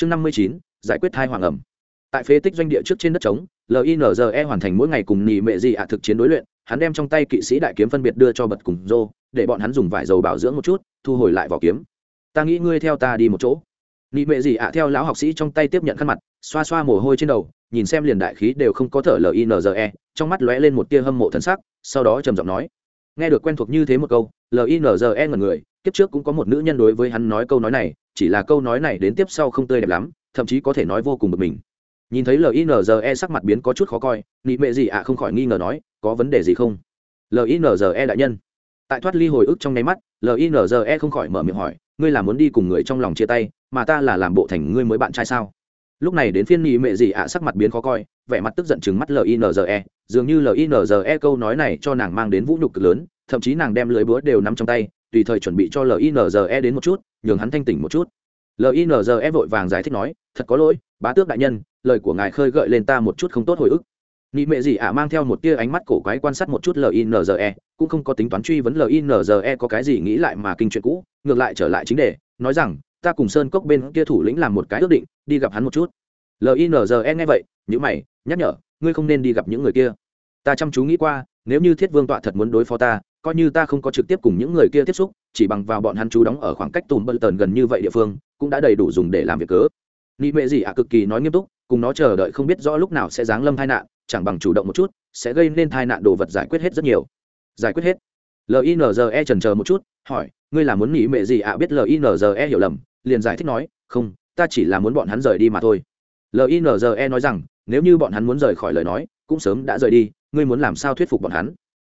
chương năm mươi chín, giải quyết thai hoàng ẩm. Tại phế tích doanh địa trước trên đất trống linze hoàn thành mỗi ngày cùng nỉ mệ gì ạ thực chiến đối luyện, hắn đem trong tay kỵ sĩ đại kiếm phân biệt đưa cho bật cùng rô, để bọn hắn dùng vải dầu bảo dưỡng một chút, thu hồi lại vỏ kiếm. Ta nghĩ ngươi theo ta đi một chỗ. Nị mệ gì ạ theo lão học sĩ trong tay tiếp nhận khăn mặt, xoa xoa mồ hôi trên đầu, nhìn xem liền đại khí đều không có thở linze trong mắt lóe lên một tia hâm mộ thần sắc, sau đó trầm giọng nói, nghe được quen thuộc như thế một câu linze ngần người, kiếp trước cũng có một nữ nhân đối với hắn nói câu nói này chỉ là câu nói này đến tiếp sau không tươi đẹp lắm, thậm chí có thể nói vô cùng bực mình. Nhìn thấy linze sắc mặt biến có chút khó coi, nị mệ gì ạ, không khỏi nghi ngờ nói, có vấn đề gì không? Linze đại nhân. Tại thoát ly hồi ức trong nháy mắt linze không khỏi mở miệng hỏi, ngươi là muốn đi cùng người trong lòng chia tay, mà ta là làm bộ thành ngươi mới bạn trai sao? Lúc này đến phiên nị mệ gì ạ, sắc mặt biến khó coi, vẻ mặt tức giận chừng mắt linze dường như linze câu nói này cho nàng mang đến vũ nhục cực lớn, thậm chí nàng đem lưới búa đều nắm trong tay tùy thời chuẩn bị cho linze đến một chút, nhường hắn thanh tỉnh một chút. Linze vội vàng giải thích nói, thật có lỗi, bá tước đại nhân, lời của ngài khơi gợi lên ta một chút không tốt hồi ức. Nị mệ gì ạ à, mang theo một tia ánh mắt cổ quái quan sát một chút linze cũng không có tính toán truy vấn linze có cái gì nghĩ lại mà kinh chuyện cũ, ngược lại trở lại chính đề, nói rằng, ta cùng sơn cốc bên kia thủ lĩnh làm một cái ước định, đi gặp hắn một chút. Linze nghe vậy nhữ mày, nhắc nhở, ngươi không nên đi gặp những người kia. Ta chăm chú nghĩ qua, nếu như thiết vương tọa thật muốn đối phó ta coi như ta không có trực tiếp cùng những người kia tiếp xúc, chỉ bằng vào bọn hắn chú đóng ở khoảng cách tùm bơ tần gần như vậy địa phương, cũng đã đầy đủ dùng để làm việc cớ. Nị mệ gì ạ, cực kỳ nói nghiêm túc, cùng nó chờ đợi không biết rõ lúc nào sẽ giáng lâm tai nạn, chẳng bằng chủ động một chút, sẽ gây nên tai nạn đồ vật giải quyết hết rất nhiều. Giải quyết hết. Linze trần chờ một chút, hỏi, ngươi là muốn nị mệ gì ạ? Biết linze hiểu lầm, liền giải thích nói, không, ta chỉ là muốn bọn hắn rời đi mà thôi. Linze nói rằng, nếu như bọn hắn muốn rời khỏi lời nói, cũng sớm đã rời đi, ngươi muốn làm sao thuyết phục bọn hắn?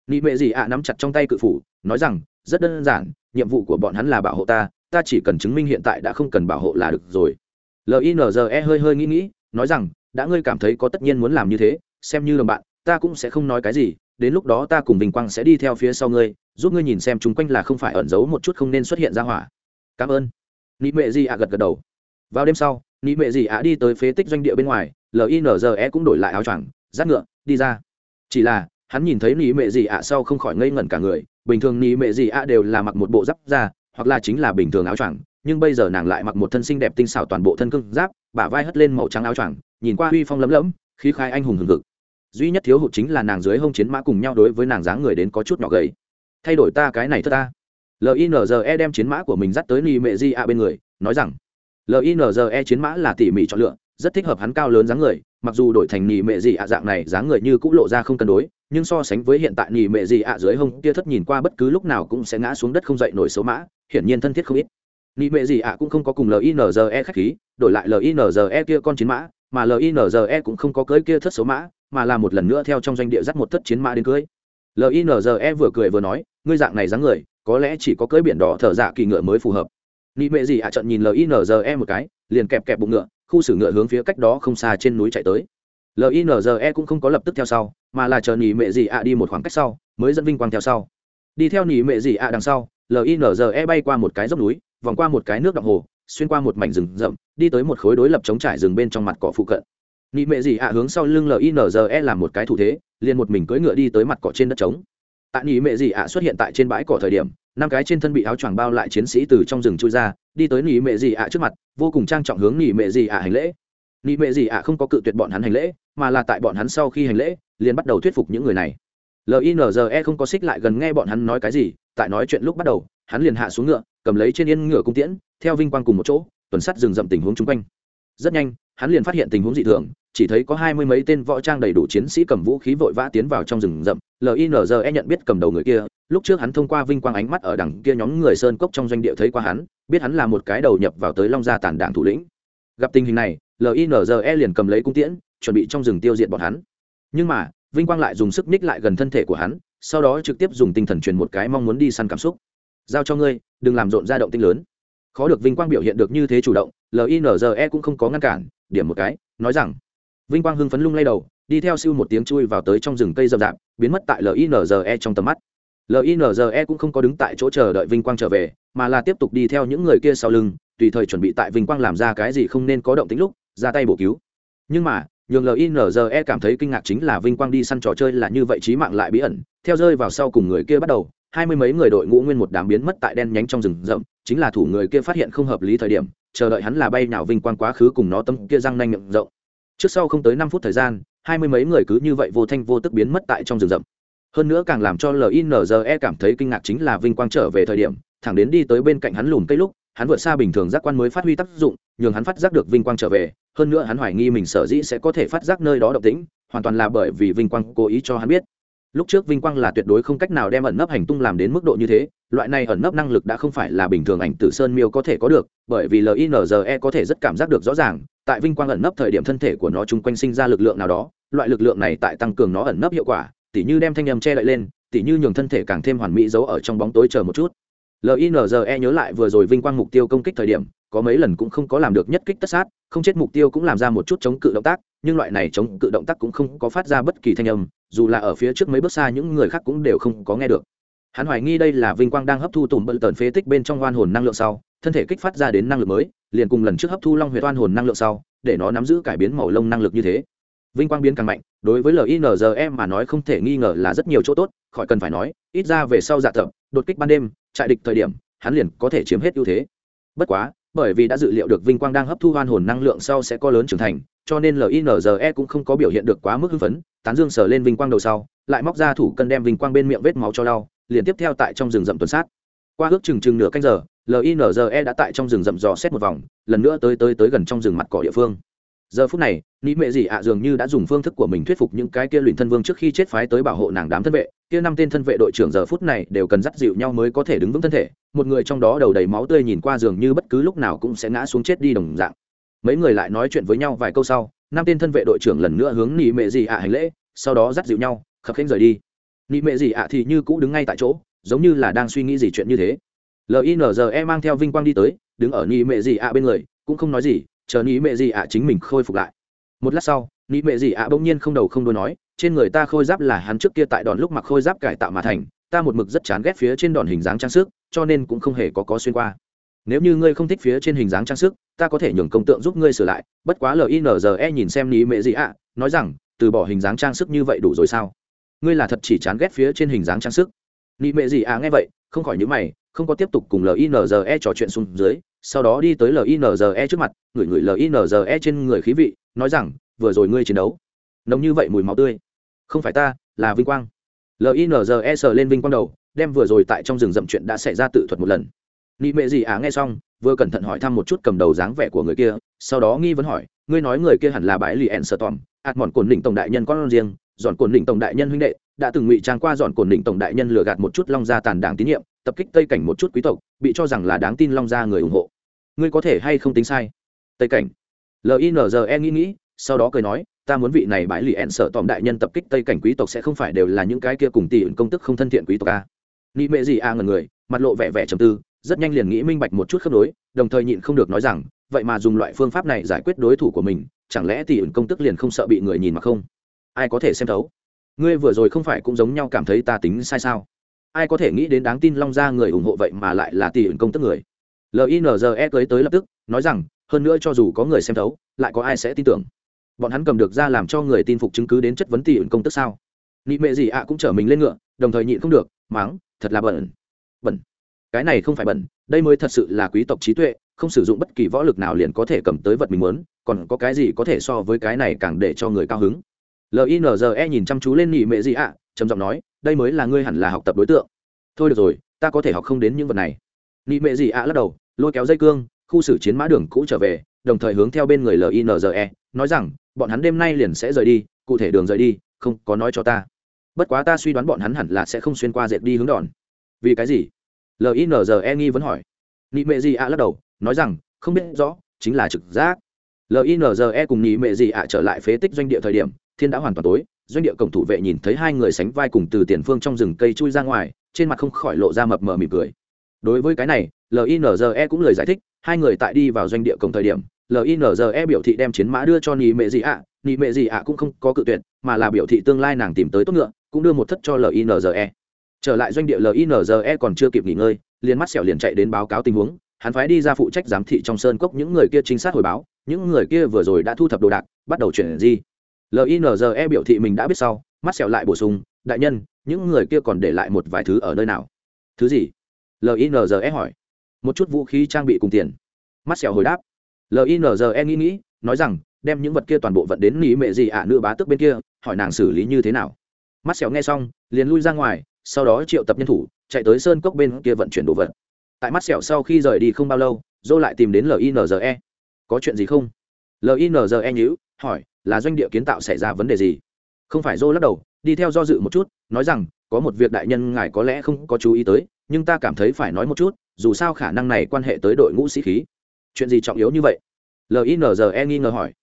Nị mệ gì ạ nắm chặt trong tay cự phủ, nói rằng, rất đơn giản, nhiệm vụ của bọn hắn là bảo hộ ta ta chỉ cần chứng minh hiện tại đã không cần bảo hộ là được rồi. Linze hơi hơi nghĩ nghĩ, nói rằng, đã ngươi cảm thấy có tất nhiên muốn làm như thế, xem như đồng bạn, ta cũng sẽ không nói cái gì, đến lúc đó ta cùng bình quang sẽ đi theo phía sau ngươi, giúp ngươi nhìn xem chung quanh là không phải ẩn giấu một chút không nên xuất hiện ra hỏa. Cảm ơn. Nị mệ gì ạ gật gật đầu. Vào đêm sau, nị mệ gì ạ đi tới phế tích doanh địa bên ngoài linze cũng đổi lại áo choàng, dắt ngựa, đi ra. Chỉ là hắn nhìn thấy nị mệ gì ạ sau không khỏi ngây ngẩn cả người, bình thường nị mệ gì ạ đều là mặc một bộ giáp da, hoặc là chính là bình thường áo choàng, nhưng bây giờ nàng lại mặc một thân xinh đẹp tinh xảo toàn bộ thân cưng giáp, bả vai hất lên màu trắng áo choàng, nhìn qua uy phong lấm lẫm khí khai anh hùng hừng hực. Duy nhất thiếu hụt chính là nàng dưới hông chiến mã cùng nhau đối với nàng dáng người đến có chút nhỏ gầy. Thay đổi ta cái này thất ta. Linze đem chiến mã của mình dắt tới nỉ mệ di a bên người, nói rằng linze chiến mã là tỉ mỉ chọn lựa, rất thích hợp hắn cao lớn dáng người mặc dù đổi thành nỉ mệ gì ạ dạng này dáng người như cũng lộ ra không cân đối, nhưng so sánh với hiện tại nỉ mệ gì ạ dưới hông kia thất nhìn qua bất cứ lúc nào cũng sẽ ngã xuống đất không dậy nổi số mã, hiển nhiên thân thiết không ít. Nỉ mệ gì ạ cũng không có cùng linze khách khí, đổi lại linze kia con chiến mã, mà linze cũng không có cưới kia thất số mã, mà là một lần nữa theo trong doanh địa dắt một thất chiến mã đến cưới. Linze vừa cười vừa nói, ngươi dạng này dáng người, có lẽ chỉ có cưới biển đỏ thở dạ kỳ ngựa mới phù hợp. Nị mệ gì ạ trận nhìn linze một cái, liền kẹp kẹp bụng ngựa khu xử ngựa hướng phía cách đó không xa trên núi chạy tới. Linze cũng không có lập tức theo sau, mà là chờ nị mệ dị ạ đi một khoảng cách sau, mới dẫn vinh quang theo sau. Đi theo nị mệ dị ạ đằng sau linze bay qua một cái dốc núi, vòng qua một cái nước đọng hồ, xuyên qua một mảnh rừng rậm, đi tới một khối đối lập chống trải rừng bên trong mặt cỏ phụ cận. Nị mệ dị ạ hướng sau lưng linze làm một cái thủ thế, liền một mình cưỡi ngựa đi tới mặt cỏ trên đất trống. Tại nị mệ dị ạ xuất hiện tại trên bãi cỏ thời điểm năm cái trên thân bị áo choàng bao lại chiến sĩ từ trong rừng chui ra, đi tới nị mệ gì ạ trước mặt, vô cùng trang trọng hướng nị mệ gì ạ hành lễ. Nị mệ gì ạ không có cự tuyệt bọn hắn hành lễ, mà là tại bọn hắn sau khi hành lễ, liền bắt đầu thuyết phục những người này. Linze không có xích lại gần nghe bọn hắn nói cái gì, tại nói chuyện lúc bắt đầu, hắn liền hạ xuống ngựa, cầm lấy trên yên ngựa cung tiễn, theo vinh quang cùng một chỗ, tuần sắt rừng rậm tình huống chung quanh. Rất nhanh, hắn liền phát hiện tình huống dị thường, chỉ thấy có hai mươi mấy tên võ trang đầy đủ chiến sĩ cầm vũ khí vội vã tiến vào trong rừng rậm. Linze nhận biết cầm đầu người kia lúc trước hắn thông qua vinh quang ánh mắt ở đằng kia nhóm người sơn cốc trong doanh địa thấy qua hắn, biết hắn là một cái đầu nhập vào tới long gia tàn đảng thủ lĩnh. Gặp tình hình này linze liền cầm lấy cung tiễn, chuẩn bị trong rừng tiêu diệt bọn hắn. Nhưng mà, vinh quang lại dùng sức ních lại gần thân thể của hắn, sau đó trực tiếp dùng tinh thần truyền một cái mong muốn đi săn cảm xúc. Giao cho ngươi, đừng làm rộn ra động tinh lớn. Khó được vinh quang biểu hiện được như thế chủ động linze cũng không có ngăn cản, điểm một cái, nói rằng, vinh quang hưng phấn lung lay đầu, đi theo siêu một tiếng chui vào tới trong rừng cây rậm rạp, biến mất tại linze trong tầm mắt linze cũng không có đứng tại chỗ chờ đợi vinh quang trở về, mà là tiếp tục đi theo những người kia sau lưng, tùy thời chuẩn bị tại vinh quang làm ra cái gì không nên có động tính lúc, ra tay bổ cứu. Nhưng mà, nhường linze cảm thấy kinh ngạc chính là vinh quang đi săn trò chơi là như vậy trí mạng lại bí ẩn. Theo rơi vào sau cùng người kia bắt đầu, hai mươi mấy người đội ngũ nguyên một đám biến mất tại đen nhánh trong rừng rậm, chính là thủ người kia phát hiện không hợp lý thời điểm, chờ đợi hắn là bay nào vinh quang quá khứ cùng nó tâm kia răng nanh miệng rộng. Trước sau không tới năm phút thời gian, hai mươi mấy người cứ như vậy vô thanh vô tức biến mất tại trong rừng rậm hơn nữa càng làm cho linze cảm thấy kinh ngạc chính là vinh quang trở về thời điểm, thẳng đến đi tới bên cạnh hắn lùm cây lúc, hắn vượt xa bình thường giác quan mới phát huy tác dụng, nhường hắn phát giác được vinh quang trở về. Hơn nữa hắn hoài nghi mình sở dĩ sẽ có thể phát giác nơi đó độc tĩnh, hoàn toàn là bởi vì vinh quang cố ý cho hắn biết. Lúc trước vinh quang là tuyệt đối không cách nào đem ẩn nấp hành tung làm đến mức độ như thế, loại này ẩn nấp năng lực đã không phải là bình thường ảnh tử sơn miêu có thể có được, bởi vì linze có thể rất cảm giác được rõ ràng, tại vinh quang ẩn nấp thời điểm thân thể của nó chung quanh sinh ra lực lượng nào đó, loại lực lượng này tại tăng cường nó ẩn nấp hiệu quả tỉ như đem thanh âm che đậy lên, tỉ như nhường thân thể càng thêm hoàn mỹ giấu ở trong bóng tối chờ một chút. Linze nhớ lại vừa rồi vinh quang mục tiêu công kích thời điểm, có mấy lần cũng không có làm được nhất kích tất sát, không chết mục tiêu cũng làm ra một chút chống cự động tác, nhưng loại này chống cự động tác cũng không có phát ra bất kỳ thanh âm, dù là ở phía trước mấy bước xa những người khác cũng đều không có nghe được. Hắn hoài nghi đây là vinh quang đang hấp thu tùm bận tần phế tích bên trong oan hồn năng lượng sau, thân thể kích phát ra đến năng lượng mới, liền cùng lần trước hấp thu long huyệt oan hồn năng lượng sau, để nó nắm giữ cải biến màu lông năng lực như thế vinh quang biến càng mạnh, đối với linze mà nói không thể nghi ngờ là rất nhiều chỗ tốt, khỏi cần phải nói, ít ra về sau dạ thập đột kích ban đêm, trại địch thời điểm, hắn liền có thể chiếm hết ưu thế. Bất quá, bởi vì đã dự liệu được vinh quang đang hấp thu hoan hồn năng lượng sau sẽ có lớn trưởng thành, cho nên linze cũng không có biểu hiện được quá mức hưng phấn, tán dương sờ lên vinh quang đầu sau, lại móc ra thủ cân đem vinh quang bên miệng vết máu cho lau, liền tiếp theo tại trong rừng rậm tuần sát. Qua ước chừng chừng nửa canh giờ linze đã tại trong rừng rậm dò xét một vòng, lần nữa tới tới tới gần trong rừng mặt cỏ địa phương giờ phút này ni mệ dị ạ dường như đã dùng phương thức của mình thuyết phục những cái kia luyện thân vương trước khi chết phái tới bảo hộ nàng đám thân vệ. Kia năm tên thân vệ đội trưởng giờ phút này đều cần dắt dịu nhau mới có thể đứng vững thân thể. Một người trong đó đầu đầy máu tươi nhìn qua dường như bất cứ lúc nào cũng sẽ ngã xuống chết đi đồng dạng. Mấy người lại nói chuyện với nhau vài câu sau, năm tên thân vệ đội trưởng lần nữa hướng nị mệ dị ạ hành lễ, sau đó dắt dịu nhau, khập khênh rời đi. Nị mệ dị ạ thì như cũ đứng ngay tại chỗ, giống như là đang suy nghĩ gì chuyện như thế. Linze mang theo vinh quang đi tới, đứng ở nị mệ dị ạ bên người, cũng không nói gì chờ nghĩ mẹ gì ạ chính mình khôi phục lại. Một lát sau nghĩ mẹ gì ạ bỗng nhiên không đầu không đôi nói, trên người ta khôi giáp là hắn trước kia tại đòn lúc mặc khôi giáp cải tạo mà thành, ta một mực rất chán ghét phía trên đòn hình dáng trang sức, cho nên cũng không hề có có xuyên qua. Nếu như ngươi không thích phía trên hình dáng trang sức, ta có thể nhường công tượng giúp ngươi sửa lại, bất quá linze nhìn xem nghĩ mẹ gì ạ, nói rằng, từ bỏ hình dáng trang sức như vậy đủ rồi sao? Ngươi là thật chỉ chán ghét phía trên hình dáng trang sức. Nghĩ mẹ gì ạ nghe vậy, không khỏi những mày không có tiếp tục cùng linze trò chuyện xuống dưới, sau đó đi tới linze trước mặt, ngửi ngửi linze trên người khí vị, nói rằng, vừa rồi ngươi chiến đấu nóng như vậy mùi máu tươi. Không phải ta, là vinh quang. Linze sờ lên vinh quang đầu, đem vừa rồi tại trong rừng rậm chuyện đã xảy ra tự thuật một lần. Nị mệ gì á nghe xong, vừa cẩn thận hỏi thăm một chút cầm đầu dáng vẻ của người kia, sau đó nghi vấn hỏi, ngươi nói người kia hẳn là bãi lì ẹn sợ tòm, ạt mòn cồn đỉnh tổng đại nhân con riêng dọn cồn đỉnh tổng đại nhân huynh đệ, đã từng ngụy trang qua dọn cồn đỉnh tổng đại nhân lừa gạt một chút long gia tàn đảng tín nhiệm tập kích tây cảnh một chút quý tộc, bị cho rằng là đáng tin long gia người ủng hộ. Ngươi có thể hay không tính sai? Tây cảnh. Linze nghĩ nghĩ, sau đó cười nói, ta muốn vị này bãi lì ẹn sợ tòm đại nhân tập kích tây cảnh quý tộc sẽ không phải đều là những cái kia cùng tỷ ứng công tức không thân thiện quý tộc a. Nghĩ nị mệ gì a ngần người, mặt lộ vẻ vẻ trầm tư, rất nhanh liền nghĩ minh bạch một chút khớp đối đồng thời nhịn không được nói rằng, vậy mà dùng loại phương pháp này giải quyết đối thủ của mình, chẳng lẽ tỷ ứng công tức liền không sợ bị người nhìn mà không? Ai có thể xem thấu? Ngươi vừa rồi không phải cũng giống nhau cảm thấy ta tính sai sao? Ai có thể nghĩ đến đáng tin long ra người ủng hộ vậy mà lại là tỷ ứng công tức người. Linze tới tới lập tức, nói rằng, hơn nữa cho dù có người xem thấu, lại có ai sẽ tin tưởng? Bọn hắn cầm được ra làm cho người tin phục chứng cứ đến chất vấn tỷ ứng công tức sao? Nị mệ gì ạ cũng chở mình lên ngựa, đồng thời nhịn không được máng thật là bẩn. Bẩn. Cái này không phải bẩn, đây mới thật sự là quý tộc trí tuệ, không sử dụng bất kỳ võ lực nào liền có thể cầm tới vật mình muốn, còn có cái gì có thể so với cái này càng để cho người cao hứng? Linze nhìn chăm chú lên nị mệ gì ạ, trầm giọng nói đây mới là ngươi hẳn là học tập đối tượng. Thôi được rồi, ta có thể học không đến những vật này. Nị mệ gì ạ lắc đầu, lôi kéo dây cương, khu xử chiến mã đường cũ trở về, đồng thời hướng theo bên người linze nói rằng, bọn hắn đêm nay liền sẽ rời đi, cụ thể đường rời đi, không có nói cho ta. Bất quá ta suy đoán bọn hắn hẳn là sẽ không xuyên qua dệt đi hướng đòn. Vì cái gì? Linze nghi vẫn hỏi. Nị mệ gì ạ lắc đầu, nói rằng, không biết rõ, chính là trực giác. Linze cùng nị mệ gì ạ trở lại phế tích doanh địa thời điểm, thiên đã hoàn toàn tối doanh địa cổng thủ vệ nhìn thấy hai người sánh vai cùng từ tiền phương trong rừng cây chui ra ngoài, trên mặt không khỏi lộ ra mập mờ mỉm cười. Đối với cái này linze cũng lời giải thích, hai người tại đi vào doanh địa cổng thời điểm linze biểu thị đem chiến mã đưa cho nị mệ gì ạ, nị mệ gì ạ cũng không có cự tuyệt, mà là biểu thị tương lai nàng tìm tới tốt ngựa, cũng đưa một thất cho linze trở lại doanh địa linze còn chưa kịp nghỉ ngơi, liền mắt sẹo liền chạy đến báo cáo tình huống, hắn phái đi ra phụ trách giám thị trong sơn cốc những người kia trinh sát hồi báo, những người kia vừa rồi đã thu thập đồ đạc, bắt đầu chuyển di linze biểu thị mình đã biết sau, mắt sẹo lại bổ sung, đại nhân, những người kia còn để lại một vài thứ ở nơi nào? Thứ gì? Linze hỏi. Một chút vũ khí trang bị cùng tiền. Mắt sẹo hồi đáp. Linze nghĩ nghĩ, nói rằng, đem những vật kia toàn bộ vận đến nỉ mệ gì ạ nữ bá tước bên kia, hỏi nàng xử lý như thế nào? Mắt sẹo nghe xong, liền lui ra ngoài, sau đó triệu tập nhân thủ, chạy tới sơn cốc bên kia vận chuyển đồ vật. Tại mắt xẻo sau khi rời đi không bao lâu dô lại tìm đến linze có chuyện gì không? Linze nhữ hỏi là doanh địa kiến tạo xảy ra vấn đề gì? Không phải dô lắc đầu, đi theo do dự một chút, nói rằng, có một việc đại nhân ngài có lẽ không có chú ý tới, nhưng ta cảm thấy phải nói một chút, dù sao khả năng này quan hệ tới đội ngũ sĩ khí. Chuyện gì trọng yếu như vậy? Linze nghi ngờ hỏi.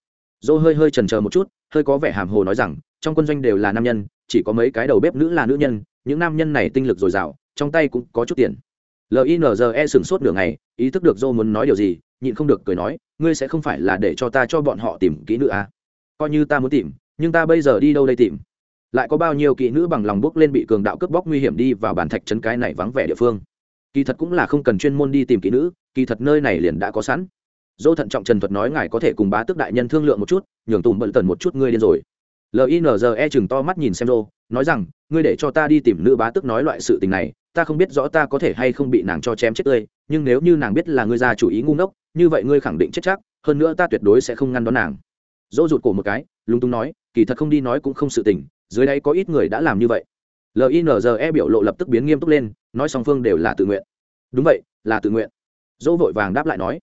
Dô hơi hơi trần c một chút, hơi có vẻ hàm hồ nói rằng, trong quân doanh đều là nam nhân, chỉ có mấy cái đầu bếp nữ là nữ nhân, những nam nhân này tinh lực dồi dào, trong tay cũng có chút tiền. Linze sửng sốt nửa ngày, ý thức được dô muốn nói điều gì, nhịn không được cười nói, ngươi sẽ không phải là để cho ta cho bọn họ tìm kỹ nữ à? Coi như ta muốn tìm, nhưng ta bây giờ đi đâu đây tìm? Lại có bao nhiêu kỹ nữ bằng lòng bước lên bị cường đạo cướp bóc nguy hiểm đi vào bản thạch trấn cái này vắng vẻ địa phương? Kỳ thật cũng là không cần chuyên môn đi tìm kỹ nữ, kỳ thật nơi này liền đã có sẵn. Dô thận trọng trần thuật nói ngài có thể cùng bá tước đại nhân thương lượng một chút, nhường tùng bận tần một chút ngươi điên rồi. Linze chừng to mắt nhìn xem dô nói rằng, ngươi để cho ta đi tìm nữ bá tước nói loại sự tình này, ta không biết rõ ta có thể hay không bị nàng cho chém chết tươi, nhưng nếu như nàng biết là ngươi ra chủ ý ngu ngốc, như vậy ngươi khẳng định chết chắc, hơn nữa ta tuyệt đối sẽ không ngăn đón nàng dỗ rụt cổ một cái, lúng túng nói, kỳ thật không đi nói cũng không sự tình, dưới đây có ít người đã làm như vậy. Linze biểu lộ lập tức biến nghiêm túc lên, nói song phương đều là tự nguyện. Đúng vậy, là tự nguyện. Dỗ vội vàng đáp lại nói.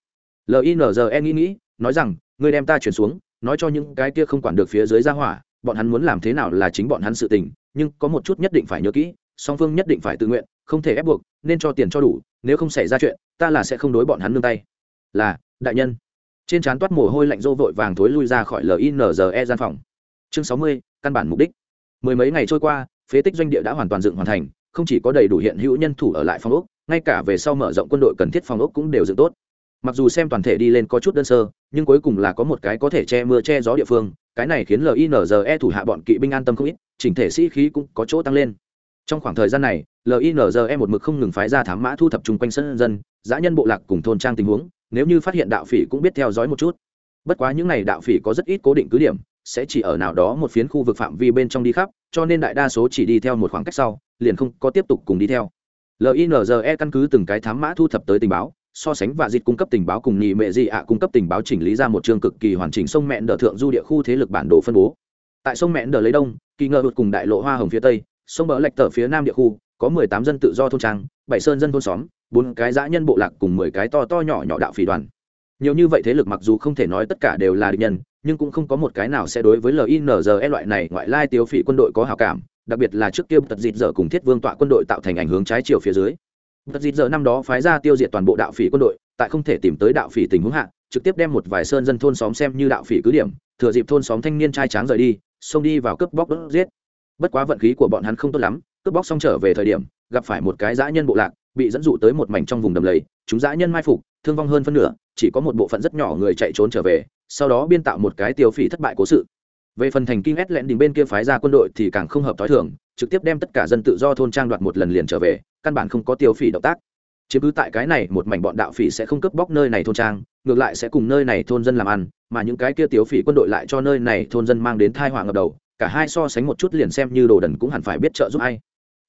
Linze nghĩ nghĩ, nói rằng, ngươi đem ta chuyển xuống, nói cho những cái kia không quản được phía dưới ra hỏa, bọn hắn muốn làm thế nào là chính bọn hắn sự tình, nhưng có một chút nhất định phải nhớ kỹ, song phương nhất định phải tự nguyện, không thể ép buộc, nên cho tiền cho đủ, nếu không xảy ra chuyện, ta là sẽ không đối bọn hắn nương tay. Là, đại nhân trên trán toát mồ hôi lạnh rô vội vàng thối lui ra khỏi linze gian phòng. Chương sáu mươi, căn bản mục đích. Mười mấy ngày trôi qua, phế tích doanh địa đã hoàn toàn dựng hoàn thành, không chỉ có đầy đủ hiện hữu nhân thủ ở lại phòng ốc, ngay cả về sau mở rộng quân đội cần thiết phòng ốc cũng đều dựng tốt. Mặc dù xem toàn thể đi lên có chút đơn sơ, nhưng cuối cùng là có một cái có thể che mưa che gió địa phương, cái này khiến linze thủ hạ bọn kỵ binh an tâm không ít, chỉnh thể sĩ khí cũng có chỗ tăng lên. Trong khoảng thời gian này linze một mực không ngừng phái ra thám mã thu thập chung quanh sân dân, giã nhân bộ lạc cùng thôn trang tình huống nếu như phát hiện đạo phỉ cũng biết theo dõi một chút. Bất quá những n à y đạo phỉ có rất ít cố định cứ điểm, sẽ chỉ ở nào đó một phiến khu vực phạm vi bên trong đi khắp, cho nên đại đa số chỉ đi theo một khoảng cách sau, liền không có tiếp tục cùng đi theo. Linze căn cứ từng cái thám mã thu thập tới tình báo, so sánh và dịch cung cấp tình báo cùng nhị mệ dị ạ cung cấp tình báo chỉnh lý ra một chương cực kỳ hoàn chỉnh sông mẹn đờ thượng du địa khu thế lực bản đồ phân bố. Tại sông mẹn đờ lấy đông, kỳ ngờ hụt cùng đại lộ hoa hồng phía tây, sông bờ lệch tờ phía nam địa khu, có mười tám dân tự do thôn trang, bảy sơn dân thôn xóm bốn cái dã nhân bộ lạc cùng mười cái to to nhỏ nhỏ đạo phỉ đoàn. Nhiều như vậy thế lực mặc dù không thể nói tất cả đều là địch nhân, nhưng cũng không có một cái nào sẽ đối với linze loại này ngoại lai tiêu phỉ quân đội có hào cảm, đặc biệt là trước kia tật dịt dở cùng thiết vương tọa quân đội tạo thành ảnh hướng trái chiều phía dưới. Tật dịt dở năm đó phái ra tiêu diệt toàn bộ đạo phỉ quân đội, tại không thể tìm tới đạo phỉ tình huống hạ, trực tiếp đem một vài sơn dân thôn xóm xem như đạo phỉ cứ điểm, thừa dịp thôn xóm thanh niên trai tráng rời đi, xông đi vào cướp bóc đốt giết. Bất quá vận khí của bọn hắn không tốt lắm, cướp bóc xong trở về thời điểm, gặp phải một cái dã nhân bộ lạc bị dẫn dụ tới một mảnh trong vùng đầm lầy, chúng dã nhân mai phục, thương vong hơn phân nửa, chỉ có một bộ phận rất nhỏ người chạy trốn trở về, sau đó biên tạo một cái tiêu phỉ thất bại cố sự. Về phần thành kinh ét lẹn đình bên kia phái ra quân đội thì càng không hợp t h o i thường, trực tiếp đem tất cả dân tự do thôn trang đoạt một lần liền trở về, căn bản không có tiêu phỉ động tác. Chiếm cứ tại cái này, một mảnh bọn đạo phỉ sẽ không cướp bóc nơi này thôn trang, ngược lại sẽ cùng nơi này thôn dân làm ăn, mà những cái kia tiêu phỉ quân đội lại cho nơi này thôn dân mang đến thai họa ngập đầu, cả hai so sánh một chút liền xem như đồ đần cũng hẳn phải biết trợ giúp ai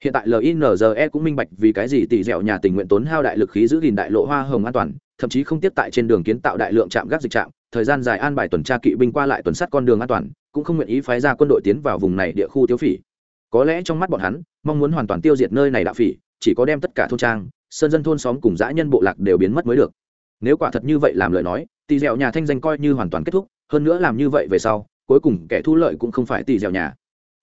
hiện tại linze cũng minh bạch vì cái gì tỷ dẻo nhà tình nguyện tốn hao đại lực khí giữ gìn đại lộ hoa hồng an toàn, thậm chí không tiếp tại trên đường kiến tạo đại lượng trạm gác dịch trạm, thời gian dài an bài tuần tra kỵ binh qua lại tuần sát con đường an toàn, cũng không nguyện ý phái ra quân đội tiến vào vùng này địa khu tiêu phỉ. Có lẽ trong mắt bọn hắn, mong muốn hoàn toàn tiêu diệt nơi này đạo phỉ, chỉ có đem tất cả thôn trang, sơn dân thôn xóm cùng dã nhân bộ lạc đều biến mất mới được. Nếu quả thật như vậy làm lời nói, tỷ dẻo nhà thanh danh coi như hoàn toàn kết thúc, hơn nữa làm như vậy về sau, cuối cùng kẻ thu lợi cũng không phải tỷ dẻo nhà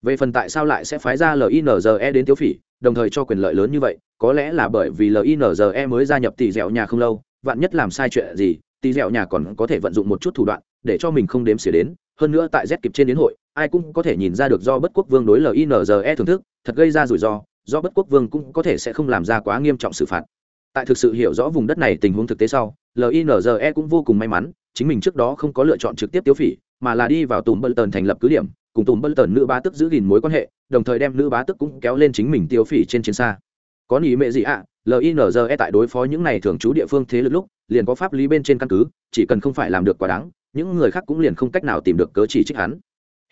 về phần tại sao lại sẽ phái ra linze đến tiêu phỉ, đồng thời cho quyền lợi lớn như vậy, có lẽ là bởi vì linze mới gia nhập tỷ dẻo nhà không lâu, vạn nhất làm sai chuyện gì, tỷ dẻo nhà còn có thể vận dụng một chút thủ đoạn, để cho mình không đếm xỉa đến. Hơn nữa tại z kịp trên đến hội, ai cũng có thể nhìn ra được do bất quốc vương đối linze thưởng thức, thật gây ra rủi ro, do bất quốc vương cũng có thể sẽ không làm ra quá nghiêm trọng xử phạt. Tại thực sự hiểu rõ vùng đất này tình huống thực tế sau linze cũng vô cùng may mắn, chính mình trước đó không có lựa chọn trực tiếp tiêu phỉ, mà là đi vào tùm bơ tần thành lập cứ điểm cùng tùm bất tần nữ bá tức giữ gìn mối quan hệ, đồng thời đem nữ bá tức cũng kéo lên chính mình tiêu phỉ trên chiến xa. Có nghĩ mệ gì ạ? À? linze tại đối phó những này thường trú địa phương thế lực lúc, liền có pháp lý bên trên căn cứ, chỉ cần không phải làm được quá đáng, những người khác cũng liền không cách nào tìm được cớ chỉ trích hắn.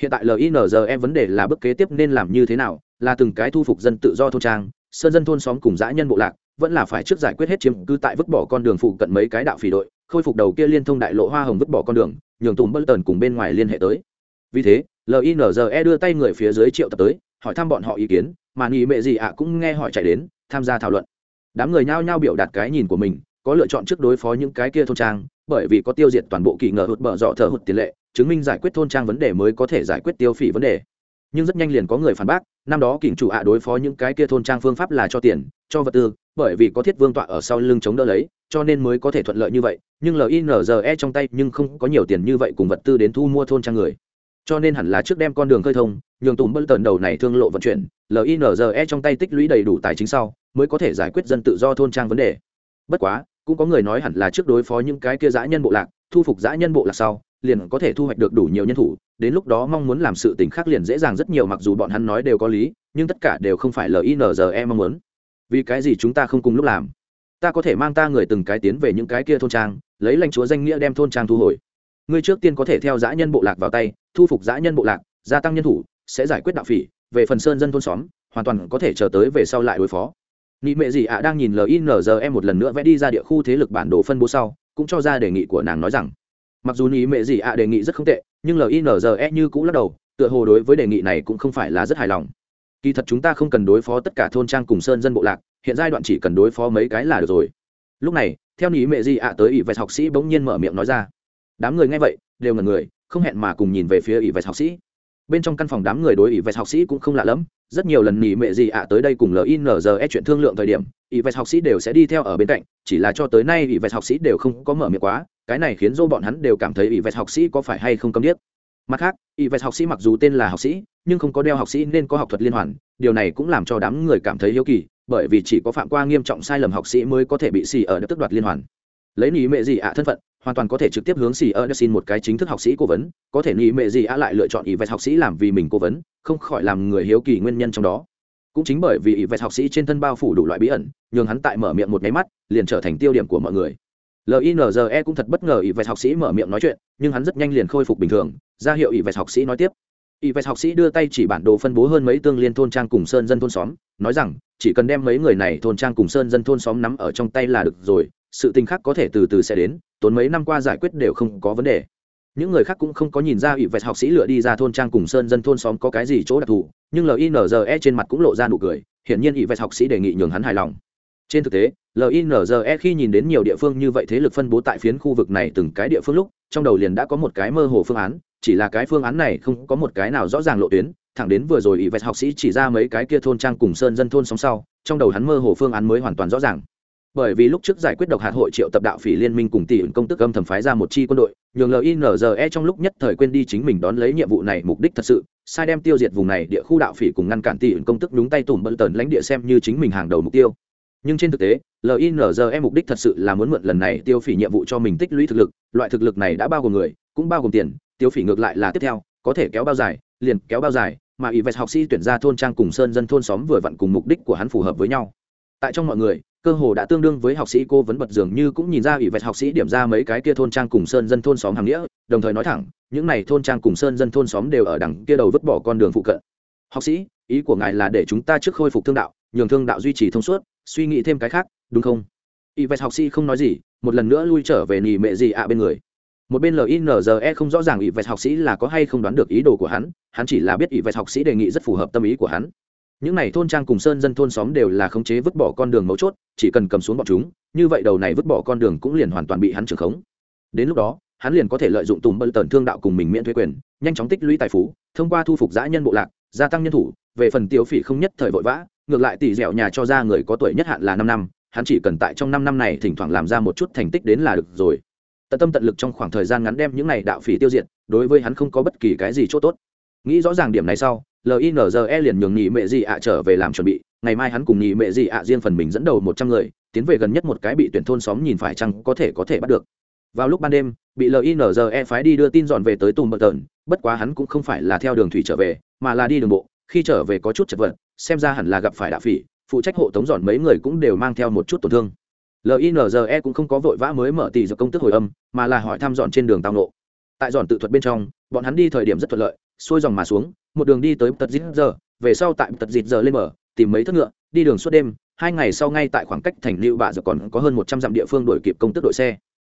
Hiện tại linze vấn đề là bước kế tiếp nên làm như thế nào, là từng cái thu phục dân tự do thôn trang, sơn dân thôn xóm cùng dã nhân bộ lạc, vẫn là phải trước giải quyết hết chiếm cứ tại vứt bỏ con đường phụ cận mấy cái đạo phỉ đội, khôi phục đầu kia liên thông đại lộ hoa hồng vứt bỏ con đường, nhường tùm bất tần cùng bên ngoài liên hệ tới. Vì thế linze đưa tay người phía dưới triệu tập tới, hỏi thăm bọn họ ý kiến, mà nghỉ mệ gì ạ cũng nghe hỏi chạy đến, tham gia thảo luận. Đám người nhao nhao biểu đạt cái nhìn của mình, có lựa chọn trước đối phó những cái kia thôn trang, bởi vì có tiêu diệt toàn bộ kỳ ngờ hụt bở dọ thờ hụt tiền lệ, chứng minh giải quyết thôn trang vấn đề mới có thể giải quyết tiêu phỉ vấn đề. Nhưng rất nhanh liền có người phản bác, năm đó kỉnh chủ ạ đối phó những cái kia thôn trang phương pháp là cho tiền, cho vật tư, bởi vì có thiết vương tọa ở sau lưng chống đỡ lấy, cho nên mới có thể thuận lợi như vậy, nhưng linze trong tay nhưng không có nhiều tiền như vậy cùng vật tư đến thu mua thôn trang người cho nên hẳn là trước đem con đường khơi thông, nhường tùm bân tần đầu này thương lộ vận chuyển linze trong tay tích lũy đầy đủ tài chính sau, mới có thể giải quyết dân tự do thôn trang vấn đề. Bất quá, cũng có người nói hẳn là trước đối phó những cái kia dã nhân bộ lạc, thu phục dã nhân bộ lạc sau, liền có thể thu hoạch được đủ nhiều nhân thủ, đến lúc đó mong muốn làm sự tình khác liền dễ dàng rất nhiều mặc dù bọn hắn nói đều có lý, nhưng tất cả đều không phải linze mong muốn. Vì cái gì chúng ta không cùng lúc làm? Ta có thể mang ta người từng cái tiến về những cái kia thôn trang, lấy lãnh chúa danh nghĩa đem thôn trang thu hồi ngươi trước tiên có thể theo dã nhân bộ lạc vào tay, thu phục dã nhân bộ lạc, gia tăng nhân thủ, sẽ giải quyết đạo phỉ, về phần sơn dân thôn xóm, hoàn toàn có thể chờ tới về sau lại đối phó. Nị mệ gì ạ đang nhìn linzm một lần nữa vẽ đi ra địa khu thế lực bản đồ phân bố sau, cũng cho ra đề nghị của nàng nói rằng, mặc dù nị mệ gì ạ đề nghị rất không tệ, nhưng linze như cũng lắc đầu, tựa hồ đối với đề nghị này cũng không phải là rất hài lòng. Kỳ thật chúng ta không cần đối phó tất cả thôn trang cùng sơn dân bộ lạc, hiện giai đoạn chỉ cần đối phó mấy cái là được rồi. Lúc này, theo nị mệ gì ạ tới ỷ vẹt học sĩ bỗng nhiên mở miệng nói ra đám người nghe vậy, đều ngần người, không hẹn mà cùng nhìn về phía ỷ vẹt học sĩ. Bên trong căn phòng đám người đối ỷ vẹt học sĩ cũng không lạ lẫm, rất nhiều lần nỉ mệ gì ạ tới đây cùng linze chuyện thương lượng thời điểm, ỷ vẹt học sĩ đều sẽ đi theo ở bên cạnh, chỉ là cho tới nay ỷ vẹt học sĩ đều không có mở miệng quá, cái này khiến dô bọn hắn đều cảm thấy ỷ vẹt học sĩ có phải hay không cấm điếc. Mặt khác, ỷ vẹt học sĩ mặc dù tên là học sĩ, nhưng không có đeo học sĩ nên có học thuật liên hoàn, điều này cũng làm cho đám người cảm thấy hiếu kỳ, bởi vì chỉ có phạm qua nghiêm trọng sai lầm học sĩ mới có thể bị xì ở đất tức đoạt liên hoàn. Lấy nỉ mệ gì ạ thân phận hoàn toàn có thể trực tiếp hướng xì ơ xin một cái chính thức học sĩ cố vấn, có thể nghĩ mẹ gì á lại lựa chọn ý vẹt học sĩ làm vì mình cố vấn, không khỏi làm người hiếu kỳ nguyên nhân trong đó. Cũng chính bởi vì ý vẹt học sĩ trên thân bao phủ đủ loại bí ẩn, nhường hắn tại mở miệng một máy mắt, liền trở thành tiêu điểm của mọi người. Linze cũng thật bất ngờ ý vẹt học sĩ mở miệng nói chuyện, nhưng hắn rất nhanh liền khôi phục bình thường, ra hiệu ý vẹt học sĩ nói tiếp. Ý vẹt học sĩ đưa tay chỉ bản đồ phân bố hơn mấy tương liên thôn trang cùng sơn dân thôn xóm, nói rằng, chỉ cần đem mấy người này thôn trang cùng sơn dân thôn xóm nắm ở trong tay là được rồi sự tình khác có thể từ từ sẽ đến, tốn mấy năm qua giải quyết đều không có vấn đề. Những người khác cũng không có nhìn ra ủy vẹt học sĩ lựa đi ra thôn trang cùng sơn dân thôn xóm có cái gì chỗ đặc thù, nhưng linze trên mặt cũng lộ ra nụ cười, hiển nhiên ủy vẹt học sĩ đề nghị nhường hắn hài lòng. Trên thực tế linze khi nhìn đến nhiều địa phương như vậy thế lực phân bố tại phiến khu vực này từng cái địa phương lúc, trong đầu liền đã có một cái mơ hồ phương án, chỉ là cái phương án này không có một cái nào rõ ràng lộ tuyến, thẳng đến vừa rồi ủy vẹt học sĩ chỉ ra mấy cái kia thôn trang cùng sơn dân thôn xóm sau, trong đầu hắn mơ hồ phương án mới hoàn toàn rõ ràng bởi vì lúc trước giải quyết độc hạt hội triệu tập đạo phỉ liên minh cùng tỷ ứng công tức âm thầm phái ra một chi quân đội, nhường linze trong lúc nhất thời quên đi chính mình đón lấy nhiệm vụ này mục đích thật sự, sai đem tiêu diệt vùng này địa khu đạo phỉ cùng ngăn cản tỷ ứng công tức đúng tay tùm bận tần lãnh địa xem như chính mình hàng đầu mục tiêu. Nhưng trên thực tế linze mục đích thật sự là muốn mượn lần này tiêu phỉ nhiệm vụ cho mình tích lũy thực lực, loại thực lực này đã bao gồm người, cũng bao gồm tiền, tiêu phỉ ngược lại là tiếp theo, có thể kéo bao dài, liền kéo bao dài, mà y học sĩ tuyển ra thôn trang cùng sơn dân thôn xóm vừa vặn cùng mục đích của hắn phù hợp với nhau. Tại trong mọi người cơ hồ đã tương đương với học sĩ cô vấn bật dường như cũng nhìn ra ủy vẹt học sĩ điểm ra mấy cái kia thôn trang cùng sơn dân thôn xóm hàng nghĩa, đồng thời nói thẳng, những này thôn trang cùng sơn dân thôn xóm đều ở đằng kia đầu vứt bỏ con đường phụ cận. Học sĩ, ý của ngài là để chúng ta trước khôi phục thương đạo, nhường thương đạo duy trì thông suốt, suy nghĩ thêm cái khác, đúng không? Y vẹt học sĩ không nói gì, một lần nữa lui trở về nỉ mệ gì ạ bên người. Một bên linze không rõ ràng y vẹt học sĩ là có hay không đoán được ý đồ của hắn hắn chỉ là biết y vẹt học sĩ đề nghị rất phù hợp tâm ý của hắn những này thôn trang cùng sơn dân thôn xóm đều là khống chế vứt bỏ con đường mấu chốt, chỉ cần cầm xuống bọn chúng, như vậy đầu này vứt bỏ con đường cũng liền hoàn toàn bị hắn trưởng khống. Đến lúc đó, hắn liền có thể lợi dụng tùng bơ tần thương đạo cùng mình miễn thuế quyền, nhanh chóng tích lũy tài phú, thông qua thu phục giã nhân bộ lạc, gia tăng nhân thủ, về phần tiêu phỉ không nhất thời vội vã, ngược lại tỷ dẻo nhà cho ra người có tuổi nhất hạn là năm năm, hắn chỉ cần tại trong năm năm này thỉnh thoảng làm ra một chút thành tích đến là được rồi. Tận tâm tận lực trong khoảng thời gian ngắn đem những này đạo phỉ tiêu diệt, đối với hắn không có bất kỳ cái gì c h ỗ t ố t nghĩ rõ ràng điểm này sau linze liền nhường nhị mẹ gì ạ trở về làm chuẩn bị. Ngày mai hắn cùng nhị mẹ gì ạ riêng phần mình dẫn đầu một trăm người, tiến về gần nhất một cái bị tuyển thôn xóm nhìn phải chăng có thể có thể bắt được. Vào lúc ban đêm, bị linze phái đi đưa tin dọn về tới tùm bờ tờn. Bất quá hắn cũng không phải là theo đường thủy trở về, mà là đi đường bộ. Khi trở về có chút chật vật, xem ra hẳn là gặp phải đạ phỉ. Phụ trách hộ tống dọn mấy người cũng đều mang theo một chút tổn thương. Linze cũng không có vội vã mới mở tỷ dược công tức hồi âm, mà là hỏi thăm dọn trên đường tao nộ tại dọn tự thuật bên trong, bọn hắn đi thời điểm rất thuận lợi xuôi dòng mà xuống, một đường đi tới tật dít giờ về sau tại tật dít giờ lên mở tìm mấy thất ngựa, đi đường suốt đêm, hai ngày sau ngay tại khoảng cách thành lưu bạ giờ còn có hơn một trăm dặm địa phương đổi kịp công tức đội xe.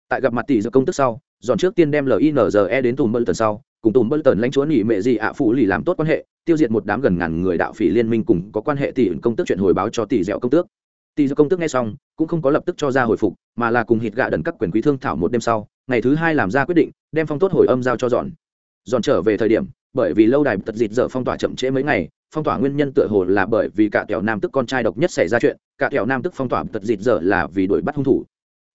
Tại gặp mặt tỷ giờ công tức sau, dọn trước tiên đem linze đến tùm bơ tần sau, cùng tùm bơ tần lãnh chúa nghỉ mệ gì ạ phụ lì làm tốt quan hệ, tiêu diệt một đám gần ngàn người đạo phỉ liên minh cùng có quan hệ tỷ công tức chuyện hồi báo cho tỷ dẻo công tước. Tỷ dẻo công tước nghe xong, cũng không có lập tức cho ra hồi phục, mà là cùng hít gạ đần các quyền quý thương thảo một đêm sau, ngày thứ hai làm ra quyết định, đem phong tốt hồi âm giao cho dọn. Dọn trở về thời điểm bởi vì lâu đài tật dịt dở phong tỏa chậm trễ mấy ngày, phong tỏa nguyên nhân tựa hồ là bởi vì cả kẹo nam tức con trai độc nhất xảy ra chuyện, cả kẹo nam tức phong tỏa tật dịt dở là vì đuổi bắt hung thủ.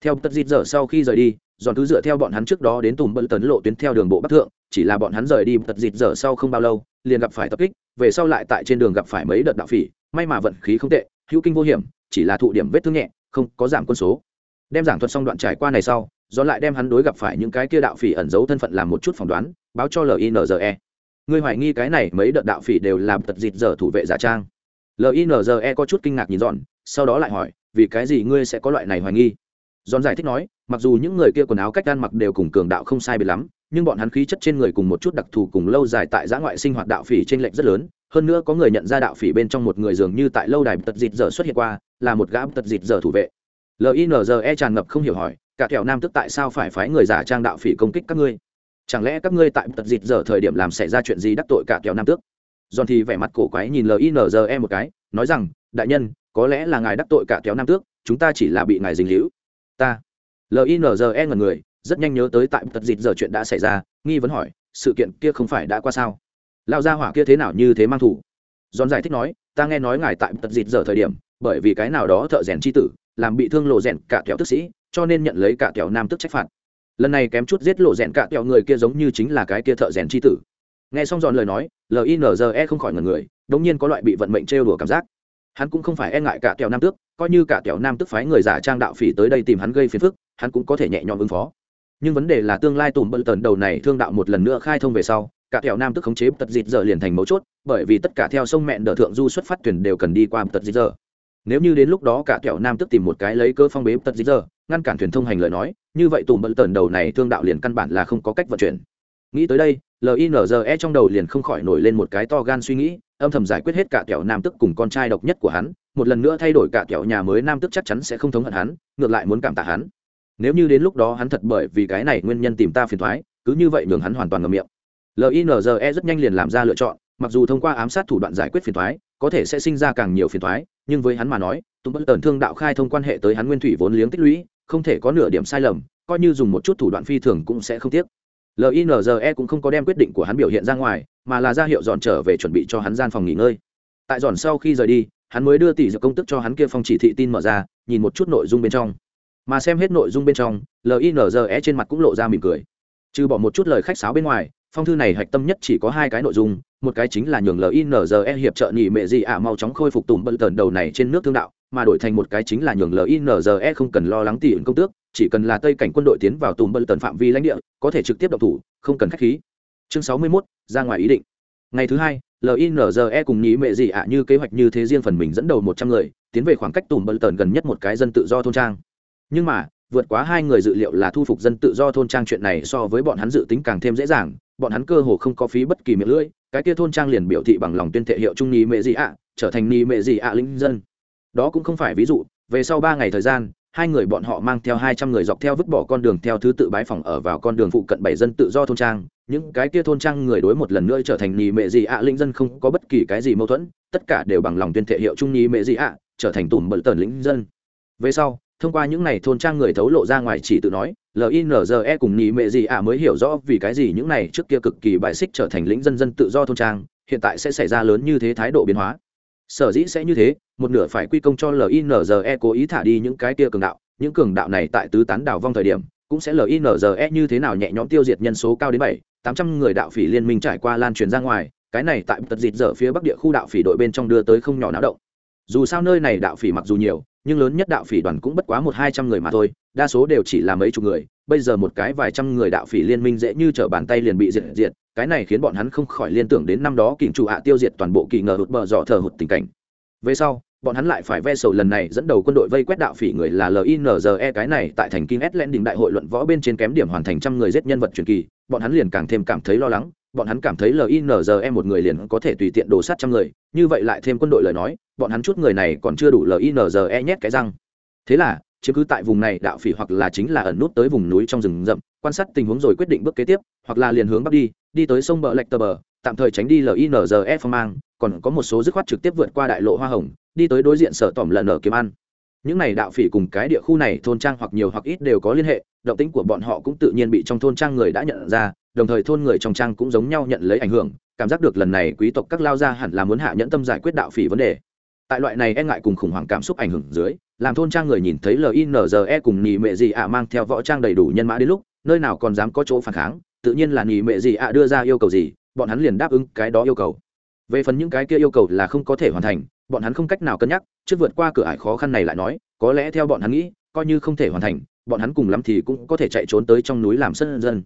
Theo tật dịt dở sau khi rời đi, dọn thứ dựa theo bọn hắn trước đó đến tùm bơ tấn lộ tuyến theo đường bộ bắc thượng, chỉ là bọn hắn rời đi tật dịt dở sau không bao lâu, liền gặp phải tập kích, về sau lại tại trên đường gặp phải mấy đợt đạo phỉ, may mà vận khí không tệ, hữu kinh vô hiểm, chỉ là thụ điểm vết thương nhẹ, không có giảm quân số. Đem giảng thuật xong đoạn trải qua này sau do lại đem hắn đối gặp phải những cái kia đạo phỉ ẩn giấu thân phận làm một chút phỏng đoán, báo cho linze ngươi hoài nghi cái này mấy đợt đạo phỉ đều làm tật dịt dở thủ vệ giả trang. Linze có chút kinh ngạc nhìn dọn sau đó lại hỏi, vì cái gì ngươi sẽ có loại này hoài nghi? Dọn giải thích nói, mặc dù những người kia quần áo cách ăn mặc đều cùng cường đạo không sai biệt lắm, nhưng bọn hắn khí chất trên người cùng một chút đặc thù cùng lâu dài tại giã ngoại sinh hoạt đạo phỉ trên lệch rất lớn. Hơn nữa có người nhận ra đạo phỉ bên trong một người dường như tại lâu đài tật dịt dở xuất hiện qua, là một gã tật dịt dở thủ vệ. Linze tràn ngập không hiểu hỏi, cả thẹo nam tức tại sao phải phái người giả trang đạo phỉ công kích các ngươi? Chẳng lẽ các ngươi tại tật dịt giờ thời điểm làm xảy ra chuyện gì đắc tội cả kẹo nam tước? Giòn thì vẻ mặt cổ quái nhìn linze một cái, nói rằng, đại nhân, có lẽ là ngài đắc tội cả kéo nam tước, chúng ta chỉ là bị ngài dình hữu ta? Linze ngần người, rất nhanh nhớ tới tại tật dịt giờ chuyện đã xảy ra, nghi vấn hỏi, sự kiện kia không phải đã qua sao? Lao ra hỏa kia thế nào như thế mang thủ? Giòn giải thích nói, ta nghe nói ngài tại tật dịt giờ thời điểm, bởi vì cái nào đó thợ rèn c h i tử, làm bị thương lộ rèn cả kéo tức sĩ, cho nên nhận lấy cả kéo nam tức trách phạt lần này kém chút giết lộ rèn cạ kẹo người kia giống như chính là cái kia thợ rèn c h i tử. Nghe xong dọn lời nói linze không khỏi ngần người đ ỗ n g nhiên có loại bị vận mệnh trêu đùa cảm giác. Hắn cũng không phải e ngại cả kẹo nam tước, coi như cả kẹo nam tức phái người giả trang đạo phỉ tới đây tìm hắn gây phiền phức, hắn cũng có thể nhẹ nhõm ứng phó. Nhưng vấn đề là tương lai tùm bận tần đầu này thương đạo một lần nữa khai thông về sau, cả kẹo nam tức khống chế tật dịt giờ liền thành mấu chốt, bởi vì tất cả theo sông mẹn đờ thượng du xuất phát thuyền đều cần đi qua tật dịt giờ. Nếu như đến lúc đó cả kẹo nam tức tìm một cái lấy cơ phong bế tật dịt giờ ngăn cản thuyền thông hành lời nói, như vậy tùm bận tần đầu này thương đạo liền căn bản là không có cách vận chuyển. Nghĩ tới đây linze trong đầu liền không khỏi nổi lên một cái to gan suy nghĩ, âm thầm giải quyết hết cả kẹo nam tức cùng con trai độc nhất của hắn, một lần nữa thay đổi cả kẹo nhà mới nam tức chắc chắn sẽ không thống hận hắn, ngược lại muốn cảm tạ hắn. Nếu như đến lúc đó hắn thật bởi vì cái này nguyên nhân tìm ta phiền thoái, cứ như vậy nhường hắn hoàn toàn ngầm miệng. Linze rất nhanh liền làm ra lựa chọn, mặc dù thông qua ám sát thủ đoạn giải quyết phiền thoái, có thể sẽ sinh ra càng nhiều phiền thoái, nhưng với hắn mà nói tùng bất tần thương đạo khai thông quan hệ tới hắn nguyên thủy vốn liếng tích lũy không thể có nửa điểm sai lầm, coi như dùng một chút thủ đoạn phi thường cũng sẽ không tiếc. Linze cũng không có đem quyết định của hắn biểu hiện ra ngoài, mà là ra hiệu dọn trở về chuẩn bị cho hắn gian phòng nghỉ ngơi. Tại dọn sau khi rời đi, hắn mới đưa tỷ dược công tức cho hắn kia phong chỉ thị tin mở ra, nhìn một chút nội dung bên trong. Mà xem hết nội dung bên trong linze trên mặt cũng lộ ra mỉm cười. Trừ bỏ một chút lời khách sáo bên ngoài, phong thư này hạch tâm nhất chỉ có hai cái nội dung, một cái chính là nhường linze hiệp trợ nhị mệ gì ạ, mau chóng khôi phục tùm bận tần đầu này trên nước thương đạo mà đổi thành một cái chính là nhường linze không cần lo lắng tỷ ứng công tước chỉ cần là tây cảnh quân đội tiến vào tùm bân tần phạm vi lãnh địa có thể trực tiếp độc thủ không cần khách khí. Chương sáu mươi 61, ra ngoài ý định. Ngày thứ hai linze cùng nhí mệ gì ạ như kế hoạch như thế riêng phần mình dẫn đầu một trăm người tiến về khoảng cách tùm bân tần gần nhất một cái dân tự do thôn trang. Nhưng mà vượt quá hai người dự liệu là thu phục dân tự do thôn trang chuyện này so với bọn hắn dự tính càng thêm dễ dàng bọn hắn cơ hồ không có phí bất kỳ miệng lưỡi cái kia thôn trang liền biểu thị bằng lòng tuyên thệ hiệu trung nhí mệ gì ạ trở thành nhí mệ gì ạ linh dân đó cũng không phải ví dụ, về sau ba ngày thời gian, hai người bọn họ mang theo hai trăm người dọc theo vứt bỏ con đường theo thứ tự bái phòng ở vào con đường phụ cận bảy dân tự do thôn trang. Những cái kia thôn trang người đối một lần nữa trở thành nhì mệ gì ạ linh dân không có bất kỳ cái gì mâu thuẫn, tất cả đều bằng lòng tuyên thệ hiệu trung nhì mệ gì ạ, trở thành tùm bẩn tần lĩnh dân. Về sau, thông qua những n à y thôn trang người thấu lộ ra ngoài chỉ tự nói linze cùng nhị mệ gì ạ mới hiểu rõ vì cái gì những n à y trước kia cực kỳ bài xích trở thành lĩnh dân dân tự do thôn trang, hiện tại sẽ xảy ra lớn như thế thái độ biến hóa. Sở dĩ sẽ như thế một nửa phải quy công cho linze cố ý thả đi những cái kia cường đạo. Những cường đạo này tại tứ tán đảo vong thời điểm, cũng sẽ linze như thế nào nhẹ nhõm tiêu diệt nhân số cao đến bảy, tám trăm người đạo phỉ liên minh trải qua lan truyền ra ngoài, cái này tại tật dịt dở phía bắc địa khu đạo phỉ đội bên trong đưa tới không nhỏ náo động. Dù sao nơi này đạo phỉ mặc dù nhiều, nhưng lớn nhất đạo phỉ đoàn cũng bất quá một hai trăm người mà thôi, đa số đều chỉ là mấy chục người, bây giờ một cái vài trăm người đạo phỉ liên minh dễ như t r ở bàn tay liền bị diệt diệt, cái này khiến bọn hắn không khỏi liên tưởng đến năm đó kình chủ hạ tiêu diệt toàn bộ kỳ ngờ hụt bờ dọ thờ hụt tình cảnh. Về sau bọn hắn lại phải ve sầu lần này dẫn đầu quân đội vây quét đạo phỉ người là linze cái này tại thành kinh s len đỉnh đại hội luận võ bên trên kém điểm hoàn thành trăm người giết nhân vật truyền kỳ, bọn hắn liền càng thêm cảm thấy lo lắng, bọn hắn cảm thấy linze một người liền có thể tùy tiện đổ sát trăm người, như vậy lại thêm quân đội lời nói, bọn hắn chút người này còn chưa đủ linze nhét cái răng. Thế là, chiếm cứ tại vùng này đạo phỉ hoặc là chính là ẩn nút tới vùng núi trong rừng rậm, quan sát tình huống rồi quyết định bước kế tiếp, hoặc là liền hướng bắc đi đi tới sông bờ lạch tờ bờ, tạm thời tránh đi linze phong mang, còn có một số dứt khoát trực tiếp vượt qua đại lộ hoa hồng đi tới đối diện sở tỏm lần ở kiếm ăn. Những này đạo phỉ cùng cái địa khu này thôn trang hoặc nhiều hoặc ít đều có liên hệ, động tính của bọn họ cũng tự nhiên bị trong thôn trang người đã nhận ra, đồng thời thôn người trong trang cũng giống nhau nhận lấy ảnh hưởng, cảm giác được lần này quý tộc các lao gia hẳn là muốn hạ nhẫn tâm giải quyết đạo phỉ vấn đề. Tại loại này e ngại cùng khủng hoảng cảm xúc ảnh hưởng dưới, làm thôn trang người nhìn thấy linze cùng nhì mệ gì ạ mang theo võ trang đầy đủ nhân mã đến lúc, nơi nào còn dám có chỗ phản kháng, tự nhiên là nhì mệ gì ạ đưa ra yêu cầu gì, bọn hắn liền đáp ứng cái đó yêu cầu. Về phần những cái kia yêu cầu là không có thể hoàn thành bọn hắn không cách nào cân nhắc, trước vượt qua cửa ải khó khăn này lại nói, có lẽ theo bọn hắn nghĩ, coi như không thể hoàn thành, bọn hắn cùng lắm thì cũng có thể chạy trốn tới trong núi làm sân dân.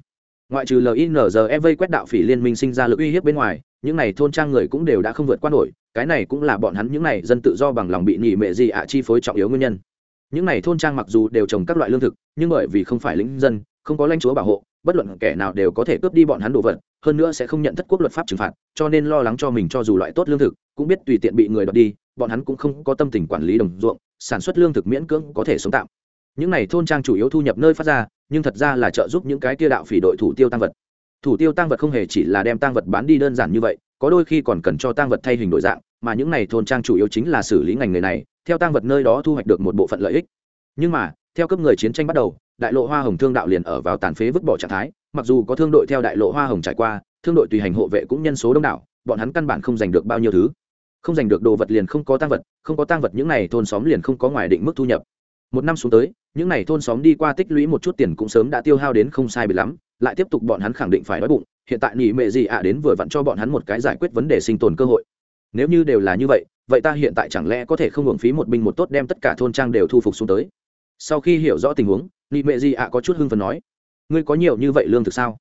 Ngoại trừ linze vây quét đạo phỉ liên minh sinh ra lực uy hiếp bên ngoài, những này thôn trang người cũng đều đã không vượt qua nổi, cái này cũng là bọn hắn những này dân tự do bằng lòng bị nhị mệ gì ạ chi phối trọng yếu nguyên nhân. Những này thôn trang mặc dù đều trồng các loại lương thực, nhưng bởi vì không phải lính dân, không có lãnh chúa bảo hộ, bất luận kẻ nào đều có thể cướp đi bọn hắn đồ vật, hơn nữa sẽ không nhận thất quốc luật pháp trừng phạt, cho nên lo lắng cho mình cho dù loại tốt lương thực cũng biết tùy tiện bị người đoạt đi, bọn hắn cũng không có tâm tình quản lý đồng ruộng, sản xuất lương thực miễn cưỡng có thể sống tạm. Những này thôn trang chủ yếu thu nhập nơi phát ra, nhưng thật ra là trợ giúp những cái kia đạo phỉ đội thủ tiêu tăng vật. Thủ tiêu tăng vật không hề chỉ là đem tăng vật bán đi đơn giản như vậy, có đôi khi còn cần cho tăng vật thay hình đổi dạng, mà những này thôn trang chủ yếu chính là xử lý ngành nghề này, theo tăng vật nơi đó thu hoạch được một bộ phận lợi ích. Nhưng mà, theo cấp người chiến tranh bắt đầu, đại lộ hoa hồng thương đạo liền ở vào tàn phế vứt bỏ trạng thái, mặc dù có thương đội theo đại lộ hoa hồng trải qua, thương đội tùy hành hộ vệ cũng nhân số đông đảo, bọn hắn căn bản không giành được bao nhiêu thứ không giành được đồ vật liền không có tăng vật, không có tăng vật những n à y thôn xóm liền không có ngoài định mức thu nhập. Một năm xuống tới, những n à y thôn xóm đi qua tích lũy một chút tiền cũng sớm đã tiêu hao đến không sai bị lắm, lại tiếp tục bọn hắn khẳng định phải đói bụng, hiện tại nghỉ mệ gì ạ đến vừa vặn cho bọn hắn một cái giải quyết vấn đề sinh tồn cơ hội. Nếu như đều là như vậy vậy ta hiện tại chẳng lẽ có thể không hưởng phí một binh một tốt đem tất cả thôn trang đều thu phục xuống tới? Sau khi hiểu rõ tình huống nghỉ mệ gì ạ có chút hưng phần nói, ngươi có nhiều như vậy lương thực sao?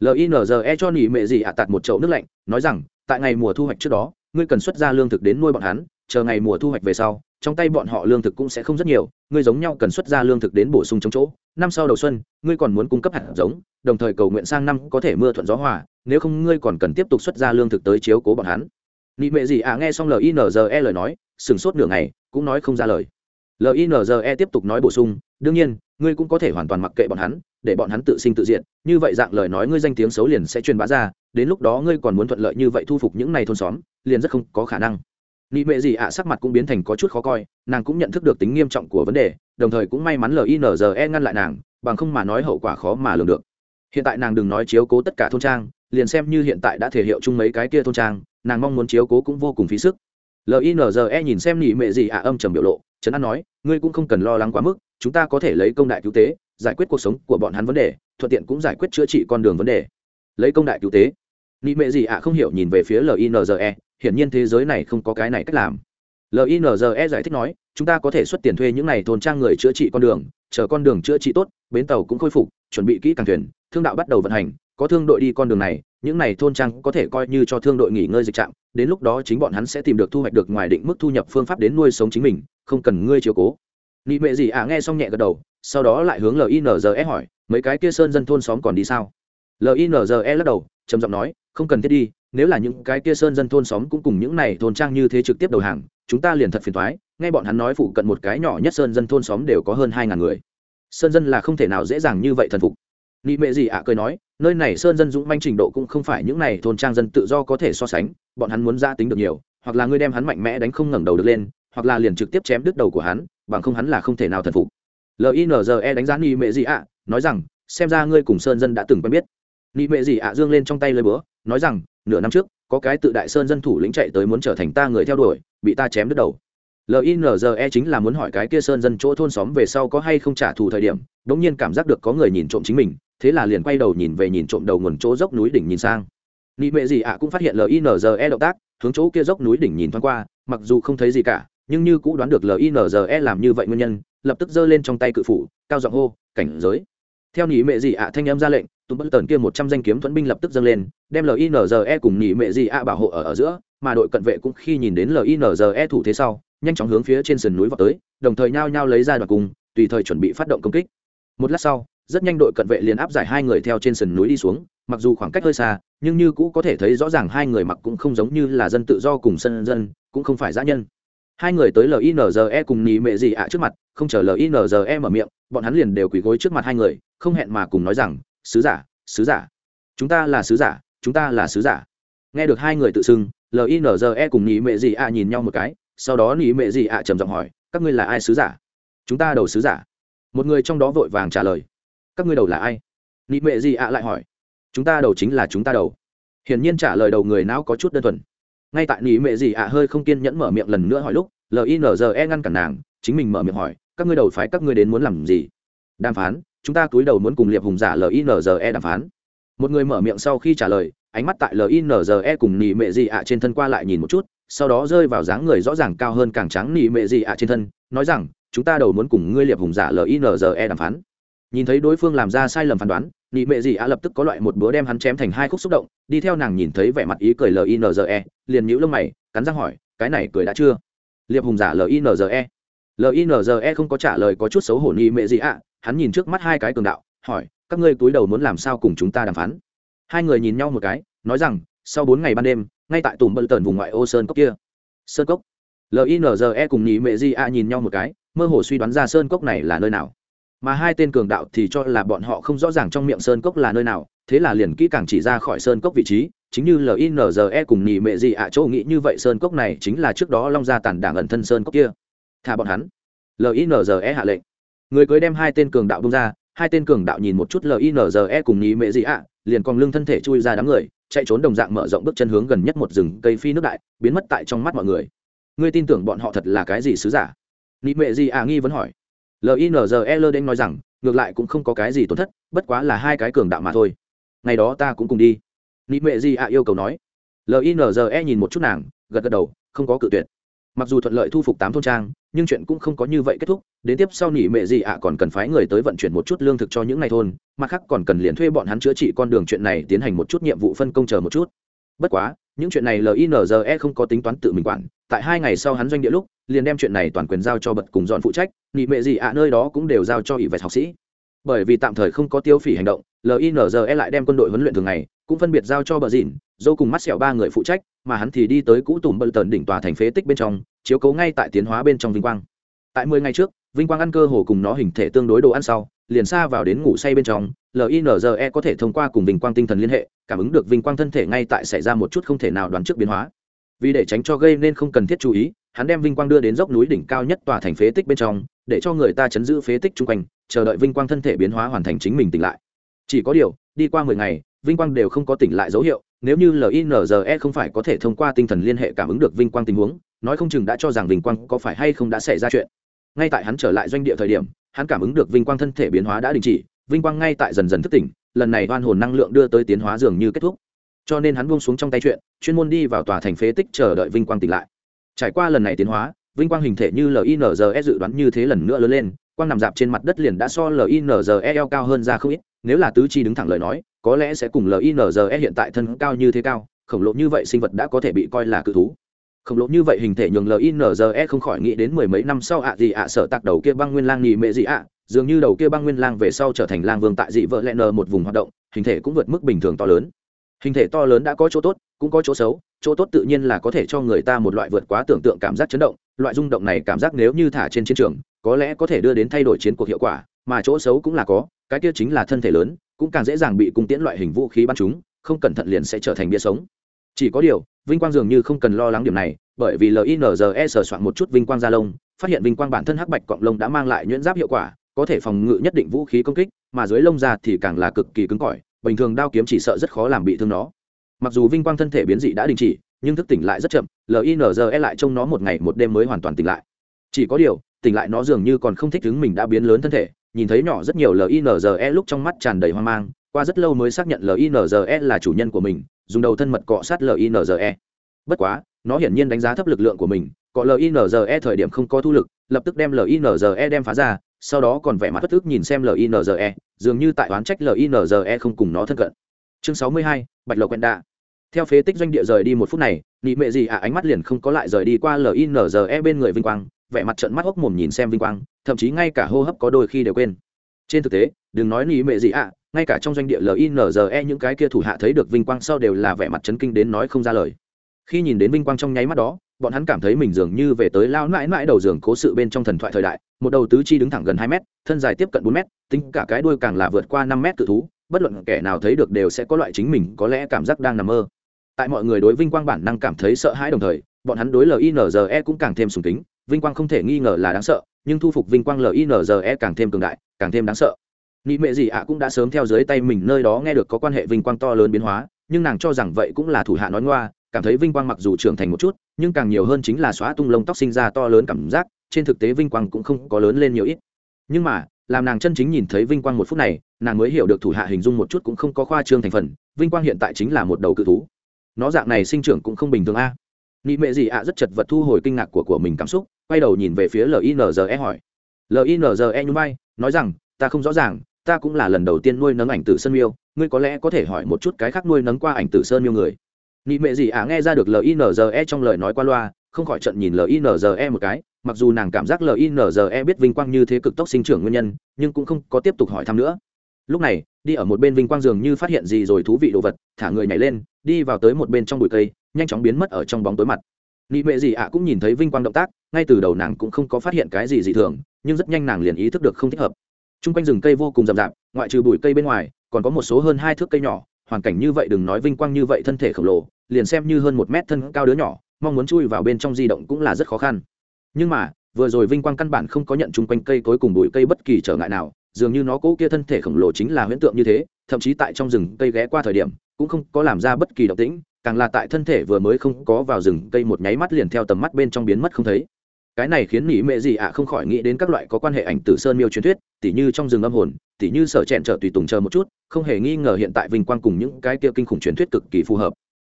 Linze cho nghỉ mệ gì ạ tạt một chậu nước lạnh, nói rằng, tại ngày mùa thu hoạch trước đó ngươi cần xuất ra lương thực đến nuôi bọn hắn, chờ ngày mùa thu hoạch về sau, trong tay bọn họ lương thực cũng sẽ không rất nhiều, ngươi giống nhau cần xuất ra lương thực đến bổ sung trong chỗ năm sau đầu xuân, ngươi còn muốn cung cấp hạt giống, đồng thời cầu nguyện sang năm có thể mưa thuận gió hòa, nếu không ngươi còn cần tiếp tục xuất ra lương thực tới chiếu cố bọn hắn nị mệ gì à? nghe xong linze lời nói sửng sốt nửa ngày, cũng nói không ra lời linze tiếp tục nói bổ sung, đương nhiên, ngươi cũng có thể hoàn toàn mặc kệ bọn hắn, để bọn hắn tự sinh tự diện như vậy dạng lời nói ngươi danh tiếng xấu liền sẽ truyền bá ra đến lúc đó ngươi còn muốn thuận lợi như vậy thu phục những này thôn xóm, liền rất không có khả năng. Nị mệ gì ạ, sắc mặt cũng biến thành có chút khó coi, nàng cũng nhận thức được tính nghiêm trọng của vấn đề, đồng thời cũng may mắn linze ngăn lại nàng, bằng không mà nói hậu quả khó mà lường được. Hiện tại nàng đừng nói chiếu cố tất cả thôn trang, liền xem như hiện tại đã thể hiệu chung mấy cái kia thôn trang, nàng mong muốn chiếu cố cũng vô cùng phí sức. Linze nhìn xem nị mệ gì ạ, âm trầm biểu lộ, trấn an nói, ngươi cũng không cần lo lắng quá mức, chúng ta có thể lấy công đại cứu tế, giải quyết cuộc sống của bọn hắn vấn đề, thuận tiện cũng giải quyết chữa trị con đường vấn đề. Lấy công đại cứu tế nị mệ gì ạ, không hiểu nhìn về phía linze hiển nhiên thế giới này không có cái này cách làm. Linze giải thích nói, chúng ta có thể xuất tiền thuê những n à y thôn trang người chữa trị con đường, chờ con đường chữa trị tốt, bến tàu cũng khôi phục, chuẩn bị kỹ càng thuyền, thương đạo bắt đầu vận hành, có thương đội đi con đường này, những n à y thôn trang có thể coi như cho thương đội nghỉ ngơi dịch trạm, đến lúc đó chính bọn hắn sẽ tìm được thu hoạch được ngoài định mức thu nhập phương pháp đến nuôi sống chính mình, không cần ngươi chiều cố. Nị mệ gì ạ à nghe xong nhẹ gật đầu, sau đó lại hướng linze hỏi, mấy cái kia sơn dân thôn xóm còn đi sao? Linze lắc đầu, trầm giọng nói không cần thiết đi, nếu là những cái kia sơn dân thôn xóm cũng cùng những này thôn trang như thế trực tiếp đầu hàng, chúng ta liền thật phiền thoái nghe bọn hắn nói phụ cận một cái nhỏ nhất sơn dân thôn xóm đều có hơn hai ngàn người. Sơn dân là không thể nào dễ dàng như vậy thần phục. Nị mệ gì ạ, cười nói, nơi này sơn dân dũng manh trình độ cũng không phải những này thôn trang dân tự do có thể so sánh, bọn hắn muốn gia tính được nhiều, hoặc là ngươi đem hắn mạnh mẽ đánh không ngẩng đầu được lên, hoặc là liền trực tiếp chém đứt đầu của hắn, bằng không hắn là không thể nào thần phục. Linze đánh giá nị mệ gì ạ, nói rằng, xem ra ngươi cùng sơn dân đã từng quen biết. Nị mệ gì ạ dương lên trong tay lời bữa nói rằng, nửa năm trước, có cái tự đại sơn dân thủ lĩnh chạy tới muốn trở thành ta người theo đuổi, bị ta chém đứt đầu. Linze chính là muốn hỏi cái kia sơn dân chỗ thôn xóm về sau có hay không trả thù thời điểm đ ỗ n g nhiên cảm giác được có người nhìn trộm chính mình, thế là liền quay đầu nhìn về nhìn trộm đầu nguồn chỗ dốc núi đỉnh nhìn sang. Nị mệ gì ạ cũng phát hiện linze động tác, hướng chỗ kia dốc núi đỉnh nhìn thoáng qua, mặc dù không thấy gì cả, nhưng như cũng đoán được linze làm như vậy nguyên nhân, lập tức giơ lên trong tay cự phủ, cao giọng hô, cảnh giới. Theo nị mệ gì ạ thanh em ra lệnh tùng bất tần kia một trăm danh kiếm thuẫn binh lập tức dâng lên đem linze cùng nhị mệ gì a bảo hộ ở, ở giữa mà đội cận vệ cũng khi nhìn đến linze thủ thế sau nhanh chóng hướng phía trên sườn núi vào tới đồng thời nhao nhao lấy ra đoạt cùng tùy thời chuẩn bị phát động công kích. Một lát sau rất nhanh đội cận vệ liền áp giải hai người theo trên sườn núi đi xuống mặc dù khoảng cách hơi xa nhưng như cũ có thể thấy rõ ràng hai người mặc cũng không giống như là dân tự do cùng sân dân cũng không phải giã nhân. Hai người tới linze cùng nhị mệ gì ạ trước mặt không chờ linze mở miệng bọn hắn liền đều quỳ gối trước mặt hai người không hẹn mà cùng nói rằng sứ giả sứ giả. Chúng ta là sứ giả, chúng ta là sứ giả. Nghe được hai người tự xưng linze cùng nhị mệ gì ạ nhìn nhau một cái, sau đó nhị mệ gì ạ trầm giọng hỏi, các ngươi là ai sứ giả? Chúng ta đầu sứ giả. Một người trong đó vội vàng trả lời, các ngươi đầu là ai? Nhị mệ gì ạ lại hỏi, chúng ta đầu chính là chúng ta đầu. Hiển nhiên trả lời đầu người não có chút đơn thuần. Ngay tại nhị mệ gì ạ hơi không kiên nhẫn mở miệng lần nữa hỏi lúc linze ngăn cản nàng, chính mình mở miệng hỏi, các ngươi đầu phái các ngươi đến muốn làm gì? Đàm phán chúng ta túi đầu muốn cùng liệp hùng giả linze đàm phán. Một người mở miệng sau khi trả lời, ánh mắt tại linze cùng nỉ mệ gì ạ trên thân qua lại nhìn một chút, sau đó rơi vào dáng người rõ ràng cao hơn càng trắng nỉ mệ gì ạ trên thân, nói rằng, chúng ta đầu muốn cùng ngươi liệp hùng giả linze đàm phán. Nhìn thấy đối phương làm ra sai lầm phán đoán, nị mệ gì ạ lập tức có loại một búa đem hắn chém thành hai khúc xúc động, đi theo nàng nhìn thấy vẻ mặt ý cười linze liền nhíu lông mày, cắn răng hỏi, cái này cười đã chưa? Liệp hùng giả linze linze không có trả lời có chút xấu hổ nghi mệ gì ạ. Hắn nhìn trước mắt hai cái cường đạo, hỏi, các ngươi túi đầu muốn làm sao cùng chúng ta đàm phán? Hai người nhìn nhau một cái, nói rằng, sau bốn ngày ban đêm, ngay tại tùm bận tần vùng ngoại ô sơn cốc kia. Sơn cốc? Linze cùng nhị mệ di a nhìn nhau một cái, mơ hồ suy đoán ra sơn cốc này là nơi nào. Mà hai tên cường đạo thì cho là bọn họ không rõ ràng trong miệng sơn cốc là nơi nào, thế là liền kỹ càng chỉ ra khỏi sơn cốc vị trí, chính như linze cùng nhị mệ di a chỗ nghĩ như vậy sơn cốc này chính là trước đó long gia tàn đảng ẩn thân sơn cốc kia thả bọn hắn. Linze hạ lệnh. Người cưới đem hai tên cường đạo bông ra, hai tên cường đạo nhìn một chút linze cùng nhị mệ di a liền còn lưng thân thể chui ra đám người, chạy trốn đồng dạng mở rộng bước chân hướng gần nhất một rừng cây phi nước đại, biến mất tại trong mắt mọi người. Ngươi tin tưởng bọn họ thật là cái gì sứ giả? Nhí mệ gì à nghi vẫn hỏi. Linze lơ đen nói rằng, ngược lại cũng không có cái gì tổn thất, bất quá là hai cái cường đạo mà thôi. Ngày đó ta cũng cùng đi. Nhí mệ gì à yêu cầu nói. Linze nhìn một chút nàng, gật gật đầu, không có cự tuyệt mặc dù thuận lợi thu phục tám thôn trang, nhưng chuyện cũng không có như vậy kết thúc. Đến tiếp sau nỉ mệ gì ạ, còn cần phái người tới vận chuyển một chút lương thực cho những ngày thôn, mặt khác còn cần liền thuê bọn hắn chữa trị con đường chuyện này tiến hành một chút nhiệm vụ phân công chờ một chút. Bất quá, những chuyện này linze không có tính toán tự mình quản. Tại hai ngày sau hắn doanh địa lúc, liền đem chuyện này toàn quyền giao cho bật cùng dọn phụ trách, nỉ mệ gì ạ, nơi đó cũng đều giao cho ỷ vẹt học sĩ. Bởi vì tạm thời không có tiêu phỉ hành động linze lại đem quân đội huấn luyện thường ngày cũng phân biệt giao cho bờ dìn, dâu cùng mắt sẹo ba người phụ trách, mà hắn thì đi tới cũ tùm bờ tần đỉnh tòa thành phế tích bên trong, chiếu cố ngay tại tiến hóa bên trong vinh quang. Tại mười ngày trước, vinh quang ăn cơ hồ cùng nó hình thể tương đối đồ ăn sau, liền xa vào đến ngủ say bên trong linze có thể thông qua cùng vinh quang tinh thần liên hệ, cảm ứng được vinh quang thân thể ngay tại xảy ra một chút không thể nào đoán trước biến hóa. Vì để tránh cho gây nên không cần thiết chú ý, hắn đem vinh quang đưa đến dốc núi đỉnh cao nhất tòa thành phế tích bên trong, để cho người ta chấn giữ phế tích chung quanh, chờ đợi vinh quang thân thể biến hóa hoàn thành chính mình tỉnh lại. Chỉ có điều, đi qua mười ngày vinh quang đều không có tỉnh lại dấu hiệu, nếu như linze không phải có thể thông qua tinh thần liên hệ cảm ứng được vinh quang tình huống, nói không chừng đã cho rằng vinh quang có phải hay không đã xảy ra chuyện. Ngay tại hắn trở lại doanh địa thời điểm, hắn cảm ứng được vinh quang thân thể biến hóa đã đình chỉ, vinh quang ngay tại dần dần thức tỉnh, lần này oan hồn năng lượng đưa tới tiến hóa dường như kết thúc. Cho nên hắn buông xuống trong tay chuyện, chuyên môn đi vào tòa thành phế tích chờ đợi vinh quang tỉnh lại. Trải qua lần này tiến hóa, vinh quang hình thể như linze dự đoán như thế lần nữa lớn lên, quang nằm dạp trên mặt đất liền đã so linze eo cao hơn ra không ít nếu là tứ chi đứng thẳng lời nói, có lẽ sẽ cùng linze hiện tại thân cao như thế cao, khổng lồ như vậy sinh vật đã có thể bị coi là cự thú. Khổng lồ như vậy hình thể nhường linze không khỏi nghĩ đến mười mấy năm sau ạ gì ạ sợ tạc đầu kia băng nguyên lang nhì mệ gì ạ, dường như đầu kia băng nguyên lang về sau trở thành lang vương tại dị vợ lẽ nờ một vùng hoạt động, hình thể cũng vượt mức bình thường to lớn. Hình thể to lớn đã có chỗ tốt, cũng có chỗ xấu, chỗ tốt tự nhiên là có thể cho người ta một loại vượt quá tưởng tượng cảm giác chấn động, loại rung động này cảm giác nếu như thả trên chiến trường, có lẽ có thể đưa đến thay đổi chiến cuộc hiệu quả mà chỗ xấu cũng là có, cái kia chính là thân thể lớn, cũng càng dễ dàng bị cung tiễn loại hình vũ khí bắn chúng, không cẩn thận liền sẽ trở thành bia sống. Chỉ có điều, vinh quang dường như không cần lo lắng điểm này, bởi vì linze sờ soạn một chút vinh quang da lông, phát hiện vinh quang bản thân hắc bạch cọng lông đã mang lại nhuyễn giáp hiệu quả, có thể phòng ngự nhất định vũ khí công kích, mà dưới lông da thì càng là cực kỳ cứng cỏi, bình thường đao kiếm chỉ sợ rất khó làm bị thương nó. Mặc dù vinh quang thân thể biến dị đã đình chỉ, nhưng thức tỉnh lại rất chậm linze lại trông nó một ngày một đêm mới hoàn toàn tỉnh lại. Chỉ có điều, tỉnh lại nó dường như còn không thích ứng mình đã biến lớn thân thể nhìn thấy nhỏ rất nhiều linze lúc trong mắt tràn đầy hoang mang, qua rất lâu mới xác nhận linze là chủ nhân của mình, dùng đầu thân mật cọ sát linze bất quá, nó hiển nhiên đánh giá thấp lực lượng của mình, cọ linze thời điểm không có thu lực, lập tức đem linze đem phá ra, sau đó còn vẻ mặt bất thức nhìn xem linze dường như tại oán trách linze không cùng nó thân cận. Chương sáu mươi hai, bạch lộc quen đạ. Theo phế tích doanh địa rời đi một phút này, nị mệ gì ạ, ánh mắt liền không có lại rời đi qua linze bên người vinh quang vẻ mặt trận mắt hốc mồm nhìn xem vinh quang, thậm chí ngay cả hô hấp có đôi khi đều quên. Trên thực tế, đừng nói nị mệ gì ạ, ngay cả trong doanh địa linze những cái kia thủ hạ thấy được vinh quang sau đều là vẻ mặt chấn kinh đến nói không ra lời. Khi nhìn đến vinh quang trong nháy mắt đó, bọn hắn cảm thấy mình dường như về tới lao mãi mãi đầu giường cố sự bên trong thần thoại thời đại, một đầu tứ chi đứng thẳng gần hai mét, thân dài tiếp cận bốn mét, tính cả cái đuôi càng là vượt qua năm mét tự thú, bất luận kẻ nào thấy được đều sẽ có loại chính mình có lẽ cảm giác đang nằm mơ. Tại mọi người đối vinh quang bản năng cảm thấy sợ hãi đồng thời, bọn hắn đối linze cũng càng thêm sùng kính vinh quang không thể nghi ngờ là đáng sợ, nhưng thu phục vinh quang linze càng thêm cường đại, càng thêm đáng sợ. Nị mệ gì ạ cũng đã sớm theo dưới tay mình nơi đó nghe được có quan hệ vinh quang to lớn biến hóa, nhưng nàng cho rằng vậy cũng là thủ hạ nói ngoa, cảm thấy vinh quang mặc dù trưởng thành một chút, nhưng càng nhiều hơn chính là xóa tung lông tóc sinh ra to lớn cảm giác, trên thực tế vinh quang cũng không có lớn lên nhiều ít. Nhưng mà, làm nàng chân chính nhìn thấy vinh quang một phút này, nàng mới hiểu được thủ hạ hình dung một chút cũng không có khoa trương thành phần, vinh quang hiện tại chính là một đầu cự thú. Nó dạng này sinh trưởng cũng không bình thường a. Nị mệ gì ạ rất chật vật thu hồi kinh ngạc của của mình cảm xúc quay đầu nhìn về phía linze hỏi. Linze nhún vai, nói rằng, ta không rõ ràng, ta cũng là lần đầu tiên nuôi nấng ảnh tử sơn miêu, ngươi có lẽ có thể hỏi một chút cái khác nuôi nấng qua ảnh tử sơn miêu người. Nị mệ gì à nghe ra được linze trong lời nói qua loa, không khỏi trận nhìn linze một cái, mặc dù nàng cảm giác linze biết vinh quang như thế cực tốc sinh trưởng nguyên nhân, nhưng cũng không có tiếp tục hỏi thăm nữa. Lúc này, đi ở một bên vinh quang dường như phát hiện gì rồi thú vị đồ vật, thả người nhảy lên, đi vào tới một bên trong bụi cây, nhanh chóng biến mất ở trong bóng tối mặt nị mệ gì ạ cũng nhìn thấy vinh quang động tác, ngay từ đầu nàng cũng không có phát hiện cái gì dị thường, nhưng rất nhanh nàng liền ý thức được không thích hợp. T r u n g quanh rừng cây vô cùng rậm rạp, ngoại trừ bụi cây bên ngoài, còn có một số hơn hai thước cây nhỏ, hoàn cảnh như vậy đừng nói vinh quang như vậy thân thể khổng lồ, liền xem như hơn một mét thân cao đứa nhỏ, mong muốn chui vào bên trong di động cũng là rất khó khăn. Nhưng mà, vừa rồi vinh quang căn bản không có nhận chung quanh cây cối cùng bụi cây bất kỳ trở ngại nào, dường như nó cố kia thân thể khổng lồ chính là huyễn tượng như thế, thậm chí tại trong rừng cây ghé qua thời điểm, cũng không có làm ra bất kỳ động tĩnh càng là tại thân thể vừa mới không có vào rừng, cây một nháy mắt liền theo tầm mắt bên trong biến mất không thấy. Cái này khiến nỉ mệ gì ạ không khỏi nghĩ đến các loại có quan hệ ảnh tử sơn miêu truyền thuyết, tỉ như trong rừng âm hồn, tỉ như sở chẹn trở tùy tùng chờ một chút, không hề nghi ngờ hiện tại vinh quang cùng những cái kia kinh khủng truyền thuyết cực kỳ phù hợp.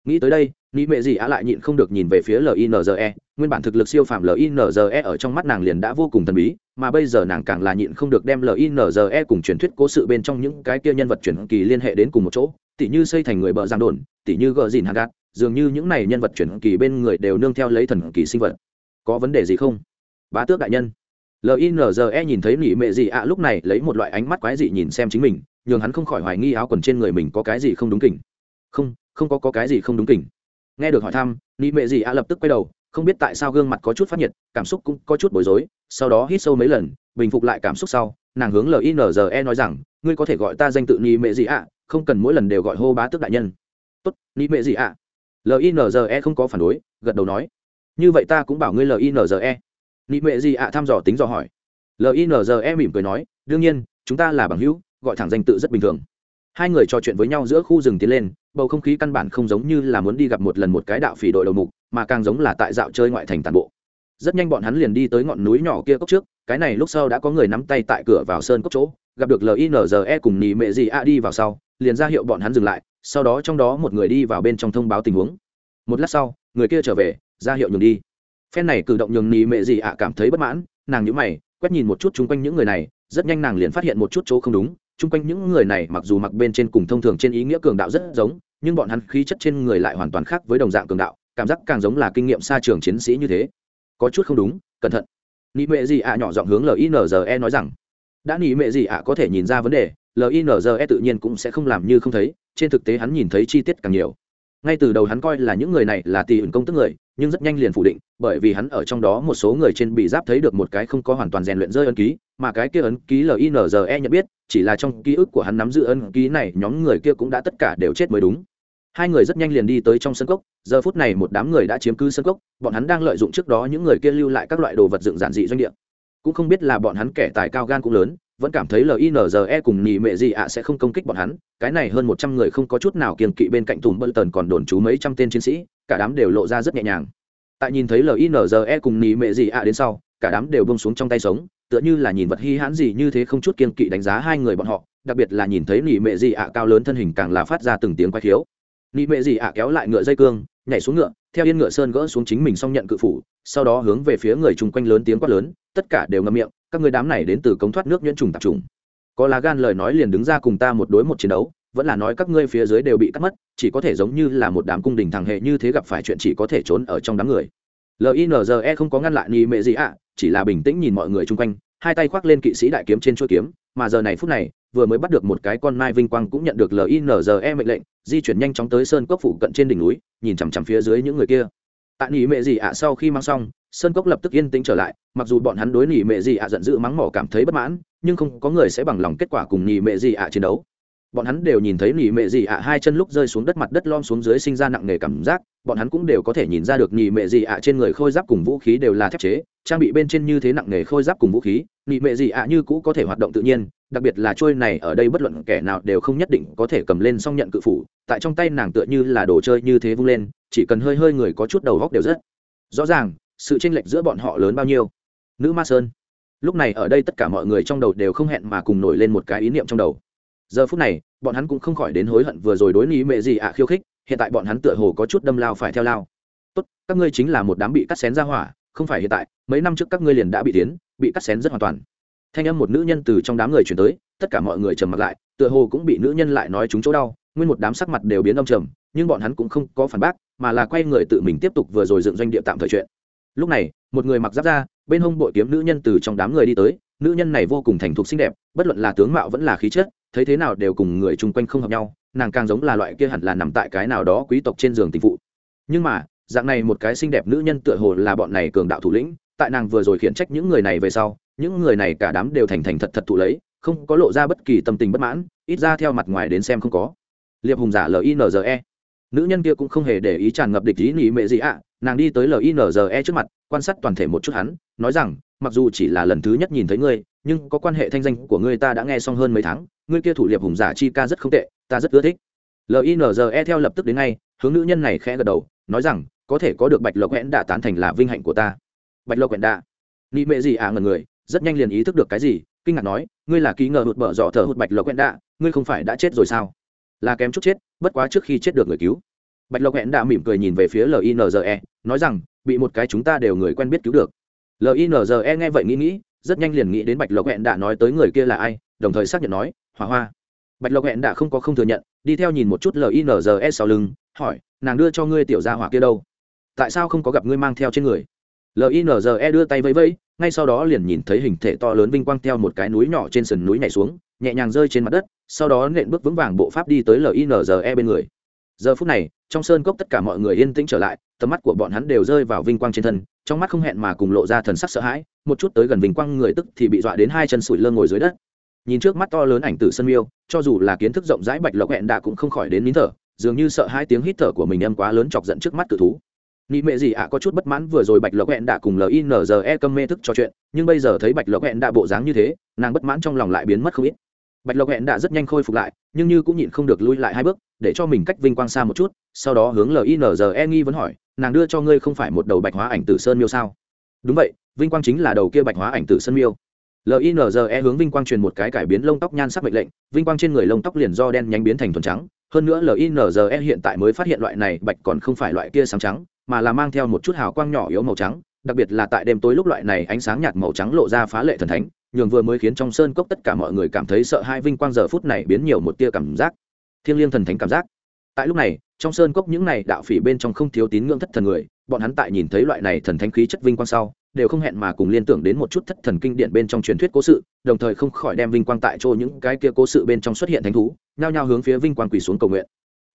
Nghĩ tới đây, nỉ mệ gì ạ lại nhịn không được nhìn về phía linze nguyên bản thực lực siêu phàm linze ở trong mắt nàng liền đã vô cùng thần bí, mà bây giờ nàng càng là nhịn không được đem linze cùng truyền thuyết cố sự bên trong những cái kia nhân vật truyền kỳ liên hệ đến cùng một chỗ tỉ như xây thành người bợ giang đồn tỉ như gờ dìn hạt gạt dường như những này nhân vật chuyển kỳ bên người đều nương theo lấy thần kỳ sinh vật. Có vấn đề gì không? Bá tước đại nhân. Linze nhìn thấy nỉ mệ gì ạ lúc này lấy một loại ánh mắt quái dị nhìn xem chính mình nhường hắn không khỏi hoài nghi áo quần trên người mình có cái gì không đúng kỉnh. Không không có, có cái gì không đúng kỉnh. Nghe được hỏi thăm nỉ mệ gì ạ lập tức quay đầu không biết tại sao gương mặt có chút phát nhiệt cảm xúc cũng có chút bối rối sau đó hít sâu mấy lần bình phục lại cảm xúc sau nàng hướng linze nói rằng ngươi có thể gọi ta danh tự nỉ mệ gì ạ? Không cần mỗi lần đều gọi hô bá tước đại nhân. Tốt nỉ mệ gì ạ? Linze không có phản đối, gật đầu nói. Như vậy ta cũng bảo ngươi linze nị mệ gì ạ? Thăm dò tính dò hỏi. Linze mỉm cười nói, đương nhiên, chúng ta là bằng hữu, gọi thẳng danh tự rất bình thường. Hai người trò chuyện với nhau giữa khu rừng tiến lên, bầu không khí căn bản không giống như là muốn đi gặp một lần một cái đạo phỉ đội đầu mục, mà càng giống là tại dạo chơi ngoại thành tàn bộ. Rất nhanh bọn hắn liền đi tới ngọn núi nhỏ kia cốc trước, cái này lúc sau đã có người nắm tay tại cửa vào sơn cốc chỗ gặp được linze cùng nị mệ gì a đi vào sau, liền ra hiệu bọn hắn dừng lại, sau đó trong đó một người đi vào bên trong thông báo tình huống. Một lát sau, người kia trở về, ra hiệu nhường đi. Phen này cử động nhường nì mệ gì ạ cảm thấy bất mãn, nàng nhữ mày, quét nhìn một chút chung quanh những người này, rất nhanh nàng liền phát hiện một chút chỗ không đúng, chung quanh những người này mặc dù mặc bên trên cùng thông thường trên ý nghĩa cường đạo rất giống, nhưng bọn hắn khí chất trên người lại hoàn toàn khác với đồng dạng cường đạo, cảm giác càng giống là kinh nghiệm xa trường chiến sĩ như thế. Có chút không đúng, cẩn thận. Nị mệ gì ạ nhỏ giọng hướng linze nói rằng đã nghĩ mẹ gì ạ, có thể nhìn ra vấn đề linze tự nhiên cũng sẽ không làm như không thấy, trên thực tế hắn nhìn thấy chi tiết càng nhiều. Ngay từ đầu hắn coi là những người này là tỷ ẩn công tức người, nhưng rất nhanh liền phủ định, bởi vì hắn ở trong đó một số người trên bị giáp thấy được một cái không có hoàn toàn rèn luyện rơi ấn ký, mà cái kia ấn ký linze nhận biết, chỉ là trong ký ức của hắn nắm giữ ấn ký này, nhóm người kia cũng đã tất cả đều chết mới đúng. Hai người rất nhanh liền đi tới trong sân cốc, giờ phút này một đám người đã chiếm cứ sân cốc, bọn hắn đang lợi dụng trước đó những người kia lưu lại các loại đồ vật dựng giản dị doanh địa cũng không biết là bọn hắn kẻ tài cao gan cũng lớn, vẫn cảm thấy linze cùng nhị mệ gì ạ sẽ không công kích bọn hắn, cái này hơn một trăm người không có chút nào kiềm kỵ bên cạnh tùm bơ tần còn đồn trú mấy trăm tên chiến sĩ, cả đám đều lộ ra rất nhẹ nhàng. Tại nhìn thấy linze cùng nhị mệ gì ạ đến sau, cả đám đều bông xuống trong tay sống, tựa như là nhìn vật hy hãn gì như thế không chút kiên kỵ đánh giá hai người bọn họ, đặc biệt là nhìn thấy nhị mệ gì ạ cao lớn thân hình càng là phát ra từng tiếng quay khiếu. Nhị mệ gì ạ kéo lại ngựa dây cương, nhảy xuống ngựa theo yên ngựa sơn gỡ xuống chính mình xong nhận cự phủ, sau đó hướng về phía người chung quanh lớn tiếng quát lớn, tất cả đều ngậm miệng, các người đám này đến từ cống thoát nước nhuyễn trùng tạp trùng. Có lá gan lời nói liền đứng ra cùng ta một đối một chiến đấu, vẫn là nói các ngươi phía dưới đều bị cắt mất, chỉ có thể giống như là một đám cung đình thằng hệ như thế gặp phải chuyện chỉ có thể trốn ở trong đám người. Linze không có ngăn lại ni mệ gì ạ, chỉ là bình tĩnh nhìn mọi người chung quanh, hai tay khoác lên kỵ sĩ đại kiếm trên chuôi kiếm, mà giờ này phút này vừa mới bắt được một cái con mai vinh quang cũng nhận được linze mệnh lệnh, di chuyển nhanh chóng tới sơn cốc phủ cận trên đỉnh núi, nhìn chằm chằm phía dưới những người kia. Tại nỉ mệ gì ạ sau khi mang xong, sơn cốc lập tức yên tĩnh trở lại, mặc dù bọn hắn đối nỉ mệ gì ạ giận dữ mắng mỏ cảm thấy bất mãn, nhưng không có người sẽ bằng lòng kết quả cùng nỉ mệ gì ạ chiến đấu. Bọn hắn đều nhìn thấy nỉ mệ gì ạ hai chân lúc rơi xuống đất mặt đất lom xuống dưới sinh ra nặng nề cảm giác, bọn hắn cũng đều có thể nhìn ra được nỉ mệ gì ạ trên người khôi giáp cùng vũ khí đều là thép chế, trang bị bên trên như thế nặng nề khôi giáp cùng vũ khí, nỉ mệ gì ạ như cũ có thể hoạt động tự nhiên đặc biệt là trôi này ở đây bất luận kẻ nào đều không nhất định có thể cầm lên xong nhận cự phủ, tại trong tay nàng tựa như là đồ chơi như thế vung lên, chỉ cần hơi hơi người có chút đầu góc đều rất rõ ràng, sự chênh lệch giữa bọn họ lớn bao nhiêu. Nữ ma sơn. Lúc này ở đây tất cả mọi người trong đầu đều không hẹn mà cùng nổi lên một cái ý niệm trong đầu. Giờ phút này, bọn hắn cũng không khỏi đến hối hận vừa rồi đối lý mệ gì ạ khiêu khích, hiện tại bọn hắn tựa hồ có chút đâm lao phải theo lao. Tốt, các ngươi chính là một đám bị cắt xén ra hỏa, không phải hiện tại, mấy năm trước các ngươi liền đã bị tiến, bị cắt xén rất hoàn toàn thanh âm một nữ nhân từ trong đám người chuyển tới, tất cả mọi người trầm mặt lại, tựa hồ cũng bị nữ nhân lại nói chúng chỗ đau, nguyên một đám sắc mặt đều biến âm trầm, nhưng bọn hắn cũng không có phản bác, mà là quay người tự mình tiếp tục vừa rồi dựng doanh địa tạm thời chuyện. Lúc này, một người mặc giáp ra bên hông bội kiếm nữ nhân từ trong đám người đi tới, nữ nhân này vô cùng thành thục xinh đẹp, bất luận là tướng mạo vẫn là khí chất, thấy thế nào đều cùng người chung quanh không hợp nhau, nàng càng giống là loại kia hẳn là nằm tại cái nào đó quý tộc trên giường tình phụ. Nhưng mà, dạng này một cái xinh đẹp nữ nhân tựa hồ là bọn này cường đạo thủ lĩnh, tại nàng vừa rồi khiển trách những người này về sau những người này cả đám đều thành thành thật thật thụ lấy, không có lộ ra bất kỳ tâm tình bất mãn, ít ra theo mặt ngoài đến xem không có. Liệp hùng giả linze nữ nhân kia cũng không hề để ý tràn ngập địch ý nỉ mệ gì ạ, nàng đi tới linze trước mặt, quan sát toàn thể một chút hắn, nói rằng, mặc dù chỉ là lần thứ nhất nhìn thấy ngươi, nhưng có quan hệ thanh danh của ngươi ta đã nghe xong hơn mấy tháng, ngươi kia thủ liệp hùng giả chi ca rất không tệ, ta rất ưa thích. Linze theo lập tức đến ngay, hướng nữ nhân này khẽ gật đầu, nói rằng, có thể có được bạch lộc hẹn đã tán thành là vinh hạnh của ta. Bạch lộc hẹn đã nị mệ gì à ngần người rất nhanh liền ý thức được cái gì, kinh ngạc nói, ngươi là ký ngờ hụt bở dọ thở hụt bạch lộc hẹn đạ, ngươi không phải đã chết rồi sao? Là kém chút chết, bất quá trước khi chết được người cứu. Bạch lộc hẹn đạ mỉm cười nhìn về phía linze nói rằng, bị một cái chúng ta đều người quen biết cứu được. Linze nghe vậy nghĩ nghĩ, rất nhanh liền nghĩ đến bạch lộc hẹn đạ nói tới người kia là ai, đồng thời xác nhận nói, hỏa hoa. Bạch lộc hẹn đã không có không thừa nhận, đi theo nhìn một chút linze sau lưng, hỏi, nàng đưa cho ngươi tiểu gia hỏa kia đâu? Tại sao không có gặp ngươi mang theo trên người? Linze đưa tay vẫy vẫy, ngay sau đó liền nhìn thấy hình thể to lớn vinh quang theo một cái núi nhỏ trên sườn núi nhảy xuống, nhẹ nhàng rơi trên mặt đất, sau đó nện bước vững vàng bộ pháp đi tới linze bên người. Giờ phút này, trong sơn cốc tất cả mọi người yên tĩnh trở lại, tầm mắt của bọn hắn đều rơi vào vinh quang trên thân, trong mắt không hẹn mà cùng lộ ra thần sắc sợ hãi, một chút tới gần vinh quang người tức thì bị dọa đến hai chân sủi lơ ngồi dưới đất. Nhìn trước mắt to lớn ảnh tử sân miêu, cho dù là kiến thức rộng rãi bạch lộc hẹn đã cũng không khỏi đến nín thở, dường như sợ hai tiếng hít thở của mình em quá lớn chọc giận trước mắt cự thú nị mệ gì ạ, có chút bất mãn, vừa rồi bạch lộc hẹn đã cùng linze câm mê thức trò chuyện, nhưng bây giờ thấy bạch lộc hẹn đã bộ dáng như thế, nàng bất mãn trong lòng lại biến mất không ít. Bạch lộc hẹn đã rất nhanh khôi phục lại, nhưng như cũng nhịn không được lui lại hai bước, để cho mình cách vinh quang xa một chút, sau đó hướng linze nghi vấn hỏi, nàng đưa cho ngươi không phải một đầu bạch hóa ảnh tử sơn miêu sao? Đúng vậy, vinh quang chính là đầu kia bạch hóa ảnh tử sơn miêu. Linze hướng vinh quang truyền một cái cải biến lông tóc nhan sắc mệnh lệnh, vinh quang trên người lông tóc liền do đen nhánh biến thành thuần trắng. Hơn nữa linze hiện tại mới phát hiện loại này bạch còn không phải loại kia sáng trắng mà là mang theo một chút hào quang nhỏ yếu màu trắng, đặc biệt là tại đêm tối lúc loại này ánh sáng nhạt màu trắng lộ ra phá lệ thần thánh, nhường vừa mới khiến trong sơn cốc tất cả mọi người cảm thấy sợ hai vinh quang giờ phút này biến nhiều một tia cảm giác. Thiêng liêng thần thánh cảm giác. Tại lúc này, trong sơn cốc những này đạo phỉ bên trong không thiếu tín ngưỡng thất thần người, bọn hắn tại nhìn thấy loại này thần thánh khí chất vinh quang sau, đều không hẹn mà cùng liên tưởng đến một chút thất thần kinh điển bên trong truyền thuyết cố sự, đồng thời không khỏi đem vinh quang tại chỗ những cái kia cố sự bên trong xuất hiện thánh thú, nhao nhao hướng phía vinh quang quỳ xuống cầu nguyện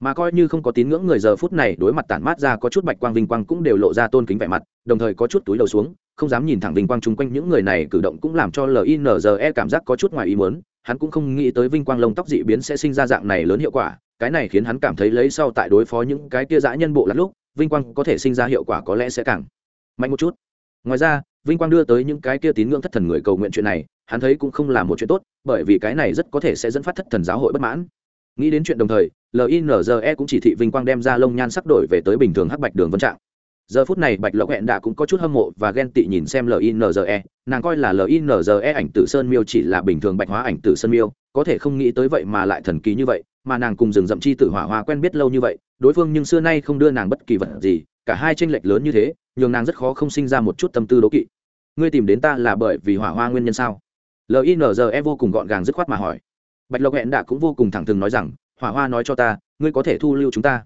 mà coi như không có tín ngưỡng người giờ phút này đối mặt tản mát ra có chút bạch quang vinh quang cũng đều lộ ra tôn kính vẻ mặt, đồng thời có chút túi đầu xuống, không dám nhìn thẳng vinh quang chung quanh những người này cử động cũng làm cho linze cảm giác có chút ngoài ý muốn, hắn cũng không nghĩ tới vinh quang lông tóc dị biến sẽ sinh ra dạng này lớn hiệu quả, cái này khiến hắn cảm thấy lấy sau tại đối phó những cái tia dã nhân bộ lắm lúc, vinh quang có thể sinh ra hiệu quả có lẽ sẽ càng mạnh một chút. Ngoài ra, vinh quang đưa tới những cái kia tín ngưỡng thất thần người cầu nguyện chuyện này, hắn thấy cũng không là một chuyện tốt, bởi vì cái này rất có thể sẽ dẫn phát thất thần giáo hội bất mãn nghĩ đến chuyện đồng thời linze cũng chỉ thị vinh quang đem ra lông nhan sắc đổi về tới bình thường hắc bạch đường vân trạng. Giờ phút này, bạch lộc hẹn đã cũng có chút hâm mộ và ghen tị nhìn xem linze nàng coi là linze ảnh tử sơn miêu chỉ là bình thường bạch hóa ảnh tử sơn miêu, có thể không nghĩ tới vậy mà lại thần kỳ như vậy, mà nàng cùng rừng rậm chi tử hỏa hoa quen biết lâu như vậy, đối phương nhưng xưa nay không đưa nàng bất kỳ vật gì, cả hai tranh lệch lớn như thế, nhường nàng rất khó không sinh ra một chút tâm tư đố kỵ. Ngươi tìm đến ta là bởi vì hỏa hoa nguyên nhân sao? Linze vô cùng gọn gàng dứt khoát mà hỏi bạch lộc hẹn đã cũng vô cùng thẳng thừng nói rằng, hỏa hoa nói cho ta, ngươi có thể thu lưu chúng ta.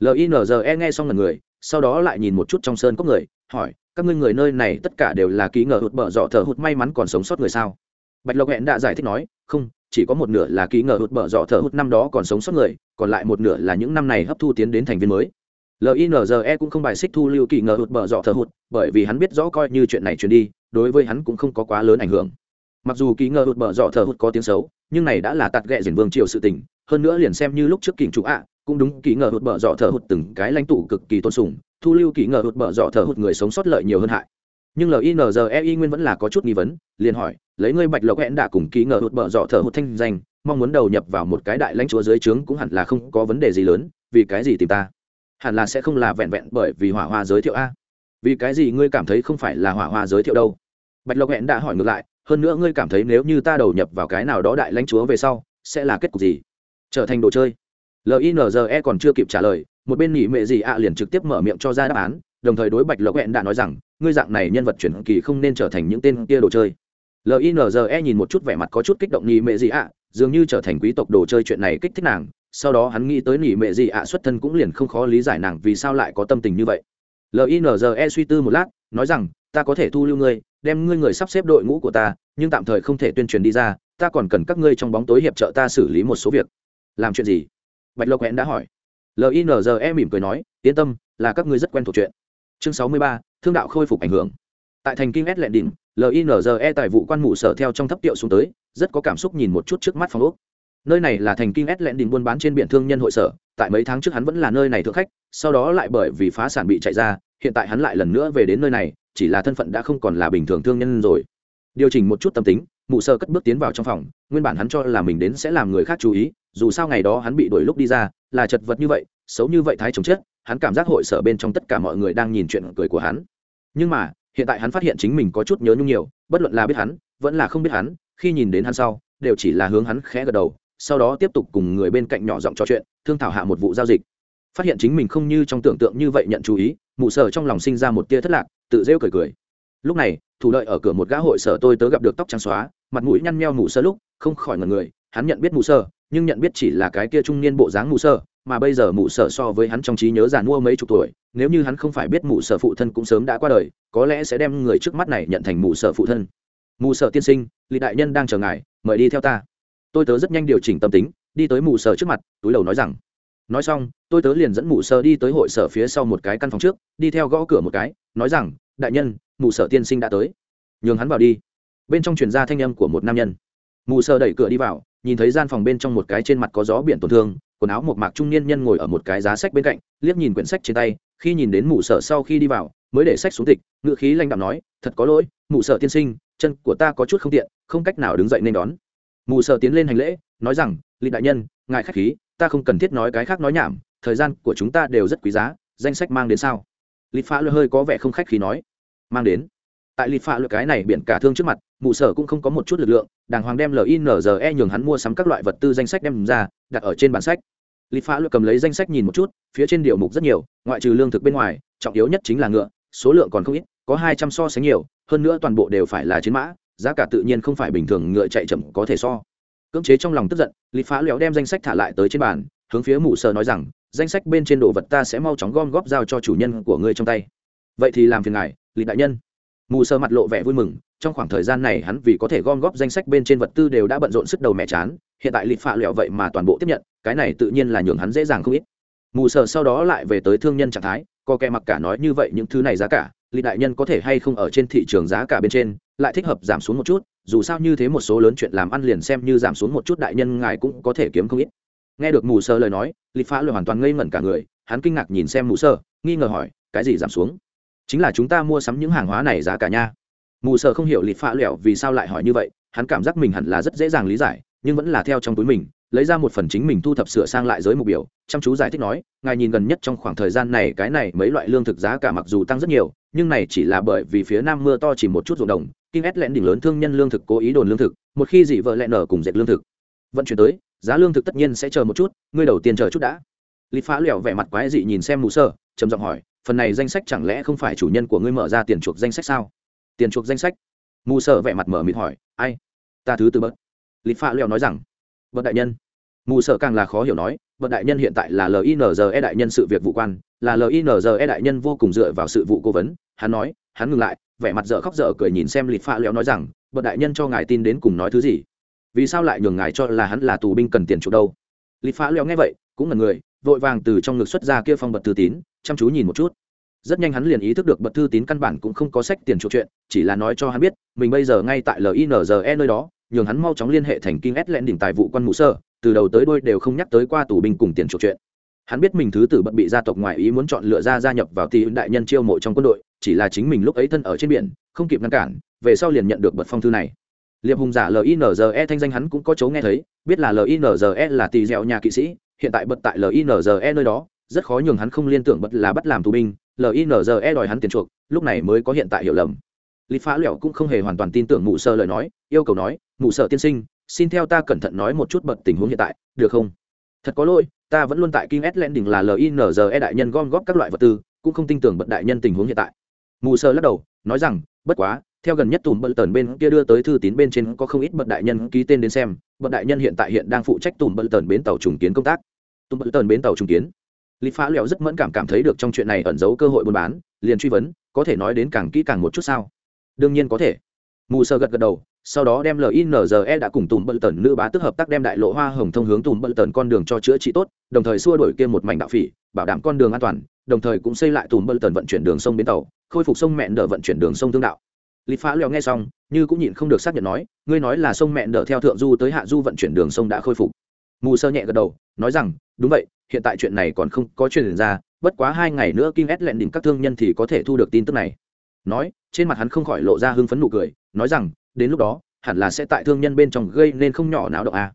Linze nghe xong lần người, sau đó lại nhìn một chút trong sơn có người, hỏi, các ngươi người nơi này tất cả đều là ký ngờ hụt bở dọ thở hụt may mắn còn sống sót người sao? Bạch lộc hẹn đã giải thích nói, không, chỉ có một nửa là ký ngờ hụt bở dọ thở hụt năm đó còn sống sót người, còn lại một nửa là những năm này hấp thu tiến đến thành viên mới. Linze cũng không bài xích thu lưu kỳ ngờ hụt bở dọ thờ hụt, bởi vì hắn biết rõ coi như chuyện này chuyển đi, đối với hắn cũng không có quá lớn ảnh hưởng. Mặc dù ký ngờ hụt bở dọ thờ hụt có tiếng xấu nhưng này đã là tạt ghẹ diển vương triều sự tình, hơn nữa liền xem như lúc trước kình chủ ạ, cũng đúng kỳ ngờ hụt bở dọ thờ hụt từng cái lãnh tụ cực kỳ tôn sùng, thu lưu kỳ ngờ hụt bở dọ thờ hụt người sống sót lợi nhiều hơn hại. Nhưng linzei nguyên vẫn là có chút nghi vấn, liền hỏi, lấy ngươi bạch lộc hẹn đã cùng kỹ ngờ hụt bợ dọ thở hụt thanh danh, mong muốn đầu nhập vào một cái đại lãnh chúa dưới trướng cũng hẳn là không có vấn đề gì lớn, vì cái gì tìm ta? Hẳn là sẽ không là vẹn vẹn bởi vì hỏa hoa giới thiệu a. Vì cái gì ngươi cảm thấy không phải là hỏa hoa giới thiệu đâu? Bạch lộc hẹn đã hỏi ngược lại hơn nữa ngươi cảm thấy nếu như ta đầu nhập vào cái nào đó đại lãnh chúa về sau, sẽ là kết cục gì? Trở thành đồ chơi. Linze còn chưa kịp trả lời, một bên nghỉ mệ gì ạ liền trực tiếp mở miệng cho ra đáp án, đồng thời đối bạch lộc hẹn đã nói rằng, ngươi dạng này nhân vật chuyển kỳ không nên trở thành những tên kia đồ chơi. Linze nhìn một chút vẻ mặt có chút kích động nhị mệ gì ạ, dường như trở thành quý tộc đồ chơi chuyện này kích thích nàng, sau đó hắn nghĩ tới nhị mệ gì ạ xuất thân cũng liền không khó lý giải nàng vì sao lại có tâm tình như vậy. Linze suy tư một lát, nói rằng ta có thể thu lưu ngươi, đem ngươi người sắp xếp đội ngũ của ta, nhưng tạm thời không thể tuyên truyền đi ra, ta còn cần các ngươi trong bóng tối hiệp trợ ta xử lý một số việc. Làm chuyện gì? Bạch lộc hẹn đã hỏi. Linze mỉm cười nói, yên tâm, là các ngươi rất quen thuộc chuyện. Chương sáu mươi ba, thương đạo khôi phục ảnh hưởng. Tại thành kinh s lẹn đỉnh linze tài vụ quan mụ sở theo trong thấp tiệu xuống tới, rất có cảm xúc nhìn một chút trước mắt phòng úc nơi này là thành kinh s lẹn đỉnh buôn bán trên biển thương nhân hội sở, tại mấy tháng trước hắn vẫn là nơi này thượng khách, sau đó lại bởi vì phá sản bị chạy ra, hiện tại hắn lại lần nữa về đến nơi này chỉ là thân phận đã không còn là bình thường thương nhân rồi. Điều chỉnh một chút tâm tính, mụ sơ cất bước tiến vào trong phòng, nguyên bản hắn cho là mình đến sẽ làm người khác chú ý, dù sao ngày đó hắn bị đuổi lúc đi ra, là chật vật như vậy, xấu như vậy thái chống chết, hắn cảm giác hội sở bên trong tất cả mọi người đang nhìn chuyện cười của hắn. Nhưng mà, hiện tại hắn phát hiện chính mình có chút nhớ nhung nhiều, bất luận là biết hắn, vẫn là không biết hắn, khi nhìn đến hắn sau, đều chỉ là hướng hắn khẽ gật đầu, sau đó tiếp tục cùng người bên cạnh nhỏ giọng trò chuyện, thương thảo hạ một vụ giao dịch. Phát hiện chính mình không như trong tưởng tượng như vậy nhận chú ý mụ sở trong lòng sinh ra một tia thất lạc, tự rêu cười cười. Lúc này, thủ lợi ở cửa một gã hội sở tôi tớ gặp được tóc trắng xóa, mặt mũi nhăn meo mụ sơ lúc, không khỏi ngần người, hắn nhận biết mụ sơ nhưng nhận biết chỉ là cái kia trung niên bộ dáng mụ sơ mà bây giờ mụ sở so với hắn trong trí nhớ già mua mấy chục tuổi, nếu như hắn không phải biết mụ sở phụ thân cũng sớm đã qua đời, có lẽ sẽ đem người trước mắt này nhận thành mụ sở phụ thân. Mụ sở tiên sinh lị đại nhân đang chờ ngài, mời đi theo ta. Tôi tớ rất nhanh điều chỉnh tâm tính, đi tới mụ sở trước mặt, túi đầu nói rằng nói xong, tôi tớ liền dẫn mụ sở đi tới hội sở phía sau một cái căn phòng trước, đi theo gõ cửa một cái, nói rằng, đại nhân, mụ sở tiên sinh đã tới. Nhường hắn vào đi. Bên trong truyền ra thanh âm của một nam nhân. Mụ sở đẩy cửa đi vào, nhìn thấy gian phòng bên trong một cái trên mặt có gió biển tổn thương, quần áo một mạc trung niên nhân ngồi ở một cái giá sách bên cạnh, liếc nhìn quyển sách trên tay, khi nhìn đến mụ sở sau khi đi vào, mới để sách xuống tịch ngựa khí lanh đạm nói, thật có lỗi, mụ sở tiên sinh, chân của ta có chút không tiện, không cách nào đứng dậy nên đón. Mụ sở tiến lên hành lễ, nói rằng lịch đại nhân, ngài khách khí ta không cần thiết nói cái khác nói nhảm, thời gian của chúng ta đều rất quý giá, danh sách mang đến sao? Lịch phá hơi có vẻ không khách khí nói. Mang đến. Tại lịch phá cái này biển cả thương trước mặt, mụ sở cũng không có một chút lực lượng, đàng hoàng đem linze nhường hắn mua sắm các loại vật tư danh sách đem ra, đặt ở trên bản sách. Lịch phá cầm lấy danh sách nhìn một chút, phía trên điều mục rất nhiều, ngoại trừ lương thực bên ngoài, trọng yếu nhất chính là ngựa, số lượng còn không ít, có hai trăm so sánh nhiều, hơn nữa toàn bộ đều phải là chiến mã, giá cả tự nhiên không phải bình thường, ngựa chạy chậm có thể so cưỡng chế trong lòng tức giận, lý phá léo đem danh sách thả lại tới trên bàn, hướng phía mụ sơ nói rằng, danh sách bên trên đồ vật ta sẽ mau chóng gom góp giao cho chủ nhân của ngươi trong tay. Vậy thì làm phiền ngài, lý đại nhân. Mù sơ mặt lộ vẻ vui mừng, trong khoảng thời gian này hắn vì có thể gom góp danh sách bên trên vật tư đều đã bận rộn sức đầu mẹ chán, hiện tại lịch phạ lẹo vậy mà toàn bộ tiếp nhận, cái này tự nhiên là nhường hắn dễ dàng không ít. Mù sơ sau đó lại về tới thương nhân trạng thái, có kẻ mặc cả nói như vậy những thứ này giá cả lịch đại nhân có thể hay không ở trên thị trường giá cả bên trên, lại thích hợp giảm xuống một chút, dù sao như thế một số lớn chuyện làm ăn liền xem như giảm xuống một chút đại nhân ngài cũng có thể kiếm không ít. Nghe được mù sơ lời nói lịch phá lời hoàn toàn ngây ngẩn cả người, hắn kinh ngạc nhìn xem mù sơ, nghi ngờ hỏi, cái gì giảm xuống? Chính là chúng ta mua sắm những hàng hóa này giá cả nha. Mù sơ không hiểu lịch phá lẻo vì sao lại hỏi như vậy, hắn cảm giác mình hẳn là rất dễ dàng lý giải, nhưng vẫn là theo trong túi mình lấy ra một phần chính mình thu thập sửa sang lại giới mục biểu, chăm chú giải thích nói, ngài nhìn gần nhất trong khoảng thời gian này, cái này mấy loại lương thực giá cả mặc dù tăng rất nhiều, nhưng này chỉ là bởi vì phía nam mưa to chỉ một chút ruộng đồng kinh ét lẹn đỉnh lớn thương nhân lương thực cố ý đồn lương thực, một khi dị vợ lẹn nở cùng dệt lương thực. Vận chuyển tới, giá lương thực tất nhiên sẽ chờ một chút, ngươi đầu tiên chờ chút đã. Lý phá lẹo vẻ mặt quái dị nhìn xem mù sơ, trầm giọng hỏi, phần này danh sách chẳng lẽ không phải chủ nhân của ngươi mở ra tiền chuộc danh sách sao? Tiền chuộc danh sách? Mù sơ vẻ mặt mở mịt hỏi, ai? Ta thứ từ bớt. Lý phá lẹo nói rằng bậc đại nhân. Mù sợ càng là khó hiểu nói bậc đại nhân hiện tại là linze đại nhân sự việc vụ quan, là linze đại nhân vô cùng dựa vào sự vụ cố vấn. Hắn nói, hắn ngừng lại, vẻ mặt dở khóc dở cười nhìn xem lịt pha leo nói rằng bậc đại nhân cho ngài tin đến cùng nói thứ gì? Vì sao lại nhường ngài cho là hắn là tù binh cần tiền chuộc đâu? Lịt pha leo nghe vậy, cũng là người, vội vàng từ trong ngực xuất ra kia phong bật thư tín, chăm chú nhìn một chút. Rất nhanh hắn liền ý thức được bật thư tín căn bản cũng không có sách tiền chuộc chuyện, chỉ là nói cho hắn biết, mình bây giờ ngay tại linze nơi đó nhường hắn mau chóng liên hệ thành kinh ét lẹn đỉnh tài vụ quan mũ sơ, từ đầu tới đôi đều không nhắc tới qua tù binh cùng tiền chuộc chuyện. Hắn biết mình thứ tử bận bị gia tộc ngoại ý muốn chọn lựa ra gia nhập vào tỷ đại nhân chiêu mộ trong quân đội, chỉ là chính mình lúc ấy thân ở trên biển, không kịp ngăn cản, về sau liền nhận được bật phong thư này. Liệp hùng giả linze thanh danh hắn cũng có chấu nghe thấy, biết là linze là tỳ dẻo nhà kỵ sĩ, hiện tại bật tại linze nơi đó, rất khó nhường hắn không liên tưởng bật là bắt làm tù binh linze đòi hắn tiền chuộc, lúc này mới có hiện tại hiểu lầm lý phá Lẻo cũng không hề hoàn toàn tin tưởng mụ sơ lời nói yêu cầu nói mụ sợ tiên sinh xin theo ta cẩn thận nói một chút bật tình huống hiện tại được không thật có lỗi ta vẫn luôn tại King Landing là LINZE đại nhân gom góp các loại vật tư, cũng không tin tưởng bật đại nhân tình huống hiện tại. Mù Sơ lắc đầu, nói rằng, bất quá, theo gần nhất tùm bận tần bên kia đưa tới thư tín bên trên có không ít bật đại nhân ký tên đến xem, bật đại nhân hiện tại hiện đang phụ trách tùm bận tần bến tàu trùng kiến công tác. Tùm bận tần bến tàu trùng kiến. Lý Phá Lẹo rất mẫn cảm cảm thấy được trong chuyện này ẩn giấu cơ hội buôn bán, liền truy vấn, có thể nói đến càng kỹ càng một chút sao? Đương nhiên có thể. Mù Sơ gật gật đầu, sau đó đem linze đã cùng tùm bận tần nữ bá tức hợp tác đem đại lộ hoa hồng thông hướng tùm bận tần con đường cho chữa trị tốt đồng thời xua đổi kia một mảnh đạo phỉ bảo đảm con đường an toàn đồng thời cũng xây lại tùm bận tần vận chuyển đường sông bến tàu khôi phục sông mẹn đỡ vận chuyển đường sông thương đạo. Lý phá leo nghe xong như cũng nhịn không được xác nhận nói ngươi nói là sông mẹn đỡ theo thượng du tới hạ du vận chuyển đường sông đã khôi phục. Mù sơ nhẹ gật đầu nói rằng đúng vậy hiện tại chuyện này còn không có truyền ra bất quá hai ngày nữa kinh ét lẹn đỉnh các thương nhân thì có thể thu được tin tức này. Nói trên mặt hắn không khỏi lộ ra hưng phấn nụ cười, nói rằng, đến lúc đó, hẳn là sẽ tại thương nhân bên trong gây nên không nhỏ náo động a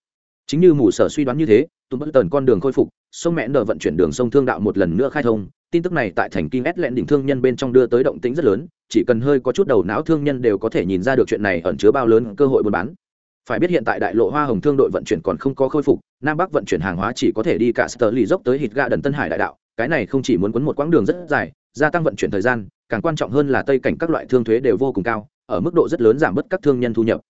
chính như mù sở suy đoán như thế, tùng bất tần con đường khôi phục, sông mẹ nở vận chuyển đường sông thương đạo một lần nữa khai thông, tin tức này tại thành kinh ét lẹn đỉnh thương nhân bên trong đưa tới động tính rất lớn, chỉ cần hơi có chút đầu não thương nhân đều có thể nhìn ra được chuyện này ẩn chứa bao lớn cơ hội buôn bán. Phải biết hiện tại đại lộ hoa hồng thương đội vận chuyển còn không có khôi phục, nam bắc vận chuyển hàng hóa chỉ có thể đi cả sơ lì dốc tới hít ga đần tân hải đại đạo, cái này không chỉ muốn quấn một quãng đường rất dài, gia tăng vận chuyển thời gian càng quan trọng hơn là tây cảnh các loại thương thuế đều vô cùng cao, ở mức độ rất lớn giảm bớt các thương nhân thu nhập.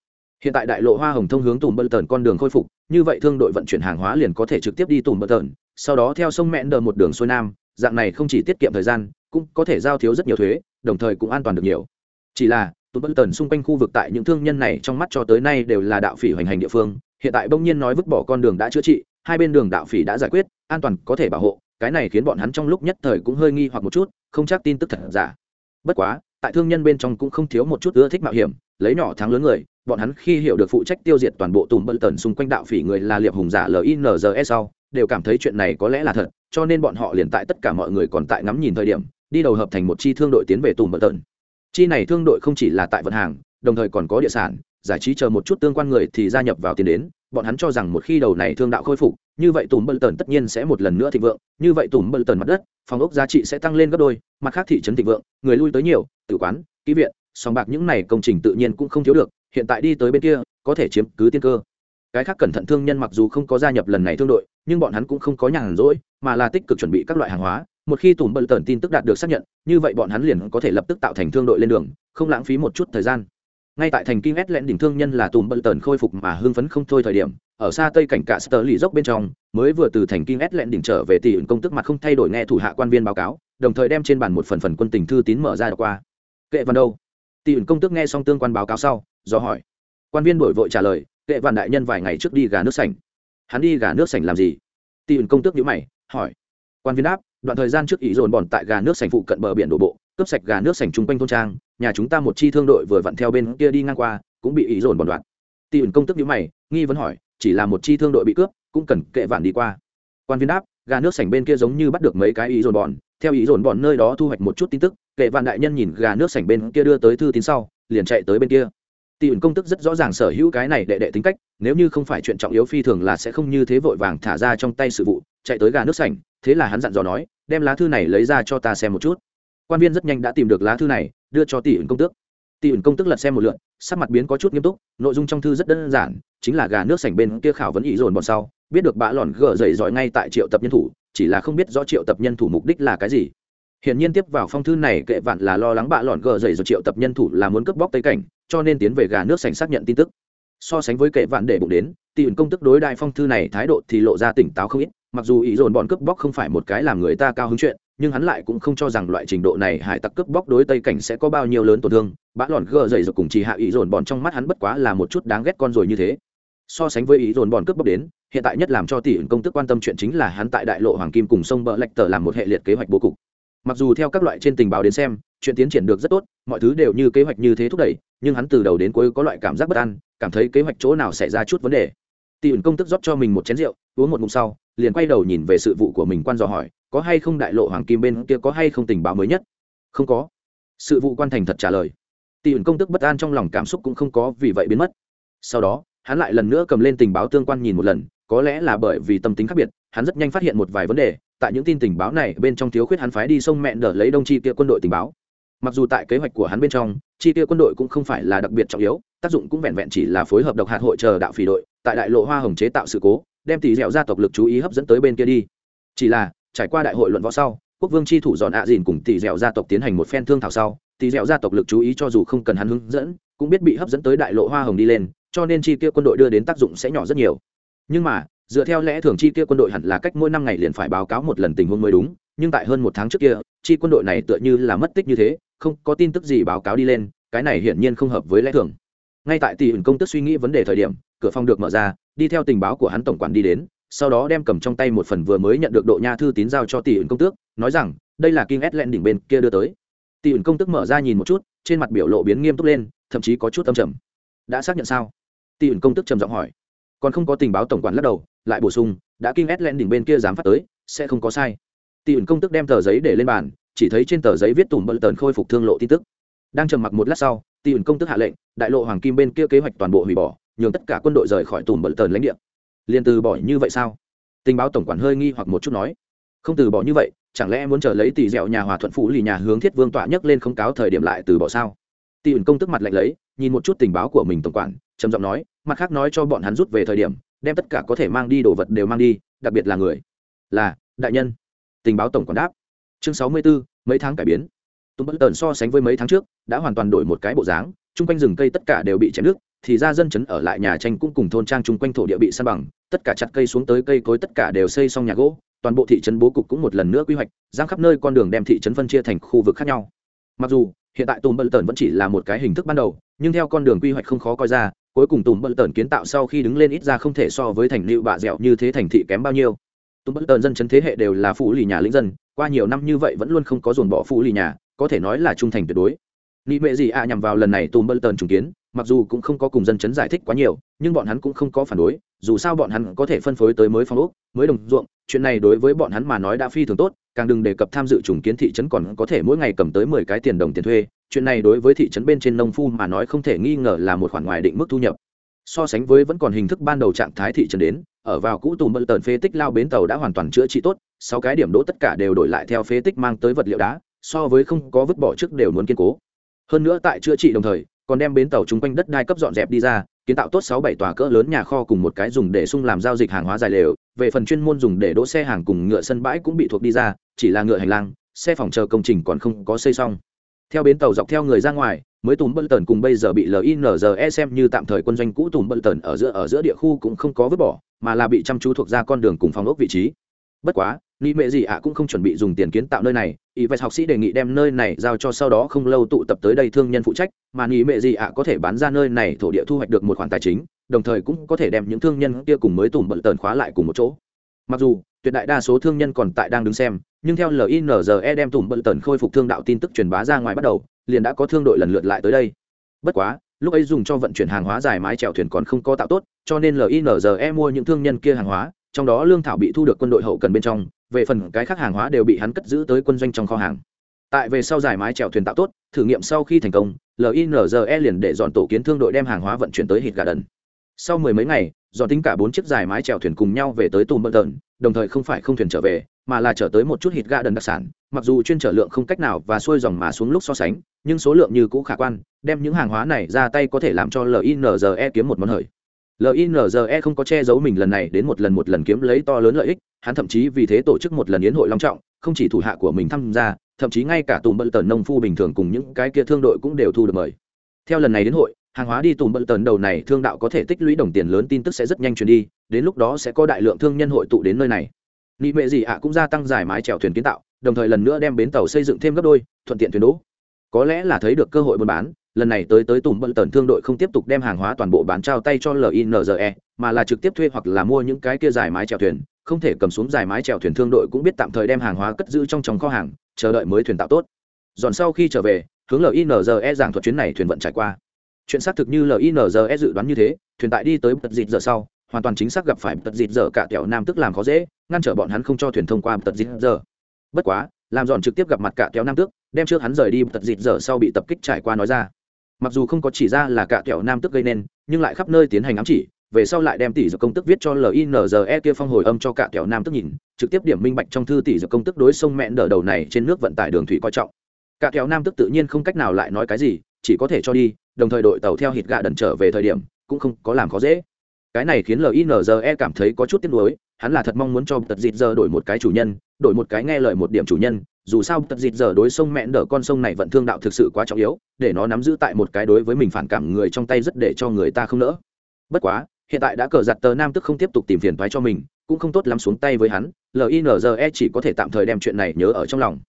Hiện tại đại lộ hoa hồng thông hướng tùm bơ tần con đường khôi phục, như vậy thương đội vận chuyển hàng hóa liền có thể trực tiếp đi tùm bơ tần sau đó theo sông mẹn đờ một đường xuôi nam, dạng này không chỉ tiết kiệm thời gian, cũng có thể giao thiếu rất nhiều thuế, đồng thời cũng an toàn được nhiều. Chỉ là, tùm bơ tần xung quanh khu vực tại những thương nhân này trong mắt cho tới nay đều là đạo phỉ hoành hành địa phương, hiện tại bỗng nhiên nói vứt bỏ con đường đã chữa trị, hai bên đường đạo phỉ đã giải quyết, an toàn có thể bảo hộ, cái này khiến bọn hắn trong lúc nhất thời cũng hơi nghi hoặc một chút, không chắc tin tức thật giả bất quá, tại thương nhân bên trong cũng không thiếu một chút ưa thích mạo hiểm, lấy nhỏ thắng lớn người, bọn hắn khi hiểu được phụ trách tiêu diệt toàn bộ tùm bận tần xung quanh đạo phỉ người là liệp hùng giả linze sau, đều cảm thấy chuyện này có lẽ là thật, cho nên bọn họ liền tại tất cả mọi người còn tại ngắm nhìn thời điểm, đi đầu hợp thành một chi thương đội tiến về tùm bận tần. Chi này thương đội không chỉ là tại vận hàng, đồng thời còn có địa sản, giải trí chờ một chút tương quan người thì gia nhập vào tiền đến bọn hắn cho rằng một khi đầu này thương đạo khôi phục, như vậy tùm bận tần tất nhiên sẽ một lần nữa thịnh vượng, như vậy tùm bận tần mặt đất, phòng ốc giá trị sẽ tăng lên gấp đôi, mặt khác thị trấn thịnh vượng, người lui tới nhiều, tử quán, ký viện song bạc những này công trình tự nhiên cũng không thiếu được, hiện tại đi tới bên kia, có thể chiếm cứ tiên cơ. Cái khác cẩn thận thương nhân mặc dù không có gia nhập lần này thương đội, nhưng bọn hắn cũng không có nhàn rỗi, mà là tích cực chuẩn bị các loại hàng hóa, một khi tùm bờ tần tin tức đạt được xác nhận, như vậy bọn hắn liền có thể lập tức tạo thành thương đội lên đường, không lãng phí một chút thời gian ngay tại thành kinh ét lẽn đỉnh thương nhân là tùm bận tần khôi phục mà hưng phấn không thôi thời điểm, ở xa tây cảnh cả sơ lì dốc bên trong, mới vừa từ thành kinh ét lẽn đỉnh trở về tỷ công tức mặt không thay đổi nghe thủ hạ quan viên báo cáo, đồng thời đem trên bàn một phần phần quân tình thư tín mở ra đọc qua. Kệ văn đâu? Tỷ công tức nghe xong tương quan báo cáo sau, do hỏi. Quan viên đổi vội trả lời, kệ vạn đại nhân vài ngày trước đi gà nước sảnh. Hắn đi gà nước sảnh làm gì? Tỷ công tước nhíu mày, hỏi. Quan viên đáp, đoạn thời gian trước ý dồn bọn tại gà nước sảnh phụ cận bờ biển đổ bộ cướp sạch gà nước sành chung quanh thôn trang, nhà chúng ta một chi thương đội vừa vặn theo bên kia đi ngang qua, cũng bị ý dồn bòn đoạn tỷ công tức nhữ mày, nghi vấn hỏi, chỉ là một chi thương đội bị cướp, cũng cần kệ vạn đi qua. Quan viên đáp, gà nước sành bên kia giống như bắt được mấy cái ý dồn bòn, theo ý dồn bòn nơi đó thu hoạch một chút tin tức, kệ vạn đại nhân nhìn gà nước sành bên kia đưa tới thư tín sau, liền chạy tới bên kia. Tỷ ẩn công tức rất rõ ràng sở hữu cái này đệ đệ tính cách, nếu như không phải chuyện trọng yếu phi thường là sẽ không như thế vội vàng thả ra trong tay sự vụ, chạy tới gà nước sành, thế là hắn dặn dò nói, đem lá thư này lấy ra cho ta xem một chút quan viên rất nhanh đã tìm được lá thư này đưa cho tỷ ẩn công tước tỷ ẩn công tước lật xem một lượn sắc mặt biến có chút nghiêm túc nội dung trong thư rất đơn giản chính là gà nước sành bên kia khảo vấn ý dồn bọn sau biết được bã lòn gờ dậy giỏi ngay tại triệu tập nhân thủ chỉ là không biết rõ triệu tập nhân thủ mục đích là cái gì Hiển nhiên tiếp vào phong thư này kệ vạn là lo lắng bạ lọn gờ dậy rồi triệu tập nhân thủ là muốn cướp bóc tây cảnh, cho nên tiến về gà nước sành xác nhận tin tức. So sánh với kệ vạn để bụng đến, tỷ công tức đối đại phong thư này thái độ thì lộ ra tỉnh táo không ít, mặc dù ý dồn bọn cướp bóc không phải một cái làm người ta cao hứng chuyện, nhưng hắn lại cũng không cho rằng loại trình độ này hải tặc cướp bóc đối tây cảnh sẽ có bao nhiêu lớn tổn thương, bã lòn gờ dậy rồi cùng chỉ hạ ý dồn bọn trong mắt hắn bất quá là một chút đáng ghét con rồi như thế. so sánh với ý dồn bọn cướp bóc đến hiện tại nhất làm cho tỷ ứng công tức quan tâm chuyện chính là hắn tại đại lộ hoàng kim cùng sông bờ lạch tờ làm một hệ liệt kế hoạch bố cục. Mặc dù theo các loại trên tình báo đến xem chuyện tiến triển được rất tốt mọi thứ đều như kế hoạch như thế thúc đẩy nhưng hắn từ đầu đến cuối có loại cảm giác bất an cảm thấy kế hoạch chỗ nào xảy ra chút vấn đề. Tỷ ứng công tức rót cho mình một chén rượu uống một ngụm sau liền quay đầu nhìn về sự vụ của mình quan dò hỏi có hay không đại lộ hoàng kim bên kia có hay không tình báo mới nhất? Không có. Sự vụ quan thành thật trả lời. Tỷ ẩn công tức bất an trong lòng cảm xúc cũng không có vì vậy biến mất. Sau đó, hắn lại lần nữa cầm lên tình báo tương quan nhìn một lần, có lẽ là bởi vì tâm tính khác biệt, hắn rất nhanh phát hiện một vài vấn đề, tại những tin tình báo này bên trong thiếu khuyết hắn phái đi sông mẹ đỡ lấy đông chi kia quân đội tình báo. Mặc dù tại kế hoạch của hắn bên trong, chi kia quân đội cũng không phải là đặc biệt trọng yếu, tác dụng cũng vẹn vẹn chỉ là phối hợp độc hạt hội chờ đạo phỉ đội, tại đại lộ hoa hồng chế tạo sự cố, đem tỷ dẻo gia tộc lực chú ý hấp dẫn tới bên kia đi. Chỉ là trải qua đại hội luận võ sau, quốc vương chi thủ dọn ạ dìn cùng tỷ dẻo gia tộc tiến hành một phen thương thảo sau, tỷ dẻo gia tộc lực chú ý cho dù không cần hắn hướng dẫn, cũng biết bị hấp dẫn tới đại lộ hoa hồng đi lên, cho nên chi kia quân đội đưa đến tác dụng sẽ nhỏ rất nhiều. Nhưng mà, dựa theo lẽ thường chi kia quân đội hẳn là cách mỗi năm ngày liền phải báo cáo một lần tình huống mới đúng, nhưng tại hơn một tháng trước kia, chi quân đội này tựa như là mất tích như thế, không có tin tức gì báo cáo đi lên, cái này hiển nhiên không hợp với lẽ thường. Ngay tại tỷ ẩn công tức suy nghĩ vấn đề thời điểm, cửa phòng được mở ra, đi theo tình báo của hắn tổng quản đi đến sau đó đem cầm trong tay một phần vừa mới nhận được độ nha thư tín giao cho tỷ ẩn công tước, nói rằng, đây là kinh s len đỉnh bên kia đưa tới. Tỷ ẩn công tước mở ra nhìn một chút, trên mặt biểu lộ biến nghiêm túc lên, thậm chí có chút âm trầm. Đã xác nhận sao? Tỷ ẩn công tước trầm giọng hỏi. Còn không có tình báo tổng quản lắc đầu, lại bổ sung, đã kinh ét len đỉnh bên kia dám phát tới, sẽ không có sai. Tỷ ẩn công tước đem tờ giấy để lên bàn, chỉ thấy trên tờ giấy viết tủm bận tần khôi phục thương lộ tin tức. Đang trầm mặc một lát sau, tỷ ẩn công tước hạ lệnh, đại lộ hoàng kim bên kia kế hoạch toàn bộ hủy bỏ, nhường tất cả quân đội rời khỏi tủm bận tần lãnh địa liền từ bỏ như vậy sao? Tình báo tổng quản hơi nghi hoặc một chút nói. Không từ bỏ như vậy chẳng lẽ muốn chờ lấy tỷ dẻo nhà hòa thuận phủ lì nhà hướng thiết vương tọa nhấc lên không cáo thời điểm lại từ bỏ sao? Tỷ ẩn công tức mặt lạnh lấy nhìn một chút tình báo của mình tổng quản trầm giọng nói mặt khác nói cho bọn hắn rút về thời điểm đem tất cả có thể mang đi đồ vật đều mang đi đặc biệt là người. Là đại nhân. Tình báo tổng quản đáp. Chương sáu mươi 64, mấy tháng cải biến. Tùng bất tần so sánh với mấy tháng trước đã hoàn toàn đổi một cái bộ dáng chung quanh rừng cây tất cả đều bị chém nước thì ra dân chấn ở lại nhà tranh cũng cùng thôn trang chung quanh thổ địa bị san bằng, tất cả chặt cây xuống tới cây cối tất cả đều xây xong nhà gỗ, toàn bộ thị trấn bố cục cũng một lần nữa quy hoạch giang khắp nơi con đường đem thị trấn phân chia thành khu vực khác nhau. Mặc dù, hiện tại tùng bận tần vẫn chỉ là một cái hình thức ban đầu, nhưng theo con đường quy hoạch không khó coi ra, cuối cùng tùng bận tần kiến tạo sau khi đứng lên ít ra không thể so với thành liệu bạ dẻo như thế thành thị kém bao nhiêu. Tùng bận tần dân chấn thế hệ đều là phụ lì nhà lĩnh dân, qua nhiều năm như vậy vẫn luôn không có dồn bỏ phụ lì nhà, có thể nói là trung thành tuyệt đối. Nị mệ gì ạ nhằm vào lần này tùng bận tần trùng kiến mặc dù cũng không có cùng dân chấn giải thích quá nhiều, nhưng bọn hắn cũng không có phản đối, dù sao bọn hắn có thể phân phối tới mới phong ốc, mới đồng ruộng, chuyện này đối với bọn hắn mà nói đã phi thường tốt, càng đừng đề cập tham dự trùng kiến thị trấn còn có thể mỗi ngày cầm tới mười cái tiền đồng tiền thuê, chuyện này đối với thị trấn bên trên nông phu mà nói không thể nghi ngờ là một khoản ngoài định mức thu nhập. So sánh với vẫn còn hình thức ban đầu trạng thái thị trấn đến, ở vào cũ tùm bận tần phế tích lao bến tàu đã hoàn toàn chữa trị tốt, sáu cái điểm đỗ tất cả đều đổi lại theo phế tích mang tới vật liệu đá, so với không có vứt bỏ trước đều muốn kiên cố. Hơn nữa tại chữa trị đồng thời còn đem bến tàu chung quanh đất đai cấp dọn dẹp đi ra, kiến tạo tốt sáu bảy tòa cỡ lớn nhà kho cùng một cái dùng để sung làm giao dịch hàng hóa dài lều, về phần chuyên môn dùng để đỗ xe hàng cùng ngựa sân bãi cũng bị thuộc đi ra, chỉ là ngựa hành lang, xe phòng chờ công trình còn không có xây xong. Theo bến tàu dọc theo người ra ngoài, mới tùm bân tần cùng bây giờ bị linze xem như tạm thời quân doanh cũ tùm bân tần ở giữa ở giữa địa khu cũng không có vứt bỏ, mà là bị chăm chú thuộc ra con đường cùng phòng ốc vị trí. Bất quá nị mệ gì ạ cũng không chuẩn bị dùng tiền kiến tạo nơi này ý vạch học sĩ đề nghị đem nơi này giao cho sau đó không lâu tụ tập tới đây thương nhân phụ trách, mà nị mệ gì ạ có thể bán ra nơi này thổ địa thu hoạch được một khoản tài chính, đồng thời cũng có thể đem những thương nhân kia cùng mới tùm bận tần khóa lại cùng một chỗ. Mặc dù, tuyệt đại đa số thương nhân còn tại đang đứng xem, nhưng theo linze đem tùm bận tần khôi phục thương đạo tin tức truyền bá ra ngoài bắt đầu, liền đã có thương đội lần lượt lại tới đây. Bất quá, lúc ấy dùng cho vận chuyển hàng hóa dài mái chèo thuyền còn không có tạo tốt, cho nên linze mua những thương nhân kia hàng hóa, trong đó lương thảo bị thu được quân đội hậu cần bên trong về phần cái khác hàng hóa đều bị hắn cất giữ tới quân doanh trong kho hàng. Tại về sau giải mái chèo thuyền tạo tốt, thử nghiệm sau khi thành công linze liền để dọn tổ kiến thương đội đem hàng hóa vận chuyển tới hít gà đần. Sau mười mấy ngày, dọn tính cả bốn chiếc giải mái chèo thuyền cùng nhau về tới tùm bận tợn đồng thời không phải không thuyền trở về, mà là trở tới một chút hít gà đần đặc sản, mặc dù chuyên trở lượng không cách nào và xuôi dòng mà xuống lúc so sánh, nhưng số lượng như cũ khả quan, đem những hàng hóa này ra tay có thể làm cho linze kiếm một món hời linze không có che giấu mình lần này đến một lần một lần kiếm lấy to lớn lợi ích, hắn thậm chí vì thế tổ chức một lần yến hội long trọng, không chỉ thủ hạ của mình tham gia, thậm chí ngay cả tùm bận tần nông phu bình thường cùng những cái kia thương đội cũng đều thu được mời. Theo lần này đến hội, hàng hóa đi tùm bận tần đầu này thương đạo có thể tích lũy đồng tiền lớn tin tức sẽ rất nhanh truyền đi, đến lúc đó sẽ có đại lượng thương nhân hội tụ đến nơi này. Nị mệ gì ạ cũng gia tăng giải mái chèo thuyền kiến tạo, đồng thời lần nữa đem bến tàu xây dựng thêm gấp đôi, thuận tiện thuyền đỗ. Có lẽ là thấy được cơ hội buôn bán lần này tới tới tùm bận tần thương đội không tiếp tục đem hàng hóa toàn bộ bán trao tay cho linze mà là trực tiếp thuê hoặc là mua những cái kia dài mái chèo thuyền. Không thể cầm xuống dài mái chèo thuyền thương đội cũng biết tạm thời đem hàng hóa cất giữ trong trong kho hàng, chờ đợi mới thuyền tạo tốt. Dọn sau khi trở về, hướng linze giảng thuật chuyến này thuyền vận trải qua. Chuyện xác thực như linze dự đoán như thế, thuyền tại đi tới bật dịt giờ sau, hoàn toàn chính xác gặp phải bật dịt giờ cả kẹo nam tức làm khó dễ, ngăn trở bọn hắn không cho thuyền thông qua bật dịt giờ. Bất quá, làm dọn trực tiếp gặp mặt cả kéo nam tước đem trước hắn rời đi bật dịt giờ sau bị tập kích trải qua nói ra mặc dù không có chỉ ra là cả kẹo nam tước gây nên, nhưng lại khắp nơi tiến hành ám chỉ, về sau lại đem tỷ dược công tức viết cho linze kia phong hồi âm cho cả kẹo nam tức nhìn, trực tiếp điểm minh bạch trong thư tỷ dược công tức đối sông mẹn đỡ đầu này trên nước vận tải đường thủy coi trọng. Cả kẹo nam tức tự nhiên không cách nào lại nói cái gì, chỉ có thể cho đi, đồng thời đội tàu theo hít gạ đần trở về thời điểm, cũng không có làm khó dễ. Cái này khiến linze cảm thấy có chút tiếc nuối, hắn là thật mong muốn cho tật dịt giờ đổi một cái chủ nhân, đổi một cái nghe lời một điểm chủ nhân dù sao tật dịt giờ đối sông mẹn đỡ con sông này vận thương đạo thực sự quá trọng yếu, để nó nắm giữ tại một cái đối với mình phản cảm người trong tay rất để cho người ta không nỡ. Bất quá, hiện tại đã cờ giặt tờ nam tức không tiếp tục tìm phiền thoái cho mình, cũng không tốt lắm xuống tay với hắn linze chỉ có thể tạm thời đem chuyện này nhớ ở trong lòng.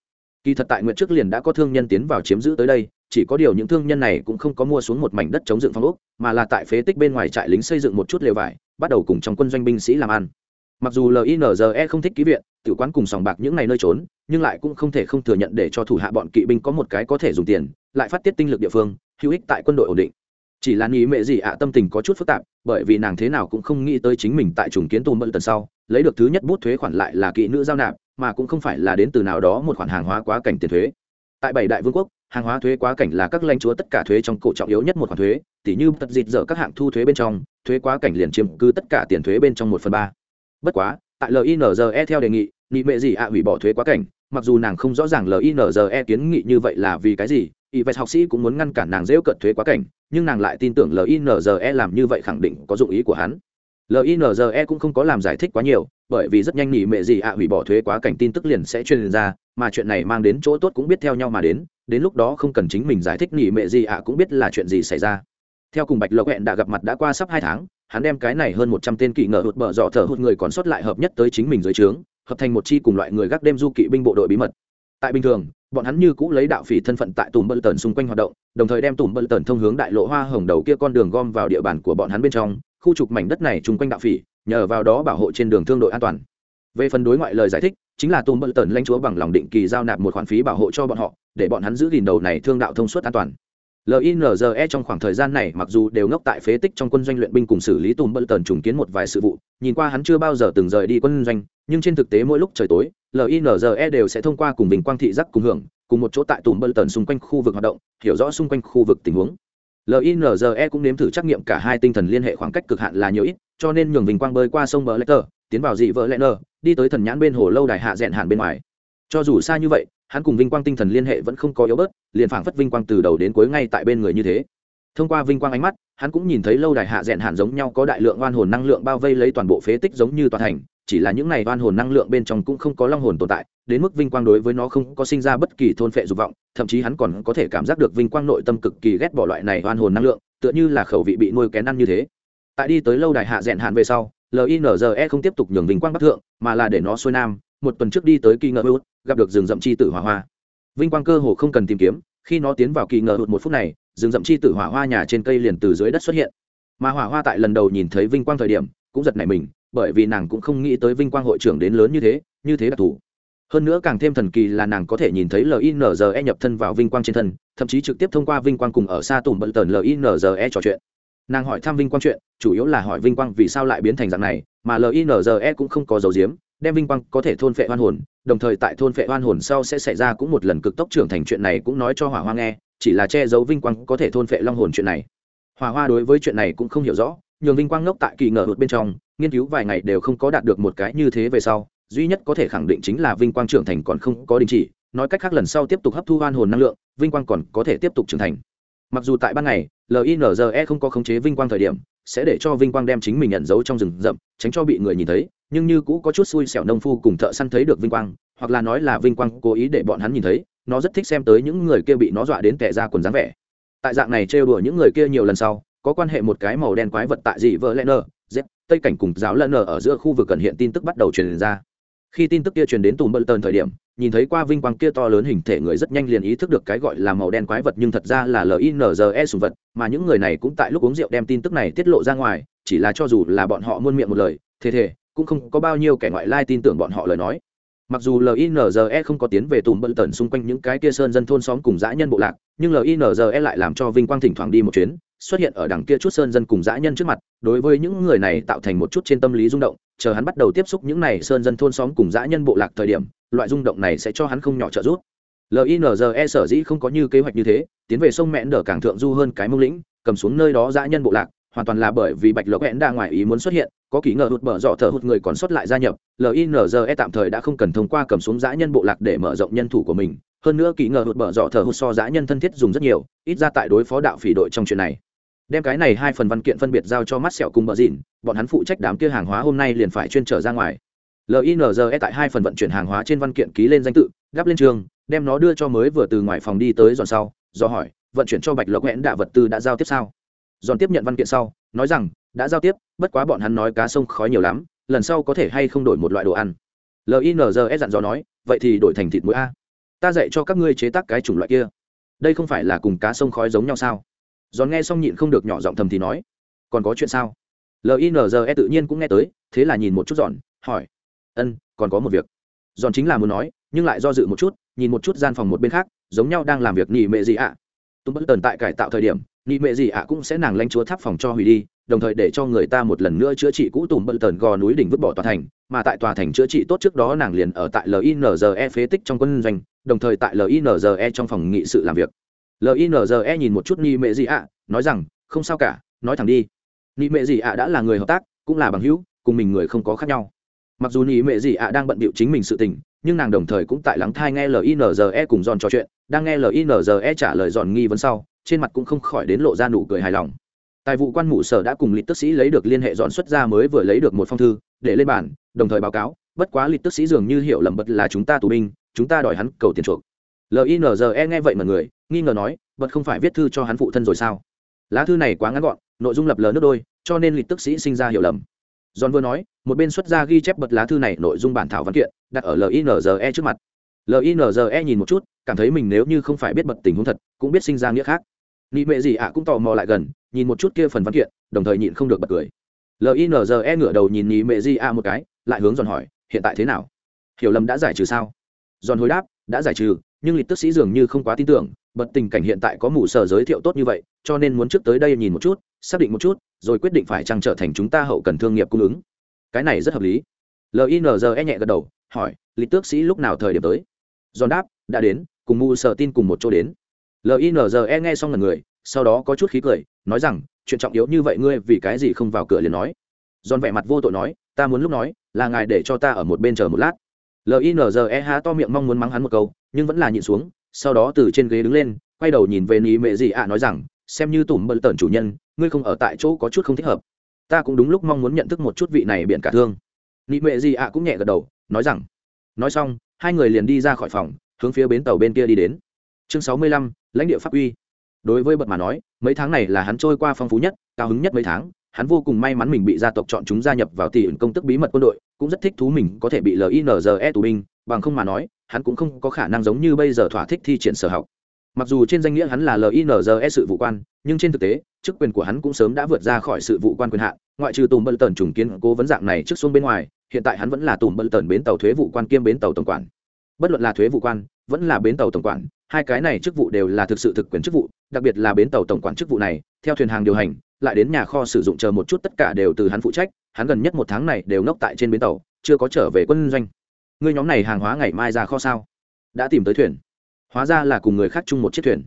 Kỳ thật tại nguyện trước liền đã có thương nhân tiến vào chiếm giữ tới đây, chỉ có điều những thương nhân này cũng không có mua xuống một mảnh đất chống dựng phong ốc, mà là tại phế tích bên ngoài trại lính xây dựng một chút lều vải, bắt đầu cùng trong quân doanh binh sĩ làm ăn. Mặc dù linze không thích ký viện tự quán cùng sòng bạc những ngày nơi trốn nhưng lại cũng không thể không thừa nhận để cho thủ hạ bọn kỵ binh có một cái có thể dùng tiền, lại phát tiết tinh lực địa phương, hữu ích tại quân đội ổn định. Chỉ là nghĩ mẹ gì ạ, tâm tình có chút phức tạp, bởi vì nàng thế nào cũng không nghĩ tới chính mình tại trùng kiến tù mận tần sau, lấy được thứ nhất bút thuế khoản lại là kỵ nữ giao nạp, mà cũng không phải là đến từ nào đó một khoản hàng hóa quá cảnh tiền thuế. Tại bảy đại vương quốc, hàng hóa thuế quá cảnh là các lãnh chúa tất cả thuế trong cổ trọng yếu nhất một khoản thuế, tỉ như tật dịt dở các hạng thu thuế bên trong, thuế quá cảnh liền chiếm cứ tất cả tiền thuế bên trong một phần ba. Bất quá, tại linze theo đề nghị nghị mệ gì ạ, hủy bỏ thuế quá cảnh mặc dù nàng không rõ ràng linze kiến nghị như vậy là vì cái gì y vest học sĩ cũng muốn ngăn cản nàng dễu cận thuế quá cảnh, nhưng nàng lại tin tưởng linze làm như vậy khẳng định có dụng ý của hắn. Linze cũng không có làm giải thích quá nhiều, bởi vì rất nhanh nghỉ mệ gì ạ, hủy bỏ thuế quá cảnh tin tức liền sẽ truyền ra, mà chuyện này mang đến chỗ tốt cũng biết theo nhau mà đến đến lúc đó không cần chính mình giải thích nghỉ mệ gì ạ, cũng biết là chuyện gì xảy ra. Theo cùng bạch lộc hẹn đã gặp mặt đã qua sắp hai tháng, hắn đem cái này hơn một trăm tên kỵ ngờ hụt bờ dọ thở hụt người còn sót lại hợp nhất tới chính mình dưới trướng hợp thành một chi cùng loại người gác đêm du kỵ binh bộ đội bí mật. Tại bình thường, bọn hắn như cũ lấy đạo phỉ thân phận tại tùm bơ tần xung quanh hoạt động, đồng thời đem tùm bơ tần thông hướng đại lộ hoa hồng đầu kia con đường gom vào địa bàn của bọn hắn bên trong, khu trục mảnh đất này chung quanh đạo phỉ, nhờ vào đó bảo hộ trên đường thương đội an toàn. Về phần đối ngoại lời giải thích, chính là tùm bơ tần lãnh chúa bằng lòng định kỳ giao nạp một khoản phí bảo hộ cho bọn họ, để bọn hắn giữ gìn đầu này thương đạo thông suốt an toàn linze trong khoảng thời gian này mặc dù đều ngốc tại phế tích trong quân doanh luyện binh cùng xử lý tùm bỡ tần trùng kiến một vài sự vụ, nhìn qua hắn chưa bao giờ từng rời đi quân doanh, nhưng trên thực tế mỗi lúc trời tối linze đều sẽ thông qua cùng bình quang thị giác cùng hưởng, cùng một chỗ tại tùm bỡ tần xung quanh khu vực hoạt động, hiểu rõ xung quanh khu vực tình huống. Linze cũng nếm thử trắc nghiệm cả hai tinh thần liên hệ khoảng cách cực hạn là nhiều ít, cho nên nhường bình quang bơi qua sông bờ lê tờ, tiến vào dị vợ lê nơ đi tới thần nhãn bên hồ lâu đài hạ dẹn hạn bên ngoài. Cho dù xa như vậy hắn cùng vinh quang tinh thần liên hệ vẫn không có yếu bớt, liền phảng phất vinh quang từ đầu đến cuối ngay tại bên người như thế. Thông qua vinh quang ánh mắt, hắn cũng nhìn thấy lâu đài hạ rẽn hạn giống nhau có đại lượng oan hồn năng lượng bao vây lấy toàn bộ phế tích giống như toàn thành, chỉ là những này oan hồn năng lượng bên trong cũng không có long hồn tồn tại, đến mức vinh quang đối với nó không có sinh ra bất kỳ thôn phệ dục vọng, thậm chí hắn còn có thể cảm giác được vinh quang nội tâm cực kỳ ghét bỏ loại này oan hồn năng lượng, tựa như là khẩu vị bị nuôi kén ăn như thế. Tại đi tới lâu đài hạ rẽn hạn về sau linze không tiếp tục nhường vinh quang bắc thượng, mà là để nó xuôi nam một tuần trước đi tới kỳ ngờ hút gặp được rừng rậm chi tử hỏa hoa. Vinh quang cơ hồ không cần tìm kiếm, khi nó tiến vào kỳ ngờ hụt một phút này, rừng rậm chi tử hỏa hoa nhà trên cây liền từ dưới đất xuất hiện. Mà hỏa hoa tại lần đầu nhìn thấy vinh quang thời điểm, cũng giật nảy mình, bởi vì nàng cũng không nghĩ tới vinh quang hội trưởng đến lớn như thế như thế đặc thù. Hơn nữa càng thêm thần kỳ là nàng có thể nhìn thấy linze nhập thân vào vinh quang trên thân, thậm chí trực tiếp thông qua vinh quang cùng ở xa tùm bận tần linze trò chuyện. Nàng hỏi thăm vinh quang chuyện, chủ yếu là hỏi vinh quang vì sao lại biến thành dạng này, mà linze cũng không có dấu diếm đem vinh quang có thể thôn phệ oan hồn, đồng thời tại thôn phệ oan hồn sau sẽ xảy ra cũng một lần cực tốc trưởng thành chuyện này cũng nói cho hỏa hoa nghe, chỉ là che giấu vinh quang có thể thôn phệ long hồn chuyện này. Hỏa hoa đối với chuyện này cũng không hiểu rõ, nhường vinh quang ngốc tại kỳ ngờ hụt bên trong, nghiên cứu vài ngày đều không có đạt được một cái như thế về sau, duy nhất có thể khẳng định chính là vinh quang trưởng thành còn không có đình chỉ, nói cách khác lần sau tiếp tục hấp thu oan hồn năng lượng, vinh quang còn có thể tiếp tục trưởng thành. Mặc dù tại ban ngày linze không có khống chế vinh quang thời điểm sẽ để cho vinh quang đem chính mình nhận giấu trong rừng rậm, tránh cho bị người nhìn thấy. Nhưng như cũ có chút xui xẻo nông phu cùng thợ săn thấy được vinh quang, hoặc là nói là vinh quang cố ý để bọn hắn nhìn thấy, nó rất thích xem tới những người kia bị nó dọa đến tẻ ra quần dáng vẻ. Tại dạng này trêu đùa những người kia nhiều lần sau, có quan hệ một cái màu đen quái vật tại dị vợ lẽ nơ z, tây cảnh cùng giáo lẫn nơ ở giữa khu vực cần hiện tin tức bắt đầu truyền ra khi tin tức kia truyền đến tùm bận tần thời điểm, nhìn thấy qua vinh quang kia to lớn hình thể người rất nhanh liền ý thức được cái gọi là màu đen quái vật nhưng thật ra là linze sùng vật, mà những người này cũng tại lúc uống rượu đem tin tức này tiết lộ ra ngoài, chỉ là cho dù là bọn họ muôn miệng một lời, thế thế, cũng không có bao nhiêu kẻ ngoại lai tin tưởng bọn họ lời nói. Mặc dù linze không có tiến về tùm bận tần xung quanh những cái kia sơn dân thôn xóm cùng dã nhân bộ lạc, nhưng linze lại làm cho vinh quang thỉnh thoảng đi một chuyến xuất hiện ở đằng kia chút sơn dân cùng dã nhân trước mặt, đối với những người này tạo thành một chút trên tâm lý rung động, chờ hắn bắt đầu tiếp xúc những này sơn dân thôn xóm cùng dã nhân bộ lạc thời điểm, loại rung động này sẽ cho hắn không nhỏ trợ giúp. Linze sở dĩ không có như kế hoạch như thế, tiến về sông mẹn đờ càng thượng du hơn cái mông lĩnh, cầm xuống nơi đó dã nhân bộ lạc, hoàn toàn là bởi vì bạch lộc hẹn đa ngoài ý muốn xuất hiện, có kỹ ngờ hụt bở dọ thở hụt người còn sót lại gia nhập linze tạm thời đã không cần thông qua cầm xuống dã nhân bộ lạc để mở rộng nhân thủ của mình, hơn nữa kỹ ngờ hụt bở dọ thở hụt so dã nhân thân thiết dùng rất nhiều, ít ra tại đối phó đạo phỉ đội trong chuyện này đem cái này hai phần văn kiện phân biệt giao cho mắt sẹo cùng bờ dìn bọn hắn phụ trách đám kia hàng hóa hôm nay liền phải chuyên trở ra ngoài. Linze tại hai phần vận chuyển hàng hóa trên văn kiện ký lên danh tự, gắp lên trường, đem nó đưa cho mới vừa từ ngoài phòng đi tới dọn sau, do hỏi, vận chuyển cho bạch lộc hẹn đạ vật tư đã giao tiếp sao? Dọn tiếp nhận văn kiện sau, nói rằng, đã giao tiếp, bất quá bọn hắn nói cá sông khói nhiều lắm, lần sau có thể hay không đổi một loại đồ ăn. Linze dặn dò nói, vậy thì đổi thành thịt mũi a. Ta dạy cho các ngươi chế tác cái chủng loại kia. Đây không phải là cùng cá sông khói giống nhau sao? Giòn nghe xong nhịn không được nhỏ giọng thầm thì nói, còn có chuyện sao? Linze tự nhiên cũng nghe tới, thế là nhìn một chút giòn, hỏi, ân, còn có một việc. Giòn chính là muốn nói, nhưng lại do dự một chút, nhìn một chút gian phòng một bên khác, giống nhau đang làm việc nhị mệ gì ạ. À. tung bất tần tại cải tạo thời điểm nhị mệ gì ạ cũng sẽ nàng lanh chúa tháp phòng cho hủy đi, đồng thời để cho người ta một lần nữa chữa trị cũ tùm bận tần gò núi đỉnh vứt bỏ tòa thành, mà tại tòa thành chữa trị tốt trước đó nàng liền ở tại linze phế tích trong quân doanh, đồng thời tại linze trong phòng nghị sự làm việc linze nhìn một chút ni mệ gì ạ nói rằng, không sao cả, nói thẳng đi. Ni mệ gì ạ đã là người hợp tác, cũng là bằng hữu, cùng mình người không có khác nhau. Mặc dù ni mệ gì ạ đang bận bịu chính mình sự tình, nhưng nàng đồng thời cũng tại lắng thai nghe linze cùng giòn trò chuyện, đang nghe linze trả lời giòn nghi vấn sau, trên mặt cũng không khỏi đến lộ ra nụ cười hài lòng. Tài vụ quan mụ sở đã cùng lịch tức sĩ lấy được liên hệ dọn xuất ra mới vừa lấy được một phong thư, để lên bản đồng thời báo cáo, bất quá lịch tức sĩ dường như hiểu lầm bật là chúng ta tù binh, chúng ta đòi hắn cầu tiền chuộc. Linze nghe vậy mà người nghi ngờ nói, vật không phải viết thư cho hắn phụ thân rồi sao? Lá thư này quá ngắn gọn, nội dung lập lờ nước đôi, cho nên lịch tức sĩ sinh ra hiểu lầm. John vừa nói, một bên xuất ra ghi chép bật lá thư này nội dung bản thảo văn kiện, đặt ở linze trước mặt. Linze nhìn một chút, cảm thấy mình nếu như không phải biết bật tình huống thật, cũng biết sinh ra nghĩa khác. Nị mệ gì ạ cũng tò mò lại gần, nhìn một chút kia phần văn kiện, đồng thời nhịn không được bật cười. Linze ngửa đầu nhìn nị mệ gì ạ một cái, lại hướng giòn hỏi, hiện tại thế nào? Hiểu lầm đã giải trừ sao? Giòn hồi đáp, đã giải trừ, nhưng lịch tức sĩ dường như không quá tin tưởng bật tình cảnh hiện tại có mù sở giới thiệu tốt như vậy, cho nên muốn trước tới đây nhìn một chút, xác định một chút, rồi quyết định phải chăng trở thành chúng ta hậu cần thương nghiệp cung ứng. Cái này rất hợp lý. Linze nhẹ gật đầu, hỏi, Lý tước sĩ lúc nào thời điểm tới? Giòn đáp, đã đến, cùng mù sở tin cùng một chỗ đến. Linze nghe xong lần người, sau đó có chút khí cười, nói rằng, chuyện trọng yếu như vậy ngươi vì cái gì không vào cửa liền nói? Giòn vẻ mặt vô tội nói, ta muốn lúc nói, là ngài để cho ta ở một bên chờ một lát. Linze há to miệng mong muốn mắng hắn một câu, nhưng vẫn là nhịn xuống sau đó từ trên ghế đứng lên, quay đầu nhìn về ní mệ gì ạ nói rằng, xem như tủm bận tần chủ nhân, ngươi không ở tại chỗ có chút không thích hợp. Ta cũng đúng lúc mong muốn nhận thức một chút vị này biện cả thương. Ní mệ gì ạ cũng nhẹ gật đầu, nói rằng, nói xong, hai người liền đi ra khỏi phòng, hướng phía bến tàu bên kia đi đến. Chương sáu mươi lăm, lãnh địa pháp uy. Đối với bật mà nói, mấy tháng này là hắn trôi qua phong phú nhất, cao hứng nhất mấy tháng, hắn vô cùng may mắn mình bị gia tộc chọn chúng gia nhập vào tỷ ẩn công tức bí mật quân đội, cũng rất thích thú mình có thể bị linze tù binh, bằng không mà nói hắn cũng không có khả năng giống như bây giờ thỏa thích thi triển sở học. Mặc dù trên danh nghĩa hắn là linze sự vụ quan, nhưng trên thực tế, chức quyền của hắn cũng sớm đã vượt ra khỏi sự vụ quan quyền hạn, ngoại trừ tùm bân tần trùng kiến cố vấn dạng này trước xuống bên ngoài, hiện tại hắn vẫn là tùm bân tần bến tàu thuế vụ quan kiêm bến tàu tổng quản. Bất luận là thuế vụ quan, vẫn là bến tàu tổng quản, hai cái này chức vụ đều là thực sự thực quyền chức vụ, đặc biệt là bến tàu tổng quản chức vụ này, theo thuyền hàng điều hành, lại đến nhà kho sử dụng chờ một chút tất cả đều từ hắn phụ trách, hắn gần nhất một tháng này đều ngốc tại trên bến tàu, chưa có trở về quân doanh ngươi nhóm này hàng hóa ngày mai ra kho sao? Đã tìm tới thuyền. Hóa ra là cùng người khác chung một chiếc thuyền.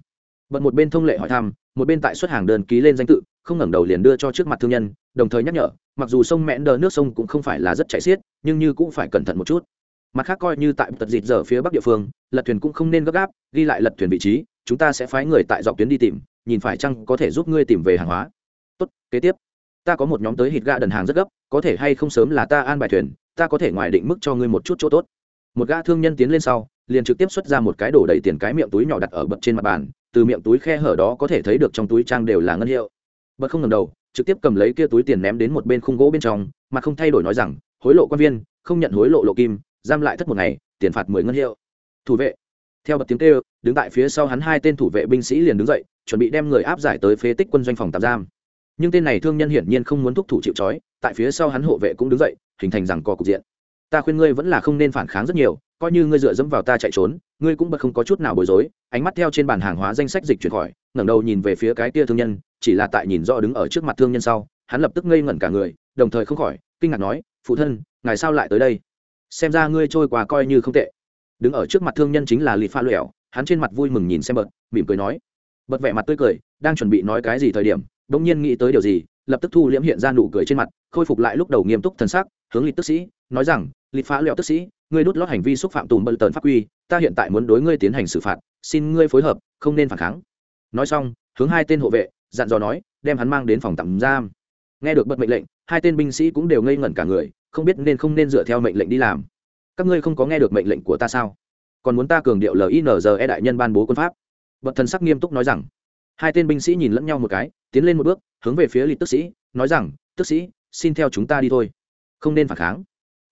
Bận một bên thông lệ hỏi thăm, một bên tại xuất hàng đơn ký lên danh tự, không ngẩng đầu liền đưa cho trước mặt thương nhân, đồng thời nhắc nhở, mặc dù sông mẹn đờ nước sông cũng không phải là rất chảy xiết, nhưng như cũng phải cẩn thận một chút. Mặt khác coi như tại tật dịt giờ phía bắc địa phương, lật thuyền cũng không nên gấp gáp, ghi lại lật thuyền vị trí, chúng ta sẽ phái người tại dọc tuyến đi tìm, nhìn phải chăng có thể giúp ngươi tìm về hàng hóa. Tốt, kế tiếp. Ta có một nhóm tới hít ga đần hàng rất gấp, có thể hay không sớm là ta an bài thuyền ta có thể ngoài định mức cho ngươi một chút chỗ tốt. Một gã thương nhân tiến lên sau, liền trực tiếp xuất ra một cái đổ đầy tiền cái miệng túi nhỏ đặt ở bậc trên mặt bàn, từ miệng túi khe hở đó có thể thấy được trong túi trang đều là ngân hiệu. Bậc không ngầm đầu, trực tiếp cầm lấy kia túi tiền ném đến một bên khung gỗ bên trong, mà không thay đổi nói rằng, hối lộ quan viên, không nhận hối lộ lộ kim, giam lại thất một ngày, tiền phạt mười ngân hiệu. Thủ vệ, theo bậc tiếng kêu, đứng tại phía sau hắn hai tên thủ vệ binh sĩ liền đứng dậy, chuẩn bị đem người áp giải tới phế tích quân doanh phòng tạm giam nhưng tên này thương nhân hiển nhiên không muốn thúc thủ chịu trói, tại phía sau hắn hộ vệ cũng đứng dậy, hình thành rằng co cục diện. Ta khuyên ngươi vẫn là không nên phản kháng rất nhiều, coi như ngươi dựa dẫm vào ta chạy trốn, ngươi cũng bật không có chút nào bối rối. Ánh mắt theo trên bàn hàng hóa danh sách dịch chuyển khỏi, ngẩng đầu nhìn về phía cái tia thương nhân, chỉ là tại nhìn rõ đứng ở trước mặt thương nhân sau, hắn lập tức ngây ngẩn cả người, đồng thời không khỏi, kinh ngạc nói, phụ thân, ngài sao lại tới đây? Xem ra ngươi trôi qua coi như không tệ. Đứng ở trước mặt thương nhân chính là lì pha lẻo hắn trên mặt vui mừng nhìn xem bật, mỉm cười nói. Bật vẻ mặt tươi cười, đang chuẩn bị nói cái gì thời điểm bỗng nhiên nghĩ tới điều gì, lập tức thu liễm hiện ra nụ cười trên mặt, khôi phục lại lúc đầu nghiêm túc thân sắc, hướng lịch tức sĩ, nói rằng lịch phá lẹo tức sĩ, ngươi đút lót hành vi xúc phạm tùm bờ tần pháp quy, ta hiện tại muốn đối ngươi tiến hành xử phạt, xin ngươi phối hợp, không nên phản kháng. Nói xong, hướng hai tên hộ vệ, dặn dò nói, đem hắn mang đến phòng tạm giam. Nghe được bật mệnh lệnh, hai tên binh sĩ cũng đều ngây ngẩn cả người, không biết nên không nên dựa theo mệnh lệnh đi làm. Các ngươi không có nghe được mệnh lệnh của ta sao? Còn muốn ta cường điệu linze đại nhân ban bố quân pháp? Bậc thần sắc nghiêm túc nói rằng hai tên binh sĩ nhìn lẫn nhau một cái, tiến lên một bước, hướng về phía lịch tức sĩ, nói rằng, tức sĩ, xin theo chúng ta đi thôi, không nên phản kháng.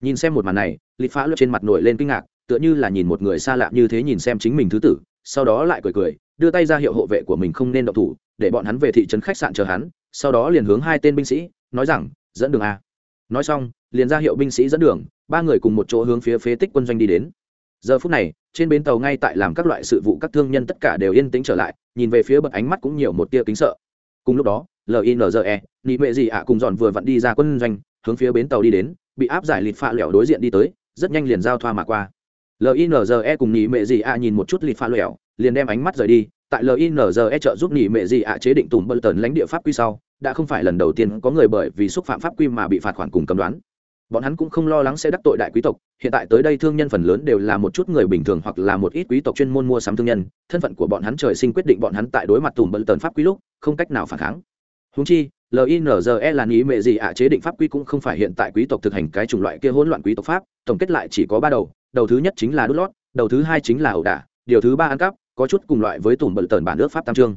Nhìn xem một màn này lịch phá lướt trên mặt nổi lên kinh ngạc, tựa như là nhìn một người xa lạ như thế nhìn xem chính mình thứ tử, sau đó lại cười cười, đưa tay ra hiệu hộ vệ của mình không nên động thủ, để bọn hắn về thị trấn khách sạn chờ hắn, sau đó liền hướng hai tên binh sĩ, nói rằng, dẫn đường a. Nói xong, liền ra hiệu binh sĩ dẫn đường, ba người cùng một chỗ hướng phía phế tích quân doanh đi đến giờ phút này, trên bến tàu ngay tại làm các loại sự vụ các thương nhân tất cả đều yên tĩnh trở lại, nhìn về phía bậc ánh mắt cũng nhiều một tia kính sợ. Cùng lúc đó linze nị mệ gì ạ cùng dọn vừa vặn đi ra quân doanh, hướng phía bến tàu đi đến, bị áp giải lịt pha lẻo đối diện đi tới, rất nhanh liền giao thoa mà qua. Linze cùng nị mệ gì ạ nhìn một chút lịt pha lẻo, liền đem ánh mắt rời đi, tại linze trợ giúp nị mệ gì ạ chế định tùng bơ tần lãnh địa pháp quy sau, đã không phải lần đầu tiên có người bởi vì xúc phạm pháp quy mà bị phạt khoản cùng cấm đoán bọn hắn cũng không lo lắng sẽ đắc tội đại quý tộc, hiện tại tới đây thương nhân phần lớn đều là một chút người bình thường hoặc là một ít quý tộc chuyên môn mua sắm thương nhân, thân phận của bọn hắn trời sinh quyết định bọn hắn tại đối mặt tùm bận tần pháp quý lúc, không cách nào phản kháng. Húng chi linze là nghĩ mệ gì ạ, chế định pháp quy cũng không phải hiện tại quý tộc thực hành cái chủng loại kia hỗn loạn quý tộc pháp, tổng kết lại chỉ có ba đầu đầu thứ nhất chính là đốt lót, đầu thứ hai chính là ẩu đả, điều thứ ba ăn cắp, có chút cùng loại với tùm bận tần bản nước pháp tam trương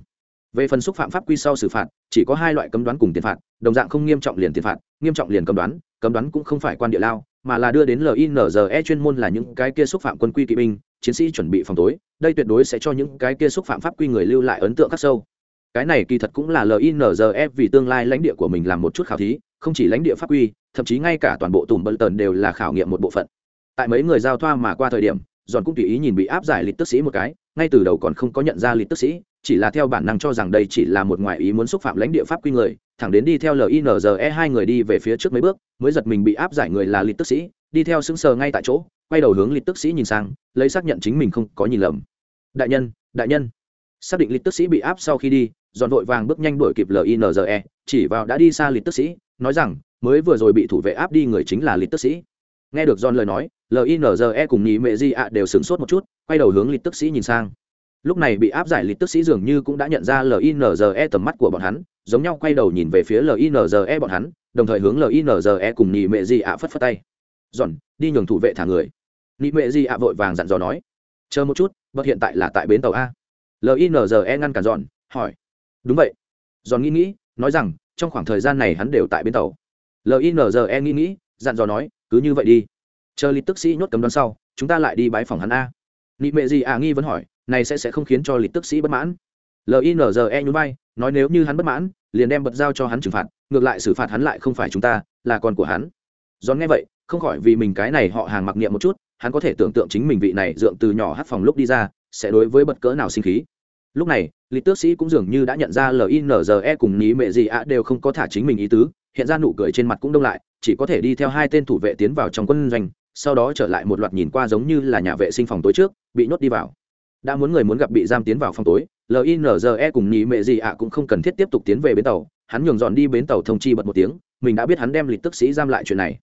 về phần xúc phạm pháp quy sau xử phạt, chỉ có hai loại cấm đoán cùng tiền phạt, đồng dạng không nghiêm trọng liền tiền phạt, nghiêm trọng liền cấm đoán cấm đoán cũng không phải quan địa lao, mà là đưa đến linze chuyên môn là những cái kia xúc phạm quân quy kỵ binh, chiến sĩ chuẩn bị phòng tối, đây tuyệt đối sẽ cho những cái kia xúc phạm pháp quy người lưu lại ấn tượng khắc sâu. Cái này kỳ thật cũng là linze vì tương lai lãnh địa của mình làm một chút khảo thí, không chỉ lãnh địa pháp quy, thậm chí ngay cả toàn bộ tùm bận tần đều là khảo nghiệm một bộ phận. Tại mấy người giao thoa mà qua thời điểm, giòn cũng tùy ý nhìn bị áp giải lịch tức sĩ một cái, ngay từ đầu còn không có nhận ra lịch tức sĩ chỉ là theo bản năng cho rằng đây chỉ là một ngoại ý muốn xúc phạm lãnh địa pháp quy người, thẳng đến đi theo linze hai người đi về phía trước mấy bước, mới giật mình bị áp giải người là lịch tức sĩ, đi theo sững sờ ngay tại chỗ, quay đầu hướng lịch tức sĩ nhìn sang, lấy xác nhận chính mình không có nhìn lầm. Đại nhân đại nhân. Xác định lịch tức sĩ bị áp sau khi đi dọn vội vàng bước nhanh đuổi kịp linze chỉ vào đã đi xa lịch tức sĩ, nói rằng, mới vừa rồi bị thủ vệ áp đi người chính là lịch tức sĩ. Nghe được dọn lời nói linze cùng nhị mẹ di ạ đều sửng sốt một chút, quay đầu hướng lịch tức sĩ nhìn sang lúc này bị áp giải lịch tức sĩ dường như cũng đã nhận ra linze tầm mắt của bọn hắn, giống nhau quay đầu nhìn về phía linze bọn hắn, đồng thời hướng linze cùng nhị mẹ di ạ phất phất tay. Giòn, đi nhường thủ vệ thả người. Nhị mẹ di ạ vội vàng dặn dò nói. Chờ một chút, bất hiện tại là tại bến tàu a. Linze ngăn cản dọn hỏi. Đúng vậy. Giòn nghĩ nghĩ, nói rằng, trong khoảng thời gian này hắn đều tại bến tàu. Linze nghĩ nghĩ, dặn dò nói, cứ như vậy đi. Chờ lịch tức sĩ nhốt cấm đoán sau, chúng ta lại đi bãi phòng hắn a. Nị mệ gì à nghi vẫn hỏi này sẽ sẽ không khiến cho lịch tức sĩ bất mãn. Linze nhún vai, nói nếu như hắn bất mãn, liền đem bật giao cho hắn trừng phạt, ngược lại xử phạt hắn lại không phải chúng ta, là con của hắn. Giòn nghe vậy, không khỏi vì mình cái này họ hàng mặc niệm một chút, hắn có thể tưởng tượng chính mình vị này dượng từ nhỏ hát phòng lúc đi ra, sẽ đối với bật cỡ nào sinh khí. Lúc này, lịch tước sĩ cũng dường như đã nhận ra linze cùng ní mệ gì ạ đều không có thả chính mình ý tứ, hiện ra nụ cười trên mặt cũng đông lại, chỉ có thể đi theo hai tên thủ vệ tiến vào trong quân doanh, sau đó trở lại một loạt nhìn qua giống như là nhà vệ sinh phòng tối trước, bị nhốt đi vào đã muốn người muốn gặp bị giam tiến vào phòng tối linze cùng nhị mệ gì ạ cũng không cần thiết tiếp tục tiến về bến tàu. Hắn nhường dọn đi bến tàu thông chi bật một tiếng, mình đã biết hắn đem lịch tức sĩ giam lại chuyện này.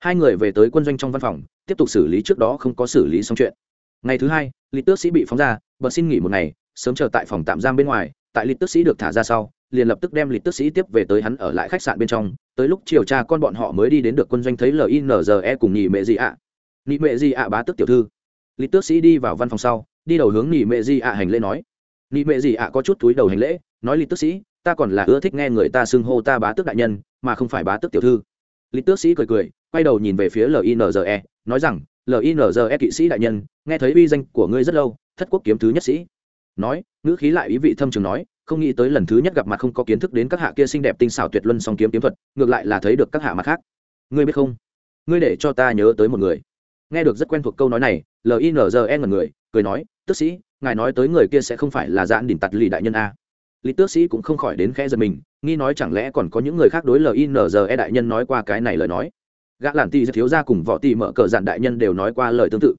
Hai người về tới quân doanh trong văn phòng, tiếp tục xử lý trước đó không có xử lý xong chuyện. Ngày thứ hai, lịch tước sĩ bị phóng ra, bật xin nghỉ một ngày, sớm chờ tại phòng tạm giam bên ngoài. Tại lịch tước sĩ được thả ra sau, liền lập tức đem lịch tước sĩ tiếp về tới hắn ở lại khách sạn bên trong. Tới lúc chiều cha con bọn họ mới đi đến được quân doanh thấy linze cùng nhị mệ gì ạ. Nhị mệ gì ạ bá tức tiểu thư. Lịch tước sĩ đi vào văn phòng sau đi đầu hướng nhị mệ gì ạ hành lễ nói. Nhị mệ gì ạ có chút túi đầu hành lễ, nói lý tước sĩ, ta còn là ưa thích nghe người ta xưng hô ta bá tước đại nhân, mà không phải bá tước tiểu thư. Lý tước sĩ cười cười, quay đầu nhìn về phía linze nói rằng linze kỵ sĩ đại nhân, nghe thấy uy danh của ngươi rất lâu, thất quốc kiếm thứ nhất sĩ. Nói, ngữ khí lại ý vị thâm trường nói, không nghĩ tới lần thứ nhất gặp mặt không có kiến thức đến các hạ kia xinh đẹp tinh xảo tuyệt luân song kiếm kiếm thuật, ngược lại là thấy được các hạ mặt khác. Ngươi biết không? Ngươi để cho ta nhớ tới một người. Nghe được rất quen thuộc câu nói này linze ngần người, cười nói tước sĩ, ngài nói tới người kia sẽ không phải là dạn đỉnh tặt lì đại nhân a. Lý tước sĩ cũng không khỏi đến khẽ giật mình, nghi nói chẳng lẽ còn có những người khác đối linze đại nhân nói qua cái này lời nói. Gã làn ti thiếu ra cùng võ ti mở cờ dạn đại nhân đều nói qua lời tương tự.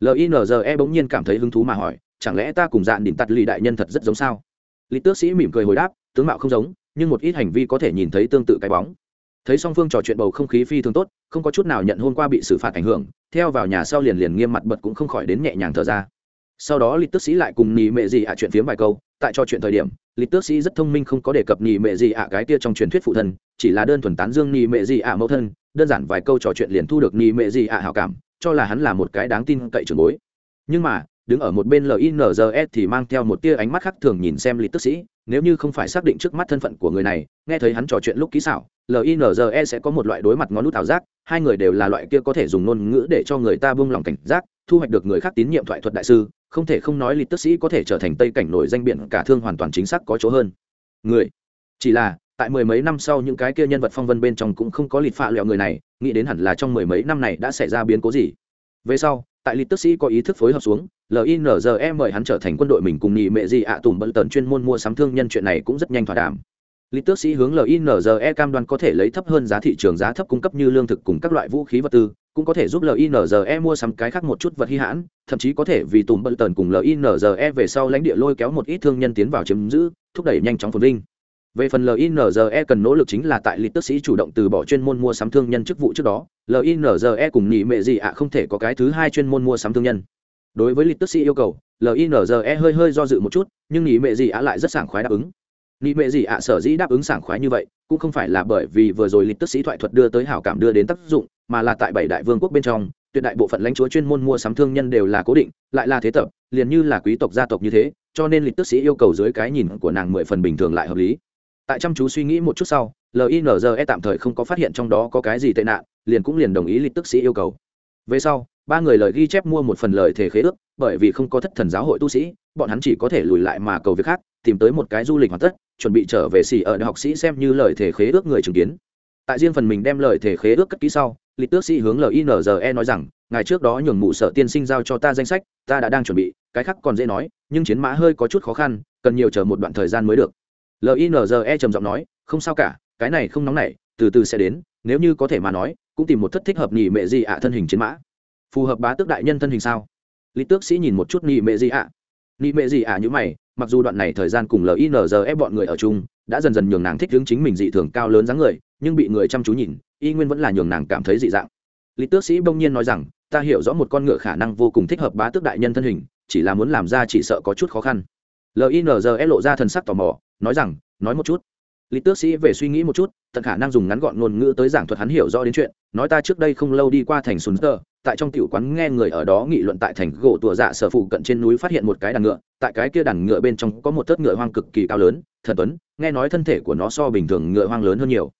Linze bỗng nhiên cảm thấy hứng thú mà hỏi, chẳng lẽ ta cùng dạn đỉnh tặt lì đại nhân thật rất giống sao? Lý tước sĩ mỉm cười hồi đáp, tướng mạo không giống, nhưng một ít hành vi có thể nhìn thấy tương tự cái bóng. Thấy song phương trò chuyện bầu không khí phi thường tốt, không có chút nào nhận hôm qua bị xử phạt ảnh hưởng, theo vào nhà sau liền liền nghiêm mặt bật cũng không khỏi đến nhẹ nhàng thở ra sau đó lịch tước sĩ lại cùng nhì mệ gì ạ chuyện phiếm vài câu, tại cho chuyện thời điểm lịch tước sĩ rất thông minh không có đề cập nhì mệ gì ạ cái kia trong truyền thuyết phụ thân, chỉ là đơn thuần tán dương nhì mệ gì ạ mẫu thân, đơn giản vài câu trò chuyện liền thu được nhì mệ gì ạ hảo cảm, cho là hắn là một cái đáng tin cậy trường bối. Nhưng mà, đứng ở một bên linze thì mang theo một tia ánh mắt khác thường nhìn xem lịch tước sĩ, nếu như không phải xác định trước mắt thân phận của người này, nghe thấy hắn trò chuyện lúc kỹ xảo linze sẽ có một loại đối mặt ngón nút ảo giác, hai người đều là loại kia có thể dùng ngôn ngữ để cho người ta buông lòng cảnh giác, thu hoạch được người khác tín nhiệm thoại thuật đại sư không thể không nói lịch tức sĩ có thể trở thành tây cảnh nổi danh biển cả thương hoàn toàn chính xác có chỗ hơn. Người chỉ là tại mười mấy năm sau những cái kia nhân vật phong vân bên trong cũng không có lịch phạ lẹo người này nghĩ đến hẳn là trong mười mấy năm này đã xảy ra biến cố gì. Về sau tại lịch tức sĩ có ý thức phối hợp xuống linze mời hắn trở thành quân đội mình cùng nhị mệ gì ạ à, tùm bận tần chuyên môn mua sắm thương nhân chuyện này cũng rất nhanh thỏa đàm. Lịch tước sĩ hướng linze cam đoan có thể lấy thấp hơn giá thị trường giá thấp cung cấp như lương thực cùng các loại vũ khí vật tư cũng có thể giúp linze mua sắm cái khác một chút vật hy hãn, thậm chí có thể vì tùm bận tần cùng linze về sau lãnh địa lôi kéo một ít thương nhân tiến vào chiếm giữ, thúc đẩy nhanh chóng phồn vinh. Về phần linze cần nỗ lực chính là tại lịch tức sĩ chủ động từ bỏ chuyên môn mua sắm thương nhân chức vụ trước đó linze cùng nhị mệ gì ạ không thể có cái thứ hai chuyên môn mua sắm thương nhân. Đối với lịch tức sĩ yêu cầu linze hơi hơi do dự một chút, nhưng nhị mệ gì ạ lại rất sảng khoái đáp ứng. Nị mệ gì ạ sở dĩ đáp ứng sảng khoái như vậy, cũng không phải là bởi vì vừa rồi lịch tức sĩ thoại thuật đưa tới hảo cảm đưa đến tác dụng mà là tại bảy đại vương quốc bên trong, tuyệt đại bộ phận lãnh chúa chuyên môn mua sắm thương nhân đều là cố định, lại là thế tập, liền như là quý tộc gia tộc như thế, cho nên lịch tức sĩ yêu cầu dưới cái nhìn của nàng mười phần bình thường lại hợp lý. Tại chăm chú suy nghĩ một chút sau linze tạm thời không có phát hiện trong đó có cái gì tệ nạn, liền cũng liền đồng ý lịch tức sĩ yêu cầu. Về sau, ba người lời ghi chép mua một phần lời thể khế ước, bởi vì không có thất thần giáo hội tu sĩ, bọn hắn chỉ có thể lùi lại mà cầu việc khác, tìm tới một cái du lịch hoàn tất, chuẩn bị trở về xỉ ở đại học sĩ xem như lời thể khế ước người chứng kiến. Tại riêng phần mình đem lời thể khế ước cất ký sau lịch tước sĩ hướng linze nói rằng ngày trước đó nhường mụ sở tiên sinh giao cho ta danh sách, ta đã đang chuẩn bị, cái khác còn dễ nói, nhưng chiến mã hơi có chút khó khăn, cần nhiều chờ một đoạn thời gian mới được. Linze trầm giọng nói, không sao cả, cái này không nóng nảy, từ từ sẽ đến, nếu như có thể mà nói, cũng tìm một thất thích hợp nhị mệ gì ạ thân hình chiến mã. Phù hợp bá tước đại nhân thân hình sao? Lý tước sĩ nhìn một chút nhị mệ gì ạ. Nhị mệ gì ạ như mày, mặc dù đoạn này thời gian cùng linze bọn người ở chung, đã dần dần nhường nàng thích hướng chính mình dị thường cao lớn dáng người nhưng bị người chăm chú nhìn, y nguyên vẫn là nhường nàng cảm thấy dị dạng. Lý tước sĩ bỗng nhiên nói rằng, ta hiểu rõ một con ngựa khả năng vô cùng thích hợp bá tước đại nhân thân hình, chỉ là muốn làm ra chỉ sợ có chút khó khăn. Linze lộ ra thần sắc tò mò, nói rằng, nói một chút. Lý tước sĩ về suy nghĩ một chút, tận khả năng dùng ngắn gọn ngôn ngữ tới giảng thuật hắn hiểu rõ đến chuyện, nói ta trước đây không lâu đi qua thành sùn tơ, tại trong tiểu quán nghe người ở đó nghị luận tại thành gỗ tùa dạ sở phụ cận trên núi phát hiện một cái đàn ngựa, tại cái kia đàn ngựa bên trong có một thớt ngựa hoang cực kỳ cao lớn, thần tuấn, nghe nói thân thể của nó so bình thường ngựa hoang lớn hơn nhiều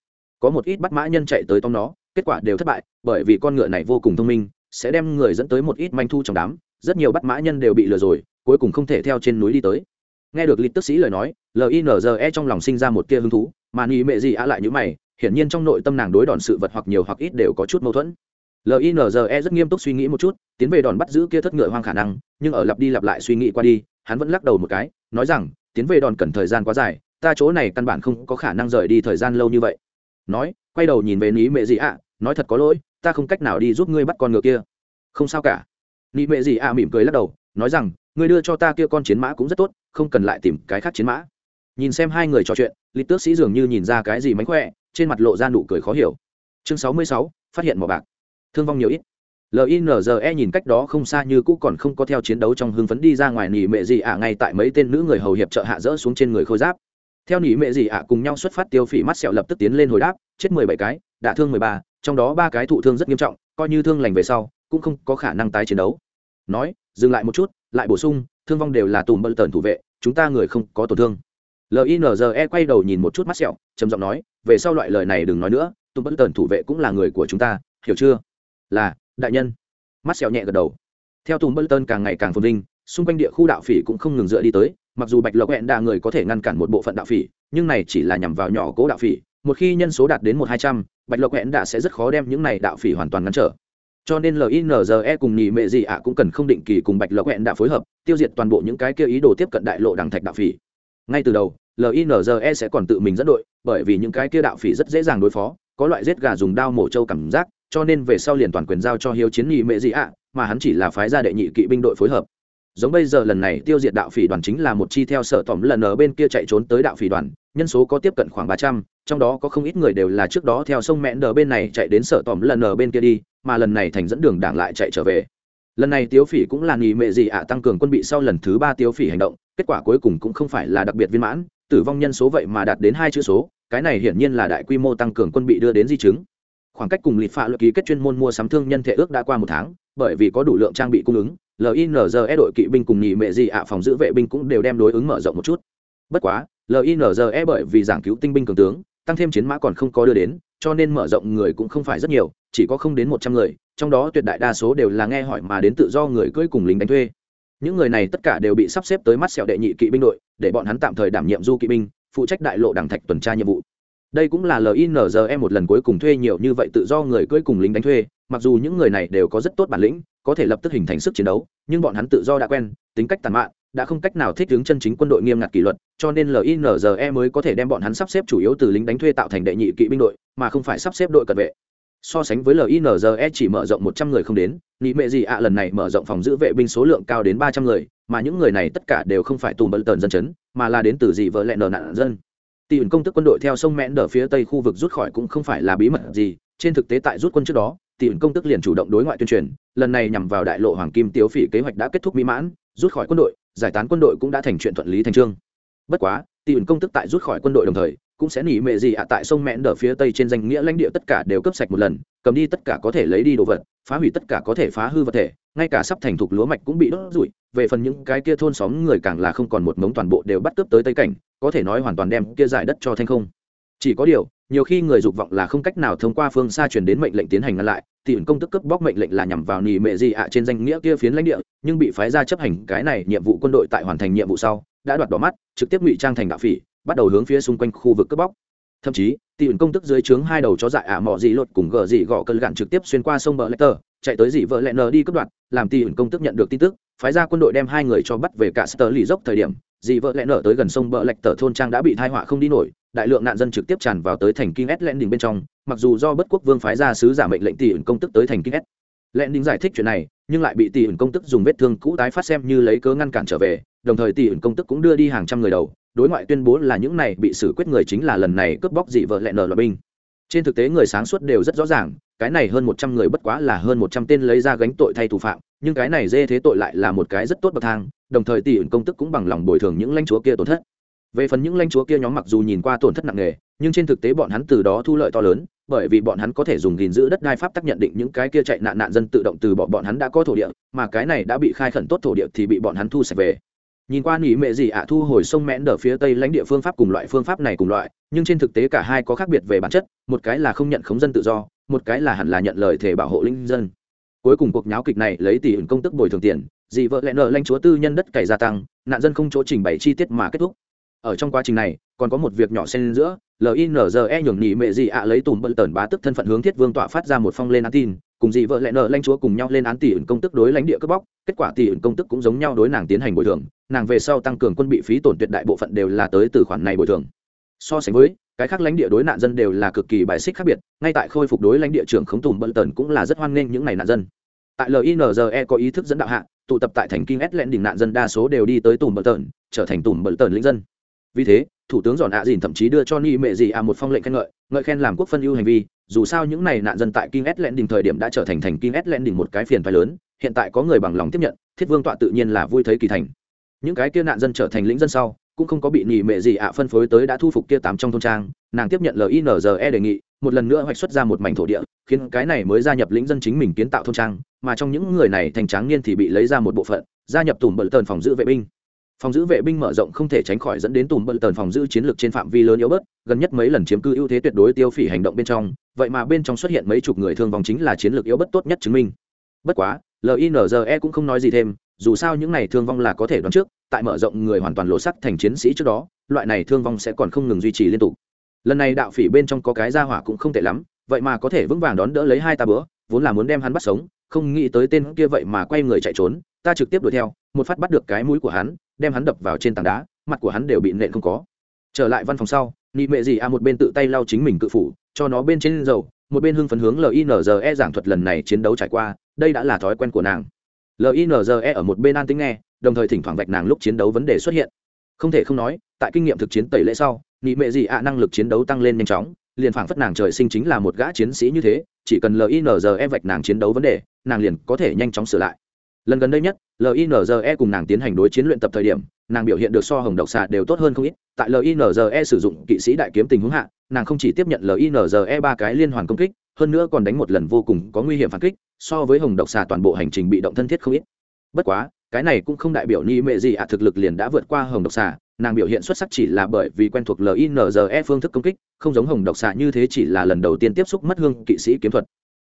có một ít bắt mã nhân chạy tới tóm nó, kết quả đều thất bại, bởi vì con ngựa này vô cùng thông minh, sẽ đem người dẫn tới một ít manh thu trong đám, rất nhiều bắt mã nhân đều bị lừa rồi, cuối cùng không thể theo trên núi đi tới. Nghe được lịch tức sĩ lời nói linze trong lòng sinh ra một tia hứng thú, mà nghĩ mẹ gì á lại như mày, hiển nhiên trong nội tâm nàng đối đòn sự vật hoặc nhiều hoặc ít đều có chút mâu thuẫn. Linze rất nghiêm túc suy nghĩ một chút, tiến về đòn bắt giữ kia thất ngựa hoang khả năng, nhưng ở lặp đi lặp lại suy nghĩ qua đi, hắn vẫn lắc đầu một cái, nói rằng, tiến về đòn cần thời gian quá dài, ta chỗ này căn bản không có khả năng rời đi thời gian lâu như vậy nói, quay đầu nhìn về ní mẹ gì ạ, nói thật có lỗi, ta không cách nào đi giúp ngươi bắt con ngựa kia. Không sao cả. Ní mẹ gì ạ mỉm cười lắc đầu, nói rằng, ngươi đưa cho ta kia con chiến mã cũng rất tốt, không cần lại tìm cái khác chiến mã. Nhìn xem hai người trò chuyện lý tước sĩ dường như nhìn ra cái gì mánh khỏe, trên mặt lộ ra nụ cười khó hiểu. Chương sáu mươi sáu, phát hiện mỏ bạc. Thương vong nhiều ít. Linze nhìn cách đó không xa như cũ còn không có theo chiến đấu trong hưng phấn đi ra ngoài nỉ mệ gì ạ ngay tại mấy tên nữ người hầu hiệp trợ hạ dỡ xuống trên người khôi giáp theo nỉ mệ gì ạ, cùng nhau xuất phát tiêu phỉ mắt sẹo lập tức tiến lên hồi đáp, chết mười bảy cái, đả thương mười ba, trong đó ba cái thụ thương rất nghiêm trọng, coi như thương lành về sau, cũng không có khả năng tái chiến đấu. Nói, dừng lại một chút, lại bổ sung, thương vong đều là tùm bơ tần thủ vệ, chúng ta người không có tổn thương. Linze quay đầu nhìn một chút mắt sẹo, trầm giọng nói, về sau loại lời này đừng nói nữa, tùm bơ tần thủ vệ cũng là người của chúng ta, hiểu chưa? Là, đại nhân. Mắt sẹo nhẹ gật đầu. Theo tùm bơ tần càng ngày càng phồn vinh, xung quanh địa khu đạo phỉ cũng không ngừng dựa đi tới mặc dù bạch lộc hẹn đa người có thể ngăn cản một bộ phận đạo phỉ, nhưng này chỉ là nhằm vào nhỏ cố đạo phỉ, một khi nhân số đạt đến một hai trăm, bạch lộc hẹn đa sẽ rất khó đem những này đạo phỉ hoàn toàn ngăn trở. Cho nên linze cùng nhị mệ gì ạ cũng cần không định kỳ cùng bạch lộc hẹn đa phối hợp, tiêu diệt toàn bộ những cái kia ý đồ tiếp cận đại lộ đằng thạch đạo phỉ. Ngay từ đầu linze sẽ còn tự mình dẫn đội, bởi vì những cái kia đạo phỉ rất dễ dàng đối phó, có loại giết gà dùng đao mổ trâu cảm giác, cho nên về sau liền toàn quyền giao cho hiếu chiến nhị mệ gì ạ, mà hắn chỉ là phái gia đệ nhị kỵ binh đội phối hợp giống bây giờ lần này tiêu diệt đạo phỉ đoàn chính là một chi theo sở tỏm lần ở bên kia chạy trốn tới đạo phỉ đoàn, nhân số có tiếp cận khoảng ba trăm, trong đó có không ít người đều là trước đó theo sông mẹn đờ bên này chạy đến sở tỏm lần ở bên kia đi, mà lần này thành dẫn đường đảng lại chạy trở về. Lần này tiếu phỉ cũng là nghỉ mệ gì ạ, tăng cường quân bị sau lần thứ ba tiếu phỉ hành động, kết quả cuối cùng cũng không phải là đặc biệt viên mãn, tử vong nhân số vậy mà đạt đến hai chữ số, cái này hiển nhiên là đại quy mô tăng cường quân bị đưa đến di chứng. Khoảng cách cùng lịch phạ luật ký kết chuyên môn mua sắm thương nhân thể ước đã qua một tháng, bởi vì có đủ lượng trang bị cung ứng linze đội kỵ binh cùng nhị mệ gì ạ, phòng giữ vệ binh cũng đều đem đối ứng mở rộng một chút. Bất quá linze bởi vì giảng cứu tinh binh cường tướng, tăng thêm chiến mã còn không có đưa đến, cho nên mở rộng người cũng không phải rất nhiều, chỉ có không đến một trăm người, trong đó tuyệt đại đa số đều là nghe hỏi mà đến tự do người cưỡi cùng lính đánh thuê. Những người này tất cả đều bị sắp xếp tới mắt sẹo đệ nhị kỵ binh đội, để bọn hắn tạm thời đảm nhiệm du kỵ binh, phụ trách đại lộ đảng thạch tuần tra nhiệm vụ. Đây cũng là linze một lần cuối cùng thuê nhiều như vậy tự do người cưỡi cùng lính đánh thuê mặc dù những người này đều có rất tốt bản lĩnh, có thể lập tức hình thành sức chiến đấu, nhưng bọn hắn tự do đã quen, tính cách tàn mạn, đã không cách nào thích ứng chân chính quân đội nghiêm ngặt kỷ luật, cho nên linze mới có thể đem bọn hắn sắp xếp chủ yếu từ lính đánh thuê tạo thành đệ nhị kỵ binh đội, mà không phải sắp xếp đội cận vệ. So sánh với linze chỉ mở rộng một trăm người không đến nghĩ mệ gì ạ lần này mở rộng phòng giữ vệ binh số lượng cao đến ba trăm người, mà những người này tất cả đều không phải tùm bận tần dân chấn, mà là đến từ dị vợ lẹ nợ nạn dân. Tỷ ứng công tức quân đội theo sông mẽn đờ phía tây khu vực rút khỏi cũng không phải là bí mật gì, trên thực tế tại rút quân trước đó tỷ công tức liền chủ động đối ngoại tuyên truyền, lần này nhằm vào đại lộ hoàng kim tiếu phỉ kế hoạch đã kết thúc mỹ mãn, rút khỏi quân đội, giải tán quân đội cũng đã thành chuyện thuận lý thành trương. Bất quá, tỷ công tức tại rút khỏi quân đội đồng thời, cũng sẽ nỉ mệ gì ạ tại sông mẹn đờ phía tây trên danh nghĩa lãnh địa tất cả đều cấp sạch một lần, cầm đi tất cả có thể lấy đi đồ vật, phá hủy tất cả có thể phá hư vật thể, ngay cả sắp thành thục lúa mạch cũng bị đốt rụi, về phần những cái kia thôn xóm người càng là không còn một mống toàn bộ đều bắt cướp tới tây cảnh, có thể nói hoàn toàn đem kia giải đất cho thanh không. Chỉ có điều nhiều khi người dục vọng là không cách nào thông qua phương xa truyền đến mệnh lệnh tiến hành ngăn lại, thì ẩn công tức cướp bóc mệnh lệnh là nhằm vào nỉ mệ gì ạ trên danh nghĩa kia phiến lãnh địa, nhưng bị phái ra chấp hành cái này nhiệm vụ quân đội tại hoàn thành nhiệm vụ sau, đã đoạt đỏ mắt, trực tiếp ngụy trang thành đạo phỉ, bắt đầu hướng phía xung quanh khu vực cướp bóc. Thậm chí tỷ ẩn công tức dưới trướng hai đầu chó dại ả à mọ dị lột cùng gờ dị gõ cơn gạn trực tiếp xuyên qua sông bờ lê tờ, chạy tới dị vợ lẹ nờ đi cướp đoạt, làm tỷ ẩn công tức nhận được tin tức, phái ra quân đội đem hai người cho bắt về cả sơ lì dốc thời điểm, dị vợ lẹ nở tới gần sông bờ lạch tờ thôn trang đã bị thai họa không đi nổi đại lượng nạn dân trực tiếp tràn vào tới thành kinh s len đình bên trong, mặc dù do bất quốc vương phái ra sứ giả mệnh lệnh tỷ ẩn công tức tới thành kinh s len đình giải thích chuyện này, nhưng lại bị tỷ ẩn công tức dùng vết thương cũ tái phát xem như lấy cớ ngăn cản trở về, đồng thời tỷ ẩn công tức cũng đưa đi hàng trăm người đầu. Đối ngoại tuyên bố là những này bị xử quyết người chính là lần này cướp bóc dị vợ lẹ nở loại binh. Trên thực tế người sáng suốt đều rất rõ ràng, cái này hơn một trăm người bất quá là hơn một trăm tên lấy ra gánh tội thay thủ phạm, nhưng cái này dê thế tội lại là một cái rất tốt bậc thang, đồng thời tỷ ẩn công tức cũng bằng lòng bồi thường những lãnh chúa kia tổn thất về phần những lãnh chúa kia nhóm mặc dù nhìn qua tổn thất nặng nề, nhưng trên thực tế bọn hắn từ đó thu lợi to lớn, bởi vì bọn hắn có thể dùng gìn giữ đất đai pháp tắc nhận định những cái kia chạy nạn nạn dân tự động từ bọn bọn hắn đã có thổ địa, mà cái này đã bị khai khẩn tốt thổ địa thì bị bọn hắn thu sạch về. Nhìn qua nỉ mệ gì ạ, thu hồi sông mẽn đờ phía tây lãnh địa phương pháp cùng loại phương pháp này cùng loại, nhưng trên thực tế cả hai có khác biệt về bản chất, một cái là không nhận khống dân tự do, một cái là hẳn là nhận lời thể bảo hộ linh dân. Cuối cùng cuộc nháo kịch này lấy tỷ ứng công tức bồi thường tiền, dị vợ lẽ nợ lãnh chúa tư nhân đất cày gia tăng, nạn dân không chỗ trình bày chi tiết mà kết thúc ở trong quá trình này, còn có một việc nhỏ xen giữa linze nhường nhị mệ dị ạ lấy tùm bận tần bá tức thân phận hướng thiết vương tọa phát ra một phong lên án tin, cùng dị vợ lẽ nợ lãnh chúa cùng nhau lên án tỷ ẩn công tức đối lãnh địa cướp bóc, kết quả tỷ ẩn công tức cũng giống nhau đối nàng tiến hành bồi thường, nàng về sau tăng cường quân bị phí tổn tuyệt đại bộ phận đều là tới từ khoản này bồi thường. So sánh với, cái khác lãnh địa đối nạn dân đều là cực kỳ bài xích khác biệt, ngay tại khôi phục đối lãnh địa trưởng khống tùm bận tần cũng là rất hoan nghênh những ngày nạn dân. Tại linze có ý thức dẫn đạo hạ, tụ tập tại thành kinh s lẽn đỉnh nạn dân đa số đều đi tới tùm bận tần, trở thành tùm bận tần lĩnh dân vì thế, thủ tướng giòn ạ dìn thậm chí đưa cho ni mệ dì à một phong lệnh khen ngợi ngợi khen làm quốc phân ưu hành vi, dù sao những này nạn dân tại kinh s len đỉnh thời điểm đã trở thành thành kinh s len đỉnh một cái phiền phái lớn, hiện tại có người bằng lòng tiếp nhận, thiết vương tọa tự nhiên là vui thấy kỳ thành. Những cái kia nạn dân trở thành lĩnh dân sau, cũng không có bị nỉ mệ gì ạ phân phối tới đã thu phục kia tám trong thôn trang, nàng tiếp nhận linze đề nghị, một lần nữa hoạch xuất ra một mảnh thổ địa, khiến cái này mới gia nhập lĩnh dân chính mình kiến tạo thôn trang, mà trong những người này thành tráng niên thì bị lấy ra một bộ phận, gia nhập tùm bận tần phòng giữ vệ binh phòng giữ vệ binh mở rộng không thể tránh khỏi dẫn đến tùm bận tần phòng giữ chiến lược trên phạm vi lớn yếu bớt, gần nhất mấy lần chiếm cư ưu thế tuyệt đối tiêu phỉ hành động bên trong, vậy mà bên trong xuất hiện mấy chục người thương vong chính là chiến lược yếu bất tốt nhất chứng minh. Bất quá linze cũng không nói gì thêm, dù sao những này thương vong là có thể đoán trước, tại mở rộng người hoàn toàn lộ sắc thành chiến sĩ trước đó, loại này thương vong sẽ còn không ngừng duy trì liên tục. Lần này đạo phỉ bên trong có cái ra hỏa cũng không tệ lắm, vậy mà có thể vững vàng đón đỡ lấy hai ta bữa, vốn là muốn đem hắn bắt sống, không nghĩ tới tên kia vậy mà quay người chạy trốn, ta trực tiếp đuổi theo, một phát bắt được cái mũi của hắn đem hắn đập vào trên tảng đá, mặt của hắn đều bị nện không có. Trở lại văn phòng sau, nị mệ gì a một bên tự tay lau chính mình cự phủ, cho nó bên trên dầu, một bên hưng phấn hướng linze giảng thuật lần này chiến đấu trải qua, đây đã là thói quen của nàng. Linze ở một bên an tính nghe, đồng thời thỉnh thoảng vạch nàng lúc chiến đấu vấn đề xuất hiện. Không thể không nói, tại kinh nghiệm thực chiến tẩy lễ sau, nị mệ gì ạ năng lực chiến đấu tăng lên nhanh chóng, liền phảng phất nàng trời sinh chính là một gã chiến sĩ như thế, chỉ cần linze vạch nàng chiến đấu vấn đề, nàng liền có thể nhanh chóng sửa lại lần gần đây nhất linze cùng nàng tiến hành đối chiến luyện tập thời điểm, nàng biểu hiện được so hồng độc xạ đều tốt hơn không ít. Tại linze sử dụng kỵ sĩ đại kiếm tình huống hạ, nàng không chỉ tiếp nhận linze ba cái liên hoàn công kích, hơn nữa còn đánh một lần vô cùng có nguy hiểm phản kích, so với hồng độc xà toàn bộ hành trình bị động thân thiết không ít. Bất quá, cái này cũng không đại biểu ni mệ gì ạ thực lực liền đã vượt qua hồng độc xà, nàng biểu hiện xuất sắc chỉ là bởi vì quen thuộc linze phương thức công kích, không giống hồng độc xạ như thế chỉ là lần đầu tiên tiếp xúc mất hương kỵ sĩ kiếm thuật.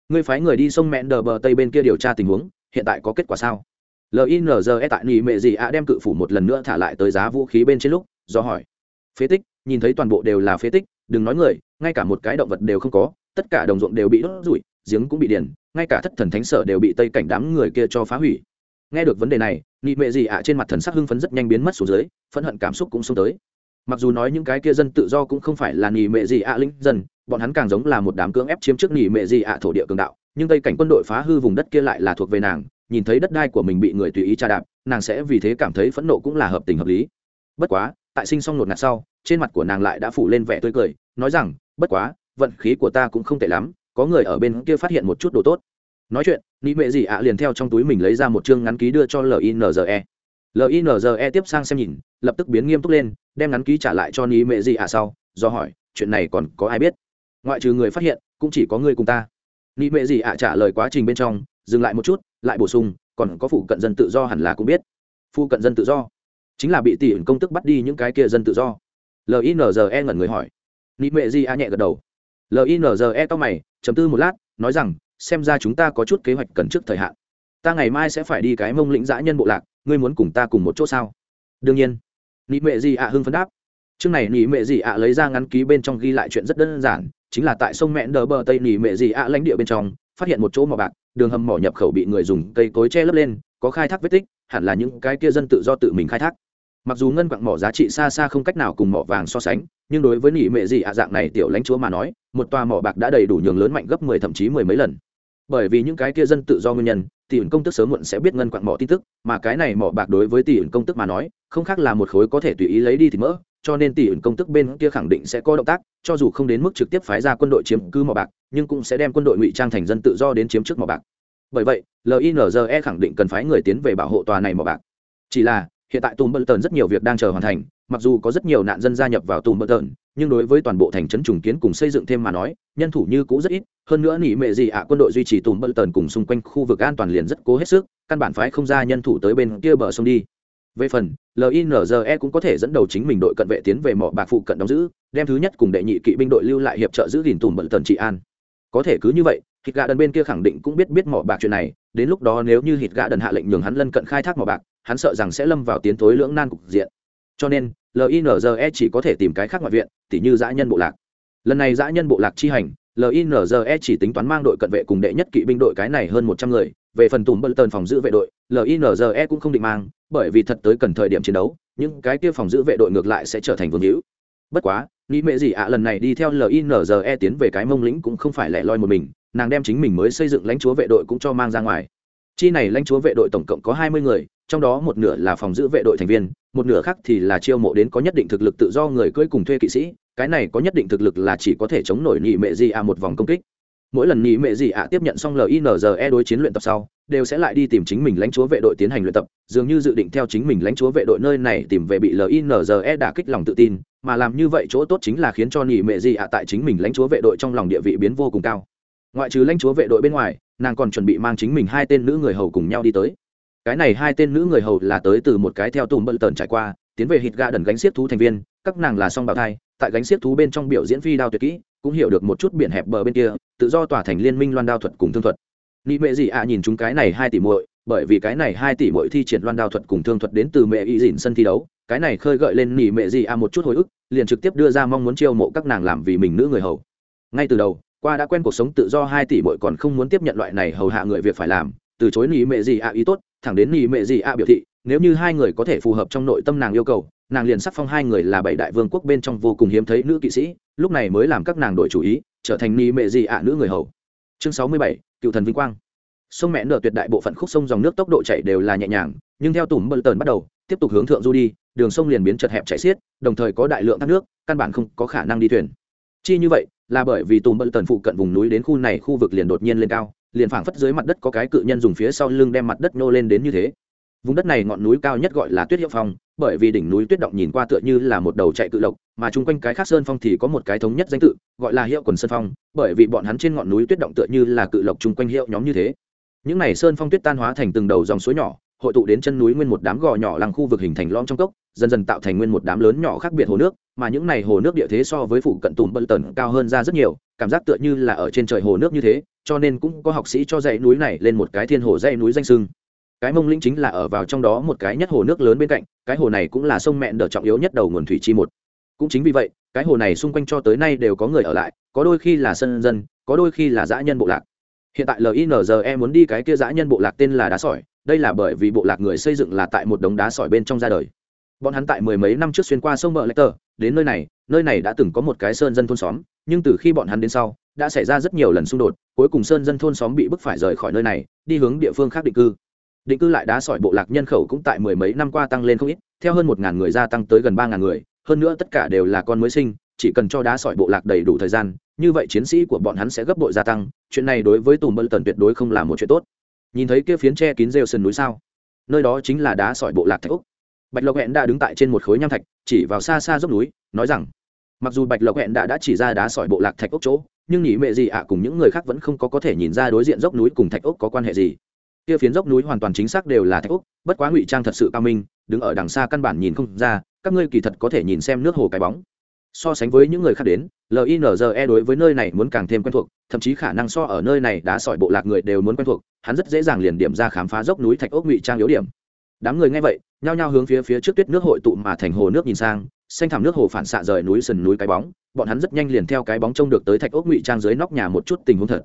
Ngươi phái người đi sông mẹn đờ bờ tây bên kia điều tra tình huống hiện tại có kết quả sao? Linze tại nỉ mệ gì ạ đem cự phủ một lần nữa thả lại tới giá vũ khí bên trên lúc, do hỏi. Phế tích, nhìn thấy toàn bộ đều là phế tích, đừng nói người, ngay cả một cái động vật đều không có, tất cả đồng ruộng đều bị đốt rủi giếng cũng bị điền, ngay cả thất thần thánh sở đều bị tây cảnh đám người kia cho phá hủy. Nghe được vấn đề này, nị mệ gì ạ trên mặt thần sắc hưng phấn rất nhanh biến mất xuống dưới, phẫn hận cảm xúc cũng xông tới. Mặc dù nói những cái kia dân tự do cũng không phải là nị mệ gì ạ linh dân, bọn hắn càng giống là một đám cưỡng ép chiếm trước nị mệ gì ạ thổ địa cường đạo nhưng tây cảnh quân đội phá hư vùng đất kia lại là thuộc về nàng, nhìn thấy đất đai của mình bị người tùy ý tra đạp, nàng sẽ vì thế cảm thấy phẫn nộ cũng là hợp tình hợp lý. Bất quá, tại sinh xong nột ngạt sau, trên mặt của nàng lại đã phủ lên vẻ tươi cười, nói rằng, bất quá, vận khí của ta cũng không tệ lắm, có người ở bên kia phát hiện một chút đồ tốt. Nói chuyện, nị mệ gì ạ liền theo trong túi mình lấy ra một chương ngắn ký đưa cho linze linze tiếp sang xem nhìn, lập tức biến nghiêm túc lên, đem ngắn ký trả lại cho nị mệ gì ạ sau, do hỏi, chuyện này còn có ai biết? Ngoại trừ người phát hiện, cũng chỉ có người cùng ta. Nị mệ gì ạ trả lời quá trình bên trong, dừng lại một chút, lại bổ sung, còn có phụ cận dân tự do hẳn là cũng biết. Phụ cận dân tự do. Chính là bị tỷ công tức bắt đi những cái kia dân tự do. Linze ngẩn người hỏi. Nị mệ gì ạ nhẹ gật đầu. Linze to mày, chấm tư một lát, nói rằng, xem ra chúng ta có chút kế hoạch cần trước thời hạn. Ta ngày mai sẽ phải đi cái mông lĩnh dã nhân bộ lạc, ngươi muốn cùng ta cùng một chỗ sao? Đương nhiên. Nị mệ gì ạ hưng phấn đáp trước này nỉ mệ gì ạ lấy ra ngắn ký bên trong ghi lại chuyện rất đơn giản, chính là tại sông mẹn đờ bờ tây nỉ mệ gì ạ lãnh địa bên trong, phát hiện một chỗ mỏ bạc, đường hầm mỏ nhập khẩu bị người dùng cây cối che lấp lên, có khai thác vết tích, hẳn là những cái kia dân tự do tự mình khai thác. Mặc dù ngân quặng mỏ giá trị xa xa không cách nào cùng mỏ vàng so sánh, nhưng đối với nỉ mệ gì ạ dạng này tiểu lãnh chúa mà nói, một tòa mỏ bạc đã đầy đủ nhường lớn mạnh gấp mười thậm chí mười mấy lần. Bởi vì những cái kia dân tự do nguyên nhân, tỷ ẩn công tức sớm muộn sẽ biết ngân quặng mỏ tin tức, mà cái này mỏ bạc đối với tỷ ẩn công tức mà nói, không khác là một khối có thể tùy ý lấy đi thì mỡ cho nên tỷ ẩn công tức bên kia khẳng định sẽ có động tác, cho dù không đến mức trực tiếp phái ra quân đội chiếm cứ mỏ bạc, nhưng cũng sẽ đem quân đội ngụy trang thành dân tự do đến chiếm trước mỏ bạc. Bởi vậy linze khẳng định cần phái người tiến về bảo hộ tòa này mỏ bạc. Chỉ là, hiện tại tùm bơ tần rất nhiều việc đang chờ hoàn thành, mặc dù có rất nhiều nạn dân gia nhập vào tùm bơ tần, nhưng đối với toàn bộ thành trấn trùng kiến cùng xây dựng thêm mà nói, nhân thủ như cũ rất ít, hơn nữa nỉ mệ gì ạ, quân đội duy trì tùm bơ tần cùng xung quanh khu vực an toàn liền rất cố hết sức, căn bản phái không ra nhân thủ tới bên kia bờ sông đi về phần linze cũng có thể dẫn đầu chính mình đội cận vệ tiến về mỏ bạc phụ cận đóng giữ, đem thứ nhất cùng đệ nhị kỵ binh đội lưu lại hiệp trợ giữ gìn tùm bận tần trị an. Có thể cứ như vậy, hít gà đần bên kia khẳng định cũng biết biết mỏ bạc chuyện này, đến lúc đó nếu như hít gà đần hạ lệnh nhường hắn lân cận khai thác mỏ bạc, hắn sợ rằng sẽ lâm vào tiến thối lưỡng nan cục diện. Cho nên linze chỉ có thể tìm cái khác ngoại viện, tỉ như dã nhân bộ lạc. Lần này dã nhân bộ lạc chi hành linze chỉ tính toán mang đội cận vệ cùng đệ nhất kỵ binh đội cái này hơn một trăm người về phần tùm bận tần phòng giữ vệ đội linze cũng không định mang, bởi vì thật tới cần thời điểm chiến đấu, những cái kia phòng giữ vệ đội ngược lại sẽ trở thành vương hữu. Bất quá, nghĩ mẹ gì ạ, lần này đi theo linze tiến về cái mông lĩnh cũng không phải lẻ loi một mình, nàng đem chính mình mới xây dựng lãnh chúa vệ đội cũng cho mang ra ngoài. Chi này lãnh chúa vệ đội tổng cộng có hai mươi người, trong đó một nửa là phòng giữ vệ đội thành viên, một nửa khác thì là chiêu mộ đến có nhất định thực lực tự do người cưỡi cùng thuê kỵ sĩ, cái này có nhất định thực lực là chỉ có thể chống nổi nhị mệ gì ạ một vòng công kích mỗi lần nghỉ mệ gì ạ, tiếp nhận xong linze đối chiến luyện tập sau, đều sẽ lại đi tìm chính mình lãnh chúa vệ đội tiến hành luyện tập, dường như dự định theo chính mình lãnh chúa vệ đội nơi này tìm về bị linze đả kích lòng tự tin, mà làm như vậy chỗ tốt chính là khiến cho nghỉ mệ gì ạ tại chính mình lãnh chúa vệ đội trong lòng địa vị biến vô cùng cao. Ngoại trừ lãnh chúa vệ đội bên ngoài, nàng còn chuẩn bị mang chính mình hai tên nữ người hầu cùng nhau đi tới. Cái này hai tên nữ người hầu là tới từ một cái theo tùm bận tần trải qua, tiến về hít ga đần gánh xiết thú thành viên, các nàng là song bào thai, tại gánh xiết thú bên trong biểu diễn phi đao tuyệt kỹ, cũng hiểu được một chút biển hẹp bờ bên kia tự do tỏa thành liên minh loan đao thuật cùng thương thuật. Nị mệ gì ạ à nhìn chúng cái này hai tỷ muội, bởi vì cái này hai tỷ muội thi triển loan đao thuật cùng thương thuật đến từ mẹ y dìn sân thi đấu, cái này khơi gợi lên nị mẹ gì a một chút hồi ức, liền trực tiếp đưa ra mong muốn chiêu mộ các nàng làm vì mình nữ người hầu. Ngay từ đầu, qua đã quen cuộc sống tự do hai tỷ muội còn không muốn tiếp nhận loại này hầu hạ người việc phải làm, từ chối nị mẹ gì a ý tốt, thẳng đến nị mẹ gì a biểu thị, nếu như hai người có thể phù hợp trong nội tâm nàng yêu cầu, nàng liền sắc phong hai người là bảy đại vương quốc bên trong vô cùng hiếm thấy nữ kỵ sĩ, lúc này mới làm các nàng đổi chủ ý trở thành ni mẹ gì ạ nữ người hầu. Chương sáu mươi bảy, cựu thần vinh quang. Sông mẹ nở tuyệt đại bộ phận khúc sông dòng nước tốc độ chảy đều là nhẹ nhàng, nhưng theo tủm bờ tờn bắt đầu, tiếp tục hướng thượng du đi, đường sông liền biến chật hẹp chảy xiết, đồng thời có đại lượng thác nước, căn bản không có khả năng đi thuyền. Chi như vậy, là bởi vì tùm bờ tần phụ cận vùng núi đến khu này khu vực liền đột nhiên lên cao, liền phảng phất dưới mặt đất có cái cự nhân dùng phía sau lưng đem mặt đất nhô lên đến như thế vùng đất này ngọn núi cao nhất gọi là tuyết hiệu phong, bởi vì đỉnh núi tuyết động nhìn qua tựa như là một đầu chạy cự lộc, mà chung quanh cái khác sơn phong thì có một cái thống nhất danh tự, gọi là hiệu quần sơn phong, bởi vì bọn hắn trên ngọn núi tuyết động tựa như là cự lộc chung quanh hiệu nhóm như thế. Những này sơn phong tuyết tan hóa thành từng đầu dòng suối nhỏ, hội tụ đến chân núi nguyên một đám gò nhỏ làng khu vực hình thành lom trong cốc, dần dần tạo thành nguyên một đám lớn nhỏ khác biệt hồ nước, mà những này hồ nước địa thế so với phụ cận tùm bân tần cao hơn ra rất nhiều, cảm giác tựa như là ở trên trời hồ nước như thế, cho nên cũng có học sĩ cho dãy núi này lên một cái thiên hồ dãy núi danh sưng cái mông lĩnh chính là ở vào trong đó một cái nhất hồ nước lớn bên cạnh, cái hồ này cũng là sông mẹn đờ trọng yếu nhất đầu nguồn thủy chi một. Cũng chính vì vậy, cái hồ này xung quanh cho tới nay đều có người ở lại, có đôi khi là sân dân, có đôi khi là dã nhân bộ lạc. Hiện tại linze muốn đi cái kia dã nhân bộ lạc tên là đá sỏi, đây là bởi vì bộ lạc người xây dựng là tại một đống đá sỏi bên trong ra đời. Bọn hắn tại mười mấy năm trước xuyên qua sông bờ tờ, đến nơi này nơi này đã từng có một cái sơn dân thôn xóm, nhưng từ khi bọn hắn đến sau, đã xảy ra rất nhiều lần xung đột, cuối cùng sơn dân thôn xóm bị bức phải rời khỏi nơi này, đi hướng địa phương khác định cư định cư lại đá sỏi bộ lạc nhân khẩu cũng tại mười mấy năm qua tăng lên không ít, theo hơn một ngàn người gia tăng tới gần ba ngàn người, hơn nữa tất cả đều là con mới sinh, chỉ cần cho đá sỏi bộ lạc đầy đủ thời gian, như vậy chiến sĩ của bọn hắn sẽ gấp bội gia tăng, chuyện này đối với tùm bơ tần tuyệt đối không là một chuyện tốt. Nhìn thấy kia phiến tre kín rêu sân núi sao? Nơi đó chính là đá sỏi bộ lạc thạch úc. Bạch lộc hẹn đã đứng tại trên một khối nham thạch, chỉ vào xa xa dốc núi, nói rằng, mặc dù bạch lộc hẹn đã đã chỉ ra đá sỏi bộ lạc thạch úc chỗ, nhưng nhỉ mệ gì ạ cùng những người khác vẫn không có có thể nhìn ra đối diện dốc núi cùng thạch úc có quan hệ gì kia phiến dốc núi hoàn toàn chính xác đều là thạch úc, bất quá ngụy trang thật sự cao minh, đứng ở đằng xa căn bản nhìn không ra, các ngươi kỳ thật có thể nhìn xem nước hồ cái bóng. So sánh với những người khác đến linze đối với nơi này muốn càng thêm quen thuộc, thậm chí khả năng so ở nơi này đá sỏi bộ lạc người đều muốn quen thuộc, hắn rất dễ dàng liền điểm ra khám phá dốc núi thạch ốc ngụy trang yếu điểm. Đám người nghe vậy, nhao nhao hướng phía phía trước tuyết nước hội tụ mà thành hồ nước nhìn sang, xanh thảm nước hồ phản xạ rời núi sườn núi cái bóng, bọn hắn rất nhanh liền theo cái bóng trông được tới thạch ốc ngụy trang dưới nóc nhà một chút tình huống thật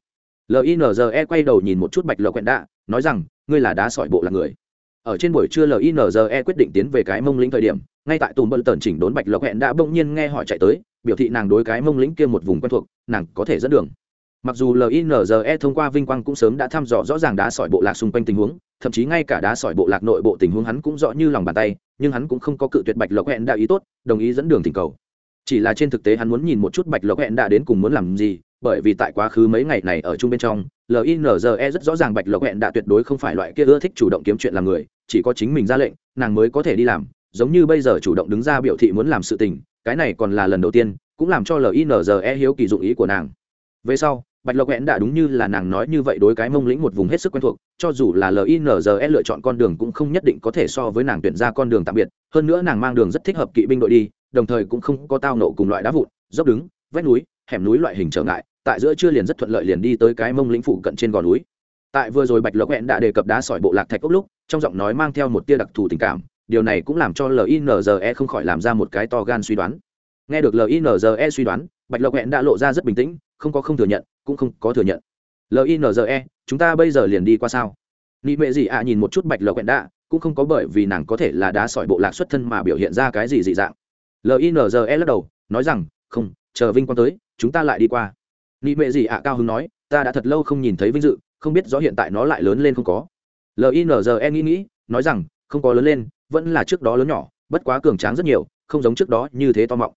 linze quay đầu nhìn một chút bạch lộc quẹn đạ, nói rằng, ngươi là đá sỏi bộ là người. Ở trên buổi trưa linze quyết định tiến về cái mông lĩnh thời điểm, ngay tại tùm bận tần chỉnh đốn bạch lộc hẹn đã bỗng nhiên nghe hỏi chạy tới, biểu thị nàng đối cái mông lĩnh kia một vùng quen thuộc, nàng có thể dẫn đường. Mặc dù linze thông qua vinh quang cũng sớm đã thăm dò rõ ràng đá sỏi bộ lạc xung quanh tình huống, thậm chí ngay cả đá sỏi bộ lạc nội bộ tình huống hắn cũng rõ như lòng bàn tay, nhưng hắn cũng không có cự tuyệt bạch lộc hẹn đã ý tốt, đồng ý dẫn đường tình cầu. Chỉ là trên thực tế hắn muốn nhìn một chút bạch lộc hẹn đã đến cùng muốn làm gì bởi vì tại quá khứ mấy ngày này ở chung bên trong linze rất rõ ràng bạch lộc hẹn đã tuyệt đối không phải loại kia ưa thích chủ động kiếm chuyện làm người, chỉ có chính mình ra lệnh, nàng mới có thể đi làm, giống như bây giờ chủ động đứng ra biểu thị muốn làm sự tình, cái này còn là lần đầu tiên, cũng làm cho linze hiếu kỳ dụng ý của nàng. Về sau, bạch lộc hẹn đã đúng như là nàng nói như vậy đối cái mông lĩnh một vùng hết sức quen thuộc, cho dù là linze lựa chọn con đường cũng không nhất định có thể so với nàng tuyển ra con đường tạm biệt, hơn nữa nàng mang đường rất thích hợp kỵ binh đội đi, đồng thời cũng không có tao nộ cùng loại đá vụn, dốc đứng, vách núi hẻm núi loại hình trở ngại, tại giữa chưa liền rất thuận lợi liền đi tới cái mông lĩnh phụ cận trên gò núi. Tại vừa rồi bạch lộc hẹn đã đề cập đá sỏi bộ lạc thạch ốc lúc, trong giọng nói mang theo một tia đặc thù tình cảm, điều này cũng làm cho linze không khỏi làm ra một cái to gan suy đoán. Nghe được linze suy đoán, bạch lộc hẹn đã lộ ra rất bình tĩnh, không có không thừa nhận, cũng không có thừa nhận. Linze chúng ta bây giờ liền đi qua sao? Nị mệ gì ạ à, nhìn một chút bạch lộc hẹn đã, cũng không có bởi vì nàng có thể là đá sỏi bộ lạc xuất thân mà biểu hiện ra cái gì dị dạng. Linze lắc đầu, nói rằng, không, chờ vinh quang tới chúng ta lại đi qua. Nị mệ gì ạ, cao hứng nói, ta đã thật lâu không nhìn thấy vinh dự, không biết rõ hiện tại nó lại lớn lên không có. Linze nghĩ nghĩ, nói rằng, không có lớn lên, vẫn là trước đó lớn nhỏ, bất quá cường tráng rất nhiều, không giống trước đó như thế to mọng.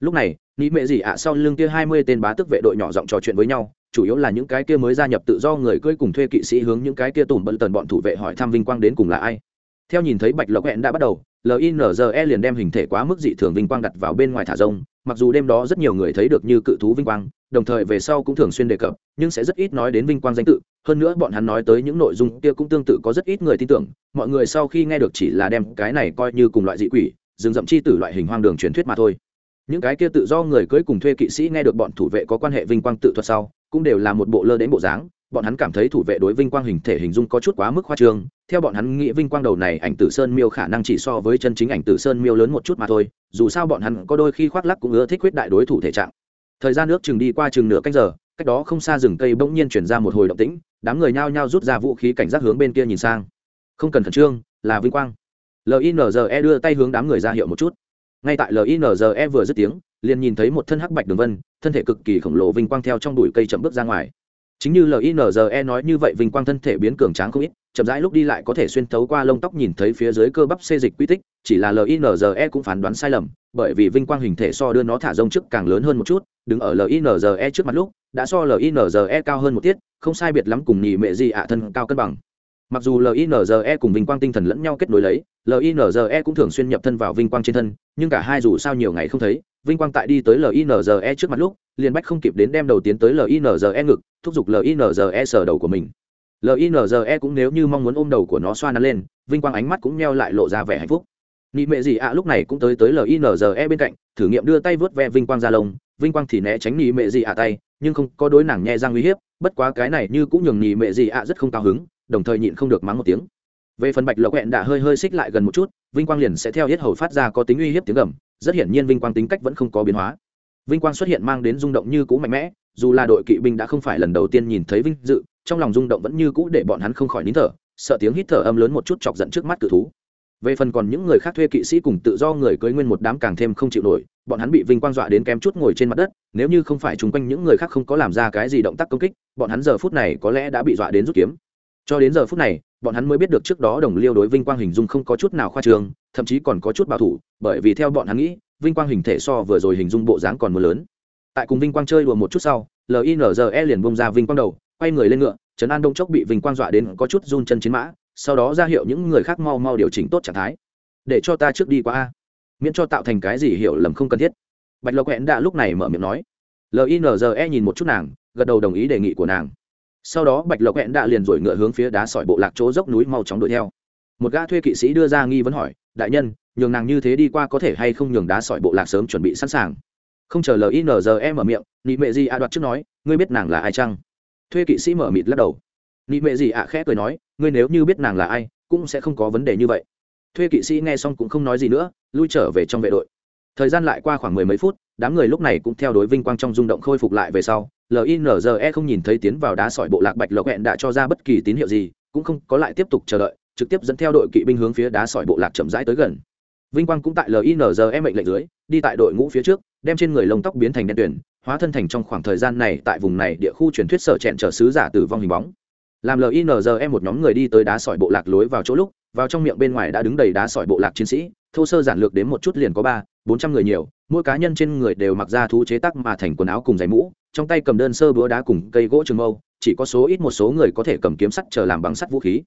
Lúc này, nị mệ gì ạ, sau lưng kia hai mươi tên bá tức vệ đội nhỏ giọng trò chuyện với nhau, chủ yếu là những cái kia mới gia nhập tự do người cưỡi cùng thuê kỵ sĩ hướng những cái kia tủm bận tần bọn thủ vệ hỏi thăm vinh quang đến cùng là ai. Theo nhìn thấy bạch lộc hẹn đã bắt đầu linze liền đem hình thể quá mức dị thường vinh quang đặt vào bên ngoài thả rông mặc dù đêm đó rất nhiều người thấy được như cự thú vinh quang, đồng thời về sau cũng thường xuyên đề cập, nhưng sẽ rất ít nói đến vinh quang danh tự. Hơn nữa bọn hắn nói tới những nội dung kia cũng tương tự có rất ít người tin tưởng. Mọi người sau khi nghe được chỉ là đem cái này coi như cùng loại dị quỷ, rừng rậm chi tử loại hình hoang đường truyền thuyết mà thôi. Những cái kia tự do người cưới cùng thuê kỵ sĩ nghe được bọn thủ vệ có quan hệ vinh quang tự thuật sau, cũng đều là một bộ lơ đến bộ dáng bọn hắn cảm thấy thủ vệ đối vinh quang hình thể hình dung có chút quá mức khoa trương. Theo bọn hắn nghĩ vinh quang đầu này, ảnh tử sơn miêu khả năng chỉ so với chân chính ảnh tử sơn miêu lớn một chút mà thôi. Dù sao bọn hắn có đôi khi khoác lắc cũng ưa thích huyết đại đối thủ thể trạng. Thời gian nước chừng đi qua chừng nửa cách giờ, cách đó không xa rừng cây bỗng nhiên chuyển ra một hồi động tĩnh, đám người nhao nhao rút ra vũ khí cảnh giác hướng bên kia nhìn sang. Không cần khẩn trương, là vinh quang. Linze đưa tay hướng đám người ra hiệu một chút. Ngay tại linze vừa dứt tiếng, liền nhìn thấy một thân hắc bạch đường vân, thân thể cực kỳ khổng lồ vinh quang theo trong bụi cây chậm bước ra ngoài chính như linze nói như vậy, vinh quang thân thể biến cường tráng không ít, chậm rãi lúc đi lại có thể xuyên thấu qua lông tóc nhìn thấy phía dưới cơ bắp xê dịch quy tích, chỉ là linze cũng phán đoán sai lầm, bởi vì vinh quang hình thể so đưa nó thả rông trước càng lớn hơn một chút, đứng ở linze trước mặt lúc, đã so linze cao hơn một tiết, không sai biệt lắm cùng nhì mệ gì ạ, thân cao cân bằng mặc dù linze cùng vinh quang tinh thần lẫn nhau kết nối lấy linze cũng thường xuyên nhập thân vào vinh quang trên thân, nhưng cả hai dù sao nhiều ngày không thấy, vinh quang tại đi tới linze trước mặt lúc, liền bách không kịp đến đem đầu tiến tới linze ngực, thúc giục linze sờ đầu của mình. Linze cũng nếu như mong muốn ôm đầu của nó xoa nắn lên, vinh quang ánh mắt cũng neo lại lộ ra vẻ hạnh phúc. Nị mệ gì ạ, lúc này cũng tới tới linze bên cạnh, thử nghiệm đưa tay vớt ve vinh quang ra lông. Vinh quang thì né tránh nị mệ gì ạ tay, nhưng không có đối nàng nhẹ răng uy hiếp, bất quá cái này như cũng nhường nị mệ gì ạ rất không cao hứng đồng thời nhịn không được mắng một tiếng. Về phần bạch lộc hẹn đã hơi hơi xích lại gần một chút, vinh quang liền sẽ theo hết hầu phát ra có tính uy hiếp tiếng gầm, rất hiển nhiên vinh quang tính cách vẫn không có biến hóa. Vinh quang xuất hiện mang đến rung động như cũ mạnh mẽ, dù là đội kỵ binh đã không phải lần đầu tiên nhìn thấy vinh dự, trong lòng rung động vẫn như cũ để bọn hắn không khỏi nín thở, sợ tiếng hít thở âm lớn một chút chọc giận trước mắt cự thú. Về phần còn những người khác thuê kỵ sĩ cùng tự do người cưới nguyên một đám càng thêm không chịu nổi, bọn hắn bị vinh quang dọa đến kém chút ngồi trên mặt đất, nếu như không phải chung quanh những người khác không có làm ra cái gì động tác công kích, bọn hắn giờ phút này có lẽ đã bị dọa đến rút kiếm cho đến giờ phút này, bọn hắn mới biết được trước đó đồng liêu đối vinh quang hình dung không có chút nào khoa trương, thậm chí còn có chút bảo thủ, bởi vì theo bọn hắn nghĩ, vinh quang hình thể so vừa rồi hình dung bộ dáng còn mưa lớn. Tại cùng vinh quang chơi đùa một chút sau linze liền bông ra vinh quang đầu, quay người lên ngựa, trấn an đông chốc bị vinh quang dọa đến có chút run chân chiến mã, sau đó ra hiệu những người khác mau mau điều chỉnh tốt trạng thái. Để cho ta trước đi qua a. Miễn cho tạo thành cái gì hiểu lầm không cần thiết. Bạch lộc hẹn đã lúc này mở miệng nói. Linze nhìn một chút nàng, gật đầu đồng ý đề nghị của nàng sau đó bạch lộc hẹn đã liền rồi ngựa hướng phía đá sỏi bộ lạc chỗ dốc núi mau chóng đuổi theo. Một gã thuê kỵ sĩ đưa ra nghi vấn hỏi, đại nhân, nhường nàng như thế đi qua có thể hay không nhường đá sỏi bộ lạc sớm chuẩn bị sẵn sàng? Không chờ linze mở miệng, nị mệ gì ạ đoạt trước nói, ngươi biết nàng là ai chăng? Thuê kỵ sĩ mở mịt lắc đầu. Nị mệ gì ạ khẽ cười nói, ngươi nếu như biết nàng là ai, cũng sẽ không có vấn đề như vậy. Thuê kỵ sĩ nghe xong cũng không nói gì nữa, lui trở về trong vệ đội thời gian lại qua khoảng mười mấy phút, đám người lúc này cũng theo đối vinh quang trong rung động khôi phục lại về sau linze không nhìn thấy tiến vào đá sỏi bộ lạc bạch lộc hẹn đã cho ra bất kỳ tín hiệu gì, cũng không có lại tiếp tục chờ đợi, trực tiếp dẫn theo đội kỵ binh hướng phía đá sỏi bộ lạc chậm rãi tới gần. Vinh quang cũng tại linze mệnh lệnh dưới, đi tại đội ngũ phía trước, đem trên người lông tóc biến thành đen tuyển hóa thân thành trong khoảng thời gian này tại vùng này địa khu truyền thuyết sở chẹn trở sứ giả tử vong hình bóng. Làm linze một nhóm người đi tới đá sỏi bộ lạc lối vào chỗ lúc, vào trong miệng bên ngoài đã đứng đầy đá sỏi bộ lạc chiến sĩ, thô sơ giản lược đến một chút liền có ba bốn trăm người nhiều, mỗi cá nhân trên người đều mặc ra thú chế tác mà thành quần áo cùng giày mũ, trong tay cầm đơn sơ búa đá cùng cây gỗ trường mâu, chỉ có số ít một số người có thể cầm kiếm sắt chờ làm bằng sắt vũ khí.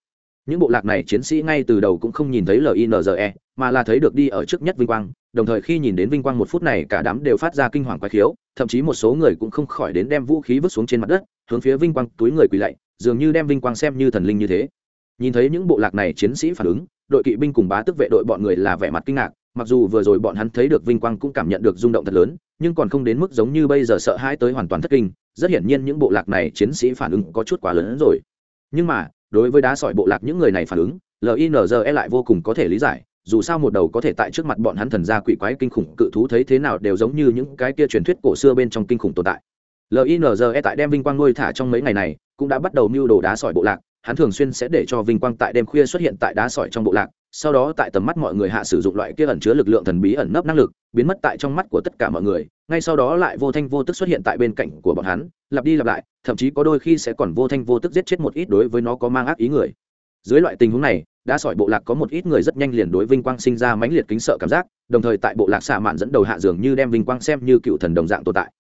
Những bộ lạc này chiến sĩ ngay từ đầu cũng không nhìn thấy linze mà là thấy được đi ở trước nhất vinh quang, đồng thời khi nhìn đến vinh quang một phút này cả đám đều phát ra kinh hoàng quái khiếu, thậm chí một số người cũng không khỏi đến đem vũ khí vứt xuống trên mặt đất, hướng phía vinh quang túi người quỳ lạy, dường như đem vinh quang xem như thần linh như thế. Nhìn thấy những bộ lạc này chiến sĩ phản ứng, đội kỵ binh cùng bá tức vệ đội bọn người là vẻ mặt kinh ngạc mặc dù vừa rồi bọn hắn thấy được vinh quang cũng cảm nhận được rung động thật lớn, nhưng còn không đến mức giống như bây giờ sợ hãi tới hoàn toàn thất kinh, rất hiển nhiên những bộ lạc này chiến sĩ phản ứng có chút quá lớn hơn rồi. Nhưng mà, đối với đá sỏi bộ lạc những người này phản ứng linze lại vô cùng có thể lý giải, dù sao một đầu có thể tại trước mặt bọn hắn thần gia quỷ quái kinh khủng cự thú thấy thế nào đều giống như những cái kia truyền thuyết cổ xưa bên trong kinh khủng tồn tại. Linze tại đem vinh quang nuôi thả trong mấy ngày này, cũng đã bắt đầu mưu đồ đá sỏi bộ lạc hắn thường xuyên sẽ để cho vinh quang tại đêm khuya xuất hiện tại đá sỏi trong bộ lạc, sau đó tại tầm mắt mọi người hạ sử dụng loại kia ẩn chứa lực lượng thần bí ẩn nấp năng lực, biến mất tại trong mắt của tất cả mọi người, ngay sau đó lại vô thanh vô tức xuất hiện tại bên cạnh của bọn hắn, lặp đi lặp lại, thậm chí có đôi khi sẽ còn vô thanh vô tức giết chết một ít đối với nó có mang ác ý người. Dưới loại tình huống này đã sỏi bộ lạc có một ít người rất nhanh liền đối vinh quang sinh ra mãnh liệt kính sợ cảm giác, đồng thời tại bộ lạc xạ mạn dẫn đầu hạ dường như đem vinh quang xem như cựu thần đồng dạng tồn tại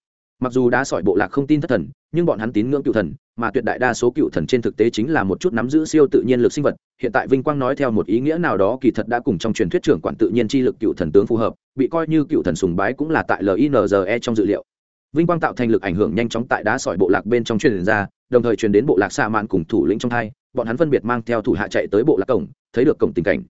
mặc dù đá sỏi bộ lạc không tin thất thần, nhưng bọn hắn tín ngưỡng cựu thần, mà tuyệt đại đa số cựu thần trên thực tế chính là một chút nắm giữ siêu tự nhiên lực sinh vật. Hiện tại vinh quang nói theo một ý nghĩa nào đó kỳ thật đã cùng trong truyền thuyết trưởng quản tự nhiên chi lực cựu thần tướng phù hợp, bị coi như cựu thần sùng bái cũng là tại linze trong dự liệu. Vinh quang tạo thành lực ảnh hưởng nhanh chóng tại đá sỏi bộ lạc bên trong truyền ra, đồng thời truyền đến bộ lạc xa mạn cùng thủ lĩnh trong thai bọn hắn phân biệt mang theo thủ hạ chạy tới bộ lạc cổng, thấy được cổng tình cảnh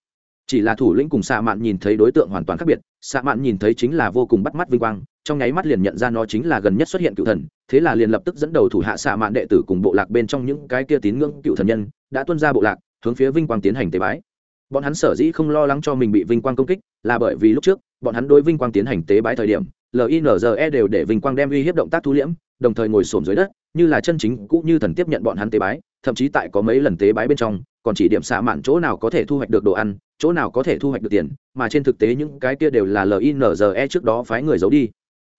chỉ là thủ lĩnh cùng xạ mạn nhìn thấy đối tượng hoàn toàn khác biệt xạ mạn nhìn thấy chính là vô cùng bắt mắt vinh quang, trong nháy mắt liền nhận ra nó chính là gần nhất xuất hiện cựu thần, thế là liền lập tức dẫn đầu thủ hạ xạ mạn đệ tử cùng bộ lạc bên trong những cái kia tín ngưỡng cựu thần nhân, đã tuân ra bộ lạc, hướng phía vinh quang tiến hành tế bái. Bọn hắn sở dĩ không lo lắng cho mình bị vinh quang công kích, là bởi vì lúc trước, bọn hắn đối vinh quang tiến hành tế bái thời điểm linze đều để vinh quang đem uy hiếp động tác thu liễm, đồng thời ngồi xổm dưới đất, như là chân chính cũng như thần tiếp nhận bọn hắn tế bái, thậm chí tại có mấy lần tế bái bên trong, còn chỉ điểm xạ mạn chỗ nào có thể thu hoạch được đồ ăn chỗ nào có thể thu hoạch được tiền, mà trên thực tế những cái kia đều là linze trước đó phái người giấu đi.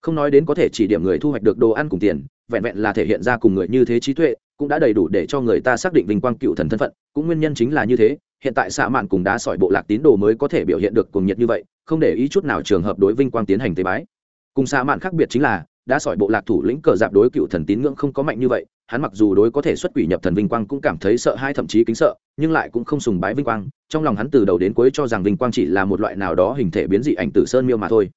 Không nói đến có thể chỉ điểm người thu hoạch được đồ ăn cùng tiền, vẹn vẹn là thể hiện ra cùng người như thế trí tuệ, cũng đã đầy đủ để cho người ta xác định vinh quang cựu thần thân phận, cũng nguyên nhân chính là như thế, hiện tại xạ mạn cùng đá sỏi bộ lạc tín đồ mới có thể biểu hiện được cùng nhiệt như vậy, không để ý chút nào trường hợp đối vinh quang tiến hành tế bái. Cùng xạ mạn khác biệt chính là đã sỏi bộ lạc thủ lĩnh cờ dạp đối cựu thần tín ngưỡng không có mạnh như vậy, hắn mặc dù đối có thể xuất quỷ nhập thần vinh quang cũng cảm thấy sợ hai thậm chí kính sợ, nhưng lại cũng không sùng bái vinh quang, trong lòng hắn từ đầu đến cuối cho rằng vinh quang chỉ là một loại nào đó hình thể biến dị ảnh tử sơn miêu mà thôi.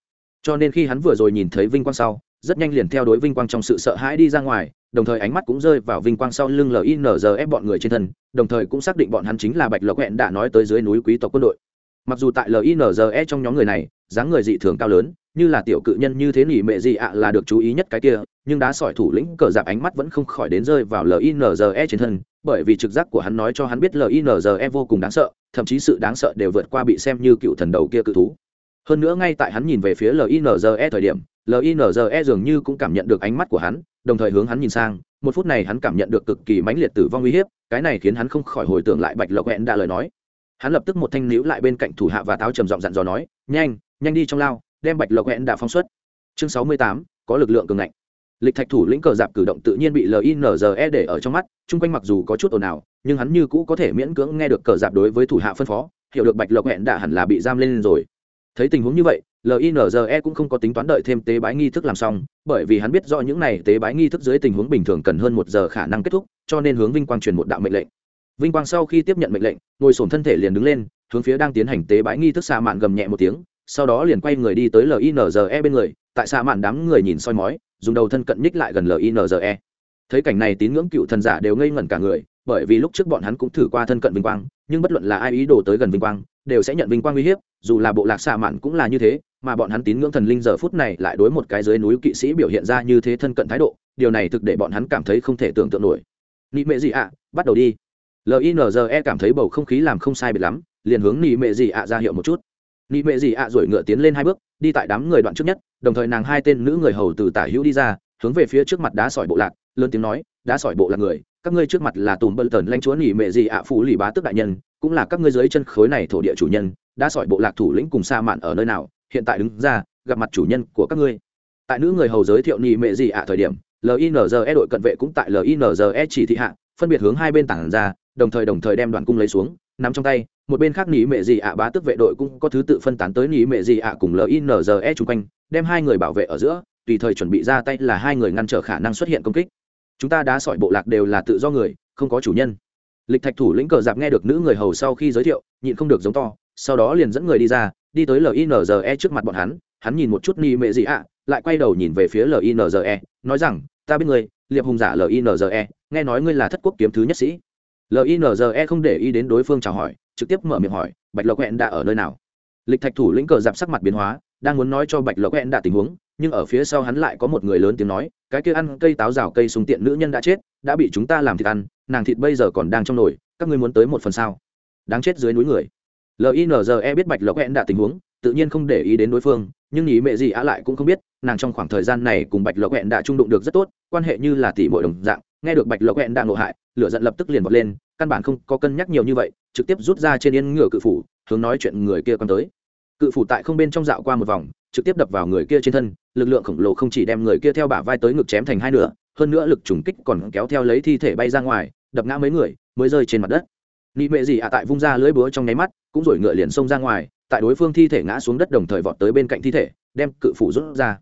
Cho nên khi hắn vừa rồi nhìn thấy vinh quang sau, rất nhanh liền theo đối vinh quang trong sự sợ hãi đi ra ngoài, đồng thời ánh mắt cũng rơi vào vinh quang sau lưng linzf bọn người trên thân, đồng thời cũng xác định bọn hắn chính là bạch lộc hẹn đã nói tới dưới núi quý tộc quân đội. Mặc dù tại linze trong nhóm người này, dáng người dị thường cao lớn như là tiểu cự nhân như thế nỉ mệ gì ạ là được chú ý nhất cái kia, nhưng đá sỏi thủ lĩnh cờ dạp ánh mắt vẫn không khỏi đến rơi vào linze trên thân, bởi vì trực giác của hắn nói cho hắn biết linze vô cùng đáng sợ, thậm chí sự đáng sợ đều vượt qua bị xem như cựu thần đầu kia cự thú. Hơn nữa ngay tại hắn nhìn về phía linze thời điểm linze dường như cũng cảm nhận được ánh mắt của hắn, đồng thời hướng hắn nhìn sang, một phút này hắn cảm nhận được cực kỳ mãnh liệt tử vong uy hiếp, cái này khiến hắn không khỏi hồi tưởng lại bạch lộc hẹn đã lời nói. Hắn lập tức một thanh níu lại bên cạnh thủ hạ và táo trầm giọng dặn dò nói, nhanh nhanh đi trong lao đem bạch lộc hẹn đã phóng xuất. Chương sáu mươi tám, có lực lượng cường ngạnh. Lịch thạch thủ lĩnh cờ dạp cử động tự nhiên bị linze để ở trong mắt, chung quanh mặc dù có chút ồn ào, nhưng hắn như cũ có thể miễn cưỡng nghe được cờ dạp đối với thủ hạ phân phó, hiểu được bạch lộc hẹn đã hẳn là bị giam lên rồi. Thấy tình huống như vậy linze cũng không có tính toán đợi thêm tế bái nghi thức làm xong, bởi vì hắn biết rõ những này tế bái nghi thức dưới tình huống bình thường cần hơn một giờ khả năng kết thúc, cho nên hướng vinh quang truyền một đạo mệnh lệnh. Vinh quang sau khi tiếp nhận mệnh lệnh, ngồi sổn thân thể liền đứng lên, hướng phía đang tiến hành tế bái nghi thức xa mạn gầm nhẹ một tiếng sau đó liền quay người đi tới linze bên người, tại xa mạn đám người nhìn soi mói, dùng đầu thân cận nhích lại gần linze thấy cảnh này tín ngưỡng cựu thần giả đều ngây ngẩn cả người, bởi vì lúc trước bọn hắn cũng thử qua thân cận vinh quang, nhưng bất luận là ai ý đồ tới gần vinh quang, đều sẽ nhận vinh quang uy hiếp, dù là bộ lạc xạ mạn cũng là như thế, mà bọn hắn tín ngưỡng thần linh giờ phút này lại đối một cái dưới núi kỵ sĩ biểu hiện ra như thế thân cận thái độ, điều này thực để bọn hắn cảm thấy không thể tưởng tượng nổi. Nị mệ gì ạ? Bắt đầu đi. Linze cảm thấy bầu không khí làm không sai biệt lắm, liền hướng nị mệ gì ạ ra hiệu một chút nị mệ gì ạ rồi ngựa tiến lên hai bước, đi tại đám người đoạn trước nhất, đồng thời nàng hai tên nữ người hầu từ tả hữu đi ra, hướng về phía trước mặt đá sỏi bộ lạc, lớn tiếng nói, đá sỏi bộ lạc người, các ngươi trước mặt là tùm bơ tần lanh chúa nỉ mệ gì ạ à phú lì bá tức đại nhân, cũng là các ngươi dưới chân khối này thổ địa chủ nhân đã sỏi bộ lạc thủ lĩnh cùng sa mạn ở nơi nào, hiện tại đứng ra, gặp mặt chủ nhân của các ngươi. Tại nữ người hầu giới thiệu nỉ mệ gì ạ thời điểm linze đội cận vệ cũng tại linze chỉ thị hạ, phân biệt hướng hai bên tảng ra, đồng thời đồng thời đem đoàn cung lấy xuống, nắm trong tay một bên khác nỉ mệ gì ạ, bá tức vệ đội cũng có thứ tự phân tán tới nỉ mệ gì ạ cùng linze chung quanh, đem hai người bảo vệ ở giữa, tùy thời chuẩn bị ra tay là hai người ngăn trở khả năng xuất hiện công kích. Chúng ta đã sỏi bộ lạc đều là tự do người, không có chủ nhân. Lịch thạch thủ lĩnh cờ giặc nghe được nữ người hầu sau khi giới thiệu, nhịn không được giống to, sau đó liền dẫn người đi ra, đi tới linze trước mặt bọn hắn hắn nhìn một chút ni mệ gì ạ, lại quay đầu nhìn về phía linze nói rằng, ta biết người liệp hùng giả linze nghe nói ngươi là thất quốc kiếm thứ nhất sĩ. Linze không để ý đến đối phương chào hỏi trực tiếp mở miệng hỏi, bạch lộc hẹn đã ở nơi nào? Lịch thạch thủ lĩnh cờ dạp sắc mặt biến hóa, đang muốn nói cho bạch lộc hẹn đã tình huống, nhưng ở phía sau hắn lại có một người lớn tiếng nói, cái kia ăn cây táo rào cây súng tiện nữ nhân đã chết, đã bị chúng ta làm thịt ăn, nàng thịt bây giờ còn đang trong nồi, các ngươi muốn tới một phần sao? Đáng chết dưới núi người. Linze biết bạch lộc hẹn đã tình huống, tự nhiên không để ý đến đối phương, nhưng nhí mẹ gì á lại cũng không biết, nàng trong khoảng thời gian này cùng bạch lộc hẹn đã trung đụng được rất tốt, quan hệ như là tỷ muội đồng dạng, nghe được bạch lộc hẹn đã ngộ hại, lửa giận lập tức liền bật lên căn bản không có cân nhắc nhiều như vậy, trực tiếp rút ra trên yên ngựa cự phủ, hướng nói chuyện người kia còn tới. Cự phủ tại không bên trong dạo qua một vòng, trực tiếp đập vào người kia trên thân, lực lượng khổng lồ không chỉ đem người kia theo bả vai tới ngực chém thành hai nửa, hơn nữa lực trùng kích còn kéo theo lấy thi thể bay ra ngoài, đập ngã mấy người, mới rơi trên mặt đất. Nị mệ gì ạ, tại vung ra lưỡi búa trong nháy mắt, cũng rồi ngựa liền xông ra ngoài, tại đối phương thi thể ngã xuống đất đồng thời vọt tới bên cạnh thi thể, đem cự phủ rút ra.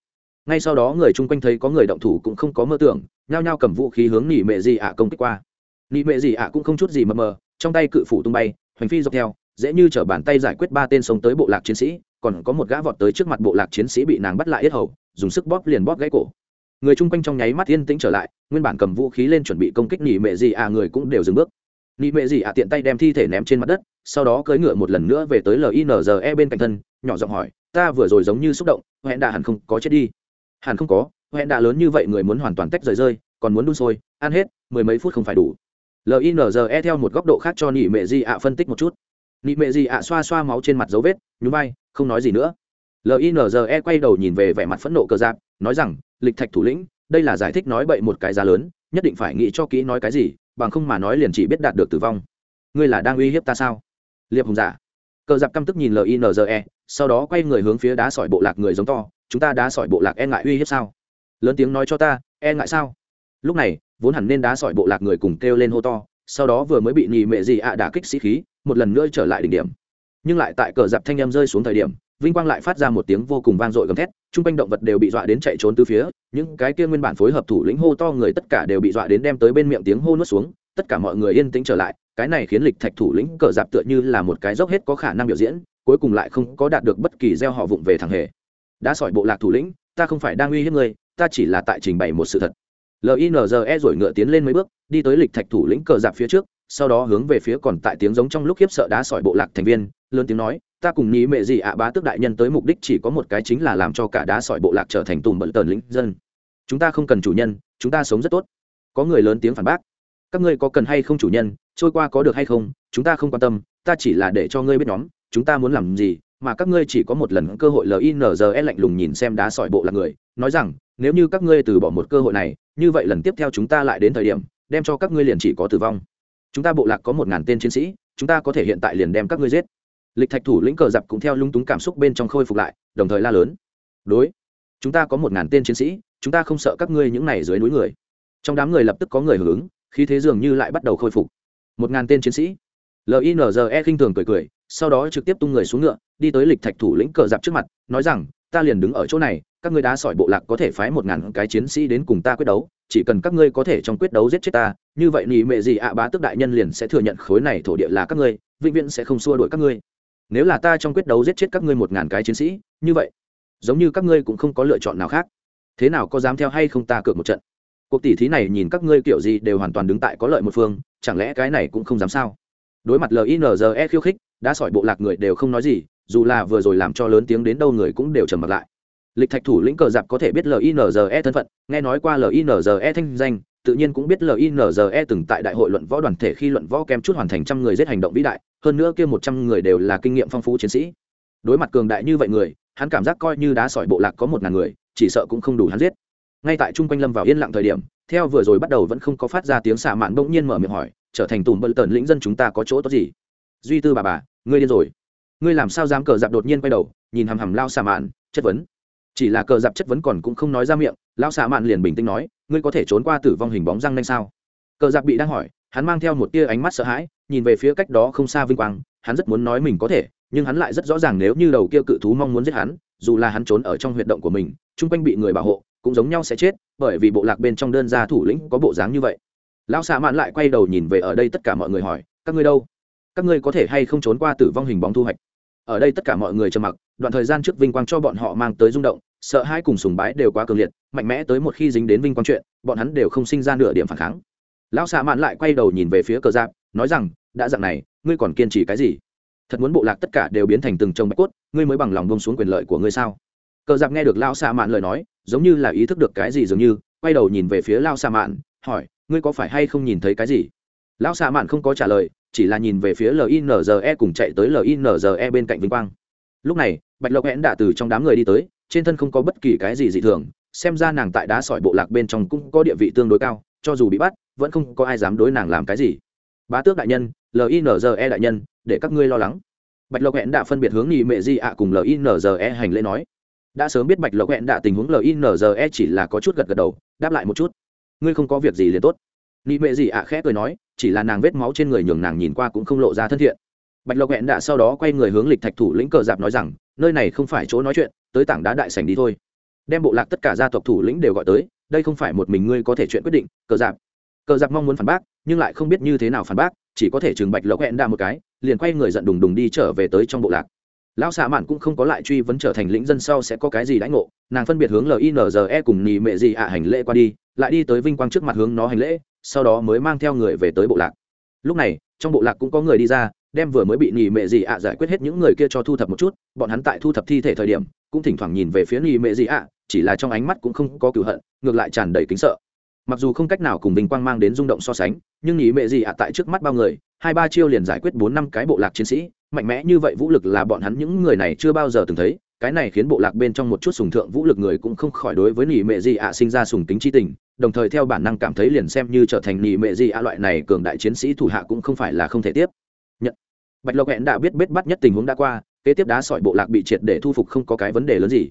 Ngay sau đó người chung quanh thấy có người động thủ cũng không có mơ tưởng, nhao nhao cầm vũ khí hướng nị mệ gì ạ công kích qua nị mệ gì ạ cũng không chút gì mờ mờ, trong tay cự phủ tung bay, hoành phi dọc theo, dễ như chở bàn tay giải quyết ba tên sống tới bộ lạc chiến sĩ, còn có một gã vọt tới trước mặt bộ lạc chiến sĩ bị nàng bắt lại yết hầu, dùng sức bóp liền bóp gãy cổ. Người chung quanh trong nháy mắt yên tĩnh trở lại, nguyên bản cầm vũ khí lên chuẩn bị công kích nỉ mệ gì à người cũng đều dừng bước. Nị mệ gì ạ tiện tay đem thi thể ném trên mặt đất, sau đó cưỡi ngựa một lần nữa về tới linze bên cạnh thân, nhỏ giọng hỏi, ta vừa rồi giống như xúc động hẹn đà hẳn không có chết đi. Hẳn không có hẹn đà lớn như vậy người muốn hoàn toàn tách rời rơi, còn muốn đun sôi, ăn hết, mười mấy phút không phải đủ linze theo một góc độ khác cho nị mệ di ạ phân tích một chút. Nị mệ di ạ xoa xoa máu trên mặt dấu vết nhún bay, không nói gì nữa. Linze quay đầu nhìn về vẻ mặt phẫn nộ cờ giáp nói rằng lịch thạch thủ lĩnh đây là giải thích nói bậy một cái giá lớn nhất định phải nghĩ cho kỹ nói cái gì bằng không mà nói liền chỉ biết đạt được tử vong. Ngươi là đang uy hiếp ta sao? Liệp hùng giả. Cờ giặc căm tức nhìn linze sau đó quay người hướng phía đá sỏi bộ lạc người giống to chúng ta đá sỏi bộ lạc e ngại uy hiếp sao? Lớn tiếng nói cho ta e ngại sao? Lúc này vốn hẳn nên đá sỏi bộ lạc người cùng kêu lên hô to, sau đó vừa mới bị nhì mệ gì ạ đả kích sĩ khí, một lần nữa trở lại đỉnh điểm. Nhưng lại tại cờ dạp thanh em rơi xuống thời điểm, vinh quang lại phát ra một tiếng vô cùng vang dội gầm thét chung quanh động vật đều bị dọa đến chạy trốn từ phía, những cái kia nguyên bản phối hợp thủ lĩnh hô to người tất cả đều bị dọa đến đem tới bên miệng tiếng hô nuốt xuống, tất cả mọi người yên tĩnh trở lại, cái này khiến lịch thạch thủ lĩnh cờ dạp tựa như là một cái dốc hết có khả năng biểu diễn, cuối cùng lại không có đạt được bất kỳ gieo họ vụng về thằng hề. Đã sỏi bộ lạc thủ lĩnh, ta không phải đang uy hiếp ngươi, ta chỉ là tại trình bày một sự thật linze rồi ngựa tiến lên mấy bước, đi tới lịch thạch thủ lĩnh cờ dạp phía trước, sau đó hướng về phía còn tại tiếng giống trong lúc khiếp sợ đá sỏi bộ lạc thành viên, lớn tiếng nói, ta cùng nghĩ mẹ gì ạ, bá tước đại nhân tới mục đích chỉ có một cái chính là làm cho cả đá sỏi bộ lạc trở thành tùm bận tờn lĩnh dân. Chúng ta không cần chủ nhân, chúng ta sống rất tốt. Có người lớn tiếng phản bác, các ngươi có cần hay không chủ nhân, trôi qua có được hay không, chúng ta không quan tâm, ta chỉ là để cho ngươi biết nhóm chúng ta muốn làm gì, mà các ngươi chỉ có một lần cơ hội linze lạnh lùng nhìn xem đá sỏi bộ là người, nói rằng, nếu như các ngươi từ bỏ một cơ hội này, như vậy lần tiếp theo chúng ta lại đến thời điểm, đem cho các ngươi liền chỉ có tử vong. Chúng ta bộ lạc có một ngàn tên chiến sĩ, chúng ta có thể hiện tại liền đem các ngươi giết. Lịch thạch thủ lĩnh cờ dập cũng theo lung túng cảm xúc bên trong khôi phục lại, đồng thời la lớn. Đối, chúng ta có một ngàn tên chiến sĩ, chúng ta không sợ các ngươi những này dưới núi người. Trong đám người lập tức có người hưởng ứng khi thế dường như lại bắt đầu khôi phục. Một ngàn tên chiến sĩ. Linze khinh thường cười cười sau đó trực tiếp tung người xuống ngựa, đi tới lịch thạch thủ lĩnh cờ dạp trước mặt, nói rằng, ta liền đứng ở chỗ này, các ngươi đá sỏi bộ lạc có thể phái một ngàn cái chiến sĩ đến cùng ta quyết đấu, chỉ cần các ngươi có thể trong quyết đấu giết chết ta, như vậy nỉ mệ gì ạ bá tức đại nhân liền sẽ thừa nhận khối này thổ địa là các ngươi, vĩnh viễn sẽ không xua đuổi các ngươi. Nếu là ta trong quyết đấu giết chết các ngươi một ngàn cái chiến sĩ, như vậy, giống như các ngươi cũng không có lựa chọn nào khác. Thế nào có dám theo hay không ta cược một trận? Cuộc tỷ thí này nhìn các ngươi kiểu gì đều hoàn toàn đứng tại có lợi một phương, chẳng lẽ cái này cũng không dám sao? Đối mặt linze khiêu khích đã sỏi bộ lạc người đều không nói gì, dù là vừa rồi làm cho lớn tiếng đến đâu người cũng đều trầm mặt lại. Lịch thạch thủ lĩnh cờ giặc có thể biết linze thân phận, nghe nói qua linze thanh danh, tự nhiên cũng biết linze từng tại đại hội luận võ đoàn thể khi luận võ kém chút hoàn thành trăm người giết hành động vĩ đại, hơn nữa kia một trăm người đều là kinh nghiệm phong phú chiến sĩ. Đối mặt cường đại như vậy người, hắn cảm giác coi như đá sỏi bộ lạc có một ngàn người, chỉ sợ cũng không đủ hắn giết. Ngay tại trung quanh lâm vào yên lặng thời điểm, theo vừa rồi bắt đầu vẫn không có phát ra tiếng xạ mạn bỗng nhiên mở miệng hỏi, trở thành tùm bận tần lĩnh dân chúng ta có chỗ tốt gì? Duy tư bà bà, ngươi điên rồi. Ngươi làm sao dám cờ dạp đột nhiên quay đầu, nhìn hằm hằm lao xà mạn, chất vấn. Chỉ là cờ dạp chất vấn còn cũng không nói ra miệng, lao xà mạn liền bình tĩnh nói, ngươi có thể trốn qua tử vong hình bóng răng nanh sao? Cờ dạp bị đang hỏi, hắn mang theo một tia ánh mắt sợ hãi, nhìn về phía cách đó không xa vinh quang, hắn rất muốn nói mình có thể, nhưng hắn lại rất rõ ràng nếu như đầu kia cự thú mong muốn giết hắn, dù là hắn trốn ở trong huyệt động của mình, chung quanh bị người bảo hộ, cũng giống nhau sẽ chết, bởi vì bộ lạc bên trong đơn gia thủ lĩnh có bộ dáng như vậy. Lão xạ mạn lại quay đầu nhìn về ở đây tất cả mọi người hỏi, các ngươi đâu? Các ngươi có thể hay không trốn qua tử vong hình bóng thu hoạch? Ở đây tất cả mọi người trầm mặc, đoạn thời gian trước vinh quang cho bọn họ mang tới rung động, sợ hai cùng sùng bái đều quá cường liệt, mạnh mẽ tới một khi dính đến vinh quang chuyện, bọn hắn đều không sinh ra nửa điểm phản kháng. Lão xạ mạn lại quay đầu nhìn về phía cờ giáp, nói rằng, đã dặn này, ngươi còn kiên trì cái gì? Thật muốn bộ lạc tất cả đều biến thành từng trồng bạch cốt, ngươi mới bằng lòng bông xuống quyền lợi của ngươi sao? Cờ giáp nghe được lão xạ mạn lời nói, giống như là ý thức được cái gì dường như, quay đầu nhìn về phía lao xạ mạn, hỏi, ngươi có phải hay không nhìn thấy cái gì? Lão xạ mạn không có trả lời, chỉ là nhìn về phía linze cùng chạy tới linze bên cạnh vinh quang. Lúc này, bạch lộc hẽn đã từ trong đám người đi tới, trên thân không có bất kỳ cái gì dị thường, xem ra nàng tại đá sỏi bộ lạc bên trong cũng có địa vị tương đối cao, cho dù bị bắt, vẫn không có ai dám đối nàng làm cái gì. Bá tước đại nhân linze đại nhân, để các ngươi lo lắng. Bạch lộc hẹn đã phân biệt hướng nghị mệ di ạ cùng linze hành lễ nói. Đã sớm biết bạch lộc hẹn đã tình huống linze chỉ là có chút gật gật đầu, đáp lại một chút. Ngươi không có việc gì liền tốt. Nghị mệ di ạ khẽ cười nói chỉ là nàng vết máu trên người nhường nàng nhìn qua cũng không lộ ra thân thiện. Bạch lộc hẹn đã sau đó quay người hướng lịch thạch thủ lĩnh cờ giạp nói rằng, nơi này không phải chỗ nói chuyện, tới tảng đá đại sảnh đi thôi. Đem bộ lạc tất cả gia tộc thủ lĩnh đều gọi tới, đây không phải một mình ngươi có thể chuyện quyết định, cờ giạp. Cờ giặc mong muốn phản bác, nhưng lại không biết như thế nào phản bác, chỉ có thể trừng bạch lộc hẹn đa một cái, liền quay người giận đùng đùng đi trở về tới trong bộ lạc. Lão xạ mạn cũng không có lại truy vấn trở thành lĩnh dân sau sẽ có cái gì đãi ngộ, nàng phân biệt hướng linze cùng nhì mệ gì ạ hành lễ qua đi, lại đi tới vinh quang trước mặt hướng nó hành lễ sau đó mới mang theo người về tới bộ lạc. Lúc này, trong bộ lạc cũng có người đi ra, đem vừa mới bị nghỉ mệ gì ạ giải quyết hết những người kia cho thu thập một chút, bọn hắn tại thu thập thi thể thời điểm, cũng thỉnh thoảng nhìn về phía nghỉ mệ gì ạ, chỉ là trong ánh mắt cũng không có cửu hận, ngược lại tràn đầy kính sợ. Mặc dù không cách nào cùng bình quang mang đến rung động so sánh, nhưng nghỉ mệ gì ạ tại trước mắt bao người, hai ba chiêu liền giải quyết bốn năm cái bộ lạc chiến sĩ, mạnh mẽ như vậy vũ lực là bọn hắn những người này chưa bao giờ từng thấy cái này khiến bộ lạc bên trong một chút sùng thượng vũ lực người cũng không khỏi đối với nỉ mệ gì ạ sinh ra sùng tính chi tình, đồng thời theo bản năng cảm thấy liền xem như trở thành nỉ mệ gì ạ loại này cường đại chiến sĩ thủ hạ cũng không phải là không thể tiếp. Nhận. Bạch lộc hẹn đã biết bết bắt nhất tình huống đã qua, kế tiếp đá sỏi bộ lạc bị triệt để thu phục không có cái vấn đề lớn gì.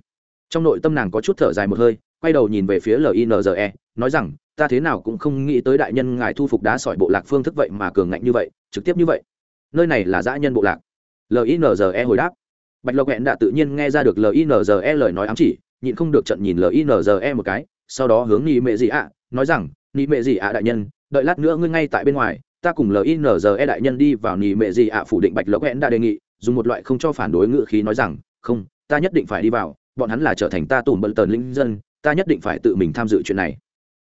Trong nội tâm nàng có chút thở dài một hơi, quay đầu nhìn về phía linze nói rằng, ta thế nào cũng không nghĩ tới đại nhân ngài thu phục đá sỏi bộ lạc phương thức vậy mà cường ngạnh như vậy, trực tiếp như vậy. Nơi này là dã nhân bộ lạc. Linze hồi đáp bạch lộc hẹn đã tự nhiên nghe ra được linze lời nói ám chỉ, nhịn không được trận nhìn linze một cái, sau đó hướng nị mệ gì ạ, nói rằng, nị mệ gì ạ đại nhân, đợi lát nữa ngươi ngay tại bên ngoài, ta cùng linze đại nhân đi vào nị mệ gì ạ phủ định bạch lộc hẹn đã đề nghị, dùng một loại không cho phản đối ngữ khí nói rằng, không, ta nhất định phải đi vào, bọn hắn là trở thành ta tủm bận tần linh dân, ta nhất định phải tự mình tham dự chuyện này.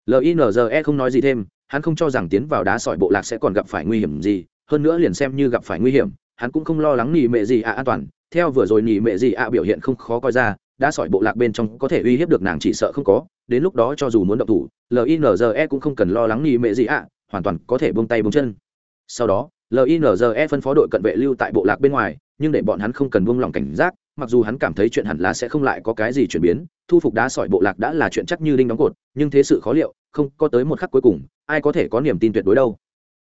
Linze không nói gì thêm, hắn không cho rằng tiến vào đá sỏi bộ lạc sẽ còn gặp phải nguy hiểm gì, hơn nữa liền xem như gặp phải nguy hiểm hắn cũng không lo lắng nỉ mệ gì ạ an toàn. Theo vừa rồi nỉ mệ gì ạ biểu hiện không khó coi ra, đã sỏi bộ lạc bên trong có thể uy hiếp được nàng chỉ sợ không có, đến lúc đó cho dù muốn động thủ linze cũng không cần lo lắng nỉ mệ gì ạ, hoàn toàn có thể buông tay buông chân. Sau đó linze phân phó đội cận vệ lưu tại bộ lạc bên ngoài, nhưng để bọn hắn không cần buông lỏng cảnh giác, mặc dù hắn cảm thấy chuyện hẳn là sẽ không lại có cái gì chuyển biến, thu phục đá sỏi bộ lạc đã là chuyện chắc như đinh đóng cột, nhưng thế sự khó liệu, không có tới một khắc cuối cùng, ai có thể có niềm tin tuyệt đối đâu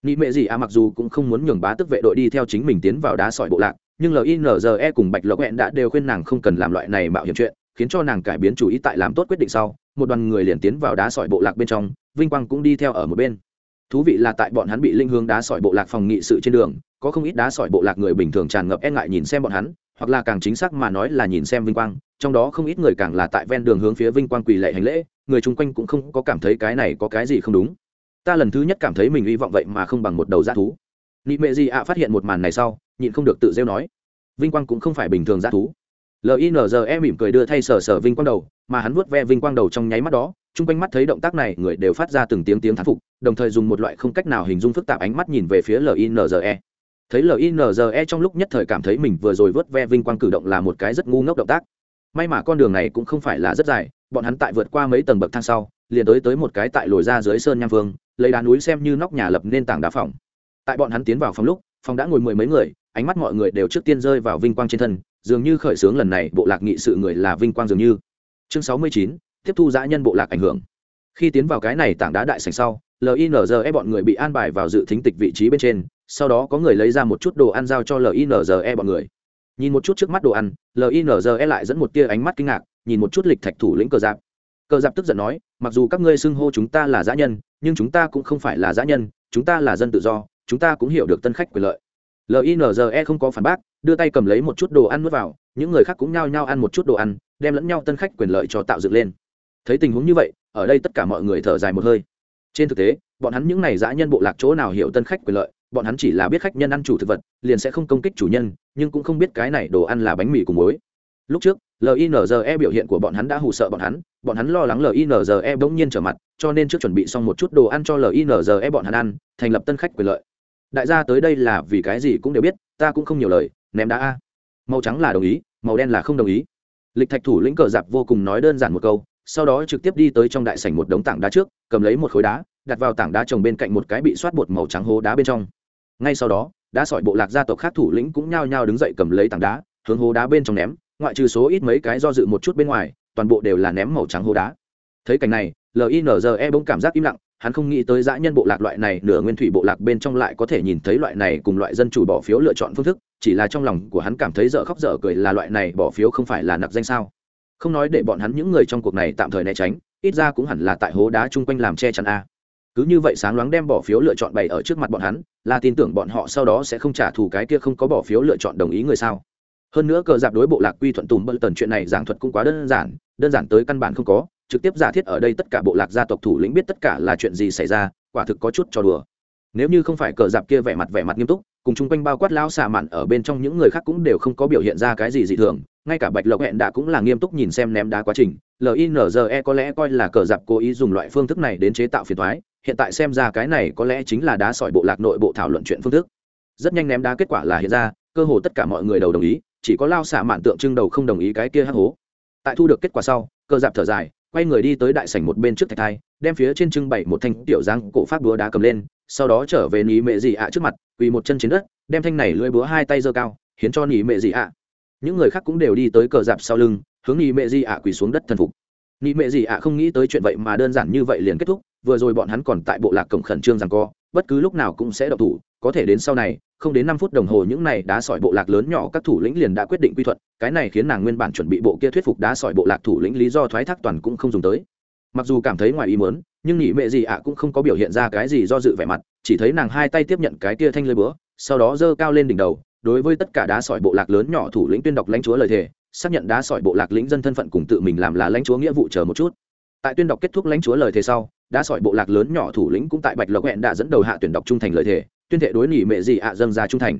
nị mệ gì à mặc dù cũng không muốn nhường bá tức vệ đội đi theo chính mình tiến vào đá sỏi bộ lạc, nhưng linze cùng bạch lộc hẹn đã đều khuyên nàng không cần làm loại này mạo hiểm chuyện, khiến cho nàng cải biến chủ ý tại làm tốt quyết định sau, một đoàn người liền tiến vào đá sỏi bộ lạc bên trong, vinh quang cũng đi theo ở một bên. Thú vị là tại bọn hắn bị linh hướng đá sỏi bộ lạc phòng nghị sự trên đường, có không ít đá sỏi bộ lạc người bình thường tràn ngập e ngại nhìn xem bọn hắn, hoặc là càng chính xác mà nói là nhìn xem vinh quang, trong đó không ít người càng là tại ven đường hướng phía vinh quang quỳ lệ hành lễ, người chung quanh cũng không có cảm thấy cái này có cái gì không đúng ta lần thứ nhất cảm thấy mình hy vọng vậy mà không bằng một đầu g thú. Nị mệ gì ạ phát hiện một màn này sau, nhịn không được tự rêu nói. Vinh quang cũng không phải bình thường g thú. Linze mỉm cười đưa thay sờ sờ vinh quang đầu, mà hắn vuốt ve vinh quang đầu trong nháy mắt đó, chung quanh mắt thấy động tác này người đều phát ra từng tiếng tiếng thán phục, đồng thời dùng một loại không cách nào hình dung phức tạp ánh mắt nhìn về phía linze thấy linze trong lúc nhất thời cảm thấy mình vừa rồi vớt ve vinh quang cử động là một cái rất ngu ngốc động tác. May mà con đường này cũng không phải là rất dài, bọn hắn tại vượt qua mấy tầng bậc thang sau, liền tới tới một cái tại lồi ra dưới sơn nham phương lấy đá núi xem như nóc nhà lập nên tảng đá phòng. Tại bọn hắn tiến vào phòng lúc, phòng đã ngồi mười mấy người, ánh mắt mọi người đều trước tiên rơi vào vinh quang trên thân, dường như khởi xướng lần này bộ lạc nghị sự người là vinh quang dường như. Chương sáu mươi chín, tiếp thu dã nhân bộ lạc ảnh hưởng. Khi tiến vào cái này tảng đá đại sành sau linze bọn người bị an bài vào dự thính tịch vị trí bên trên, sau đó có người lấy ra một chút đồ ăn giao cho linze bọn người. Nhìn một chút trước mắt đồ ăn linze lại dẫn một tia ánh mắt kinh ngạc, nhìn một chút lịch thạch thủ lĩnh cờ giáp. Cờ giáp tức giận nói, mặc dù các ngươi xưng hô chúng ta là dã nhân nhưng chúng ta cũng không phải là giã nhân, chúng ta là dân tự do, chúng ta cũng hiểu được tân khách quyền lợi. Linze không có phản bác, đưa tay cầm lấy một chút đồ ăn nuốt vào, những người khác cũng nhao nhao ăn một chút đồ ăn, đem lẫn nhau tân khách quyền lợi cho tạo dựng lên. Thấy tình huống như vậy, ở đây tất cả mọi người thở dài một hơi. Trên thực tế, bọn hắn những n à y dã nhân bộ lạc chỗ nào hiểu tân khách quyền lợi, bọn hắn chỉ là biết khách nhân ăn chủ thực vật, liền sẽ không công kích chủ nhân, nhưng cũng không biết cái này đồ ăn là bánh mì cùng muối. Lúc trước linze biểu hiện của bọn hắn đã hù sợ bọn hắn bọn hắn lo lắng linze bỗng nhiên trở mặt, cho nên trước chuẩn bị xong một chút đồ ăn cho linze bọn hắn ăn, thành lập tân khách quyền lợi. Đại gia tới đây là vì cái gì cũng đều biết, ta cũng không nhiều lời, ném đá a. Màu trắng là đồng ý, màu đen là không đồng ý. Lịch thạch thủ lĩnh cờ giặc vô cùng nói đơn giản một câu, sau đó trực tiếp đi tới trong đại sảnh một đống tảng đá trước, cầm lấy một khối đá, đặt vào tảng đá trồng bên cạnh một cái bị soát bột màu trắng hố đá bên trong. Ngay sau đó, đá sỏi bộ lạc gia tộc khác thủ lĩnh cũng nhao nhao đứng dậy cầm lấy tảng đá, hướng hố đá bên trong ném ngoại trừ số ít mấy cái do dự một chút bên ngoài, toàn bộ đều là ném màu trắng hố đá. Thấy cảnh này linze bỗng cảm giác im lặng, hắn không nghĩ tới dã nhân bộ lạc loại này nửa nguyên thủy bộ lạc bên trong lại có thể nhìn thấy loại này cùng loại dân chủ bỏ phiếu lựa chọn phương thức, chỉ là trong lòng của hắn cảm thấy dở khóc dở cười là loại này bỏ phiếu không phải là nặc danh sao. Không nói để bọn hắn những người trong cuộc này tạm thời né tránh, ít ra cũng hẳn là tại hố đá chung quanh làm che chắn a. Cứ như vậy sáng loáng đem bỏ phiếu lựa chọn bày ở trước mặt bọn hắn, là tin tưởng bọn họ sau đó sẽ không trả thù cái kia không có bỏ phiếu lựa chọn đồng ý người sao? Hơn nữa cờ giặc đối bộ lạc quy thuận tùng bận tần chuyện này giảng thuật cũng quá đơn giản đơn giản tới căn bản không có, trực tiếp giả thiết ở đây tất cả bộ lạc gia tộc thủ lĩnh biết tất cả là chuyện gì xảy ra, quả thực có chút cho đùa. Nếu như không phải cờ giặc kia vẻ mặt vẻ mặt nghiêm túc, cùng chung quanh bao quát lao xà mặn ở bên trong những người khác cũng đều không có biểu hiện ra cái gì dị thường, ngay cả bạch lộc hẹn đã cũng là nghiêm túc nhìn xem ném đá quá trình linze có lẽ coi là cờ giặc cố ý dùng loại phương thức này đến chế tạo phiền thoái hiện tại xem ra cái này có lẽ chính là đá sỏi bộ lạc nội bộ thảo luận chuyện phương thức. Rất nhanh ném đá kết quả là hiện ra, cơ hồ tất cả mọi người đầu đồng ý chỉ có lao xạ mạn tượng trưng đầu không đồng ý cái kia hắc hố. Tại thu được kết quả sau cơ dạp thở dài, quay người đi tới đại sảnh một bên trước thạch thai, đem phía trên trưng bày một thanh tiểu giang cổ phát búa đá cầm lên, sau đó trở về nỉ mệ dị ạ trước mặt, quỳ một chân trên đất, đem thanh này lưỡi búa hai tay giơ cao khiến cho nỉ mệ dị ạ. Những người khác cũng đều đi tới cờ dạp sau lưng, hướng nỉ mệ dị ạ quỳ xuống đất thần phục. Nỉ mệ dị ạ không nghĩ tới chuyện vậy mà đơn giản như vậy liền kết thúc, vừa rồi bọn hắn còn tại bộ lạc cổng khẩn trương rằng co, bất cứ lúc nào cũng sẽ độc thủ có thể đến sau này, không đến năm phút đồng hồ những này đá sỏi bộ lạc lớn nhỏ các thủ lĩnh liền đã quyết định quy thuận cái này khiến nàng nguyên bản chuẩn bị bộ kia thuyết phục đá sỏi bộ lạc thủ lĩnh lý do thoái thác toàn cũng không dùng tới. Mặc dù cảm thấy ngoài ý muốn, nhưng nhị mẹ gì ạ cũng không có biểu hiện ra cái gì do dự vẻ mặt, chỉ thấy nàng hai tay tiếp nhận cái kia thanh lơi búa, sau đó giơ cao lên đỉnh đầu, đối với tất cả đá sỏi bộ lạc lớn nhỏ thủ lĩnh tuyên đọc lãnh chúa lời thề, xác nhận đá sỏi bộ lạc lĩnh dân thân phận cùng tự mình làm là lãnh chúa nghĩa vụ chờ một chút. Tại tuyên đọc kết thúc lãnh chúa lời thề sau, đá sỏi bộ lạc lớn nhỏ thủ lĩnh cũng tại bạch lộc hẹn đã dẫn đầu hạ tuyển đọc trung thành lời thề tuyên thệ đối nỉ mẹ gì ạ dâng ra trung thành.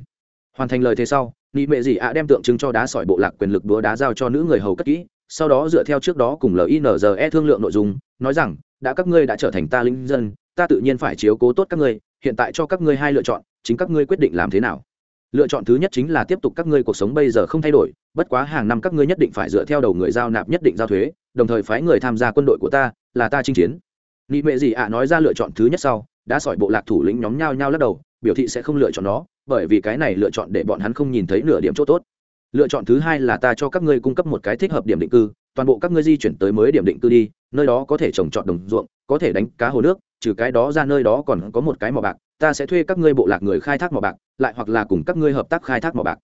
Hoàn thành lời thế sau, nỉ mẹ gì ạ đem tượng trưng cho đá sỏi bộ lạc quyền lực búa đá giao cho nữ người hầu cất kỹ, sau đó dựa theo trước đó cùng linze thương lượng nội dung, nói rằng, đã các ngươi đã trở thành ta linh dân, ta tự nhiên phải chiếu cố tốt các ngươi, hiện tại cho các ngươi hai lựa chọn, chính các ngươi quyết định làm thế nào. Lựa chọn thứ nhất chính là tiếp tục các ngươi cuộc sống bây giờ không thay đổi, bất quá hàng năm các ngươi nhất định phải dựa theo đầu người giao nạp nhất định giao thuế, đồng thời phái người tham gia quân đội của ta, là ta chinh chiến. Nị mệ gì ạ nói ra lựa chọn thứ nhất sau đã sỏi bộ lạc thủ lĩnh nhóm nhau nhau lắc đầu biểu thị sẽ không lựa chọn nó, bởi vì cái này lựa chọn để bọn hắn không nhìn thấy nửa điểm chỗ tốt. Lựa chọn thứ hai là ta cho các ngươi cung cấp một cái thích hợp điểm định cư, toàn bộ các ngươi di chuyển tới mới điểm định cư đi, nơi đó có thể trồng trọt đồng ruộng, có thể đánh cá hồ nước, trừ cái đó ra nơi đó còn có một cái mỏ bạc, ta sẽ thuê các ngươi bộ lạc người khai thác mỏ bạc, lại hoặc là cùng các ngươi hợp tác khai thác mỏ bạc.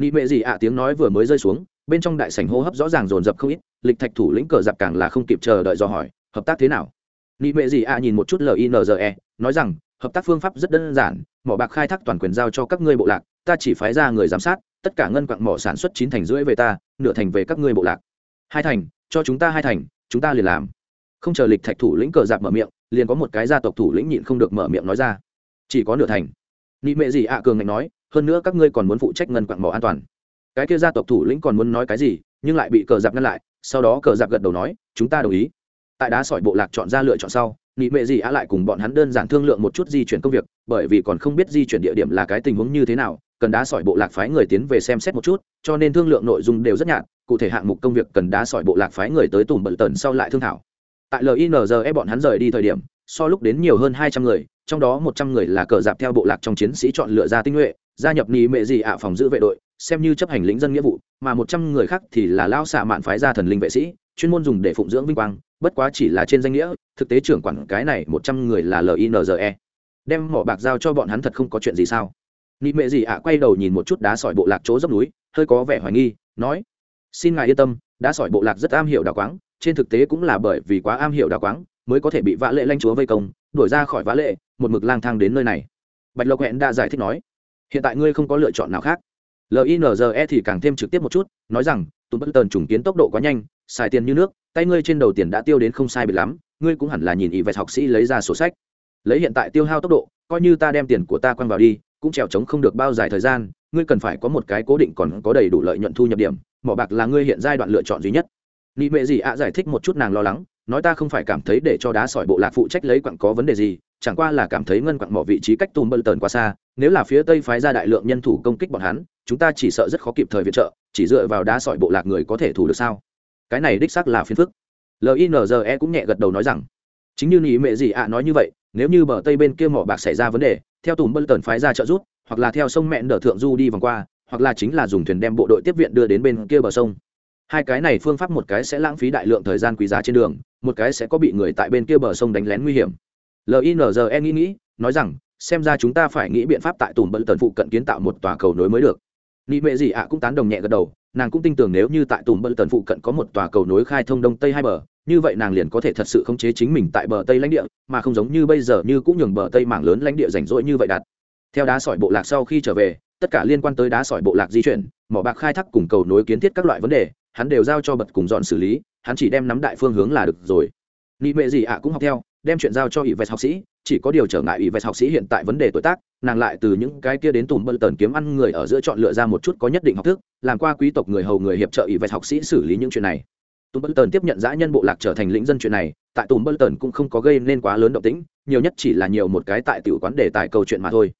Nị mệ gì ạ, tiếng nói vừa mới rơi xuống, bên trong đại sảnh hô hấp rõ ràng rồn rập không ít, lịch thạch thủ lĩnh cờ giặc càng là không kịp chờ đợi do hỏi, hợp tác thế nào? Nị mệ gì ạ nhìn một chút linze nói rằng hợp tác phương pháp rất đơn giản, mỏ bạc khai thác toàn quyền giao cho các ngươi bộ lạc, ta chỉ phái ra người giám sát, tất cả ngân quặng mỏ sản xuất chín thành rưỡi về ta, nửa thành về các ngươi bộ lạc. Hai thành, cho chúng ta hai thành, chúng ta liền làm. Không chờ lịch thạch thủ lĩnh cờ dạp mở miệng, liền có một cái gia tộc thủ lĩnh nhịn không được mở miệng nói ra. Chỉ có nửa thành. Nị mệ gì ạ, cường ngạnh nói, hơn nữa các ngươi còn muốn phụ trách ngân quặng mỏ an toàn. Cái kia gia tộc thủ lĩnh còn muốn nói cái gì, nhưng lại bị cờ dạp ngăn lại, sau đó cờ dạp gật đầu nói, chúng ta đồng ý. Tại đá sỏi bộ lạc chọn ra lựa chọn sau nị mệ gì á lại cùng bọn hắn đơn giản thương lượng một chút di chuyển công việc, bởi vì còn không biết di chuyển địa điểm là cái tình huống như thế nào, cần đá sỏi bộ lạc phái người tiến về xem xét một chút, cho nên thương lượng nội dung đều rất nhạt, cụ thể hạng mục công việc cần đá sỏi bộ lạc phái người tới tùm bận tần sau lại thương thảo. Tại linze bọn hắn rời đi thời điểm, so lúc đến nhiều hơn hai trăm người, trong đó một trăm người là cờ dạp theo bộ lạc trong chiến sĩ chọn lựa ra tinh nhuệ, gia nhập nị mệ gì ạ phòng giữ vệ đội, xem như chấp hành lĩnh dân nghĩa vụ, mà một trăm người khác thì là lao xạ mạn phái ra thần linh vệ sĩ, chuyên môn dùng để phụng dưỡng vinh quang, bất quá chỉ là trên danh nghĩa thực tế trưởng quản cái này một trăm người là linze đem mỏ bạc giao cho bọn hắn thật không có chuyện gì sao? Nị mệ gì ạ à, quay đầu nhìn một chút đá sỏi bộ lạc chỗ dốc núi, hơi có vẻ hoài nghi, nói, xin ngài yên tâm, đá sỏi bộ lạc rất am hiểu đào quáng, trên thực tế cũng là bởi vì quá am hiểu đào quáng mới có thể bị vã lệ lanh chúa vây công, đuổi ra khỏi vã lệ, một mực lang thang đến nơi này. Bạch lộc hẹn đã giải thích nói, hiện tại ngươi không có lựa chọn nào khác. Linze thì càng thêm trực tiếp một chút, nói rằng tụm bất tần trùng kiến tốc độ quá nhanh, xài tiền như nước, tay ngươi trên đầu tiền đã tiêu đến không sai biệt lắm ngươi cũng hẳn là nhìn ý vẹt học sĩ lấy ra sổ sách. Lấy hiện tại tiêu hao tốc độ, coi như ta đem tiền của ta quăng vào đi, cũng trèo trống không được bao dài thời gian, ngươi cần phải có một cái cố định còn có đầy đủ lợi nhuận thu nhập điểm, mỏ bạc là ngươi hiện giai đoạn lựa chọn duy nhất. Nị mệ gì ạ, giải thích một chút nàng lo lắng, nói ta không phải cảm thấy để cho đá sỏi bộ lạc phụ trách lấy quặng có vấn đề gì, chẳng qua là cảm thấy ngân quặng mỏ vị trí cách tùm bơ tần quá xa, nếu là phía tây phái ra đại lượng nhân thủ công kích bọn hắn, chúng ta chỉ sợ rất khó kịp thời viện trợ, chỉ dựa vào đá sỏi bộ lạc người có thể thủ được sao? Cái này đích xác là phiền phức linze cũng nhẹ gật đầu nói rằng, chính như nỉ mệ gì ạ nói như vậy, nếu như bờ tây bên kia mỏ bạc xảy ra vấn đề, theo tùm bân tần phái ra trợ rút hoặc là theo sông mẹn đờ thượng du đi vòng qua, hoặc là chính là dùng thuyền đem bộ đội tiếp viện đưa đến bên kia bờ sông. Hai cái này phương pháp một cái sẽ lãng phí đại lượng thời gian quý giá trên đường, một cái sẽ có bị người tại bên kia bờ sông đánh lén nguy hiểm. Linze nghĩ nghĩ, nói rằng, xem ra chúng ta phải nghĩ biện pháp tại tùm bân tần phụ cận kiến tạo một tòa cầu nối mới được. Nị mệ gì ạ cũng tán đồng nhẹ gật đầu nàng cũng tin tưởng nếu như tại tùm bận tần phụ cận có một tòa cầu nối khai thông đông tây hai bờ, như vậy nàng liền có thể thật sự khống chế chính mình tại bờ tây lãnh địa, mà không giống như bây giờ như cũng nhường bờ tây mảng lớn lãnh địa rảnh rỗi như vậy đặt. Theo đá sỏi bộ lạc sau khi trở về, tất cả liên quan tới đá sỏi bộ lạc di chuyển, mỏ bạc khai thác cùng cầu nối kiến thiết các loại vấn đề, hắn đều giao cho bật cùng dọn xử lý, hắn chỉ đem nắm đại phương hướng là được rồi. Nị mệ gì ạ cũng học theo, đem chuyện giao cho ỷ vẹt học sĩ chỉ có điều trở ngại ủy vẹt học sĩ hiện tại vấn đề tuổi tác, nàng lại từ những cái kia đến tùm bơ tần kiếm ăn người ở giữa chọn lựa ra một chút có nhất định học thức, làm qua quý tộc người hầu người hiệp trợ ủy vẹt học sĩ xử lý những chuyện này. Tùm bơ tần tiếp nhận giã nhân bộ lạc trở thành lĩnh dân chuyện này, tại tùm bơ tần cũng không có gây nên quá lớn động tĩnh, nhiều nhất chỉ là nhiều một cái tại tiểu quán để tài câu chuyện mà thôi.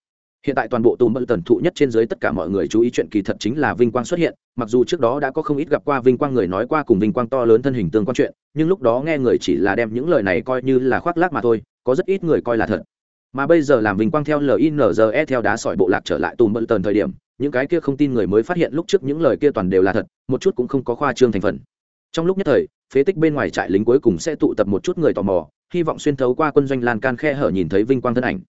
Hiện tại toàn bộ tùm bơ tần thụ nhất trên dưới tất cả mọi người chú ý chuyện kỳ thật chính là vinh quang xuất hiện, mặc dù trước đó đã có không ít gặp qua vinh quang người nói qua cùng vinh quang to lớn thân hình tương quan chuyện, nhưng lúc đó nghe người chỉ là đem những lời này coi như là khoác lác mà thôi có rất ít người coi là thật. Mà bây giờ làm vinh quang theo linze theo đá sỏi bộ lạc trở lại tùm bận tần thời điểm, những cái kia không tin người mới phát hiện lúc trước những lời kia toàn đều là thật, một chút cũng không có khoa trương thành phần. Trong lúc nhất thời, phế tích bên ngoài trại lính cuối cùng sẽ tụ tập một chút người tò mò, hy vọng xuyên thấu qua quân doanh lan can khe hở nhìn thấy vinh quang thân ảnh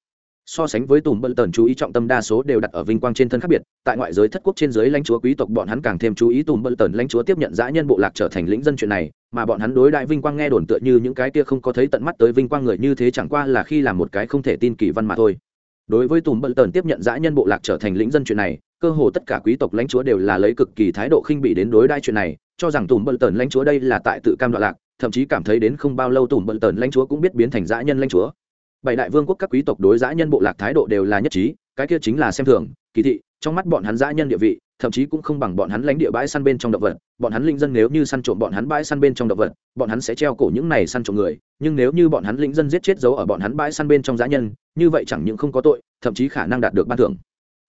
so sánh với tùm bơ tần chú ý trọng tâm đa số đều đặt ở vinh quang trên thân khác biệt, tại ngoại giới thất quốc trên giới lãnh chúa quý tộc bọn hắn càng thêm chú ý tùm bơ tần lãnh chúa tiếp nhận dã nhân bộ lạc trở thành lĩnh dân chuyện này, mà bọn hắn đối đại vinh quang nghe đồn tựa như những cái kia không có thấy tận mắt tới vinh quang người như thế chẳng qua là khi làm một cái không thể tin kỳ văn mà thôi. Đối với tùm bơ tần tiếp nhận dã nhân bộ lạc trở thành lĩnh dân chuyện này, cơ hồ tất cả quý tộc lãnh chúa đều là lấy cực kỳ thái độ khinh bị đến đối đại chuyện này, cho rằng tùm bơ tần lãnh chúa đây là tại tự cam đoạn lạc, thậm chí cảm thấy đến không bao lâu tùm bơ tần lãnh chúa cũng biết biến thành dã nhân lãnh chúa bảy đại vương quốc các quý tộc đối giã nhân bộ lạc thái độ đều là nhất trí, cái kia chính là xem thường, kỳ thị, trong mắt bọn hắn giã nhân địa vị, thậm chí cũng không bằng bọn hắn lãnh địa bãi săn bên trong động vật, bọn hắn linh dân nếu như săn trộm bọn hắn bãi săn bên trong động vật, bọn hắn sẽ treo cổ những này săn trộm người, nhưng nếu như bọn hắn linh dân giết chết giấu ở bọn hắn bãi săn bên trong giã nhân, như vậy chẳng những không có tội, thậm chí khả năng đạt được ban thưởng.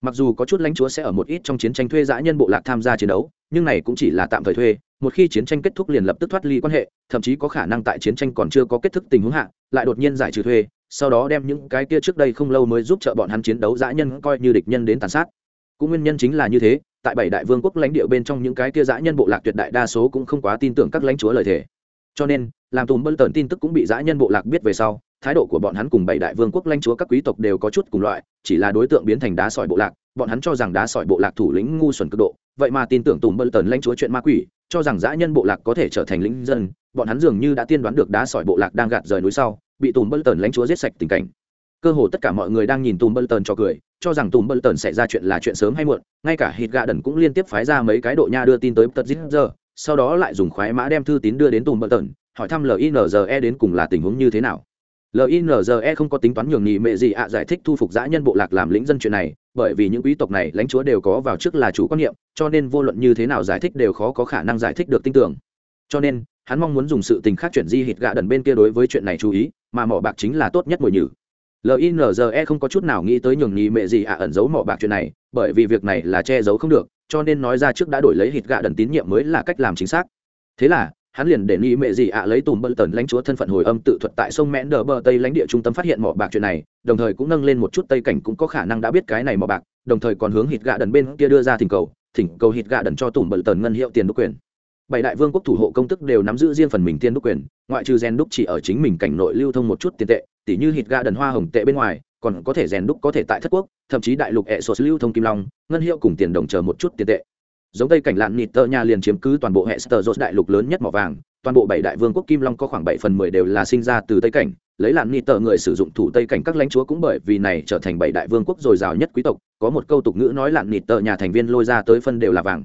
Mặc dù có chút lãnh chúa sẽ ở một ít trong chiến tranh thuê giã nhân bộ lạc tham gia chiến đấu, nhưng này cũng chỉ là tạm thời thuê, một khi chiến tranh kết thúc liền lập tức thoát ly quan hệ, thậm chí có khả năng tại chiến tranh còn chưa có kết thúc tình huống hạ, lại đột nhiên giải trừ thuê sau đó đem những cái kia trước đây không lâu mới giúp trợ bọn hắn chiến đấu dã nhân coi như địch nhân đến tàn sát. Cũng nguyên nhân chính là như thế, tại bảy đại vương quốc lãnh địa bên trong những cái kia dã nhân bộ lạc tuyệt đại đa số cũng không quá tin tưởng các lãnh chúa lời thề. Cho nên, làm tùm bơ tần tin tức cũng bị dã nhân bộ lạc biết về sau, thái độ của bọn hắn cùng bảy đại vương quốc lãnh chúa các quý tộc đều có chút cùng loại, chỉ là đối tượng biến thành đá sỏi bộ lạc, bọn hắn cho rằng đá sỏi bộ lạc thủ lĩnh ngu xuẩn cực độ, vậy mà tin tưởng tùm bơ tần lãnh chúa chuyện ma quỷ, cho rằng dã nhân bộ lạc có thể trở thành lính dân, bọn hắn dường như đã tiên đoán được đá sỏi bộ lạc đang gạt rời núi sau bị tùm bơ tần lãnh chúa giết sạch tình cảnh. Cơ hồ tất cả mọi người đang nhìn tùm bơ tần cho cười, cho rằng tùm bơ tần xảy ra chuyện là chuyện sớm hay muộn, ngay cả hít gà đần cũng liên tiếp phái ra mấy cái độ nha đưa tin tới tật giết giờ, sau đó lại dùng khoái mã đem thư tín đưa đến tùm bơ tần hỏi thăm linze đến cùng là tình huống như thế nào. Linze không có tính toán nhường nhị mệ gì ạ, giải thích thu phục giã nhân bộ lạc làm lĩnh dân chuyện này, bởi vì những quý tộc này lãnh chúa đều có vào trước là chủ quan niệm, cho nên vô luận như thế nào giải thích đều khó có khả năng giải thích được tin tưởng cho nên, hắn mong muốn dùng sự tình khác chuyển di hít gạ đần bên kia đối với chuyện này chú ý, mà mỏ bạc chính là tốt nhất mùi nhử. Linze không có chút nào nghĩ tới nhường nhì mệ gì ạ ẩn giấu mỏ bạc chuyện này, bởi vì việc này là che giấu không được, cho nên nói ra trước đã đổi lấy hít gạ đần tín nhiệm mới là cách làm chính xác. Thế là, hắn liền để nhì mẹ gì ạ lấy tùm bơ tần lãnh chúa thân phận hồi âm tự thuật tại sông mẽn đờ bờ tây lãnh địa trung tâm phát hiện mỏ bạc chuyện này, đồng thời cũng nâng lên một chút tây cảnh cũng có khả năng đã biết cái này mỏ bạc, đồng thời còn hướng hít gạ đần bên kia đưa ra thỉnh cầu thỉnh cầu hít gạ đần cho tùm bơ tần ngân hiệu tiền độc quyền bảy đại vương quốc thủ hộ công tức đều nắm giữ riêng phần mình tiên đúc quyền, ngoại trừ rèn đúc chỉ ở chính mình cảnh nội lưu thông một chút tiền tệ, tỉ như hít ga đần hoa hồng tệ bên ngoài, còn có thể rèn đúc có thể tại thất quốc, thậm chí đại lục hệ sột lưu thông kim long, ngân hiệu cùng tiền đồng chờ một chút tiền tệ. Giống tây cảnh lạn nịt tơ nhà liền chiếm cứ toàn bộ hệ sơ đại lục lớn nhất mỏ vàng, toàn bộ bảy đại vương quốc kim long có khoảng bảy phần mười đều là sinh ra từ tây cảnh. Lấy lạn nịt tơ người sử dụng thủ tây cảnh các lãnh chúa cũng bởi vì này trở thành bảy đại vương quốc dồi dào nhất quý tộc, có một câu tục ngữ nói lạn nịt tơ nhà thành viên lôi ra tới phân đều là vàng.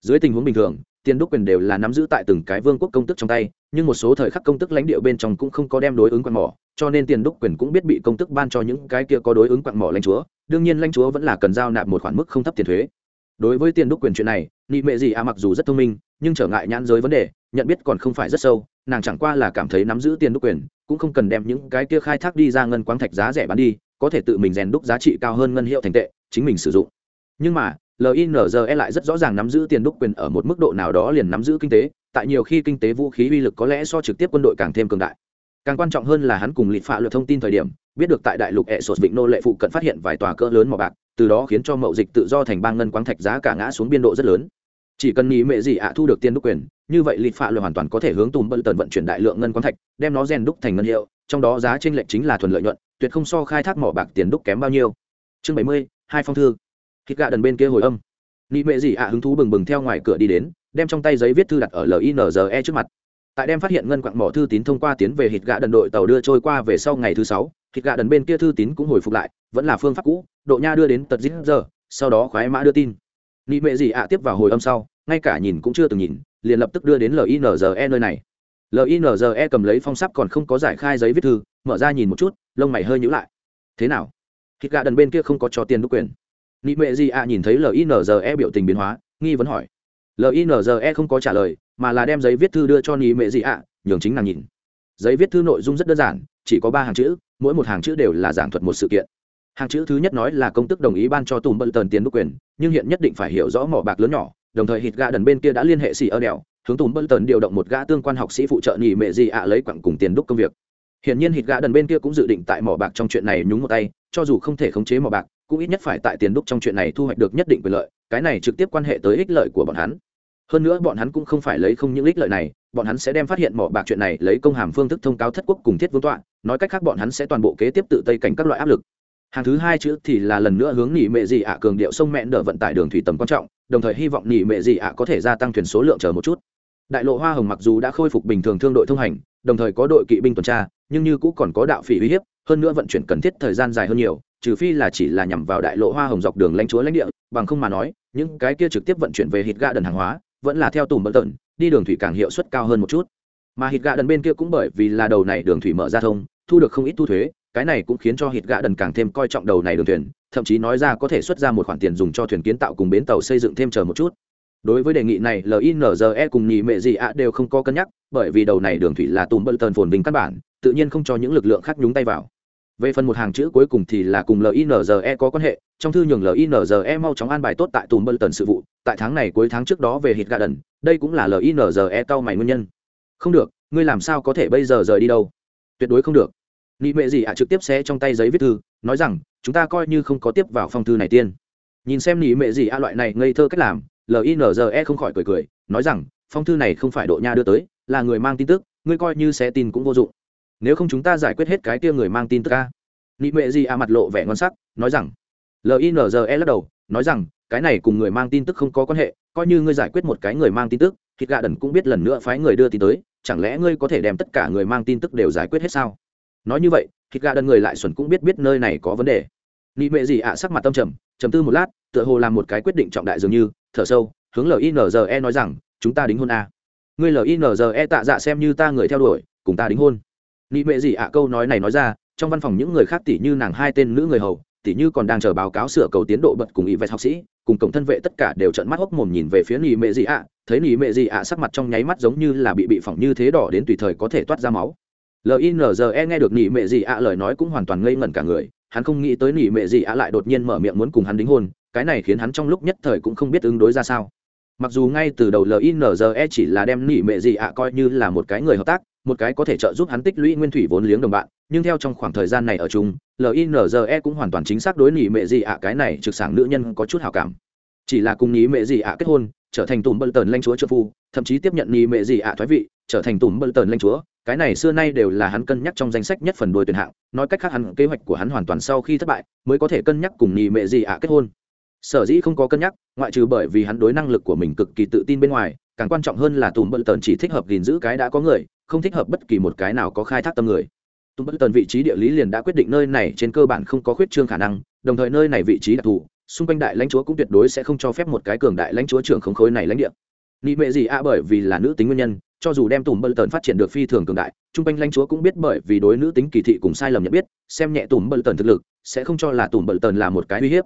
Dưới tình huống bình thường tiền đúc quyền đều là nắm giữ tại từng cái vương quốc công tức trong tay, nhưng một số thời khắc công tức lãnh địa bên trong cũng không có đem đối ứng quạt mỏ, cho nên tiền đúc quyền cũng biết bị công tức ban cho những cái kia có đối ứng quạt mỏ lãnh chúa, đương nhiên lãnh chúa vẫn là cần giao nạp một khoản mức không thấp tiền thuế. Đối với tiền đúc quyền chuyện này, nị mệ gì à mặc dù rất thông minh, nhưng trở ngại nhãn giới vấn đề, nhận biết còn không phải rất sâu, nàng chẳng qua là cảm thấy nắm giữ tiền đúc quyền, cũng không cần đem những cái kia khai thác đi ra ngân quáng thạch giá rẻ bán đi, có thể tự mình rèn đúc giá trị cao hơn ngân hiệu thành tệ, chính mình sử dụng. Nhưng mà linze lại rất rõ ràng nắm giữ tiền đúc quyền ở một mức độ nào đó liền nắm giữ kinh tế, tại nhiều khi kinh tế vũ khí uy lực có lẽ so trực tiếp quân đội càng thêm cường đại. Càng quan trọng hơn là hắn cùng lịt phạ luật thông tin thời điểm, biết được tại đại lục hệ sột vịnh nô lệ phụ cận phát hiện vài tòa cỡ lớn mỏ bạc, từ đó khiến cho mậu dịch tự do thành bang ngân quáng thạch giá cả ngã xuống biên độ rất lớn. Chỉ cần nghĩ mệ gì ạ, thu được tiền đúc quyền, như vậy lịt phạ luật hoàn toàn có thể hướng tùm bận tần vận chuyển đại lượng ngân quáng thạch, đem nó rèn đúc thành ngân hiệu, trong đó giá trên lệch chính là thuần lợi nhuận, tuyệt không so khai thác mỏ bạc tiền đúc kém bao nhiêu. Chương bảy mươi, hai phong thư thịt gạ đần bên kia hồi âm. Nị mệ gì ạ hứng thú bừng bừng theo ngoài cửa đi đến, đem trong tay giấy viết thư đặt ở linze trước mặt. Tại đem phát hiện ngân quặng mỏ thư tín thông qua tiến về hít gạ đần đội tàu đưa trôi qua về sau ngày thứ sáu hít gạ đần bên kia thư tín cũng hồi phục lại, vẫn là phương pháp cũ, độ nha đưa đến tật dít giờ, sau đó khoái mã đưa tin. Nị mệ gì ạ tiếp vào hồi âm sau, ngay cả nhìn cũng chưa từng nhìn, liền lập tức đưa đến linze nơi này. Linze cầm lấy phong sắp còn không có giải khai giấy viết thư, mở ra nhìn một chút, lông mày hơi nhữ lại. Thế nào? Hít gạ đần bên kia không có cho tiền đúc quyền nị mệ gì ạ, nhìn thấy linze biểu tình biến hóa, nghi vấn hỏi. Linze không có trả lời, mà là đem giấy viết thư đưa cho nị mệ gì ạ, nhường chính nàng nhìn. Giấy viết thư nội dung rất đơn giản, chỉ có ba hàng chữ, mỗi một hàng chữ đều là giảng thuật một sự kiện. Hàng chữ thứ nhất nói là công tức đồng ý ban cho tùm bận tần tiền đúc quyền, nhưng hiện nhất định phải hiểu rõ mỏ bạc lớn nhỏ, đồng thời hít gà đần bên kia đã liên hệ xì ở đèo, hướng tùm bận tần điều động một gã tương quan học sĩ phụ trợ nhị mệ gì ạ lấy quặng cùng tiền đúc công việc. Hiển nhiên hít gã đần bên kia cũng dự định tại mỏ bạc trong chuyện này nhúng một tay, cho dù không thể khống chế mỏ bạc, cũng ít nhất phải tại tiền đúc trong chuyện này thu hoạch được nhất định quyền lợi, cái này trực tiếp quan hệ tới ích lợi của bọn hắn. Hơn nữa bọn hắn cũng không phải lấy không những ích lợi này, bọn hắn sẽ đem phát hiện mỏ bạc chuyện này lấy công hàm phương thức thông cáo thất quốc cùng thiết vương tọa, nói cách khác bọn hắn sẽ toàn bộ kế tiếp tự tây cảnh các loại áp lực. Hàng thứ hai chữ thì là lần nữa hướng nỉ mẹ gì ạ cường điệu sông mẹn đỡ vận tải đường thủy tầm quan trọng, đồng thời hy vọng nỉ mẹ gì ạ có thể gia tăng thuyền số lượng chờ một chút. Đại lộ Hoa Hồng mặc dù đã khôi phục bình thường thương đội thông hành, đồng thời có đội kỵ binh tuần tra, nhưng như cũng còn có đạo phỉ uy hiếp hơn nữa vận chuyển cần thiết thời gian dài hơn nhiều trừ phi là chỉ là nhằm vào đại lộ hoa hồng dọc đường lãnh chúa lãnh địa bằng không mà nói những cái kia trực tiếp vận chuyển về hít gà đần hàng hóa vẫn là theo tùm bận tận đi đường thủy càng hiệu suất cao hơn một chút. Mà hít gà đần bên kia cũng bởi vì là đầu này đường thủy mở ra thông thu được không ít thu thuế cái này cũng khiến cho hít gà đần càng thêm coi trọng đầu này đường thuyền thậm chí nói ra có thể xuất ra một khoản tiền dùng cho thuyền kiến tạo cùng bến tàu xây dựng thêm chờ một chút đối với đề nghị này linze cùng nhì mệ gì ạ đều không có cân nhắc, bởi vì đầu này đường thủy là tùm bận tần phồn vinh căn bản, tự nhiên không cho những lực lượng khác nhúng tay vào. Về phần một hàng chữ cuối cùng thì là cùng linze có quan hệ, trong thư nhường linze mau chóng an bài tốt tại tùm bơ tần sự vụ, tại tháng này cuối tháng trước đó về hít garden đây cũng là linze cao mày nguyên nhân. Không được, ngươi làm sao có thể bây giờ rời đi đâu? Tuyệt đối không được. Nị mệ gì ạ trực tiếp xé trong tay giấy viết thư, nói rằng, chúng ta coi như không có tiếp vào phong thư này tiên. Nhìn xem nị mệ gì ạ loại này ngây thơ cách làm linze không khỏi cười cười, nói rằng, phong thư này không phải độ nha đưa tới, là người mang tin tức, ngươi coi như sẽ tin cũng vô dụng. Nếu không chúng ta giải quyết hết cái kia người mang tin tức ca nị mệ gì à mặt lộ vẻ ngon sắc, nói rằng linze lắc đầu, nói rằng, cái này cùng người mang tin tức không có quan hệ, coi như ngươi giải quyết một cái người mang tin tức, thịt gà đần cũng biết lần nữa phái người đưa tin tới, chẳng lẽ ngươi có thể đem tất cả người mang tin tức đều giải quyết hết sao? Nói như vậy, thịt gà đần người lại xuẩn cũng biết biết nơi này có vấn đề. Nị mệ gì ạ sắc mặt tâm trầm trầm tư một lát, tựa hồ làm một cái quyết định trọng đại dường như thở sâu, hướng linze nói rằng, chúng ta đính hôn à. ngươi linze tạ dạ xem như ta người theo đuổi, cùng ta đính hôn. Nị mệ gì ạ, câu nói này nói ra, trong văn phòng những người khác tỷ như nàng hai tên nữ người hầu tỷ như còn đang chờ báo cáo sửa cầu tiến độ bật cùng ý vẹt học sĩ, cùng cổng thân vệ tất cả đều trợn mắt hốc mồm nhìn về phía nị mệ gì ạ. Thấy nị mệ gì ạ, sắc mặt trong nháy mắt giống như là bị bị phỏng như thế đỏ đến tùy thời có thể toát ra máu. Linze nghe được nị mệ gì ạ lời nói cũng hoàn toàn ngây ngẩn cả người, hắn không nghĩ tới nị mệ gì ạ lại đột nhiên mở miệng muốn cùng hắn đính hôn cái này khiến hắn trong lúc nhất thời cũng không biết ứng đối ra sao. Mặc dù ngay từ đầu linze chỉ là đem nỉ mệ gì ạ coi như là một cái người hợp tác, một cái có thể trợ giúp hắn tích lũy nguyên thủy vốn liếng đồng bạn, nhưng theo trong khoảng thời gian này ở chung linze cũng hoàn toàn chính xác đối nỉ mệ gì ạ cái này trực sảng nữ nhân có chút hào cảm. Chỉ là cùng nỉ mệ gì ạ kết hôn, trở thành tùm bơ tần lanh chúa trợ phu, thậm chí tiếp nhận nỉ mệ gì ạ thoái vị, trở thành tùm bơ tần lanh chúa, cái này xưa nay đều là hắn cân nhắc trong danh sách nhất phần đôi tuyển hạng, nói cách khác hắn kế hoạch của hắn hoàn toàn sau khi thất bại, mới có thể cân nhắc cùng nỉ mệ gì ạ kết hôn sở dĩ không có cân nhắc, ngoại trừ bởi vì hắn đối năng lực của mình cực kỳ tự tin bên ngoài, càng quan trọng hơn là tùm bận tần chỉ thích hợp gìn giữ cái đã có người, không thích hợp bất kỳ một cái nào có khai thác tâm người. Tùm bận tần vị trí địa lý liền đã quyết định nơi này trên cơ bản không có khuyết trương khả năng, đồng thời nơi này vị trí đặc thù, xung quanh đại lãnh chúa cũng tuyệt đối sẽ không cho phép một cái cường đại lãnh chúa trưởng khống khối này lãnh địa. Nị mệ gì a bởi vì là nữ tính nguyên nhân, cho dù đem tùm bận tần phát triển được phi thường cường đại chung quanh lãnh chúa cũng biết bởi vì đối nữ tính kỳ thị cùng sai lầm nhận biết, xem nhẹ tùm bận tần thực lực, sẽ không cho là tùm bận tần là một cái uy hiếp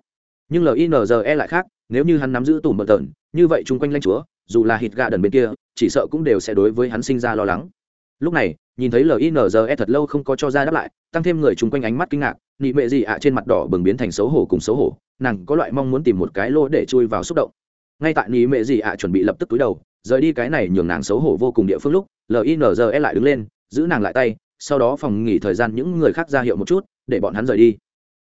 nhưng linze lại khác, nếu như hắn nắm giữ tùm bận tần như vậy chung quanh lãnh chúa, dù là hít gà đần bên kia, chỉ sợ cũng đều sẽ đối với hắn sinh ra lo lắng. Lúc này, nhìn thấy linze thật lâu không có cho ra đáp lại, tăng thêm người chung quanh ánh mắt kinh ngạc, nị mệ gì ạ à trên mặt đỏ bừng biến thành xấu hổ cùng xấu hổ, nàng có loại mong muốn tìm một cái lô để chui vào xúc động. Ngay tại nị mệ gì ạ à chuẩn bị lập tức túi đầu, rời đi cái này nhường nàng xấu hổ vô cùng địa phương lúc linze lại đứng lên, giữ nàng lại tay, sau đó phòng nghỉ thời gian những người khác ra hiệu một chút, để bọn hắn rời đi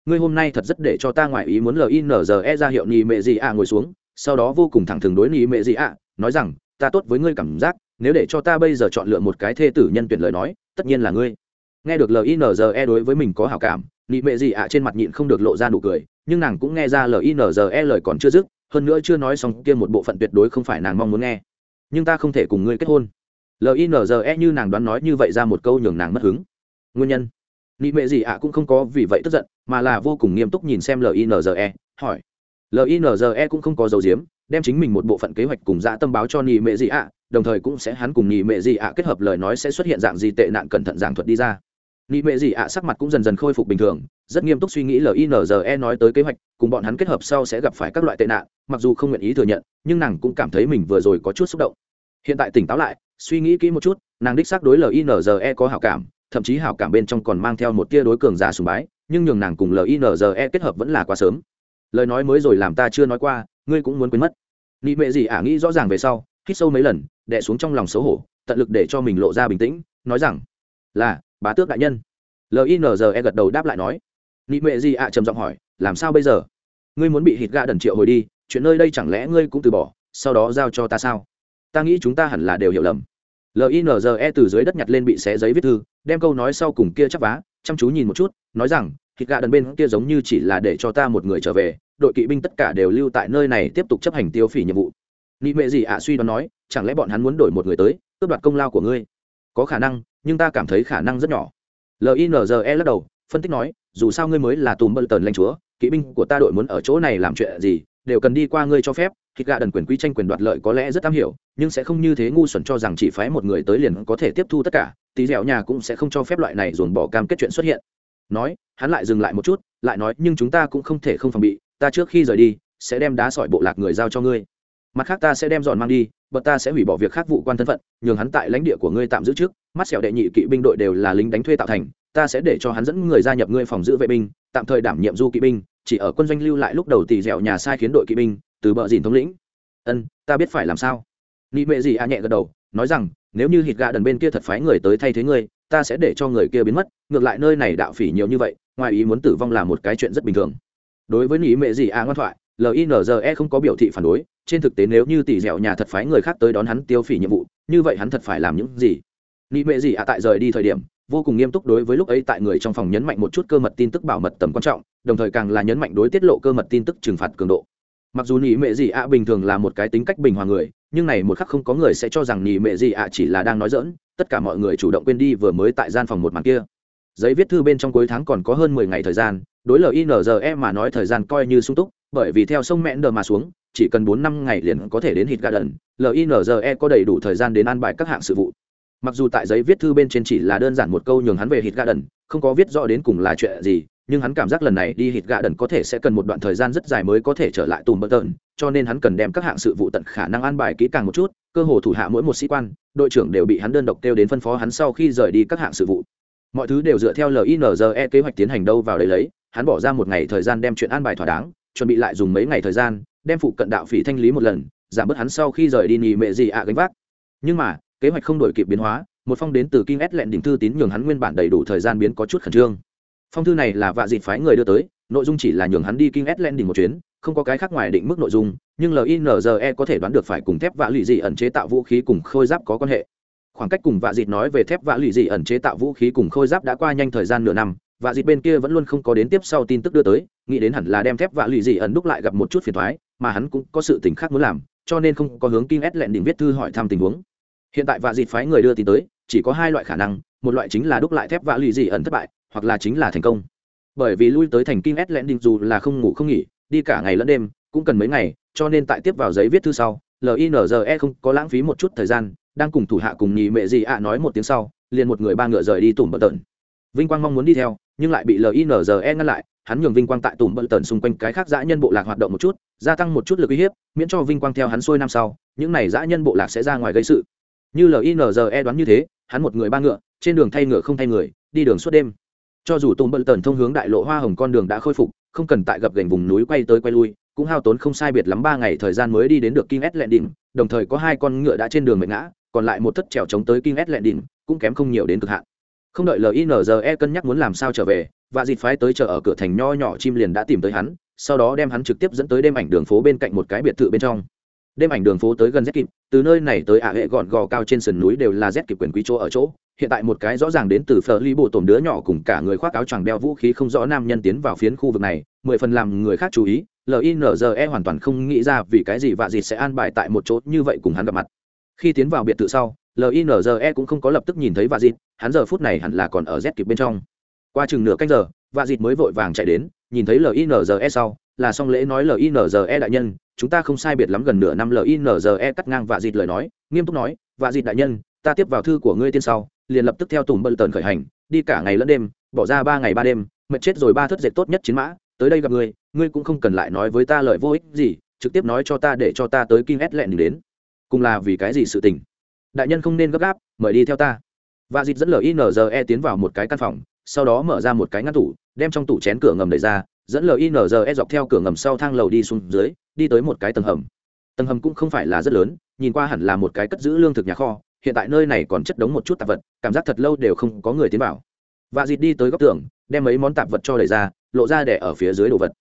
ngươi hôm nay thật rất để cho ta ngoại ý muốn linze ra hiệu nhì mệ gì ạ ngồi xuống, sau đó vô cùng thẳng thừng đối nhì mệ gì ạ nói rằng, ta tốt với ngươi cảm giác, nếu để cho ta bây giờ chọn lựa một cái thê tử nhân tuyển lời nói, tất nhiên là ngươi. Nghe được linze đối với mình có hảo cảm nhì mệ gì ạ trên mặt nhịn không được lộ ra nụ cười, nhưng nàng cũng nghe ra linze lời còn chưa dứt, hơn nữa chưa nói xong kia một bộ phận tuyệt đối không phải nàng mong muốn nghe. Nhưng ta không thể cùng ngươi kết hôn. Linze như nàng đoán nói như vậy ra một câu nhường nàng mất hứng. Nguyên nhân? Nị mệ gì ạ cũng không có vì vậy tức giận, mà là vô cùng nghiêm túc nhìn xem linze hỏi. Linze cũng không có dấu diếm đem chính mình một bộ phận kế hoạch cùng dã tâm báo cho nị mệ gì ạ, đồng thời cũng sẽ hắn cùng nị mệ gì ạ kết hợp lời nói sẽ xuất hiện dạng gì tệ nạn cẩn thận giảng thuật đi ra. Nị mệ gì ạ sắc mặt cũng dần dần khôi phục bình thường, rất nghiêm túc suy nghĩ linze nói tới kế hoạch, cùng bọn hắn kết hợp sau sẽ gặp phải các loại tệ nạn, mặc dù không nguyện ý thừa nhận, nhưng nàng cũng cảm thấy mình vừa rồi có chút xúc động. Hiện tại tỉnh táo lại, suy nghĩ kỹ một chút, nàng đích xác đối linze có hảo cảm thậm chí hảo cảm bên trong còn mang theo một tia đối cường giả sùng bái, nhưng nhường nàng cùng linze kết hợp vẫn là quá sớm. Lời nói mới rồi làm ta chưa nói qua, ngươi cũng muốn quên mất. Nị mệ gì ả nghĩ rõ ràng về sau, hít sâu mấy lần đẻ xuống trong lòng xấu hổ, tận lực để cho mình lộ ra bình tĩnh, nói rằng, là, bá tước đại nhân. Linze gật đầu đáp lại nói. Nị mệ gì ạ trầm giọng hỏi, làm sao bây giờ? Ngươi muốn bị hít gạ đần triệu hồi đi, chuyện nơi đây chẳng lẽ ngươi cũng từ bỏ, sau đó giao cho ta sao? Ta nghĩ chúng ta hẳn là đều hiểu lầm. Linze từ dưới đất nhặt lên bị xé giấy viết thư đem câu nói sau cùng kia chắp vá, chăm chú nhìn một chút, nói rằng, thịt gà đần bên kia giống như chỉ là để cho ta một người trở về, đội kỵ binh tất cả đều lưu tại nơi này tiếp tục chấp hành tiêu phỉ nhiệm vụ. Nị mệ gì ạ à, suy đoán nói, chẳng lẽ bọn hắn muốn đổi một người tới, cướp đoạt công lao của ngươi? Có khả năng, nhưng ta cảm thấy khả năng rất nhỏ. Linze lắc đầu, phân tích nói, dù sao ngươi mới là tùm bơ tần lanh chúa, kỵ binh của ta đội muốn ở chỗ này làm chuyện gì đều cần đi qua ngươi cho phép, thịt gà đần quyền quý tranh quyền đoạt lợi có lẽ rất am hiểu, nhưng sẽ không như thế ngu xuẩn cho rằng chỉ phái một người tới liền có thể tiếp thu tất cả, tí dẻo nhà cũng sẽ không cho phép loại này dồn bỏ cam kết chuyện xuất hiện. Nói, hắn lại dừng lại một chút, lại nói, nhưng chúng ta cũng không thể không phòng bị, ta trước khi rời đi, sẽ đem đá sỏi bộ lạc người giao cho ngươi. Mặt khác ta sẽ đem dọn mang đi, bật ta sẽ hủy bỏ việc khác vụ quan thân phận, nhường hắn tại lãnh địa của ngươi tạm giữ trước, mắt sẹo đệ nhị kỵ binh đội đều là lính đánh thuê tạo thành ta sẽ để cho hắn dẫn người gia nhập ngươi phòng giữ vệ binh, tạm thời đảm nhiệm du kỵ binh, chỉ ở quân doanh lưu lại lúc đầu tỳ dẻo nhà sai khiến đội kỵ binh, từ bờ dìn thống lĩnh. Ân, ta biết phải làm sao. Nị mệ gì a nhẹ gật đầu, nói rằng, nếu như hít gà đần bên kia thật phái người tới thay thế ngươi, ta sẽ để cho người kia biến mất, ngược lại nơi này đạo phỉ nhiều như vậy, ngoài ý muốn tử vong là một cái chuyện rất bình thường. Đối với nị mệ gì a ngoan thoại linze không có biểu thị phản đối, trên thực tế nếu như tỷ dẻo nhà thật phái người khác tới đón hắn tiêu phỉ nhiệm vụ, như vậy hắn thật phải làm những gì? Nị mệ gì a tại rời đi thời điểm vô cùng nghiêm túc đối với lúc ấy tại người trong phòng nhấn mạnh một chút cơ mật tin tức bảo mật tầm quan trọng, đồng thời càng là nhấn mạnh đối tiết lộ cơ mật tin tức trừng phạt cường độ. Mặc dù nhị mệ gì ạ bình thường là một cái tính cách bình hòa người, nhưng này một khắc không có người sẽ cho rằng nhị mệ gì ạ chỉ là đang nói dỡn tất cả mọi người chủ động quên đi vừa mới tại gian phòng một màn kia. Giấy viết thư bên trong cuối tháng còn có hơn mười ngày thời gian, đối linze mà nói thời gian coi như sung túc, bởi vì theo sông mẹn đờ mà xuống, chỉ cần bốn năm ngày liền có thể đến hít garden linze có đầy đủ thời gian đến an bài các hạng sự vụ mặc dù tại giấy viết thư bên trên chỉ là đơn giản một câu nhường hắn về hít garden, không có viết rõ đến cùng là chuyện gì, nhưng hắn cảm giác lần này đi hít gạ đần có thể sẽ cần một đoạn thời gian rất dài mới có thể trở lại tùm bất tợn cho nên hắn cần đem các hạng sự vụ tận khả năng an bài kỹ càng một chút, cơ hồ thủ hạ mỗi một sĩ quan, đội trưởng đều bị hắn đơn độc kêu đến phân phó hắn sau khi rời đi các hạng sự vụ. Mọi thứ đều dựa theo linze kế hoạch tiến hành đâu vào đấy lấy, hắn bỏ ra một ngày thời gian đem chuyện an bài thỏa đáng, chuẩn bị lại dùng mấy ngày thời gian, đem phụ cận đạo phỉ thanh lý một lần, giảm bớt hắn sau khi rời đi nhì mệ gì ạ gánh vác. Nhưng mà kế hoạch không đổi kịp biến hóa, một phong đến từ kim s lẹn đỉnh thư tín nhường hắn nguyên bản đầy đủ thời gian biến có chút khẩn trương. Phong thư này là vạ dịp phái người đưa tới, nội dung chỉ là nhường hắn đi kinh s len đỉnh một chuyến, không có cái khác ngoài định mức nội dung, nhưng linze có thể đoán được phải cùng thép vạ lụy dị ẩn chế tạo vũ khí cùng khôi giáp có quan hệ. Khoảng cách cùng vạ dịt nói về thép vạ lụy dị ẩn chế tạo vũ khí cùng khôi giáp đã qua nhanh thời gian nửa năm, vạ dịt bên kia vẫn luôn không có đến tiếp sau tin tức đưa tới, nghĩ đến hẳn là đem thép vạ lụy dị ẩn đúc lại gặp một chút phiền thoái mà hắn cũng có sự tình khác muốn làm, cho nên không có hướng kinh s lẹn đỉnh viết thư hỏi thăm tình huống hiện tại vạ dịt phái người đưa tin tới, chỉ có hai loại khả năng, một loại chính là đúc lại thép vạ lụy dị ẩn thất bại, hoặc là chính là thành công. Bởi vì lui tới thành kinh s lẽn định dù là không ngủ không nghỉ, đi cả ngày lẫn đêm, cũng cần mấy ngày, cho nên tại tiếp vào giấy viết thư sau linze không có lãng phí một chút thời gian, đang cùng thủ hạ cùng nhì mẹ gì ạ nói một tiếng sau, liền một người ba ngựa rời đi tủm bận tợn vinh quang mong muốn đi theo, nhưng lại bị linze ngăn lại, hắn nhường vinh quang tại tủm bận tợn xung quanh cái khác dã nhân bộ lạc hoạt động một chút, gia tăng một chút lực uy hiếp, miễn cho vinh quang theo hắn xuôi năm sau, những này dã nhân bộ lạc sẽ ra ngoài gây sự như linze đoán như thế hắn một người ba ngựa trên đường thay ngựa không thay người đi đường suốt đêm cho dù tùng bận tần thông hướng đại lộ hoa hồng con đường đã khôi phục không cần tại gặp gành vùng núi quay tới quay lui cũng hao tốn không sai biệt lắm ba ngày thời gian mới đi đến được King S Landing, đồng thời có hai con ngựa đã trên đường mệt ngã, còn lại một thất trèo chống tới King S Landing, cũng kém không nhiều đến cực hạn. Không đợi LINZE cân nhắc muốn làm sao trở về, và dịt phái tới chờ ở cửa thành nho nhỏ chim liền đã tìm tới hắn, sau đó đem hắn trực tiếp dẫn tới đêm ảnh đường phố bên cạnh một cái biệt thự bên trong. Đêm ảnh đường phố tới gần Z kịp, từ nơi này tới ả hệ gọn gò cao trên sườn núi đều là Z kịp quyền quý chỗ ở chỗ, hiện tại một cái rõ ràng đến từ phở ly bộ tổn đứa nhỏ cùng cả người khoác áo choàng đeo vũ khí không rõ nam nhân tiến vào phiến khu vực này mười phần làm người khác chú ý linze hoàn toàn không nghĩ ra vì cái gì vạ dịt sẽ an bài tại một chỗ như vậy cùng hắn gặp mặt. Khi tiến vào biệt thự sau linze cũng không có lập tức nhìn thấy vạ dịt hắn giờ phút này hẳn là còn ở z kịp bên trong. Qua chừng nửa canh giờ vạ dịt mới vội vàng chạy đến nhìn thấy linze sau là xong lễ nói linze đại nhân chúng ta không sai biệt lắm gần nửa năm linze cắt ngang vạ dịt lời nói, nghiêm túc nói, vạ dịt đại nhân, ta tiếp vào thư của ngươi tiên sau, liền lập tức theo tùng bận tần khởi hành, đi cả ngày lẫn đêm, bỏ ra ba ngày ba đêm, mệt chết rồi ba thất dệt tốt nhất chiến mã, tới đây gặp ngươi ngươi cũng không cần lại nói với ta lời vô ích gì, trực tiếp nói cho ta để cho ta tới kim ét lẹn đến. Cùng là vì cái gì sự tình? Đại nhân không nên gấp gáp, mời đi theo ta. Và dịt dẫn linze tiến vào một cái căn phòng, sau đó mở ra một cái ngăn tủ, đem trong tủ chén cửa ngầm đẩy ra dẫn linze dọc theo cửa ngầm sau thang lầu đi xuống dưới đi tới một cái tầng hầm. Tầng hầm cũng không phải là rất lớn nhìn qua hẳn là một cái cất giữ lương thực nhà kho hiện tại nơi này còn chất đống một chút tạp vật cảm giác thật lâu đều không có người tiến vào. Và dịt đi tới góc tường đem mấy món tạp vật cho đẩy ra lộ ra để ở phía dưới đồ vật.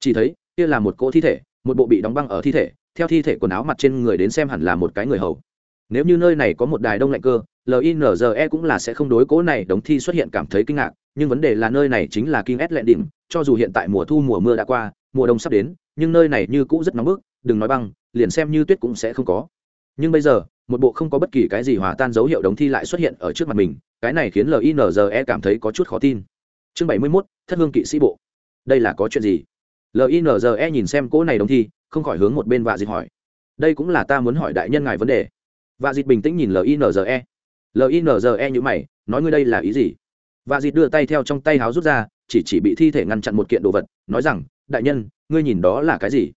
Chỉ thấy kia là một cỗ thi thể một bộ bị đóng băng ở thi thể theo thi thể quần áo mặt trên người đến xem hẳn là một cái người hầu. Nếu như nơi này có một đài đông lạnh cơ linze cũng là sẽ không đối cố này đống thi xuất hiện cảm thấy kinh ngạc nhưng vấn đề là nơi này chính là kinh S lệ đỉnh, cho dù hiện tại mùa thu mùa mưa đã qua, mùa đông sắp đến, nhưng nơi này như cũ rất nóng bức, đừng nói băng, liền xem như tuyết cũng sẽ không có. Nhưng bây giờ, một bộ không có bất kỳ cái gì hòa tan dấu hiệu đống thi lại xuất hiện ở trước mặt mình, cái này khiến LINZE cảm thấy có chút khó tin. Chương 71, Thất Hương kỵ sĩ bộ. Đây là có chuyện gì? LINZE nhìn xem cỗ này đống thi, không khỏi hướng một bên vạ dịch hỏi. Đây cũng là ta muốn hỏi đại nhân ngài vấn đề. Vạ dịch bình tĩnh nhìn LINZE. LINZE như mày, nói ngươi đây là ý gì? vạ dịch đưa tay theo trong tay háo rút ra chỉ chỉ bị thi thể ngăn chặn một kiện đồ vật, nói rằng, đại nhân, ngươi nhìn đó là cái gì?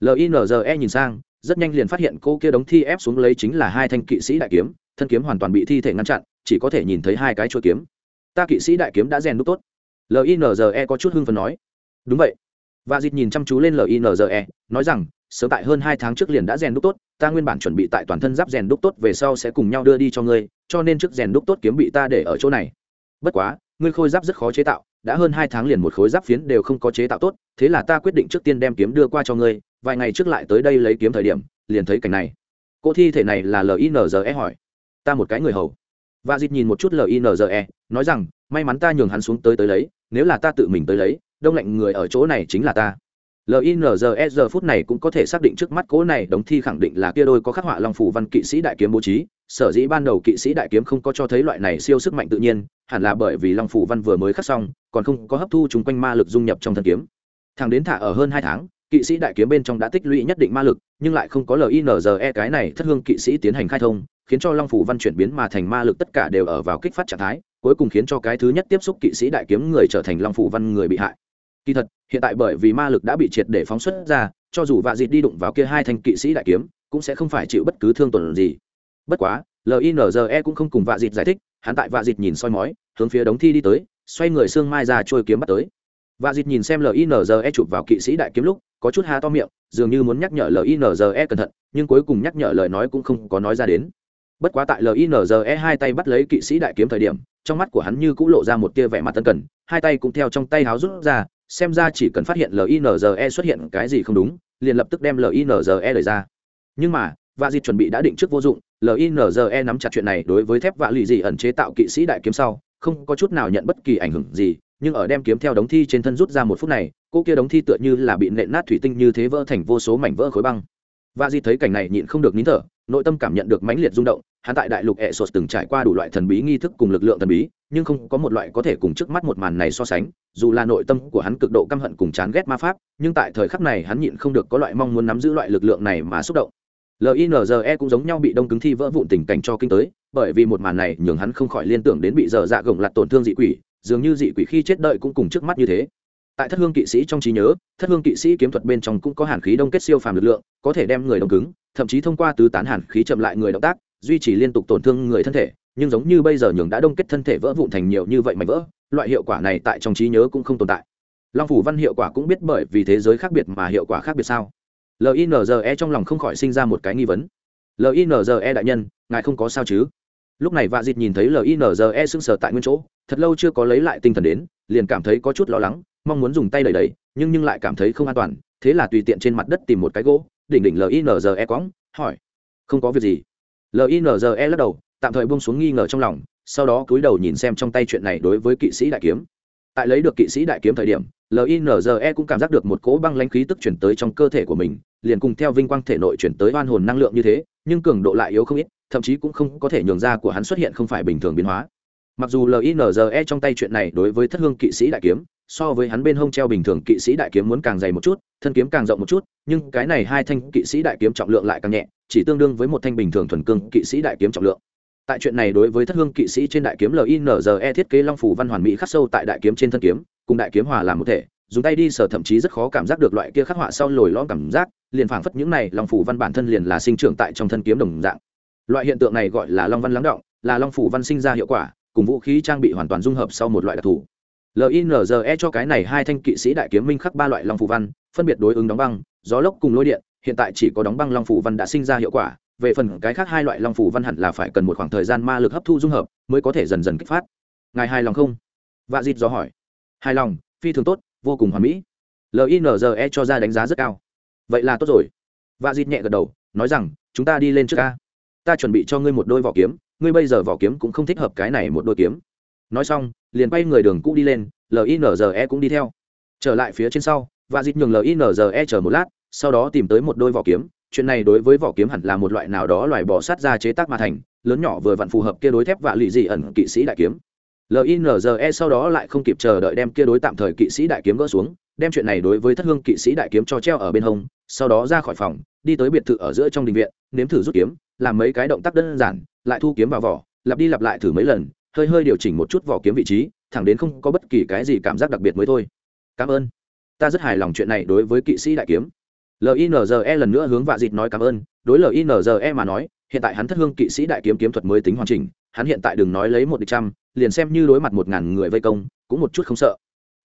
Linze nhìn sang, rất nhanh liền phát hiện cô kia đống thi ép xuống lấy chính là hai thanh kỵ sĩ đại kiếm, thân kiếm hoàn toàn bị thi thể ngăn chặn, chỉ có thể nhìn thấy hai cái chuỗi kiếm. Ta kỵ sĩ đại kiếm đã rèn đúc tốt. Linze có chút hưng phần nói. Đúng vậy. Và dịt nhìn chăm chú lên linze nói rằng, sớm tại hơn hai tháng trước liền đã rèn đúc tốt, ta nguyên bản chuẩn bị tại toàn thân giáp rèn đúc tốt về sau sẽ cùng nhau đưa đi cho ngươi, cho nên trước rèn đúc tốt kiếm bị ta để ở chỗ này. Bất quá, ngươi khôi giáp rất khó chế tạo đã hơn hai tháng liền một khối giáp phiến đều không có chế tạo tốt, thế là ta quyết định trước tiên đem kiếm đưa qua cho ngươi, vài ngày trước lại tới đây lấy kiếm thời điểm, liền thấy cảnh này. Cô thi thể này là linze hỏi. Ta một cái người hầu. Và dịp nhìn một chút linze nói rằng, may mắn ta nhường hắn xuống tới tới lấy, nếu là ta tự mình tới lấy, đông lạnh người ở chỗ này chính là ta. Linze giờ phút này cũng có thể xác định trước mắt cố này đống thi khẳng định là kia đôi có khắc họa long phủ văn kỵ sĩ đại kiếm bố trí sở dĩ ban đầu kỵ sĩ đại kiếm không có cho thấy loại này siêu sức mạnh tự nhiên, hẳn là bởi vì long phủ văn vừa mới khắc xong, còn không có hấp thu chung quanh ma lực dung nhập trong thân kiếm. Thằng đến thả ở hơn hai tháng, kỵ sĩ đại kiếm bên trong đã tích lũy nhất định ma lực, nhưng lại không có linze cái này thất hương kỵ sĩ tiến hành khai thông, khiến cho long phủ văn chuyển biến mà thành ma lực tất cả đều ở vào kích phát trạng thái, cuối cùng khiến cho cái thứ nhất tiếp xúc kỵ sĩ đại kiếm người trở thành long phủ văn người bị hại. Kỳ thật, hiện tại bởi vì ma lực đã bị triệt để phóng xuất ra, cho dù vạ dịt đi đụng vào kia hai thanh kỵ sĩ đại kiếm, cũng sẽ không phải chịu bất cứ thương tổn gì bất quá linze cũng không cùng vạ dịt giải thích, hắn tại vạ dịt nhìn soi mói, hướng phía đống thi đi tới, xoay người xương mai ra trôi kiếm bắt tới. Vạ dịt nhìn xem linze chụp vào kỵ sĩ đại kiếm lúc, có chút há to miệng, dường như muốn nhắc nhở linze cẩn thận, nhưng cuối cùng nhắc nhở lời nói cũng không có nói ra đến. Bất quá tại linze hai tay bắt lấy kỵ sĩ đại kiếm thời điểm, trong mắt của hắn như cũng lộ ra một tia vẻ mặt tân cần, hai tay cũng theo trong tay háo rút ra, xem ra chỉ cần phát hiện linze xuất hiện cái gì không đúng, liền lập tức đem linze lời ra. Nhưng mà và dịp chuẩn bị đã định trước vô dụng linze nắm chặt chuyện này đối với thép vạ lì dị ẩn chế tạo kỵ sĩ đại kiếm sau, không có chút nào nhận bất kỳ ảnh hưởng gì, nhưng ở đem kiếm theo đống thi trên thân rút ra một phút này, cô kia đống thi tựa như là bị nện nát thủy tinh như thế vỡ thành vô số mảnh vỡ khối băng. Và di thấy cảnh này nhịn không được nín thở, nội tâm cảm nhận được mãnh liệt rung động, hắn tại đại lục e sột từng trải qua đủ loại thần bí nghi thức cùng lực lượng thần bí, nhưng không có một loại có thể cùng trước mắt một màn này so sánh, dù là nội tâm của hắn cực độ căm hận cùng chán ghét ma pháp, nhưng tại thời khắc này hắn nhịn không được có loại mong muốn nắm giữ loại lực lượng này mà xúc động linze cũng giống nhau bị đông cứng thi vỡ vụn tình cảnh cho kinh tới, bởi vì một màn này nhường hắn không khỏi liên tưởng đến bị dở dạ gồng lặt tổn thương dị quỷ, dường như dị quỷ khi chết đợi cũng cùng trước mắt như thế. Tại thất hương kỵ sĩ trong trí nhớ, thất hương kỵ sĩ kiếm thuật bên trong cũng có hàn khí đông kết siêu phàm lực lượng, có thể đem người đông cứng, thậm chí thông qua tứ tán hàn khí chậm lại người động tác, duy trì liên tục tổn thương người thân thể, nhưng giống như bây giờ nhường đã đông kết thân thể vỡ vụn thành nhiều như vậy mảnh vỡ, loại hiệu quả này tại trong trí nhớ cũng không tồn tại. Long phủ văn hiệu quả cũng biết bởi vì thế giới khác biệt mà hiệu quả khác biệt sao? Linze trong lòng không khỏi sinh ra một cái nghi vấn. Linze đại nhân, ngài không có sao chứ? Lúc này vạ dịt nhìn thấy linze sưng sờ tại nguyên chỗ, thật lâu chưa có lấy lại tinh thần đến, liền cảm thấy có chút lo lắng, mong muốn dùng tay đẩy đẩy, nhưng nhưng lại cảm thấy không an toàn, thế là tùy tiện trên mặt đất tìm một cái gỗ, đỉnh đỉnh linze quõng, hỏi, không có việc gì? Linze lắc đầu, tạm thời buông xuống nghi ngờ trong lòng, sau đó cúi đầu nhìn xem trong tay chuyện này đối với kỵ sĩ đại kiếm tại lấy được kỵ sĩ đại kiếm thời điểm linze cũng cảm giác được một cỗ băng lãnh khí tức chuyển tới trong cơ thể của mình, liền cùng theo vinh quang thể nội chuyển tới oan hồn năng lượng như thế, nhưng cường độ lại yếu không ít, thậm chí cũng không có thể nhường ra của hắn xuất hiện không phải bình thường biến hóa. Mặc dù linze trong tay chuyện này đối với thất hương kỵ sĩ đại kiếm, so với hắn bên hông treo bình thường kỵ sĩ đại kiếm muốn càng dày một chút, thân kiếm càng rộng một chút, nhưng cái này hai thanh kỵ sĩ đại kiếm trọng lượng lại càng nhẹ, chỉ tương đương với một thanh bình thường thuần cương kỵ sĩ đại kiếm trọng lượng tại chuyện này đối với thất hương kỵ sĩ trên đại kiếm linze thiết kế long phủ văn hoàn mỹ khắc sâu tại đại kiếm trên thân kiếm, cùng đại kiếm hòa làm một thể, dùng tay đi sở thậm chí rất khó cảm giác được loại kia khắc họa sau lồi lõm cảm giác, liền phảng phất những này long phủ văn bản thân liền là sinh trưởng tại trong thân kiếm đồng dạng. Loại hiện tượng này gọi là long văn lắng động, là long phủ văn sinh ra hiệu quả, cùng vũ khí trang bị hoàn toàn dung hợp sau một loại đặc thù. Linze cho cái này hai thanh kỵ sĩ đại kiếm minh khắc ba loại long phủ văn, phân biệt đối ứng đóng băng, gió lốc cùng lôi điện, hiện tại chỉ có đóng băng long phủ văn đã sinh ra hiệu quả về phần cái khác hai loại long phủ văn hẳn là phải cần một khoảng thời gian ma lực hấp thu dung hợp mới có thể dần dần kích phát. Ngài hài lòng không? Vạ dịt do hỏi. Hài lòng, phi thường tốt, vô cùng hoàn mỹ. Linze cho ra đánh giá rất cao. Vậy là tốt rồi. Vạ dịt nhẹ gật đầu, nói rằng, chúng ta đi lên trước ca ta chuẩn bị cho ngươi một đôi vỏ kiếm, ngươi bây giờ vỏ kiếm cũng không thích hợp cái này một đôi kiếm. Nói xong, liền bay người đường cũ đi lên linze cũng đi theo. Trở lại phía trên sau và dịt nhường linze chờ một lát, sau đó tìm tới một đôi vỏ kiếm chuyện này đối với vỏ kiếm hẳn là một loại nào đó loài bò sát ra chế tác mà thành, lớn nhỏ vừa vặn phù hợp kia đối thép và lì dị ẩn kỵ sĩ đại kiếm. Linze sau đó lại không kịp chờ đợi đem kia đối tạm thời kỵ sĩ đại kiếm gỡ xuống, đem chuyện này đối với thất hương kỵ sĩ đại kiếm cho treo ở bên hông, sau đó ra khỏi phòng, đi tới biệt thự ở giữa trong đình viện, nếm thử rút kiếm, làm mấy cái động tác đơn giản, lại thu kiếm vào vỏ, lặp đi lặp lại thử mấy lần, hơi hơi điều chỉnh một chút vỏ kiếm vị trí, thẳng đến không có bất kỳ cái gì cảm giác đặc biệt mới thôi. Cảm ơn. Ta rất hài lòng chuyện này đối với kỵ sĩ đại kiếm linze lần nữa hướng vạ dịt nói cảm ơn, đối linze mà nói, hiện tại hắn thất hương kỵ sĩ đại kiếm kiếm thuật mới tính hoàn chỉnh, hắn hiện tại đừng nói lấy một địch trăm, liền xem như đối mặt một ngàn người vây công, cũng một chút không sợ.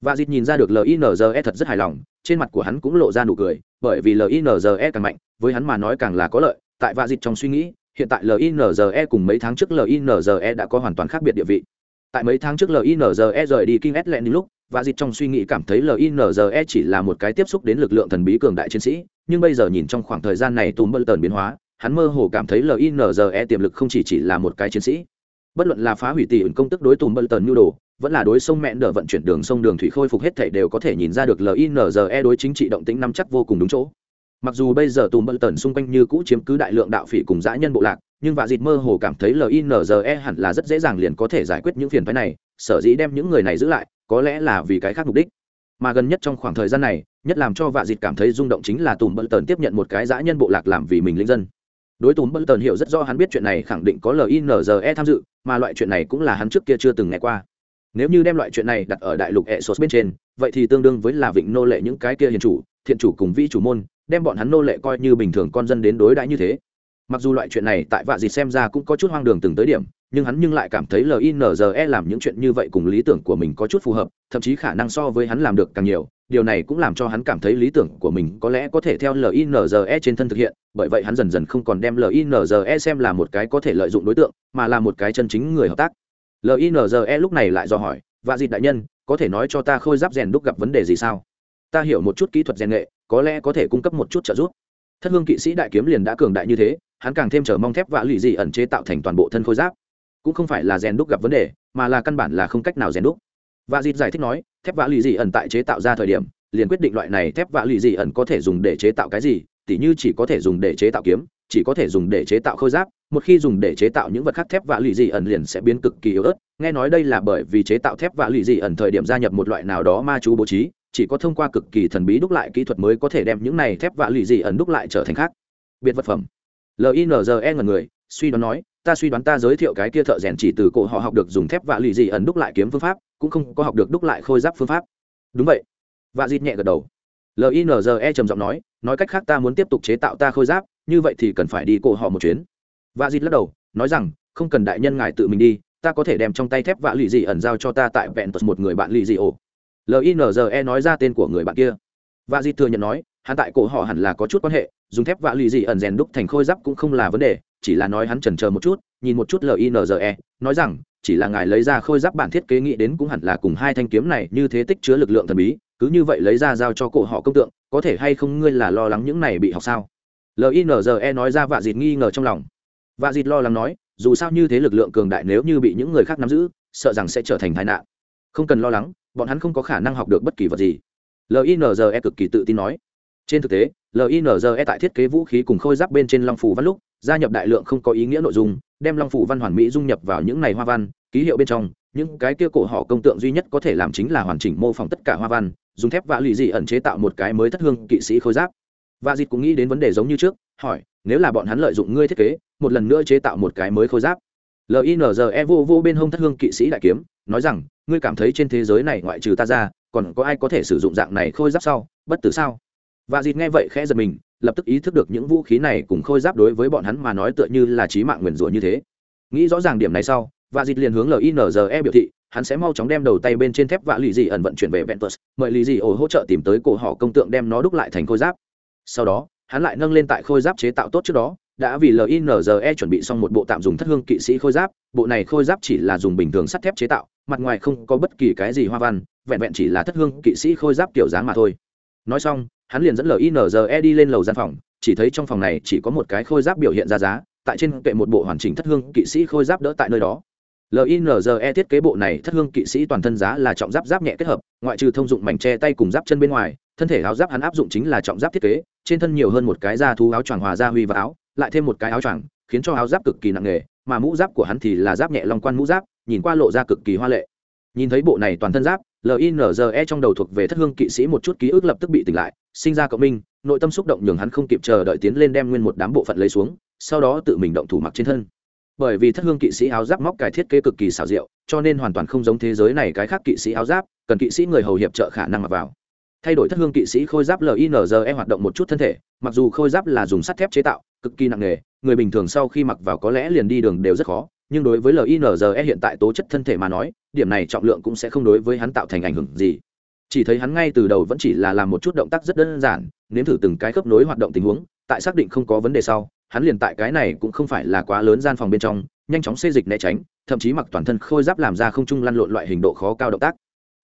Và dịt nhìn ra được linze thật rất hài lòng, trên mặt của hắn cũng lộ ra nụ cười, bởi vì linze càng mạnh, với hắn mà nói càng là có lợi, tại và dịt trong suy nghĩ, hiện tại linze cùng mấy tháng trước linze đã có hoàn toàn khác biệt địa vị tại mấy tháng trước linze rời đi kinh s lẹn lúc và dịp trong suy nghĩ cảm thấy linze chỉ là một cái tiếp xúc đến lực lượng thần bí cường đại chiến sĩ, nhưng bây giờ nhìn trong khoảng thời gian này tùm bơ tần biến hóa, hắn mơ hồ cảm thấy linze tiềm lực không chỉ chỉ là một cái chiến sĩ. Bất luận là phá hủy tỷ ẩn công tức đối tùm bơ tần nhu đồ, vẫn là đối sông mẹn đờ vận chuyển đường sông đường thủy khôi phục hết thể đều có thể nhìn ra được linze đối chính trị động tĩnh năm chắc vô cùng đúng chỗ. Mặc dù bây giờ tùm bơ tần xung quanh như cũ chiếm cứ đại lượng đạo phỉ cùng dã nhân bộ lạc nhưng vạ dịt mơ hồ cảm thấy linze hẳn là rất dễ dàng liền có thể giải quyết những phiền phái này, sở dĩ đem những người này giữ lại, có lẽ là vì cái khác mục đích. Mà gần nhất trong khoảng thời gian này, nhất làm cho vạ dịt cảm thấy rung động chính là tùm bận tần tiếp nhận một cái dã nhân bộ lạc làm vì mình linh dân. Đối tùm bận tần hiểu rất rõ hắn biết chuyện này khẳng định có linze tham dự, mà loại chuyện này cũng là hắn trước kia chưa từng nghe qua. Nếu như đem loại chuyện này đặt ở đại lục hệ sốt bên trên, vậy thì tương đương với là vịnh nô lệ những cái kia hiền chủ, thiện chủ cùng vi chủ môn, đem bọn hắn nô lệ coi như bình thường con dân đến đối đãi như thế mặc dù loại chuyện này tại vạ dịt xem ra cũng có chút hoang đường từng tới điểm, nhưng hắn nhưng lại cảm thấy linze làm những chuyện như vậy cùng lý tưởng của mình có chút phù hợp, thậm chí khả năng so với hắn làm được càng nhiều. Điều này cũng làm cho hắn cảm thấy lý tưởng của mình có lẽ có thể theo linze trên thân thực hiện, bởi vậy hắn dần dần không còn đem linze xem là một cái có thể lợi dụng đối tượng, mà là một cái chân chính người hợp tác. Linze lúc này lại do hỏi, Vạ dịt đại nhân, có thể nói cho ta khôi giáp rèn đúc gặp vấn đề gì sao? Ta hiểu một chút kỹ thuật rèn nghệ, có lẽ có thể cung cấp một chút trợ giúp. Thất hương kỵ sĩ đại kiếm liền đã cường đại như thế hắn càng thêm chờ mong thép vạ lụy dị ẩn chế tạo thành toàn bộ thân khôi giáp. Cũng không phải là rèn đúc gặp vấn đề, mà là căn bản là không cách nào rèn đúc. Và dịp giải thích nói, thép vạ lụy dị ẩn tại chế tạo ra thời điểm, liền quyết định loại này thép vạ lụy dị ẩn có thể dùng để chế tạo cái gì, tỉ như chỉ có thể dùng để chế tạo kiếm, chỉ có thể dùng để chế tạo khôi giáp, một khi dùng để chế tạo những vật khác thép vạ lụy dị ẩn liền sẽ biến cực kỳ yếu ớt. Nghe nói đây là bởi vì chế tạo thép vạ lụy dị ẩn thời điểm gia nhập một loại nào đó ma chú bố trí, chỉ có thông qua cực kỳ thần bí đúc lại kỹ thuật mới có thể đem những này thép vạ lụy dị ẩn đúc lại trở thành khác. Biệt vật phẩm linze ngần người, suy đoán nói, ta suy đoán ta giới thiệu cái kia thợ rèn chỉ từ cổ họ học được dùng thép vạ lì dị ẩn đúc lại kiếm phương pháp, cũng không có học được đúc lại khôi giáp phương pháp. Đúng vậy. Vạ dịt nhẹ gật đầu. Linze trầm giọng nói nói cách khác ta muốn tiếp tục chế tạo ta khôi giáp, như vậy thì cần phải đi cổ họ một chuyến. Vạ dịt lắc đầu, nói rằng, không cần đại nhân ngài tự mình đi, ta có thể đem trong tay thép vạ lì dị ẩn giao cho ta tại vẹn tật một người bạn lì dị ổ. Linze nói ra tên của người bạn kia. Vạ dịt thừa nhận nói hắn tại cổ họ hẳn là có chút quan hệ, dùng thép vạ lì dị ẩn rèn đúc thành khôi giáp cũng không là vấn đề, chỉ là nói hắn chần chờ một chút, nhìn một chút linze nói rằng, chỉ là ngài lấy ra khôi giáp bản thiết kế nghĩ đến cũng hẳn là cùng hai thanh kiếm này như thế tích chứa lực lượng thần bí, cứ như vậy lấy ra giao cho cổ họ công tượng, có thể hay không ngươi là lo lắng những này bị học sao? Linze nói ra vạ dịt nghi ngờ trong lòng. Vạ dịt lo lắng nói, dù sao như thế lực lượng cường đại nếu như bị những người khác nắm giữ, sợ rằng sẽ trở thành tai nạn. Không cần lo lắng, bọn hắn không có khả năng học được bất kỳ vật gì. Linze cực kỳ tự tin nói trên thực tế linze tại thiết kế vũ khí cùng khôi giáp bên trên long phủ văn lúc, gia nhập đại lượng không có ý nghĩa nội dung, đem long phủ văn hoàn mỹ dung nhập vào những này hoa văn, ký hiệu bên trong, những cái kia cổ họ công tượng duy nhất có thể làm chính là hoàn chỉnh mô phỏng tất cả hoa văn, dùng thép và lụy dị ẩn chế tạo một cái mới thất hương kỵ sĩ khôi giáp. Và dịt cũng nghĩ đến vấn đề giống như trước, hỏi, nếu là bọn hắn lợi dụng ngươi thiết kế, một lần nữa chế tạo một cái mới khôi giáp? Linze vô vô bên hông thất hương kỵ sĩ đại kiếm, nói rằng, ngươi cảm thấy trên thế giới này ngoại trừ ta ra, còn có ai có thể sử dụng dạng này khôi giáp sau? Bất tử sao? Và dịt nghe vậy khẽ giật mình, lập tức ý thức được những vũ khí này cùng khôi giáp đối với bọn hắn mà nói tựa như là trí mạng nguyền rủa như thế. Nghĩ rõ ràng điểm này sau và dịt liền hướng linze biểu thị, hắn sẽ mau chóng đem đầu tay bên trên thép vạ lì dị ẩn vận chuyển về ventus, mời lì dị ổ hỗ trợ tìm tới cổ họ công tượng đem nó đúc lại thành khôi giáp. Sau đó, hắn lại nâng lên tại khôi giáp chế tạo tốt trước đó, đã vì linze chuẩn bị xong một bộ tạm dùng thất hương kỵ sĩ khôi giáp, bộ này khôi giáp chỉ là dùng bình thường sắt thép chế tạo, mặt ngoài không có bất kỳ cái gì hoa văn, vẹn vẹn chỉ là thất hương kỵ sĩ khôi giáp kiểu dáng mà thôi. Nói xong hắn liền dẫn linze đi lên lầu gian phòng, chỉ thấy trong phòng này chỉ có một cái khôi giáp biểu hiện ra giá, tại trên kệ một bộ hoàn chỉnh thất hương kỵ sĩ khôi giáp đỡ tại nơi đó. Linze thiết kế bộ này thất hương kỵ sĩ toàn thân giá là trọng giáp giáp nhẹ kết hợp, ngoại trừ thông dụng mảnh tre tay cùng giáp chân bên ngoài, thân thể áo giáp hắn áp dụng chính là trọng giáp thiết kế, trên thân nhiều hơn một cái da thú áo choàng hòa da huy và áo, lại thêm một cái áo choàng, khiến cho áo giáp cực kỳ nặng nề, mà mũ giáp của hắn thì là giáp nhẹ long quan mũ giáp, nhìn qua lộ ra cực kỳ hoa lệ. Nhìn thấy bộ này toàn thân giáp linze trong đầu thuộc về thất hương kỵ sĩ một chút ký ức lập tức bị tỉnh lại, sinh ra cộng minh, nội tâm xúc động nhường hắn không kịp chờ đợi tiến lên đem nguyên một đám bộ phận lấy xuống, sau đó tự mình động thủ mặc trên thân. Bởi vì thất hương kỵ sĩ áo giáp móc cải thiết kế cực kỳ xảo diệu, cho nên hoàn toàn không giống thế giới này cái khác kỵ sĩ áo giáp, cần kỵ sĩ người hầu hiệp trợ khả năng mặc vào. Thay đổi thất hương kỵ sĩ khôi giáp linze hoạt động một chút thân thể, mặc dù khôi giáp là dùng sắt thép chế tạo, cực kỳ nặng nề, người bình thường sau khi mặc vào có lẽ liền đi đường đều rất khó, nhưng đối với linze hiện tại tố chất thân thể mà nói điểm này trọng lượng cũng sẽ không đối với hắn tạo thành ảnh hưởng gì. Chỉ thấy hắn ngay từ đầu vẫn chỉ là làm một chút động tác rất đơn giản, nếm thử từng cái khớp nối hoạt động tình huống, tại xác định không có vấn đề sau, hắn liền tại cái này cũng không phải là quá lớn gian phòng bên trong, nhanh chóng xê dịch né tránh, thậm chí mặc toàn thân khôi giáp làm ra không trung lăn lộn loại hình độ khó cao động tác.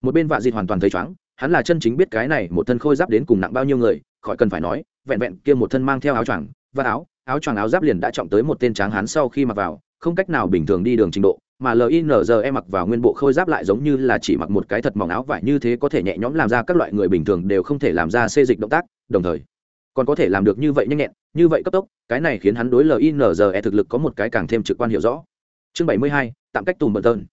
Một bên vạ dịt hoàn toàn thấy chóng, hắn là chân chính biết cái này một thân khôi giáp đến cùng nặng bao nhiêu người, khỏi cần phải nói, vẹn vẹn kia một thân mang theo áo choàng, và áo áo choàng áo giáp liền đã trọng tới một tên tráng hắn sau khi mặc vào không cách nào bình thường đi đường trình độ, mà linze mặc vào nguyên bộ khôi giáp lại giống như là chỉ mặc một cái thật mỏng áo vải như thế có thể nhẹ nhõm làm ra các loại người bình thường đều không thể làm ra xê dịch động tác, đồng thời còn có thể làm được như vậy nhanh nhẹn, như vậy cấp tốc, cái này khiến hắn đối linze thực lực có một cái càng thêm trực quan hiểu rõ. Chương bảy mươi hai, tạm cách tùm bờ tơn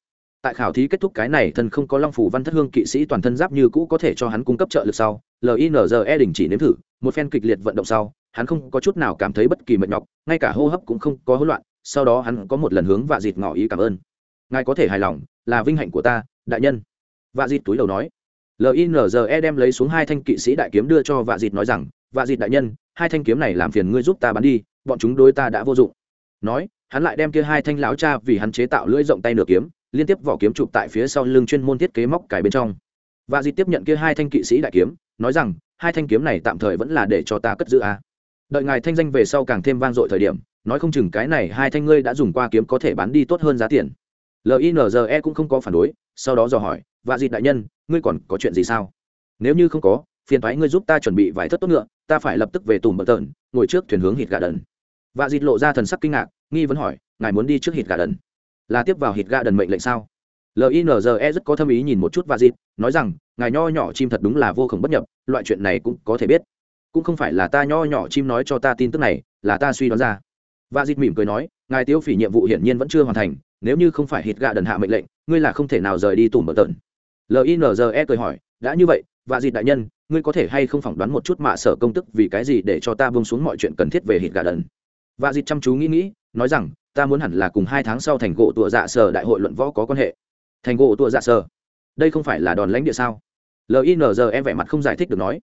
tại khảo thí kết thúc cái này thân không có long phủ văn thất hương kỵ sĩ toàn thân giáp như cũ có thể cho hắn cung cấp trợ lực sau linze đình chỉ nếm thử, một phen kịch liệt vận động sau, hắn không có chút nào cảm thấy bất kỳ mệt nhọc, ngay cả hô hấp cũng không có hỗn loạn sau đó hắn có một lần hướng vạ dịt ngỏ ý cảm ơn. Ngài có thể hài lòng, là vinh hạnh của ta, đại nhân. Vạ dịt túi đầu nói. Linze đem lấy xuống hai thanh kỵ sĩ đại kiếm đưa cho vạ dịt nói rằng, vạ dịt đại nhân, hai thanh kiếm này làm phiền ngươi giúp ta bắn đi, bọn chúng đôi ta đã vô dụng. Nói, hắn lại đem kia hai thanh lão cha vì hắn chế tạo lưỡi rộng tay nửa kiếm, liên tiếp vỏ kiếm chụp tại phía sau lưng chuyên môn thiết kế móc cài bên trong. Và dịt tiếp nhận kia hai thanh kỵ sĩ đại kiếm, nói rằng, hai thanh kiếm này tạm thời vẫn là để cho ta cất giữ a. à đợi ngài thanh danh về sau càng thêm vang dội thời điểm, nói không chừng cái này hai thanh ngươi đã dùng qua kiếm có thể bán đi tốt hơn giá tiền. Linze cũng không có phản đối, sau đó dò hỏi và dịp đại nhân, ngươi còn có chuyện gì sao? Nếu như không có, phiền thoái ngươi giúp ta chuẩn bị vài thất tốt ngựa, ta phải lập tức về tùm bờ tợn ngồi trước thuyền hướng hít gà đần. Và dịt lộ ra thần sắc kinh ngạc, nghi vấn hỏi, ngài muốn đi trước hít gà đần? Là tiếp vào hít gà đần mệnh lệnh sao? Linze rất có thâm ý nhìn một chút và dịt, nói rằng, ngài nho nhỏ chim thật đúng là vô khổng bất nhập, loại chuyện này cũng có thể biết cũng không phải là ta nho nhỏ chim nói cho ta tin tức này, là ta suy đoán ra. Và dịt mỉm cười nói, ngài tiêu phỉ nhiệm vụ hiển nhiên vẫn chưa hoàn thành, nếu như không phải hít gạ đần hạ mệnh lệnh, ngươi là không thể nào rời đi tùm bờ tợn linze cười hỏi, đã như vậy và dịt đại nhân, ngươi có thể hay không phỏng đoán một chút mạ sở công tức vì cái gì để cho ta bông xuống mọi chuyện cần thiết về hít gạ đần? Và dịt chăm chú nghĩ nghĩ, nói rằng, ta muốn hẳn là cùng hai tháng sau thành gỗ tụa dạ sở đại hội luận võ có quan hệ. Thành gỗ tụa dạ sở? Đây không phải là đòn lãnh địa sao? Linze vẻ mặt không giải thích được nói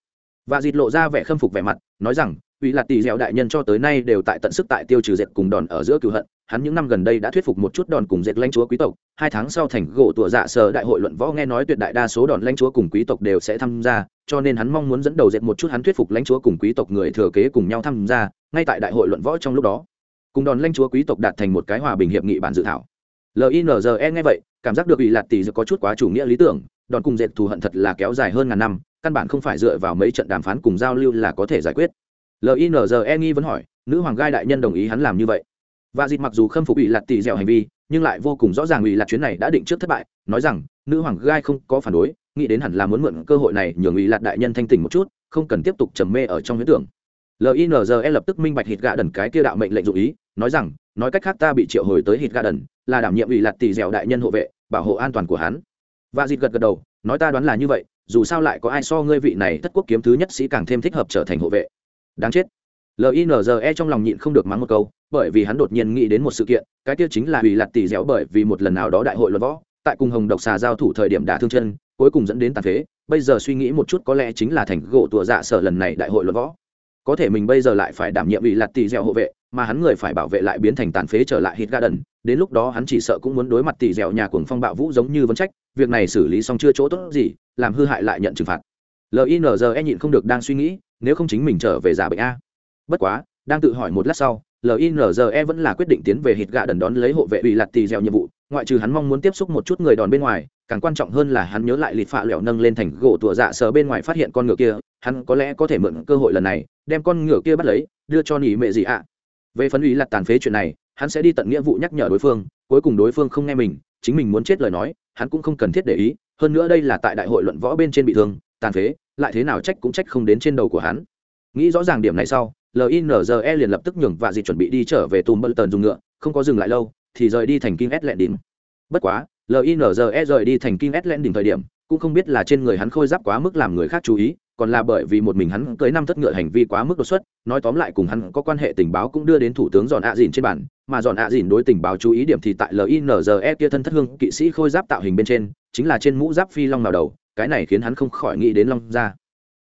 và dịt lộ ra vẻ khâm phục vẻ mặt, nói rằng ủy là tỷ dẻo đại nhân cho tới nay đều tại tận sức tại tiêu trừ dệt cùng đòn ở giữa cựu hận. Hắn những năm gần đây đã thuyết phục một chút đòn cùng dệt lãnh chúa quý tộc. Hai tháng sau thành gỗ tủa dạ sở đại hội luận võ nghe nói tuyệt đại đa số đòn lãnh chúa cùng quý tộc đều sẽ tham gia, cho nên hắn mong muốn dẫn đầu dệt một chút hắn thuyết phục lãnh chúa cùng quý tộc người thừa kế cùng nhau tham gia, ngay tại đại hội luận võ trong lúc đó. Cùng đòn lãnh chúa quý tộc đạt thành một cái hòa bình hiệp nghị bản dự thảo. Linze nghe vậy, cảm giác được ủy lạt tỷ có chút quá chủ nghĩa lý tưởng, đòn cùng dệt thù hận thật là kéo dài hơn ngàn năm căn bản không phải dựa vào mấy trận đàm phán cùng giao lưu là có thể giải quyết. Linze nghi vẫn hỏi, nữ hoàng gai đại nhân đồng ý hắn làm như vậy. Và dịp mặc dù khâm phục ủy lạt tỷ dẻo hành vi, nhưng lại vô cùng rõ ràng ủy lạt chuyến này đã định trước thất bại, nói rằng, nữ hoàng gai không có phản đối, nghĩ đến hẳn là muốn mượn cơ hội này nhường ủy lạt đại nhân thanh tỉnh một chút, không cần tiếp tục trầm mê ở trong huyễn tưởng. Linze lập tức minh bạch hít gạ đần cái kia đạo mệnh lệnh dụ ý, nói rằng, nói cách khác ta bị triệu hồi tới hít gạ đần, là đảm nhiệm ủy lạt tỷ dẻo đại nhân hộ vệ, bảo hộ an toàn của hắn. Và dịp gật gật đầu, nói ta đoán là như vậy dù sao lại có ai so ngươi vị này thất quốc kiếm thứ nhất sĩ càng thêm thích hợp trở thành hộ vệ. Đáng chết. Linze trong lòng nhịn không được mắng một câu, bởi vì hắn đột nhiên nghĩ đến một sự kiện, cái kia chính là hủy lạt tỷ dẻo bởi vì một lần nào đó đại hội luật võ, tại cùng hồng độc xà giao thủ thời điểm đả thương chân, cuối cùng dẫn đến tàn phế. Bây giờ suy nghĩ một chút có lẽ chính là thành gỗ tùa dạ sở lần này đại hội luận võ. Có thể mình bây giờ lại phải đảm nhiệm ủy lạt tỷ dẻo hộ vệ, mà hắn người phải bảo vệ lại biến thành tàn phế trở lại hít garden. Đến lúc đó hắn chỉ sợ cũng muốn đối mặt tỷ dẻo nhà cuồng phong bạo vũ giống như vấn trách, việc này xử lý xong chưa chỗ tốt gì làm hư hại lại nhận trừng phạt. Linze nhịn không được đang suy nghĩ, nếu không chính mình trở về giả bệnh a. Bất quá, đang tự hỏi một lát sau linze vẫn là quyết định tiến về hít gạ đần đón lấy hộ vệ ủy lạt tì dẻo nhiệm vụ, ngoại trừ hắn mong muốn tiếp xúc một chút người đòn bên ngoài, càng quan trọng hơn là hắn nhớ lại lịt phạ lẹo nâng lên thành gỗ tủa dạ sờ bên ngoài phát hiện con ngựa kia, hắn có lẽ có thể mượn cơ hội lần này, đem con ngựa kia bắt lấy, đưa cho nỉ mệ gì ạ. Về phần ủy lạt tàn phế chuyện này, hắn sẽ đi tận nghĩa vụ nhắc nhở đối phương, cuối cùng đối phương không nghe mình, chính mình muốn chết lời nói, hắn cũng không cần thiết để ý hơn nữa đây là tại đại hội luận võ bên trên bị thương, tàn phế, lại thế nào trách cũng trách không đến trên đầu của hắn. Nghĩ rõ ràng điểm này sau linze liền lập tức nhường và dì chuẩn bị đi trở về tùm bơ tần dùng ngựa, không có dừng lại lâu, thì rời đi thành kinh s lẹn đỉnh bất quá linze rời đi thành kinh s lẹn đỉnh thời điểm, cũng không biết là trên người hắn khôi giáp quá mức làm người khác chú ý, còn là bởi vì một mình hắn cưới năm thất ngựa hành vi quá mức đột xuất, nói tóm lại cùng hắn có quan hệ tình báo cũng đưa đến thủ tướng dọn ạ dìn trên bản mà dọn ạ dìn đối tình báo chú ý điểm thì tại linze kia thân thất hương kỵ sĩ khôi giáp tạo hình bên trên chính là trên mũ giáp phi long nào đầu, cái này khiến hắn không khỏi nghĩ đến long ra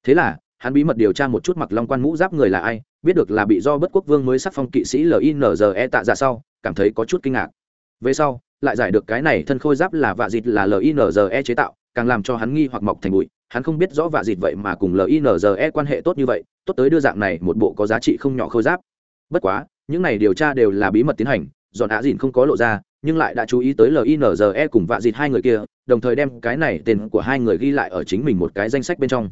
thế là, hắn bí mật điều tra một chút mặc long quan mũ giáp người là ai, biết được là bị do bất quốc vương mới sắc phong kỵ sĩ linze tạ ra sau, cảm thấy có chút kinh ngạc. Về sau, lại giải được cái này thân khôi giáp là vạ dịt là linze chế tạo, càng làm cho hắn nghi hoặc mọc thành bụi. Hắn không biết rõ vạ dịt vậy mà cùng linze quan hệ tốt như vậy, tốt tới đưa dạng này một bộ có giá trị không nhỏ khôi giáp. Bất quá, những này điều tra đều là bí mật tiến hành, dọn á dịn không có lộ ra nhưng lại đã chú ý tới linze cùng vạ dịt hai người kia, đồng thời đem cái này tên của hai người ghi lại ở chính mình một cái danh sách bên trong.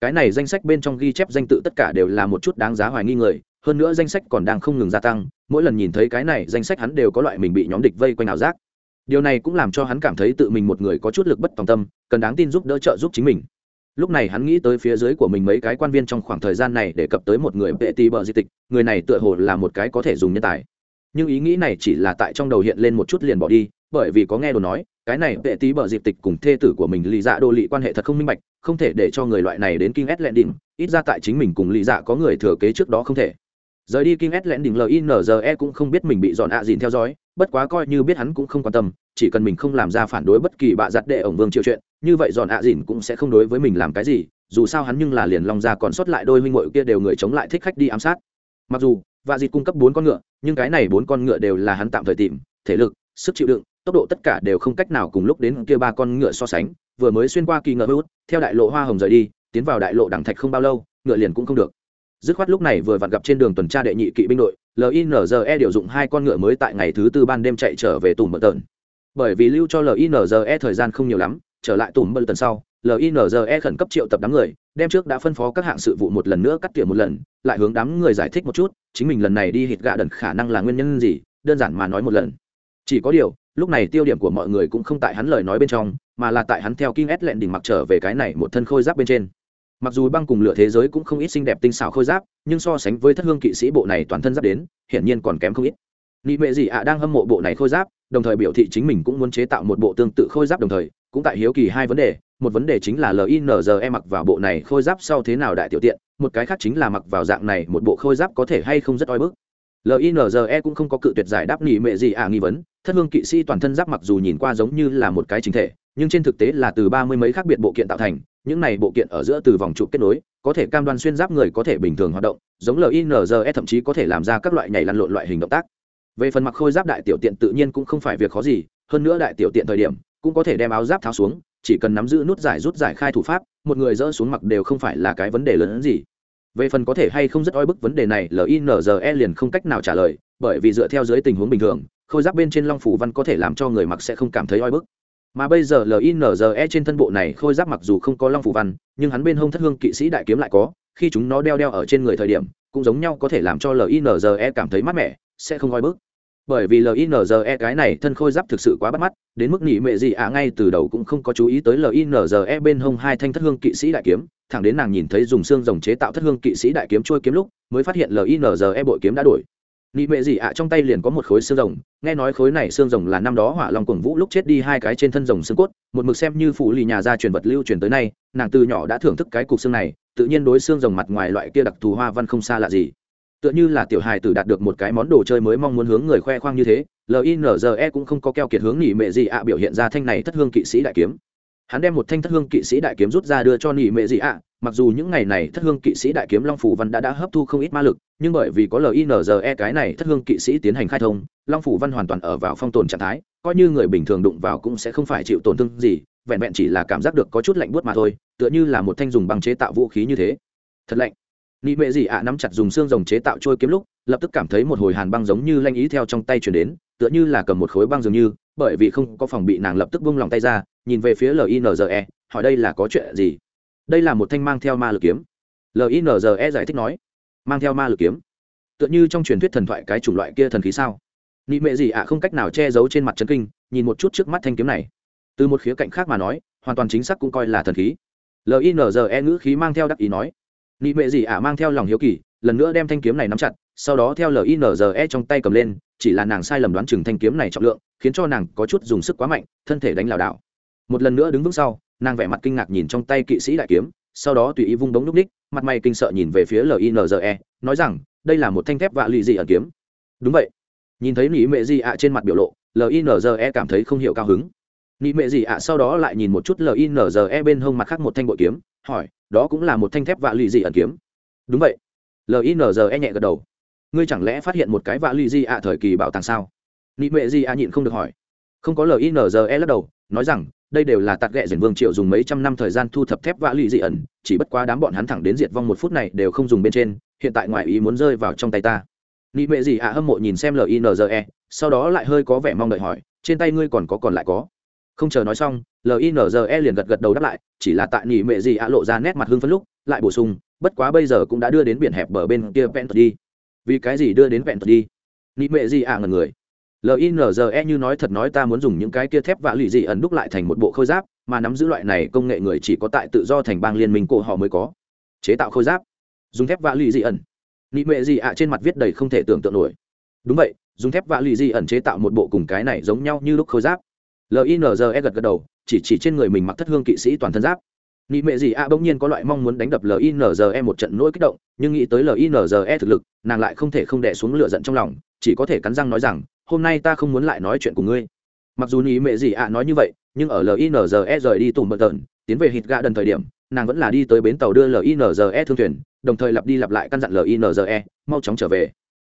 Cái này danh sách bên trong ghi chép danh tự tất cả đều là một chút đáng giá hoài nghi người, hơn nữa danh sách còn đang không ngừng gia tăng, mỗi lần nhìn thấy cái này danh sách hắn đều có loại mình bị nhóm địch vây quanh ảo giác. Điều này cũng làm cho hắn cảm thấy tự mình một người có chút lực bất tòng tâm, cần đáng tin giúp đỡ trợ giúp chính mình. Lúc này hắn nghĩ tới phía dưới của mình mấy cái quan viên trong khoảng thời gian này để cập tới một người vệ tì bờ di tịch, người này tựa hồ là một cái có thể dùng nhân tài nhưng ý nghĩ này chỉ là tại trong đầu hiện lên một chút liền bỏ đi, bởi vì có nghe đồ nói, cái này vệ tí bở dịp tịch cùng thê tử của mình lì dạ đô lị quan hệ thật không minh bạch, không thể để cho người loại này đến kinh s lẹn đỉnh ít ra tại chính mình cùng lì dạ có người thừa kế trước đó không thể. Rời đi kinh s lẹn đỉnh linze cũng không biết mình bị dọn ạ à dìn theo dõi, bất quá coi như biết hắn cũng không quan tâm, chỉ cần mình không làm ra phản đối bất kỳ bạ giặt đệ ổng vương triệu chuyện, như vậy dọn ạ à dìn cũng sẽ không đối với mình làm cái gì, dù sao hắn nhưng là liền long ra còn sót lại đôi huynh ngội kia đều người chống lại thích khách đi ám sát. Mặc dù vạ dịt cung cấp bốn con ngựa, nhưng cái này bốn con ngựa đều là hắn tạm thời tìm, thể lực, sức chịu đựng, tốc độ tất cả đều không cách nào cùng lúc đến kia ba con ngựa so sánh. Vừa mới xuyên qua kỳ ngựa hút, theo đại lộ hoa hồng rời đi, tiến vào đại lộ đẳng thạch không bao lâu, ngựa liền cũng không được. Dứt khoát lúc này vừa vặn gặp trên đường tuần tra đệ nhị kỵ binh đội linze điều dụng hai con ngựa mới tại ngày thứ tư ban đêm chạy trở về tùm bờ tợn bởi vì lưu cho linze thời gian không nhiều lắm trở lại tùm bờ tần sau linze khẩn cấp triệu tập đám người, đem trước đã phân phó các hạng sự vụ một lần nữa cắt tỉa một lần, lại hướng đám người giải thích một chút, chính mình lần này đi hít gạ đần khả năng là nguyên nhân gì, đơn giản mà nói một lần. Chỉ có điều, lúc này tiêu điểm của mọi người cũng không tại hắn lời nói bên trong, mà là tại hắn theo kim ét lẹn đỉnh mặc trở về cái này một thân khôi giáp bên trên. Mặc dù băng cùng lửa thế giới cũng không ít xinh đẹp tinh xảo khôi giáp, nhưng so sánh với thất hương kỵ sĩ bộ này toàn thân giáp đến, hiển nhiên còn kém không ít. Nị mệ gì ạ đang hâm mộ bộ này khôi giáp, đồng thời biểu thị chính mình cũng muốn chế tạo một bộ tương tự khôi giáp đồng thời cũng tại hiếu kỳ hai vấn đề, một vấn đề chính là linze mặc vào bộ này khôi giáp sau thế nào đại tiểu tiện, một cái khác chính là mặc vào dạng này một bộ khôi giáp có thể hay không rất oi bức. Linze cũng không có cự tuyệt giải đáp nỉ mệ gì à nghi vấn, thất hương kỵ sĩ toàn thân giáp mặc dù nhìn qua giống như là một cái chính thể, nhưng trên thực tế là từ ba mươi mấy khác biệt bộ kiện tạo thành, những này bộ kiện ở giữa từ vòng trụ kết nối, có thể cam đoan xuyên giáp người có thể bình thường hoạt động, giống linze thậm chí có thể làm ra các loại nhảy lăn lộn loại hình động tác. Về phần mặc khôi giáp đại tiểu tiện tự nhiên cũng không phải việc khó gì, hơn nữa đại tiểu tiện thời điểm cũng có thể đem áo giáp tháo xuống, chỉ cần nắm giữ nút giải rút giải khai thủ pháp, một người dỡ xuống mặc đều không phải là cái vấn đề lớn hơn gì. Về phần có thể hay không rất oi bức vấn đề này linze liền không cách nào trả lời, bởi vì dựa theo dưới tình huống bình thường, khôi giáp bên trên long phủ văn có thể làm cho người mặc sẽ không cảm thấy oi bức. Mà bây giờ linze trên thân bộ này khôi giáp mặc dù không có long phủ văn, nhưng hắn bên hông thất hương kỵ sĩ đại kiếm lại có, khi chúng nó đeo đeo ở trên người thời điểm, cũng giống nhau có thể làm cho linze cảm thấy mát mẻ, sẽ không oi bức bởi vì linze cái này thân khôi giáp thực sự quá bắt mắt, đến mức nỉ mệ gì ạ, ngay từ đầu cũng không có chú ý tới linze bên hông hai thanh thất hương kỵ sĩ đại kiếm, thẳng đến nàng nhìn thấy dùng xương rồng chế tạo thất hương kỵ sĩ đại kiếm trôi kiếm lúc, mới phát hiện linze bội kiếm đã đổi. Nị mệ gì ạ, trong tay liền có một khối xương rồng, nghe nói khối này xương rồng là năm đó hỏa long cuồng vũ lúc chết đi hai cái trên thân rồng xương cốt, một mực xem như phụ lì nhà gia truyền vật lưu truyền tới nay, nàng từ nhỏ đã thưởng thức cái cục xương này, tự nhiên đối xương rồng mặt ngoài loại kia đặc thù hoa văn không xa lạ gì tựa như là tiểu hài tử đạt được một cái món đồ chơi mới mong muốn hướng người khoe khoang như thế linze cũng không có keo kiệt hướng nỉ mệ gì ạ biểu hiện ra thanh này thất hương kỵ sĩ đại kiếm. Hắn đem một thanh thất hương kỵ sĩ đại kiếm rút ra đưa cho nỉ mệ gì ạ, mặc dù những ngày này thất hương kỵ sĩ đại kiếm long phủ văn đã đã hấp thu không ít ma lực, nhưng bởi vì có linze cái này thất hương kỵ sĩ tiến hành khai thông, long phủ văn hoàn toàn ở vào phong tồn trạng thái, coi như người bình thường đụng vào cũng sẽ không phải chịu tổn thương gì, vẹn vẹn chỉ là cảm giác được có chút lạnh buốt mà thôi, tựa như là một thanh dùng bằng chế tạo vũ khí như thế. Thật lạnh nị mệ dị ạ, nắm chặt dùng xương rồng chế tạo trôi kiếm lúc, lập tức cảm thấy một hồi hàn băng giống như lanh ý theo trong tay chuyển đến, tựa như là cầm một khối băng dường như, bởi vì không có phòng bị nàng lập tức vung lòng tay ra, nhìn về phía linze hỏi đây là có chuyện gì? Đây là một thanh mang theo ma lực kiếm. Linze giải thích nói, mang theo ma lực kiếm. Tựa như trong truyền thuyết thần thoại cái chủng loại kia thần khí sao? Nị mệ gì ạ, không cách nào che giấu trên mặt trấn kinh, nhìn một chút trước mắt thanh kiếm này. Từ một khía cạnh khác mà nói, hoàn toàn chính xác cũng coi là thần khí. Linze ngữ khí mang theo đắc ý nói nị mệ gì ạ mang theo lòng hiếu kỳ, lần nữa đem thanh kiếm này nắm chặt, sau đó theo linze trong tay cầm lên, chỉ là nàng sai lầm đoán chừng thanh kiếm này trọng lượng, khiến cho nàng có chút dùng sức quá mạnh, thân thể đánh lảo đảo. Một lần nữa đứng vững sau, nàng vẻ mặt kinh ngạc nhìn trong tay kỵ sĩ đại kiếm, sau đó tùy ý vung đống núp ních, mặt mày kinh sợ nhìn về phía linze nói rằng, đây là một thanh thép vạ lụy dị ẩn kiếm. Đúng vậy. Nhìn thấy nỉ mệ di ạ trên mặt biểu lộ linze cảm thấy không hiểu cao hứng. Nị mệ gì ạ à, sau đó lại nhìn một chút linze bên hông mặt khác một thanh bội kiếm, hỏi, đó cũng là một thanh thép vạ lì dị ẩn kiếm? Đúng vậy. Linze nhẹ gật đầu. Ngươi chẳng lẽ phát hiện một cái vạ lì dị ạ à, thời kỳ bảo tàng sao? Nị mệ gì ạ à, nhịn không được hỏi. Không có linze lắc đầu, nói rằng, đây đều là tạc ghẹ dền vương triệu dùng mấy trăm năm thời gian thu thập thép vạ lì dị ẩn, chỉ bất quá đám bọn hắn thẳng đến diệt vong một phút này đều không dùng bên trên, hiện tại ngoại ý muốn rơi vào trong tay ta. Nị mệ gì ạ, hâm mộ nhìn xem linze sau đó lại hơi có vẻ mong đợi hỏi, trên tay ngươi còn có còn lại có? Không chờ nói xong linze liền gật gật đầu đáp lại, chỉ là tại nỉ mệ gì ạ lộ ra nét mặt hưng phấn lúc, lại bổ sung, bất quá bây giờ cũng đã đưa đến biển hẹp bờ bên kia vẹn đi. Vì cái gì đưa đến vẹn đi? Nỉ mệ gì ạ ngần người. Linze như nói thật nói ta muốn dùng những cái kia thép vạ lụy dị ẩn đúc lại thành một bộ khôi giáp, mà nắm giữ loại này công nghệ người chỉ có tại tự do thành bang liên minh cổ họ mới có. Chế tạo khôi giáp. Dùng thép vạ lụy dị ẩn. Nị mệ dị ạ trên mặt viết đầy không thể tưởng tượng nổi. Đúng vậy, dùng thép vạ lụy dị ẩn chế tạo một bộ cùng cái này giống nhau như lúc khôi giáp linze gật gật đầu, chỉ chỉ trên người mình mặc thất hương kỵ sĩ toàn thân giáp. Nị mệ dị ạ, bỗng nhiên có loại mong muốn đánh đập linze một trận nỗi kích động, nhưng nghĩ tới linze thực lực, nàng lại không thể không đẻ xuống lửa giận trong lòng, chỉ có thể cắn răng nói rằng, hôm nay ta không muốn lại nói chuyện của ngươi. Mặc dù nị mệ dị ạ nói như vậy, nhưng ở linze rời đi tùm bờ tợn tiến về hít gà đần thời điểm, nàng vẫn là đi tới bến tàu đưa linze thương thuyền, đồng thời lặp đi lặp lại căn dặn linze mau chóng trở về.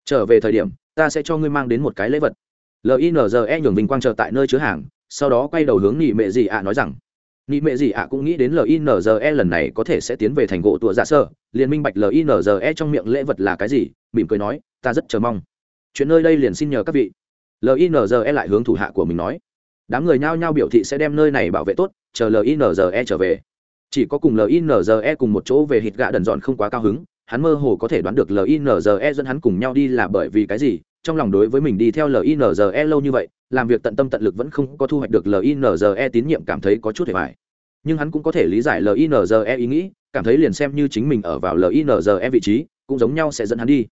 Trở về thời điểm, ta sẽ cho ngươi mang đến một cái lễ vật. Linze nhường vinh quang chờ tại nơi chứa hàng sau đó quay đầu hướng nị mệ dị ạ nói rằng nị mệ dị ạ cũng nghĩ đến linze lần này có thể sẽ tiến về thành gỗ tụa dạ sơ, liền minh bạch linze trong miệng lễ vật là cái gì, mỉm cười nói, ta rất chờ mong. Chuyện nơi đây liền xin nhờ các vị. Linze lại hướng thủ hạ của mình nói, đám người nhao nhao biểu thị sẽ đem nơi này bảo vệ tốt, chờ linze trở về. Chỉ có cùng linze cùng một chỗ về hít gạ đần dọn không quá cao hứng, hắn mơ hồ có thể đoán được linze dẫn hắn cùng nhau đi là bởi vì cái gì trong lòng đối với mình đi theo linze lâu như vậy, làm việc tận tâm tận lực vẫn không có thu hoạch được linze tín nhiệm cảm thấy có chút hề vải nhưng hắn cũng có thể lý giải linze ý nghĩ, cảm thấy liền xem như chính mình ở vào linze vị trí, cũng giống nhau sẽ dẫn hắn đi.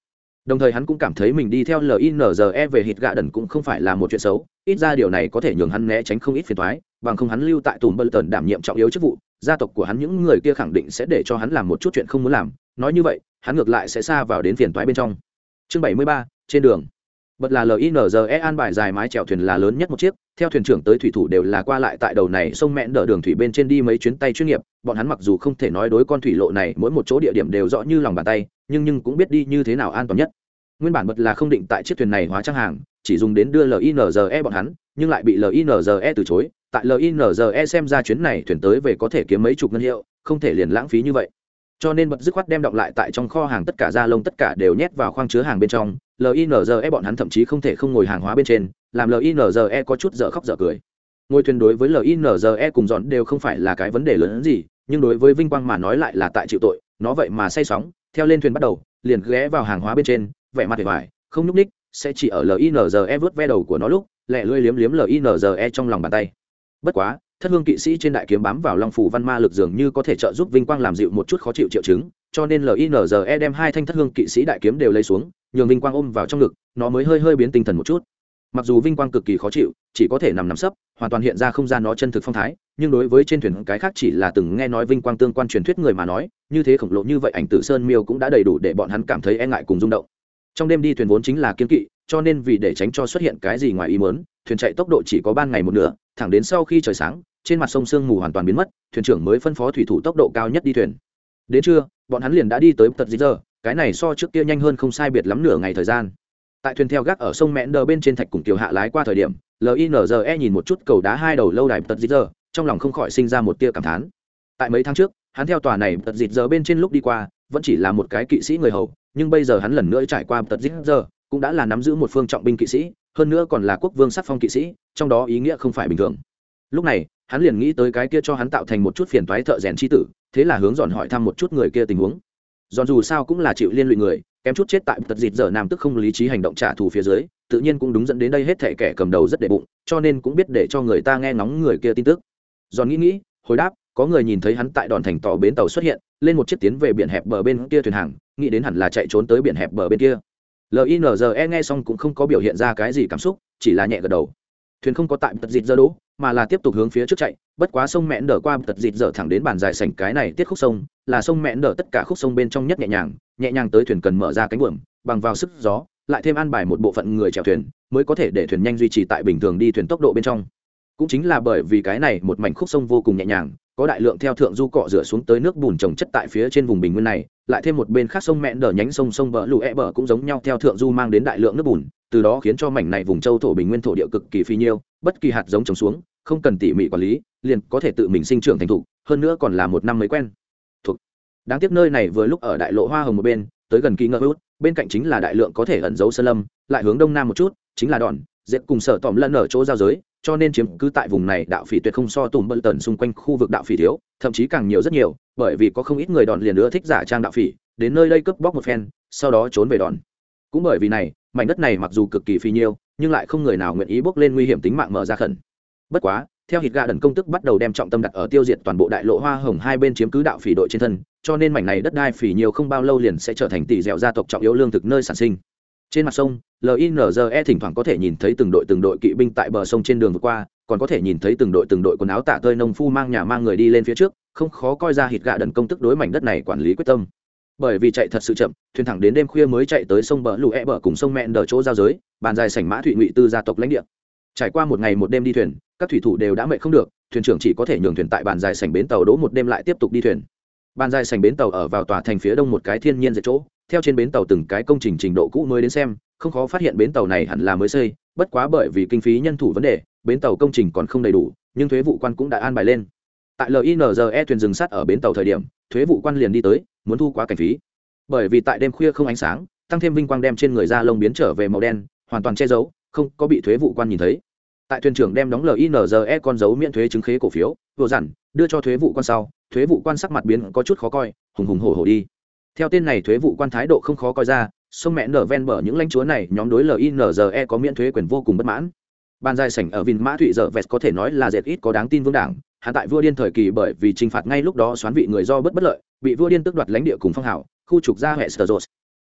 Đồng thời hắn cũng cảm thấy mình đi theo linze về hít gạ đần cũng không phải là một chuyện xấu, ít ra điều này có thể nhường hắn né tránh không ít phiền thoái bằng không hắn lưu tại tùm bơ tần đảm nhiệm trọng yếu chức vụ, gia tộc của hắn những người kia khẳng định sẽ để cho hắn làm một chút chuyện không muốn làm. Nói như vậy, hắn ngược lại sẽ xa vào đến phiền toái bên trong. Chương bảy mươi ba, trên đường bật là linze an bài dài mái chèo thuyền là lớn nhất một chiếc, theo thuyền trưởng tới thủy thủ đều là qua lại tại đầu này sông mẹn đỡ đường thủy bên trên đi mấy chuyến tay chuyên nghiệp, bọn hắn mặc dù không thể nói đối con thủy lộ này mỗi một chỗ địa điểm đều rõ như lòng bàn tay, nhưng nhưng cũng biết đi như thế nào an toàn nhất. Nguyên bản bật là không định tại chiếc thuyền này hóa trang hàng, chỉ dùng đến đưa linze bọn hắn, nhưng lại bị linze từ chối, tại linze xem ra chuyến này thuyền tới về có thể kiếm mấy chục ngân hiệu, không thể liền lãng phí như vậy. Cho nên bật dứt khoát đem đọng lại tại trong kho hàng tất cả da lông tất cả đều nhét vào khoang chứa hàng bên trong linze bọn hắn thậm chí không thể không ngồi hàng hóa bên trên, làm linze có chút dở khóc dở cười. Ngôi thuyền đối với linze cùng dọn đều không phải là cái vấn đề lớn hơn gì, nhưng đối với vinh quang mà nói lại là tại chịu tội, nó vậy mà say sóng, theo lên thuyền bắt đầu, liền ghé vào hàng hóa bên trên, vẻ mặt vẻ vải không nhúc ních, sẽ chỉ ở linze vớt ve đầu của nó lúc, lẹ lưỡi liếm liếm linze trong lòng bàn tay. Bất quá, thất hương kỵ sĩ trên đại kiếm bám vào long phủ văn ma lực dường như có thể trợ giúp vinh quang làm dịu một chút khó chịu triệu chứng cho nên linze đem hai thanh thất hương kỵ sĩ đại kiếm đều lấy xuống, nhường vinh quang ôm vào trong ngực, nó mới hơi hơi biến tinh thần một chút. Mặc dù vinh quang cực kỳ khó chịu, chỉ có thể nằm nằm sấp, hoàn toàn hiện ra không gian nó chân thực phong thái, nhưng đối với trên thuyền cái khác chỉ là từng nghe nói vinh quang tương quan truyền thuyết người mà nói, như thế khổng lồ như vậy ảnh tử sơn miêu cũng đã đầy đủ để bọn hắn cảm thấy e ngại cùng rung động. Trong đêm đi thuyền vốn chính là kiên kỵ, cho nên vì để tránh cho xuất hiện cái gì ngoài ý mớn thuyền chạy tốc độ chỉ có ban ngày một nửa, thẳng đến sau khi trời sáng, trên mặt sông sương mù hoàn toàn biến mất, thuyền trưởng mới phân phó thủy thủ tốc độ cao nhất đi thuyền đến trưa, bọn hắn liền đã đi tới tật dĩ giờ, cái này so trước kia nhanh hơn không sai biệt lắm nửa ngày thời gian. Tại thuyền theo gác ở sông mẹn đờ bên trên thạch cùng tiểu hạ lái qua thời điểm linze nhìn một chút cầu đá hai đầu lâu đài tật dĩ giờ, trong lòng không khỏi sinh ra một tia cảm thán. Tại mấy tháng trước, hắn theo tòa này tật dịt giờ bên trên lúc đi qua, vẫn chỉ là một cái kỵ sĩ người hầu, nhưng bây giờ hắn lần nữa trải qua tật dịt giờ, cũng đã là nắm giữ một phương trọng binh kỵ sĩ, hơn nữa còn là quốc vương sắc phong kỵ sĩ, trong đó ý nghĩa không phải bình thường. Lúc này hắn liền nghĩ tới cái kia cho hắn tạo thành một chút phiền toái thợ rèn chi tử, thế là hướng dọn hỏi thăm một chút người kia tình huống. Dọn dù sao cũng là chịu liên lụy người, kém chút chết tại tật dịt giờ nam tức không lý trí hành động trả thù phía dưới, tự nhiên cũng đúng dẫn đến đây hết thể kẻ cầm đầu rất đệ bụng, cho nên cũng biết để cho người ta nghe ngóng người kia tin tức. Dọn nghĩ nghĩ, hồi đáp, có người nhìn thấy hắn tại đòn thành tàu bến tàu xuất hiện, lên một chiếc tiến về biển hẹp bờ bên kia thuyền hàng, nghĩ đến hẳn là chạy trốn tới biển hẹp bờ bên kia. Linze nghe xong cũng không có biểu hiện ra cái gì cảm xúc, chỉ là nhẹ gật đầu. Thuyền không có tại tật dịt dơ đỗ mà là tiếp tục hướng phía trước chạy, bất quá sông mẹn đờ qua tật dịt dở thẳng đến bàn dài sảnh cái này tiết khúc sông, là sông mẹn đờ tất cả khúc sông bên trong nhất nhẹ nhàng nhẹ nhàng tới thuyền cần mở ra cánh buồm, bằng vào sức gió, lại thêm an bài một bộ phận người chèo thuyền, mới có thể để thuyền nhanh duy trì tại bình thường đi thuyền tốc độ bên trong. Cũng chính là bởi vì cái này, một mảnh khúc sông vô cùng nhẹ nhàng có đại lượng theo thượng du cọ rửa xuống tới nước bùn trồng chất tại phía trên vùng bình nguyên này, lại thêm một bên khác sông mẹn đờ nhánh sông sông bờ lũ e bờ cũng giống nhau theo thượng du mang đến đại lượng nước bùn, từ đó khiến cho mảnh này vùng châu thổ bình nguyên thổ địa cực kỳ phi nhiêu, bất kỳ hạt giống trồng xuống, không cần tỉ mỉ quản lý, liền có thể tự mình sinh trưởng thành thục hơn nữa còn là một năm mới quen. Thuộc. Đáng tiếc nơi này vừa lúc ở đại lộ hoa hồng một bên, tới gần kỳ ngơ hút bên cạnh chính là đại lượng có thể ẩn giấu sơn lâm, lại hướng đông nam một chút, chính là đòn dệt cùng sở tòm lân ở chỗ giao giới, cho nên chiếm cứ tại vùng này đạo phỉ tuyệt không so tùm bận tần xung quanh khu vực đạo phỉ thiếu, thậm chí càng nhiều rất nhiều, bởi vì có không ít người đòn liền nữa thích giả trang đạo phỉ, đến nơi đây cướp bóc một phen, sau đó trốn về đòn. Cũng bởi vì này, mảnh đất này mặc dù cực kỳ phi nhiêu, nhưng lại không người nào nguyện ý bước lên nguy hiểm tính mạng mở ra khẩn. Bất quá, theo hít gà đần công tức bắt đầu đem trọng tâm đặt ở tiêu diệt toàn bộ đại lộ hoa hồng hai bên chiếm cứ đạo phỉ đội trên thân, cho nên mảnh này đất đai phỉ nhiều không bao lâu liền sẽ trở thành tỷ dẻo gia tộc trọng yếu lương thực nơi sản sinh trên mặt sông linze thỉnh thoảng có thể nhìn thấy từng đội từng đội kỵ binh tại bờ sông trên đường vượt qua, còn có thể nhìn thấy từng đội từng đội quần áo tả tơi nông phu mang nhà mang người đi lên phía trước, không khó coi ra hít gạ đần công tức đối mảnh đất này quản lý quyết tâm. Bởi vì chạy thật sự chậm, thuyền thẳng đến đêm khuya mới chạy tới sông bờ lũ e bờ cùng sông mẹn đờ chỗ giao giới, bàn dài sảnh mã thụy ngụy tư gia tộc lãnh địa. Trải qua một ngày một đêm đi thuyền, các thủy thủ đều đã mệt không được, thuyền trưởng chỉ có thể nhường thuyền tại bàn dài sảnh bến tàu đỗ một đêm lại tiếp tục đi thuyền. Bàn dài sảnh bến tàu ở vào tòa thành phía đông một cái thiên nhiên dễ chỗ theo trên bến tàu từng cái công trình trình độ cũ mới đến xem, không khó phát hiện bến tàu này hẳn là mới xây, bất quá bởi vì kinh phí nhân thủ vấn đề, bến tàu công trình còn không đầy đủ, nhưng thuế vụ quan cũng đã an bài lên. Tại linze thuyền dừng sắt ở bến tàu thời điểm, thuế vụ quan liền đi tới, muốn thu quá cảnh phí. Bởi vì tại đêm khuya không ánh sáng, tăng thêm vinh quang đem trên người da lông biến trở về màu đen, hoàn toàn che giấu, không có bị thuế vụ quan nhìn thấy. Tại thuyền trưởng đem đóng linze con dấu miễn thuế chứng khế cổ phiếu, vừa dặn, đưa cho thuế vụ quan sau, thuế vụ quan sắc mặt biến có chút khó coi, hùng hùng hổ hổ đi theo tên này thuế vụ quan thái độ không khó coi ra, sông mẹ nở ven bờ những lãnh chúa này, nhóm đối linze có miễn thuế quyền vô cùng bất mãn ban dài sảnh ở vin mã thụy dở vẹt có thể nói là dệt ít có đáng tin vương đảng hạ tại vua điên thời kỳ bởi vì trừng phạt ngay lúc đó xoán vị người do bất bất lợi, bị vua điên tước đoạt lãnh địa cùng phong hào. khu trục ra hệ sờ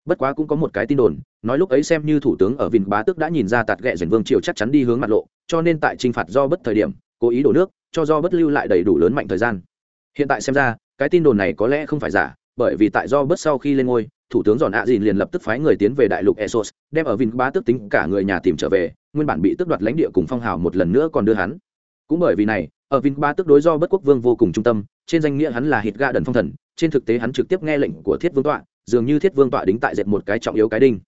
bất quá cũng có một cái tin đồn, nói lúc ấy xem như thủ tướng ở vin bá tước đã nhìn ra tạt ghẹ dành vương triều chắc chắn đi hướng mặt lộ, cho nên tại trừng phạt do bất thời điểm, cố ý đổ nước, cho do bất lưu lại đầy đủ lớn mạnh thời gian hiện tại xem ra, cái tin đồn này có lẽ không phải giả bởi vì tại do bớt sau khi lên ngôi, thủ tướng giòn ạ dìn liền lập tức phái người tiến về đại lục esos đem ở vin ba tức tính cả người nhà tìm trở về, nguyên bản bị tước đoạt lãnh địa cùng phong hào một lần nữa còn đưa hắn. Cũng bởi vì này, ở vin ba tức đối do bất quốc vương vô cùng trung tâm, trên danh nghĩa hắn là hít ga đần phong thần, trên thực tế hắn trực tiếp nghe lệnh của thiết vương tọa, dường như thiết vương tọa đính tại dệt một cái trọng yếu cái đinh.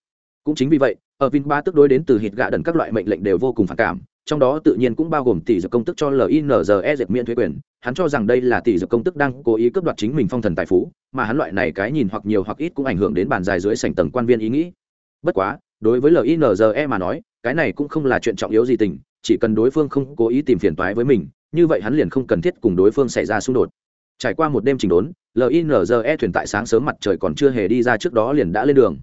Cũng chính vì vậy, ở vin ba tức đối đến từ hít gạ đần các loại mệnh lệnh đều vô cùng phản cảm trong đó tự nhiên cũng bao gồm tỷ dược công tức cho linze dệt miễn thuế quyền. Hắn cho rằng đây là tỷ dược công tức đang cố ý cướp đoạt chính mình phong thần tài phú, mà hắn loại này cái nhìn hoặc nhiều hoặc ít cũng ảnh hưởng đến bàn dài dưới sảnh tầng quan viên ý nghĩ. Bất quá, đối với linze mà nói, cái này cũng không là chuyện trọng yếu gì tình, chỉ cần đối phương không cố ý tìm phiền toái với mình, như vậy hắn liền không cần thiết cùng đối phương xảy ra xung đột. Trải qua một đêm chỉnh đốn linze thuyền tại sáng sớm mặt trời còn chưa hề đi ra trước đó liền đã lên đường.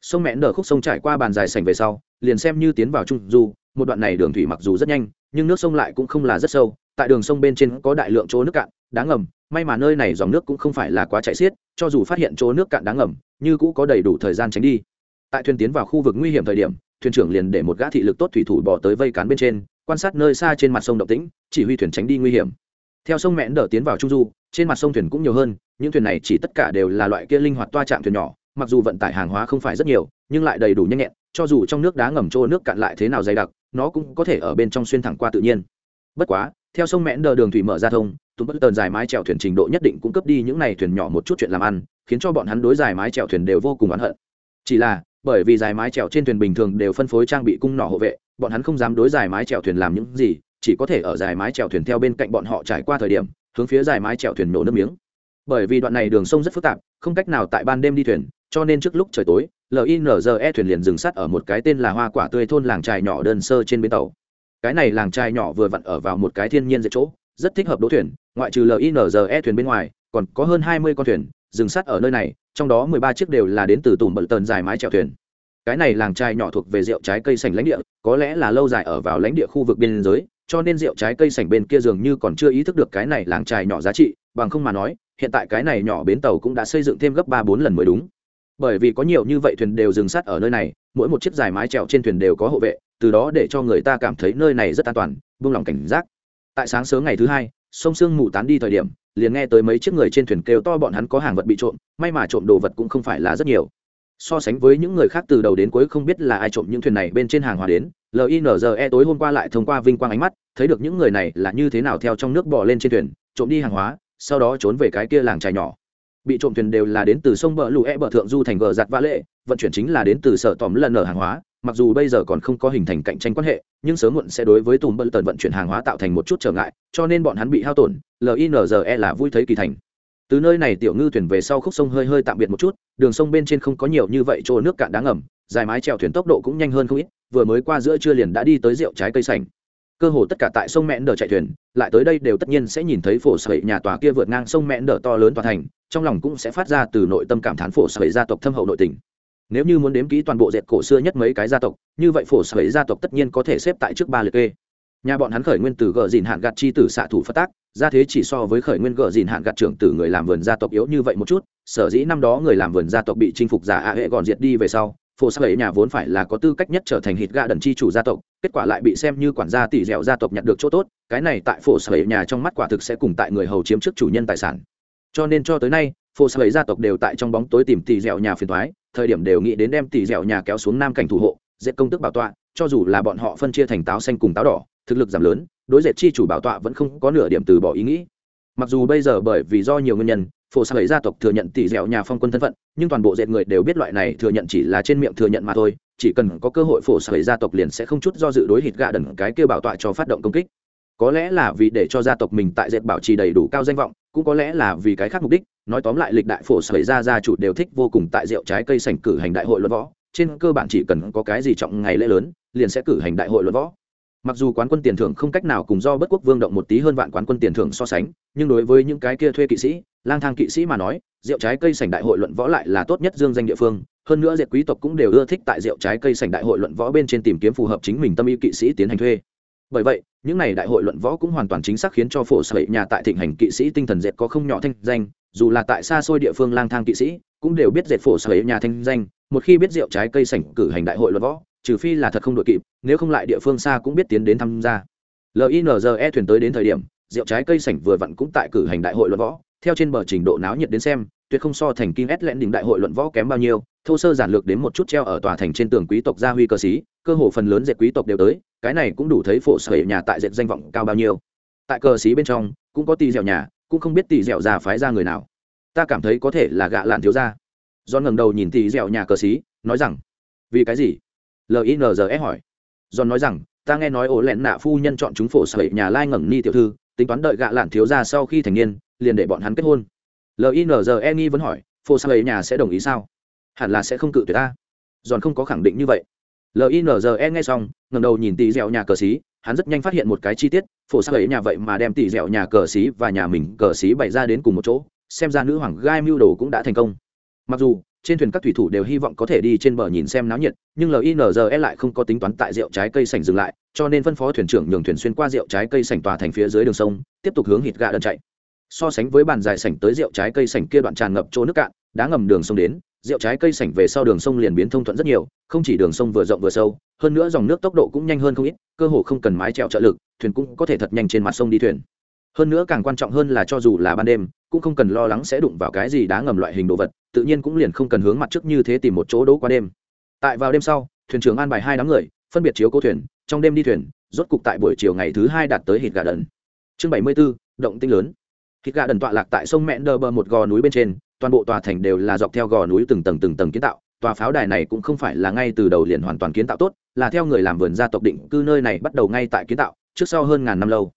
Sông mẹ nở khúc sông trải qua bàn dài sảnh về sau, liền xem như tiến vào trung du một đoạn này đường thủy mặc dù rất nhanh, nhưng nước sông lại cũng không là rất sâu, tại đường sông bên trên có đại lượng chỗ nước cạn, đá ngầm, may mà nơi này dòng nước cũng không phải là quá chạy xiết, cho dù phát hiện chỗ nước cạn đá ngầm, như cũ có đầy đủ thời gian tránh đi. Tại thuyền tiến vào khu vực nguy hiểm thời điểm, thuyền trưởng liền để một gã thị lực tốt thủy thủ bỏ tới vây cán bên trên, quan sát nơi xa trên mặt sông động tĩnh, chỉ huy thuyền tránh đi nguy hiểm. Theo sông mẹn đỡ tiến vào trung du, trên mặt sông thuyền cũng nhiều hơn, những thuyền này chỉ tất cả đều là loại kia linh hoạt toa chạm thuyền nhỏ, mặc dù vận tải hàng hóa không phải rất nhiều, nhưng lại đầy đủ nhanh nhẹn, cho dù trong nước đá ngầm trô nước cạn lại thế nào dày đặc nó cũng có thể ở bên trong xuyên thẳng qua tự nhiên. Bất quá, theo sông mẽn đờ đường thủy mở ra thông, tùng bất tờn dài mái chèo thuyền trình độ nhất định cung cấp đi những này thuyền nhỏ một chút chuyện làm ăn, khiến cho bọn hắn đối dài mái chèo thuyền đều vô cùng oán hận. Chỉ là, bởi vì dài mái chèo trên thuyền bình thường đều phân phối trang bị cung nỏ hộ vệ, bọn hắn không dám đối dài mái chèo thuyền làm những gì, chỉ có thể ở dài mái chèo thuyền theo bên cạnh bọn họ trải qua thời điểm, hướng phía dài mái chèo thuyền nổ nước miếng. Bởi vì đoạn này đường sông rất phức tạp, không cách nào tại ban đêm đi thuyền, cho nên trước lúc trời tối linze thuyền liền dừng sắt ở một cái tên là hoa quả tươi thôn làng trài nhỏ đơn sơ trên bến tàu. Cái này làng trài nhỏ vừa vặn ở vào một cái thiên nhiên dễ chỗ, rất thích hợp đỗ thuyền, ngoại trừ linze thuyền bên ngoài, còn có hơn hai mươi con thuyền, dừng sắt ở nơi này, trong đó mười ba chiếc đều là đến từ tùm bận tần dài mái chèo thuyền. Cái này làng trài nhỏ thuộc về rượu trái cây sành lãnh địa, có lẽ là lâu dài ở vào lãnh địa khu vực biên giới, cho nên rượu trái cây sành bên kia dường như còn chưa ý thức được cái này làng trài nhỏ giá trị, bằng không mà nói, hiện tại cái này nhỏ bến tàu cũng đã xây dựng thêm gấp ba bốn lần mới đúng bởi vì có nhiều như vậy thuyền đều dừng sát ở nơi này, mỗi một chiếc dài mái trèo trên thuyền đều có hộ vệ, từ đó để cho người ta cảm thấy nơi này rất an toàn buông lỏng cảnh giác. Tại sáng sớm ngày thứ hai, sông sương mù tán đi thời điểm, liền nghe tới mấy chiếc người trên thuyền kêu to bọn hắn có hàng vật bị trộm, may mà trộm đồ vật cũng không phải là rất nhiều. So sánh với những người khác từ đầu đến cuối không biết là ai trộm những thuyền này bên trên hàng hóa đến linze tối hôm qua lại thông qua vinh quang ánh mắt, thấy được những người này là như thế nào theo trong nước bỏ lên trên thuyền, trộm đi hàng hóa, sau đó trốn về cái kia làng trài nhỏ bị trộm thuyền đều là đến từ sông bờ lũ e bờ thượng du thành gờ giặt vã lệ, vận chuyển chính là đến từ sở tòm lần ở hàng hóa, mặc dù bây giờ còn không có hình thành cạnh tranh quan hệ, nhưng sớm muộn sẽ đối với tùm bân tần vận chuyển hàng hóa tạo thành một chút trở ngại, cho nên bọn hắn bị hao tổn linze là vui thấy kỳ thành. Từ nơi này tiểu ngư thuyền về sau khúc sông hơi hơi tạm biệt một chút, đường sông bên trên không có nhiều như vậy chỗ nước cạn đá ngầm, dài mái chèo thuyền tốc độ cũng nhanh hơn không ít, vừa mới qua giữa trưa liền đã đi tới rượu trái cây sành cơ hồ tất cả tại sông mẹn đờ chạy thuyền, lại tới đây đều tất nhiên sẽ nhìn thấy phổ sẩy nhà tòa kia vượt ngang sông mẹn đờ to lớn tòa thành, trong lòng cũng sẽ phát ra từ nội tâm cảm thán phổ sẩy gia tộc thâm hậu nội tình. Nếu như muốn đếm kỹ toàn bộ dệt cổ xưa nhất mấy cái gia tộc, như vậy phổ sẩy gia tộc tất nhiên có thể xếp tại trước ba liệt kê. Nhà bọn hắn khởi nguyên từ gờ dìn hạn gạt chi tử xạ thủ phát tác, ra thế chỉ so với khởi nguyên gờ dìn hạn gạt trưởng tử người làm vườn gia tộc yếu như vậy một chút, sở dĩ năm đó người làm vườn gia tộc bị chinh phục giả a hệ gòn diệt đi về sau phổ sắc ấy nhà vốn phải là có tư cách nhất trở thành hít gà đần chi chủ gia tộc, kết quả lại bị xem như quản gia tỷ dẻo gia tộc nhận được chỗ tốt, cái này tại phổ sắc ấy nhà trong mắt quả thực sẽ cùng tại người hầu chiếm trước chủ nhân tài sản. Cho nên cho tới nay, phổ sắc ấy gia tộc đều tại trong bóng tối tìm tỷ dẻo nhà phiền thoái thời điểm đều nghĩ đến đem tỷ dẻo nhà kéo xuống nam cảnh thủ hộ dệt công tức bảo tọa, cho dù là bọn họ phân chia thành táo xanh cùng táo đỏ, thực lực giảm lớn, đối dệt chi chủ bảo tọa vẫn không có nửa điểm từ bỏ ý nghĩ mặc dù bây giờ bởi vì do nhiều nguyên nhân, phổ sa ấy gia tộc thừa nhận tỷ dẻo nhà phong quân thân phận, nhưng toàn bộ dệt người đều biết loại này thừa nhận chỉ là trên miệng thừa nhận mà thôi, chỉ cần có cơ hội phổ sa ấy gia tộc liền sẽ không chút do dự đối hít gạ đần cái kêu bảo tọa cho phát động công kích. Có lẽ là vì để cho gia tộc mình tại dệt bảo trì đầy đủ cao danh vọng, cũng có lẽ là vì cái khác mục đích, nói tóm lại lịch đại phổ sa gia gia chủ đều thích vô cùng tại rượu trái cây sành cử hành đại hội luận võ, trên cơ bản chỉ cần có cái gì trọng ngày lễ lớn, liền sẽ cử hành đại hội luận võ mặc dù quán quân tiền thưởng không cách nào cùng do bất quốc vương động một tí hơn vạn quán quân tiền thưởng so sánh, nhưng đối với những cái kia thuê kỵ sĩ, lang thang kỵ sĩ mà nói, rượu trái cây sành đại hội luận võ lại là tốt nhất dương danh địa phương. Hơn nữa diệt quý tộc cũng đều ưa thích tại rượu trái cây sành đại hội luận võ bên trên tìm kiếm phù hợp chính mình tâm ý kỵ sĩ tiến hành thuê. Bởi vậy, những n à y đại hội luận võ cũng hoàn toàn chính xác khiến cho phổ sậy nhà tại thịnh hành kỵ sĩ tinh thần dệt có không nhỏ thanh danh, dù là tại xa xôi địa phương lang thang kỵ sĩ cũng đều biết dệt phổ sậy nhà thanh danh. Một khi biết rượu trái cây sành cử hành đại hội luận võ trừ phi là thật không đội kịp, nếu không lại địa phương xa cũng biết tiến đến tham gia. Linze thuyền tới đến thời điểm, rượu trái cây sảnh vừa vặn cũng tại cử hành đại hội luận võ, theo trên bờ trình độ náo nhiệt đến xem, tuyệt không so thành kim s lẽn đỉnh đại hội luận võ kém bao nhiêu, thô sơ giản lược đến một chút treo ở tòa thành trên tường quý tộc gia huy cơ sĩ, cơ hồ phần lớn dệt quý tộc đều tới, cái này cũng đủ thấy phổ sẩy nhà tại dệt danh vọng cao bao nhiêu. Tại cờ sĩ bên trong, cũng có tỳ dẻo nhà, cũng không biết tỳ dẻo già phái ra người nào. Ta cảm thấy có thể là gạ lạn thiếu gia. Do ngẩng đầu nhìn tỳ dẻo nhà cờ sĩ, nói rằng, vì cái gì? Linze hỏi. John nói rằng, ta nghe nói ổ lẹn nạ phu nhân chọn chúng phổ sẩy nhà lai ngẩng ni tiểu thư, tính toán đợi gạ lạn thiếu ra sau khi thành niên, liền để bọn hắn kết hôn. Linze nghi vẫn hỏi, phổ sẩy nhà sẽ đồng ý sao? Hẳn là sẽ không cự tuyệt ta. John không có khẳng định như vậy. Linze nghe xong ngầm đầu nhìn tỷ dẻo nhà cờ xí, hắn rất nhanh phát hiện một cái chi tiết, phổ sẩy nhà vậy mà đem tỷ dẻo nhà cờ xí và nhà mình cờ xí bày ra đến cùng một chỗ, xem ra nữ hoàng gai mưu đồ cũng đã thành công. Mặc dù trên thuyền các thủy thủ đều hy vọng có thể đi trên bờ nhìn xem náo nhiệt, nhưng linze lại không có tính toán tại rượu trái cây sành dừng lại, cho nên phân phó thuyền trưởng nhường thuyền xuyên qua rượu trái cây sành tòa thành phía dưới đường sông, tiếp tục hướng hít gà đơn chạy. So sánh với bàn dài sảnh tới rượu trái cây sảnh kia đoạn tràn ngập chỗ nước cạn, đá ngầm đường sông đến, rượu trái cây sảnh về sau đường sông liền biến thông thuận rất nhiều, không chỉ đường sông vừa rộng vừa sâu, hơn nữa dòng nước tốc độ cũng nhanh hơn không ít, cơ hồ không cần mái trèo trợ lực, thuyền cũng có thể thật nhanh trên mặt sông đi thuyền hơn nữa càng quan trọng hơn là cho dù là ban đêm cũng không cần lo lắng sẽ đụng vào cái gì đá ngầm loại hình đồ vật tự nhiên cũng liền không cần hướng mặt trước như thế tìm một chỗ đỗ qua đêm. Tại vào đêm sau thuyền trưởng an bài hai đám người phân biệt chiếu cố thuyền trong đêm đi thuyền rốt cục tại buổi chiều ngày thứ hai đạt tới hít gà đần chương bảy mươi 74, động tinh lớn. Hít gà đần tọa lạc tại sông mẹn đơ bờ một gò núi bên trên toàn bộ tòa thành đều là dọc theo gò núi từng tầng từng tầng kiến tạo tòa pháo đài này cũng không phải là ngay từ đầu liền hoàn toàn kiến tạo tốt là theo người làm vườn gia tộc định cư nơi này bắt đầu ngay tại kiến tạo trước sau hơn ngàn năm lâu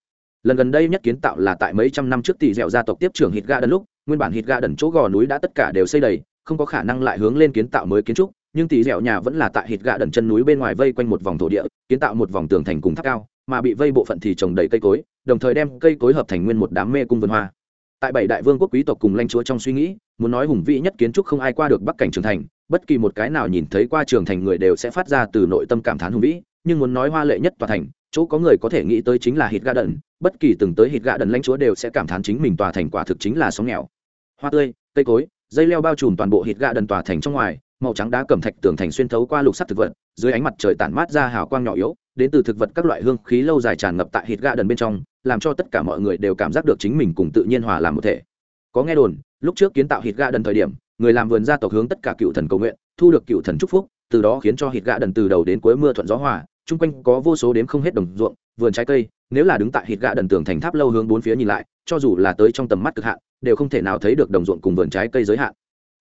lần gần đây nhất kiến tạo là tại mấy trăm năm trước tỷ dẻo gia tộc tiếp trưởng hít ga đần lúc, nguyên bản hít ga đần chỗ gò núi đã tất cả đều xây đầy, không có khả năng lại hướng lên kiến tạo mới kiến trúc, nhưng tỷ dẻo nhà vẫn là tại hít ga đần chân núi bên ngoài vây quanh một vòng thổ địa, kiến tạo một vòng tường thành cùng tháp cao, mà bị vây bộ phận thì trồng đầy cây cối, đồng thời đem cây cối hợp thành nguyên một đám mê cung vườn hoa. Tại bảy đại vương quốc quý tộc cùng lãnh chúa trong suy nghĩ, muốn nói hùng vĩ nhất kiến trúc không ai qua được bắc cảnh trường thành, bất kỳ một cái nào nhìn thấy qua trường thành người đều sẽ phát ra từ nội tâm cảm thán hùng vĩ, nhưng muốn nói hoa lệ nhất tòa thành, chỗ có người có thể nghĩ tới chính là hít ga đần bất kỳ từng tới hít gạ đần lãnh chúa đều sẽ cảm thán chính mình tòa thành quả thực chính là sóng nghèo. Hoa tươi, cây cối, dây leo bao trùm toàn bộ hít gạ đần tòa thành trong ngoài, màu trắng đá cẩm thạch tường thành xuyên thấu qua lục sắc thực vật, dưới ánh mặt trời tản mát ra hào quang nhỏ yếu, đến từ thực vật các loại hương khí lâu dài tràn ngập tại hít gạ đần bên trong, làm cho tất cả mọi người đều cảm giác được chính mình cùng tự nhiên hòa làm một thể. Có nghe đồn, lúc trước kiến tạo hít gạ đần thời điểm, người làm vườn gia tộc hướng tất cả cựu thần cầu nguyện, thu được cựu thần chúc phúc, từ đó khiến cho hít gạ đần từ đầu đến cuối mưa thuận gió hòa, chung quanh có vô số đếm không hết đồng ruộng, vườn trái cây nếu là đứng tại hít gạ đần tường thành tháp lâu hướng bốn phía nhìn lại, cho dù là tới trong tầm mắt cực hạn, đều không thể nào thấy được đồng ruộng cùng vườn trái cây giới hạn.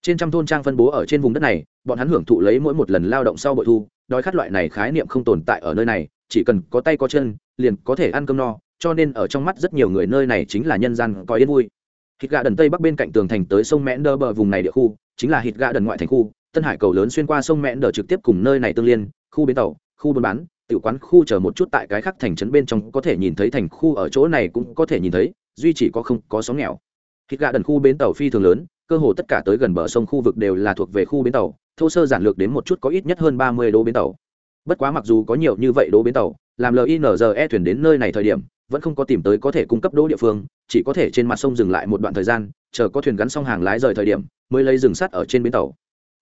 Trên trăm thôn trang phân bố ở trên vùng đất này, bọn hắn hưởng thụ lấy mỗi một lần lao động sau bội thu, đói khát loại này khái niệm không tồn tại ở nơi này, chỉ cần có tay có chân, liền có thể ăn cơm no, cho nên ở trong mắt rất nhiều người nơi này chính là nhân gian có yên vui. Hít gà đần tây bắc bên cạnh tường thành tới sông mẽn đơ bờ vùng này địa khu, chính là hít gà đần ngoại thành khu, tân hải cầu lớn xuyên qua sông mẽn đờ trực tiếp cùng nơi này tương liên, khu bến tàu, khu buôn bán tự quán khu chờ một chút tại cái khác thành trấn bên trong có thể nhìn thấy thành khu ở chỗ này cũng có thể nhìn thấy, duy chỉ có không có sóng nghèo. Thịt gà đần khu bến tàu phi thường lớn, cơ hồ tất cả tới gần bờ sông khu vực đều là thuộc về khu bến tàu, thô sơ giản lược đến một chút có ít nhất hơn ba mươi đô bến tàu. Bất quá mặc dù có nhiều như vậy đô bến tàu, làm linze thuyền đến nơi này thời điểm, vẫn không có tìm tới có thể cung cấp đỗ địa phương, chỉ có thể trên mặt sông dừng lại một đoạn thời gian, chờ có thuyền gắn xong hàng lái rời thời điểm, mới lấy dừng sắt ở trên bến tàu.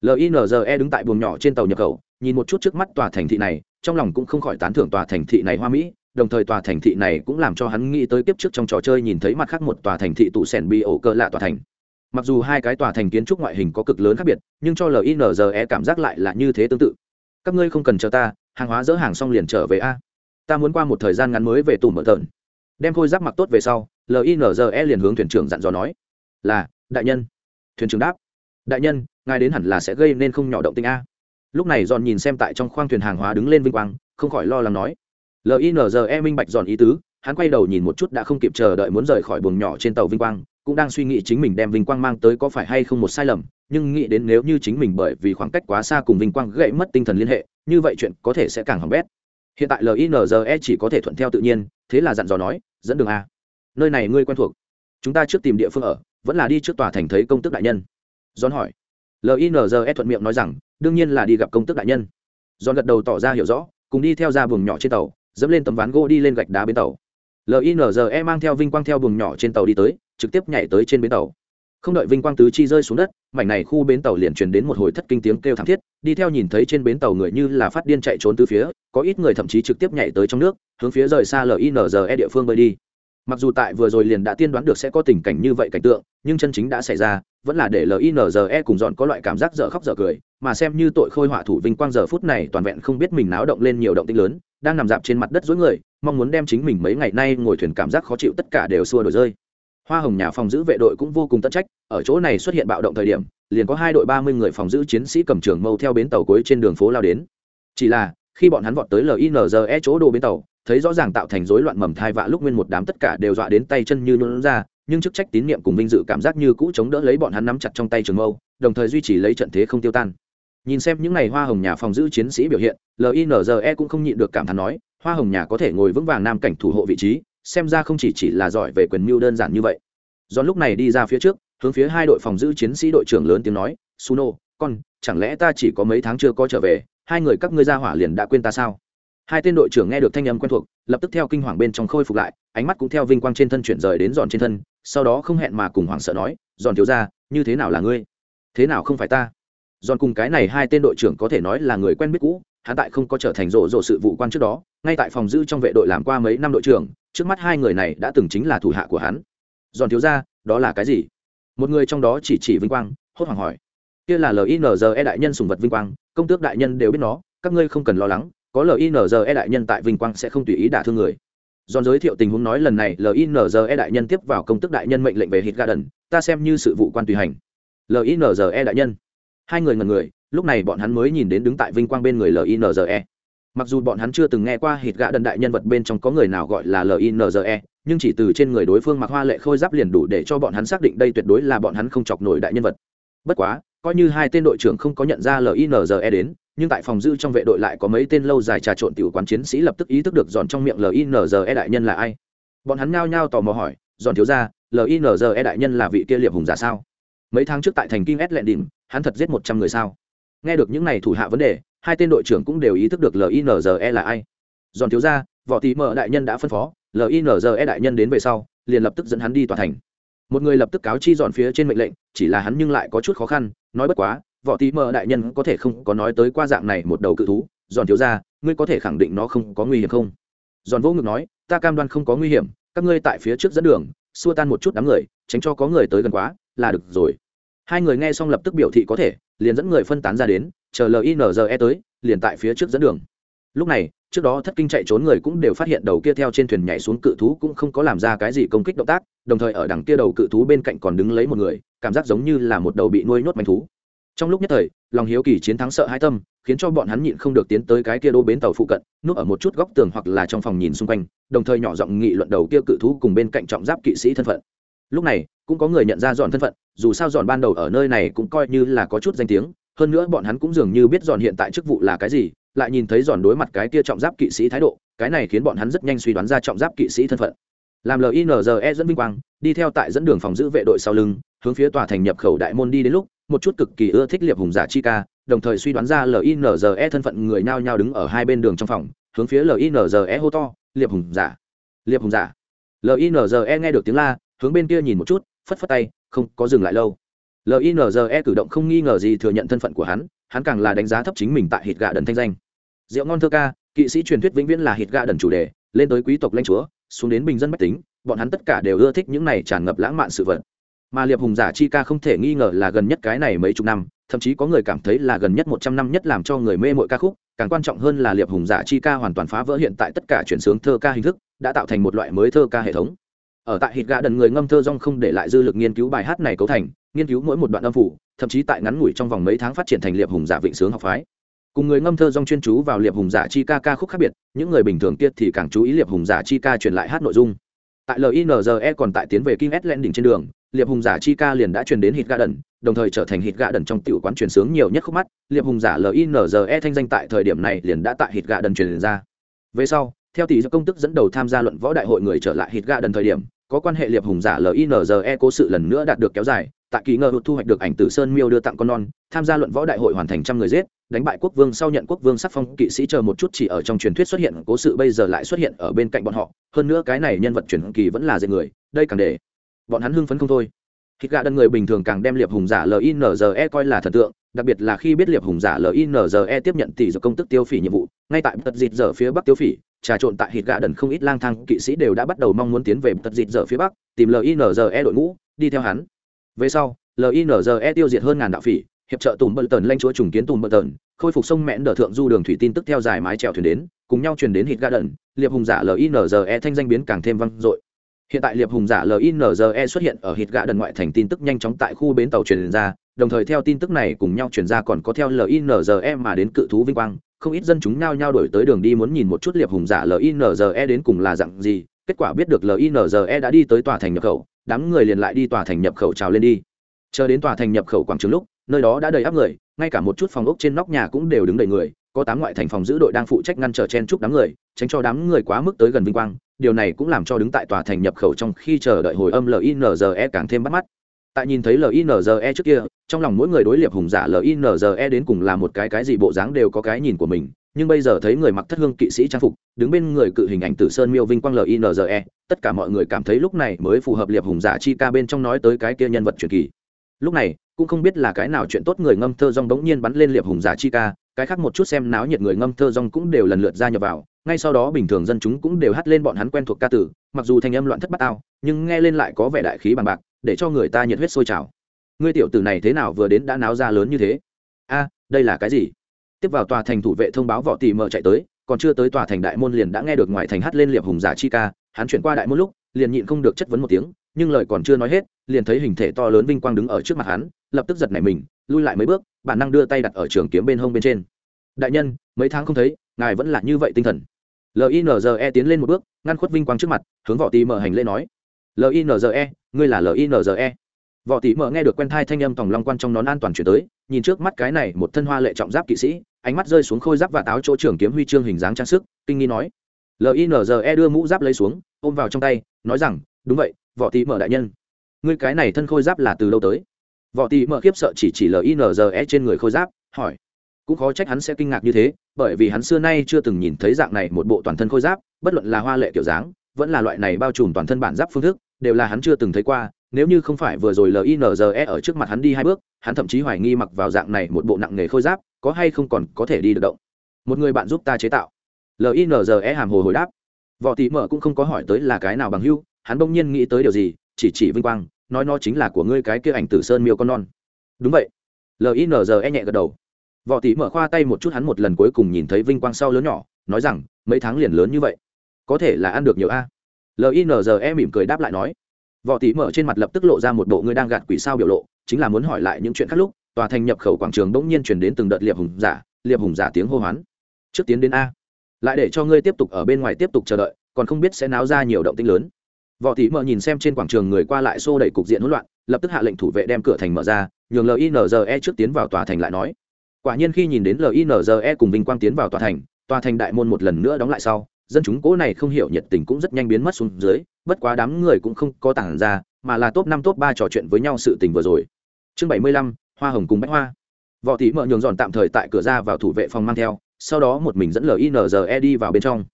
Linze đứng tại buồng nhỏ trên tàu nhập khẩu nhìn một chút trước mắt tòa thành thị này, trong lòng cũng không khỏi tán thưởng tòa thành thị này hoa mỹ, đồng thời tòa thành thị này cũng làm cho hắn nghĩ tới kiếp trước trong trò chơi nhìn thấy mặt khác một tòa thành thị tụ sẻn bi ổ cơ lạ tòa thành. Mặc dù hai cái tòa thành kiến trúc ngoại hình có cực lớn khác biệt, nhưng cho linze cảm giác lại là như thế tương tự. Các ngươi không cần chờ ta, hàng hóa dỡ hàng xong liền trở về a. Ta muốn qua một thời gian ngắn mới về tù mở tợn đem khôi giáp mặc tốt về sau linze liền hướng thuyền trưởng dặn dò nói, là, đại nhân. Thuyền trưởng đáp, đại nhân, ngài đến hẳn là sẽ gây nên không nhỏ động tinh a lúc này dọn nhìn xem tại trong khoang thuyền hàng hóa đứng lên vinh quang, không khỏi lo lắng nói. Linze minh bạch dọn ý tứ, hắn quay đầu nhìn một chút đã không kịp chờ đợi muốn rời khỏi buồng nhỏ trên tàu vinh quang, cũng đang suy nghĩ chính mình đem vinh quang mang tới có phải hay không một sai lầm, nhưng nghĩ đến nếu như chính mình bởi vì khoảng cách quá xa cùng vinh quang gãy mất tinh thần liên hệ, như vậy chuyện có thể sẽ càng hỏng bét. Hiện tại linze chỉ có thể thuận theo tự nhiên, thế là dặn dò nói, dẫn đường a. Nơi này ngươi quen thuộc. Chúng ta trước tìm địa phương ở, vẫn là đi trước tòa thành thấy công tức đại nhân. John hỏi. Linze thuận miệng nói rằng đương nhiên là đi gặp công tước đại nhân. Giòn gật đầu tỏ ra hiểu rõ, cùng đi theo ra buồng nhỏ trên tàu, dẫm lên tấm ván gỗ đi lên gạch đá bên tàu. Linze mang theo vinh quang theo buồng nhỏ trên tàu đi tới, trực tiếp nhảy tới trên bến tàu. Không đợi vinh quang tứ chi rơi xuống đất, mảnh này khu bến tàu liền truyền đến một hồi thất kinh tiếng kêu thảm thiết, đi theo nhìn thấy trên bến tàu người như là phát điên chạy trốn từ phía, có ít người thậm chí trực tiếp nhảy tới trong nước, hướng phía rời xa linze địa phương bơi đi mặc dù tại vừa rồi liền đã tiên đoán được sẽ có tình cảnh như vậy cảnh tượng, nhưng chân chính đã xảy ra, vẫn là để linze cùng dọn có loại cảm giác dở khóc dở cười, mà xem như tội khôi họa thủ vinh quang giờ phút này toàn vẹn không biết mình náo động lên nhiều động tinh lớn, đang nằm dạp trên mặt đất dối người, mong muốn đem chính mình mấy ngày nay ngồi thuyền cảm giác khó chịu tất cả đều xua đổi rơi. Hoa hồng nhà phòng giữ vệ đội cũng vô cùng tất trách, ở chỗ này xuất hiện bạo động thời điểm, liền có hai đội ba mươi người phòng giữ chiến sĩ cầm trường mâu theo bến tàu cuối trên đường phố lao đến. Chỉ là, khi bọn hắn vọt tới linze chỗ đồ bến tàu thấy rõ ràng tạo thành rối loạn mầm thai vạ lúc nguyên một đám tất cả đều dọa đến tay chân như nôn ra, nhưng chức trách tín nhiệm cùng vinh dự cảm giác như cũ chống đỡ lấy bọn hắn nắm chặt trong tay trường mâu, đồng thời duy trì lấy trận thế không tiêu tan. Nhìn xem những ngày hoa hồng nhà phòng giữ chiến sĩ biểu hiện linze cũng không nhịn được cảm thán nói, hoa hồng nhà có thể ngồi vững vàng nam cảnh thủ hộ vị trí, xem ra không chỉ chỉ là giỏi về quyền mưu đơn giản như vậy. Do lúc này đi ra phía trước, hướng phía hai đội phòng giữ chiến sĩ đội trưởng lớn tiếng nói, suno, con, chẳng lẽ ta chỉ có mấy tháng chưa có trở về, hai người các ngươi ra hỏa liền đã quên ta sao? Hai tên đội trưởng nghe được thanh âm quen thuộc, lập tức theo kinh hoàng bên trong khôi phục lại, ánh mắt cũng theo vinh quang trên thân chuyển rời đến giòn trên thân, sau đó không hẹn mà cùng hoảng sợ nói, giòn thiếu ra như thế nào là ngươi? Thế nào không phải ta? Giòn cùng cái này hai tên đội trưởng có thể nói là người quen biết cũ, hắn tại không có trở thành rộ rộ sự vụ quan trước đó, ngay tại phòng giữ trong vệ đội làm qua mấy năm đội trưởng, trước mắt hai người này đã từng chính là thủ hạ của hắn. Giòn thiếu ra đó là cái gì? Một người trong đó chỉ chỉ vinh quang, hốt hoảng hỏi. Kia là linze đại nhân sùng vật vinh quang, công tước đại nhân đều biết nó, các ngươi không cần lo lắng có linze đại nhân tại vinh quang sẽ không tùy ý đả thương người. Giòn giới thiệu tình huống nói lần này linze đại nhân tiếp vào công tức đại nhân mệnh lệnh về hít garden, ta xem như sự vụ quan tùy hành. Linze đại nhân. Hai người ngần người, lúc này bọn hắn mới nhìn đến đứng tại vinh quang bên người linze mặc dù bọn hắn chưa từng nghe qua hít Garden đần đại nhân vật bên trong có người nào gọi là linze nhưng chỉ từ trên người đối phương mặc hoa lệ khôi giáp liền đủ để cho bọn hắn xác định đây tuyệt đối là bọn hắn không chọc nổi đại nhân vật. Bất quá, coi như hai tên đội trưởng không có nhận ra linze đến nhưng tại phòng dư trong vệ đội lại có mấy tên lâu dài trà trộn tiểu quán chiến sĩ lập tức ý thức được dọn trong miệng linze đại nhân là ai. Bọn hắn nhao nhao tò mò hỏi dọn thiếu ra linze đại nhân là vị kia liệp hùng giả sao? Mấy tháng trước tại thành kinh s lẹn đỉnh, hắn thật giết một trăm người sao? Nghe được những n à y thủ hạ vấn đề, hai tên đội trưởng cũng đều ý thức được linze là ai. Dọn thiếu ra võ tí mợ đại nhân đã phân phó linze đại nhân đến về sau, liền lập tức dẫn hắn đi tòa thành. Một người lập tức cáo chi dọn phía trên mệnh lệnh, chỉ là hắn nhưng lại có chút khó khăn, nói bất quá võ tí mờ đại nhân có thể không có nói tới qua dạng này một đầu cự thú. Giòn thiếu ra ngươi có thể khẳng định nó không có nguy hiểm không? Giòn vô ngực nói, ta cam đoan không có nguy hiểm, các ngươi tại phía trước dẫn đường, xua tan một chút đám người, tránh cho có người tới gần quá, là được rồi. Hai người nghe xong lập tức biểu thị có thể, liền dẫn người phân tán ra đến, chờ linze tới, liền tại phía trước dẫn đường. Lúc này, trước đó thất kinh chạy trốn người cũng đều phát hiện đầu kia theo trên thuyền nhảy xuống cự thú cũng không có làm ra cái gì công kích động tác, đồng thời ở đằng kia đầu cự thú bên cạnh còn đứng lấy một người, cảm giác giống như là một đầu bị nuôi nhốt manh thú trong lúc nhất thời, lòng hiếu kỳ chiến thắng sợ hai tâm, khiến cho bọn hắn nhịn không được tiến tới cái kia đô bến tàu phụ cận, núp ở một chút góc tường hoặc là trong phòng nhìn xung quanh, đồng thời nhỏ giọng nghị luận đầu kia cự thú cùng bên cạnh trọng giáp kỵ sĩ thân phận. Lúc này, cũng có người nhận ra dọn thân phận, dù sao dọn ban đầu ở nơi này cũng coi như là có chút danh tiếng, hơn nữa bọn hắn cũng dường như biết dọn hiện tại chức vụ là cái gì, lại nhìn thấy dọn đối mặt cái kia trọng giáp kỵ sĩ thái độ, cái này khiến bọn hắn rất nhanh suy đoán ra trọng giáp kỵ sĩ thân phận. Làm linze dẫn vinh quang, đi theo tại dẫn đường phòng giữ vệ đội sau lưng, hướng phía tòa thành nhập khẩu đại môn đi đến lúc một chút cực kỳ ưa thích liệp hùng giả chi ca, đồng thời suy đoán ra linze thân phận người nhao nhao đứng ở hai bên đường trong phòng, hướng phía linze hô to, liệp hùng giả, liệp hùng giả. Linze nghe được tiếng la, hướng bên kia nhìn một chút, phất phất tay, không, có dừng lại lâu. Linze cử động không nghi ngờ gì thừa nhận thân phận của hắn hắn càng là đánh giá thấp chính mình tại hít gà đần thanh danh. Rượu ngon thơ ca, kỵ sĩ truyền thuyết vĩnh viễn là hít gà đần chủ đề, lên tới quý tộc lãnh chúa, xuống đến bình dân bách tính, bọn hắn tất cả đều ưa thích những này tràn ngập lãng mạn sự vật mà liệp hùng giả chi ca không thể nghi ngờ là gần nhất cái này mấy chục năm, thậm chí có người cảm thấy là gần nhất một trăm năm nhất làm cho người mê mội ca khúc, càng quan trọng hơn là liệp hùng giả chi ca hoàn toàn phá vỡ hiện tại tất cả chuyển sướng thơ ca hình thức, đã tạo thành một loại mới thơ ca hệ thống. Ở tại hít gà đần người ngâm thơ rong không để lại dư lực nghiên cứu bài hát này cấu thành, nghiên cứu mỗi một đoạn âm phủ, thậm chí tại ngắn ngủi trong vòng mấy tháng phát triển thành liệp hùng giả vịnh sướng học phái. Cùng người ngâm thơ rong chuyên chú vào liệp hùng giả chi ca ca khúc khác biệt, những người bình thường kia thì càng chú ý liệp hùng giả chi ca truyền lại hát nội dung. Tại linze còn tại tiến về kim s đỉnh trên đường liệp hùng giả chi ca liền đã truyền đến hít gà đần, đồng thời trở thành hít gà đần trong tiểu quán truyền sướng nhiều nhất khúc mắt. Liệp hùng giả linze thanh danh tại thời điểm này liền đã tại hít gà đần truyền ra. Về sau, theo tỷ do công tức dẫn đầu tham gia luận võ đại hội người trở lại hít gà đần thời điểm, có quan hệ liệp hùng giả linze cố sự lần nữa đạt được kéo dài. Tại kỳ ngờ thu hoạch được ảnh tử sơn miêu đưa tặng con non, tham gia luận võ đại hội hoàn thành trăm người giết, đánh bại quốc vương sau nhận quốc vương sắc phong, kỵ sĩ chờ một chút chỉ ở trong truyền thuyết xuất hiện, cố sự bây giờ lại xuất hiện ở bên cạnh bọn họ. Hơn nữa cái này nhân vật truyền kỳ vẫn là dạy người, đây càng để bọn hắn hưng phấn không thôi. Thịt gà đần người bình thường càng đem liệp hùng giả linze coi là thần tượng, đặc biệt là khi biết liệp hùng giả linze tiếp nhận tỷ do công tức tiêu phỉ nhiệm vụ, ngay tại tật dịt giờ phía bắc tiêu phỉ, trà trộn tại hít gà đần không ít lang thang kỵ sĩ đều đã bắt đầu mong muốn tiến về tật dịt giờ phía bắc, tìm linze đội ngũ, đi theo hắn. Về sau linze tiêu diệt hơn ngàn đạo phỉ, hiệp trợ tùm bờ tần lanh chúa trùng kiến tùm bờ tần, khôi phục sông mẹn đờ thượng du đường thủy tin tức theo dài mái trèo thuyền đến, cùng nhau truyền đến hít ga đần, liệp hùng giả linze thanh danh biến càng thêm vang dội hiện tại liệp hùng giả linze xuất hiện ở hít gạ đần ngoại thành tin tức nhanh chóng tại khu bến tàu truyền ra, đồng thời theo tin tức này cùng nhau truyền ra còn có theo linze mà đến cự thú vinh quang. Không ít dân chúng nhao nhao đổi tới đường đi muốn nhìn một chút liệp hùng giả linze đến cùng là dặn gì. Kết quả biết được linze đã đi tới tòa thành nhập khẩu, đám người liền lại đi tòa thành nhập khẩu trào lên đi. Chờ đến tòa thành nhập khẩu quảng trường lúc, nơi đó đã đầy áp người, ngay cả một chút phòng ốc trên nóc nhà cũng đều đứng đầy người. Có tám ngoại thành phòng giữ đội đang phụ trách ngăn trở chen chúc đám người, tránh cho đám người quá mức tới gần vinh quang điều này cũng làm cho đứng tại tòa thành nhập khẩu trong khi chờ đợi hồi âm linze càng thêm bắt mắt. Tại nhìn thấy linze trước kia, trong lòng mỗi người đối liệp hùng giả linze đến cùng là một cái cái gì bộ dáng đều có cái nhìn của mình, nhưng bây giờ thấy người mặc thất hương kỵ sĩ trang phục, đứng bên người cự hình ảnh tử sơn miêu vinh quang linze tất cả mọi người cảm thấy lúc này mới phù hợp liệp hùng giả chi ca bên trong nói tới cái kia nhân vật truyền kỳ. Lúc này, cũng không biết là cái nào chuyện tốt người ngâm thơ rong bỗng nhiên bắn lên liệp hùng giả chi ca cái khác một chút xem náo nhiệt người ngâm thơ rong cũng đều lần lượt ra nhập vào, ngay sau đó bình thường dân chúng cũng đều hát lên bọn hắn quen thuộc ca tử, mặc dù thanh âm loạn thất bát ao, nhưng nghe lên lại có vẻ đại khí bằng bạc, để cho người ta nhiệt huyết sôi trào. Ngươi tiểu tử này thế nào vừa đến đã náo ra lớn như thế? A, đây là cái gì? Tiếp vào tòa thành thủ vệ thông báo võ tỷ mở chạy tới, còn chưa tới tòa thành đại môn liền đã nghe được ngoài thành hát lên liệp hùng giả chi ca, hắn chuyển qua đại môn lúc, liền nhịn không được chất vấn một tiếng nhưng lời còn chưa nói hết, liền thấy hình thể to lớn vinh quang đứng ở trước mặt hắn, lập tức giật nảy mình, lui lại mấy bước, bản năng đưa tay đặt ở trường kiếm bên hông bên trên. Đại nhân, mấy tháng không thấy, ngài vẫn là như vậy tinh thần. Linze tiến lên một bước, ngăn khuất vinh quang trước mặt, hướng võ tì mở hành lễ nói. Linze ngươi là linze võ tì mở nghe được quen thai thanh âm tòng long quan trong nón an toàn chuyển tới, nhìn trước mắt cái này một thân hoa lệ trọng giáp kỵ sĩ, ánh mắt rơi xuống khôi giáp và táo chỗ trường kiếm huy chương hình dáng trang sức, kinh nghi nói. Linze đưa mũ giáp lấy xuống, ôm vào trong tay, nói rằng đúng vậy võ tì mở đại nhân. Ngươi cái này thân khôi giáp là từ lâu tới. Võ tì mở khiếp sợ chỉ chỉ linze trên người khôi giáp, hỏi. Cũng khó trách hắn sẽ kinh ngạc như thế, bởi vì hắn xưa nay chưa từng nhìn thấy dạng này một bộ toàn thân khôi giáp, bất luận là hoa lệ kiểu dáng, vẫn là loại này bao trùm toàn thân bản giáp phương thức, đều là hắn chưa từng thấy qua, nếu như không phải vừa rồi linze ở trước mặt hắn đi hai bước, hắn thậm chí hoài nghi mặc vào dạng này một bộ nặng nghề khôi giáp, có hay không còn có thể đi được động. Một người bạn giúp ta chế tạo. Linze hàm hồ hồi đáp. Võ tỷ mở cũng không có hỏi tới là cái nào bằng hưu hắn bỗng nhiên nghĩ tới điều gì, chỉ chỉ vinh quang, nói nó chính là của ngươi cái kia ảnh tử sơn miêu con non. Đúng vậy. Linze nhẹ gật đầu. Võ tỷ mở khoa tay một chút hắn một lần cuối cùng nhìn thấy vinh quang sau lớn nhỏ, nói rằng, mấy tháng liền lớn như vậy. Có thể là ăn được nhiều a. Linze mỉm cười đáp lại nói. Võ tỷ mở trên mặt lập tức lộ ra một bộ ngươi đang gạt quỷ sao biểu lộ, chính là muốn hỏi lại những chuyện khác lúc, tòa thành nhập khẩu quảng trường bỗng nhiên chuyển đến từng đợt liệp hùng giả, liệp hùng giả tiếng hô hoán. Trước tiến đến a. Lại để cho ngươi tiếp tục ở bên ngoài tiếp tục chờ đợi, còn không biết sẽ náo ra nhiều động tĩnh lớn võ tỷ mở nhìn xem trên quảng trường người qua lại xô đẩy cục diện hỗn loạn, lập tức hạ lệnh thủ vệ đem cửa thành mở ra, nhường linze trước tiến vào tòa thành lại nói. Quả nhiên khi nhìn đến linze cùng vinh quang tiến vào tòa thành tòa thành đại môn một lần nữa đóng lại sau, dân chúng cố này không hiểu nhiệt tình cũng rất nhanh biến mất xuống dưới, bất quá đám người cũng không có tảng ra, mà là top năm, top ba trò chuyện với nhau sự tình vừa rồi. Chương bảy mươi lăm, hoa hồng cùng bách hoa. Võ tỷ mở nhường dọn tạm thời tại cửa ra vào thủ vệ phòng mang theo, sau đó một mình dẫn linze đi vào bên trong.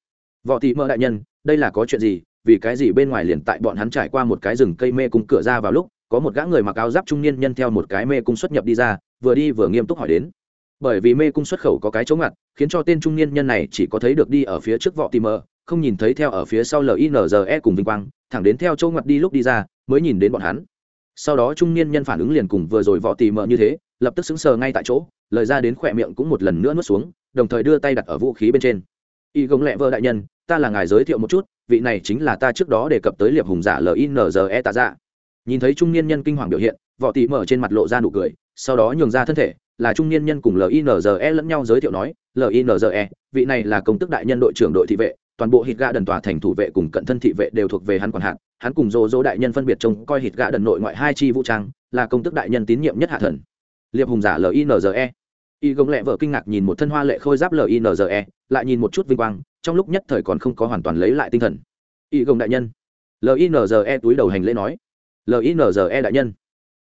Võ tỷ mở đại nhân, đây là có chuyện gì? Vì cái gì bên ngoài liền tại bọn hắn trải qua một cái rừng cây mê cung cửa ra vào lúc, có một gã người mặc áo giáp trung niên nhân theo một cái mê cung xuất nhập đi ra, vừa đi vừa nghiêm túc hỏi đến. Bởi vì mê cung xuất khẩu có cái chống ngặt, khiến cho tên trung niên nhân này chỉ có thấy được đi ở phía trước võ tìm mờ không nhìn thấy theo ở phía sau linze cùng vinh quang, thẳng đến theo châu ngặt đi lúc đi ra, mới nhìn đến bọn hắn. Sau đó trung niên nhân phản ứng liền cùng vừa rồi võ tìm mờ như thế, lập tức sững sờ ngay tại chỗ, lời ra đến khỏe miệng cũng một lần nữa nuốt xuống, đồng thời đưa tay đặt ở vũ khí bên trên. Y gống lẹ vợ đại nhân, ta là ngài giới thiệu một chút vị này chính là ta trước đó đề cập tới liệp hùng giả linze tạ dạ. Nhìn thấy trung niên nhân kinh hoàng biểu hiện võ tị mở trên mặt lộ ra nụ cười, sau đó nhường ra thân thể, là trung niên nhân cùng linze lẫn nhau giới thiệu nói linze vị này là công tức đại nhân đội trưởng đội thị vệ, toàn bộ hít gạ đần tòa thành thủ vệ cùng cận thân thị vệ đều thuộc về hắn quản hạt, hắn cùng dỗ dỗ đại nhân phân biệt trông coi hít gạ đần nội ngoại hai chi vũ trang, là công tức đại nhân tín nhiệm nhất hạ thần. Liệp hùng giả linze y gồng lẹ vợ kinh ngạc nhìn một thân hoa lệ khôi giáp linze lại nhìn một chút vinh quang, trong lúc nhất thời còn không có hoàn toàn lấy lại tinh thần. Y gồng đại nhân. Linze túi đầu hành lễ nói. Linze đại nhân.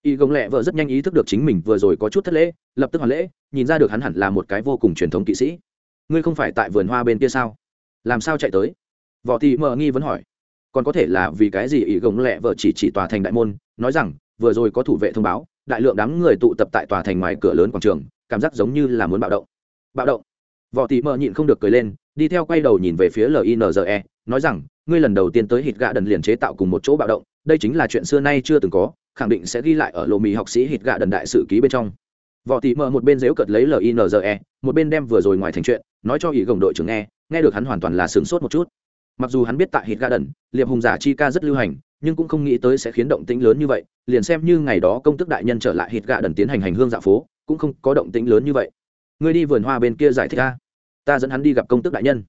Y gồng lẹ vợ rất nhanh ý thức được chính mình vừa rồi có chút thất lễ, lập tức hoàn lễ, nhìn ra được hắn hẳn là một cái vô cùng truyền thống kỵ sĩ. Ngươi không phải tại vườn hoa bên kia sao? Làm sao chạy tới? Võ thị mờ nghi vẫn hỏi. Còn có thể là vì cái gì y gồng lẹ vợ chỉ chỉ tòa thành đại môn, nói rằng, vừa rồi có thủ vệ thông báo, đại lượng đám người tụ tập tại tòa thành ngoài cửa lớn quảng trường cảm giác giống như là muốn bạo động. Bạo động? Võ Tỷ mờ nhịn không được cười lên, đi theo quay đầu nhìn về phía linze nói rằng, ngươi lần đầu tiên tới hít gạ đần liền chế tạo cùng một chỗ bạo động, đây chính là chuyện xưa nay chưa từng có, khẳng định sẽ ghi lại ở lộ mì học sĩ hít gạ đần đại sử ký bên trong. Võ Tỷ mở một bên dếu cợt lấy linze một bên đem vừa rồi ngoài thành chuyện, nói cho ý gồng đội trưởng nghe nghe được hắn hoàn toàn là sửng sốt một chút. Mặc dù hắn biết tại hít gạ đần liệp hùng giả chi ca rất lưu hành, nhưng cũng không nghĩ tới sẽ khiến động tĩnh lớn như vậy, liền xem như ngày đó công tức đại nhân trở lại hít gạ đần tiến hành hành hương dạ phố cũng không có động tĩnh lớn như vậy. Ngươi đi vườn hoa bên kia giải thích ta ta dẫn hắn đi gặp công tức đại nhân.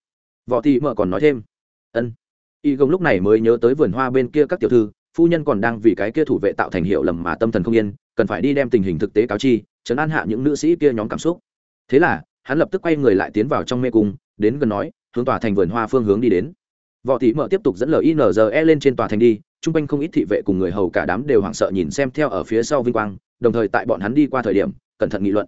Võ thị mợ còn nói thêm. Ân. Y gông lúc này mới nhớ tới vườn hoa bên kia các tiểu thư, phu nhân còn đang vì cái kia thủ vệ tạo thành hiệu lầm mà tâm thần không yên, cần phải đi đem tình hình thực tế cáo chi chấn an hạ những nữ sĩ kia nhóm cảm xúc. Thế là, hắn lập tức quay người lại tiến vào trong mê cung, đến gần nói, hướng tòa thành vườn hoa phương hướng đi đến. Võ thị mợ tiếp tục dẫn linze lên trên tòa thành đi, chung quanh không ít thị vệ cùng người hầu cả đám đều hoảng sợ nhìn xem theo ở phía sau vinh quang, đồng thời tại bọn hắn đi qua thời điểm cẩn thận nghị luận.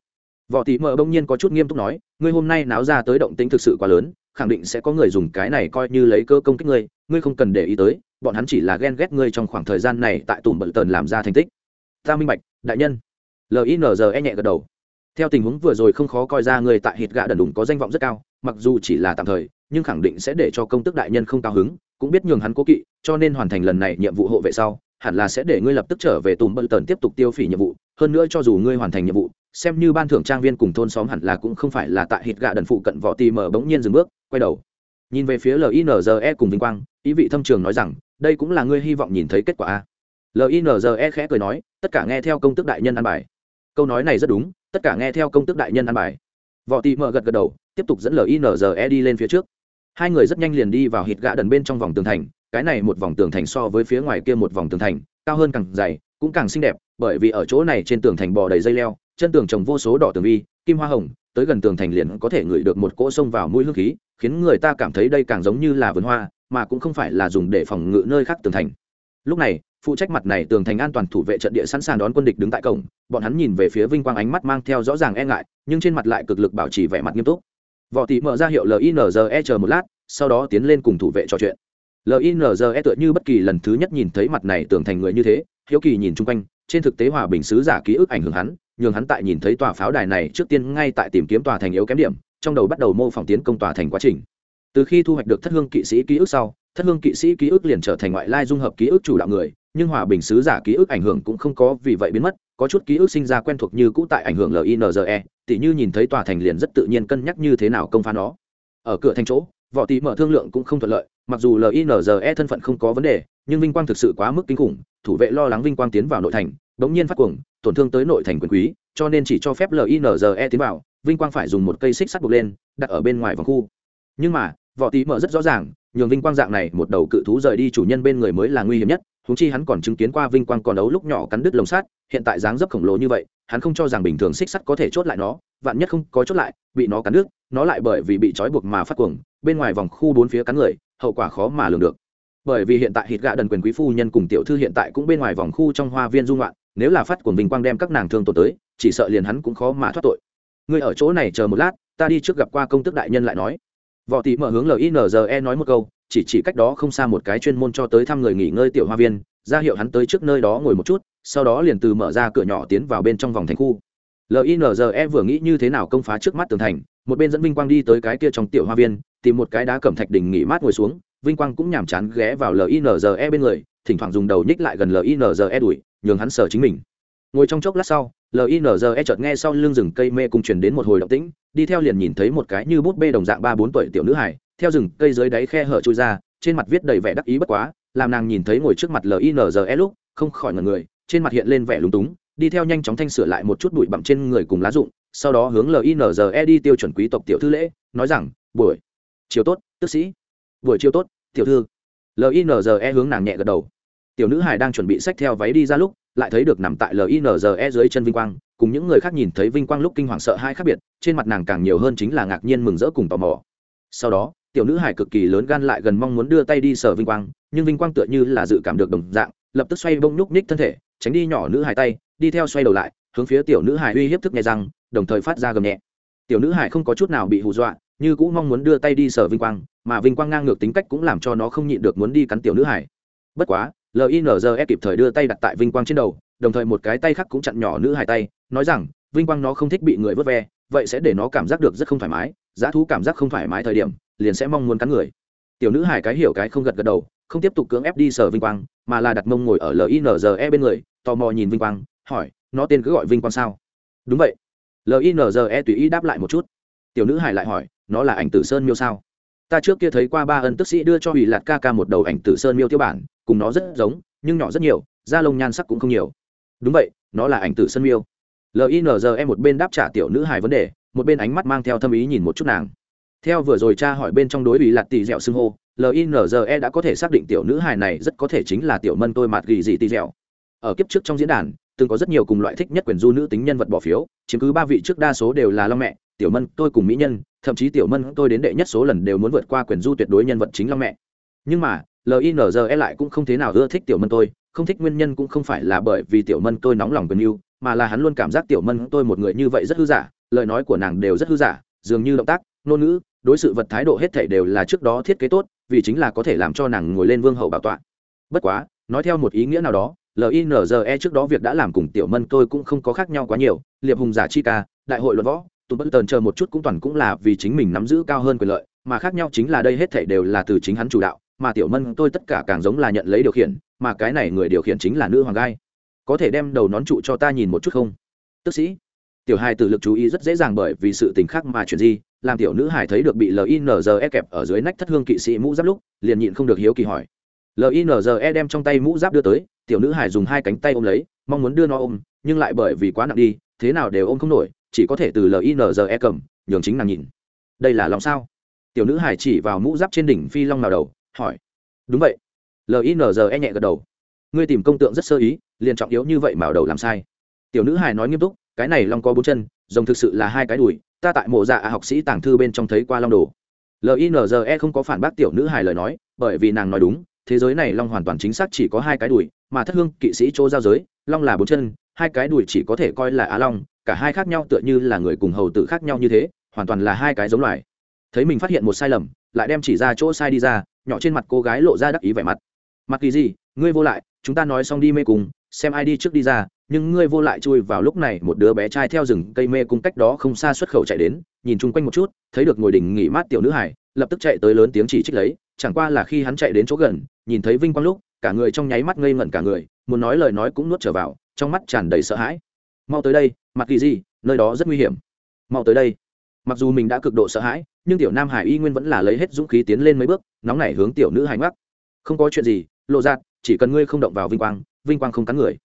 Võ thị mở bỗng nhiên có chút nghiêm túc nói, ngươi hôm nay náo ra tới động tĩnh thực sự quá lớn, khẳng định sẽ có người dùng cái này coi như lấy cơ công kích ngươi ngươi không cần để ý tới, bọn hắn chỉ là ghen ghét ngươi trong khoảng thời gian này tại tùm bận tần làm ra thành tích. Ta minh bạch, đại nhân. Linze nhẹ gật đầu. Theo tình huống vừa rồi không khó coi ra người tại hít gạ đần đủng có danh vọng rất cao, mặc dù chỉ là tạm thời, nhưng khẳng định sẽ để cho công tức đại nhân không cao hứng, cũng biết nhường hắn cố kỵ, cho nên hoàn thành lần này nhiệm vụ hộ vệ sau, hẳn là sẽ để ngươi lập tức trở về tùm bận tần tiếp tục tiêu phỉ nhiệm vụ, hơn nữa cho dù ngươi hoàn thành nhiệm vụ xem như ban thưởng trang viên cùng thôn xóm hẳn là cũng không phải là tại hít gạ đần phụ cận võ tì mở bỗng nhiên dừng bước, quay đầu. Nhìn về phía linze cùng vinh quang, ý vị thâm trường nói rằng, đây cũng là ngươi hy vọng nhìn thấy kết quả a. Linze khẽ cười nói, tất cả nghe theo công tức đại nhân ăn bài. Câu nói này rất đúng, tất cả nghe theo công tức đại nhân ăn bài. Võ tì mở gật gật đầu, tiếp tục dẫn linze đi lên phía trước. Hai người rất nhanh liền đi vào hít gạ đần bên trong vòng tường thành, cái này một vòng tường thành so với phía ngoài kia một vòng tường thành, cao hơn càng dày, cũng càng xinh đẹp, bởi vì ở chỗ này trên tường thành bò đầy dây leo chân tường trồng vô số đỏ tường vi, kim hoa hồng, tới gần tường thành liền có thể ngửi được một cỗ sông vào mũi hương khí, khiến người ta cảm thấy đây càng giống như là vườn hoa, mà cũng không phải là dùng để phòng ngự nơi khác tường thành. Lúc này, phụ trách mặt này tường thành an toàn thủ vệ trận địa sẵn sàng đón quân địch đứng tại cổng, bọn hắn nhìn về phía vinh quang ánh mắt mang theo rõ ràng e ngại, nhưng trên mặt lại cực lực bảo trì vẻ mặt nghiêm túc. Võ tỷ mở ra hiệu linze chờ một lát, sau đó tiến lên cùng thủ vệ trò chuyện. Linze tựa như bất kỳ lần thứ nhất nhìn thấy mặt này tưởng thành người như thế, hiếu kỳ nhìn chung quanh, trên thực tế hòa bình sứ giả ký ức ảnh hưởng hắn nhường hắn tại nhìn thấy tòa pháo đài này trước tiên ngay tại tìm kiếm tòa thành yếu kém điểm, trong đầu bắt đầu mô phỏng tiến công tòa thành quá trình. Từ khi thu hoạch được thất hương kỵ sĩ ký ức sau, thất hương kỵ sĩ ký ức liền trở thành ngoại lai dung hợp ký ức chủ đạo người, nhưng hòa bình sứ giả ký ức ảnh hưởng cũng không có vì vậy biến mất, có chút ký ức sinh ra quen thuộc như cũ tại ảnh hưởng linze tỉ như nhìn thấy tòa thành liền rất tự nhiên cân nhắc như thế nào công phá nó. Ở cửa thành chỗ võ tí mở thương lượng cũng không thuận lợi, mặc dù linze thân phận không có vấn đề, nhưng vinh quang thực sự quá mức kinh khủng, thủ vệ lo lắng vinh quang tiến vào nội thành, bỗng nhiên phát cuồng tổn thương tới nội thành quyền quý, cho nên chỉ cho phép linze tiến vào, vinh quang phải dùng một cây xích sắt buộc lên, đặt ở bên ngoài vòng khu. Nhưng mà võ tí mở rất rõ ràng, nhường vinh quang dạng này một đầu cự thú rời đi chủ nhân bên người mới là nguy hiểm nhất húng chi hắn còn chứng kiến qua vinh quang còn đấu lúc nhỏ cắn đứt lồng sắt, hiện tại dáng dấp khổng lồ như vậy, hắn không cho rằng bình thường xích sắt có thể chốt lại nó, vạn nhất không có chốt lại, bị nó cắn đứt, nó lại bởi vì bị trói buộc mà phát cuồng, bên ngoài vòng khu bốn phía cắn người, hậu quả khó mà lường được. Bởi vì hiện tại hít gạ đần quyền quý phu nhân cùng tiểu thư hiện tại cũng bên ngoài vòng khu trong hoa viên dung loạn nếu là phát của vinh quang đem các nàng thương tổn tới, chỉ sợ liền hắn cũng khó mà thoát tội. Ngươi ở chỗ này chờ một lát, ta đi trước gặp qua công tước đại nhân lại nói. Võ tỷ mở hướng linze nói một câu, chỉ chỉ cách đó không xa một cái chuyên môn cho tới thăm người nghỉ ngơi tiểu hoa viên, ra hiệu hắn tới trước nơi đó ngồi một chút, sau đó liền từ mở ra cửa nhỏ tiến vào bên trong vòng thành khu. Linze vừa nghĩ như thế nào công phá trước mắt tường thành, một bên dẫn vinh quang đi tới cái kia trong tiểu hoa viên, tìm một cái đá cẩm thạch đỉnh nghỉ mát ngồi xuống, vinh quang cũng nhàm chán ghé vào linze bên người, thỉnh thoảng dùng đầu nhích lại gần linze đuổi nhường hắn sở chính mình. Ngồi trong chốc lát sau linze chợt nghe sau lưng rừng cây mê cung truyền đến một hồi động tĩnh, đi theo liền nhìn thấy một cái như bút bê đồng dạng ba bốn tuổi tiểu nữ hải theo rừng cây dưới đáy khe hở trôi ra, trên mặt viết đầy vẻ đắc ý bất quá, làm nàng nhìn thấy ngồi trước mặt linze lúc, không khỏi ngần người, trên mặt hiện lên vẻ lúng túng, đi theo nhanh chóng thanh sửa lại một chút bụi bặm trên người cùng lá rụng, sau đó hướng linze đi tiêu chuẩn quý tộc tiểu thư lễ, nói rằng, buổi chiều tốt, tức sĩ. Buổi chiều tốt, tiểu thư. Linze hướng nàng nhẹ gật đầu tiểu nữ hải đang chuẩn bị xách theo váy đi ra lúc, lại thấy được nằm tại linze dưới chân vinh quang, cùng những người khác nhìn thấy vinh quang lúc kinh hoàng sợ hai khác biệt, trên mặt nàng càng nhiều hơn chính là ngạc nhiên mừng rỡ cùng tò mò. Sau đó, tiểu nữ hải cực kỳ lớn gan lại gần mong muốn đưa tay đi sờ vinh quang, nhưng vinh quang tựa như là dự cảm được đồng dạng, lập tức xoay bông nhúc nhích thân thể, tránh đi nhỏ nữ hải tay, đi theo xoay đầu lại, hướng phía tiểu nữ hải uy hiếp thức nhẹ răng, đồng thời phát ra gầm nhẹ. Tiểu nữ hải không có chút nào bị hù dọa, như cũng mong muốn đưa tay đi sờ vinh quang, mà vinh quang ngang ngược tính cách cũng làm cho nó không nhịn được muốn đi cắn tiểu nữ hải bất quá linze kịp thời đưa tay đặt tại vinh quang trên đầu, đồng thời một cái tay khác cũng chặn nhỏ nữ hài tay, nói rằng, vinh quang nó không thích bị người vớt ve, vậy sẽ để nó cảm giác được rất không thoải mái, giá thú cảm giác không thoải mái thời điểm, liền sẽ mong muốn cắn người. Tiểu nữ hải cái hiểu cái không gật gật đầu, không tiếp tục cưỡng ép đi sở vinh quang, mà là đặt mông ngồi ở linze bên người, tò mò nhìn vinh quang, hỏi, nó tên cứ gọi vinh quang sao? Đúng vậy. Linze tùy ý đáp lại một chút. Tiểu nữ hải lại hỏi, nó là ảnh tử sơn miêu sao? Ta trước kia thấy qua ba ân tức sĩ đưa cho ủy lạt ca ca một đầu ảnh tử sơn miêu tiêu bản cùng nó rất giống, nhưng nhỏ rất nhiều, da lông nhan sắc cũng không nhiều. Đúng vậy, nó là ảnh tử sân miêu. Linze một bên đáp trả tiểu nữ hài vấn đề, một bên ánh mắt mang theo thâm ý nhìn một chút nàng. Theo vừa rồi cha hỏi bên trong đối ủy lạt tỷ dẻo xưng hô linze đã có thể xác định tiểu nữ hài này rất có thể chính là tiểu mân tôi mạt gỉ dị tỷ dẻo. Ở kiếp trước trong diễn đàn, từng có rất nhiều cùng loại thích nhất quyền du nữ tính nhân vật bỏ phiếu, chiếm cứ ba vị trước đa số đều là long mẹ, tiểu mân tôi cùng mỹ nhân, thậm chí tiểu mân tôi đến đệ nhất số lần đều muốn vượt qua quyền du tuyệt đối nhân vật chính long mẹ. Nhưng mà linze lại cũng không thế nào ưa thích tiểu mân tôi, không thích nguyên nhân cũng không phải là bởi vì tiểu mân tôi nóng lòng gần yêu, mà là hắn luôn cảm giác tiểu mân tôi một người như vậy rất hư giả, lời nói của nàng đều rất hư giả, dường như động tác, ngôn ngữ, đối sự vật thái độ hết thảy đều là trước đó thiết kế tốt, vì chính là có thể làm cho nàng ngồi lên vương hậu bảo tọa. Bất quá, nói theo một ý nghĩa nào đó linze trước đó việc đã làm cùng tiểu mân tôi cũng không có khác nhau quá nhiều, liệp hùng giả chi ca, đại hội luận võ tụt bất tần chờ một chút cũng toàn cũng là vì chính mình nắm giữ cao hơn quyền lợi, mà khác nhau chính là đây hết thảy đều là từ chính hắn chủ đạo mà tiểu mân tôi tất cả càng giống là nhận lấy điều khiển, mà cái này người điều khiển chính là nữ hoàng gai. Có thể đem đầu nón trụ cho ta nhìn một chút không? Tức sĩ. Tiểu hài tử lực chú ý rất dễ dàng bởi vì sự tình khác mà chuyển di, làm tiểu nữ hải thấy được bị linze kẹp ở dưới nách thất hương kỵ sĩ mũ giáp lúc, liền nhịn không được hiếu kỳ hỏi. Linze đem trong tay mũ giáp đưa tới, tiểu nữ hải dùng hai cánh tay ôm lấy, mong muốn đưa nó ôm, nhưng lại bởi vì quá nặng đi, thế nào đều ôm không nổi, chỉ có thể từ linze cầm, nhường chính nàng nhìn đây là lòng sao? Tiểu nữ hải chỉ vào mũ giáp trên đỉnh phi long nào đầu hỏi. Đúng vậy. Linze nhẹ gật đầu. Ngươi tìm công tượng rất sơ ý, liền trọng yếu như vậy mà đầu làm sai. Tiểu nữ hài nói nghiêm túc, cái này long có bốn chân, rồng thực sự là hai cái đùi, ta tại mộ dạ học sĩ tàng thư bên trong thấy qua long đồ. Linze không có phản bác tiểu nữ hài lời nói, bởi vì nàng nói đúng, thế giới này long hoàn toàn chính xác chỉ có hai cái đùi, mà thất hương kỵ sĩ chỗ giao giới, long là bốn chân, hai cái đùi chỉ có thể coi là á long, cả hai khác nhau tựa như là người cùng hầu tử khác nhau như thế, hoàn toàn là hai cái giống loài. Thấy mình phát hiện một sai lầm, lại đem chỉ ra chỗ sai đi ra nhỏ trên mặt cô gái lộ ra đắc ý vẻ mặt. Mặt kỳ gì, ngươi vô lại, chúng ta nói xong đi mê cùng xem ai đi trước đi ra, nhưng ngươi vô lại chui vào lúc này một đứa bé trai theo rừng cây mê cung cách đó không xa xuất khẩu chạy đến, nhìn chung quanh một chút, thấy được ngồi đỉnh nghỉ mát tiểu nữ hải lập tức chạy tới lớn tiếng chỉ trích lấy, chẳng qua là khi hắn chạy đến chỗ gần, nhìn thấy vinh quang lúc, cả người trong nháy mắt ngây ngẩn cả người, muốn nói lời nói cũng nuốt trở vào, trong mắt tràn đầy sợ hãi. Mau tới đây, mặc kỳ gì, nơi đó rất nguy hiểm. Mau tới đây mặc dù mình đã cực độ sợ hãi, nhưng tiểu nam hải y nguyên vẫn là lấy hết dũng khí tiến lên mấy bước, nóng nảy hướng tiểu nữ hải ngoắc. Không có chuyện gì, lộ dạt chỉ cần ngươi không động vào vinh quang vinh quang không cắn người.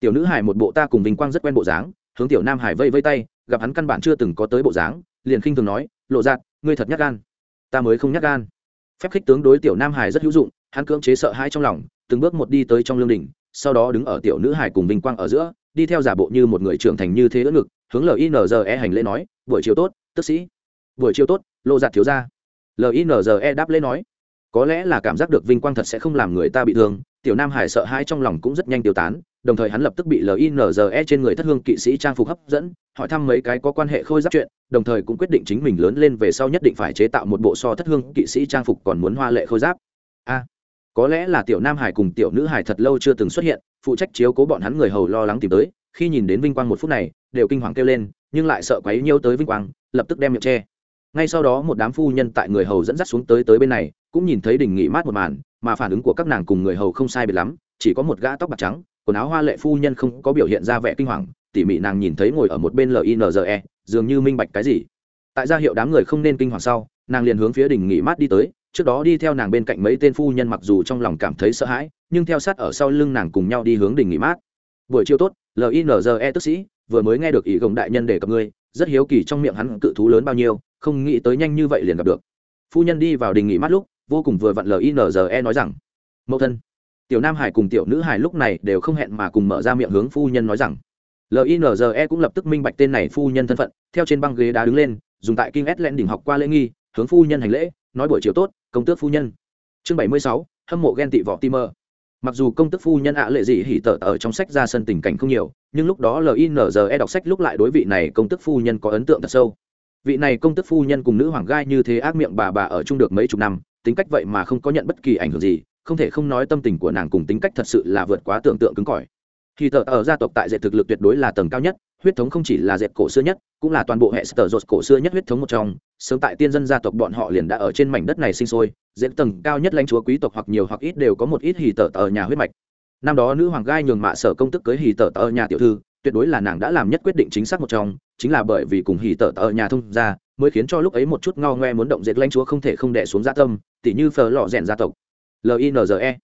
Tiểu nữ hải một bộ ta cùng vinh quang rất quen bộ dáng, hướng tiểu nam hải vây vây tay, gặp hắn căn bản chưa từng có tới bộ dáng, liền khinh thường nói, lộ dạt ngươi thật nhát gan. Ta mới không nhát gan. Phép khích tướng đối tiểu nam hải rất hữu dụng, hắn cưỡng chế sợ hãi trong lòng, từng bước một đi tới trong lương đình sau đó đứng ở tiểu nữ hải cùng vinh quang ở giữa, đi theo giả bộ như một người trưởng thành như thế ớt ngực, hướng linze hành lễ nói, buổi chiều tốt tức sĩ. Buổi chiều tốt lộ giặt thiếu ra linze đáp lễ nói. Có lẽ là cảm giác được vinh quang thật sẽ không làm người ta bị thương, tiểu nam hải sợ hãi trong lòng cũng rất nhanh tiêu tán, đồng thời hắn lập tức bị linze trên người thất hương kỵ sĩ trang phục hấp dẫn, hỏi thăm mấy cái có quan hệ khôi giáp chuyện, đồng thời cũng quyết định chính mình lớn lên về sau nhất định phải chế tạo một bộ so thất hương kỵ sĩ trang phục còn muốn hoa lệ khôi giáp. A, có lẽ là tiểu nam hải cùng tiểu nữ hải thật lâu chưa từng xuất hiện, phụ trách chiếu cố bọn hắn người hầu lo lắng tìm tới, khi nhìn đến vinh quang một phút này, đều kinh hoàng kêu lên, nhưng lại sợ quấy nhiêu tới vinh quang lập tức đem miệng che. Ngay sau đó một đám phu nhân tại người hầu dẫn dắt xuống tới tới bên này, cũng nhìn thấy đình nghỉ mát một màn, mà phản ứng của các nàng cùng người hầu không sai biệt lắm, chỉ có một gã tóc bạc trắng, quần áo hoa lệ phu nhân không có biểu hiện ra vẻ kinh hoàng, tỉ mỉ nàng nhìn thấy ngồi ở một bên linze dường như minh bạch cái gì. Tại gia hiệu đám người không nên kinh hoàng sau, nàng liền hướng phía đỉnh nghỉ mát đi tới, trước đó đi theo nàng bên cạnh mấy tên phu nhân mặc dù trong lòng cảm thấy sợ hãi, nhưng theo sát ở sau lưng nàng cùng nhau đi hướng đỉnh nghỉ mát. Buổi chiều tốt linze tức sĩ, vừa mới nghe được ý gồng đại nhân để cập ngươi rất hiếu kỳ trong miệng hắn cự thú lớn bao nhiêu, không nghĩ tới nhanh như vậy liền gặp được. Phu nhân đi vào đình nghỉ mát lúc, vô cùng vừa vặn linze nói rằng, mẫu thân. Tiểu nam hải cùng tiểu nữ hải lúc này đều không hẹn mà cùng mở ra miệng hướng phu nhân nói rằng. Linze cũng lập tức minh bạch tên này phu nhân thân phận, theo trên băng ghế đá đứng lên, dùng tại kinh s len đỉnh học qua lễ nghi, hướng phu nhân hành lễ, nói buổi chiều tốt, công tước phu nhân. Chương bảy mươi sáu, hâm mộ ghen tị võ timer mặc dù công tức phu nhân ạ lệ dị hỉ tở ở trong sách ra sân tình cảnh không nhiều nhưng lúc đó linze đọc sách lúc lại đối vị này công tức phu nhân có ấn tượng thật sâu. Vị này công tức phu nhân cùng nữ hoàng gai như thế ác miệng bà bà ở chung được mấy chục năm, tính cách vậy mà không có nhận bất kỳ ảnh hưởng gì, không thể không nói tâm tình của nàng cùng tính cách thật sự là vượt quá tưởng tượng cứng cỏi. Khi tờ ở gia tộc tại dệt thực lực tuyệt đối là tầng cao nhất, huyết thống không chỉ là dệt cổ xưa nhất, cũng là toàn bộ hệ sở dột cổ xưa nhất huyết thống một trong. Sớm tại tiên dân gia tộc bọn họ liền đã ở trên mảnh đất này sinh sôi, dệt tầng cao nhất lãnh chúa quý tộc hoặc nhiều hoặc ít đều có một ít hì tờ tờ nhà huyết mạch năm đó nữ hoàng gai nhường mạ sở công tức cưới hì tờ tở nhà tiểu thư, tuyệt đối là nàng đã làm nhất quyết định chính xác một trong, chính là bởi vì cùng hì tờ tở nhà thông ra mới khiến cho lúc ấy một chút ngao ngoe muốn động dệt lãnh chúa không thể không đẻ xuống gia tâm, tỉ như phờ lò rèn gia tộc. Linze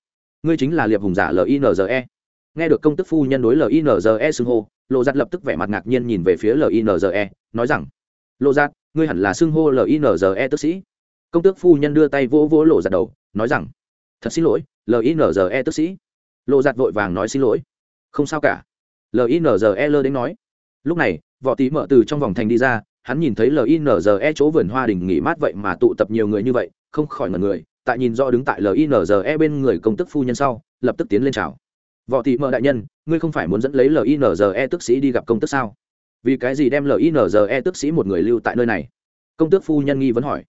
ngươi chính là liệp hùng giả linze nghe được công tức phu nhân đối linze xưng hô lộ giặt lập tức vẻ mặt ngạc nhiên nhìn về phía linze nói rằng lộ giặt ngươi hẳn là xưng hô linze tức sĩ. Công tước phu nhân đưa tay vỗ vỗ lộ giặt đầu, nói rằng, thật xin lỗi linze tức sĩ lộ giặt vội vàng nói xin lỗi. Không sao cả. Linze đến nói. Lúc này, võ tí mở từ trong vòng thành đi ra, hắn nhìn thấy linze chỗ vườn hoa đình nghỉ mát vậy mà tụ tập nhiều người như vậy, không khỏi ngần người, tại nhìn do đứng tại linze bên người công tức phu nhân sau, lập tức tiến lên chào. Võ thị mở đại nhân, ngươi không phải muốn dẫn lấy linze tức sĩ đi gặp công tức sao? Vì cái gì đem linze tức sĩ một người lưu tại nơi này? Công tước phu nhân nghi vấn hỏi.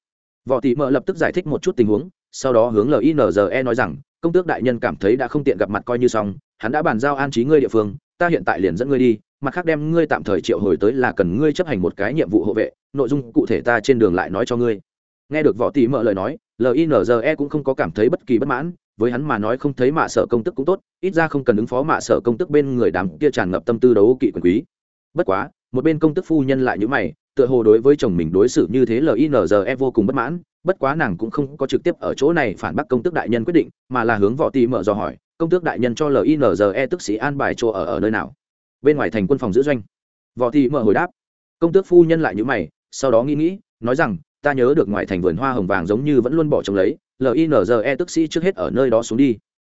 Võ thị mở lập tức giải thích một chút tình huống, sau đó hướng linze nói rằng công tước đại nhân cảm thấy đã không tiện gặp mặt coi như xong, hắn đã bàn giao an trí ngươi địa phương, ta hiện tại liền dẫn ngươi đi, mặt khác đem ngươi tạm thời triệu hồi tới là cần ngươi chấp hành một cái nhiệm vụ hộ vệ, nội dung cụ thể ta trên đường lại nói cho ngươi. Nghe được võ tỷ mợ lời nói linze cũng không có cảm thấy bất kỳ bất mãn, với hắn mà nói không thấy mạ sở công tức cũng tốt, ít ra không cần ứng phó mạ sở công tức bên người đám kia tràn ngập tâm tư đấu kỵ quyền quý. Bất quá, một bên công tức phu nhân lại như mày, tựa hồ đối với chồng mình đối xử như thế linze vô cùng bất mãn bất quá nàng cũng không có trực tiếp ở chỗ này phản bác công tước đại nhân quyết định, mà là hướng võ tì mở dò hỏi, công tước đại nhân cho linze tức sĩ an bài chỗ ở ở nơi nào? Bên ngoài thành quân phòng giữ doanh. Võ tì mở hồi đáp. Công tước phu nhân lại như mày, sau đó nghĩ nghĩ, nói rằng, ta nhớ được ngoài thành vườn hoa hồng vàng giống như vẫn luôn bỏ trống lấy linze tức sĩ trước hết ở nơi đó xuống đi.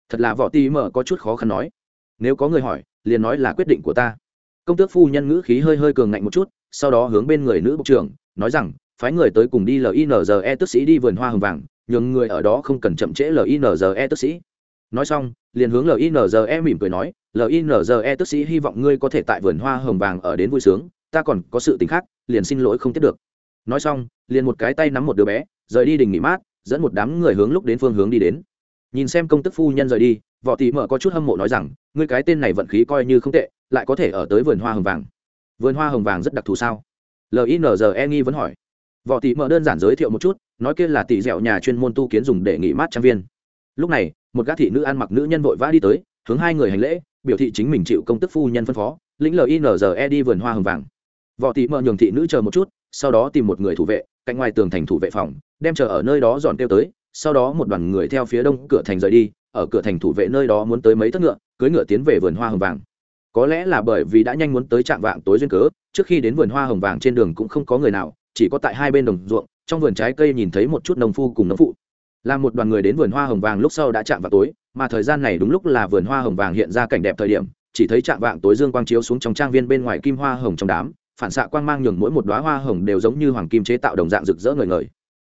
Thật là võ tì mở có chút khó khăn nói. Nếu có người hỏi, liền nói là quyết định của ta. Công tước phu nhân ngữ khí hơi hơi cường ngạnh một chút, sau đó hướng bên người nữ bộ trưởng, nói rằng phái người tới cùng đi linze tức sĩ đi vườn hoa hồng vàng, nhường người ở đó không cần chậm trễ linze tức sĩ. Nói xong, liền hướng linze mỉm cười nói linze tức sĩ hy vọng ngươi có thể tại vườn hoa hồng vàng ở đến vui sướng, ta còn có sự tình khác, liền xin lỗi không tiếp được. Nói xong, liền một cái tay nắm một đứa bé, rời đi đình nghỉ mát, dẫn một đám người hướng lúc đến phương hướng đi đến. Nhìn xem công tức phu nhân rời đi, võ tỷ mở có chút hâm mộ nói rằng, ngươi cái tên này vận khí coi như không tệ, lại có thể ở tới vườn hoa hồng vàng. Vườn hoa hồng vàng rất đặc thù sao? Linze nghi vẫn hỏi võ tỷ mở đơn giản giới thiệu một chút, nói kia là tỷ dẻo nhà chuyên môn tu kiến dùng để nghỉ mát trang viên. Lúc này, một gã thị nữ ăn mặc nữ nhân vội vã đi tới, hướng hai người hành lễ, biểu thị chính mình chịu công tức phu nhân phân phó, lĩnh linze đi vườn hoa hồng vàng. Võ tỷ mở nhường thị nữ chờ một chút, sau đó tìm một người thủ vệ, cạnh ngoài tường thành thủ vệ phòng, đem chờ ở nơi đó dọn kêu tới, sau đó một đoàn người theo phía đông cửa thành rời đi, ở cửa thành thủ vệ nơi đó muốn tới mấy tấc ngựa cưới ngựa tiến về vườn hoa hồng vàng. Có lẽ là bởi vì đã nhanh muốn tới trạm vạng tối duyên cớ, trước khi đến vườn hoa hồng vàng trên đường cũng không có người nào chỉ có tại hai bên đồng ruộng, trong vườn trái cây nhìn thấy một chút nông phu cùng nông phụ. Là một đoàn người đến vườn hoa hồng vàng lúc sau đã chạm vào tối, mà thời gian này đúng lúc là vườn hoa hồng vàng hiện ra cảnh đẹp thời điểm, chỉ thấy chạm vạng tối dương quang chiếu xuống trong trang viên bên ngoài kim hoa hồng trong đám, phản xạ quang mang nhường mỗi một đoá hoa hồng đều giống như hoàng kim chế tạo đồng dạng rực rỡ ngời ngời.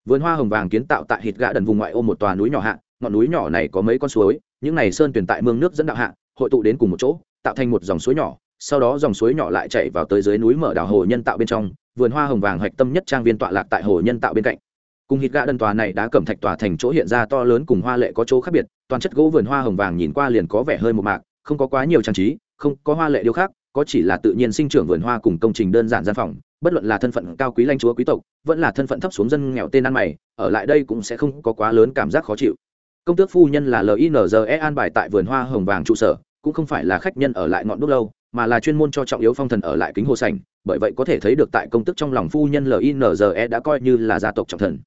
Vườn hoa hồng vàng kiến tạo tại hít gạ đần vùng ngoại ô một tòa núi nhỏ hạ, ngọn núi nhỏ này có mấy con suối, những này sơn tuyển tại mương nước dẫn đạo hạ, hội tụ đến cùng một chỗ, tạo thành một dòng suối nhỏ sau đó dòng suối nhỏ lại chảy vào tới dưới núi mở đảo hồ nhân tạo bên trong, vườn hoa hồng vàng hạch tâm nhất trang viên tọa lạc tại hồ nhân tạo bên cạnh. Cùng hít gã đần tòa này đã cẩm thạch tòa thành chỗ hiện ra to lớn cùng hoa lệ có chỗ khác biệt, toàn chất gỗ vườn hoa hồng vàng nhìn qua liền có vẻ hơi một mạc, không có quá nhiều trang trí, không có hoa lệ điêu khác có chỉ là tự nhiên sinh trưởng vườn hoa cùng công trình đơn giản gian phòng, bất luận là thân phận cao quý lãnh chúa quý tộc, vẫn là thân phận thấp xuống dân nghèo tên ăn mày, ở lại đây cũng sẽ không có quá lớn cảm giác khó chịu. Công tước phu nhân là linze an bài tại vườn hoa hồng vàng trụ sở, cũng không phải là khách nhân ở lại ngọn đúc lâu mà là chuyên môn cho trọng yếu phong thần ở lại kính hồ sảnh, bởi vậy có thể thấy được tại công tức trong lòng phu nhân linze đã coi như là gia tộc trọng thần.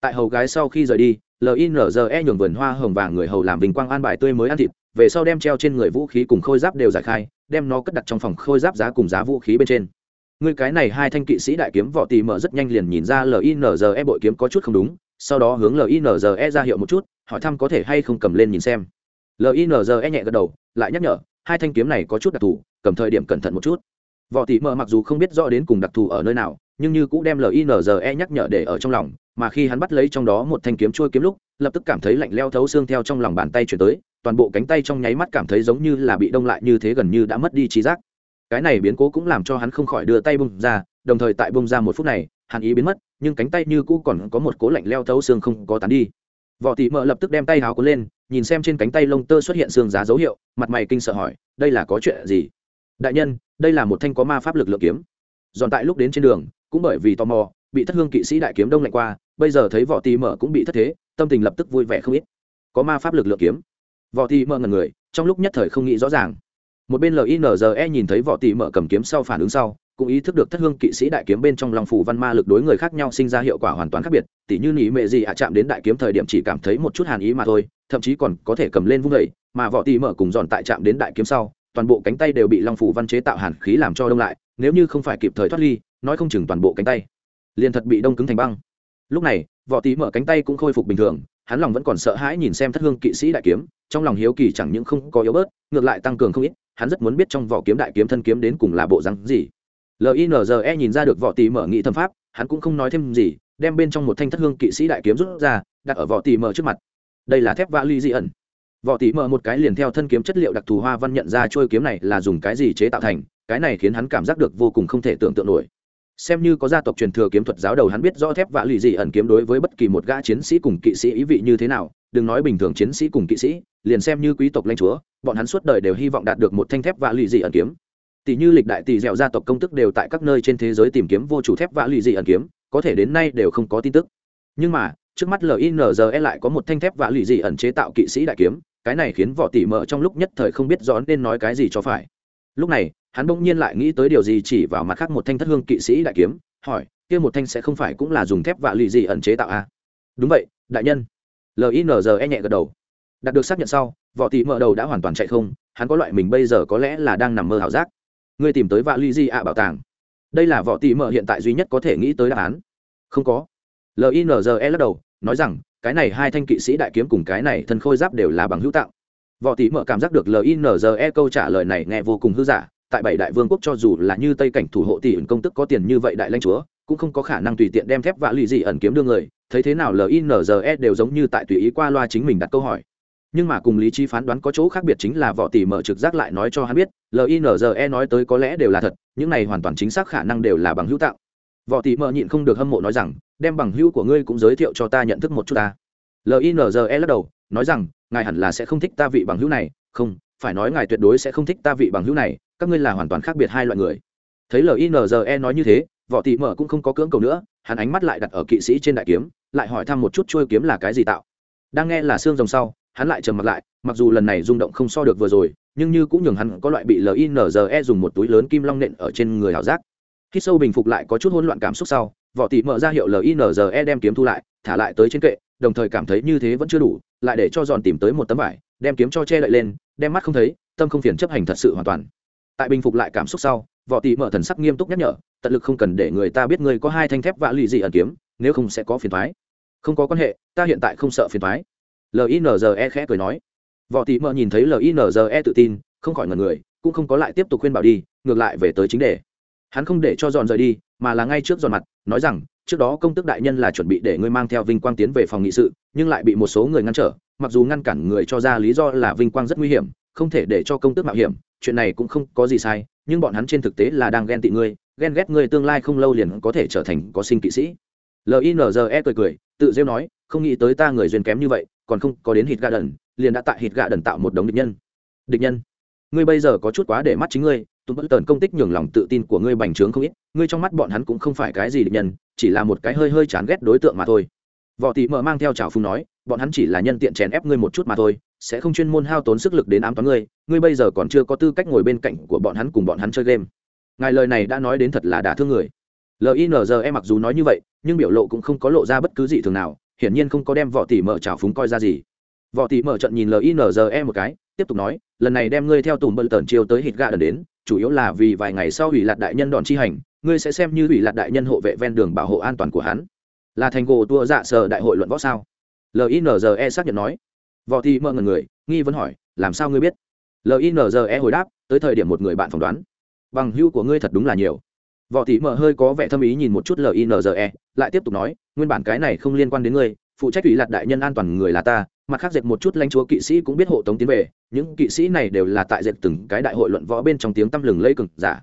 Tại hầu gái sau khi rời đi linze nhường vườn hoa hồng vàng người hầu làm bình quang an bài tươi mới ăn thịt, về sau đem treo trên người vũ khí cùng khôi giáp đều giải khai, đem nó cất đặt trong phòng khôi giáp giá cùng giá vũ khí bên trên. Người cái này hai thanh kỵ sĩ đại kiếm võ tì mở rất nhanh liền nhìn ra linze bội kiếm có chút không đúng, sau đó hướng linze ra hiệu một chút, hỏi thăm có thể hay không cầm lên nhìn xem. Linze nhẹ gật đầu, lại nhắc nhở, hai thanh kiếm này có chút đặc thù cầm thời điểm cẩn thận một chút. Võ Tỷ mở mặc dù không biết rõ đến cùng đặc thù ở nơi nào, nhưng như cũng đem linze nhắc nhở để ở trong lòng, mà khi hắn bắt lấy trong đó một thanh kiếm trôi kiếm lúc, lập tức cảm thấy lạnh leo thấu xương theo trong lòng bàn tay chuyển tới, toàn bộ cánh tay trong nháy mắt cảm thấy giống như là bị đông lại như thế gần như đã mất đi trí giác. Cái này biến cố cũng làm cho hắn không khỏi đưa tay bung ra, đồng thời tại bung ra một phút này hàn ý biến mất, nhưng cánh tay như cũ còn có một cố lạnh leo thấu xương không có tán đi. Võ tỷ mợ lập tức đem tay háo cuốn lên, nhìn xem trên cánh tay lông tơ xuất hiện xương giá dấu hiệu, mặt mày kinh sợ hỏi, đây là có chuyện gì? Đại nhân, đây là một thanh có ma pháp lực lượng kiếm. Dọn tại lúc đến trên đường, cũng bởi vì tò mò, bị thất hương kỵ sĩ đại kiếm đông lạnh qua, bây giờ thấy võ tỷ mợ cũng bị thất thế, tâm tình lập tức vui vẻ không ít. Có ma pháp lực lượng kiếm. Võ tỷ mợ ngần người, trong lúc nhất thời không nghĩ rõ ràng. Một bên linze nhìn thấy võ tỷ mợ cầm kiếm sau phản ứng sau, cũng ý thức được thất hương kỵ sĩ đại kiếm bên trong lòng phủ văn ma lực đối người khác nhau sinh ra hiệu quả hoàn toàn khác biệt, tỉ như nỉ mệ gì ạ chạm đến đại kiếm thời điểm chỉ cảm thấy một chút hàn ý mà thôi, thậm chí còn có thể cầm lên vung vẩy mà võ tỷ mợ cùng dọn tại chạm đến đại kiếm sau toàn bộ cánh tay đều bị long phủ văn chế tạo hàn khí làm cho đông lại, nếu như không phải kịp thời thoát ly, nói không chừng toàn bộ cánh tay liền thật bị đông cứng thành băng. Lúc này, võ tí mở cánh tay cũng khôi phục bình thường, hắn lòng vẫn còn sợ hãi nhìn xem thất hương kỵ sĩ đại kiếm, trong lòng hiếu kỳ chẳng những không có yếu bớt, ngược lại tăng cường không ít, hắn rất muốn biết trong vỏ kiếm đại kiếm thân kiếm đến cùng là bộ rắn gì. Linze nhìn ra được võ tí mở nghị thâm pháp, hắn cũng không nói thêm gì, đem bên trong một thanh thất hương kỵ sĩ đại kiếm rút ra, đặt ở võ Tý mở trước mặt. Đây là thép vã ly dị ẩn võ Tỷ mở một cái liền theo thân kiếm chất liệu đặc thù hoa văn nhận ra trôi kiếm này là dùng cái gì chế tạo thành, cái này khiến hắn cảm giác được vô cùng không thể tưởng tượng nổi. Xem như có gia tộc truyền thừa kiếm thuật giáo đầu hắn biết rõ thép vạ lì gì ẩn kiếm đối với bất kỳ một gã chiến sĩ cùng kỵ sĩ ý vị như thế nào, đừng nói bình thường chiến sĩ cùng kỵ sĩ, liền xem như quý tộc lãnh chúa, bọn hắn suốt đời đều hy vọng đạt được một thanh thép vạ lì dị ẩn kiếm. Tỷ như lịch đại tỷ dẻo gia tộc công tức đều tại các nơi trên thế giới tìm kiếm vô chủ thép vạ lì dị ẩn kiếm, có thể đến nay đều không có tin tức. Nhưng mà, trước mắt linze lại có một thanh thép vạ lì dị ẩn chế tạo kỵ sĩ đại kiếm cái này khiến võ tỷ mợ trong lúc nhất thời không biết rõ nên nói cái gì cho phải. Lúc này, hắn bỗng nhiên lại nghĩ tới điều gì chỉ vào mặt khác một thanh thất hương kỵ sĩ đại kiếm, hỏi, kia một thanh sẽ không phải cũng là dùng thép vạ lì gì ẩn chế tạo a à? đúng vậy, đại nhân. Linze nhẹ gật đầu. Đạt được xác nhận sau, võ tỷ mợ đầu đã hoàn toàn chạy không, hắn có loại mình bây giờ có lẽ là đang nằm mơ ảo giác. Ngươi tìm tới vạ lì gì ạ, bảo tàng? Đây là võ tỷ mợ hiện tại duy nhất có thể nghĩ tới đáp án. Không có. Linze lắc đầu nói rằng, cái này hai thanh kỵ sĩ đại kiếm cùng cái này thân khôi giáp đều là bằng hữu tạo. Võ tỷ mở cảm giác được linze câu trả lời này nghe vô cùng hư giả, tại bảy đại vương quốc cho dù là như tây cảnh thủ hộ tỷ ẩn công tức có tiền như vậy đại lãnh chúa, cũng không có khả năng tùy tiện đem thép vạ lụy gì ẩn kiếm đưa người, thấy thế nào linze đều giống như tại tùy ý qua loa chính mình đặt câu hỏi. Nhưng mà cùng lý trí phán đoán có chỗ khác biệt chính là võ tỷ mở trực giác lại nói cho hắn biết linze nói tới có lẽ đều là thật, những này hoàn toàn chính xác khả năng đều là bằng hữu tạo. Võ tỷ mở nhịn không được hâm mộ nói rằng đem bằng hữu của ngươi cũng giới thiệu cho ta nhận thức một chút ta. Linze lắc đầu, nói rằng, ngài hẳn là sẽ không thích ta vị bằng hữu này. Không, phải nói ngài tuyệt đối sẽ không thích ta vị bằng hữu này. Các ngươi là hoàn toàn khác biệt hai loại người. Thấy linze nói như thế, võ tị mở cũng không có cưỡng cầu nữa. Hắn ánh mắt lại đặt ở kỵ sĩ trên đại kiếm, lại hỏi thăm một chút trôi kiếm là cái gì tạo. Đang nghe là xương rồng sau, hắn lại trầm mặt lại, mặc dù lần này rung động không so được vừa rồi, nhưng như cũng nhường hắn có loại bị linze dùng một túi lớn kim long nện ở trên người hảo giác. Khi sâu bình phục lại có chút hỗn loạn cảm xúc sau võ tỷ mở ra hiệu linze đem kiếm thu lại, thả lại tới trên kệ, đồng thời cảm thấy như thế vẫn chưa đủ, lại để cho dọn tìm tới một tấm vải, đem kiếm cho che đậy lên, đem mắt không thấy, tâm không phiền chấp hành thật sự hoàn toàn. Tại bình phục lại cảm xúc sau võ tỷ mở thần sắc nghiêm túc nhắc nhở, tận lực không cần để người ta biết ngươi có hai thanh thép vạ lụy gì ẩn kiếm, nếu không sẽ có phiền thoái không có quan hệ, ta hiện tại không sợ phiền thoái linze khẽ cười nói. Võ tỷ mở nhìn thấy linze tự tin, không khỏi ngần người, cũng không có lại tiếp tục khuyên bảo đi, ngược lại về tới chính đề. Hắn không để cho dọn rời đi, mà là ngay trước giòn mặt nói rằng, trước đó công tức đại nhân là chuẩn bị để ngươi mang theo vinh quang tiến về phòng nghị sự, nhưng lại bị một số người ngăn trở, mặc dù ngăn cản người cho ra lý do là vinh quang rất nguy hiểm, không thể để cho công tước mạo hiểm, chuyện này cũng không có gì sai, nhưng bọn hắn trên thực tế là đang ghen tị ngươi, ghen ghét ngươi tương lai không lâu liền có thể trở thành có sinh kỵ sĩ. Linze cười cười, tự rêu nói, không nghĩ tới ta người duyên kém như vậy, còn không có đến hít gà đần, liền đã tại hít gà đần tạo một đống địch nhân. Địch nhân, ngươi bây giờ có chút quá để mắt chính ngươi tụt bất tần công tích nhường lòng tự tin của ngươi bành trướng không ít, ngươi trong mắt bọn hắn cũng không phải cái gì định nhân, chỉ là một cái hơi hơi chán ghét đối tượng mà thôi. Võ tỷ mở mang theo trào phung nói, bọn hắn chỉ là nhân tiện chèn ép ngươi một chút mà thôi, sẽ không chuyên môn hao tốn sức lực đến ám toán ngươi ngươi bây giờ còn chưa có tư cách ngồi bên cạnh của bọn hắn cùng bọn hắn chơi game. Ngài lời này đã nói đến thật là đả thương người. Linze mặc dù nói như vậy, nhưng biểu lộ cũng không có lộ ra bất cứ gì thường nào, hiển nhiên không có đem võ tỷ mở trào phúng coi ra gì. Võ tỷ mở trận nhìn linze một cái, tiếp tục nói, lần này đem ngươi theo tùm bờ tần chiêu tới hít gà đần đến chủ yếu là vì vài ngày sau ủy lạt đại nhân đòn chi hành, ngươi sẽ xem như ủy lạt đại nhân hộ vệ ven đường bảo hộ an toàn của hắn. Là thành gỗ tua dạ sở đại hội luận võ sao? Linze xác nhận nói. Võ thì mơ ngần người, nghi vấn hỏi, làm sao ngươi biết? Linze hồi đáp, tới thời điểm một người bạn phỏng đoán. Bằng hữu của ngươi thật đúng là nhiều. Võ thị mơ hơi có vẻ thâm ý nhìn một chút linze lại tiếp tục nói, nguyên bản cái này không liên quan đến ngươi, phụ trách ủy lạt đại nhân an toàn người là ta mặt khác dệt một chút lãnh chúa kỵ sĩ cũng biết hộ tống tiến về, những kỵ sĩ này đều là tại dệt từng cái đại hội luận võ bên trong tiếng tăm lừng lây cực giả.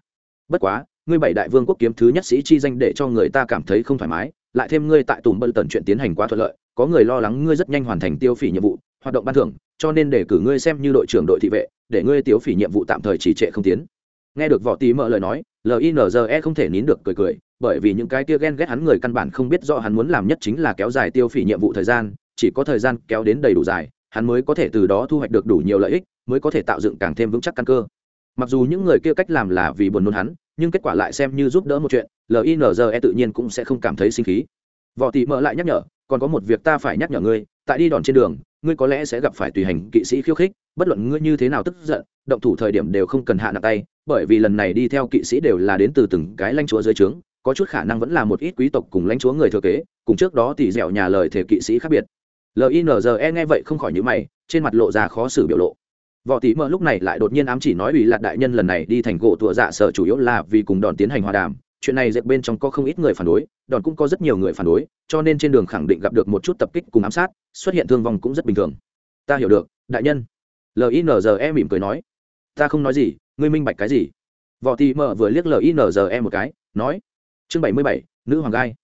Bất quá, ngươi bảy đại vương quốc kiếm thứ nhất sĩ chi danh để cho người ta cảm thấy không thoải mái, lại thêm ngươi tại tùm bân tần chuyện tiến hành quá thuận lợi, có người lo lắng ngươi rất nhanh hoàn thành tiêu phỉ nhiệm vụ, hoạt động ban thưởng, cho nên để cử ngươi xem như đội trưởng đội thị vệ, để ngươi tiêu phỉ nhiệm vụ tạm thời trì trệ không tiến. Nghe được võ tí mở lời nói linze không thể nín được cười cười, bởi vì những cái kia ghen ghét hắn người căn bản không biết rõ hắn muốn làm nhất chính là kéo dài tiêu phỉ nhiệm vụ thời gian chỉ có thời gian kéo đến đầy đủ dài, hắn mới có thể từ đó thu hoạch được đủ nhiều lợi ích, mới có thể tạo dựng càng thêm vững chắc căn cơ. Mặc dù những người kia cách làm là vì buồn nôn hắn, nhưng kết quả lại xem như giúp đỡ một chuyện linze tự nhiên cũng sẽ không cảm thấy sinh khí. Võ tỷ mở lại nhắc nhở, còn có một việc ta phải nhắc nhở ngươi, tại đi đòn trên đường, ngươi có lẽ sẽ gặp phải tùy hành kỵ sĩ khiêu khích, bất luận ngươi như thế nào tức giận, động thủ thời điểm đều không cần hạ nặng tay, bởi vì lần này đi theo kỵ sĩ đều là đến từ từng cái lãnh chúa dưới trướng, có chút khả năng vẫn là một ít quý tộc cùng lãnh chúa người thừa kế, cùng trước đó thì dẻo nhà lời thể kỵ sĩ khác biệt linze nghe vậy không khỏi nhữ mày, trên mặt lộ ra khó xử biểu lộ. Võ tí mơ lúc này lại đột nhiên ám chỉ nói ủy lạc đại nhân lần này đi thành gỗ tụa dạ sở chủ yếu là vì cùng đòn tiến hành hòa đàm. Chuyện này dẹp bên trong có không ít người phản đối, đòn cũng có rất nhiều người phản đối, cho nên trên đường khẳng định gặp được một chút tập kích cùng ám sát, xuất hiện thương vong cũng rất bình thường. Ta hiểu được, đại nhân. Linze mỉm cười nói. Ta không nói gì, ngươi minh bạch cái gì? Võ tí mơ vừa liếc linze một cái, nói. Chương bảy mươi bảy, nữ hoàng gai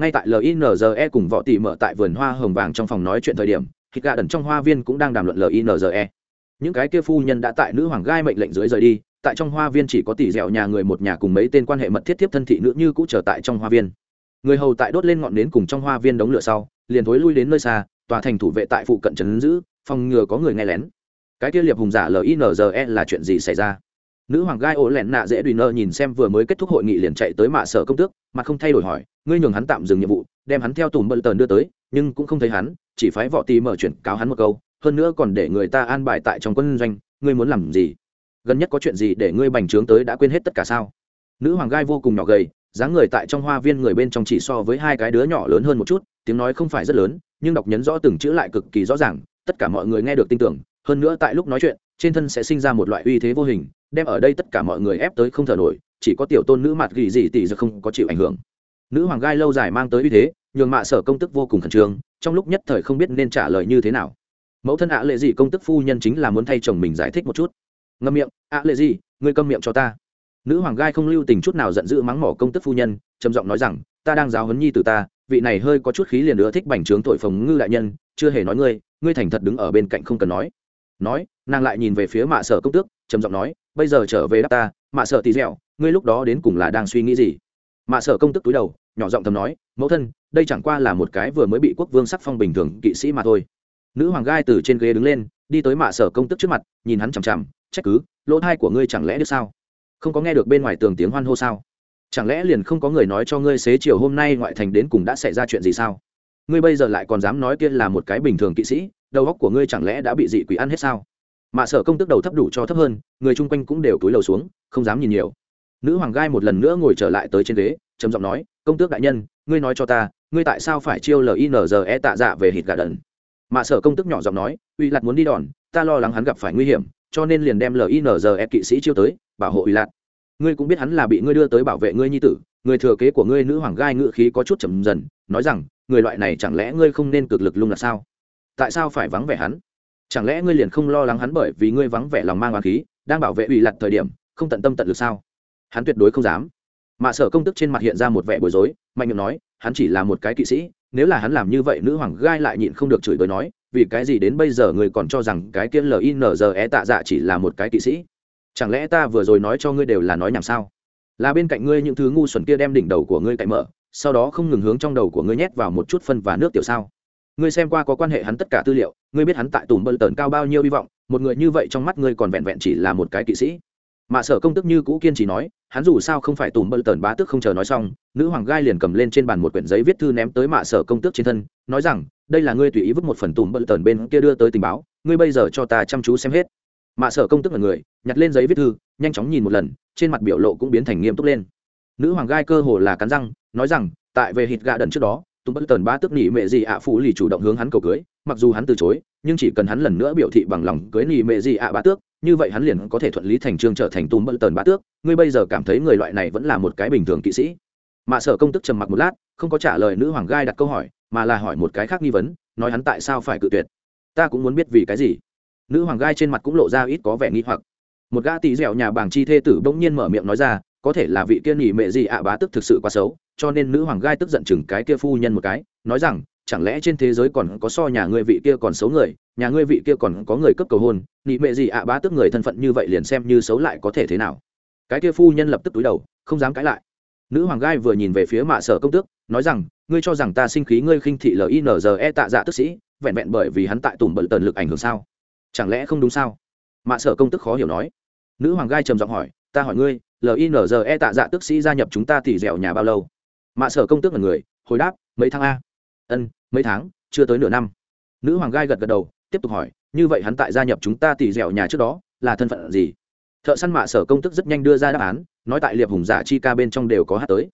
ngay tại linze cùng võ tỷ mở tại vườn hoa hồng vàng trong phòng nói chuyện thời điểm, thịt gà đần trong hoa viên cũng đang đàm luận linze những cái kia phu nhân đã tại nữ hoàng gai mệnh lệnh dưới rời đi, tại trong hoa viên chỉ có tỷ dẻo nhà người một nhà cùng mấy tên quan hệ mật thiết tiếp thân thị nữ như cũ trở tại trong hoa viên. Người hầu tại đốt lên ngọn nến cùng trong hoa viên đống lửa sau, liền thối lui đến nơi xa, tòa thành thủ vệ tại phụ cận trấn giữ, phòng ngừa có người nghe lén. Cái kia liệp hùng giả linze là chuyện gì xảy ra? Nữ hoàng gai ổ lẹn nạ dễ đùi nơ nhìn xem vừa mới kết thúc hội nghị liền chạy tới mạ sở công tước mà không thay đổi hỏi ngươi nhường hắn tạm dừng nhiệm vụ, đem hắn theo tùm bận tờn đưa tới, nhưng cũng không thấy hắn, chỉ phái võ tì mở chuyển cáo hắn một câu, hơn nữa còn để người ta an bài tại trong quân doanh, ngươi muốn làm gì? Gần nhất có chuyện gì để ngươi bành trướng tới đã quên hết tất cả sao? Nữ hoàng gai vô cùng nhỏ gầy, dáng người tại trong hoa viên người bên trong chỉ so với hai cái đứa nhỏ lớn hơn một chút, tiếng nói không phải rất lớn, nhưng đọc nhấn rõ từng chữ lại cực kỳ rõ ràng, tất cả mọi người nghe được tin tưởng, hơn nữa tại lúc nói chuyện, trên thân sẽ sinh ra một loại uy thế vô hình, đem ở đây tất cả mọi người ép tới không thở nổi, chỉ có tiểu tôn nữ mặt gỉ gì tỷ giờ không có chịu ảnh hưởng nữ hoàng gai lâu dài mang tới uy thế, nhường mạ sở công tức vô cùng khẩn trương, trong lúc nhất thời không biết nên trả lời như thế nào. Mẫu thân ạ lệ gì công tức phu nhân chính là muốn thay chồng mình giải thích một chút. Ngâm miệng, ạ lệ gì, ngươi câm miệng cho ta. Nữ hoàng gai không lưu tình chút nào giận dữ mắng mỏ công tức phu nhân, trầm giọng nói rằng, ta đang giáo huấn nhi từ ta, vị này hơi có chút khí liền nữa thích bành trướng tội phồng ngư đại nhân, chưa hề nói ngươi ngươi thành thật đứng ở bên cạnh không cần nói. Nói, nàng lại nhìn về phía mạ sở công tước, trầm giọng nói, bây giờ trở về đáp ta, mạ sở tì dẻo, ngươi lúc đó đến cùng là đang suy nghĩ gì? Mạ sở công tức túi đầu, nhỏ giọng thầm nói, mẫu thân, đây chẳng qua là một cái vừa mới bị quốc vương sắc phong bình thường kỵ sĩ mà thôi. Nữ hoàng gai từ trên ghế đứng lên, đi tới mạ sở công tức trước mặt, nhìn hắn chằm chằm, trách cứ, lỗ thai của ngươi chẳng lẽ được sao? Không có nghe được bên ngoài tường tiếng hoan hô sao? Chẳng lẽ liền không có người nói cho ngươi xế chiều hôm nay ngoại thành đến cùng đã xảy ra chuyện gì sao? Ngươi bây giờ lại còn dám nói kia là một cái bình thường kỵ sĩ, đầu óc của ngươi chẳng lẽ đã bị dị quỷ ăn hết sao? Mạ sở công tức đầu thấp đủ cho thấp hơn, người chung quanh cũng đều túi lầu xuống, không dám nhìn nhiều nữ hoàng gai một lần nữa ngồi trở lại tới trên ghế, trầm giọng nói, công tước đại nhân, ngươi nói cho ta, ngươi tại sao phải chiêu linze tạ dạ về hít gà đần? Mạ sở công tức nhỏ giọng nói, uy lạt muốn đi đòn, ta lo lắng hắn gặp phải nguy hiểm, cho nên liền đem linze kỵ sĩ chiêu tới, bảo hộ uy lạt. Ngươi cũng biết hắn là bị ngươi đưa tới bảo vệ ngươi nhi tử, người thừa kế của ngươi nữ hoàng gai ngự khí có chút trầm dần, nói rằng, người loại này chẳng lẽ ngươi không nên cực lực lung là sao? Tại sao phải vắng vẻ hắn? Chẳng lẽ ngươi liền không lo lắng hắn bởi vì ngươi vắng vẻ lòng mang hoàng khí, đang bảo vệ uy lạt thời điểm, không tận tâm tận lực sao? Hắn tuyệt đối không dám. Mạ sở công tức trên mặt hiện ra một vẻ bối rối, mạnh miệng nói, hắn chỉ là một cái kỵ sĩ, nếu là hắn làm như vậy nữ hoàng gai lại nhịn không được chửi bới nói, vì cái gì đến bây giờ người còn cho rằng cái kia linze tạ dạ chỉ là một cái kỵ sĩ? Chẳng lẽ ta vừa rồi nói cho ngươi đều là nói nhảm sao? Là bên cạnh ngươi những thứ ngu xuẩn kia đem đỉnh đầu của ngươi cậy mở, sau đó không ngừng hướng trong đầu của ngươi nhét vào một chút phân và nước tiểu sao? Ngươi xem qua có quan hệ hắn tất cả tư liệu, ngươi biết hắn tại tùm bơ tờn cao bao nhiêu hy vọng, một người như vậy trong mắt ngươi còn vẹn vẹn chỉ là một cái kỵ sĩ mạ sở công tức như cũ kiên trì nói, hắn dù sao không phải tùm bơ tần bá tước không chờ nói xong, nữ hoàng gai liền cầm lên trên bàn một quyển giấy viết thư ném tới mạ sở công tước trên thân, nói rằng, đây là ngươi tùy ý vứt một phần tùm bơ tần bên kia đưa tới tình báo, ngươi bây giờ cho ta chăm chú xem hết. Mạ sở công tức là người, nhặt lên giấy viết thư, nhanh chóng nhìn một lần, trên mặt biểu lộ cũng biến thành nghiêm túc lên. Nữ hoàng gai cơ hồ là cắn răng, nói rằng, tại về hít gạ đần trước đó tùng bất tần ba tức nỉ mệ gì ạ phụ lì chủ động hướng hắn cầu cưới, mặc dù hắn từ chối, nhưng chỉ cần hắn lần nữa biểu thị bằng lòng cưới nỉ mệ gì ạ bá tước như vậy hắn liền có thể thuận lý thành trương trở thành tùm bận tần bá tước, ngươi bây giờ cảm thấy người loại này vẫn là một cái bình thường kỵ sĩ. Mạ sở công tức trầm mặc một lát, không có trả lời nữ hoàng gai đặt câu hỏi, mà là hỏi một cái khác nghi vấn, nói hắn tại sao phải cự tuyệt? Ta cũng muốn biết vì cái gì? Nữ hoàng gai trên mặt cũng lộ ra ít có vẻ nghi hoặc. Một gã tỳ dẻo nhà bảng chi thê tử bỗng nhiên mở miệng nói ra, có thể là vị kia nghỉ mệ gì ạ, bá tức thực sự quá xấu, cho nên nữ hoàng gai tức giận chừng cái kia phu nhân một cái, nói rằng chẳng lẽ trên thế giới còn có so nhà ngươi vị kia còn xấu người, nhà ngươi vị kia còn có người cấp cầu hôn, nị mệ gì ạ, bá tức người thân phận như vậy liền xem như xấu lại có thể thế nào? Cái kia phu nhân lập tức túi đầu, không dám cãi lại. Nữ hoàng gai vừa nhìn về phía mạ sở công tước, nói rằng, ngươi cho rằng ta sinh khí ngươi khinh thị linze tạ dạ tức sĩ, vẹn vẹn bởi vì hắn tại tùng bận tần lực ảnh hưởng sao? Chẳng lẽ không đúng sao? Mạ sở công tức khó hiểu nói. Nữ hoàng gai trầm giọng hỏi, ta hỏi ngươi linze tạ dạ tức sĩ gia nhập chúng ta thì dẻo nhà bao lâu? Mạ sở công tước là người, hồi đáp, mấy tháng a? Ân mấy tháng, chưa tới nửa năm. Nữ hoàng gai gật gật đầu, tiếp tục hỏi, như vậy hắn tại gia nhập chúng ta tỉ dẻo nhà trước đó, là thân phận gì? Thợ săn mạ sở công tức rất nhanh đưa ra đáp án, nói tại liệp hùng giả chi ca bên trong đều có hát tới.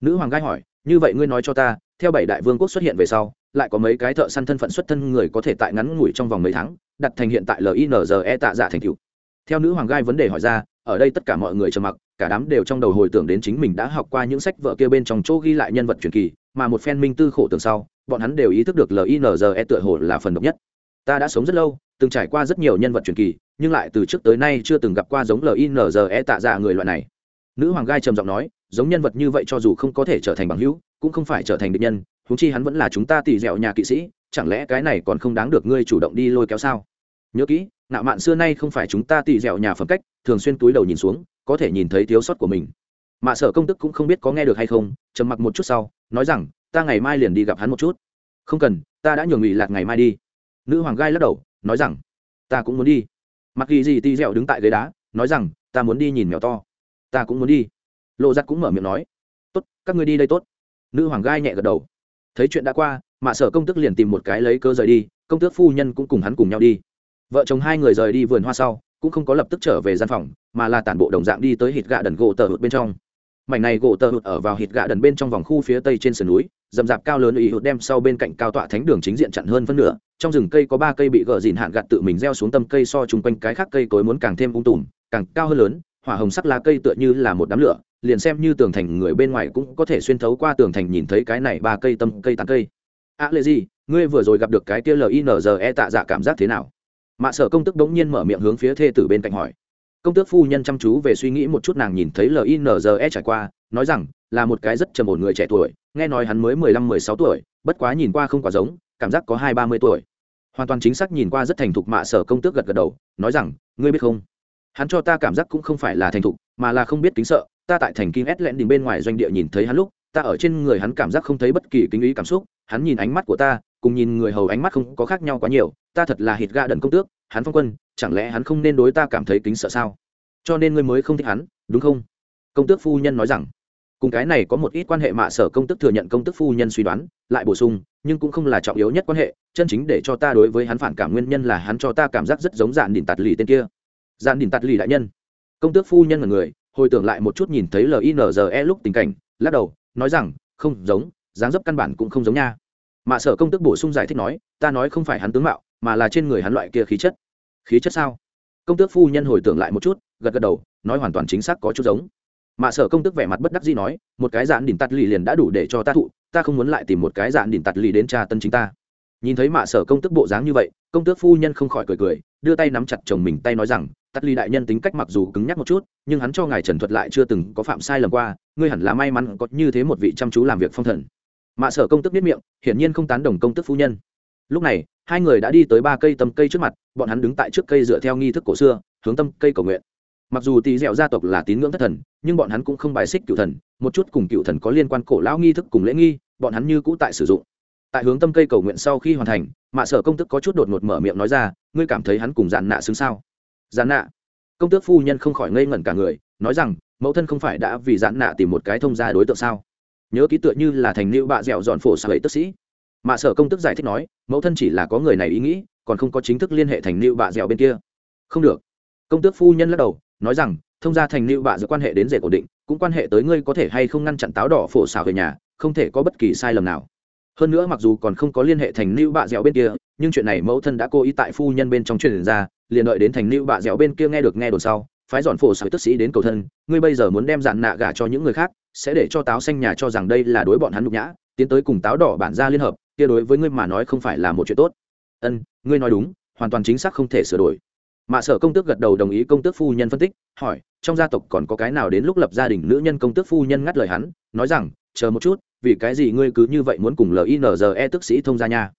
Nữ hoàng gai hỏi, như vậy ngươi nói cho ta, theo bảy đại vương quốc xuất hiện về sau, lại có mấy cái thợ săn thân phận xuất thân người có thể tại ngắn ngủi trong vòng mấy tháng, đặt thành hiện tại linze tạ giả thành cựu theo nữ hoàng gai vấn đề hỏi ra, ở đây tất cả mọi người trầm mặc, cả đám đều trong đầu hồi tưởng đến chính mình đã học qua những sách vợ kia bên trong chỗ ghi lại nhân vật truyền kỳ, mà một phen minh tư khổ tưởng sau bọn hắn đều ý thức được linze tựa hồ là phần độc nhất. Ta đã sống rất lâu, từng trải qua rất nhiều nhân vật truyền kỳ, nhưng lại từ trước tới nay chưa từng gặp qua giống linze tạ dạ người loại này. Nữ hoàng gai trầm giọng nói, giống nhân vật như vậy cho dù không có thể trở thành bằng hữu, cũng không phải trở thành địch nhân húng chi hắn vẫn là chúng ta tỉ dẻo nhà kỵ sĩ, chẳng lẽ cái này còn không đáng được ngươi chủ động đi lôi kéo sao? Nhớ kỹ nạo mạn xưa nay không phải chúng ta tỉ dẻo nhà phẩm cách, thường xuyên túi đầu nhìn xuống, có thể nhìn thấy thiếu sót của mình. Mạ sở công tức cũng không biết có nghe được hay không, trầm mặc một chút sau, nói rằng ta ngày mai liền đi gặp hắn một chút. Không cần, ta đã nhường ủy lạc ngày mai đi. Nữ hoàng gai lắc đầu, nói rằng, ta cũng muốn đi. Mặc kỳ gì ti dẹo đứng tại ghế đá, nói rằng, ta muốn đi nhìn mèo to. Ta cũng muốn đi. Lộ giặt cũng mở miệng nói, tốt, các ngươi đi đây tốt. Nữ hoàng gai nhẹ gật đầu. Thấy chuyện đã qua mạ sở công tức liền tìm một cái lấy cơ rời đi, công tước phu nhân cũng cùng hắn cùng nhau đi. Vợ chồng hai người rời đi vườn hoa sau, cũng không có lập tức trở về gian phòng, mà là tản bộ đồng dạng đi tới hít gạ đần gỗ tờ hụt bên trong mảnh này gỗ tờ hụt ở vào hít gạ đần bên trong vòng khu phía tây trên sườn núi, dầm dạp cao lớn ủy hụt đem sau bên cạnh cao tọa thánh đường chính diện chặn hơn phân nửa, trong rừng cây có ba cây bị gờ dìn hạn gạt tự mình gieo xuống tâm cây so chung quanh cái khác cây cối muốn càng thêm ung tùm, càng cao hơn lớn, hỏa hồng sắc lá cây tựa như là một đám lửa, liền xem như tường thành người bên ngoài cũng có thể xuyên thấu qua tường thành nhìn thấy cái này ba cây tâm cây tàn cây. A lệ gì ngươi vừa rồi gặp được cái kia linze tạ dạ cảm giác thế nào? Mạ sở công tức đống nhiên mở miệng hướng phía thê tử bên cạnh hỏi công tước phu nhân chăm chú về suy nghĩ một chút nàng nhìn thấy linze trải qua, nói rằng, là một cái rất trầm ổn người trẻ tuổi, nghe nói hắn mới mười lăm, mười sáu tuổi, bất quá nhìn qua không quá giống, cảm giác có hai, ba mươi tuổi. Hoàn toàn chính xác nhìn qua rất thành thục mạ sở công tước gật gật đầu, nói rằng, ngươi biết không? Hắn cho ta cảm giác cũng không phải là thành thục, mà là không biết kính sợ, ta tại thành kinh ét lẹn đình bên ngoài doanh địa nhìn thấy hắn lúc, ta ở trên người hắn cảm giác không thấy bất kỳ kính ý cảm xúc, hắn nhìn ánh mắt của ta, cùng nhìn người hầu ánh mắt không có khác nhau quá nhiều ta thật là hít gạ đần công tước, hắn phong quân, chẳng lẽ hắn không nên đối ta cảm thấy kính sợ sao? Cho nên ngươi mới không thích hắn, đúng không? Công tước phu nhân nói rằng. Cùng cái này có một ít quan hệ mạ sở công tức thừa nhận công tức phu nhân suy đoán, lại bổ sung, nhưng cũng không là trọng yếu nhất quan hệ, chân chính để cho ta đối với hắn phản cảm nguyên nhân là hắn cho ta cảm giác rất giống dạn đỉnh tạt lì tên kia. Dạn đỉnh tạt lì đại nhân. Công tước phu nhân là người, hồi tưởng lại một chút nhìn thấy linze lúc tình cảnh, lắc đầu, nói rằng, không giống, dáng dấp căn bản cũng không giống nha. Mạ sở công tức bổ sung giải thích nói, ta nói không phải hắn tướng mạo mà là trên người hắn loại kia khí chất. Khí chất sao? Công tước phu nhân hồi tưởng lại một chút, gật gật đầu, nói hoàn toàn chính xác có chút giống. Mạ sở công tức vẻ mặt bất đắc dĩ nói, một cái dạn đỉnh tạt lì liền đã đủ để cho ta thụ, ta không muốn lại tìm một cái dạn đỉnh tạt lì đến tra tân chính ta. Nhìn thấy mạ sở công tức bộ dáng như vậy, công tước phu nhân không khỏi cười cười, đưa tay nắm chặt chồng mình tay nói rằng tắt ly đại nhân tính cách mặc dù cứng nhắc một chút, nhưng hắn cho ngài trần thuật lại chưa từng có phạm sai lầm qua, ngươi hẳn là may mắn có như thế một vị chăm chú làm việc phong thần. Mạ sở công tức biết miệng, hiển nhiên không tán đồng công tức phu nhân lúc này, hai người đã đi tới ba cây tầm cây trước mặt, bọn hắn đứng tại trước cây dựa theo nghi thức cổ xưa, hướng tâm cây cầu nguyện. Mặc dù tỳ dẻo gia tộc là tín ngưỡng thất thần, nhưng bọn hắn cũng không bài xích cựu thần, một chút cùng cựu thần có liên quan cổ lão nghi thức cùng lễ nghi, bọn hắn như cũ tại sử dụng. Tại hướng tâm cây cầu nguyện sau khi hoàn thành, mạ sở công tức có chút đột ngột mở miệng nói ra, ngươi cảm thấy hắn cùng dạn nạ xứng sao? Dạn nạ? Công tước phu nhân không khỏi ngây ngẩn cả người, nói rằng, mẫu thân không phải đã vì dạn nạ tìm một cái thông gia đối tượng sao? Nhớ ký tựa như là thành lưu bạ dẻo dọn phổ sợi ấy tức sĩ mạ sở công tức giải thích nói, mẫu thân chỉ là có người này ý nghĩ, còn không có chính thức liên hệ thành lưu bạ dẻo bên kia. Không được. Công tước phu nhân lắc đầu, nói rằng, thông gia thành lưu bạ giữa quan hệ đến rể ổn định, cũng quan hệ tới ngươi có thể hay không ngăn chặn táo đỏ phổ xảo về nhà, không thể có bất kỳ sai lầm nào. Hơn nữa mặc dù còn không có liên hệ thành lưu bạ dẻo bên kia, nhưng chuyện này mẫu thân đã cố ý tại phu nhân bên trong truyền ra, liền đợi đến thành lưu bạ dẻo bên kia nghe được nghe đồn sau, phái dọn phổ xảo tức sĩ đến cầu thân, ngươi bây giờ muốn đem dạn nạ gả cho những người khác, sẽ để cho táo xanh nhà cho rằng đây là đối bọn hắn nhục nhã, tiến tới cùng táo đỏ bản gia liên hợp kia đối với ngươi mà nói không phải là một chuyện tốt. Ân, ngươi nói đúng, hoàn toàn chính xác không thể sửa đổi. Mạ sở công tước gật đầu đồng ý công tước phu nhân phân tích, hỏi, trong gia tộc còn có cái nào đến lúc lập gia đình nữ nhân công tước phu nhân ngắt lời hắn, nói rằng, chờ một chút, vì cái gì ngươi cứ như vậy muốn cùng linze tức sĩ thông gia nha?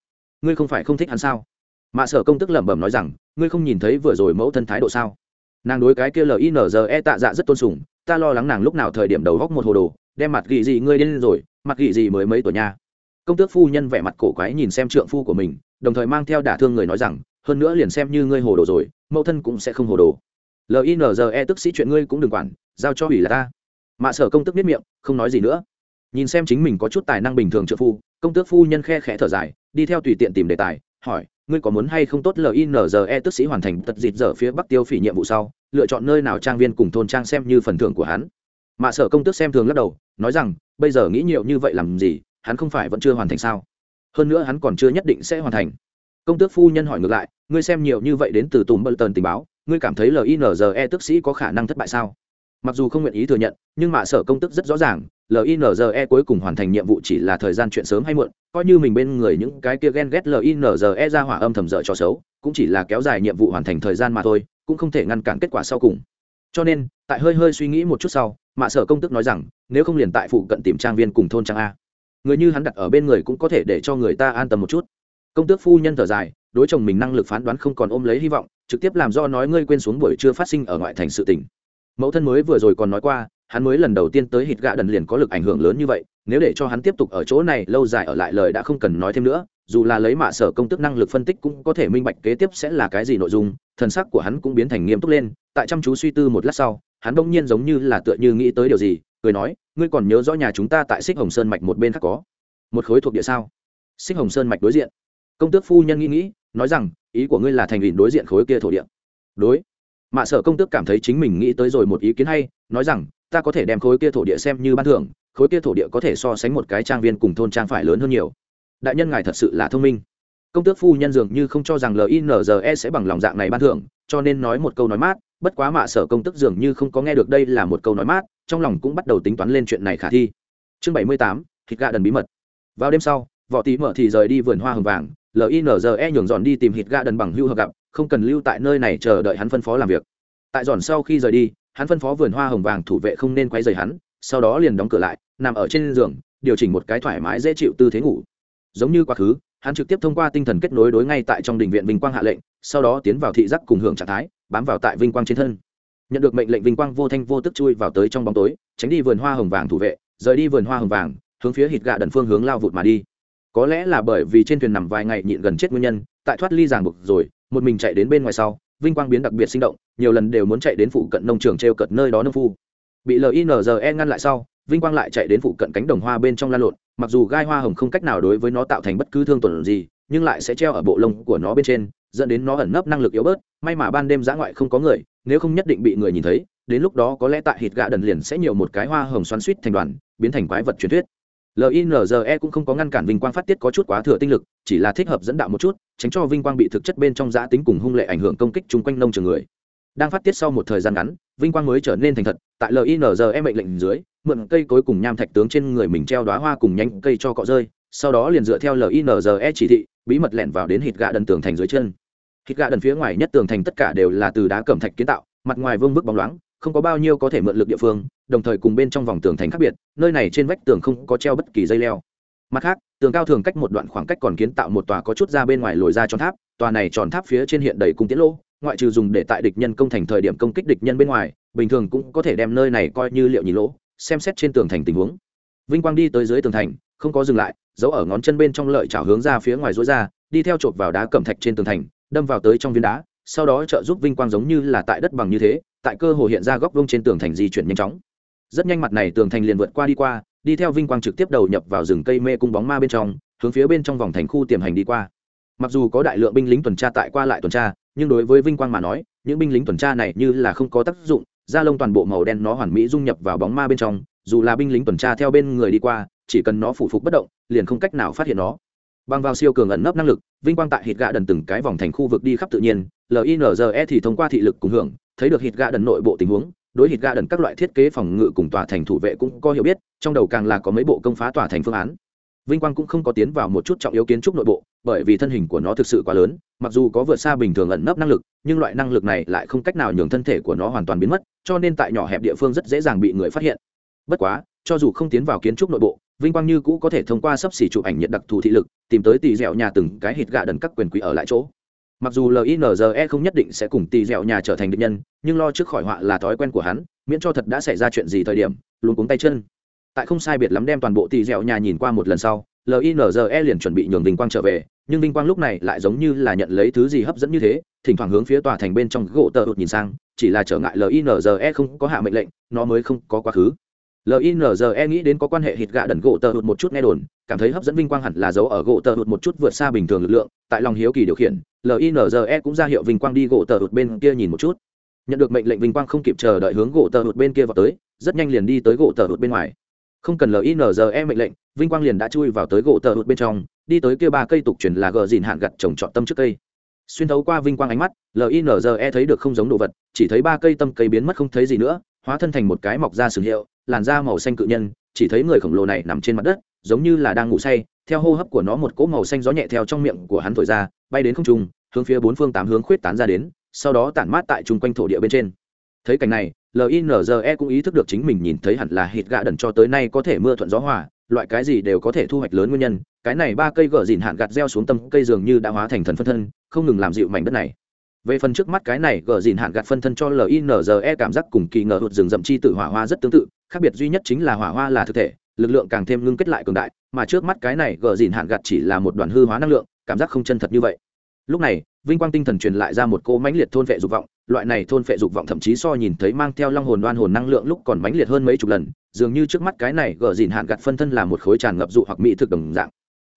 Ngươi không phải không thích hắn sao? Mạ sở công tức lẩm bẩm nói rằng, ngươi không nhìn thấy vừa rồi mẫu thân thái độ sao? Nàng đối cái kia linze tạ dạ rất tôn sùng, ta lo lắng nàng lúc nào thời điểm đầu góc một hồ đồ, đem mặt gỉ gì ngươi điên rồi, mặt gỉ gì mới mấy tuổi nha? Công tước phu nhân vẻ mặt cổ quái nhìn xem trượng phu của mình, đồng thời mang theo đả thương người nói rằng, hơn nữa liền xem như ngươi hồ đồ rồi, mẫu thân cũng sẽ không hồ đồ. Linze tức sĩ chuyện ngươi cũng đừng quản, giao cho ủy là ta. Mạ sở công tức biết miệng, không nói gì nữa. Nhìn xem chính mình có chút tài năng bình thường trợ phu, công tước phu nhân khe khẽ thở dài, đi theo tùy tiện tìm đề tài, hỏi, ngươi có muốn hay không tốt linze tức sĩ hoàn thành tật dịt dở phía bắc tiêu phỉ nhiệm vụ sau, lựa chọn nơi nào trang viên cùng thôn trang xem như phần thưởng của hắn? Mạ sở công tước xem thường lắc đầu, nói rằng, bây giờ nghĩ nhiều như vậy làm gì hắn không phải vẫn chưa hoàn thành sao? Hơn nữa hắn còn chưa nhất định sẽ hoàn thành. Công tước phu nhân hỏi ngược lại, ngươi xem nhiều như vậy đến từ tùm bờ tần tình báo, ngươi cảm thấy linze tức sĩ có khả năng thất bại sao? Mặc dù không nguyện ý thừa nhận, nhưng mạ sở công tức rất rõ ràng linze cuối cùng hoàn thành nhiệm vụ chỉ là thời gian chuyện sớm hay muộn, coi như mình bên người những cái kia ghen ghét linze ra hỏa âm thầm dở cho xấu, cũng chỉ là kéo dài nhiệm vụ hoàn thành thời gian mà thôi, cũng không thể ngăn cản kết quả sau cùng. Cho nên, tại hơi hơi suy nghĩ một chút sau mạ sở công tức nói rằng, nếu không liền tại phụ cận tìm trang viên cùng thôn trang a người như hắn đặt ở bên người cũng có thể để cho người ta an tâm một chút. Công tước phu nhân thở dài, đối chồng mình năng lực phán đoán không còn ôm lấy hy vọng, trực tiếp làm do nói ngươi quên xuống buổi trưa phát sinh ở ngoại thành sự tỉnh mẫu thân mới vừa rồi còn nói qua, hắn mới lần đầu tiên tới hít gạ đần liền có lực ảnh hưởng lớn như vậy, nếu để cho hắn tiếp tục ở chỗ này lâu dài ở lại lời đã không cần nói thêm nữa, dù là lấy mạ sở công tức năng lực phân tích cũng có thể minh bạch kế tiếp sẽ là cái gì nội dung, thần sắc của hắn cũng biến thành nghiêm túc lên, tại chăm chú suy tư một lát sau, hắn bỗng nhiên giống như là tựa như nghĩ tới điều gì cười nói, ngươi còn nhớ rõ nhà chúng ta tại xích hồng sơn mạch một bên khác có một khối thuộc địa sao? Xích hồng sơn mạch đối diện. Công tước phu nhân nghĩ nghĩ, nói rằng, ý của ngươi là thành ủy đối diện khối kia thổ địa. Đối. Mạ sở công tước cảm thấy chính mình nghĩ tới rồi một ý kiến hay, nói rằng, ta có thể đem khối kia thổ địa xem như ban thưởng, khối kia thổ địa có thể so sánh một cái trang viên cùng thôn trang phải lớn hơn nhiều. Đại nhân ngài thật sự là thông minh. Công tước phu nhân dường như không cho rằng linze sẽ bằng lòng dạng này ban thưởng, cho nên nói một câu nói mát bất quá mạ sở công tức dường như không có nghe được đây là một câu nói mát, trong lòng cũng bắt đầu tính toán lên chuyện này khả thi. Chương bảy mươi tám, thịt gà đần bí mật. Vào đêm sau võ tí mở thì rời đi vườn hoa hồng vàng linze nhường dọn đi tìm thịt gà đần bằng hưu hợp gặp, không cần lưu tại nơi này chờ đợi hắn phân phó làm việc. Tại dọn sau khi rời đi, hắn phân phó vườn hoa hồng vàng thủ vệ không nên quay rời hắn, sau đó liền đóng cửa lại, nằm ở trên giường, điều chỉnh một cái thoải mái dễ chịu tư thế ngủ. Giống như quá khứ hắn trực tiếp thông qua tinh thần kết nối đối ngay tại trong đình viện vinh quang hạ lệnh, sau đó tiến vào thị giác cùng hưởng trạng thái, bám vào tại vinh quang trên thân. Nhận được mệnh lệnh vinh quang vô thanh vô tức chui vào tới trong bóng tối, tránh đi vườn hoa hồng vàng thủ vệ, rời đi vườn hoa hồng vàng, hướng phía hít gạ đần phương hướng lao vụt mà đi. Có lẽ là bởi vì trên thuyền nằm vài ngày nhịn gần chết nguyên nhân, tại thoát ly giảng buộc rồi, một mình chạy đến bên ngoài sau, vinh quang biến đặc biệt sinh động, nhiều lần đều muốn chạy đến phụ cận nông trường t r e o cận nơi đó nông phu. Bị linze ngăn lại sau, vinh quang lại chạy đến phụ cận cánh đồng hoa bên trong lan lộn mặc dù gai hoa hồng không cách nào đối với nó tạo thành bất cứ thương tổn gì, nhưng lại sẽ treo ở bộ lông của nó bên trên, dẫn đến nó ẩn nấp năng lực yếu bớt. May mà ban đêm giã ngoại không có người, nếu không nhất định bị người nhìn thấy, đến lúc đó có lẽ tại hít gạ đần liền sẽ nhiều một cái hoa hồng xoắn suýt thành đoàn, biến thành quái vật truyền thuyết. Linze cũng không có ngăn cản vinh quang phát tiết có chút quá thừa tinh lực, chỉ là thích hợp dẫn đạo một chút, tránh cho vinh quang bị thực chất bên trong giã tính cùng hung lệ ảnh hưởng công kích chung quanh nông trường người. Đang phát tiết sau một thời gian ngắn, vinh quang mới trở nên thành thật, tại linze mệnh lệnh dưới mượn cây cối cùng nham thạch tướng trên người mình treo đoá hoa cùng nhánh cây cho cọ rơi, sau đó liền dựa theo linze chỉ thị, bí mật lẻn vào đến hít gạ đần tường thành dưới chân. Hít gạ đần phía ngoài nhất tường thành tất cả đều là từ đá cẩm thạch kiến tạo, mặt ngoài vương bức bóng loáng, không có bao nhiêu có thể mượn lực địa phương, đồng thời cùng bên trong vòng tường thành khác biệt, nơi này trên vách tường không có treo bất kỳ dây leo. Mặt khác, tường cao thường cách một đoạn khoảng cách còn kiến tạo một tòa có chút ra bên ngoài lồi ra tròn tháp, tòa này tròn tháp phía trên hiện đầy cung tiễn lỗ, ngoại trừ dùng để tại địch nhân công thành thời điểm công kích địch nhân bên ngoài, bình thường cũng có thể đem nơi này coi như liệu nhìn lỗ xem xét trên tường thành tình huống. Vinh quang đi tới dưới tường thành, không có dừng lại, giấu ở ngón chân bên trong lợi chảo hướng ra phía ngoài rối ra, đi theo chộp vào đá cẩm thạch trên tường thành, đâm vào tới trong viên đá, sau đó trợ giúp vinh quang giống như là tại đất bằng như thế, tại cơ hồ hiện ra góc vông trên tường thành di chuyển nhanh chóng. Rất nhanh mặt này tường thành liền vượt qua đi qua, đi theo vinh quang trực tiếp đầu nhập vào rừng cây mê cung bóng ma bên trong, hướng phía bên trong vòng thành khu tiềm hành đi qua. Mặc dù có đại lượng binh lính tuần tra tại qua lại tuần tra, nhưng đối với vinh quang mà nói, những binh lính tuần tra này như là không có tác dụng da lông toàn bộ màu đen nó hoàn mỹ dung nhập vào bóng ma bên trong, dù là binh lính tuần tra theo bên người đi qua, chỉ cần nó phủ phục bất động, liền không cách nào phát hiện nó. Bằng vào siêu cường ẩn nấp năng lực, vinh quang tại hít gạ đần từng cái vòng thành khu vực đi khắp tự nhiên linze thì thông qua thị lực cùng hưởng, thấy được hít gạ đần nội bộ tình huống, đối hít gạ đần các loại thiết kế phòng ngự cùng tòa thành thủ vệ cũng có hiểu biết, trong đầu càng là có mấy bộ công phá tòa thành phương án vinh quang cũng không có tiến vào một chút trọng yếu kiến trúc nội bộ, bởi vì thân hình của nó thực sự quá lớn, mặc dù có vượt xa bình thường ẩn nấp năng lực, nhưng loại năng lực này lại không cách nào nhường thân thể của nó hoàn toàn biến mất, cho nên tại nhỏ hẹp địa phương rất dễ dàng bị người phát hiện. Bất quá, cho dù không tiến vào kiến trúc nội bộ, vinh quang như cũ có thể thông qua sấp xỉ chụp ảnh nhận đặc thù thị lực, tìm tới tì dẻo nhà từng cái hít gạ đần các quyền quý ở lại chỗ. Mặc dù linze không nhất định sẽ cùng tì dẻo nhà trở thành định nhân, nhưng lo trước khỏi họa là thói quen của hắn, miễn cho thật đã xảy ra chuyện gì thời điểm, luôn cuống tay chân tại không sai biệt lắm đem toàn bộ tỷ dẻo nhà nhìn qua một lần sau linze liền chuẩn bị nhường vinh quang trở về, nhưng vinh quang lúc này lại giống như là nhận lấy thứ gì hấp dẫn như thế, thỉnh thoảng hướng phía tòa thành bên trong gỗ tờ hụt nhìn sang, chỉ là trở ngại linze không có hạ mệnh lệnh, nó mới không có quá khứ. Linze nghĩ đến có quan hệ hít gạ đần gỗ tờ hụt một chút nghe đồn, cảm thấy hấp dẫn vinh quang hẳn là giấu ở gỗ tờ hụt một chút vượt xa bình thường lực lượng, tại lòng hiếu kỳ điều khiển linze cũng ra hiệu vinh quang đi gỗ tờ hụt bên kia nhìn một chút. Nhận được mệnh lệnh vinh quang không kịp chờ đợi hướng gỗ tờ hụt bên kia vào tới, rất nhanh liền đi tới gỗ tờ hụt bên ngoài không cần linze mệnh lệnh, vinh quang liền đã chui vào tới gỗ tờ hụt bên trong, đi tới kia ba cây tục chuyển là gờ dìn hạn gặt trồng trọt tâm trước cây. Xuyên thấu qua vinh quang ánh mắt linze thấy được không giống đồ vật, chỉ thấy ba cây tâm cây biến mất không thấy gì nữa, hóa thân thành một cái mọc ra sừng hiệu, làn da màu xanh cự nhân, chỉ thấy người khổng lồ này nằm trên mặt đất, giống như là đang ngủ say, theo hô hấp của nó một cỗ màu xanh gió nhẹ theo trong miệng của hắn thổi ra, bay đến không trung, hướng phía bốn phương tám hướng khuyết tán ra đến, sau đó tản mát tại chung quanh thổ địa bên trên thấy cảnh này linze cũng ý thức được chính mình nhìn thấy hẳn là hít gạ đần cho tới nay có thể mưa thuận gió hòa, loại cái gì đều có thể thu hoạch lớn nguyên nhân, cái này ba cây gờ dìn hạn gạt gieo xuống tâm cây dường như đã hóa thành thần phân thân, không ngừng làm dịu mảnh đất này. Về phần trước mắt cái này gờ dìn hạn gạt phân thân cho linze cảm giác cùng kỳ ngờ hụt rừng rậm chi tự hỏa hoa rất tương tự, khác biệt duy nhất chính là hỏa hoa là thực thể, lực lượng càng thêm ngưng kết lại cường đại, mà trước mắt cái này gờ dìn hạn gạt chỉ là một đoàn hư hóa năng lượng, cảm giác không chân thật như vậy lúc này, vinh quang tinh thần truyền lại ra một cô mãnh liệt thôn vệ dục vọng, loại này thôn vệ dục vọng thậm chí so nhìn thấy mang theo long hồn đoan hồn năng lượng lúc còn mãnh liệt hơn mấy chục lần, dường như trước mắt cái này gờ dìn hạn gặt phân thân là một khối tràn ngập dụ hoặc mỹ thực đồng dạng.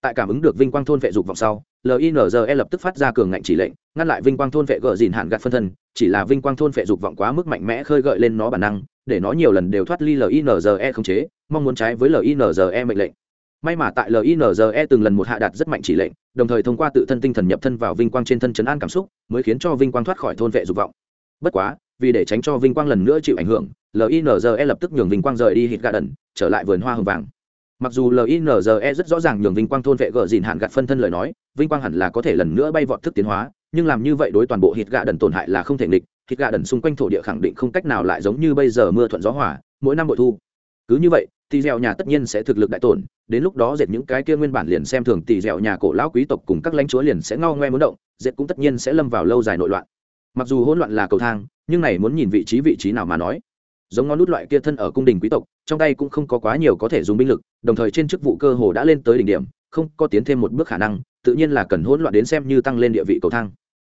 Tại cảm ứng được vinh quang thôn vệ dục vọng sau linze lập tức phát ra cường ngạnh chỉ lệnh, ngăn lại vinh quang thôn vệ gờ dìn hạn gặt phân thân, chỉ là vinh quang thôn vệ dục vọng quá mức mạnh mẽ khơi gợi lên nó bản năng, để nó nhiều lần đều thoát ly linze không chế, mong muốn trái với linze mệnh lệnh may mà tại linze từng lần một hạ đạt rất mạnh chỉ lệnh, đồng thời thông qua tự thân tinh thần nhập thân vào vinh quang trên thân chấn an cảm xúc, mới khiến cho vinh quang thoát khỏi thôn vệ dục vọng. Bất quá, vì để tránh cho vinh quang lần nữa chịu ảnh hưởng linze lập tức nhường vinh quang rời đi hít gà đần trở lại vườn hoa hồng vàng. Mặc dù linze rất rõ ràng nhường vinh quang thôn vệ gờ dìn hạn gạt phân thân lời nói, vinh quang hẳn là có thể lần nữa bay vọt thức tiến hóa, nhưng làm như vậy đối toàn bộ hít gà đần tổn hại là không thể nghịch hít gà đần xung quanh thổ địa khẳng định không cách nào lại giống như bây giờ mưa thuận gió hỏa mỗi năm bội thu. Cứ như vậy Tỷ dẻo nhà tất nhiên sẽ thực lực đại tổn, đến lúc đó dệt những cái kia nguyên bản liền xem thường tỷ dẻo nhà cổ lão quý tộc cùng các lãnh chúa liền sẽ ngao ngoe muốn động, dệt cũng tất nhiên sẽ lâm vào lâu dài nội loạn. Mặc dù hỗn loạn là cầu thang, nhưng này muốn nhìn vị trí vị trí nào mà nói. Giống ngón nút loại kia thân ở cung đình quý tộc, trong tay cũng không có quá nhiều có thể dùng binh lực, đồng thời trên chức vụ cơ hồ đã lên tới đỉnh điểm, không có tiến thêm một bước khả năng, tự nhiên là cần hỗn loạn đến xem như tăng lên địa vị cầu thang.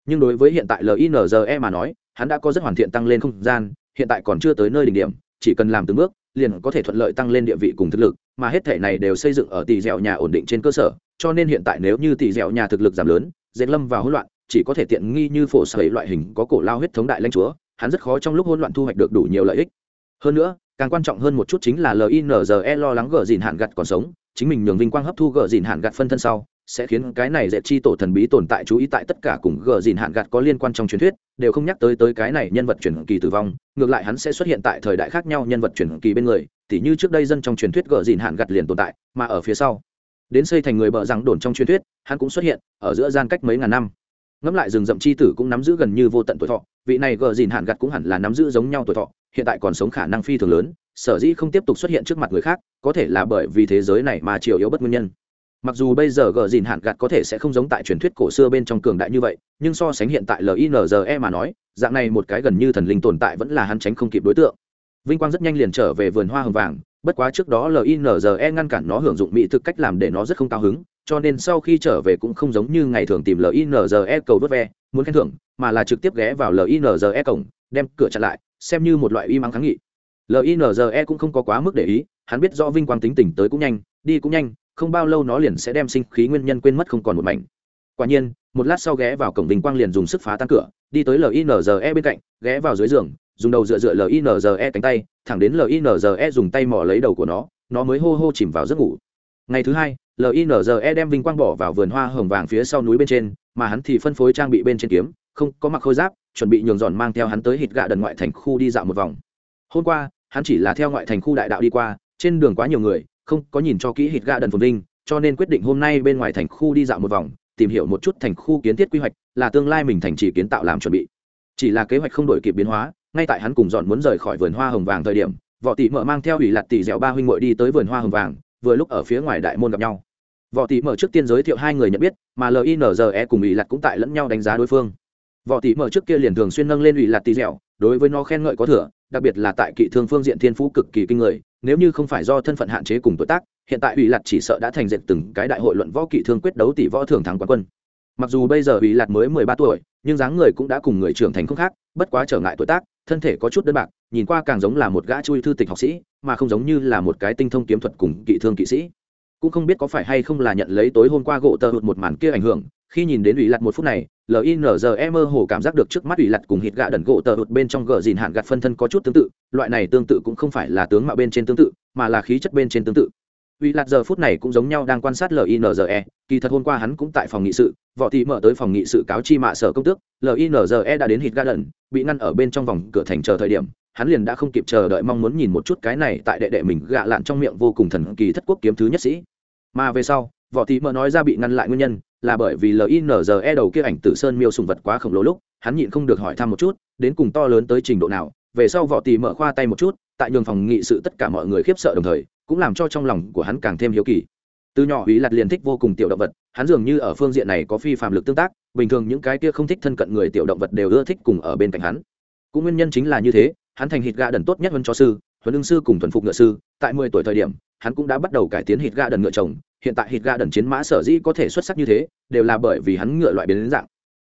Nhưng đối với hiện tại linze mà nói, hắn đã có rất hoàn thiện tăng lên không gian, hiện tại còn chưa tới nơi đỉnh điểm, chỉ cần làm từng bước liền có thể thuận lợi tăng lên địa vị cùng thực lực, mà hết thể này đều xây dựng ở tỷ dẻo nhà ổn định trên cơ sở, cho nên hiện tại nếu như tỷ dẻo nhà thực lực giảm lớn dễ lâm vào hỗn loạn, chỉ có thể tiện nghi như phổ sở loại hình có cổ lao huyết thống đại lãnh chúa, hắn rất khó trong lúc hỗn loạn thu hoạch được đủ nhiều lợi ích. Hơn nữa, càng quan trọng hơn một chút chính là linze lo lắng gờ dìn hạn gặt còn sống, chính mình nhường vinh quang hấp thu gờ dìn hạn gặt phân thân sau sẽ khiến cái này dễ chi tổ thần bí tồn tại chú ý tại tất cả cùng gờ dìn hạn gạt có liên quan trong truyền thuyết, đều không nhắc tới tới cái này nhân vật truyền kỳ tử vong, ngược lại hắn sẽ xuất hiện tại thời đại khác nhau nhân vật truyền kỳ bên người, tỉ như trước đây dân trong truyền thuyết gờ dìn hạn gạt liền tồn tại, mà ở phía sau, đến xây thành người bợ rằng đồn trong truyền thuyết, hắn cũng xuất hiện, ở giữa gian cách mấy ngàn năm. Ngẫm lại rừng rậm chi tử cũng nắm giữ gần như vô tận tuổi thọ, vị này gờ dìn hạn gặt cũng hẳn là nắm giữ giống nhau tuổi thọ, hiện tại còn sống khả năng phi thường lớn, sở dĩ không tiếp tục xuất hiện trước mặt người khác, có thể là bởi vì thế giới này mà chiều yếu bất nguyên nhân mặc dù bây giờ gờ dìn hạn gạt có thể sẽ không giống tại truyền thuyết cổ xưa bên trong cường đại như vậy, nhưng so sánh hiện tại linze mà nói, dạng này một cái gần như thần linh tồn tại vẫn là hắn tránh không kịp đối tượng. Vinh quang rất nhanh liền trở về vườn hoa hồng vàng, bất quá trước đó linze ngăn cản nó hưởng dụng mỹ thực cách làm để nó rất không cao hứng, cho nên sau khi trở về cũng không giống như ngày thường tìm linze cầu vớt ve, muốn khen thưởng, mà là trực tiếp ghé vào linze cổng, đem cửa chặn lại, xem như một loại uy mắng kháng nghị. Linze cũng không có quá mức để ý, hắn biết rõ vinh quang tính tình tới cũng nhanh, đi cũng nhanh không bao lâu nó liền sẽ đem sinh khí nguyên nhân quên mất không còn một mảnh. Quả nhiên, một lát sau ghé vào cổng Đình quang liền dùng sức phá tan cửa, đi tới linze bên cạnh, ghé vào dưới giường, dùng đầu dựa dựa linze cánh tay, thẳng đến linze dùng tay mỏ lấy đầu của nó nó mới hô hô chìm vào giấc ngủ. Ngày thứ hai linze đem vinh quang bỏ vào vườn hoa hồng vàng phía sau núi bên trên, mà hắn thì phân phối trang bị bên trên kiếm, không có mặc khôi giáp, chuẩn bị nhường giòn mang theo hắn tới hít gạ đần ngoại thành khu đi dạo một vòng. Hôm qua, hắn chỉ là theo ngoại thành khu đại đạo đi qua, trên đường quá nhiều người không có nhìn cho kỹ hít gạ đần phồn vinh, cho nên quyết định hôm nay bên ngoài thành khu đi dạo một vòng, tìm hiểu một chút thành khu kiến thiết quy hoạch, là tương lai mình thành trì kiến tạo làm chuẩn bị. Chỉ là kế hoạch không đổi kịp biến hóa, ngay tại hắn cùng dọn muốn rời khỏi vườn hoa hồng vàng thời điểm, võ tỷ mở mang theo ủy lạt tỷ dẻo ba huynh ngội đi tới vườn hoa hồng vàng, vừa lúc ở phía ngoài đại môn gặp nhau. Võ tỷ mở trước tiên giới thiệu hai người nhận biết, mà linze cùng ủy lạt cũng tại lẫn nhau đánh giá đối phương. Võ tỷ mở trước kia liền thường xuyên nâng lên ủy lạt tỷ dẻo, đối với nó khen ngợi có thừa đặc biệt là tại kỵ thương phương diện thiên phú cực kỳ kinh người, nếu như không phải do thân phận hạn chế cùng tuổi tác, hiện tại ủy lạt chỉ sợ đã thành diện từng cái đại hội luận võ kỵ thương quyết đấu tỷ võ thường thắng quán quân. Mặc dù bây giờ ủy lạt mới mười ba tuổi, nhưng dáng người cũng đã cùng người trưởng thành không khác, bất quá trở ngại tuổi tác, thân thể có chút đơn bạc, nhìn qua càng giống là một gã chui thư tịch học sĩ, mà không giống như là một cái tinh thông kiếm thuật cùng kỵ thương kỵ sĩ. Cũng không biết có phải hay không là nhận lấy tối hôm qua gỗ tơ hụt một màn kia ảnh hưởng khi nhìn đến ủy lặt một phút này linze mơ hồ cảm giác được trước mắt ủy lặt cùng hít gạ đần gỗ tơ hụt bên trong gờ dìn hạn gạt phân thân có chút tương tự, loại này tương tự cũng không phải là tướng mạo bên trên tương tự, mà là khí chất bên trên tương tự. Ủy lặt giờ phút này cũng giống nhau đang quan sát linze kỳ thật hôm qua hắn cũng tại phòng nghị sự võ thị mở tới phòng nghị sự cáo chi mạ sở công tước linze đã đến hít gạ đần bị ngăn ở bên trong vòng cửa thành chờ thời điểm, hắn liền đã không kịp chờ đợi mong muốn nhìn một chút cái này tại đệ đệ mình gạ lạn trong miệng vô cùng thần kỳ thất quốc kiếm thứ nhất sĩ. Mà về sau võ thị mở nói ra bị ngăn lại nguyên nhân là bởi vì linze đầu kia ảnh tử sơn miêu sùng vật quá khổng lồ lúc, hắn nhịn không được hỏi thăm một chút, đến cùng to lớn tới trình độ nào, về sau võ tì mở khoa tay một chút, tại nhường phòng nghị sự tất cả mọi người khiếp sợ đồng thời, cũng làm cho trong lòng của hắn càng thêm hiếu kỳ. Từ nhỏ ý lặt liền thích vô cùng tiểu động vật, hắn dường như ở phương diện này có phi phạm lực tương tác, bình thường những cái kia không thích thân cận người tiểu động vật đều ưa thích cùng ở bên cạnh hắn. Cũng nguyên nhân chính là như thế, hắn thành hít gà đần tốt nhất hơn cho sư, huấn lương sư cùng thuần phục ngựa sư, tại mười tuổi thời điểm, hắn cũng đã bắt đầu cải tiến hít gà đần ngựa chồng hiện tại hít gà đần chiến mã sở dĩ có thể xuất sắc như thế, đều là bởi vì hắn ngựa loại biến dạng.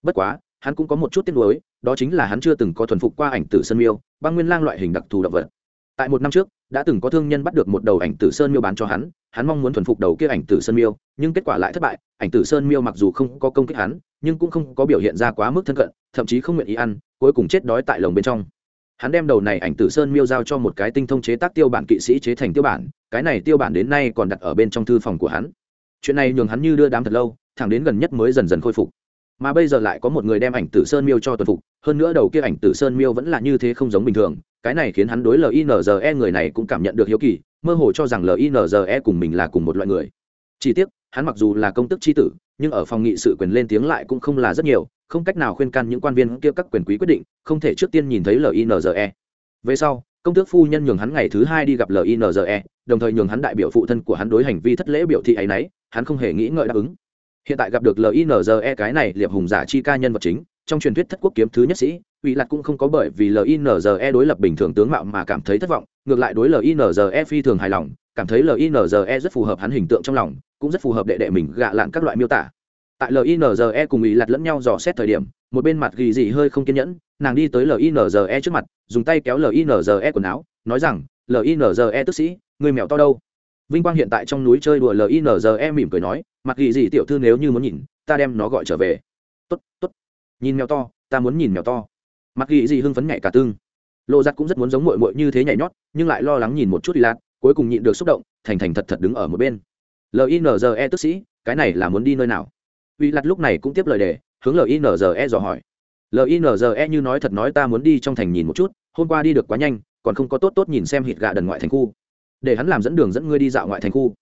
Bất quá, hắn cũng có một chút tiếc nuối, đó chính là hắn chưa từng có thuần phục qua ảnh tử sơn miêu, băng nguyên lang loại hình đặc thù động vật. Tại một năm trước, đã từng có thương nhân bắt được một đầu ảnh tử sơn miêu bán cho hắn hắn mong muốn thuần phục đầu kia ảnh tử sơn miêu, nhưng kết quả lại thất bại, ảnh tử sơn miêu mặc dù không có công kích hắn, nhưng cũng không có biểu hiện ra quá mức thân cận, thậm chí không nguyện ý ăn, cuối cùng chết đói tại lồng bên trong hắn đem đầu này ảnh tử sơn miêu giao cho một cái tinh thông chế tác tiêu bản kỵ sĩ chế thành tiêu bản, cái này tiêu bản đến nay còn đặt ở bên trong thư phòng của hắn. Chuyện này nhường hắn như đưa đám thật lâu, thẳng đến gần nhất mới dần dần khôi phục. Mà bây giờ lại có một người đem ảnh tử sơn miêu cho tuần phục, hơn nữa đầu kia ảnh tử sơn miêu vẫn là như thế không giống bình thường, cái này khiến hắn đối linze người này cũng cảm nhận được hiếu kỳ, mơ hồ cho rằng linze cùng mình là cùng một loại người. Chỉ tiếc, hắn mặc dù là công tức tri tử nhưng ở phòng nghị sự quyền lên tiếng lại cũng không là rất nhiều, không cách nào khuyên can những quan viên kia các quyền quý quyết định, không thể trước tiên nhìn thấy linze về sau, công tước phu nhân nhường hắn ngày thứ hai đi gặp linze đồng thời nhường hắn đại biểu phụ thân của hắn đối hành vi thất lễ biểu thị ấy nấy hắn không hề nghĩ ngợi đáp ứng. Hiện tại gặp được linze cái này liệp hùng giả chi ca nhân vật chính, trong truyền thuyết thất quốc kiếm thứ nhất sĩ ủy lạc cũng không có bởi vì linze đối lập bình thường tướng mạo mà cảm thấy thất vọng, ngược lại đối linze phi thường hài lòng, cảm thấy linze rất phù hợp hắn hình tượng trong lòng cũng rất phù hợp đệ đệ mình gạ lạn các loại miêu tả. Tại linze cùng ý lặt lẫn nhau dò xét thời điểm, một bên mặt ghi dị hơi không kiên nhẫn, nàng đi tới linze trước mặt, dùng tay kéo linze quần áo, nói rằng linze tức sĩ, người mèo to đâu? Vinh quang hiện tại trong núi chơi đùa linze mỉm cười nói, mặt ghi dị tiểu thư nếu như muốn nhìn, ta đem nó gọi trở về. Tốt tốt, nhìn mèo to, ta muốn nhìn mèo to. Mặt ghi dị hưng phấn nhảy cả tương lộ giặt cũng rất muốn giống mội mội như thế nhảy nhót, nhưng lại lo lắng nhìn một chút ý lạc cuối cùng nhịn được xúc động, thành thành thật thật đứng ở một bên linze tức sĩ, cái này là muốn đi nơi nào? Uy lặt lúc này cũng tiếp lời đề hướng linze dò hỏi. Linze như nói thật nói ta muốn đi trong thành nhìn một chút, hôm qua đi được quá nhanh, còn không có tốt tốt nhìn xem hít gà đần ngoại thành khu. Để hắn làm dẫn đường dẫn ngươi đi dạo ngoại thành khu.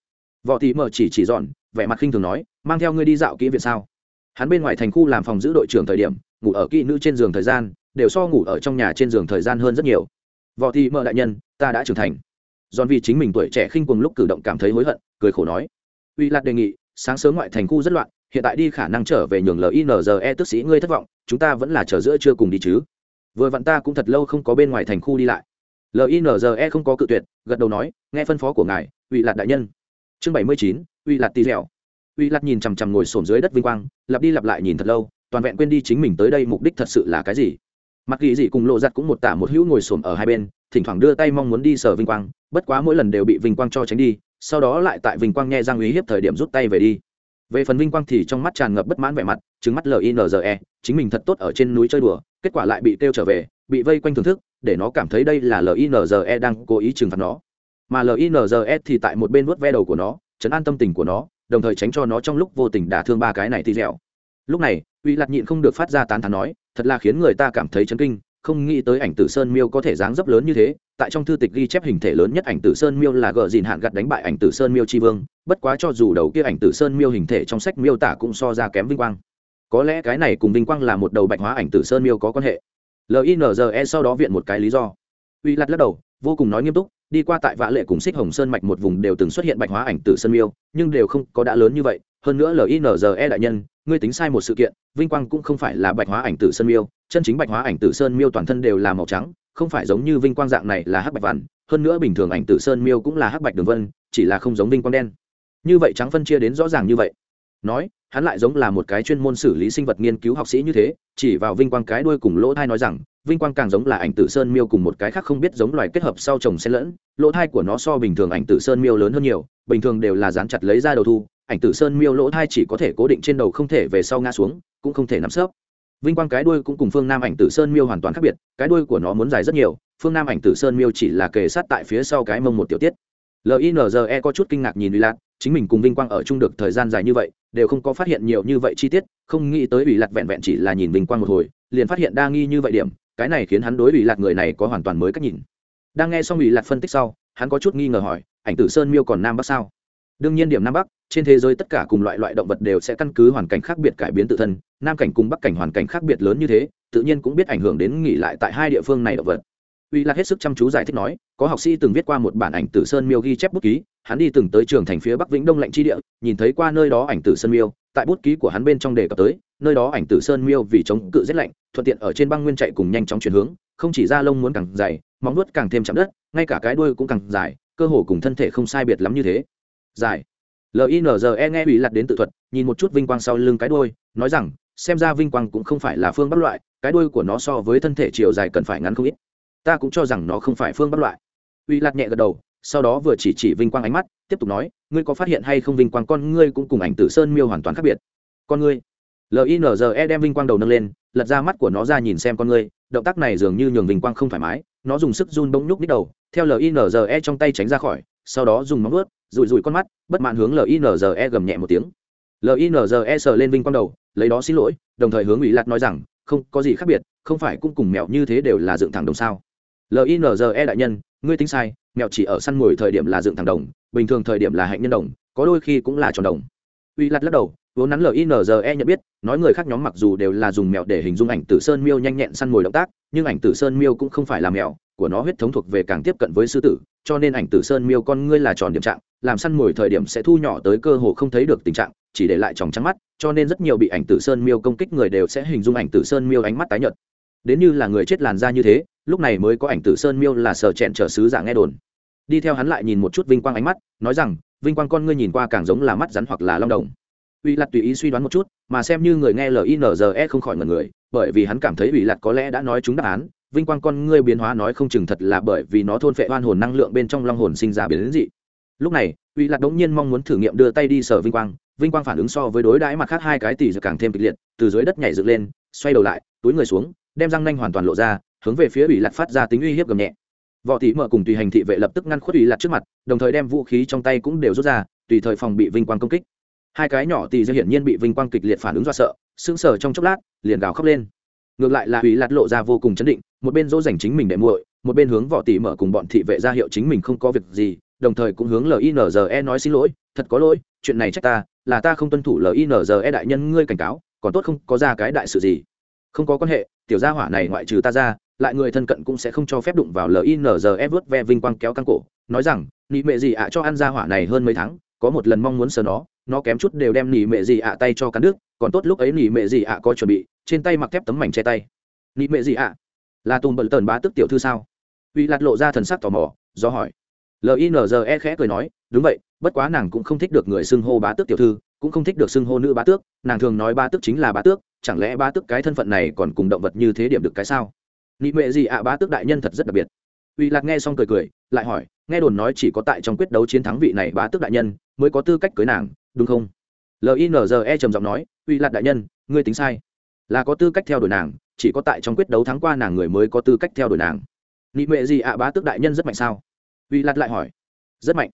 Võ thị mở chỉ chỉ dọn, vẻ mặt khinh thường nói, mang theo ngươi đi dạo kỹ viện sao? Hắn bên ngoài thành khu làm phòng giữ đội trưởng thời điểm, ngủ ở kỹ nữ trên giường thời gian, đều so ngủ ở trong nhà trên giường thời gian hơn rất nhiều. Võ thị mở đại nhân, ta đã trưởng thành. Giòn vì chính mình tuổi trẻ khinh cùng lúc cử động cảm thấy hối hận, cười khổ nói uy lạt đề nghị, sáng sớm ngoại thành khu rất loạn, hiện tại đi khả năng trở về nhường linze tức sĩ ngươi thất vọng, chúng ta vẫn là chờ giữa chưa cùng đi chứ. Vừa vặn ta cũng thật lâu không có bên ngoài thành khu đi lại. Linze không có cự tuyệt, gật đầu nói, nghe phân phó của ngài, uy lạt đại nhân. Chương bảy mươi chín, uy lạt tì dẻo. Uy lạt nhìn chằm chằm ngồi sồn dưới đất vinh quang, lặp đi lặp lại nhìn thật lâu, toàn vẹn quên đi chính mình tới đây mục đích thật sự là cái gì. Mặc kỳ dị cùng lộ giặt cũng một tả một hữu ngồi xổm ở hai bên, thỉnh thoảng đưa tay mong muốn đi sở vinh quang, bất quá mỗi lần đều bị vinh quang cho tránh đi sau đó lại tại vinh quang nghe giang uy hiếp thời điểm rút tay về đi. Về phần vinh quang thì trong mắt tràn ngập bất mãn vẻ mặt trứng mắt linze chính mình thật tốt ở trên núi chơi đùa, kết quả lại bị kêu trở về, bị vây quanh thưởng thức, để nó cảm thấy đây là linze đang cố ý trừng phạt nó. Mà linze thì tại một bên vuốt ve đầu của nó chấn an tâm tình của nó, đồng thời tránh cho nó trong lúc vô tình đả thương ba cái này thì dẻo. Lúc này, uy lạc nhịn không được phát ra tán thán nói, thật là khiến người ta cảm thấy chấn kinh, không nghĩ tới ảnh tử sơn miêu có thể dáng dấp lớn như thế tại trong thư tịch ghi chép hình thể lớn nhất ảnh tử sơn miêu là gờ dìn hạn gặt đánh bại ảnh tử sơn miêu tri vương, bất quá cho dù đầu kia ảnh tử sơn miêu hình thể trong sách miêu tả cũng so ra kém vinh quang. Có lẽ cái này cùng vinh quang là một đầu bạch hóa ảnh tử sơn miêu có quan hệ. Linze sau đó viện một cái lý do. Uy lặt lắc đầu, vô cùng nói nghiêm túc, đi qua tại vã lệ cùng xích hồng sơn mạch một vùng đều từng xuất hiện bạch hóa ảnh tử sơn miêu, nhưng đều không có đã lớn như vậy. Hơn nữa linze đại nhân, ngươi tính sai một sự kiện, vinh quang cũng không phải là bạch hóa ảnh tử sơn miêu, chân chính bạch hóa ảnh tử sơn miêu toàn thân đều là màu trắng không phải giống như vinh quang dạng này là hắc bạch vằn, hơn nữa bình thường ảnh tử sơn miêu cũng là hắc bạch đường vân, chỉ là không giống vinh quang đen. Như vậy trắng phân chia đến rõ ràng như vậy. Nói, hắn lại giống là một cái chuyên môn xử lý sinh vật nghiên cứu học sĩ như thế, chỉ vào vinh quang cái đuôi cùng lỗ thai nói rằng, vinh quang càng giống là ảnh tử sơn miêu cùng một cái khác không biết giống loài kết hợp sau trồng xen lẫn, lỗ thai của nó so bình thường ảnh tử sơn miêu lớn hơn nhiều, bình thường đều là dán chặt lấy ra đầu thu, ảnh tử sơn miêu lỗ thai chỉ có thể cố định trên đầu không thể về sau ngã xuống, cũng không thể nắm sấp vinh quang cái đuôi cũng cùng phương nam ảnh tử sơn miêu hoàn toàn khác biệt, cái đuôi của nó muốn dài rất nhiều, phương nam ảnh tử sơn miêu chỉ là kề sát tại phía sau cái mông một tiểu tiết. Linze có chút kinh ngạc nhìn ủy lạc chính mình cùng vinh quang ở chung được thời gian dài như vậy, đều không có phát hiện nhiều như vậy chi tiết, không nghĩ tới ủy lạc vẹn vẹn chỉ là nhìn vinh quang một hồi, liền phát hiện đa nghi như vậy điểm, cái này khiến hắn đối ủy lạc người này có hoàn toàn mới cách nhìn. Đang nghe xong ủy lạc phân tích sau, hắn có chút nghi ngờ hỏi, ảnh tử sơn miêu còn nam bắc sao? Đương nhiên điểm nam bắc, trên thế giới tất cả cùng loại loại động vật đều sẽ căn cứ hoàn cảnh khác biệt cải biến tự thân nam cảnh cùng bắc cảnh hoàn cảnh khác biệt lớn như thế, tự nhiên cũng biết ảnh hưởng đến nghỉ lại tại hai địa phương này động vật. Uy lạc hết sức chăm chú giải thích nói, có học sĩ từng viết qua một bản ảnh tử sơn miêu ghi chép bút ký, hắn đi từng tới trường thành phía bắc vĩnh đông lạnh chi địa, nhìn thấy qua nơi đó ảnh tử sơn miêu, tại bút ký của hắn bên trong đề cập tới, nơi đó ảnh tử sơn miêu vì chống cự rét lạnh, thuận tiện ở trên băng nguyên chạy cùng nhanh chóng chuyển hướng, không chỉ da lông muốn càng dày, móng nuốt càng thêm chạm đất, ngay cả cái đuôi cũng càng dài, cơ hồ cùng thân thể không sai biệt lắm như thế. Dài. Linze nghe ủy lạc đến tự thuật, nhìn một chút vinh quang sau lưng cái đuôi, nói rằng xem ra vinh quang cũng không phải là phương bắc loại, cái đuôi của nó so với thân thể chiều dài cần phải ngắn không ít. Ta cũng cho rằng nó không phải phương bắc loại. Uy lạt nhẹ gật đầu, sau đó vừa chỉ chỉ vinh quang ánh mắt, tiếp tục nói, ngươi có phát hiện hay không vinh quang con ngươi cũng cùng ảnh tử sơn miêu hoàn toàn khác biệt. Con ngươi. Linze đem vinh quang đầu nâng lên, lật ra mắt của nó ra nhìn xem con ngươi, động tác này dường như nhường vinh quang không thoải mái, nó dùng sức run bỗng nhúc nít đầu, theo linze trong tay tránh ra khỏi, sau đó dùng móng ướt rụi rụi con mắt, bất mãn hướng linze gầm nhẹ một tiếng linze sờ lên vinh quang đầu, lấy đó xin lỗi, đồng thời hướng ủy lạt nói rằng, không có gì khác biệt, không phải cũng cùng mèo như thế đều là dựng thẳng đồng sao? Linze đại nhân, ngươi tính sai mèo chỉ ở săn mồi thời điểm là dựng thẳng đồng, bình thường thời điểm là hạnh nhân đồng, có đôi khi cũng là tròn đồng. Uy lặt lắc đầu, vốn nắn linze nhận biết, nói người khác nhóm mặc dù đều là dùng mèo để hình dung ảnh tử sơn miêu nhanh nhẹn săn mồi động tác, nhưng ảnh tử sơn miêu cũng không phải là mèo của nó huyết thống thuộc về càng tiếp cận với sư tử, cho nên ảnh tử sơn miêu con ngươi là tròn điểm trạng, làm săn mồi thời điểm sẽ thu nhỏ tới cơ hồ không thấy được tình trạng chỉ để lại tròng trắng mắt, cho nên rất nhiều bị ảnh tử sơn miêu công kích người đều sẽ hình dung ảnh tử sơn miêu ánh mắt tái nhợt. Đến như là người chết làn da như thế, lúc này mới có ảnh tử sơn miêu là sờ chẹn trở sứ giả nghe đồn. Đi theo hắn lại nhìn một chút vinh quang ánh mắt, nói rằng, vinh quang con ngươi nhìn qua càng giống là mắt rắn hoặc là long đồng. Uy lặt tùy ý suy đoán một chút, mà xem như người nghe linze không khỏi ngần người, bởi vì hắn cảm thấy uy lặt có lẽ đã nói chúng đáp án, vinh quang con ngươi biến hóa nói không chừng thật là bởi vì nó thôn phệ oan hồn năng lượng bên trong long hồn sinh ra biến đến dị. Lúc này, uy lặt đống nhiên mong muốn thử nghiệm đưa tay đi sở vinh quang vinh quang phản ứng so với đối đãi mặt khác hai cái tỷ giờ càng thêm kịch liệt, từ dưới đất nhảy dựng lên, xoay đầu lại, túi người xuống, đem răng nanh hoàn toàn lộ ra, hướng về phía ủy lạc phát ra tính uy hiếp gầm nhẹ. Võ tỷ mở cùng tùy hành thị vệ lập tức ngăn khuất ủy lạc trước mặt, đồng thời đem vũ khí trong tay cũng đều rút ra, tùy thời phòng bị vinh quang công kích. Hai cái nhỏ tỷ giờ hiển nhiên bị vinh quang kịch liệt phản ứng do sợ, sững sờ trong chốc lát, liền gào khóc lên. Ngược lại là ủy lạc lộ ra vô cùng chấn định, một bên dỗ dành chính mình để muội, một bên hướng võ tỷ mở cùng bọn thị vệ ra hiệu chính mình không có việc gì, đồng thời cũng hướng linze nói xin lỗi, thật có lỗi, chuyện này trách ta là ta không tuân thủ linze đại nhân ngươi cảnh cáo, còn tốt không có ra cái đại sự gì. Không có quan hệ, tiểu gia hỏa này ngoại trừ ta ra, lại người thân cận cũng sẽ không cho phép đụng vào linze vớt ve vinh quang kéo căng cổ. Nói rằng, nị mệ gì ạ cho ăn gia hỏa này hơn mấy tháng, có một lần mong muốn sờ nó nó kém chút đều đem nị mệ gì ạ tay cho cắn đứt, còn tốt lúc ấy nị mệ gì ạ có chuẩn bị, trên tay mặc thép tấm mảnh che tay. Nị mệ gì ạ? Là tùng bận tần bá tức tiểu thư sao? Uy lạt lộ ra thần sắc tò mò, do hỏi linze khẽ cười nói, đúng vậy, bất quá nàng cũng không thích được người xưng hô bá tước tiểu thư, cũng không thích được xưng hô nữ bá tước, nàng thường nói bá tước chính là bá tước, chẳng lẽ bá tước cái thân phận này còn cùng động vật như thế điểm được cái sao? Nị mệ gì ạ bá tước đại nhân thật rất đặc biệt. Uy lạc nghe xong cười cười, lại hỏi, nghe đồn nói chỉ có tại trong quyết đấu chiến thắng vị này bá tước đại nhân mới có tư cách cưới nàng, đúng không? Linze trầm giọng nói, uy lạc đại nhân, ngươi tính sai. Là có tư cách theo đuổi nàng, chỉ có tại trong quyết đấu thắng qua nàng người mới có tư cách theo đuổi nàng. Nị mệ gì ạ bá tước đại nhân rất mạnh sao? Uy lạt lại hỏi. Rất mạnh.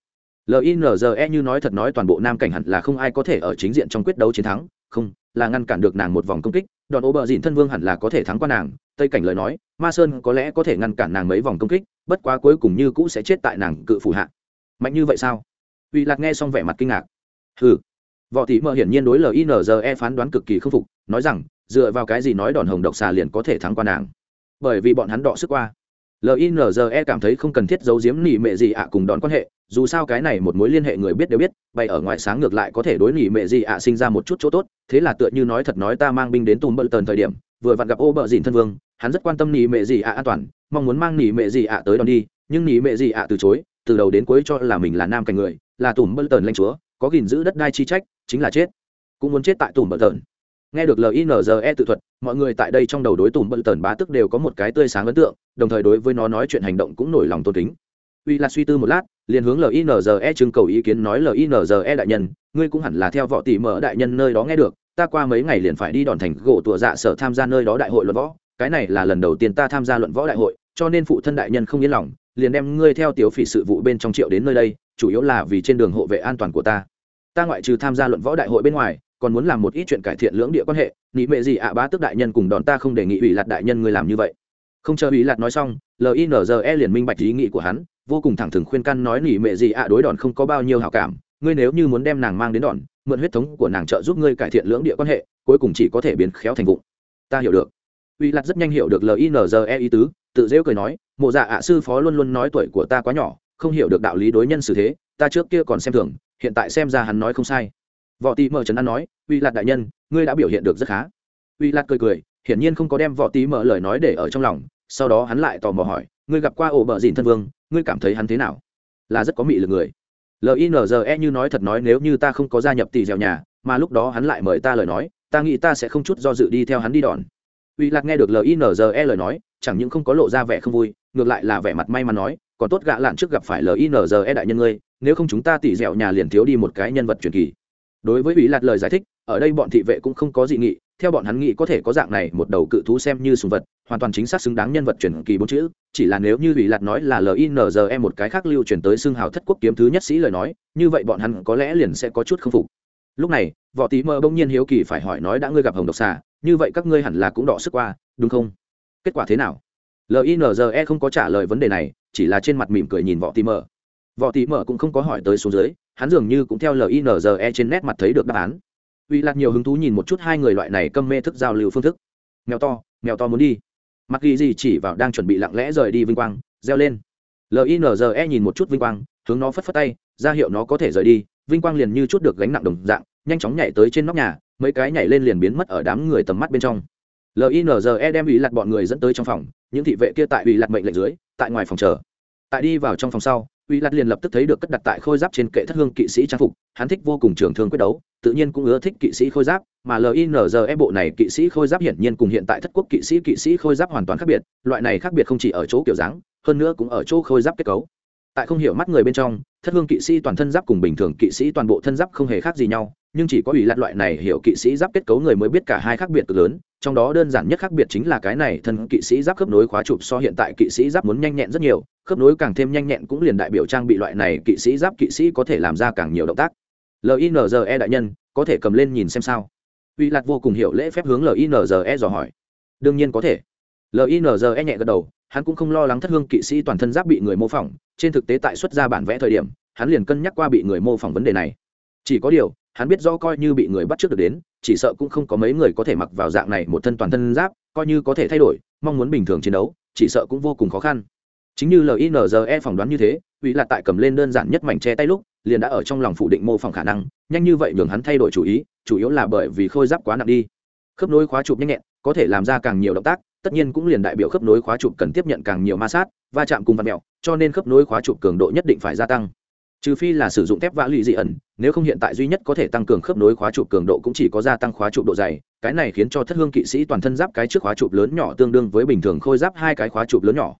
Linze như nói thật nói toàn bộ nam cảnh hẳn là không ai có thể ở chính diện trong quyết đấu chiến thắng. Không, là ngăn cản được nàng một vòng công kích. Đòn ô bờ dìn thân vương hẳn là có thể thắng qua nàng. Tây cảnh lời nói, ma sơn có lẽ có thể ngăn cản nàng mấy vòng công kích, bất quá cuối cùng như cũ sẽ chết tại nàng cự phủ hạ. Mạnh như vậy sao? Uy lạc nghe xong vẻ mặt kinh ngạc. Ừ võ tỷ mợ hiển nhiên đối linze phán đoán cực kỳ k phục, nói rằng, dựa vào cái gì nói đòn hồng độc xà liền có thể thắng qua nàng? Bởi vì bọn hắn đọ sức qua linze cảm thấy không cần thiết giấu giếm nỉ mệ gì ạ cùng đón quan hệ, dù sao cái này một mối liên hệ người biết đều biết bay ở ngoài sáng ngược lại có thể đối nỉ mệ gì ạ sinh ra một chút chỗ tốt, thế là tựa như nói thật nói ta mang binh đến tùm bờ tần thời điểm, vừa vặn gặp ô bợ dìn thân vương, hắn rất quan tâm nỉ mệ gì ạ an toàn, mong muốn mang nỉ mệ gì ạ tới đón đi, nhưng nỉ mệ gì ạ từ chối, từ đầu đến cuối cho là mình là nam cảnh người, là tùm bờ tần lãnh chúa, có gìn giữ đất đai chi trách, chính là chết, cũng muốn chết tại tùm bờ tần nghe được linze tự thuật, mọi người tại đây trong đầu đối tùm bận tần bá tức đều có một cái tươi sáng ấn tượng, đồng thời đối với nó nói chuyện hành động cũng nổi lòng tôn kính. Uy là suy tư một lát, liền hướng linze trưng cầu ý kiến nói linze đại nhân, ngươi cũng hẳn là theo võ tỷ mở đại nhân nơi đó nghe được, ta qua mấy ngày liền phải đi đòn thành gỗ tụa dạ sở tham gia nơi đó đại hội luận võ, cái này là lần đầu tiên ta tham gia luận võ đại hội, cho nên phụ thân đại nhân không yên lòng, liền đem ngươi theo tiểu phỉ sự vụ bên trong triệu đến nơi đây, chủ yếu là vì trên đường hộ vệ an toàn của ta. Ta ngoại trừ tham gia luận võ đại hội bên ngoài còn muốn làm một ít chuyện cải thiện lưỡng địa quan hệ, nghĩ mệ gì ạ, bá tước đại nhân cùng đòn ta không đề nghị ủy lạt đại nhân ngươi làm như vậy. Không chờ ủy lạt nói xong linze liền minh bạch ý nghĩ của hắn, vô cùng thẳng thừng khuyên căn nói nỉ mệ gì ạ, đối đòn không có bao nhiêu hảo cảm, ngươi nếu như muốn đem nàng mang đến đòn, mượn huyết thống của nàng trợ giúp ngươi cải thiện lưỡng địa quan hệ, cuối cùng chỉ có thể biến khéo thành vụng. Ta hiểu được. Ủy lạt rất nhanh hiểu được linze ý tứ, tự rêu cười nói, mộ dạ ạ, sư phó luôn luôn nói tuổi của ta quá nhỏ, không hiểu được đạo lý đối nhân xử thế, ta trước kia còn xem thường, hiện tại xem ra hắn nói không sai võ tí mở trấn an nói, uy Lạt đại nhân, ngươi đã biểu hiện được rất khá. Uy Lạt cười cười, hiển nhiên không có đem võ tí mở lời nói để ở trong lòng, sau đó hắn lại tò mò hỏi, ngươi gặp qua ổ bờ dìn thân vương, ngươi cảm thấy hắn thế nào? Là rất có mị lực người. Linze như nói thật nói, nếu như ta không có gia nhập tỷ dẻo nhà, mà lúc đó hắn lại mời ta lời nói, ta nghĩ ta sẽ không chút do dự đi theo hắn đi đòn. Uy lạc nghe được linze lời nói, chẳng những không có lộ ra vẻ không vui, ngược lại là vẻ mặt may mắn nói, còn tốt gạ lạn trước gặp phải linze đại nhân ngươi, nếu không chúng ta tỷ dẻo nhà liền thiếu đi một cái nhân vật truyền kỳ đối với ủy lạt lời giải thích, ở đây bọn thị vệ cũng không có dị nghị, theo bọn hắn nghĩ có thể có dạng này một đầu cự thú xem như sùng vật, hoàn toàn chính xác xứng đáng nhân vật truyền kỳ bốn chữ, chỉ là nếu như ủy lạt nói là linze một cái khác lưu truyền tới xương hào thất quốc kiếm thứ nhất sĩ lời nói, như vậy bọn hắn có lẽ liền sẽ có chút không phục. Lúc này, võ tí mơ bỗng nhiên hiếu kỳ phải hỏi nói đã ngươi gặp hồng độc xà, như vậy các ngươi hẳn là cũng đỏ sức qua, đúng không? Kết quả thế nào? Linze không có trả lời vấn đề này, chỉ là trên mặt mỉm cười nhìn võ tí mơ võ tí mở cũng không có hỏi tới xuống dưới, hắn dường như cũng theo linze trên nét mặt thấy được đáp án. Uy lạc nhiều hứng thú nhìn một chút hai người loại này câm mê thức giao lưu phương thức. Mèo to mèo to muốn đi. Mặc ghi gì chỉ vào đang chuẩn bị lặng lẽ rời đi vinh quang, reo lên. Linze nhìn một chút vinh quang, hướng nó phất phất tay, ra hiệu nó có thể rời đi. Vinh quang liền như chút được gánh nặng đồng dạng, nhanh chóng nhảy tới trên nóc nhà, mấy cái nhảy lên liền biến mất ở đám người tầm mắt bên trong. Linze đem ủy lạc bọn người dẫn tới trong phòng, những thị vệ kia tại ủy lạc mệnh lệnh dưới, tại ngoài phòng chờ tại đi vào trong phòng sau, uy lạt liền lập tức thấy được cất đặt tại khôi giáp trên kệ thất hương kỵ sĩ trang phục, hắn thích vô cùng trường thương quyết đấu, tự nhiên cũng ưa thích kỵ sĩ khôi giáp, mà linze bộ này kỵ sĩ khôi giáp hiển nhiên cùng hiện tại thất quốc kỵ sĩ kỵ sĩ khôi giáp hoàn toàn khác biệt, loại này khác biệt không chỉ ở chỗ kiểu dáng, hơn nữa cũng ở chỗ khôi giáp kết cấu. Tại không hiểu mắt người bên trong thất hương kỵ sĩ toàn thân giáp cùng bình thường kỵ sĩ toàn bộ thân giáp không hề khác gì nhau, nhưng chỉ có ủy lạt loại này hiểu kỵ sĩ giáp kết cấu người mới biết cả hai khác biệt cực lớn, trong đó đơn giản nhất khác biệt chính là cái này thân kỵ sĩ giáp khớp nối khóa chụp so hiện tại kỵ sĩ giáp muốn nhanh nhẹn rất nhiều, khớp nối càng thêm nhanh nhẹn cũng liền đại biểu trang bị loại này kỵ sĩ giáp kỵ sĩ có thể làm ra càng nhiều động tác. Linze đại nhân, có thể cầm lên nhìn xem sao? Ủy lạt vô cùng hiểu lễ phép hướng linze dò hỏi. Đương nhiên có thể. Linze nhẹ gật đầu hắn cũng không lo lắng thất hương kỵ sĩ toàn thân giáp bị người mô phỏng, trên thực tế tại xuất ra bản vẽ thời điểm, hắn liền cân nhắc qua bị người mô phỏng vấn đề này. Chỉ có điều, hắn biết rõ coi như bị người bắt trước được đến, chỉ sợ cũng không có mấy người có thể mặc vào dạng này một thân toàn thân giáp, coi như có thể thay đổi, mong muốn bình thường chiến đấu, chỉ sợ cũng vô cùng khó khăn. Chính như linze phỏng đoán như thế ủy lạc tại cầm lên đơn giản nhất mảnh che tay lúc, liền đã ở trong lòng phủ định mô phỏng khả năng, nhanh như vậy đường hắn thay đổi chủ ý, chủ yếu là bởi vì khôi giáp quá nặng đi. Khớp nối khóa chụp nhanh nhẹn, có thể làm ra càng nhiều động tác tất nhiên cũng liền đại biểu khớp nối khóa chụp cần tiếp nhận càng nhiều ma sát, va chạm cùng vật mẹo, cho nên khớp nối khóa chụp cường độ nhất định phải gia tăng. Trừ phi là sử dụng thép vã lụy dị ẩn, nếu không hiện tại duy nhất có thể tăng cường khớp nối khóa chụp cường độ cũng chỉ có gia tăng khóa chụp độ dày, cái này khiến cho thất hương kỵ sĩ toàn thân giáp cái trước khóa chụp lớn nhỏ tương đương với bình thường khôi giáp hai cái khóa chụp lớn nhỏ.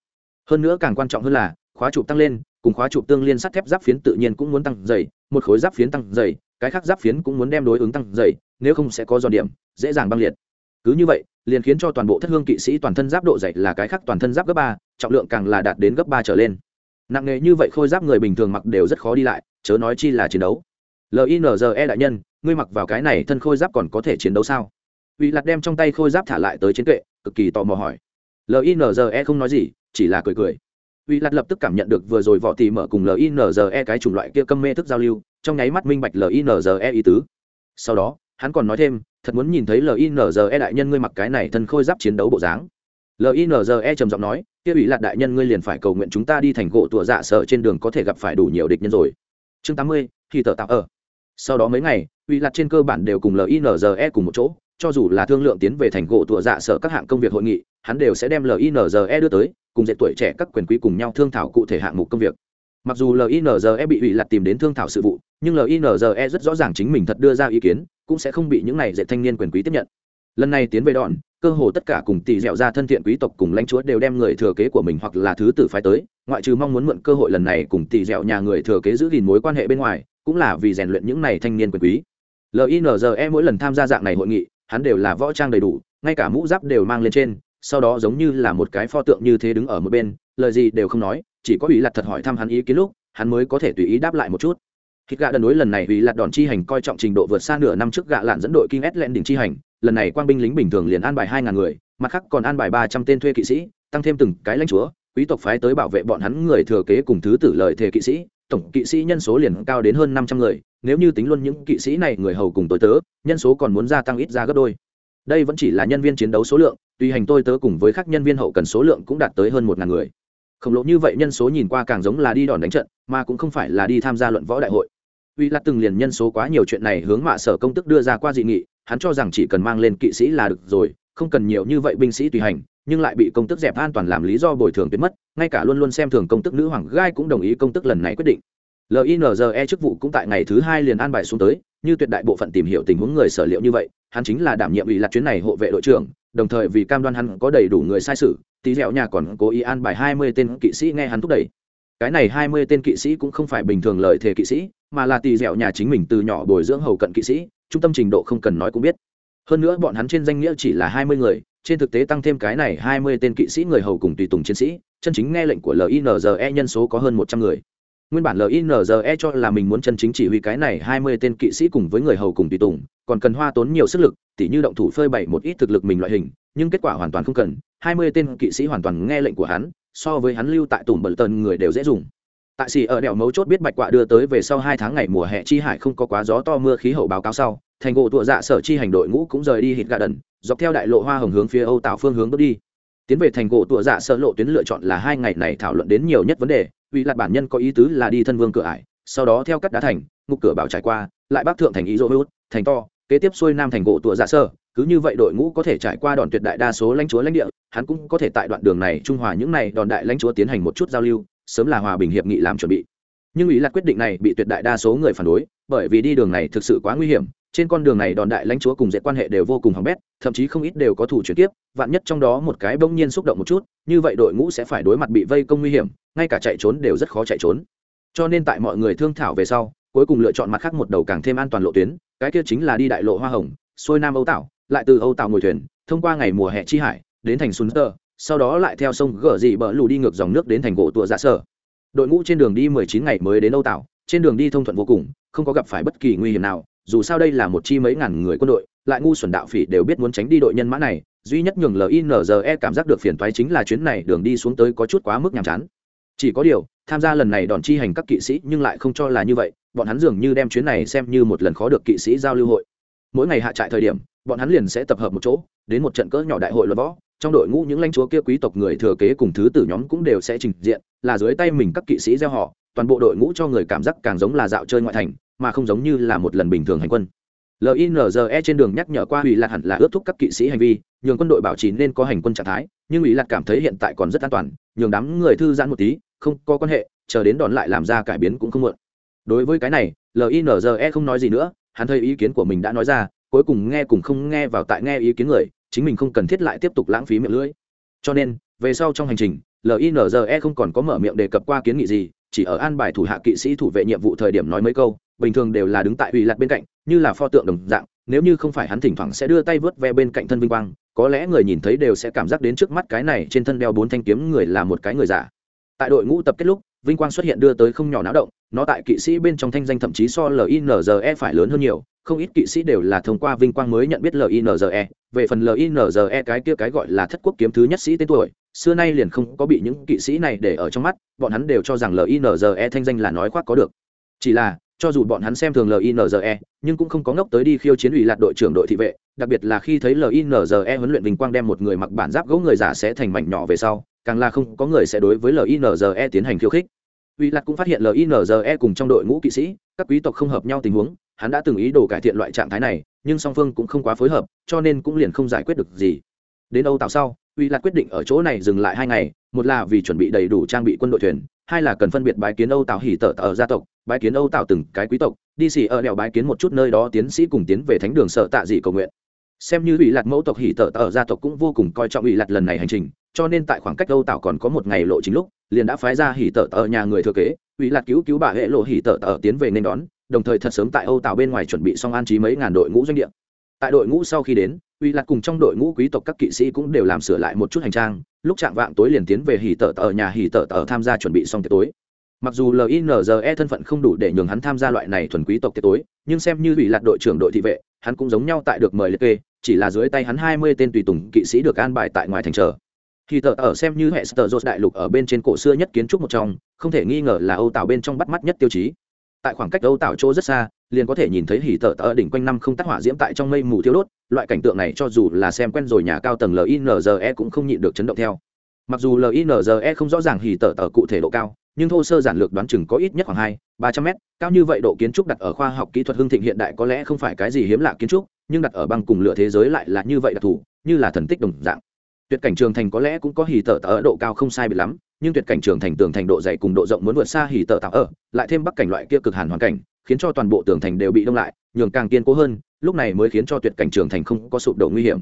Hơn nữa càng quan trọng hơn là, khóa chụp tăng lên, cùng khóa chụp tương liên sắt thép giáp phiến tự nhiên cũng muốn tăng dày, một khối giáp phiến tăng dày, cái khác giáp phiến cũng muốn đem đối ứng tăng dày, nếu không sẽ có giòn điểm, dễ dàng băng liệt. Cứ như vậy liền khiến cho toàn bộ thất hương kỵ sĩ toàn thân giáp độ dày là cái khác toàn thân giáp gấp ba, trọng lượng càng là đạt đến gấp ba trở lên. Nặng nề như vậy khôi giáp người bình thường mặc đều rất khó đi lại, chớ nói chi là chiến đấu. Linze đại nhân, ngươi mặc vào cái này thân khôi giáp còn có thể chiến đấu sao? Uy lạt đem trong tay khôi giáp thả lại tới chiến kệ, cực kỳ tò mò hỏi. Linze không nói gì, chỉ là cười cười. Uy lạt lập tức cảm nhận được vừa rồi võ tỉ mở cùng linze cái chủng loại kia câm mê thức giao lưu, trong nháy mắt minh bạch linze ý tứ. Sau đó, hắn còn nói thêm thật muốn nhìn thấy linze đại nhân ngươi mặc cái này thân khôi giáp chiến đấu bộ dáng. Linze trầm giọng nói, kia ủy lạc đại nhân ngươi liền phải cầu nguyện chúng ta đi thành gỗ tủa dạ sở trên đường có thể gặp phải đủ nhiều địch nhân rồi. Chương tám mươi khi tờ tạo ở. Sau đó mấy ngày, ủy lạc trên cơ bản đều cùng linze cùng một chỗ, cho dù là thương lượng tiến về thành gỗ tủa dạ sở các hạng công việc hội nghị, hắn đều sẽ đem linze đưa tới, cùng dạy tuổi trẻ các quyền quý cùng nhau thương thảo cụ thể hạng mục công việc. Mặc dù linze bị ủy lạc tìm đến thương thảo sự vụ nhưng linze rất rõ ràng chính mình thật đưa ra ý kiến, cũng sẽ không bị những này dạy thanh niên quyền quý tiếp nhận. Lần này tiến về đòn, cơ hồ tất cả cùng tỷ dẻo ra thân thiện quý tộc cùng lãnh chúa đều đem người thừa kế của mình hoặc là thứ tử phái tới, ngoại trừ mong muốn mượn cơ hội lần này cùng tỷ dẻo nhà người thừa kế giữ gìn mối quan hệ bên ngoài, cũng là vì rèn luyện những này thanh niên quyền quý. Linze mỗi lần tham gia dạng này hội nghị, hắn đều là võ trang đầy đủ, ngay cả mũ giáp đều mang lên trên, sau đó giống như là một cái pho tượng như thế đứng ở một bên, lời gì đều không nói, chỉ có ủy lặt thật hỏi thăm hắn ý kiến lúc, hắn mới có thể tùy ý đáp lại một chút. Hít gạ đần đối lần này vì lạt đòn chi hành coi trọng trình độ vượt xa nửa năm trước gạ lạn dẫn đội King Slen đỉnh chi hành, lần này quang binh lính bình thường liền an bài hai ngàn người, mặt khác còn an bài ba trăm tên thuê kỵ sĩ, tăng thêm từng cái lãnh chúa, quý tộc phái tới bảo vệ bọn hắn người thừa kế cùng thứ tử lợi thể kỵ sĩ, tổng kỵ sĩ nhân số liền cao đến hơn năm trăm người, nếu như tính luôn những kỵ sĩ này người hầu cùng tối tớ, nhân số còn muốn gia tăng ít ra gấp đôi. Đây vẫn chỉ là nhân viên chiến đấu số lượng, tùy hành tôi tớ cùng với các nhân viên hậu cần số lượng cũng đạt tới hơn một ngàn người. Khổng lồ như vậy nhân số nhìn qua càng giống là đi đòn đánh trận, mà cũng không phải là đi tham gia luận võ đại hội uy lạt từng liền nhân số quá nhiều chuyện này hướng mạ sở công tức đưa ra qua dị nghị, hắn cho rằng chỉ cần mang lên kỵ sĩ là được rồi, không cần nhiều như vậy binh sĩ tùy hành, nhưng lại bị công tức dẹp an toàn làm lý do bồi thường tuyệt mất, ngay cả luôn luôn xem thường công tức nữ hoàng gai cũng đồng ý công tức lần này quyết định. Linze chức vụ cũng tại ngày thứ hai liền an bài xuống tới, như tuyệt đại bộ phận tìm hiểu tình huống người sở liệu như vậy, hắn chính là đảm nhiệm ủy lạc chuyến này hộ vệ đội trưởng, đồng thời vì cam đoan hắn có đầy đủ người sai sự, tí dẻo nhà còn cố ý an bài hai mươi tên kỵ sĩ nghe hắn thúc đẩy. Cái này hai mươi tên kỵ sĩ cũng không phải bình thường lợi thể kỵ sĩ mà là tỷ dẻo nhà chính mình từ nhỏ bồi dưỡng hầu cận kỵ sĩ, trung tâm trình độ không cần nói cũng biết. Hơn nữa bọn hắn trên danh nghĩa chỉ là hai mươi người, trên thực tế tăng thêm cái này hai mươi tên kỵ sĩ người hầu cùng tùy tùng chiến sĩ, chân chính nghe lệnh của linze nhân số có hơn một trăm người. Nguyên bản linze cho là mình muốn chân chính chỉ huy cái này hai mươi tên kỵ sĩ cùng với người hầu cùng tùy tùng, còn cần hoa tốn nhiều sức lực, tỉ như động thủ phơi bày một ít thực lực mình loại hình, nhưng kết quả hoàn toàn không cần, hai mươi tên kỵ sĩ hoàn toàn nghe lệnh của hắn, so với hắn lưu tại tùng bẩn tần người đều dễ dùng tại xì ở đèo mấu chốt biết bạch quạ đưa tới về sau hai tháng ngày mùa hè, chi hải không có quá gió to mưa khí hậu báo cáo sau, thành gỗ tụa dạ sở chi hành đội ngũ cũng rời đi hít gà đần, dọc theo đại lộ hoa hồng hướng phía âu tạo phương hướng bước đi. Tiến về thành gỗ tụa dạ sở lộ tuyến lựa chọn là hai ngày này thảo luận đến nhiều nhất vấn đề, vì lạt bản nhân có ý tứ là đi thân vương cửa ải, sau đó theo cắt đá thành, ngục cửa bảo trải qua, lại bắc thượng thành ý dỗ hữu, thành to, kế tiếp xuôi nam thành gỗ tụa dạ sơ cứ như vậy đội ngũ có thể trải qua đòn tuyệt đại đa số lãnh chúa lãnh địa, hắn cũng có thể tại đoạn đường này trung hòa những này đòn đại lãnh chúa tiến hành một chút giao lưu sớm là hòa bình hiệp nghị làm chuẩn bị. Nhưng ý là quyết định này bị tuyệt đại đa số người phản đối, bởi vì đi đường này thực sự quá nguy hiểm, trên con đường này đòn đại lãnh chúa cùng dễ quan hệ đều vô cùng hỏng bét, thậm chí không ít đều có thủ chuyển tiếp vạn nhất trong đó một cái bỗng nhiên xúc động một chút, như vậy đội ngũ sẽ phải đối mặt bị vây công nguy hiểm, ngay cả chạy trốn đều rất khó chạy trốn. Cho nên tại mọi người thương thảo về sau, cuối cùng lựa chọn mặt khác một đầu càng thêm an toàn lộ tuyến, cái kia chính là đi đại lộ hoa hồng, xuôi nam âu tảo, lại từ âu tảo ngồi thuyền, thông qua ngày mùa hè chi hải, đến thành xuân tơ sau đó lại theo sông gở dị bờ lù đi ngược dòng nước đến thành gỗ tụa dạ sở. Đội ngũ trên đường đi mười chín ngày mới đến âu tảo, trên đường đi thông thuận vô cùng, không có gặp phải bất kỳ nguy hiểm nào, dù sao đây là một chi mấy ngàn người quân đội, lại ngu xuẩn đạo phỉ đều biết muốn tránh đi đội nhân mã này, duy nhất nhường linze cảm giác được phiền toái chính là chuyến này đường đi xuống tới có chút quá mức nhàm chán. Chỉ có điều, tham gia lần này đòn chi hành các kỵ sĩ nhưng lại không cho là như vậy, bọn hắn dường như đem chuyến này xem như một lần khó được kỵ sĩ giao lưu hội. Mỗi ngày hạ trại thời điểm, bọn hắn liền sẽ tập hợp một chỗ, đến một trận cỡ nhỏ đại hội luật võ trong đội ngũ những lãnh chúa kia quý tộc người thừa kế cùng thứ tử nhóm cũng đều sẽ trình diện, là dưới tay mình các kỵ sĩ gieo họ, toàn bộ đội ngũ cho người cảm giác càng giống là dạo chơi ngoại thành, mà không giống như là một lần bình thường hành quân. Linze trên đường nhắc nhở qua ủy lạc hẳn là ước thúc các kỵ sĩ hành vi, nhường quân đội bảo trì nên có hành quân trạng thái, nhưng ủy lạc cảm thấy hiện tại còn rất an toàn, nhường đám người thư giãn một tí, không có quan hệ, chờ đến đòn lại làm ra cải biến cũng không muộn. Đối với cái này linze không nói gì nữa, hắn thấy ý kiến của mình đã nói ra, cuối cùng nghe cùng không nghe vào tại nghe ý kiến người chính mình không cần thiết lại tiếp tục lãng phí miệng lưỡi. Cho nên, về sau trong hành trình linze không còn có mở miệng đề cập qua kiến nghị gì, chỉ ở an bài thủ hạ kỵ sĩ thủ vệ nhiệm vụ thời điểm nói mấy câu, bình thường đều là đứng tại ủy lạc bên cạnh, như là pho tượng đồng dạng, nếu như không phải hắn thỉnh thoảng sẽ đưa tay vớt ve bên cạnh thân vinh quang, có lẽ người nhìn thấy đều sẽ cảm giác đến trước mắt cái này trên thân đeo bốn thanh kiếm người là một cái người giả tại đội ngũ tập kết lúc, vinh quang xuất hiện đưa tới không nhỏ náo động, nó tại kỵ sĩ bên trong thanh danh thậm chí so linze phải lớn hơn nhiều, không ít kỵ sĩ đều là thông qua vinh quang mới nhận biết linze về phần linze cái kia cái gọi là thất quốc kiếm thứ nhất sĩ tên tuổi, xưa nay liền không có bị những kỵ sĩ này để ở trong mắt, bọn hắn đều cho rằng linze thanh danh là nói khoác có được. Chỉ là, cho dù bọn hắn xem thường linze nhưng cũng không có ngốc tới đi khiêu chiến ủy lạc đội trưởng đội thị vệ, đặc biệt là khi thấy linze huấn luyện vinh quang đem một người mặc bản giáp gỗ người giả sẽ thành mảnh nhỏ về sau, càng là không có người sẽ đối với linze tiến hành khiêu khích. Ủy lạc cũng phát hiện linze cùng trong đội ngũ kỵ sĩ, các quý tộc không hợp nhau tình huống, hắn đã từng ý đồ cải thiện loại trạng thái này nhưng song phương cũng không quá phối hợp, cho nên cũng liền không giải quyết được gì. Đến âu tàu sau ủy lạc quyết định ở chỗ này dừng lại hai ngày, một là vì chuẩn bị đầy đủ trang bị quân đội thuyền, hai là cần phân biệt bái kiến âu tàu hỉ tở ở gia tộc, bái kiến âu tàu từng cái quý tộc, đi xỉ ở đèo bái kiến một chút nơi đó tiến sĩ cùng tiến về thánh đường sợ tạ dị cầu nguyện. Xem như ủy lạc mẫu tộc hỉ tở ở gia tộc cũng vô cùng coi trọng ủy lạc lần này hành trình, cho nên tại khoảng cách âu tàu còn có một ngày lộ chính lúc, liền đã phái ra hỉ tở ở nhà người thừa kế ủy lạc cứu cứu bà hệ lộ hỉ tở ở tiến về nên đón đồng thời thật sớm tại âu tảo bên ngoài chuẩn bị xong an trí mấy ngàn đội ngũ doanh địa. Tại đội ngũ sau khi đến, uy lạc cùng trong đội ngũ quý tộc các kỵ sĩ cũng đều làm sửa lại một chút hành trang, lúc trạng vạng tối liền tiến về hỉ tở ở nhà hỉ tở ở tham gia chuẩn bị xong tiệc tối. Mặc dù linze thân phận không đủ để nhường hắn tham gia loại này thuần quý tộc tiệc tối, nhưng xem như Uy lạc đội trưởng đội thị vệ, hắn cũng giống nhau tại được mời liệt kê, chỉ là dưới tay hắn hai mươi tên tùy tùng kỵ sĩ được an bài tại ngoài thành trở thì tờ ở xem như hệ Sở Rốt đại lục ở bên trên cổ xưa nhất kiến trúc một trong, không thể nghi ngờ là âu tảo bên trong bắt mắt nhất tiêu chí tại khoảng cách âu tảo chỗ rất xa, liền có thể nhìn thấy hỉ tờ ở đỉnh quanh năm không tác hỏa diễm tại trong mây mù thiêu đốt, loại cảnh tượng này cho dù là xem quen rồi nhà cao tầng linze cũng không nhịn được chấn động theo. Mặc dù linze không rõ ràng hỉ tờ ở cụ thể độ cao, nhưng thô sơ giản lược đoán chừng có ít nhất khoảng hai, ba trăm mét, cao như vậy độ kiến trúc đặt ở khoa học kỹ thuật hưng thịnh hiện đại có lẽ không phải cái gì hiếm lạ kiến trúc, nhưng đặt ở băng cùng lửa thế giới lại là như vậy đặc thù, như là thần tích đồng dạng tuyệt cảnh trường thành có lẽ cũng có hì tờ ở độ cao không sai biệt lắm, nhưng tuyệt cảnh trường thành tường thành độ dày cùng độ rộng muốn vượt xa hì tờ tạo ở, lại thêm bắc cảnh loại kia cực hàn hoàn cảnh, khiến cho toàn bộ tường thành đều bị đông lại, nhường càng kiên cố hơn, lúc này mới khiến cho tuyệt cảnh trường thành không có sụp đổ nguy hiểm.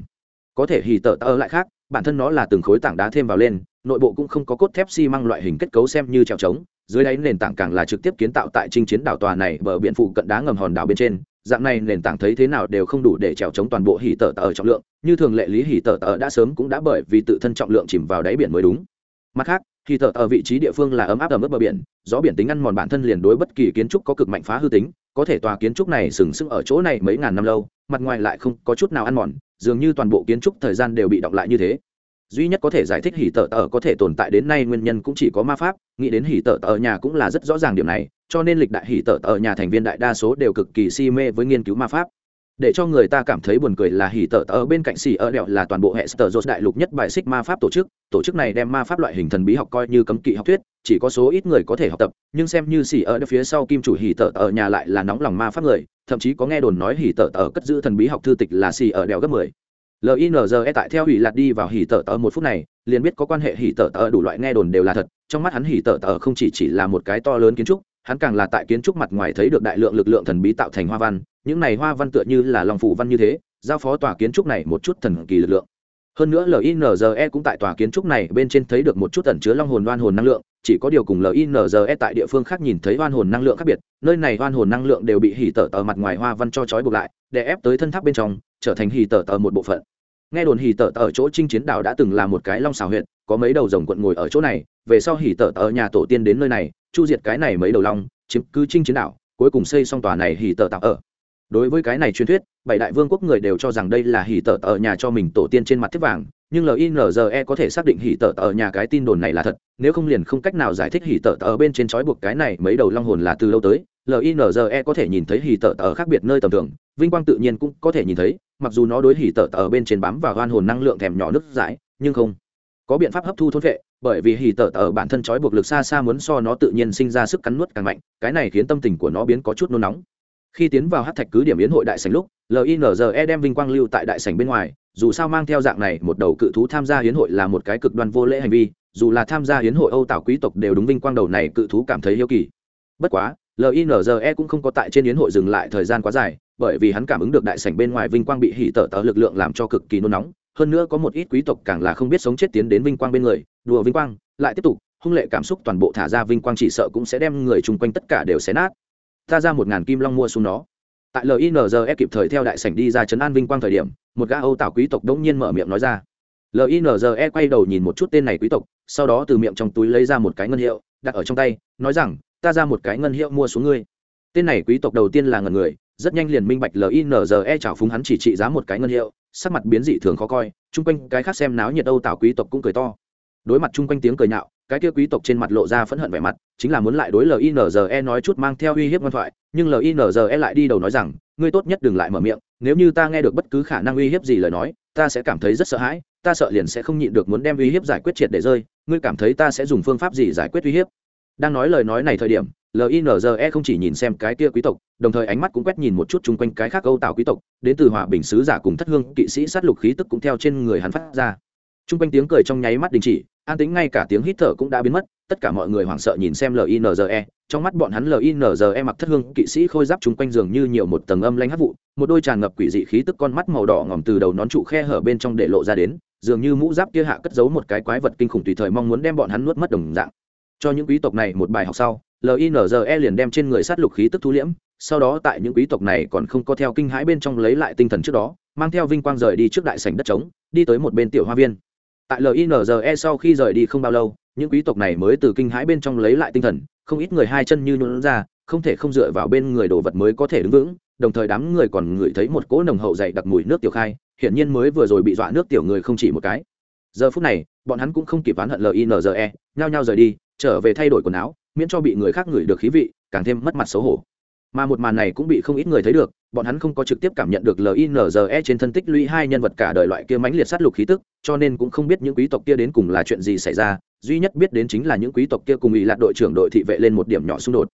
Có thể hì tờ tờ lại khác, bản thân nó là từng khối tảng đá thêm vào lên, nội bộ cũng không có cốt thép xi măng loại hình kết cấu xem như trèo trống, dưới đáy nền tảng càng là trực tiếp kiến tạo tại trinh chiến đảo tòa này bờ biển phụ cận đá ngầm hòn đảo bên trên dạng này nền tảng thấy thế nào đều không đủ để trèo chống toàn bộ hỉ tờ tờ trọng lượng, như thường lệ lý hỉ tờ tờ đã sớm cũng đã bởi vì tự thân trọng lượng chìm vào đáy biển mới đúng. Mặt khác, hỉ tờ tờ vị trí địa phương là ấm áp ở mức bờ biển, gió biển tính ăn mòn bản thân liền đối bất kỳ kiến trúc có cực mạnh phá hư tính, có thể tòa kiến trúc này sừng sững ở chỗ này mấy ngàn năm lâu, mặt ngoài lại không có chút nào ăn mòn, dường như toàn bộ kiến trúc thời gian đều bị động lại như thế. Duy nhất có thể giải thích hỉ tợ tờ có thể tồn tại đến nay nguyên nhân cũng chỉ có ma pháp, nghĩ đến hỉ tợ tờ nhà cũng là rất rõ ràng điểm này cho nên lịch đại hỉ tở ở nhà thành viên đại đa số đều cực kỳ si mê với nghiên cứu ma pháp. Để cho người ta cảm thấy buồn cười là hỉ tở tở bên cạnh xì ở đẹo là toàn bộ hệ sở rốt đại lục nhất bài xích ma pháp tổ chức. Tổ chức này đem ma pháp loại hình thần bí học coi như cấm kỵ học thuyết, chỉ có số ít người có thể học tập, nhưng xem như xì ở phía sau kim chủ hỉ tở tở nhà lại là nóng lòng ma pháp người, thậm chí có nghe đồn nói hỉ tở tở cất giữ thần bí học thư tịch là xì ở đèo gấp mười. Linze tại theo hỉ lạt đi vào hỉ tở tở một phút này, liền biết có quan hệ hỉ tở tở đủ loại nghe đồn đều là thật, trong mắt hắn hỉ tở tở không chỉ chỉ là một cái to lớn kiến trúc hắn càng là tại kiến trúc mặt ngoài thấy được đại lượng lực lượng thần bí tạo thành hoa văn, những này hoa văn tựa như là lòng phủ văn như thế, giao phó tòa kiến trúc này một chút thần kỳ lực lượng. Hơn nữa linze cũng tại tòa kiến trúc này bên trên thấy được một chút tẩn chứa long hồn đoan hồn năng lượng, chỉ có điều cùng linze tại địa phương khác nhìn thấy đoan hồn năng lượng khác biệt, nơi này đoan hồn năng lượng đều bị hỉ tở tờ mặt ngoài hoa văn cho trói buộc lại để ép tới thân tháp bên trong, trở thành hỉ tở tờ một bộ phận nghe đồn hỉ tở ở chỗ chinh chiến đảo đã từng là một cái long xào huyện, có mấy đầu rồng quận ngồi ở chỗ này, về sau hỉ tở tở nhà tổ tiên đến nơi này, chu diệt cái này mấy đầu long, chiếm cứ chinh chiến đảo, cuối cùng xây xong tòa này hỉ tở tạo ở đối với cái này truyền thuyết, bảy đại vương quốc người đều cho rằng đây là hỉ tở ở nhà cho mình tổ tiên trên mặt thiết vàng, nhưng linze có thể xác định hỉ tở ở nhà cái tin đồn này là thật, nếu không liền không cách nào giải thích hỉ tở ở bên trên trói buộc cái này mấy đầu long hồn là từ lâu tới. Linze có thể nhìn thấy hỉ tở ở khác biệt nơi tầm thường, vinh quang tự nhiên cũng có thể nhìn thấy, mặc dù nó đối hỉ tở ở bên trên bám và hoan hồn năng lượng thèm nhỏ nước dãi, nhưng không có biện pháp hấp thu thôn vệ, bởi vì hỉ tở ở bản thân trói buộc lực xa xa muốn so nó tự nhiên sinh ra sức cắn nuốt càng mạnh, cái này khiến tâm tình của nó biến có chút nôn nóng khi tiến vào hát thạch cứ điểm yến hội đại sảnh lúc linze đem vinh quang lưu tại đại sảnh bên ngoài, dù sao mang theo dạng này một đầu cự thú tham gia hiến hội là một cái cực đoan vô lễ hành vi, dù là tham gia hiến hội âu tảo quý tộc đều đúng vinh quang đầu này cự thú cảm thấy hiếu kỳ. Bất quá linze cũng không có tại trên hiến hội dừng lại thời gian quá dài, bởi vì hắn cảm ứng được đại sảnh bên ngoài vinh quang bị hỉ tở tở lực lượng làm cho cực kỳ nôn nóng, hơn nữa có một ít quý tộc càng là không biết sống chết tiến đến vinh quang bên người, đùa vinh quang, lại tiếp tục, hung lệ cảm xúc toàn bộ thả ra vinh quang chỉ sợ cũng sẽ đem người chung quanh tất cả đều xé nát ta ra một ngàn kim long mua xuống nó. Tại linze kịp thời theo đại sảnh đi ra trấn an vinh quang thời điểm, một gã âu tảo quý tộc đống nhiên mở miệng nói ra. Linze quay đầu nhìn một chút tên này quý tộc, sau đó từ miệng trong túi lấy ra một cái ngân hiệu, đặt ở trong tay, nói rằng, ta ra một cái ngân hiệu mua xuống ngươi. Tên này quý tộc đầu tiên là ngần người, rất nhanh liền minh bạch linze chào phúng hắn chỉ trị giá một cái ngân hiệu, sắc mặt biến dị thường khó coi, chung quanh cái khác xem náo nhiệt âu tảo quý tộc cũng cười to đối mặt chung quanh tiếng cười nhạo, cái kia quý tộc trên mặt lộ ra phẫn hận vẻ mặt, chính là muốn lại đối linze nói chút mang theo uy hiếp ngoan thoại, nhưng linze lại đi đầu nói rằng, ngươi tốt nhất đừng lại mở miệng, nếu như ta nghe được bất cứ khả năng uy hiếp gì lời nói, ta sẽ cảm thấy rất sợ hãi, ta sợ liền sẽ không nhịn được muốn đem uy hiếp giải quyết triệt để rơi, ngươi cảm thấy ta sẽ dùng phương pháp gì giải quyết uy hiếp? Đang nói lời nói này thời điểm linze không chỉ nhìn xem cái kia quý tộc, đồng thời ánh mắt cũng quét nhìn một chút chung quanh cái khác âu tạo quý tộc, đến từ hòa bình sứ giả cùng thất hương kỵ sĩ sát lục khí tức cũng theo trên người hắn phát ra chung quanh tiếng cười trong nháy mắt đình chỉ, an tính ngay cả tiếng hít thở cũng đã biến mất, tất cả mọi người hoảng sợ nhìn xem linze trong mắt bọn hắn linze mặc thất hương, kỵ sĩ khôi giáp chung quanh giường như nhiều một tầng âm lanh hấp vụ, một đôi tràn ngập quỷ dị khí tức con mắt màu đỏ ngòm từ đầu nón trụ khe hở bên trong để lộ ra đến, dường như mũ giáp kia hạ cất giấu một cái quái vật kinh khủng tùy thời mong muốn đem bọn hắn nuốt mất đồng dạng. Cho những quý tộc này một bài học sau linze liền đem trên người sát lục khí tức thu liễm, sau đó tại những quý tộc này còn không có theo kinh hãi bên trong lấy lại tinh thần trước đó, mang theo vinh quang rời đi trước đại sảnh đất trống, đi tới một bên tiểu hoa viên tại linze sau khi rời đi không bao lâu, những quý tộc này mới từ kinh hãi bên trong lấy lại tinh thần, không ít người hai chân như nhuận ra, không thể không dựa vào bên người đồ vật mới có thể đứng vững, đồng thời đám người còn ngửi thấy một cỗ nồng hậu dày đặc mùi nước tiểu khai, hiển nhiên mới vừa rồi bị dọa nước tiểu người không chỉ một cái. Giờ phút này, bọn hắn cũng không kịp oán hận linze nhao nhao rời đi, trở về thay đổi quần áo, miễn cho bị người khác ngửi được khí vị, càng thêm mất mặt xấu hổ. Mà một màn này cũng bị không ít người thấy được bọn hắn không có trực tiếp cảm nhận được linze trên thân tích lũy hai nhân vật cả đời loại kia mãnh liệt sát lục khí tức cho nên cũng không biết những quý tộc kia đến cùng là chuyện gì xảy ra duy nhất biết đến chính là những quý tộc kia cùng ý lạc đội trưởng đội thị vệ lên một điểm nhỏ xung đột.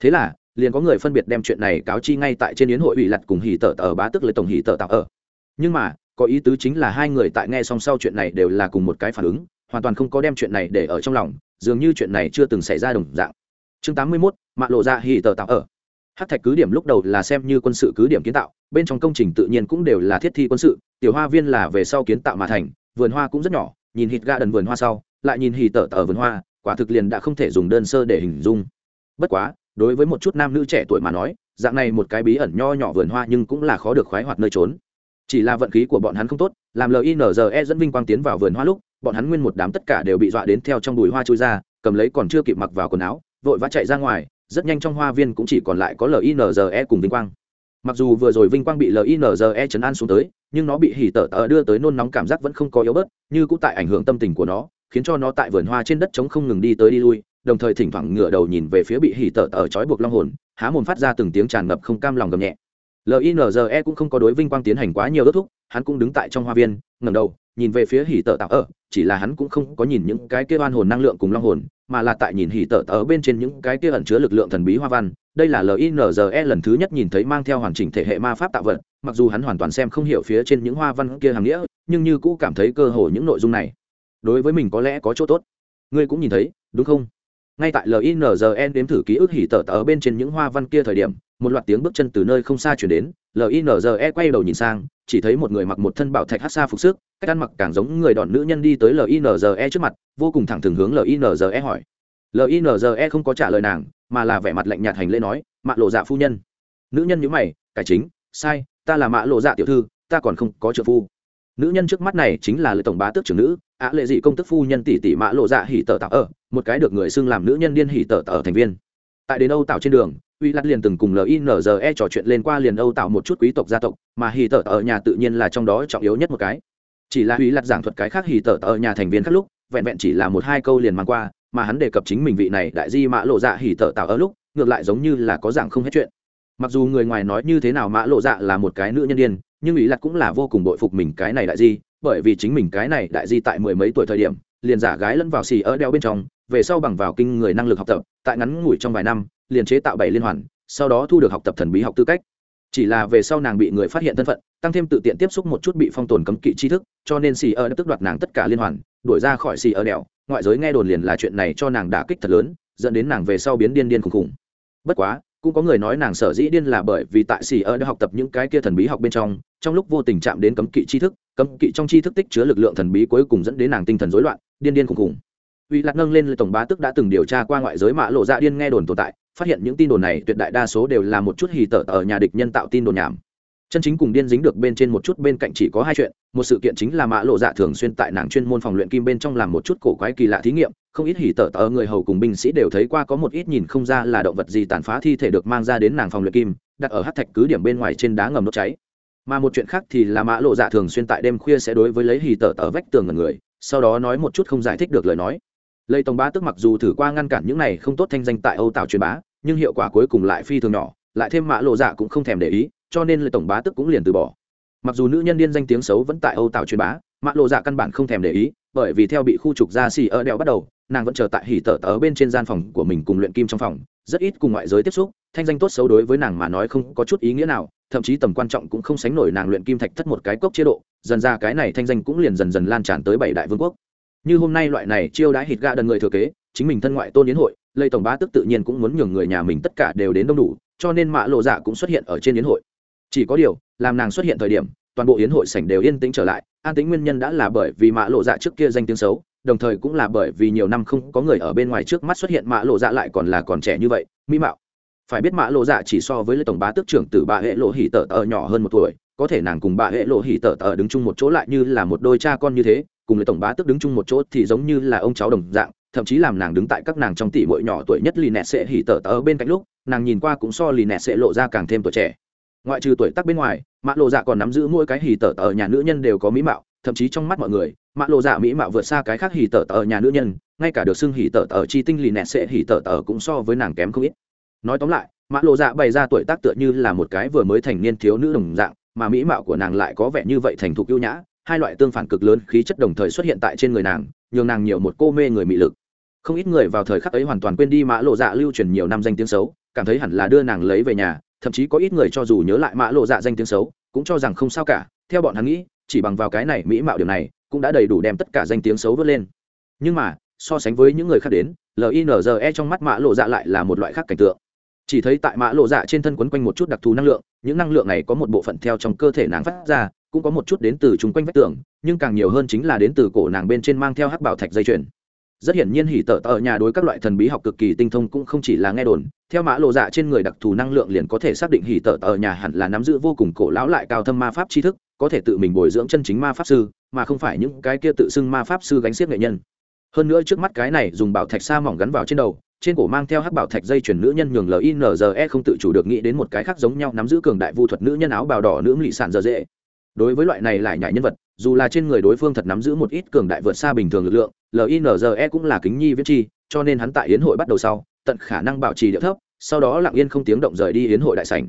Thế là liền có người phân biệt đem chuyện này cáo chi ngay tại trên yến hội ủy lặt cùng hỉ tở tờ bá tức lấy tổng hỉ tở tạo ở. Nhưng mà có ý tứ chính là hai người tại nghe song sau chuyện này đều là cùng một cái phản ứng hoàn toàn không có đem chuyện này để ở trong lòng dường như chuyện này chưa từng xảy ra đồng dạng. Chương tám mươi 81, mạ lộ ra hỉ tở tạo ở hát thạch cứ điểm lúc đầu là xem như quân sự cứ điểm kiến tạo, bên trong công trình tự nhiên cũng đều là thiết thi quân sự, tiểu hoa viên là về sau kiến tạo mà thành, vườn hoa cũng rất nhỏ, nhìn hít ga đần vườn hoa sau, lại nhìn hì tở tở vườn hoa, quả thực liền đã không thể dùng đơn sơ để hình dung. Bất quá, đối với một chút nam nữ trẻ tuổi mà nói, dạng này một cái bí ẩn nho nhỏ vườn hoa nhưng cũng là khó được khoái hoạt nơi trốn. Chỉ là vận khí của bọn hắn không tốt, làm linze dẫn vinh quang tiến vào vườn hoa lúc, bọn hắn nguyên một đám tất cả đều bị dọa đến theo trong bùi hoa trôi ra, cầm lấy còn chưa kịp mặc vào quần áo, vội vã chạy ra ngoài rất nhanh trong hoa viên cũng chỉ còn lại có linze cùng vinh quang. Mặc dù vừa rồi vinh quang bị linze chấn an xuống tới, nhưng nó bị hỉ tở tở đưa tới nôn nóng cảm giác vẫn không có yếu bớt, như cũng tại ảnh hưởng tâm tình của nó, khiến cho nó tại vườn hoa trên đất trống không ngừng đi tới đi lui, đồng thời thỉnh thoảng ngửa đầu nhìn về phía bị hỉ tở tở trói buộc long hồn, há mồm phát ra từng tiếng tràn ngập không cam lòng gầm nhẹ. Linze cũng không có đối vinh quang tiến hành quá nhiều đốt thúc, hắn cũng đứng tại trong hoa viên ngầm đầu, nhìn về phía hỉ tở tạo ở ờ, chỉ là hắn cũng không có nhìn những cái kia oan hồn năng lượng cùng long hồn mà là tại nhìn hỉ tở ở bên trên những cái kia ẩn chứa lực lượng thần bí hoa văn. Đây là linze lần thứ nhất nhìn thấy mang theo hoàn chỉnh thể hệ ma pháp tạo vật, mặc dù hắn hoàn toàn xem không hiểu phía trên những hoa văn kia hàm nghĩa, nhưng như cũ cảm thấy cơ hội những nội dung này. Đối với mình có lẽ có chỗ tốt. Ngươi cũng nhìn thấy, đúng không? Ngay tại linze đếm thử ký ức hỉ tở ở bên trên những hoa văn kia thời điểm, một loạt tiếng bước chân từ nơi không xa chuyển đến linze quay đầu nhìn sang, chỉ thấy một người mặc một thân bảo thạch hát xa phục sức, cách ăn mặc càng giống người đòn nữ nhân đi tới linze trước mặt, vô cùng thẳng thừng hướng linze hỏi. Linze không có trả lời nàng, mà là vẻ mặt lạnh nhạt hành lễ nói, mạ lộ dạ phu nhân. Nữ nhân nhữ mày cải chính, sai, ta là mạ lộ dạ tiểu thư, ta còn không có trợ phu nữ nhân trước mắt này chính là lệ tổng bá tước trưởng nữ, ạ lệ dị công tức phu nhân tỷ tỷ mã lộ dạ hỉ tờ tạo ở, một cái được người xưng làm nữ nhân điên hỉ tờ tạo thành viên. Tại đến âu tạo trên đường, uy lát liền từng cùng linze trò chuyện lên qua liền âu tạo một chút quý tộc gia tộc, mà hỉ tờ ở nhà tự nhiên là trong đó trọng yếu nhất một cái. Chỉ là uy lát giảng thuật cái khác hỉ tờ ở nhà thành viên khác lúc, vẹn vẹn chỉ là một hai câu liền mang qua, mà hắn đề cập chính mình vị này đại di mã lộ dạ hỉ tờ tạo ở lúc, ngược lại giống như là có giảng không hết chuyện. Mặc dù người ngoài nói như thế nào mã lộ dạ là một cái nữ nhân điên nhưng ý lạc cũng là vô cùng bội phục mình cái này đại di, bởi vì chính mình cái này đại di tại mười mấy tuổi thời điểm, liền giả gái lẫn vào xì ở đeo bên trong, về sau bằng vào kinh người năng lực học tập, tại ngắn ngủi trong vài năm, liền chế tạo bảy liên hoàn, sau đó thu được học tập thần bí học tư cách. Chỉ là về sau nàng bị người phát hiện thân phận, tăng thêm tự tiện tiếp xúc một chút bị phong tồn cấm kỵ tri thức, cho nên xì ở đã tức đoạt nàng tất cả liên hoàn, đuổi ra khỏi xì ở đèo ngoại giới nghe đồn liền là chuyện này cho nàng đả kích thật lớn, dẫn đến nàng về sau biến điên điên khùng khùng bất quá cũng có người nói nàng sở dĩ điên là bởi vì tại xỉ ở đã học tập những cái kia thần bí học bên trong trong lúc vô tình chạm đến cấm kỵ tri thức, cấm kỵ trong tri thức tích chứa lực lượng thần bí cuối cùng dẫn đến nàng tinh thần rối loạn, điên điên khùng khùng uy lạc nâng lên tổng bá tức đã từng điều tra qua ngoại giới mạ lộ ra dạ điên nghe đồn tồn tại, phát hiện những tin đồn này tuyệt đại đa số đều là một chút hì tở ở nhà địch nhân tạo tin đồn nhảm chân chính cùng điên dính được bên trên một chút, bên cạnh chỉ có hai chuyện. Một sự kiện chính là mã lộ dạ thường xuyên tại nàng chuyên môn phòng luyện kim bên trong làm một chút cổ quái kỳ lạ thí nghiệm. Không ít hỉ tở tở người hầu cùng binh sĩ đều thấy qua có một ít nhìn không ra là động vật gì tàn phá thi thể được mang ra đến nàng phòng luyện kim, đặt ở hát thạch cứ điểm bên ngoài trên đá ngầm đốt cháy. Mà một chuyện khác thì là mã lộ dạ thường xuyên tại đêm khuya sẽ đối với lấy hỉ tở tở vách tường ngần người, sau đó nói một chút không giải thích được lời nói. Lây tổng bá tức mặc dù thử qua ngăn cản những này không tốt thanh danh tại âu tạo truyền bá, nhưng hiệu quả cuối cùng lại phi thường nhỏ, lại thêm mã lộ dạ cũng không thèm để ý cho nên lời tổng bá tức cũng liền từ bỏ. Mặc dù nữ nhân điên danh tiếng xấu vẫn tại âu tạo truyền bá mạ lộ dạ căn bản không thèm để ý, bởi vì theo bị khu trục ra xì ở đèo bắt đầu, nàng vẫn chờ tại hỉ tở tớ bên trên gian phòng của mình cùng luyện kim trong phòng, rất ít cùng ngoại giới tiếp xúc, thanh danh tốt xấu đối với nàng mà nói không có chút ý nghĩa nào, thậm chí tầm quan trọng cũng không sánh nổi nàng luyện kim thạch thất một cái cốc chế độ, dần ra cái này thanh danh cũng liền dần dần lan tràn tới bảy đại vương quốc. Như hôm nay loại này chiêu đãi hít ga đần người thừa kế, chính mình thân ngoại tôn yến hội lây tổng bá tức tự nhiên cũng muốn nhường người nhà mình tất cả đều đến đông đủ, cho nên mạ lộ dạ cũng xuất hiện ở trên yến hội chỉ có điều, làm nàng xuất hiện thời điểm, toàn bộ yến hội sảnh đều yên tĩnh trở lại, an tĩnh nguyên nhân đã là bởi vì mạ lộ dạ trước kia danh tiếng xấu, đồng thời cũng là bởi vì nhiều năm không có người ở bên ngoài trước mắt xuất hiện mạ lộ dạ lại còn là còn trẻ như vậy, mỹ mạo. Phải biết mạ lộ dạ chỉ so với lê tổng bá tước trưởng từ bà hệ lộ hỉ tờ tờ nhỏ hơn một tuổi, có thể nàng cùng bà hệ lộ hỉ tờ tờ đứng chung một chỗ lại như là một đôi cha con như thế, cùng lê tổng bá tước đứng chung một chỗ thì giống như là ông cháu đồng dạng, thậm chí làm nàng đứng tại các nàng trong tỷ bội nhỏ tuổi nhất lì nẹt sẽ hỉ tờ tờ bên cạnh lúc, nàng nhìn qua cũng so lì nẹt sẽ lộ ra càng thêm tuổi trẻ ngoại trừ tuổi tác bên ngoài mạ lộ dạ còn nắm giữ mỗi cái hỉ tờ tở nhà nữ nhân đều có mỹ mạo, thậm chí trong mắt mọi người mạ lộ dạ mỹ mạo vượt xa cái khác hỉ tờ tở nhà nữ nhân, ngay cả được xưng hỉ tờ tở chi tinh lì nẹt sẽ hỉ tở tờ cũng so với nàng kém không ít. Nói tóm lại mạ lộ dạ bày ra tuổi tác tựa như là một cái vừa mới thành niên thiếu nữ đồng dạng, mà mỹ mạo của nàng lại có vẻ như vậy thành thục ưu nhã, hai loại tương phản cực lớn khí chất đồng thời xuất hiện tại trên người nàng, nhường nàng nhiều một cô mê người mị lực. Không ít người vào thời khắc ấy hoàn toàn quên đi mã lộ dạ lưu truyền nhiều năm danh tiếng xấu cảm thấy hẳn là đưa nàng lấy về nhà, thậm chí có ít người cho dù nhớ lại mã lộ dạ danh tiếng xấu, cũng cho rằng không sao cả. Theo bọn hắn nghĩ, chỉ bằng vào cái này mỹ mạo điều này, cũng đã đầy đủ đem tất cả danh tiếng xấu vớt lên. Nhưng mà, so sánh với những người khác đến linze trong mắt mã lộ dạ lại là một loại khác cảnh tượng. Chỉ thấy tại mã lộ dạ trên thân quấn quanh một chút đặc thù năng lượng, những năng lượng này có một bộ phận theo trong cơ thể nàng phát ra, cũng có một chút đến từ chung quanh vách tường, nhưng càng nhiều hơn chính là đến từ cổ nàng bên trên mang theo hắc bảo thạch dây chuyền rất hiển nhiên hỉ tở tở nhà đối các loại thần bí học cực kỳ tinh thông cũng không chỉ là nghe đồn. Theo mã lộ dạ trên người đặc thù năng lượng liền có thể xác định hỉ tở tở nhà hẳn là nắm giữ vô cùng cổ lão lại cao thâm ma pháp tri thức, có thể tự mình bồi dưỡng chân chính ma pháp sư, mà không phải những cái kia tự xưng ma pháp sư gánh xiếc nghệ nhân. Hơn nữa trước mắt cái này dùng bảo thạch sa mỏng gắn vào trên đầu, trên cổ mang theo hắc bảo thạch dây chuyển nữ nhân nhường linze không tự chủ được nghĩ đến một cái khác giống nhau nắm giữ cường đại vu thuật nữ nhân áo bào đỏ nữ lị sản dở dễ. Đối với loại này lại nhảy nhân vật dù là trên người đối phương thật nắm giữ một ít cường đại vượt xa bình thường lực lượng linze cũng là kính nhi viết chi, cho nên hắn tại yến hội bắt đầu sau, tận khả năng bảo trì địa thấp, sau đó lặng yên không tiếng động rời đi yến hội đại sảnh.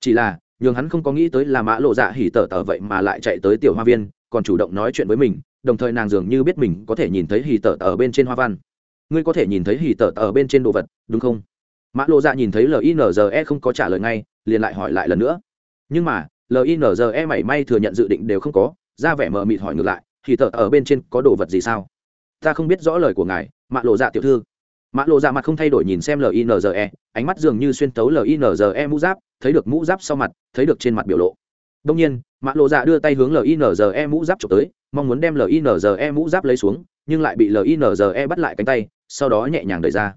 Chỉ là, nhường hắn không có nghĩ tới là mã lộ dạ hỉ tở tở vậy mà lại chạy tới tiểu hoa viên, còn chủ động nói chuyện với mình, đồng thời nàng dường như biết mình có thể nhìn thấy hỉ tở tở bên trên hoa văn. Ngươi có thể nhìn thấy hỉ tở tở bên trên đồ vật, đúng không? Mã lộ dạ nhìn thấy linze không có trả lời ngay, liền lại hỏi lại lần nữa. Nhưng mà linze mảy may thừa nhận dự định đều không có ra vẻ mờ mịt hỏi ngược lại, thì thợ ở bên trên có đồ vật gì sao? Ta không biết rõ lời của ngài, mạ lộ dạ tiểu thư. Mạ lộ dạ mặt không thay đổi nhìn xem linze ánh mắt dường như xuyên tấu linze mũ giáp, thấy được mũ giáp sau mặt, thấy được trên mặt biểu lộ. Đông nhiên, mạ lộ dạ đưa tay hướng linze mũ giáp trộm tới, mong muốn đem linze mũ giáp lấy xuống, nhưng lại bị linze bắt lại cánh tay, sau đó nhẹ nhàng đẩy ra.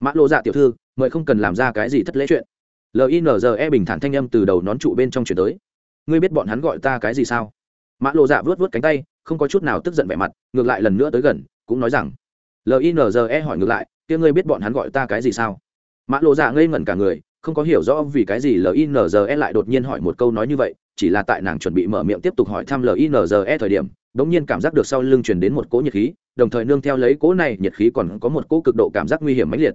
Mã lộ dạ tiểu thư, mời không cần làm ra cái gì thất lễ chuyện. Linze bình thản thanh âm từ đầu nón trụ bên trong chuyển tới. Ngươi biết bọn hắn gọi ta cái gì sao? Mã lộ dạ vớt vớt cánh tay, không có chút nào tức giận vẻ mặt, ngược lại lần nữa tới gần, cũng nói rằng linze hỏi ngược lại, kia ngươi biết bọn hắn gọi ta cái gì sao? Mã lộ dạ ngây ngẩn cả người, không có hiểu rõ vì cái gì linze lại đột nhiên hỏi một câu nói như vậy, chỉ là tại nàng chuẩn bị mở miệng tiếp tục hỏi thăm linze thời điểm đ ỗ n g nhiên cảm giác được sau lưng truyền đến một cỗ nhiệt khí, đồng thời nương theo lấy cỗ này nhiệt khí còn có một cỗ cực độ cảm giác nguy hiểm mãnh liệt.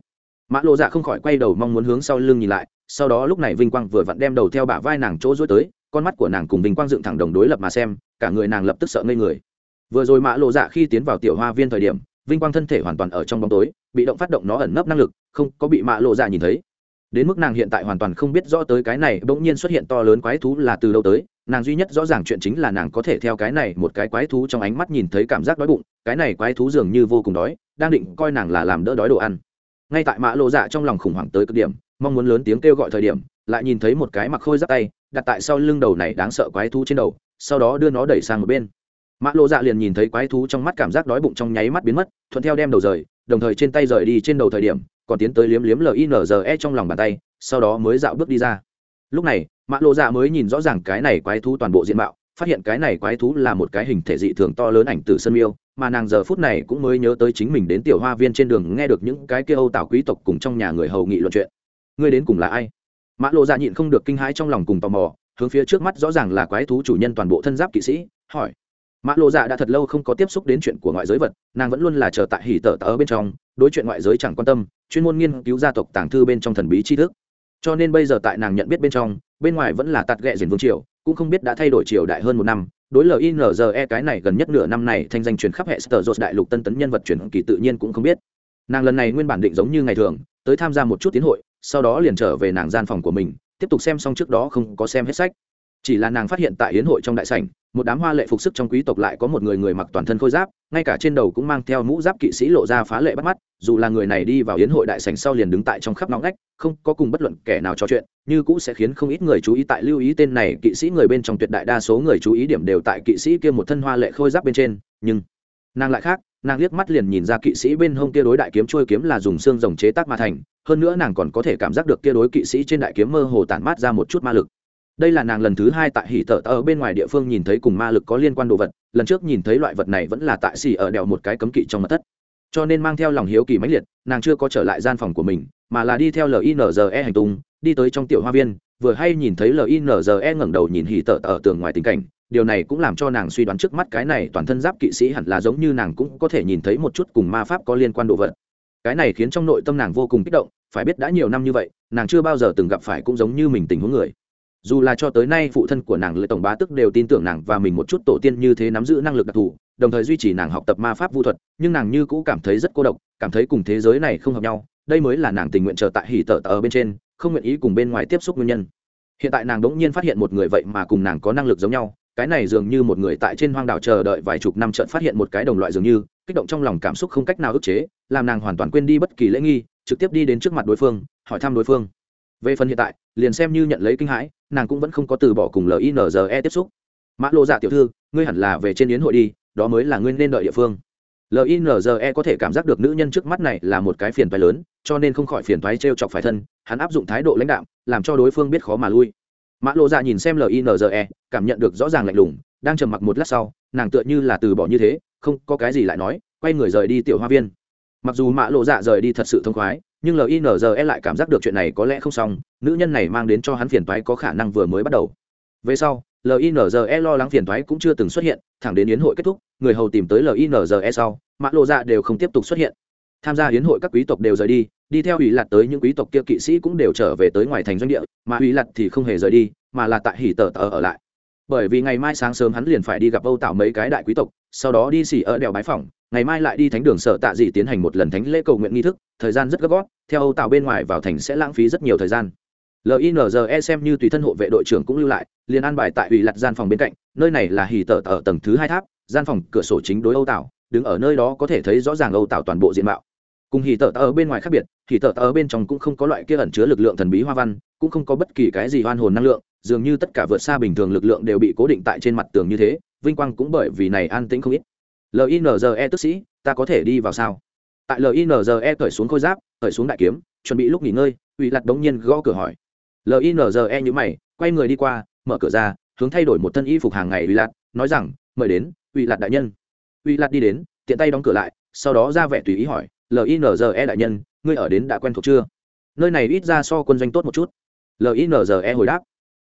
Mã lộ dạ không khỏi quay đầu mong muốn hướng sau lưng nhìn lại, sau đó lúc này vinh quang vừa vặn đem đầu theo bả vai nàng chỗ dối tới con mắt của nàng cùng vinh quang dựng thẳng đồng đối lập mà xem, cả người nàng lập tức sợ ngây người. Vừa rồi mã lộ dạ khi tiến vào tiểu hoa viên thời điểm, vinh quang thân thể hoàn toàn ở trong bóng tối, bị động phát động nó ẩn nấp năng lực, không có bị mạ lộ dạ nhìn thấy. Đến mức nàng hiện tại hoàn toàn không biết rõ tới cái này, bỗng nhiên xuất hiện to lớn quái thú là từ đâu tới, nàng duy nhất rõ ràng chuyện chính là nàng có thể theo cái này một cái quái thú trong ánh mắt nhìn thấy cảm giác đói bụng, cái này quái thú dường như vô cùng đói, đang định coi nàng là làm đỡ đói đồ ăn. Ngay tại Mạ lộ dạ trong lòng khủng hoảng tới cực điểm, mong muốn lớn tiếng kêu gọi thời điểm, lại nhìn thấy một cái mặc khôi giáp tay đặt tại sau lưng đầu này đáng sợ quái thú trên đầu, sau đó đưa nó đẩy sang một bên. Mã lộ dạ liền nhìn thấy quái thú trong mắt cảm giác đói bụng trong nháy mắt biến mất, thuận theo đem đầu rời, đồng thời trên tay rời đi trên đầu thời điểm, còn tiến tới liếm liếm linze trong lòng bàn tay, sau đó mới dạo bước đi ra. Lúc này, mã lộ dạ mới nhìn rõ ràng cái này quái thú toàn bộ diện mạo, phát hiện cái này quái thú là một cái hình thể dị thường to lớn ảnh từ sân miêu, mà nàng giờ phút này cũng mới nhớ tới chính mình đến tiểu hoa viên trên đường nghe được những cái kia âu tào quý tộc cùng trong nhà người hầu nghị luận chuyện. Ngươi đến cùng là ai? Mã lộ dạ nhịn không được kinh hãi trong lòng cùng tò mò, hướng phía trước mắt rõ ràng là quái thú chủ nhân toàn bộ thân giáp kỵ sĩ, hỏi. Mã lộ dạ đã thật lâu không có tiếp xúc đến chuyện của ngoại giới vật, nàng vẫn luôn là chờ tại hỉ tờ tờ bên trong, đối chuyện ngoại giới chẳng quan tâm, chuyên môn nghiên cứu gia tộc tàng thư bên trong thần bí tri thức. Cho nên bây giờ tại nàng nhận biết bên trong, bên ngoài vẫn là tạt ghẹ diền vương triều, cũng không biết đã thay đổi triều đại hơn một năm, đối linze cái này gần nhất nửa năm này thanh danh truyền khắp hệ sở dột đại lục tân tấn nhân vật truyền kỳ tự nhiên cũng không biết. Nàng lần này nguyên bản định giống như ngày thường tới tham gia một chút tiến hội, sau đó liền trở về nàng gian phòng của mình, tiếp tục xem xong trước đó không có xem hết sách. Chỉ là nàng phát hiện tại hiến hội trong đại sảnh, một đám hoa lệ phục sức trong quý tộc lại có một người người mặc toàn thân khôi giáp, ngay cả trên đầu cũng mang theo mũ giáp kỵ sĩ lộ ra phá lệ bắt mắt, dù là người này đi vào hiến hội đại sảnh sau liền đứng tại trong khắp nóng ngách, không có cùng bất luận kẻ nào trò chuyện, như cũ sẽ khiến không ít người chú ý tại lưu ý tên này, kỵ sĩ người bên trong tuyệt đại đa số người chú ý điểm đều tại kỵ sĩ kia một thân hoa lệ khôi giáp bên trên, nhưng nàng lại khác nàng liếc mắt liền nhìn ra kỵ sĩ bên hông kia đối đại kiếm trôi kiếm là dùng xương rồng chế tác mà thành, hơn nữa nàng còn có thể cảm giác được kia đối kỵ sĩ trên đại kiếm mơ hồ tản mát ra một chút ma lực. Đây là nàng lần thứ hai tại hỉ tở ở bên ngoài địa phương nhìn thấy cùng ma lực có liên quan đồ vật, lần trước nhìn thấy loại vật này vẫn là tại xỉ ở đèo một cái cấm kỵ trong mặt thất. Cho nên mang theo lòng hiếu kỳ mãnh liệt, nàng chưa có trở lại gian phòng của mình, mà là đi theo linze hành tung, đi tới trong tiểu hoa viên, vừa hay nhìn thấy linze ngẩng đầu nhìn hỉ tở ở tường ngoài tình cảnh điều này cũng làm cho nàng suy đoán trước mắt cái này toàn thân giáp kỵ sĩ hẳn là giống như nàng cũng có thể nhìn thấy một chút cùng ma pháp có liên quan đồ vật. Cái này khiến trong nội tâm nàng vô cùng kích động, phải biết đã nhiều năm như vậy, nàng chưa bao giờ từng gặp phải cũng giống như mình tình huống người. Dù là cho tới nay phụ thân của nàng lợi tổng bá tức đều tin tưởng nàng và mình một chút tổ tiên như thế nắm giữ năng lực đặc thù, đồng thời duy trì nàng học tập ma pháp vũ thuật, nhưng nàng như cũ cảm thấy rất cô độc, cảm thấy cùng thế giới này không hợp nhau, đây mới là nàng tình nguyện chờ tại hỉ tở tờ bên trên, không nguyện ý cùng bên ngoài tiếp xúc nguyên nhân. Hiện tại nàng đ ỗ n g nhiên phát hiện một người vậy mà cùng nàng có năng lực giống nhau cái này dường như một người tại trên hoang đảo chờ đợi vài chục năm trận phát hiện một cái đồng loại dường như, kích động trong lòng cảm xúc không cách nào ức chế, làm nàng hoàn toàn quên đi bất kỳ lễ nghi, trực tiếp đi đến trước mặt đối phương, hỏi thăm đối phương. Về phần hiện tại, liền xem như nhận lấy kinh hãi, nàng cũng vẫn không có từ bỏ cùng linze tiếp xúc. Mã lộ dạ tiểu thư, ngươi hẳn là về trên yến hội đi, đó mới là ngươi nên đợi địa phương. Linze có thể cảm giác được nữ nhân trước mắt này là một cái phiền toái lớn, cho nên không khỏi phiền toái t r e o chọc phải thân, hắn áp dụng thái độ lãnh đạo làm cho đối phương biết khó mà lui mã lộ dạ nhìn xem linze cảm nhận được rõ ràng lạnh lùng, đang trầm mặc một lát sau, nàng tựa như là từ bỏ như thế, không có cái gì lại nói, quay người rời đi tiểu hoa viên. Mặc dù mã lộ dạ rời đi thật sự thông khoái, nhưng linze lại cảm giác được chuyện này có lẽ không xong, nữ nhân này mang đến cho hắn phiền toái có khả năng vừa mới bắt đầu. Về sau linze lo lắng phiền toái cũng chưa từng xuất hiện, thẳng đến yến hội kết thúc, người hầu tìm tới linze sau, mã lộ dạ đều không tiếp tục xuất hiện. Tham gia yến hội các quý tộc đều rời đi đi theo ủy lạt tới những quý tộc kia kỵ sĩ cũng đều trở về tới ngoài thành doanh địa mà ủy lạt thì không hề rời đi mà là tại hỉ tờ tờ ở lại. Bởi vì ngày mai sáng sớm hắn liền phải đi gặp âu tạo mấy cái đại quý tộc sau đó đi xỉ ở đèo bái phỏng ngày mai lại đi thánh đường sở tạ dị tiến hành một lần thánh lễ cầu nguyện nghi thức thời gian rất gấp gót, theo âu tạo bên ngoài vào thành sẽ lãng phí rất nhiều thời gian. Linze xem như tùy thân hộ vệ đội trưởng cũng lưu lại liền an bài tại ủy lặt gian phòng bên cạnh nơi này là hỉ tờ ở tầng thứ hai tháp gian phòng cửa sổ chính đối âu tạo đứng ở nơi đó có thể thấy rõ ràng âu tạo toàn bộ diện mạo cùng hỉ tờ ở bên ngoài khác biệt, hỉ tờ ở bên trong cũng không có loại kia ẩn chứa lực lượng thần bí hoa văn, cũng không có bất kỳ cái gì hoan hồn năng lượng, dường như tất cả vượt xa bình thường lực lượng đều bị cố định tại trên mặt tường như thế, vinh quang cũng bởi vì này an tĩnh không ít. Linze tức sĩ, ta có thể đi vào sao? Tại linze cởi xuống khôi giáp, cởi xuống đại kiếm, chuẩn bị lúc nghỉ ngơi ủy lặt đống nhiên gõ cửa hỏi. Linze nhữ mày, quay người đi qua, mở cửa ra, hướng thay đổi một thân y phục hàng ngày ủy lặt nói rằng, mời đến ủy lặt đại nhân. Ủy lặt đi đến, tiện tay đóng cửa lại, sau đó ra vẻ tùy ý hỏi linze đại nhân, ngươi ở đến đã quen thuộc chưa? Nơi này ít ra so quân doanh tốt một chút. Linze hồi đáp.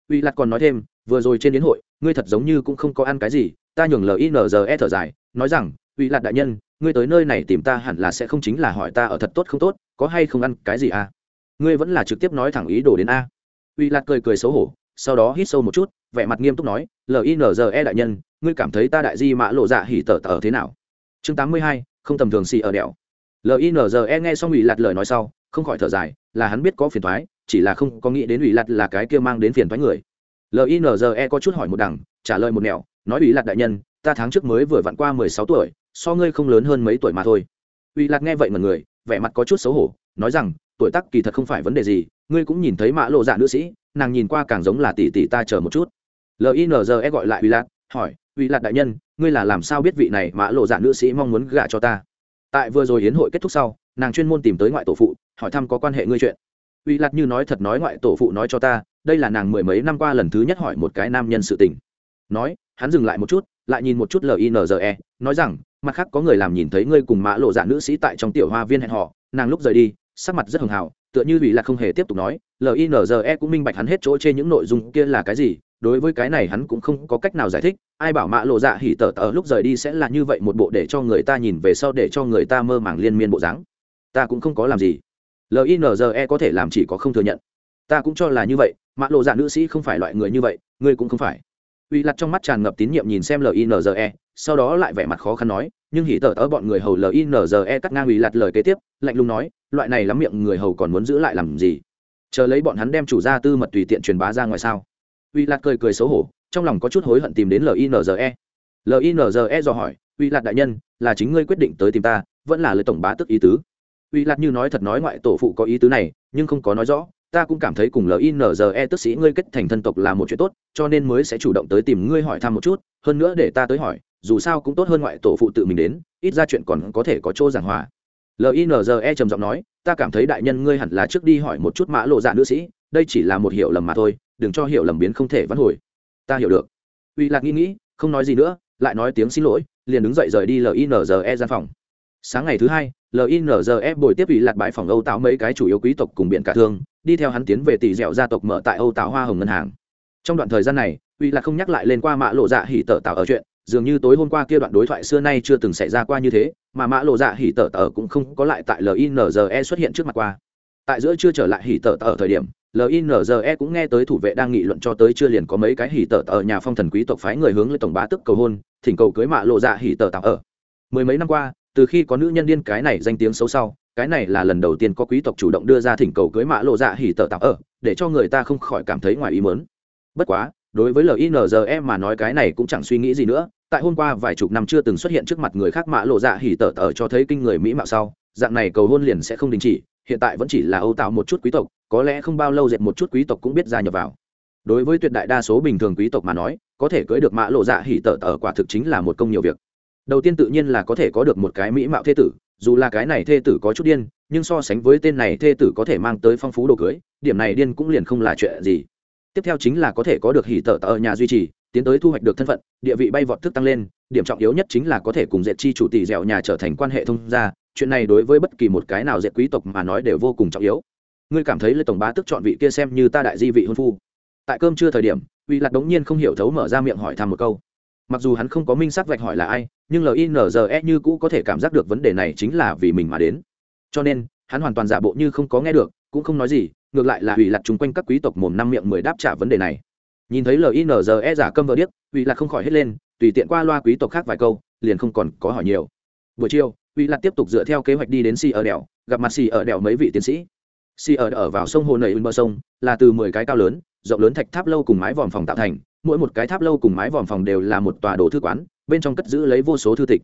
Uy lạc còn nói thêm, vừa rồi trên đến hội, ngươi thật giống như cũng không có ăn cái gì, ta nhường linze thở dài, nói rằng, uy lạc đại nhân, ngươi tới nơi này tìm ta hẳn là sẽ không chính là hỏi ta ở thật tốt không tốt, có hay không ăn cái gì à? Ngươi vẫn là trực tiếp nói thẳng ý đồ đến a. Uy lạt cười cười xấu hổ, sau đó hít sâu một chút, vẻ mặt nghiêm túc nói linze đại nhân, ngươi cảm thấy ta đại di mã lộ dạ hỉ tở tở thế nào? Chương tám mươi hai, không tầm thường xì ở đèo linze nghe xong ủy lạt lời nói sau, không khỏi thở dài, là hắn biết có phiền thoái chỉ là không có nghĩ đến ủy lạt là cái kia mang đến phiền thoái người. Linze có chút hỏi một đằng, trả lời một nẻo, nói ủy lạt đại nhân, ta tháng trước mới vừa vặn qua mười sáu tuổi, so ngươi không lớn hơn mấy tuổi mà thôi. Ủy lạt nghe vậy mọi người, vẻ mặt có chút xấu hổ, nói rằng, tuổi tác kỳ thật không phải vấn đề gì, ngươi cũng nhìn thấy mã lộ dạ nữ sĩ, nàng nhìn qua càng giống là tỷ tỷ ta chờ một chút. Linze gọi lại ủy lạt, hỏi, ủy lạt đại nhân, ngươi là làm sao biết vị này mã lộ dạ nữ sĩ mong muốn gả cho ta? Tại vừa rồi hiến hội kết thúc sau, nàng chuyên môn tìm tới ngoại tổ phụ, hỏi thăm có quan hệ ngươi chuyện. Uy lạt như nói thật nói ngoại tổ phụ nói cho ta, đây là nàng mười mấy năm qua lần thứ nhất hỏi một cái nam nhân sự tình. Nói, hắn dừng lại một chút, lại nhìn một chút linze nói rằng, mặt khác có người làm nhìn thấy ngươi cùng mã lộ dạ nữ sĩ tại trong tiểu hoa viên hẹn họ nàng lúc rời đi, sắc mặt rất hưng hào, tựa như ủy lạc không hề tiếp tục nói linze cũng minh bạch hắn hết chỗ trên những nội dung kia là cái gì đối với cái này hắn cũng không có cách nào giải thích, ai bảo mạ lộ dạ hỉ tở tở lúc rời đi sẽ là như vậy một bộ để cho người ta nhìn về sau để cho người ta mơ màng liên miên bộ dáng. Ta cũng không có làm gì. Linze có thể làm chỉ có không thừa nhận. Ta cũng cho là như vậy, mạ lộ dạ nữ sĩ không phải loại người như vậy, ngươi cũng không phải. Uy lặt trong mắt tràn ngập tín nhiệm nhìn xem linze sau đó lại vẻ mặt khó khăn nói, nhưng hỉ tở tớ bọn người hầu linze cắt ngang uy lặt lời kế tiếp, lạnh lùng nói, loại này lắm miệng người hầu còn muốn giữ lại làm gì? Chờ lấy bọn hắn đem chủ gia tư mật tùy tiện truyền bá ra ngoài sao? Uy lạt cười cười xấu hổ, trong lòng có chút hối hận tìm đến linze linze dò hỏi, uy lạt đại nhân, là chính ngươi quyết định tới tìm ta, vẫn là lời tổng bá tức ý tứ? Uy lạt như nói thật nói ngoại tổ phụ có ý tứ này, nhưng không có nói rõ. Ta cũng cảm thấy cùng linze tức sĩ ngươi kết thành thân tộc là một chuyện tốt, cho nên mới sẽ chủ động tới tìm ngươi hỏi thăm một chút. Hơn nữa để ta tới hỏi, dù sao cũng tốt hơn ngoại tổ phụ tự mình đến, ít ra chuyện còn có thể có chỗ giảng hòa. Linze trầm giọng nói, ta cảm thấy đại nhân ngươi hẳn là trước đi hỏi một chút mã lộ dạ nữ sĩ, đây chỉ là một hiểu lầm mà thôi đừng cho hiểu lầm biến không thể vãn hồi. Ta hiểu được. Uy lạc nghĩ nghĩ, không nói gì nữa, lại nói tiếng xin lỗi, liền đứng dậy rời đi linze gian phòng. Sáng ngày thứ hai linze buổi tiếp ủy lạc bãi phòng âu tạo mấy cái chủ yếu quý tộc cùng biện cả thương, đi theo hắn tiến về tỷ dẻo gia tộc mở tại âu tạo hoa hồng ngân hàng. Trong đoạn thời gian này ủy lạc không nhắc lại lên qua mã lộ dạ hỉ tở tạo ở chuyện, dường như tối hôm qua kia đoạn đối thoại xưa nay chưa từng xảy ra qua như thế, mà mã lộ dạ hỉ tở tở cũng không có lại tại linze xuất hiện trước mặt qua tại giữa chưa trở lại hỉ tở tở thời điểm linze cũng nghe tới thủ vệ đang nghị luận cho tới chưa liền có mấy cái hỉ tở ở nhà phong thần quý tộc phái người hướng lên tổng bá tức cầu hôn, thỉnh cầu cưới mạ lộ dạ hỉ tở tạo ở. Mười mấy năm qua, từ khi có nữ nhân điên cái này danh tiếng xấu sau, cái này là lần đầu tiên có quý tộc chủ động đưa ra thỉnh cầu cưới mạ lộ dạ hỉ tở tạo ở, để cho người ta không khỏi cảm thấy ngoài ý mớn bất quá, đối với linze mà nói cái này cũng chẳng suy nghĩ gì nữa, tại hôm qua vài chục năm chưa từng xuất hiện trước mặt người khác mạ lộ dạ hỉ tở tở cho thấy kinh người mỹ mạo sau, dạng này cầu hôn liền sẽ không đình chỉ hiện tại vẫn chỉ là âu tạo một chút quý tộc, có lẽ không bao lâu dệt một chút quý tộc cũng biết gia nhập vào. Đối với tuyệt đại đa số bình thường quý tộc mà nói, có thể cưới được mã lộ dạ hỉ tở tở quả thực chính là một công nhiều việc. Đầu tiên tự nhiên là có thể có được một cái mỹ mạo thê tử, dù là cái này thê tử có chút điên, nhưng so sánh với tên này thê tử có thể mang tới phong phú đồ cưới, điểm này điên cũng liền không là chuyện gì. Tiếp theo chính là có thể có được hỉ tở tở nhà duy trì, tiến tới thu hoạch được thân phận, địa vị bay vọt thức tăng lên, điểm trọng yếu nhất chính là có thể cùng dệt chi chủ tỷ dẻo nhà trở thành quan hệ thông gia chuyện này đối với bất kỳ một cái nào dệt quý tộc mà nói đều vô cùng trọng yếu. Ngươi cảm thấy lê tổng bá tức chọn vị kia xem như ta đại di vị hôn phu. Tại cơm trưa thời điểm, uy lạc đống nhiên không hiểu thấu mở ra miệng hỏi thăm một câu. Mặc dù hắn không có minh xác vạch hỏi là ai, nhưng linze như cũ có thể cảm giác được vấn đề này chính là vì mình mà đến. Cho nên, hắn hoàn toàn giả bộ như không có nghe được, cũng không nói gì, ngược lại là uy lạc chung quanh các quý tộc mồm năm miệng mười đáp trả vấn đề này. Nhìn thấy linze giả câm vỡ điếc, uy lạc không khỏi hết lên, tùy tiện qua loa quý tộc khác vài câu, liền không còn có hỏi nhiều. Buổi chiều ủy lạc tiếp tục dựa theo kế hoạch đi đến si ở đèo, gặp mặt si ở đèo mấy vị tiến sĩ. Si ở ở vào sông hồ nầy bờ sông, là từ mười cái cao lớn, rộng lớn thạch tháp lâu cùng mái vòm phòng tạo thành, mỗi một cái tháp lâu cùng mái vòm phòng đều là một tòa đồ thư quán, bên trong cất giữ lấy vô số thư tịch.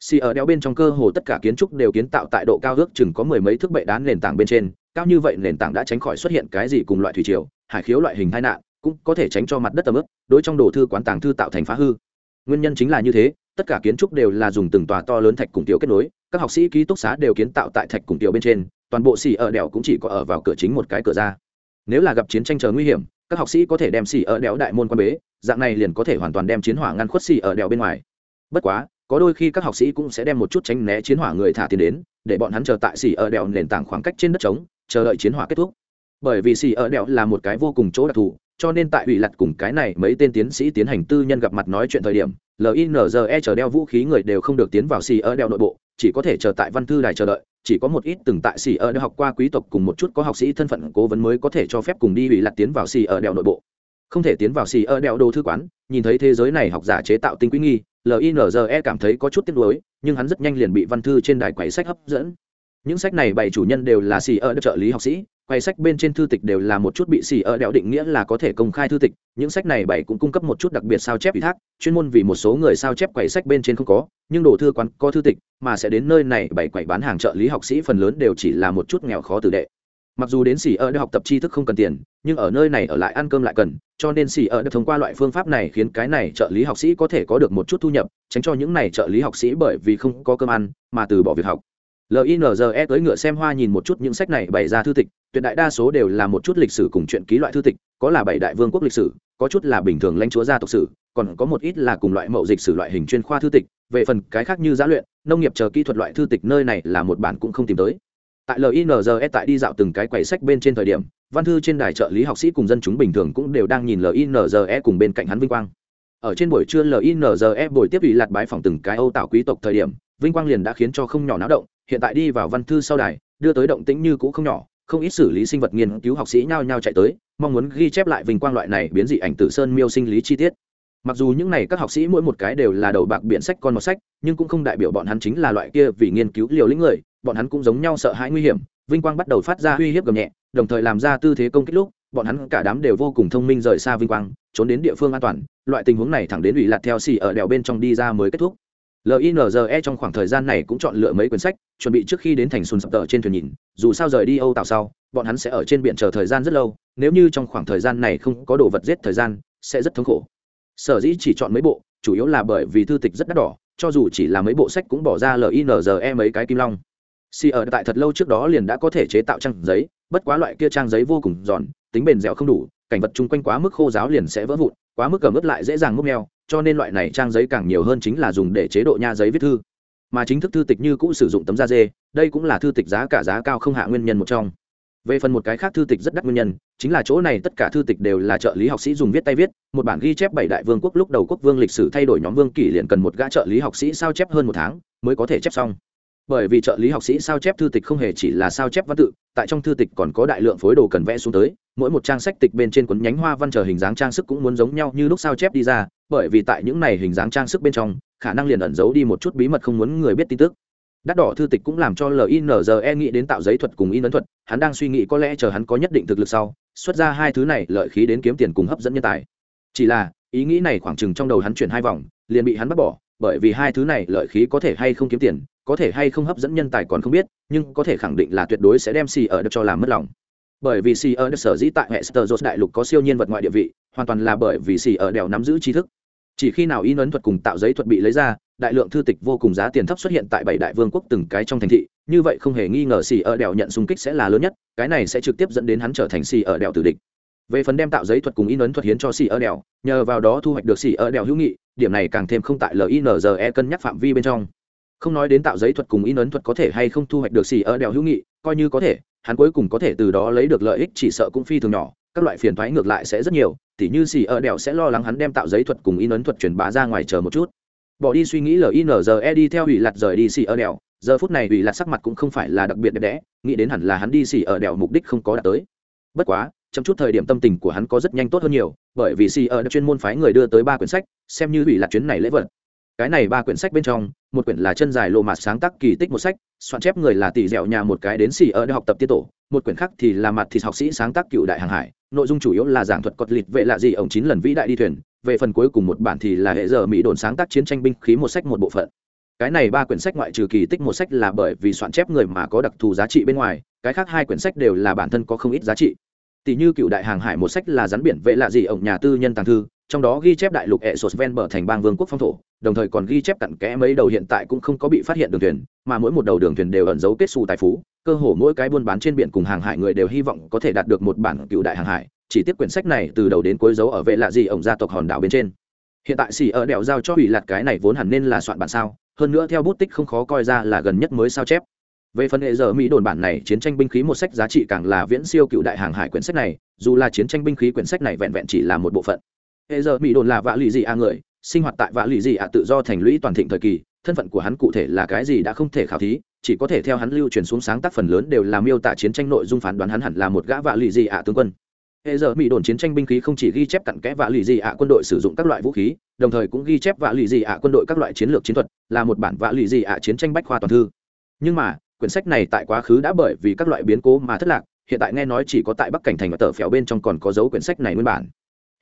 Xì ở đèo bên trong cơ hồ tất cả kiến trúc đều kiến tạo tại độ cao ước chừng có mười mấy thước bệ đá nền tảng bên trên, cao như vậy nền tảng đã tránh khỏi xuất hiện cái gì cùng loại thủy triều, hải khiếu loại hình tai nạn, cũng có thể tránh cho mặt đất tầm ướp đối trong đồ thư quán tàng thư tạo thành phá hư. Nguyên nhân chính là như thế tất cả kiến trúc đều là dùng từng tòa to lớn thạch cùng tiểu kết nối, các học sĩ, ký túc xá đều kiến tạo tại thạch cùng tiểu bên trên, toàn bộ xì ở đèo cũng chỉ có ở vào cửa chính một cái cửa ra. Nếu là gặp chiến tranh chờ nguy hiểm, các học sĩ có thể đem xì ở đèo đại môn quan bế, dạng này liền có thể hoàn toàn đem chiến hỏa ngăn khuất xì ở đèo bên ngoài. Bất quá, có đôi khi các học sĩ cũng sẽ đem một chút tránh né chiến hỏa người thả tiền đến, để bọn hắn chờ tại xì ở đèo nền tảng khoảng cách trên đất trống, chờ đợi chiến hỏa kết thúc. Bởi vì xì ở đèo là một cái vô cùng chỗ đặc thù, cho nên tại ủy lặt cùng cái này mấy tên tiến sĩ tiến hành tư nhân gặp mặt nói chuyện thời điểm linze chờ đeo vũ khí người đều không được tiến vào xì ở đeo nội bộ, chỉ có thể chờ tại văn thư đài chờ đợi, chỉ có một ít từng tại xì ở đeo học qua quý tộc cùng một chút có học sĩ thân phận cố vấn mới có thể cho phép cùng đi ủy lặt tiến vào xì ở đeo nội bộ. Không thể tiến vào xì ở đeo đồ thư quán, nhìn thấy thế giới này học giả chế tạo tinh quý nghi linze cảm thấy có chút tiếc nuối, nhưng hắn rất nhanh liền bị văn thư trên đài quầy sách hấp dẫn. Những sách này bảy chủ nhân đều là xì ở trợ lý học sĩ quầy sách bên trên thư tịch đều là một chút bị xì ở đẽo định nghĩa là có thể công khai thư tịch, những sách này bảy cũng cung cấp một chút đặc biệt sao chép ủy thác, chuyên môn vì một số người sao chép quầy sách bên trên không có, nhưng đồ thư quán có thư tịch, mà sẽ đến nơi này bảy quầy bán hàng trợ lý học sĩ phần lớn đều chỉ là một chút nghèo khó tử đệ. Mặc dù đến xì ở đẽo học tập tri thức không cần tiền, nhưng ở nơi này ở lại ăn cơm lại cần, cho nên xì ở được thông qua loại phương pháp này khiến cái này trợ lý học sĩ có thể có được một chút thu nhập, tránh cho những này trợ lý học sĩ bởi vì không có cơm ăn mà từ bỏ việc học. Linze tới ngựa xem hoa nhìn một chút những sách này bày ra thư tịch tuyệt đại đa số đều là một chút lịch sử cùng chuyện ký loại thư tịch, có là bảy đại vương quốc lịch sử, có chút là bình thường lãnh chúa gia tộc sử, còn có một ít là cùng loại mậu dịch sử loại hình chuyên khoa thư tịch, về phần cái khác như giá luyện, nông nghiệp chờ kỹ thuật loại thư tịch nơi này là một bản cũng không tìm tới. Tại linze tại đi dạo từng cái quầy sách bên trên thời điểm, văn thư trên đài trợ lý học sĩ cùng dân chúng bình thường cũng đều đang nhìn linze cùng bên cạnh hắn vinh quang. Ở trên buổi trưa linze buổi tiếp ủy lạt bái phòng từng cái âu tạo quý tộc thời điểm, vinh quang liền đã khiến cho không nhỏ náo động, hiện tại đi vào văn thư sau đài, đưa tới động tĩnh như cũ không nhỏ không ít xử lý sinh vật nghiên cứu học sĩ nhao nhao chạy tới, mong muốn ghi chép lại vinh quang loại này biến dị ảnh tử sơn miêu sinh lý chi tiết. Mặc dù những này các học sĩ mỗi một cái đều là đầu bạc biện sách con một sách, nhưng cũng không đại biểu bọn hắn chính là loại kia vì nghiên cứu liều lĩnh người, bọn hắn cũng giống nhau sợ hãi nguy hiểm, vinh quang bắt đầu phát ra uy hiếp gầm nhẹ, đồng thời làm ra tư thế công kích lúc, bọn hắn cả đám đều vô cùng thông minh rời xa vinh quang, trốn đến địa phương an toàn, loại tình huống này thẳng đến ủy lạt theo xì ở đèo bên trong đi ra mới kết thúc linze trong khoảng thời gian này cũng chọn lựa mấy quyển sách, chuẩn bị trước khi đến thành sùn sập tờ trên thuyền nhìn, dù sao rời đi âu tạo sau, bọn hắn sẽ ở trên biển chờ thời gian rất lâu, nếu như trong khoảng thời gian này không có đồ vật giết thời gian, sẽ rất thống khổ. Sở dĩ chỉ chọn mấy bộ, chủ yếu là bởi vì thư tịch rất đắt đỏ, cho dù chỉ là mấy bộ sách cũng bỏ ra linze mấy cái kim long. Si ở tại thật lâu trước đó liền đã có thể chế tạo trang giấy, bất quá loại kia trang giấy vô cùng giòn, tính bền dẻo không đủ, cảnh vật chung quanh quá mức khô giáo liền sẽ vỡ vụn, quá mức cầm ướt lại dễ dàng múc neo cho nên loại này trang giấy càng nhiều hơn chính là dùng để chế độ nha giấy viết thư. Mà chính thức thư tịch như cũ sử dụng tấm da dê, đây cũng là thư tịch giá cả giá cao không hạ nguyên nhân một trong. Về phần một cái khác thư tịch rất đắt nguyên nhân, chính là chỗ này tất cả thư tịch đều là trợ lý học sĩ dùng viết tay viết, một bản ghi chép bảy đại vương quốc lúc đầu quốc vương lịch sử thay đổi nhóm vương kỷ liền cần một gã trợ lý học sĩ sao chép hơn một tháng mới có thể chép xong. Bởi vì trợ lý học sĩ sao chép thư tịch không hề chỉ là sao chép văn tự, tại trong thư tịch còn có đại lượng phối đồ cần vẽ xuống tới mỗi một trang sách tịch bên trên cuốn nhánh hoa văn chờ hình dáng trang sức cũng muốn giống nhau như lúc sao chép đi ra, bởi vì tại những này hình dáng trang sức bên trong, khả năng liền ẩn giấu đi một chút bí mật không muốn người biết tin tức. Đắt đỏ thư tịch cũng làm cho linze nghĩ đến tạo giấy thuật cùng in ấn thuật, hắn đang suy nghĩ có lẽ chờ hắn có nhất định thực lực sau, xuất ra hai thứ này lợi khí đến kiếm tiền cùng hấp dẫn nhân tài. Chỉ là, ý nghĩ này khoảng chừng trong đầu hắn chuyển hai vòng, liền bị hắn bắt bỏ, bởi vì hai thứ này lợi khí có thể hay không kiếm tiền, có thể hay không hấp dẫn nhân tài còn không biết, nhưng có thể khẳng định là tuyệt đối sẽ đem xì ở được cho làm mất lòng bởi vì xì ở đất sở dĩ tại hệ sơ đại lục có siêu nhiên vật ngoại địa vị, hoàn toàn là bởi vì xì ở đèo nắm giữ tri thức. Chỉ khi nào in ấn thuật cùng tạo giấy thuật bị lấy ra, đại lượng thư tịch vô cùng giá tiền thấp xuất hiện tại bảy đại vương quốc từng cái trong thành thị, như vậy không hề nghi ngờ xì ở đèo nhận xung kích sẽ là lớn nhất, cái này sẽ trực tiếp dẫn đến hắn trở thành xì ở đèo tử địch. Về phần đem tạo giấy thuật cùng in ấn thuật hiến cho xì ở đèo, nhờ vào đó thu hoạch được xì ở đèo hữu nghị, điểm này càng thêm không tại linze cân nhắc phạm vi bên trong. Không nói đến tạo giấy thuật cùng in ấn thuật có thể hay không thu hoạch được xì ở đèo hữu nghị, coi như có thể hắn cuối cùng có thể từ đó lấy được lợi ích chỉ sợ cũng phi thường nhỏ, các loại phiền thoái ngược lại sẽ rất nhiều, tỉ như xì ở đèo sẽ lo lắng hắn đem tạo giấy thuật cùng in ấn thuật truyền bá ra ngoài chờ một chút. Bỏ đi suy nghĩ linze đi theo ủy lặt rời đi xì ở đèo giờ phút này ủy lặt sắc mặt cũng không phải là đặc biệt đẹp đẽ, nghĩ đến hẳn là hắn đi xì ở đèo mục đích không có đạt tới. Bất quá trong chút thời điểm tâm tình của hắn có rất nhanh tốt hơn nhiều, bởi vì xì ở đèo chuyên môn phái người đưa tới ba quyển sách, xem như ủy lặt chuyến này lễ vật cái này ba quyển sách bên trong, một quyển là chân dài lộ mạt sáng tác kỳ tích một sách, soạn chép người là tỷ dẻo nhà một cái đến xì ở đại học tập tiết tổ, một quyển khác thì là mặt thịt học sĩ sáng tác cựu đại hàng hải, nội dung chủ yếu là giảng thuật cột lịt vệ lạ gì ổng chín lần vĩ đại đi thuyền, về phần cuối cùng một bản thì là hệ giờ mỹ đồn sáng tác chiến tranh binh khí một sách một bộ phận. Cái này ba quyển sách ngoại trừ kỳ tích một sách là bởi vì soạn chép người mà có đặc thù giá trị bên ngoài, cái khác hai quyển sách đều là bản thân có không ít giá trị. Tỷ như cựu đại hàng hải một sách là rắn biển vệ lạ gì ổng nhà tư nhân tàng thư trong đó ghi chép đại lục hệ sột ven bờ thành bang vương quốc phong thổ, đồng thời còn ghi chép cặn kẽ mấy đầu hiện tại cũng không có bị phát hiện đường thuyền, mà mỗi một đầu đường thuyền đều ẩn giấu kết xù tài phú, cơ hồ mỗi cái buôn bán trên biển cùng hàng hải người đều hy vọng có thể đạt được một bản cựu đại hàng hải, chỉ tiếp quyển sách này từ đầu đến cuối dấu ở vệ lạ gì ổng gia tộc hòn đảo bên trên. Hiện tại xỉ ở đèo giao cho ủy lạt cái này vốn hẳn nên là soạn bản sao, hơn nữa theo bút tích không khó coi ra là gần nhất mới sao chép. Về phần hệ giờ mỹ đồn bản này, chiến tranh binh khí một sách giá trị càng là viễn siêu cựu đại hàng hải quyển sách này, dù là chiến tranh binh khí quyển sách này vẹn vẹn chỉ là một bộ phận hệ giờ mỹ đồn là vạ lụy dị a người, sinh hoạt tại vạ lụy dị a tự do thành lũy toàn thịnh thời kỳ, thân phận của hắn cụ thể là cái gì đã không thể khảo thí, chỉ có thể theo hắn lưu truyền xuống sáng tác phần lớn đều là miêu tả chiến tranh nội dung phán đoán hắn hẳn là một gã vạ lụy dị a tướng quân. Hệ giờ mỹ đồn chiến tranh binh khí không chỉ ghi chép cặn kẽ vạ lụy dị a quân đội sử dụng các loại vũ khí, đồng thời cũng ghi chép vạ lụy dị a quân đội các loại chiến lược chiến thuật, là một bản vạ lụy dị a chiến tranh bách khoa toàn thư. Nhưng mà, quyển sách này tại quá khứ đã bởi vì các loại biến cố mà thất lạc, hiện tại nghe nói chỉ có tại bắc cảnh thành và tờ phèo bên trong còn có dấu quyển sách này nguyên bản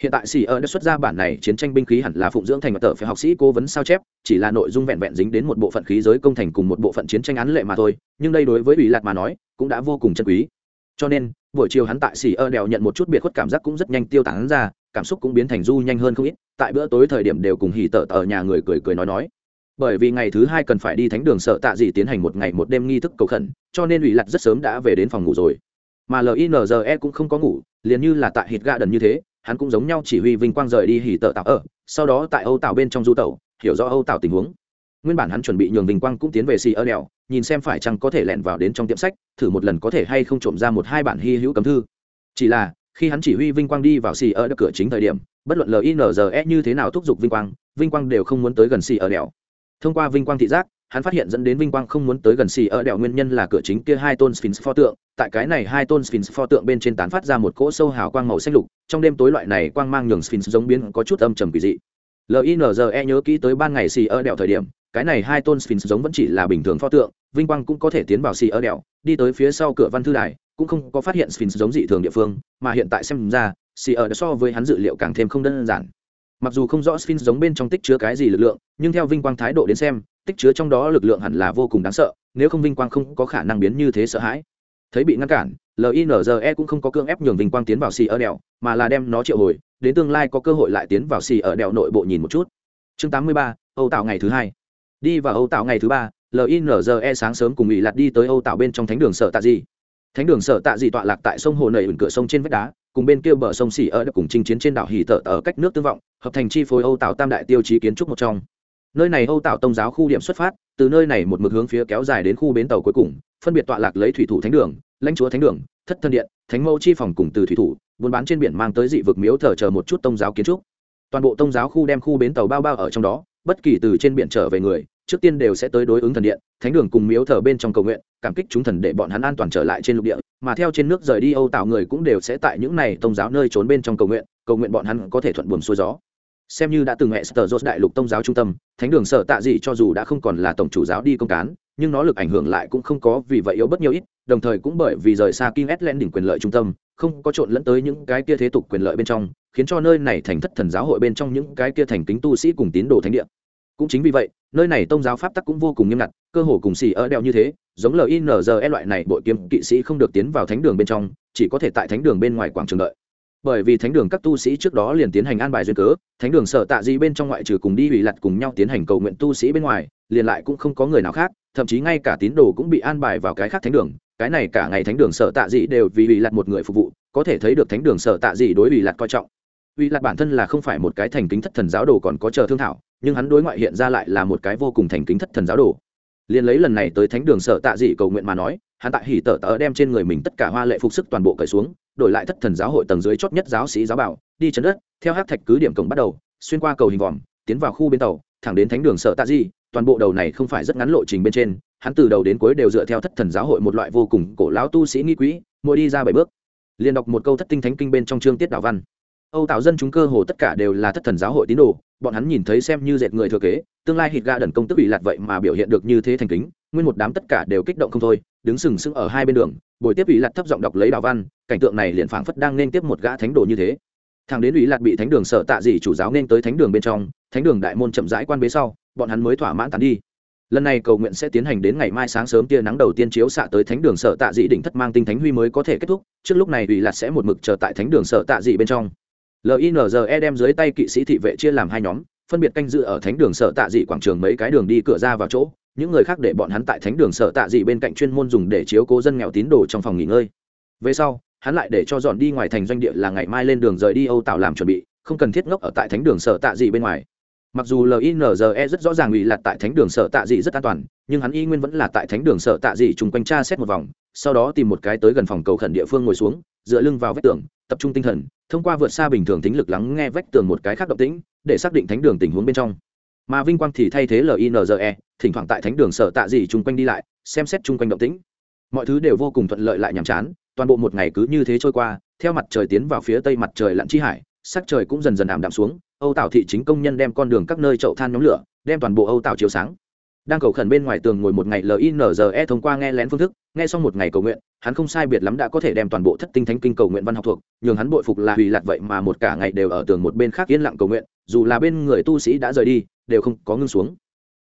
hiện tại xì ở đã xuất ra bản này chiến tranh binh khí hẳn là phụng dưỡng thành tờ phải học sĩ cố vấn sao chép, chỉ là nội dung vẹn vẹn dính đến một bộ phận khí giới công thành cùng một bộ phận chiến tranh án lệ mà thôi, nhưng đây đối với ủy lạc mà nói, cũng đã vô cùng chân quý. Cho nên, buổi chiều hắn tại xì ở đèo nhận một chút biệt khuất cảm giác cũng rất nhanh tiêu tán ra, cảm xúc cũng biến thành du nhanh hơn không ít, tại bữa tối thời điểm đều cùng hỉ tở tờ nhà người cười cười nói nói. Bởi vì ngày thứ hai cần phải đi thánh đường sợ tạ gì tiến hành một ngày một đêm nghi thức cầu khẩn, cho nên ủy lạc rất sớm đã về đến phòng ngủ rồi. Mà linze cũng không có ngủ, liền như là tại hít gà đần như thế hắn cũng giống nhau chỉ huy vinh quang rời đi hỉ tợ tạo ở, sau đó tại âu tạo bên trong du tẩu, hiểu rõ âu tạo tình huống. Nguyên bản hắn chuẩn bị nhường vinh quang cũng tiến về xì ơ đèo nhìn xem phải chăng có thể lẻn vào đến trong tiệm sách, thử một lần có thể hay không trộm ra một hai bản hy hữu cấm thư. Chỉ là, khi hắn chỉ huy vinh quang đi vào xì ơ cửa chính thời điểm, bất luận linze như thế nào thúc giục vinh quang vinh quang đều không muốn tới gần xì ơ đèo thông qua vinh quang thị giác hắn phát hiện dẫn đến vinh quang không muốn tới gần xì ở đèo nguyên nhân là cửa chính kia hai tôn sphinx pho tượng. Tại cái này hai tôn sphinx pho tượng bên trên tán phát ra một cỗ sâu hào quang màu xanh lục. Trong đêm tối loại này quang mang nhường sphinx giống biến có chút âm trầm kỳ dị. Linze nhớ kỹ tới ban ngày xì ở đèo thời điểm, cái này hai tôn sphinx giống vẫn chỉ là bình thường pho tượng, vinh quang cũng có thể tiến vào xì ở đèo đi tới phía sau cửa văn thư đài, cũng không có phát hiện sphinx giống dị thường địa phương, mà hiện tại xem ra, xì ở so với hắn dự liệu càng thêm không đơn giản. Mặc dù không rõ sphinx giống bên trong tích chứa cái gì lực lượng, nhưng theo vinh quang thái độ đến xem tích chứa trong đó lực lượng hẳn là vô cùng đáng sợ nếu không vinh quang không có khả năng biến như thế sợ hãi. Thấy bị ngăn cản linze cũng không có cương ép nhường vinh quang tiến vào xì ở đèo mà là đem nó triệu hồi đến tương lai có cơ hội lại tiến vào xì ở đèo nội bộ nhìn một chút. Chương 83, âu tạo ngày thứ hai. Đi vào âu tạo ngày thứ ba linze sáng sớm cùng ủy lạt đi tới âu tạo bên trong thánh đường sợ tạ gì thánh đường sợ tạ gì tọa lạc tại sông hồ nầy ửng cửa sông trên vách đá cùng bên kia bờ sông xỉ ở đất cùng chinh chiến trên đảo hỉ tợ ở cách nước tương vọng hợp thành chi phối âu tạo tam đại tiêu chí kiến trúc một trong nơi này âu tạo tông giáo khu điểm xuất phát, từ nơi này một mực hướng phía kéo dài đến khu bến tàu cuối cùng, phân biệt tọa lạc lấy thủy thủ thánh đường, lãnh chúa thánh đường, thất thân điện, thánh mẫu chi phòng cùng từ thủy thủ, buôn bán trên biển mang tới dị vực miếu thờ chờ một chút tông giáo kiến trúc. Toàn bộ tông giáo khu đem khu bến tàu bao bao ở trong đó, bất kỳ từ trên biển trở về người, trước tiên đều sẽ tới đối ứng thần điện, thánh đường cùng miếu thờ bên trong cầu nguyện, cảm kích chúng thần để bọn hắn an toàn trở lại trên lục địa, mà theo trên nước rời đi âu tạo người cũng đều sẽ tại những này tông giáo nơi trốn bên trong cầu nguyện cầu nguyện bọn hắn có thể thuận buồm xuôi gió xem như đã từng mẹ sở dốt đại lục tông giáo trung tâm, thánh đường sở tạ dị cho dù đã không còn là tổng chủ giáo đi công cán, nhưng nó lực ảnh hưởng lại cũng không có vì vậy yếu bất nhiều ít, đồng thời cũng bởi vì rời xa kim s lên đỉnh quyền lợi trung tâm, không có trộn lẫn tới những cái kia thế tục quyền lợi bên trong, khiến cho nơi này thành thất thần giáo hội bên trong những cái kia thành kính tu sĩ cùng tín đồ thánh địa. Cũng chính vì vậy, nơi này tông giáo pháp tắc cũng vô cùng nghiêm ngặt, cơ hồ cùng xì ở đeo như thế, giống linze loại này bội kiếm kỵ sĩ không được tiến vào thánh đường bên trong, chỉ có thể tại thánh đường bên ngoài quảng trường đợi bởi vì thánh đường các tu sĩ trước đó liền tiến hành an bài duyên cớ, thánh đường sở tạ di bên trong ngoại trừ cùng đi hủy lặt cùng nhau tiến hành cầu nguyện tu sĩ bên ngoài, liền lại cũng không có người nào khác, thậm chí ngay cả tín đồ cũng bị an bài vào cái khác thánh đường. Cái này cả ngày thánh đường sở tạ dị đều vì hủy lặt một người phục vụ, có thể thấy được thánh đường sở tạ dị đối hủy lặt coi trọng. Hủy lặt bản thân là không phải một cái thành kính thất thần giáo đồ còn có chờ thương thảo, nhưng hắn đối ngoại hiện ra lại là một cái vô cùng thành kính thất thần giáo đồ. Liền lấy lần này tới thánh đường sở tạ dị cầu nguyện mà nói hắn tại hỉ tở tở đem trên người mình tất cả hoa lệ phục sức toàn bộ cởi xuống, đổi lại thất thần giáo hội tầng dưới chót nhất giáo sĩ giáo bảo, đi chấn đất, theo hát thạch cứ điểm cổng bắt đầu, xuyên qua cầu hình vòm, tiến vào khu bên tàu, thẳng đến thánh đường sở tạ di, toàn bộ đầu này không phải rất ngắn lộ trình bên trên, hắn từ đầu đến cuối đều dựa theo thất thần giáo hội một loại vô cùng cổ lão tu sĩ nghi quỹ, mỗi đi ra bảy bước. Liền đọc một câu thất tinh thánh kinh bên trong chương tiết đạo văn. Âu tạo dân chúng cơ hồ tất cả đều là thất thần giáo hội tín đồ, bọn hắn nhìn thấy xem như dệt người thừa kế, tương lai hít ga đần công tức bị lạt vậy mà biểu hiện được như thế thành kính, nguyên một đám tất cả đều kích động không thôi đứng sừng sững ở hai bên đường bồi tiếp ủy lạt thấp giọng đọc lấy đạo văn, cảnh tượng này liền phảng phất đang nên tiếp một gã thánh đồ như thế. Thằng đến ủy lạt bị thánh đường sợ tạ dị chủ giáo nên tới thánh đường bên trong, thánh đường đại môn chậm rãi quan bế sau, bọn hắn mới thỏa mãn tán đi. Lần này cầu nguyện sẽ tiến hành đến ngày mai sáng sớm tia nắng đầu tiên chiếu xạ tới thánh đường sợ tạ dị đỉnh thất mang tinh thánh huy mới có thể kết thúc, trước lúc này ủy lạt sẽ một mực chờ tại thánh đường sợ tạ dị bên trong. Linze đem dưới tay kỵ sĩ thị vệ chia làm hai nhóm, phân biệt canh dự ở thánh đường sợ tạ dị quảng trường mấy cái đường đi cửa ra vào chỗ những người khác để bọn hắn tại thánh đường sở tạ dị bên cạnh chuyên môn dùng để chiếu cố dân nghèo tín đồ trong phòng nghỉ ngơi. Về sau, hắn lại để cho dọn đi ngoài thành doanh địa là ngày mai lên đường rời đi âu tạo làm chuẩn bị, không cần thiết ngốc ở tại thánh đường sở tạ dị bên ngoài. Mặc dù linze rất rõ ràng ủy lạc tại thánh đường sở tạ dị rất an toàn, nhưng hắn y nguyên vẫn là tại thánh đường sở tạ dị chung quanh tra xét một vòng, sau đó tìm một cái tới gần phòng cầu khẩn địa phương ngồi xuống, dựa lưng vào vách tường, tập trung tinh thần, thông qua vượt xa bình thường tính lực lắng nghe vách tường một cái khác động tĩnh, để xác định thánh đường tình huống bên trong mà vinh quang thì thay thế linze thỉnh thoảng tại thánh đường sở tạ dị chung quanh đi lại, xem xét chung quanh động tĩnh. Mọi thứ đều vô cùng thuận lợi lại nhàm chán, toàn bộ một ngày cứ như thế trôi qua, theo mặt trời tiến vào phía tây mặt trời lặn chi hải, sắc trời cũng dần dần ảm đạm xuống, âu tạo thị chính công nhân đem con đường các nơi chậu than nhóm lửa, đem toàn bộ âu tạo chiếu sáng. Đang cầu khẩn bên ngoài tường ngồi một ngày linze thông qua nghe lén phương thức, nghe xong một ngày cầu nguyện, hắn không sai biệt lắm đã có thể đem toàn bộ thất tinh thánh kinh cầu nguyện văn học thuộc, nhường hắn bội phục là hủy lạc vậy mà một cả ngày đều ở tường một bên khác yên lặng cầu nguyện dù là bên người tu sĩ đã rời đi, đều không có ngưng xuống.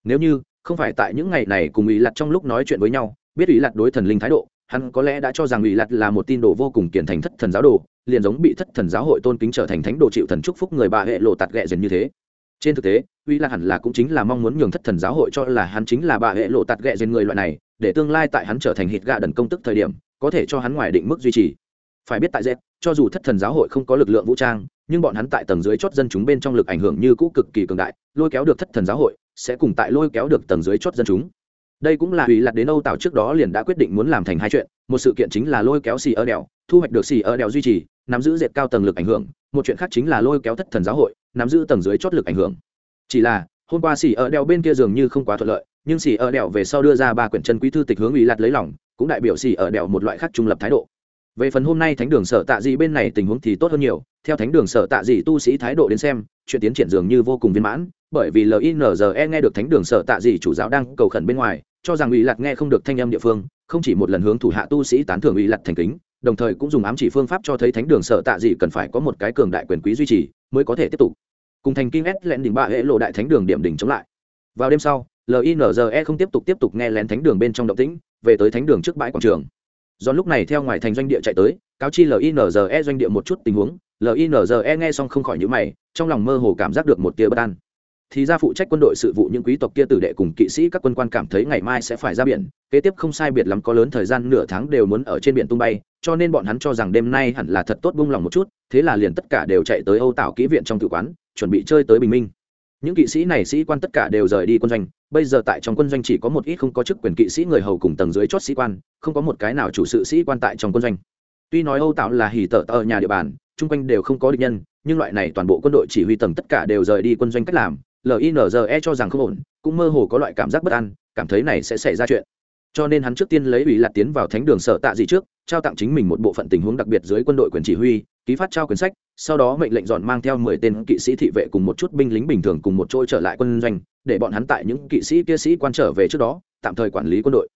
Nếu như không phải tại những ngày này cùng ủy lặt trong lúc nói chuyện với nhau, biết ủy lặt đối thần linh thái độ, hắn có lẽ đã cho rằng ủy lặt là một tin đồ vô cùng kiển thành thất thần giáo đồ, liền giống bị thất thần giáo hội tôn kính trở thành thánh đồ chịu thần chúc phúc người bà hệ lộ tạt ghẹ dần như thế. Trên thực tế uy là hẳn là cũng chính là mong muốn nhường thất thần giáo hội cho là hắn chính là bà hệ lộ tạt ghẹ dần người loại này, để tương lai tại hắn trở thành hít gạ đần công tức thời điểm, có thể cho hắn ngoài định mức duy trì phải biết tại z, cho dù thất thần giáo hội không có lực lượng vũ trang, nhưng bọn hắn tại tầng dưới chót dân chúng bên trong lực ảnh hưởng như cũ cực kỳ cường đại, lôi kéo được thất thần giáo hội, sẽ cùng tại lôi kéo được tầng dưới chót dân chúng. Đây cũng là ủy lạc đến âu tảo trước đó liền đã quyết định muốn làm thành hai chuyện, một sự kiện chính là lôi kéo xì ở đèo, thu hoạch được xì ở đèo duy trì, nắm giữ dệt cao tầng lực ảnh hưởng, một chuyện khác chính là lôi kéo thất thần giáo hội, nắm giữ tầng dưới chót lực ảnh hưởng. Chỉ là, hôm qua xì ở đèo bên kia dường như không quá thuận lợi, nhưng xì ở đèo về sau đưa ra ba quyển chân quý thư tịch hướng ủy lạc lấy lòng, cũng đại biểu xì ở đèo một loại khác trung lập thái độ về phần hôm nay thánh đường sở tạ dị bên này tình huống thì tốt hơn nhiều. Theo thánh đường sở tạ dị tu sĩ thái độ đến xem, chuyện tiến triển dường như vô cùng viên mãn, bởi vì linze nghe được thánh đường sở tạ dị chủ giáo đang cầu khẩn bên ngoài, cho rằng ủy lạc nghe không được thanh âm địa phương, không chỉ một lần hướng thủ hạ tu sĩ tán thưởng ủy lạc thành kính, đồng thời cũng dùng ám chỉ phương pháp cho thấy thánh đường sở tạ dị cần phải có một cái cường đại quyền quý duy trì mới có thể tiếp tục. Cùng thành kinh s lẹn đỉnh bạ hệ lộ đại thánh đường điểm đỉnh chống lại. Vào đêm sau linze không tiếp tục tiếp tục nghe lén thánh đường bên trong động tĩnh, về tới thánh đường trước bãi quảng trường do lúc này theo ngoài thành doanh địa chạy tới, cáo chi linze doanh địa một chút tình huống. Linze nghe xong không khỏi nhữ mày, trong lòng mơ hồ cảm giác được một tia bất an. Thì ra phụ trách quân đội sự vụ những quý tộc kia tử đệ cùng kỵ sĩ các quân quan cảm thấy ngày mai sẽ phải ra biển, kế tiếp không sai biệt lắm có lớn thời gian nửa tháng đều muốn ở trên biển tung bay, cho nên bọn hắn cho rằng đêm nay hẳn là thật tốt buông lòng một chút, thế là liền tất cả đều chạy tới âu tạo kỹ viện trong tự quán, chuẩn bị chơi tới bình minh những kỵ sĩ này sĩ quan tất cả đều rời đi quân doanh, bây giờ tại trong quân doanh chỉ có một ít không có chức quyền kỵ sĩ người hầu cùng tầng dưới chót sĩ quan, không có một cái nào chủ sự sĩ quan tại trong quân doanh. Tuy nói âu tạo là hỉ tở ở nhà địa bàn, chung quanh đều không có địch nhân, nhưng loại này toàn bộ quân đội chỉ huy tầng tất cả đều rời đi quân doanh cách làm linze cho rằng không ổn, cũng mơ hồ có loại cảm giác bất an, cảm thấy này sẽ xảy ra chuyện. Cho nên hắn trước tiên lấy ủy lạc tiến vào thánh đường sở tạ gì trước, trao tặng chính mình một bộ phận tình huống đặc biệt dưới quân đội quyền chỉ huy ký phát trao quyển sách, sau đó mệnh lệnh dọn mang theo mười tên kỵ sĩ thị vệ cùng một chút binh lính bình thường cùng một chỗ trở lại quân doanh, để bọn hắn tại những kỵ sĩ kia sĩ quan trở về trước đó, tạm thời quản lý quân đội.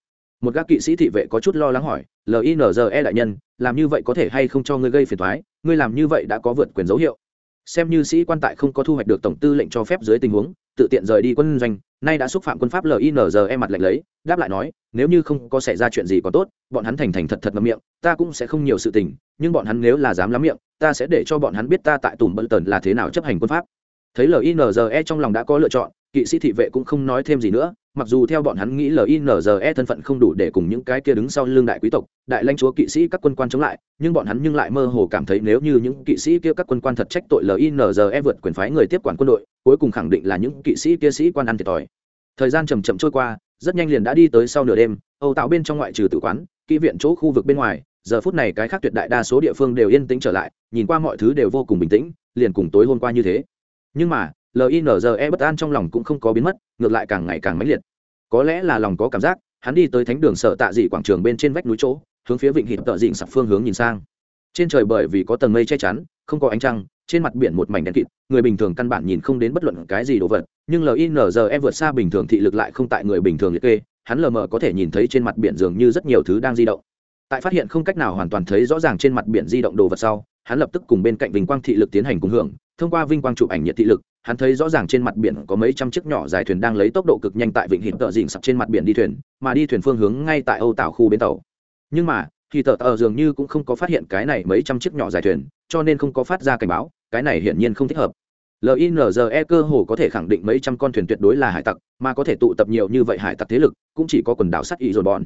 Một gác kỵ sĩ thị vệ có chút lo lắng hỏi linze đại nhân, làm như vậy có thể hay không cho ngươi gây phiền thoái ngươi làm như vậy đã có vượt quyền dấu hiệu. Xem như sĩ quan tại không có thu hoạch được tổng tư lệnh cho phép dưới tình huống, tự tiện rời đi quân doanh nay đã xúc phạm quân pháp linze mặt lạnh lấy, đáp lại nói, nếu như không có xảy ra chuyện gì còn tốt, bọn hắn thành thành thật thật ngậm miệng, ta cũng sẽ không nhiều sự tình, nhưng bọn hắn nếu là dám lắm miệng, ta sẽ để cho bọn hắn biết ta tại tùm bận tần là thế nào chấp hành quân pháp. Thấy linze trong lòng đã có lựa chọn, kỵ sĩ thị vệ cũng không nói thêm gì nữa mặc dù theo bọn hắn nghĩ linze thân phận không đủ để cùng những cái kia đứng sau lưng đại quý tộc, đại lãnh chúa kỵ sĩ các quân quan chống lại, nhưng bọn hắn nhưng lại mơ hồ cảm thấy nếu như những kỵ sĩ kia các quân quan thật trách tội linze vượt quyền phái người tiếp quản quân đội, cuối cùng khẳng định là những kỵ sĩ kia sĩ quan ăn thiệt thòi. Thời gian chầm chậm trôi qua, rất nhanh liền đã đi tới sau nửa đêm, âu tạo bên trong ngoại trừ tử quán, kỹ viện chỗ khu vực bên ngoài, giờ phút này cái khác tuyệt đại đa số địa phương đều yên tĩnh trở lại, nhìn qua mọi thứ đều vô cùng bình tĩnh, liền cùng tối hôm qua như thế. Nhưng mà linze bất an trong lòng cũng không có biến mất, ngược lại càng ngày càng mãnh liệt. Có lẽ là lòng có cảm giác, hắn đi tới thánh đường sở tạ dị quảng trường bên trên vách núi chỗ, hướng phía vịnh hịt tợ dịnh sặc phương hướng nhìn sang. Trên trời bởi vì có tầng mây che chắn, không có ánh trăng, trên mặt biển một mảnh đen kịt, người bình thường căn bản nhìn không đến bất luận cái gì đồ vật, nhưng linze vượt xa bình thường thị lực lại không tại người bình thường liệt kê, hắn lờ mờ có thể nhìn thấy trên mặt biển dường như rất nhiều thứ đang di động. Tại phát hiện không cách nào hoàn toàn thấy rõ ràng trên mặt biển di động đồ vật sau, hắn lập tức cùng bên cạnh vinh quang thị lực tiến hành cùng hưởng, thông qua vinh quang chụp ảnh nhiệt thị lực hắn thấy rõ ràng trên mặt biển có mấy trăm chiếc nhỏ dài thuyền đang lấy tốc độ cực nhanh tại vịnh hiện tợ dịnh sập trên mặt biển đi thuyền, mà đi thuyền phương hướng ngay tại âu tảo khu bến tàu. Nhưng mà, thì tờ tờ dường như cũng không có phát hiện cái này mấy trăm chiếc nhỏ dài thuyền, cho nên không có phát ra cảnh báo, cái này hiển nhiên không thích hợp. Linze cơ hồ có thể khẳng định mấy trăm con thuyền tuyệt đối là hải tặc, mà có thể tụ tập nhiều như vậy hải tặc thế lực, cũng chỉ có quần đảo sắt ý rồi bọn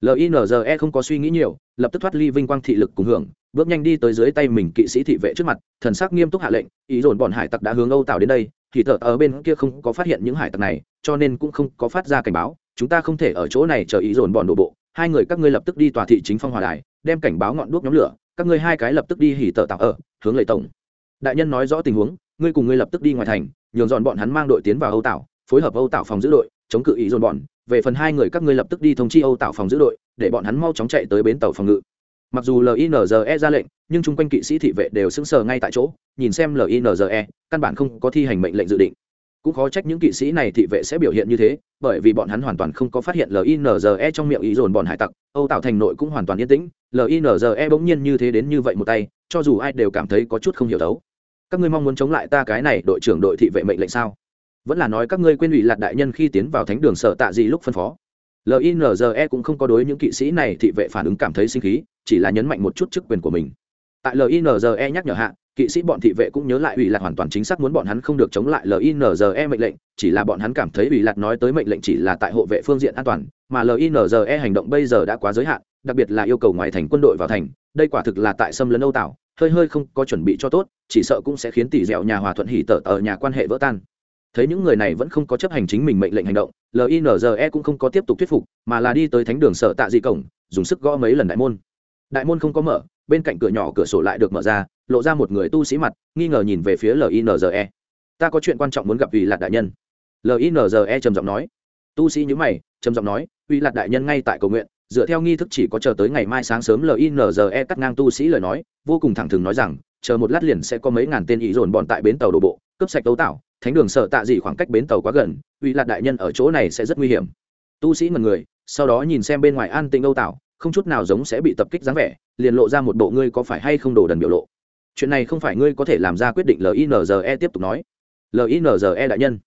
linze không có suy nghĩ nhiều, lập tức thoát ly vinh quang thị lực cùng hưởng, bước nhanh đi tới dưới tay mình kỵ sĩ thị vệ trước mặt, thần sắc nghiêm túc hạ lệnh, ý dồn bọn hải tặc đã hướng âu Tạo đến đây, thì thợ ở bên kia không có phát hiện những hải tặc này, cho nên cũng không có phát ra cảnh báo, chúng ta không thể ở chỗ này chờ ý dồn bọn đổ bộ, hai người các ngươi lập tức đi tòa thị chính phong hòa đài, đem cảnh báo ngọn đuốc nhóm lửa, các ngươi hai cái lập tức đi hỉ tợ tạo ở, hướng lệ tổng. Đại nhân nói rõ tình huống, ngươi cùng ngươi lập tức đi ngoài thành, nhường dọn bọn hắn mang đội tiến vào âu tảo, phối hợp âu tảo phòng giữ đội, chống cự ý dồn bọn về phần hai người các ngươi lập tức đi thông chi âu Tạo phòng giữ đội, để bọn hắn mau chóng chạy tới bến tàu phòng ngự. Mặc dù linze ra lệnh, nhưng chung quanh kỵ sĩ thị vệ đều sững sờ ngay tại chỗ, nhìn xem linze căn bản không có thi hành mệnh lệnh dự định. Cũng khó trách những kỵ sĩ này thị vệ sẽ biểu hiện như thế, bởi vì bọn hắn hoàn toàn không có phát hiện linze trong miệng ý dồn bọn hải tặc, âu tạo thành nội cũng hoàn toàn yên tĩnh linze bỗng nhiên như thế đến như vậy một tay, cho dù ai đều cảm thấy có chút không hiểu đấu. Các ngươi mong muốn chống lại ta cái này đội trưởng đội thị vệ mệnh lệnh sao? Vẫn là nói các ngươi quên ủy lạc đại nhân khi tiến vào thánh đường sở tạ gì lúc phân phó. Linze cũng không có đối những kỵ sĩ này thị vệ phản ứng cảm thấy sinh khí, chỉ là nhấn mạnh một chút chức quyền của mình. Tại linze nhắc nhở hạ, kỵ sĩ bọn thị vệ cũng nhớ lại ủy lạc hoàn toàn chính xác muốn bọn hắn không được chống lại linze mệnh lệnh, chỉ là bọn hắn cảm thấy ủy lạc nói tới mệnh lệnh chỉ là tại hộ vệ phương diện an toàn, mà linze hành động bây giờ đã quá giới hạn, đặc biệt là yêu cầu ngoại thành quân đội vào thành, đây quả thực là tại xâm lấn âu tảo, hơi hơi không có chuẩn bị cho tốt, chỉ sợ cũng sẽ khiến tỷ dẻo nhà hòa thuận hỉ tở ở nhà quan hệ vỡ tan thấy những người này vẫn không có chấp hành chính mình mệnh lệnh hành động linze cũng không có tiếp tục thuyết phục, mà là đi tới thánh đường sở tạ dị cổng, dùng sức gõ mấy lần đại môn. Đại môn không có mở, bên cạnh cửa nhỏ cửa sổ lại được mở ra, lộ ra một người tu sĩ mặt, nghi ngờ nhìn về phía linze ta có chuyện quan trọng muốn gặp vì lạc đại nhân. Linze trầm giọng nói. Tu sĩ nhữ mày, trầm giọng nói, uy lạc đại nhân ngay tại cầu nguyện, dựa theo nghi thức chỉ có chờ tới ngày mai sáng sớm linze cắt ngang tu sĩ lời nói, vô cùng thẳng thừng nói rằng, chờ một lát liền sẽ có mấy ngàn tên ý dồn bọn tại bến tàu đổ bộ cướp sạch tấu tạo, thánh đường sợ tạ gì khoảng cách bến tàu quá gần, uy lạc đại nhân ở chỗ này sẽ rất nguy hiểm. Tu sĩ ngần người, sau đó nhìn xem bên ngoài an tĩnh âu tạo, không chút nào giống sẽ bị tập kích dáng vẻ, liền lộ ra một bộ ngươi có phải hay không đổ đần biểu lộ. Chuyện này không phải ngươi có thể làm ra quyết định linze tiếp tục nói. Linze đại nhân.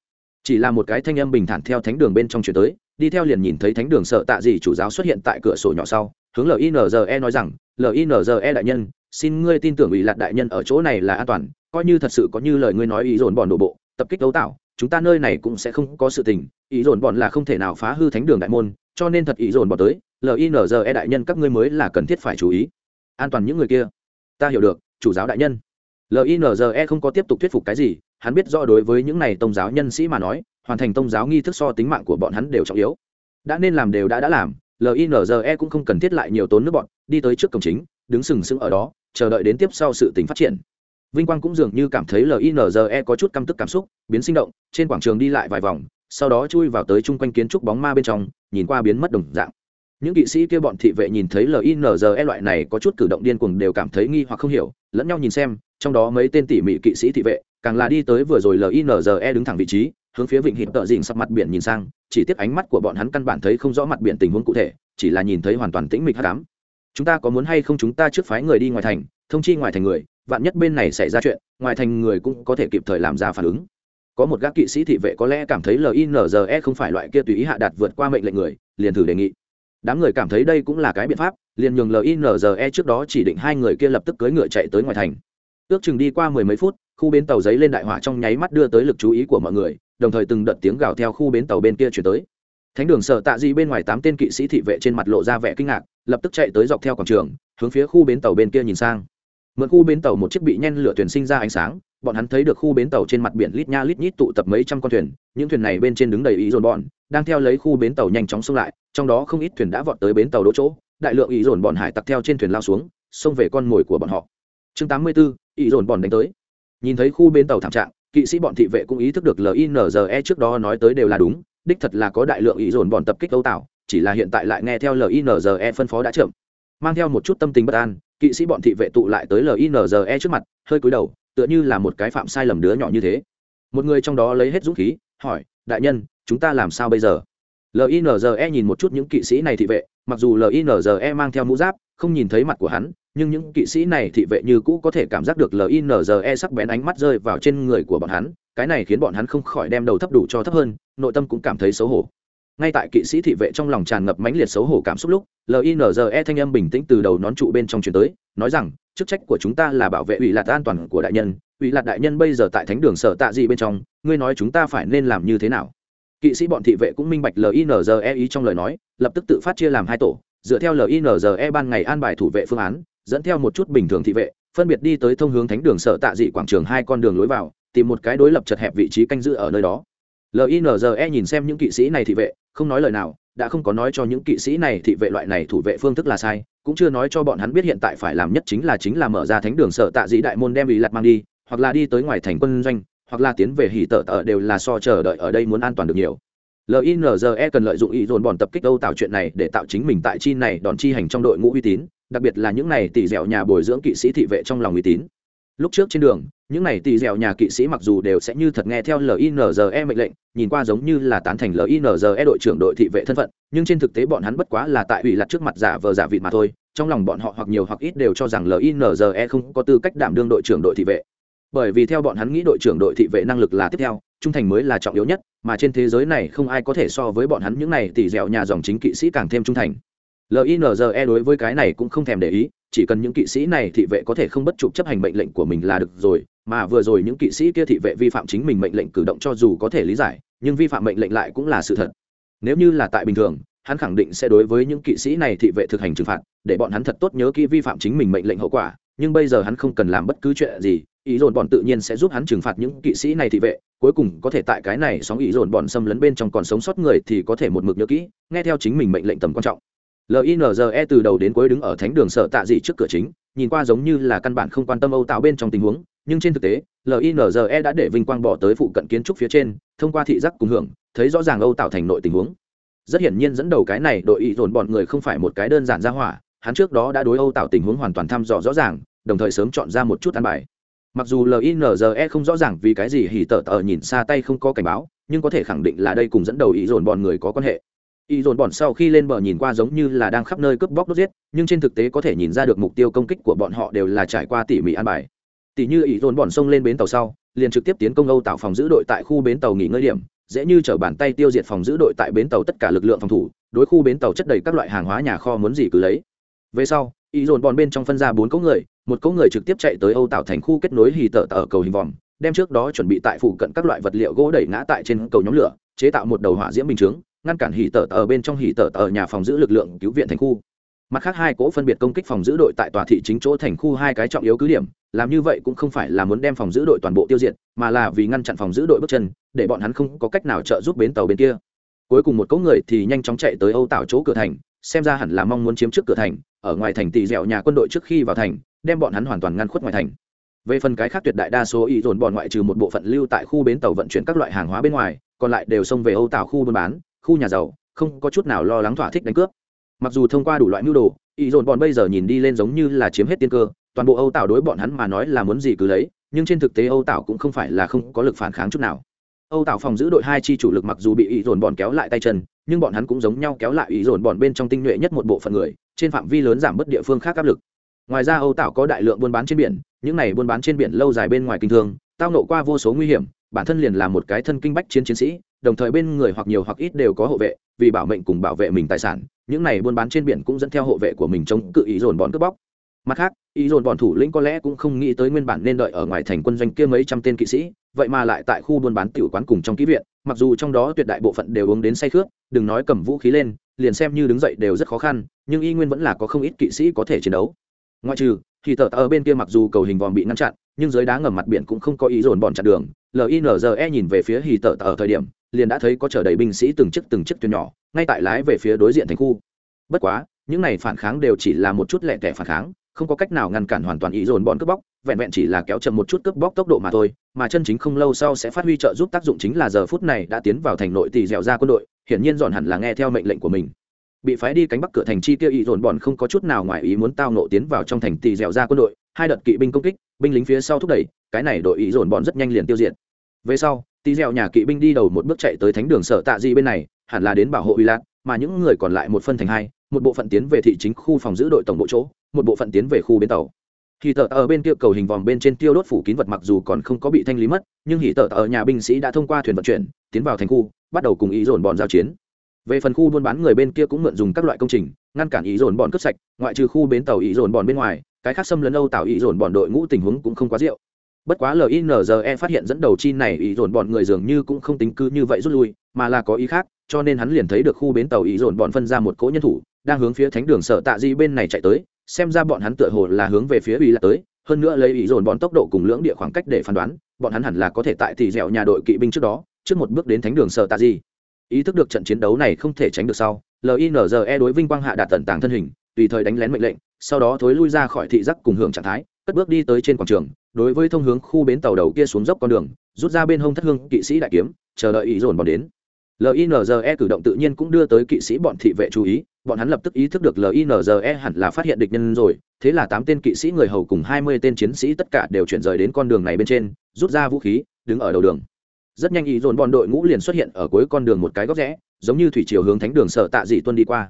Chỉ là một cái thanh âm bình thản theo thánh đường bên trong chuyển tới, đi theo liền nhìn thấy thánh đường sợ tạ gì chủ giáo xuất hiện tại cửa sổ nhỏ sau, hướng linze nói rằng linze đại nhân xin ngươi tin tưởng ủy lạc đại nhân ở chỗ này là an toàn, coi như thật sự có như lời ngươi nói ý dồn bọn đổ bộ, tập kích đấu tạo, chúng ta nơi này cũng sẽ không có sự tình, ý dồn bọn là không thể nào phá hư thánh đường đại môn, cho nên thật ý dồn bọn tới linze đại nhân các ngươi mới là cần thiết phải chú ý. An toàn những người kia. Ta hiểu được, chủ giáo đại nhân. Linze không có tiếp tục thuyết phục cái gì, hắn biết rõ đối với những này tôn giáo nhân sĩ mà nói, hoàn thành tôn giáo nghi thức so tính mạng của bọn hắn đều trọng yếu. Đã nên làm đều đã đã làm linze cũng không cần thiết lại nhiều tốn nước bọn, đi tới trước cổng chính, đứng sừng sững ở đó chờ đợi đến tiếp sau sự tình phát triển. Vinh quang cũng dường như cảm thấy linze có chút căm tức cảm xúc, biến sinh động, trên quảng trường đi lại vài vòng, sau đó chui vào tới chung quanh kiến trúc bóng ma bên trong, nhìn qua biến mất đồng dạng. Những kỵ sĩ kia bọn thị vệ nhìn thấy linze loại này có chút cử động điên cuồng đều cảm thấy nghi hoặc không hiểu, lẫn nhau nhìn xem, trong đó mấy tên tỉ mỉ kỵ sĩ thị vệ, càng là đi tới vừa rồi linze đứng thẳng vị trí, hướng phía vịnh hịt tợ dình sắp mặt biển nhìn sang, chỉ tiếp ánh mắt của bọn hắn căn bản thấy không rõ mặt biển tình huống cụ thể, chỉ là nhìn thấy hoàn toàn tĩnh mịch hát đám chúng ta có muốn hay không chúng ta trước phái người đi ngoài thành, thông chi ngoài thành người, vạn nhất bên này xảy ra chuyện, ngoài thành người cũng có thể kịp thời làm ra phản ứng. Có một gác kỵ sĩ thị vệ có lẽ cảm thấy linze không phải loại kia tùy ý hạ đạt vượt qua mệnh lệnh người, liền thử đề nghị. Đám người cảm thấy đây cũng là cái biện pháp, liền nhường linze trước đó chỉ định hai người kia lập tức cưỡi ngựa chạy tới ngoài thành. Ước chừng đi qua mười mấy phút, khu bến tàu giấy lên đại hỏa trong nháy mắt đưa tới lực chú ý của mọi người, đồng thời từng đợt tiếng gào theo khu bến tàu bên kia chuyển tới. Thánh đường sợ tạ di bên ngoài tám tên kỵ sĩ thị vệ trên mặt lộ ra vẻ kinh ngạc lập tức chạy tới dọc theo quảng trường hướng phía khu bến tàu bên kia nhìn sang. Mượn khu bến tàu một chiếc bị nhen lửa thuyền sinh ra ánh sáng bọn hắn thấy được khu bến tàu trên mặt biển lít nha lít nhít tụ tập mấy trăm con thuyền những thuyền này bên trên đứng đầy ý dồn bọn đang theo lấy khu bến tàu nhanh chóng xông lại trong đó không ít thuyền đã vọt tới bến tàu đỗ chỗ đại lượng ý dồn bọn hải tặc theo trên thuyền lao xuống xông về con mồi của bọn họ. Chương 84, ý dồn bọn đánh tới. Nhìn thấy khu bến tàu thảm trạng kỵ sĩ bọn thị vệ cũng ý thức được linze trước đó nói tới đều là đúng đích thật là có đại lượng ý dồn bọn tập kích âu tảo chỉ là hiện tại lại nghe theo linze phân phó đã chậm. Mang theo một chút tâm tình bất an, kỵ sĩ bọn thị vệ tụ lại tới linze trước mặt, hơi cúi đầu, tựa như là một cái phạm sai lầm đứa nhỏ như thế. Một người trong đó lấy hết dũng khí, hỏi, đại nhân, chúng ta làm sao bây giờ? Linze nhìn một chút những kỵ sĩ này thị vệ, mặc dù linze mang theo mũ giáp, không nhìn thấy mặt của hắn, nhưng những kỵ sĩ này thị vệ như cũ có thể cảm giác được linze sắc bén ánh mắt rơi vào trên người của bọn hắn, cái này khiến bọn hắn không khỏi đem đầu thấp đủ cho thấp hơn, nội tâm cũng cảm thấy xấu hổ ngay tại kỵ sĩ thị vệ trong lòng tràn ngập mãnh liệt xấu hổ cảm xúc lúc linze thanh âm bình tĩnh từ đầu nón trụ bên trong chuyển tới, nói rằng, chức trách của chúng ta là bảo vệ ủy lạc an toàn của đại nhân. Ủy lạc đại nhân bây giờ tại thánh đường sở tạ gì bên trong, ngươi nói chúng ta phải nên làm như thế nào? Kỵ sĩ bọn thị vệ cũng minh bạch linze ý trong lời nói, lập tức tự phát chia làm hai tổ, dựa theo linze ban ngày an bài thủ vệ phương án, dẫn theo một chút bình thường thị vệ, phân biệt đi tới thông hướng thánh đường sở tạ dị quảng trường hai con đường lối vào, tìm một cái đối lập chật hẹp vị trí canh giữ ở nơi đó. Linze nhìn xem những kỵ sĩ này thị vệ không nói lời nào, đã không có nói cho những kỵ sĩ này thị vệ loại này thủ vệ phương thức là sai, cũng chưa nói cho bọn hắn biết hiện tại phải làm nhất chính là chính là mở ra thánh đường sở tạ dĩ đại môn đem bị lặt mang đi, hoặc là đi tới ngoài thành quân doanh, hoặc là tiến về hỉ tở tở đều là so chờ đợi ở đây muốn an toàn được nhiều. Linze cần lợi dụng ý dồn bọn tập kích âu tạo chuyện này để tạo chính mình tại chi này đòn chi hành trong đội ngũ uy tín, đặc biệt là những này tỷ dẻo nhà bồi dưỡng kỵ sĩ thị vệ trong lòng uy tín. Lúc trước trên đường những này tỷ dẻo nhà kỵ sĩ mặc dù đều sẽ như thật nghe theo linze mệnh lệnh, nhìn qua giống như là tán thành linze đội trưởng đội thị vệ thân phận, nhưng trên thực tế bọn hắn bất quá là tại ủy lặt trước mặt giả vờ giả vịt mà thôi, trong lòng bọn họ hoặc nhiều hoặc ít đều cho rằng linze không có tư cách đảm đương đội trưởng đội thị vệ. Bởi vì theo bọn hắn nghĩ đội trưởng đội thị vệ năng lực là tiếp theo, trung thành mới là trọng yếu nhất, mà trên thế giới này không ai có thể so với bọn hắn những này tỷ dẻo nhà dòng chính kỵ sĩ càng thêm trung thành linze đối với cái này cũng không thèm để ý, chỉ cần những kỵ sĩ này thị vệ có thể không bất chụp chấp hành mệnh lệnh của mình là được rồi, mà vừa rồi những kỵ sĩ kia thị vệ vi phạm chính mình mệnh lệnh cử động cho dù có thể lý giải, nhưng vi phạm mệnh lệnh lại cũng là sự thật. Nếu như là tại bình thường, hắn khẳng định sẽ đối với những kỵ sĩ này thị vệ thực hành trừng phạt, để bọn hắn thật tốt nhớ kỹ vi phạm chính mình mệnh lệnh hậu quả, nhưng bây giờ hắn không cần làm bất cứ chuyện gì, ý dồn bọn tự nhiên sẽ giúp hắn trừng phạt những kỵ sĩ này thị vệ, cuối cùng có thể tại cái này sóng ý dồn bọn xâm lấn bên trong còn sống sót người thì có thể một mực nhớ kỹ, nghe theo chính mình mệnh lệnh tầm quan trọng linze từ đầu đến cuối đứng ở thánh đường sở tạ dị trước cửa chính, nhìn qua giống như là căn bản không quan tâm âu tạo bên trong tình huống, nhưng trên thực tế linze đã để vinh quang bỏ tới phụ cận kiến trúc phía trên, thông qua thị giác cùng hưởng, thấy rõ ràng âu tạo thành nội tình huống. Rất hiển nhiên dẫn đầu cái này đội ý dồn bọn người không phải một cái đơn giản ra hỏa, hắn trước đó đã đối âu tạo tình huống hoàn toàn thăm dò rõ ràng, đồng thời sớm chọn ra một chút ăn bài. Mặc dù linze không rõ ràng vì cái gì hỉ tở tở nhìn xa tay không có cảnh báo, nhưng có thể khẳng định là đây cùng dẫn đầu ý dồn bọn người có quan hệ y dồn bọn sau khi lên bờ nhìn qua giống như là đang khắp nơi cướp bóc đốt giết, nhưng trên thực tế có thể nhìn ra được mục tiêu công kích của bọn họ đều là trải qua tỉ mỉ an bài. Tỉ như y dồn bọn sông lên bến tàu sau, liền trực tiếp tiến công âu tạo phòng giữ đội tại khu bến tàu nghỉ ngơi điểm, dễ như chở bàn tay tiêu diệt phòng giữ đội tại bến tàu tất cả lực lượng phòng thủ, đối khu bến tàu chất đầy các loại hàng hóa nhà kho muốn gì cứ lấy. Về sau, y dồn bọn bên trong phân ra bốn cỗ người, một cỗ người trực tiếp chạy tới âu tạo thành khu kết nối hì tở tờ cầu hình vòm, đem trước đó chuẩn bị tại phụ cận các loại vật liệu gỗ đẩy ngã tại trên cầu nhóm lửa, chế tạo một đầu hỏa diễm bình chướng ngăn cản hỉ tở ở bên trong hỉ tở ở nhà phòng giữ lực lượng cứu viện thành khu. Mặt khác hai cỗ phân biệt công kích phòng giữ đội tại tòa thị chính chỗ thành khu hai cái trọng yếu cứ điểm, làm như vậy cũng không phải là muốn đem phòng giữ đội toàn bộ tiêu diệt, mà là vì ngăn chặn phòng giữ đội bước chân, để bọn hắn không có cách nào trợ giúp bến tàu bên kia. Cuối cùng một cỗ người thì nhanh chóng chạy tới âu tạo chỗ cửa thành, xem ra hẳn là mong muốn chiếm trước cửa thành, ở ngoài thành tỳ dẻo nhà quân đội trước khi vào thành, đem bọn hắn hoàn toàn ngăn khuất ngoài thành. Về phần cái khác tuyệt đại đa số ý dồn bọn ngoại trừ một bộ phận lưu tại khu bến tàu vận chuyển các loại hàng hóa bên ngoài, còn lại đều xông về âu tạo khu buôn bán khu nhà giàu, không có chút nào lo lắng thỏa thích đánh cướp. Mặc dù thông qua đủ loại mưu đồ ý dồn bọn bây giờ nhìn đi lên giống như là chiếm hết tiên cơ, toàn bộ âu tạo đối bọn hắn mà nói là muốn gì cứ lấy, nhưng trên thực tế âu tạo cũng không phải là không có lực phản kháng chút nào. Âu tạo phòng giữ đội hai chi chủ lực mặc dù bị ý dồn bọn kéo lại tay chân, nhưng bọn hắn cũng giống nhau kéo lại ý dồn bọn bên trong tinh nhuệ nhất một bộ phận người, trên phạm vi lớn giảm bớt địa phương khác áp lực. Ngoài ra âu tạo có đại lượng buôn bán trên biển, những này buôn bán trên biển lâu dài bên ngoài kinh thương, tao nộ qua vô số nguy hiểm, bản thân liền là một cái thân kinh bách chiến chiến sĩ đồng thời bên người hoặc nhiều hoặc ít đều có hộ vệ, vì bảo mệnh cùng bảo vệ mình tài sản, những này buôn bán trên biển cũng dẫn theo hộ vệ của mình chống cự ý dồn bọn cướp bóc. Mặt khác, ý dồn bọn thủ lĩnh có lẽ cũng không nghĩ tới nguyên bản nên đợi ở ngoài thành quân doanh kia mấy trăm tên kỵ sĩ, vậy mà lại tại khu buôn bán tiểu quán cùng trong ký viện, mặc dù trong đó tuyệt đại bộ phận đều uống đến say khướt đừng nói cầm vũ khí lên, liền xem như đứng dậy đều rất khó khăn, nhưng y nguyên vẫn là có không ít kỵ sĩ có thể chiến đấu. Ngoại trừ, thì tờ ở bên kia mặc dù cầu hình vòm bị ngăn chặn, nhưng dưới đá ngầm mặt biển cũng không có ý dồn bọn chặn đường linze nhìn về phía hì tờ ở thời điểm liền đã thấy có chở đầy binh sĩ từng chiếc từng chiếc thuyền nhỏ, ngay tại lái về phía đối diện thành khu. Bất quá, những này phản kháng đều chỉ là một chút lẹ tẻ phản kháng, không có cách nào ngăn cản hoàn toàn ý dồn bọn cướp bóc, vẹn vẹn chỉ là kéo chậm một chút cướp bóc tốc độ mà thôi, mà chân chính không lâu sau sẽ phát huy trợ giúp tác dụng chính là giờ phút này đã tiến vào thành nội tỳ dẻo ra quân đội, hiển nhiên dọn hẳn là nghe theo mệnh lệnh của mình. Bị phái đi cánh bắc cửa thành chi tiêu ý dồn bọn không có chút nào ngoài ý muốn tao nộ tiến vào trong thành tỳ dẻo ra quân đội, hai đợt kỵ binh công kích, binh lính phía sau thúc đẩy, cái này đội ý dồn bọn rất nhanh liền tiêu diệt. Về sau Tí dẻo nhà kỵ binh đi đầu một bước chạy tới thánh đường sở tạ di bên này, hẳn là đến bảo hộ uy lạc mà những người còn lại một phân thành hai, một bộ phận tiến về thị chính khu phòng giữ đội tổng bộ chỗ, một bộ phận tiến về khu bến tàu. Hì tờ ở bên kia cầu hình vòm bên trên tiêu đốt phủ kín vật mặc dù còn không có bị thanh lý mất, nhưng hì tờ ở nhà binh sĩ đã thông qua thuyền vận chuyển, tiến vào thành khu, bắt đầu cùng ý dồn bọn giao chiến. Về phần khu buôn bán người bên kia cũng mượn dùng các loại công trình, ngăn cản ý dồn bọn cướp sạch, ngoại trừ khu bến tàu ý dồn bọn bên ngoài, cái khác xâm lấn âu tạo ý dồn bọn đội ngũ tình huống cũng không quá rượu bất quá linze phát hiện dẫn đầu chi này ý dồn bọn người dường như cũng không tính cứ như vậy rút lui, mà là có ý khác, cho nên hắn liền thấy được khu bến tàu ý dồn bọn phân ra một cỗ nhân thủ, đang hướng phía thánh đường sở tạ di bên này chạy tới, xem ra bọn hắn tựa hồ là hướng về phía ủy là tới, hơn nữa lấy ý dồn bọn tốc độ cùng lưỡng địa khoảng cách để phán đoán, bọn hắn hẳn là có thể tại tỷ dẻo nhà đội kỵ binh trước đó, trước một bước đến thánh đường sở tạ di. Ý thức được trận chiến đấu này không thể tránh được sau linze đối vinh quang hạ đạt tận tàng thân hình, tùy thời đánh lén mệnh lệnh, sau đó thối lui ra khỏi thị giác cùng hưởng trạng thái, cất bước đi tới trên quảng trường đối với thông hướng khu bến tàu đầu kia xuống dốc con đường, rút ra bên hông thất hương, kỵ sĩ đại kiếm, chờ đợi ý dồn bọn đến. Linze cử động tự nhiên cũng đưa tới kỵ sĩ bọn thị vệ chú ý, bọn hắn lập tức ý thức được linze hẳn là phát hiện địch nhân rồi, thế là tám tên kỵ sĩ người hầu cùng hai mươi tên chiến sĩ tất cả đều chuyển rời đến con đường này bên trên, rút ra vũ khí, đứng ở đầu đường. Rất nhanh ý dồn bọn đội ngũ liền xuất hiện ở cuối con đường một cái góc rẽ, giống như thủy chiều hướng thánh đường sợ tạ dị tuân đi qua.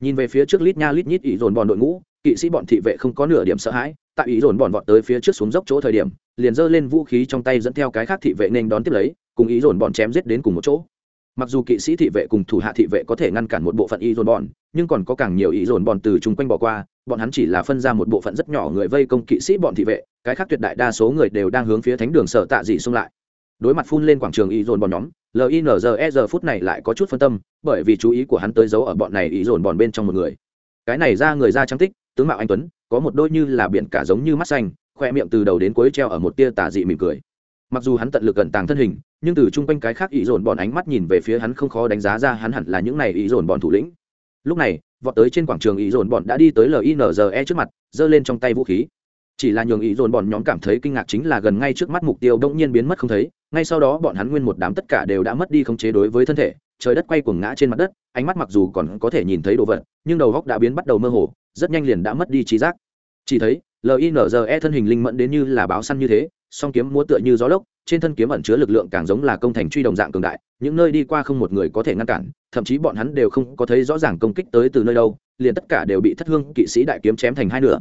Nhìn về phía trước lít nha lít nhít ý dồn bọn đội ngũ, kỵ sĩ bọn thị vệ không có nửa điểm sợ hãi tại ý dồn bọn vọt tới phía trước xuống dốc chỗ thời điểm, liền giơ lên vũ khí trong tay dẫn theo cái khác thị vệ nên đón tiếp lấy, cùng ý dồn bọn chém giết đến cùng một chỗ. Mặc dù kỵ sĩ thị vệ cùng thủ hạ thị vệ có thể ngăn cản một bộ phận ý dồn bọn, nhưng còn có càng nhiều ý dồn bọn từ chung quanh bỏ qua, bọn hắn chỉ là phân ra một bộ phận rất nhỏ người vây công kỵ sĩ bọn thị vệ, cái khác tuyệt đại đa số người đều đang hướng phía thánh đường sở tạ dị xung lại. Đối mặt phun lên quảng trường ý dồn bọn nhóm linze giờ phút này lại có chút phân tâm, bởi vì chú ý của hắn tới giấu ở bọn này ý dồn bọn bên trong một người. Cái này ra người da trắng tích, tướng mạo anh tuấn có một đôi như là biển cả giống như mắt xanh, khoe miệng từ đầu đến cuối treo ở một tia tà dị mỉm cười. Mặc dù hắn tận lực gần tàng thân hình, nhưng từ chung quanh cái khác ý dồn bọn ánh mắt nhìn về phía hắn không khó đánh giá ra hắn hẳn là những này ý dồn bọn thủ lĩnh. Lúc này, vọt tới trên quảng trường ý dồn bọn đã đi tới linze trước mặt, giơ lên trong tay vũ khí. Chỉ là nhường ý dồn bọn nhóm cảm thấy kinh ngạc chính là gần ngay trước mắt mục tiêu đông nhiên biến mất không thấy, ngay sau đó bọn hắn nguyên một đám tất cả đều đã mất đi khống chế đối với thân thể, trời đất quay cuồng ngã trên mặt đất, ánh mắt mặc dù còn có thể nhìn thấy đồ vật, nhưng đầu góc đã biến bắt đầu mơ hồ rất nhanh liền đã mất đi trí giác. Chỉ thấy linze thân hình linh mẫn đến như là báo săn như thế, song kiếm múa tựa như gió lốc, trên thân kiếm ẩn chứa lực lượng càng giống là công thành truy đồng dạng cường đại, những nơi đi qua không một người có thể ngăn cản, thậm chí bọn hắn đều không có thấy rõ ràng công kích tới từ nơi đâu, liền tất cả đều bị thất hương kỵ sĩ đại kiếm chém thành hai nửa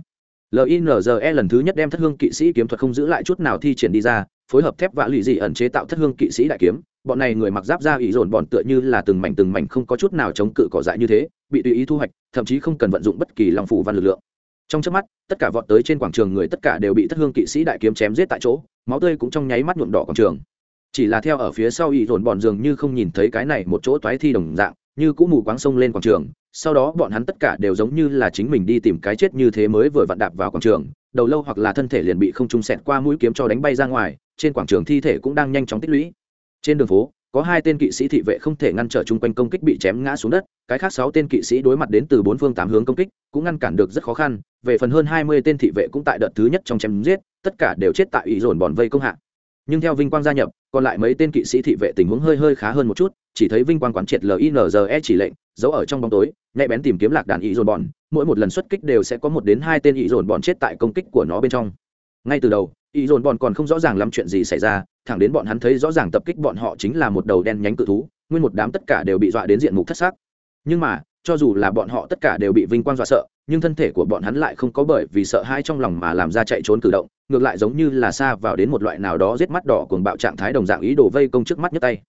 linze lần thứ nhất đem thất hương kỵ sĩ kiếm thuật không giữ lại chút nào thi triển đi ra, phối hợp thép vạ lụy dị ẩn chế tạo thất hương kỵ sĩ đại kiếm. Bọn này người mặc giáp ra ý dồn bọn tựa như là từng mảnh từng mảnh không có chút nào chống cự cỏ dại như thế, bị tùy ý thu hoạch, thậm chí không cần vận dụng bất kỳ lòng phủ văn lực lượng. Trong trước mắt, tất cả vọt tới trên quảng trường người tất cả đều bị thất hương kỵ sĩ đại kiếm chém giết tại chỗ, máu tươi cũng trong nháy mắt nhuộm đỏ quảng trường. Chỉ là theo ở phía sau ý dồn bọn dường như không nhìn thấy cái này một chỗ toái thi đồng dạng, như cũ mù quáng sông lên quảng trường sau đó bọn hắn tất cả đều giống như là chính mình đi tìm cái chết như thế mới vừa vặn đạp vào quảng trường, đầu lâu hoặc là thân thể liền bị không trung sẹt qua mũi kiếm cho đánh bay ra ngoài, trên quảng trường thi thể cũng đang nhanh chóng tích lũy. Trên đường phố, có hai tên kỵ sĩ thị vệ không thể ngăn trở chung quanh công kích bị chém ngã xuống đất, cái khác sáu tên kỵ sĩ đối mặt đến từ bốn phương tám hướng công kích, cũng ngăn cản được rất khó khăn, về phần hơn hai mươi tên thị vệ cũng tại đợt thứ nhất trong chém giết, tất cả đều chết tại ý dồn bòn vây công hạ. Nhưng theo vinh quang gia nhập, còn lại mấy tên kỵ sĩ thị vệ tình huống hơi hơi khá hơn một chút, chỉ thấy vinh quang quán triệt linze chỉ lệnh giấu ở trong bóng tối, nhạy bén tìm kiếm lạc đàn ý dồn bọn, mỗi một lần xuất kích đều sẽ có một đến hai tên ý dồn bọn chết tại công kích của nó bên trong. Ngay từ đầu ý dồn bọn còn không rõ ràng lắm chuyện gì xảy ra, thẳng đến bọn hắn thấy rõ ràng tập kích bọn họ chính là một đầu đen nhánh cự thú, nguyên một đám tất cả đều bị dọa đến diện mục thất xác. Nhưng mà, cho dù là bọn họ tất cả đều bị vinh quang dọa sợ, nhưng thân thể của bọn hắn lại không có bởi vì sợ hãi trong lòng mà làm ra chạy trốn cử động, ngược lại giống như là xa vào đến một loại nào đó giết mắt đỏ cuồng bạo trạng thái đồng dạng ý đồ vây công trước mắt nhất tay.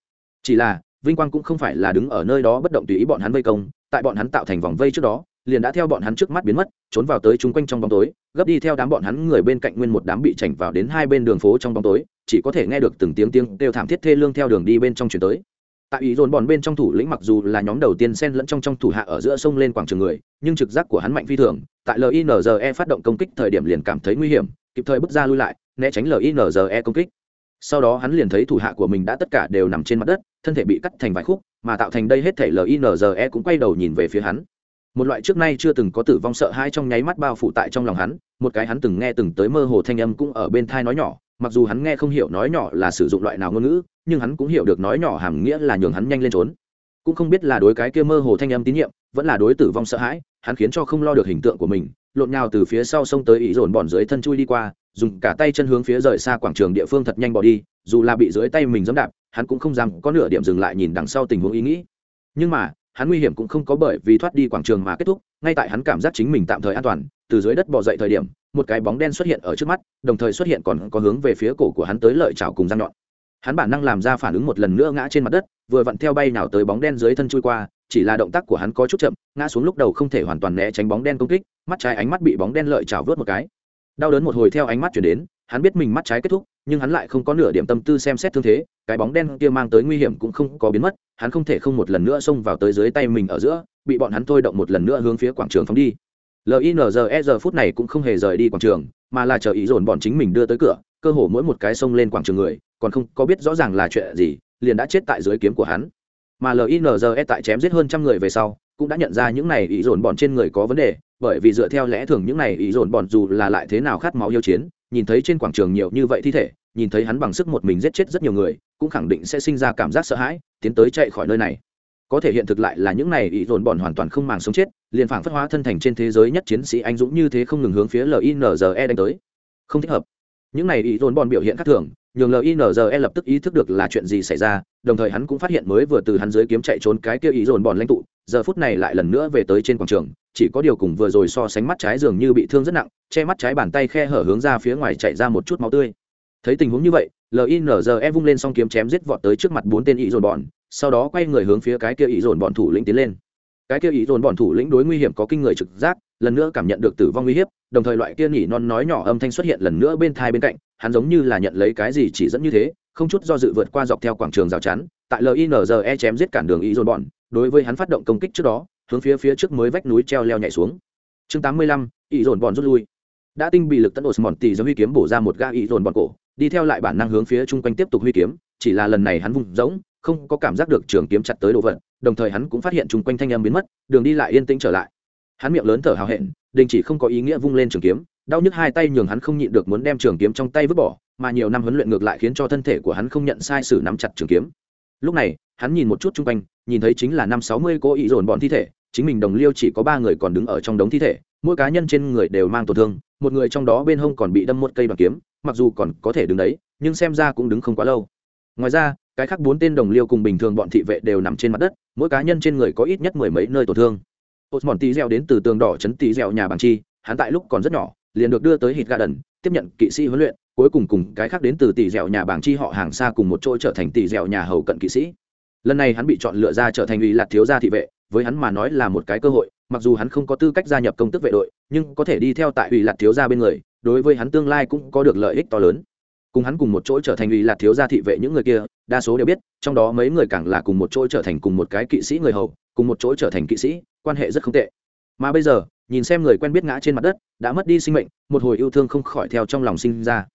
Chỉ là vinh quang cũng không phải là đứng ở nơi đó bất động tùy ý bọn hắn vây công, tại bọn hắn tạo thành vòng vây trước đó, liền đã theo bọn hắn trước mắt biến mất, trốn vào tới chung quanh trong bóng tối, gấp đi theo đám bọn hắn người bên cạnh nguyên một đám bị chảnh vào đến hai bên đường phố trong bóng tối, chỉ có thể nghe được từng tiếng tiếng đều thảm thiết thê lương theo đường đi bên trong chuyển tới. Tại ý dồn bọn bên trong thủ lĩnh mặc dù là nhóm đầu tiên xen lẫn trong trong thủ hạ ở giữa sông lên quảng trường người, nhưng trực giác của hắn mạnh phi thường, tại linze phát động công kích thời điểm liền cảm thấy nguy hiểm, kịp thời bước ra lui lại, né tránh linze công kích sau đó hắn liền thấy thủ hạ của mình đã tất cả đều nằm trên mặt đất, thân thể bị cắt thành vài khúc, mà tạo thành đây hết thể linze cũng quay đầu nhìn về phía hắn. Một loại trước nay chưa từng có tử vong sợ hãi trong nháy mắt bao phủ tại trong lòng hắn, một cái hắn từng nghe từng tới mơ hồ thanh âm cũng ở bên thai nói nhỏ, mặc dù hắn nghe không hiểu nói nhỏ là sử dụng loại nào ngôn ngữ, nhưng hắn cũng hiểu được nói nhỏ hàm nghĩa là nhường hắn nhanh lên trốn. Cũng không biết là đối cái kia mơ hồ thanh âm tín nhiệm, vẫn là đối tử vong sợ hãi, hắn khiến cho không lo được hình tượng của mình, lộn nhào từ phía sau sông tới ý dồn bọn dưới thân chui đi qua dùng cả tay chân hướng phía rời xa quảng trường địa phương thật nhanh bỏ đi, dù là bị dưới tay mình dẫm đạp, hắn cũng không dám có nửa điểm dừng lại nhìn đằng sau tình huống ý nghĩ. Nhưng mà, hắn nguy hiểm cũng không có bởi vì thoát đi quảng trường mà kết thúc, ngay tại hắn cảm giác chính mình tạm thời an toàn, từ dưới đất bỏ dậy thời điểm, một cái bóng đen xuất hiện ở trước mắt, đồng thời xuất hiện còn có hướng về phía cổ của hắn tới lợi chảo cùng răng nhọn. Hắn bản năng làm ra phản ứng một lần nữa ngã trên mặt đất, vừa vặn theo bay nào tới bóng đen dưới thân chui qua, chỉ là động tác của hắn có chút chậm, ngã xuống lúc đầu không thể hoàn toàn né tránh bóng đen công kích, mắt trái ánh mắt bị bóng đen lợi chảo vớt một cái đau đớn một hồi theo ánh mắt chuyển đến, hắn biết mình mắt trái kết thúc, nhưng hắn lại không có nửa điểm tâm tư xem xét thương thế, cái bóng đen kia mang tới nguy hiểm cũng không có biến mất, hắn không thể không một lần nữa xông vào tới dưới tay mình ở giữa, bị bọn hắn thôi động một lần nữa hướng phía quảng trường phóng đi. Linze giờ phút này cũng không hề rời đi quảng trường, mà là chờ ý dồn bọn chính mình đưa tới cửa, cơ hồ mỗi một cái xông lên quảng trường người, còn không có biết rõ ràng là chuyện gì, liền đã chết tại dưới kiếm của hắn. Mà linze tại chém giết hơn trăm người về sau cũng đã nhận ra những này ý dồn bọn trên người có vấn đề, bởi vì dựa theo lẽ thường những này ý dồn bọn dù là lại thế nào khát máu yêu chiến, nhìn thấy trên quảng trường nhiều như vậy thi thể, nhìn thấy hắn bằng sức một mình giết chết rất nhiều người, cũng khẳng định sẽ sinh ra cảm giác sợ hãi, tiến tới chạy khỏi nơi này. Có thể hiện thực lại là những này ý dồn bọn hoàn toàn không màng sống chết, liền phảng phất hóa thân thành trên thế giới nhất chiến sĩ anh dũng như thế không ngừng hướng phía linze đánh tới. Không thích hợp. Những này ý dồn bọn biểu hiện khác thường nhường linze lập tức ý thức được là chuyện gì xảy ra, đồng thời hắn cũng phát hiện mới vừa từ hắn dưới kiếm chạy trốn cái kia ý dồn bọn lãnh tụ, giờ phút này lại lần nữa về tới trên quảng trường, chỉ có điều cùng vừa rồi so sánh mắt trái dường như bị thương rất nặng, che mắt trái bàn tay khe hở hướng ra phía ngoài chạy ra một chút máu tươi. Thấy tình huống như vậy linze vung lên s o n g kiếm chém giết vọt tới trước mặt bốn tên ý dồn bọn, sau đó quay người hướng phía cái kia ý dồn bọn thủ lĩnh tiến lên. Cái kia ý dồn bọn thủ lĩnh đối nguy hiểm có kinh người trực giác lần nữa cảm nhận được tử vong uy hiếp, đồng thời loại kia nhỉ non nói nhỏ âm thanh xuất hiện lần nữa bên thai bên cạnh, hắn giống như là nhận lấy cái gì chỉ dẫn như thế, không chút do dự vượt qua dọc theo quảng trường rào chắn, tại linze chém giết cản đường ý dồn bọn, đối với hắn phát động công kích trước đó, hướng phía phía trước mới vách núi treo leo nhảy xuống. Chương tám mươi lăm ý dồn bọn rút lui. Đã tinh bị lực tấn ổ mòn tì do huy kiếm bổ ra một ga ý dồn bọn cổ, đi theo lại bản năng hướng phía chung quanh tiếp tục huy kiếm, chỉ là lần này hắn vùng rỗng, không có cảm giác được trường kiếm chặt tới đồ vật, đồng thời hắn cũng phát hiện chung quanh thanh âm biến mất, đường đi lại yên tĩnh trở lại hắn miệng lớn thở hào hẹn, đình chỉ không có ý nghĩa vung lên trường kiếm, đau nhức hai tay nhường hắn không nhịn được muốn đem trường kiếm trong tay vứt bỏ, mà nhiều năm huấn luyện ngược lại khiến cho thân thể của hắn không nhận sai sự nắm chặt trường kiếm. Lúc này, hắn nhìn một chút chung quanh, nhìn thấy chính là năm sáu mươi cô ý dồn bọn thi thể, chính mình đồng liêu chỉ có ba người còn đứng ở trong đống thi thể, mỗi cá nhân trên người đều mang tổn thương, một người trong đó bên hông còn bị đâm một cây bằng kiếm, mặc dù còn có thể đứng đấy, nhưng xem ra cũng đứng không quá lâu. Ngoài ra, cái khác bốn tên đồng liêu cùng bình thường bọn thị vệ đều nằm trên mặt đất, mỗi cá nhân trên người có ít nhất mười mấy nơi tổn thương ột mòn tí dẻo đến từ tường đỏ chấn tí dẻo nhà bằng chi, hắn tại lúc còn rất nhỏ, liền được đưa tới hít garden tiếp nhận kỵ sĩ huấn luyện, cuối cùng cùng cái khác đến từ tỷ dẻo nhà bảng chi họ hàng xa cùng một chỗ trở thành tỷ dẻo nhà hầu cận kỵ sĩ. Lần này hắn bị chọn lựa ra trở thành ủy lạc thiếu gia thị vệ, với hắn mà nói là một cái cơ hội, mặc dù hắn không có tư cách gia nhập công tức vệ đội, nhưng có thể đi theo tại ủy lạc thiếu gia bên người, đối với hắn tương lai cũng có được lợi ích to lớn. Cùng hắn cùng một chỗ trở thành ủy lạc thiếu gia thị vệ những người kia, đa số đều biết, trong đó mấy người càng là cùng một chỗ trở thành cùng một cái kỵ sĩ người hầu, cùng một chỗ trở thành kỵ sĩ quan hệ rất không tệ. Mà bây giờ, nhìn xem người quen biết ngã trên mặt đất, đã mất đi sinh mệnh, một hồi yêu thương không khỏi theo trong lòng sinh ra.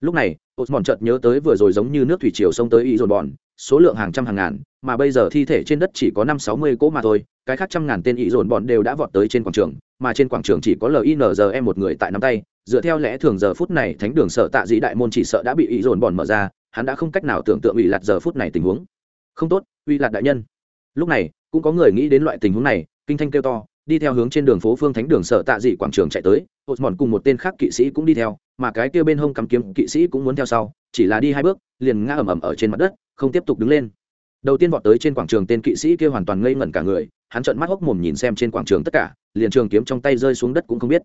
Lúc này ột mòn chợt nhớ tới vừa rồi giống như nước thủy triều xông tới y dồn bòn số lượng hàng trăm hàng ngàn, mà bây giờ thi thể trên đất chỉ có năm sáu mươi cỗ mà thôi, cái khác trăm ngàn tên y dồn bọn đều đã vọt tới trên quảng trường, mà trên quảng trường chỉ có linze một người tại nắm tay. Dựa theo lẽ thường giờ phút này, thánh đường sợ tạ dĩ đại môn chỉ sợ đã bị y dồn bọn mở ra, hắn đã không cách nào tưởng tượng ủy lạt giờ phút này tình huống. Không tốt, uy lạt đại nhân. Lúc này, cũng có người nghĩ đến loại tình huống này kinh thanh kêu to, đi theo hướng trên đường phố phương thánh đường sở tạ dị quảng trường chạy tới hột mòn cùng một tên khác kỵ sĩ cũng đi theo, mà cái kia bên hông cắm kiếm kỵ sĩ cũng muốn theo sau, chỉ là đi hai bước, liền ngã ầm ầm ở trên mặt đất, không tiếp tục đứng lên. Đầu tiên vọt tới trên quảng trường, tên kỵ sĩ kia hoàn toàn ngây ngẩn cả người, hắn trợn mắt hốc mồm nhìn xem trên quảng trường tất cả, liền trường kiếm trong tay rơi xuống đất cũng không biết.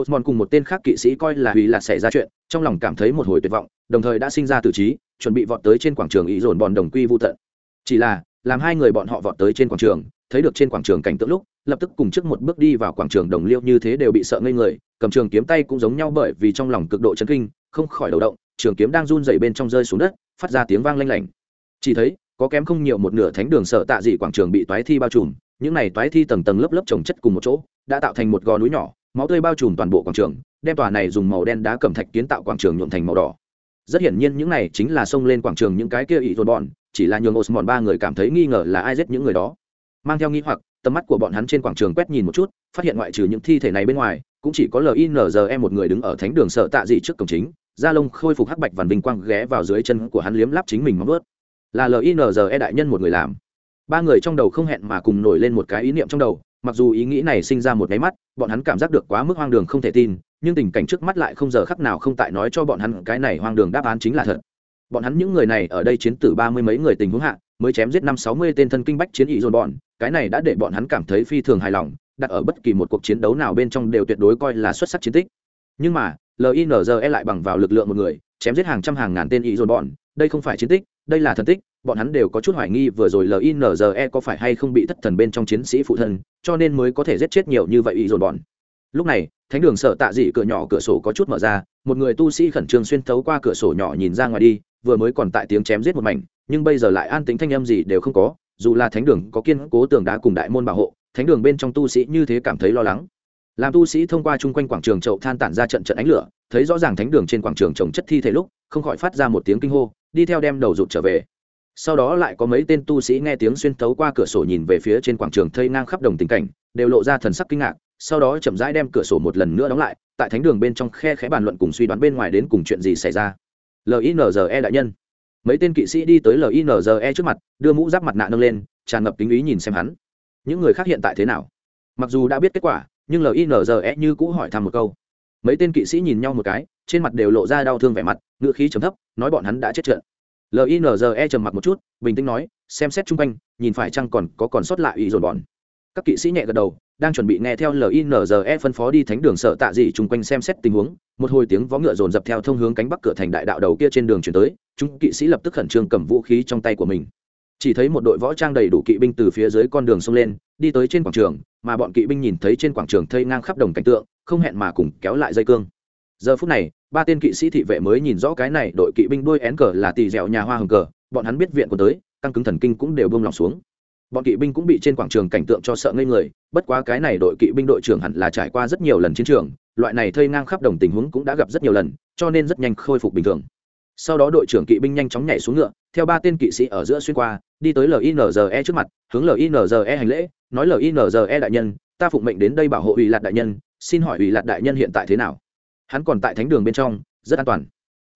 Osmond cùng một tên khác kỵ sĩ coi là hủy là xảy ra chuyện, trong lòng cảm thấy một hồi tuyệt vọng, đồng thời đã sinh ra tử trí, chuẩn bị vọt tới trên quảng trường ý dồn bọn đồng quy vô tận. Chỉ là, làm hai người bọn họ vọt tới trên quảng trường thấy được trên quảng trường cảnh tượng lúc, lập tức cùng trước một bước đi vào quảng trường đồng liêu như thế đều bị sợ ngây người, cầm trường kiếm tay cũng giống nhau bởi vì trong lòng cực độ chấn kinh, không khỏi đầu động, trường kiếm đang run dày bên trong rơi xuống đất, phát ra tiếng vang lanh lảnh. Chỉ thấy, có kém không nhiều một nửa thánh đường sợ tạ dị quảng trường bị toái thi bao trùm, những này toái thi tầng tầng lớp lớp trồng chất cùng một chỗ, đã tạo thành một gò núi nhỏ, máu tươi bao trùm toàn bộ quảng trường, đem tòa này dùng màu đen đá cẩm thạch kiến tạo quảng trường nhuộm thành màu đỏ. Rất hiển nhiên những này chính là xông lên quảng trường những cái kia ị dồn bọn, chỉ là nhường osmond ba người cảm thấy nghi ngờ là ai giết những người đó mang theo nghi hoặc, tầm mắt của bọn hắn trên quảng trường quét nhìn một chút, phát hiện ngoại trừ những thi thể này bên ngoài, cũng chỉ có linze một người đứng ở thánh đường sợ tạ dị trước cổng chính, da lông khôi phục hắc bạch vằn vinh quang ghé vào dưới chân của hắn liếm lắp chính mình móng ướt là linze đại nhân một người làm. Ba người trong đầu không hẹn mà cùng nổi lên một cái ý niệm trong đầu, mặc dù ý nghĩ này sinh ra một máy mắt, bọn hắn cảm giác được quá mức hoang đường không thể tin, nhưng tình cảnh trước mắt lại không giờ khắc nào không tại nói cho bọn hắn cái này hoang đường đáp án chính là thật. Bọn hắn những người này ở đây chiến tử ba mươi mấy người tình huống hạ mới chém giết năm sáu mươi tên thân kinh bách chiến ý dồn bọn, cái này đã để bọn hắn cảm thấy phi thường hài lòng, đặt ở bất kỳ một cuộc chiến đấu nào bên trong đều tuyệt đối coi là xuất sắc chiến tích. Nhưng mà linze lại bằng vào lực lượng một người, chém giết hàng trăm hàng ngàn tên ý dồn bọn, đây không phải chiến tích, đây là thần tích, bọn hắn đều có chút hoài nghi vừa rồi linze có phải hay không bị thất thần bên trong chiến sĩ phụ thân, cho nên mới có thể giết chết nhiều như vậy ý dồn bọn. Lúc này, thánh đường sợ tạ dị cửa nhỏ cửa sổ có chút mở ra, một người tu sĩ khẩn trương xuyên thấu qua cửa sổ nhỏ nhìn ra ngoài đi, vừa mới còn tại tiếng chém giết một mảnh nhưng bây giờ lại an tính thanh âm gì đều không có, dù là thánh đường có kiên cố tường đá cùng đại môn bảo hộ, thánh đường bên trong tu sĩ như thế cảm thấy lo lắng. Làm tu sĩ thông qua chung quanh quảng trường chậu than tản ra trận trận ánh lửa, thấy rõ ràng thánh đường trên quảng trường trồng chất thi thể lúc, không khỏi phát ra một tiếng kinh hô, đi theo đem đầu rụt trở về. Sau đó lại có mấy tên tu sĩ nghe tiếng xuyên thấu qua cửa sổ nhìn về phía trên quảng trường thây ngang khắp đồng tình cảnh, đều lộ ra thần sắc kinh ngạc, sau đó chậm rãi đem cửa sổ một lần nữa đóng lại, tại thánh đường bên trong khe khẽ bàn luận cùng suy đoán bên ngoài đến cùng chuyện gì xảy ra. Linze đại nhân mấy tên kỵ sĩ đi tới linze trước mặt, đưa mũ giáp mặt nạ nâng lên, tràn ngập kính ý nhìn xem hắn. Những người khác hiện tại thế nào? Mặc dù đã biết kết quả, nhưng linze như cũ hỏi thăm một câu. Mấy tên kỵ sĩ nhìn nhau một cái, trên mặt đều lộ ra đau thương vẻ mặt ngựa khí chấm thấp, nói bọn hắn đã chết trận. Linze trầm mặt một chút, bình tĩnh nói, xem xét chung quanh, nhìn phải chăng còn có còn sót lại ý dồn bọn. Các kỵ sĩ nhẹ gật đầu, đang chuẩn bị nghe theo linze phân phó đi thánh đường sợ tạ dị chung quanh xem xét tình huống, một hồi tiếng vó ngựa dồn dập theo thông hướng cánh bắc cửa thành đại đạo đầu kia trên đường chuyển tới chúng kỵ sĩ lập tức khẩn trương cầm vũ khí trong tay của mình. Chỉ thấy một đội võ trang đầy đủ kỵ binh từ phía dưới con đường xông lên, đi tới trên quảng trường, mà bọn kỵ binh nhìn thấy trên quảng trường thây ngang khắp đồng cảnh tượng, không hẹn mà cùng kéo lại dây cương. Giờ phút này, ba tên kỵ sĩ thị vệ mới nhìn rõ cái này đội kỵ binh đuôi én cờ là tỳ dẻo nhà hoa hồng cờ, bọn hắn biết viện còn tới, căng cứng thần kinh cũng đều bông lòng xuống. Bọn kỵ binh cũng bị trên quảng trường cảnh tượng cho sợ ngây người, bất quá cái này đội kỵ binh đội trưởng hẳn là trải qua rất nhiều lần chiến trường, loại này thây ngang khắp đồng tình huống cũng đã gặp rất nhiều lần, cho nên rất nhanh khôi phục bình thường sau đó đội trưởng kỵ binh nhanh chóng nhảy xuống ngựa, theo ba tên kỵ sĩ ở giữa xuyên qua, đi tới linze trước mặt, hướng linze hành lễ, nói linze đại nhân, ta phụng mệnh đến đây bảo hộ ủy lạc đại nhân, xin hỏi ủy lạc đại nhân hiện tại thế nào? Hắn còn tại thánh đường bên trong, rất an toàn.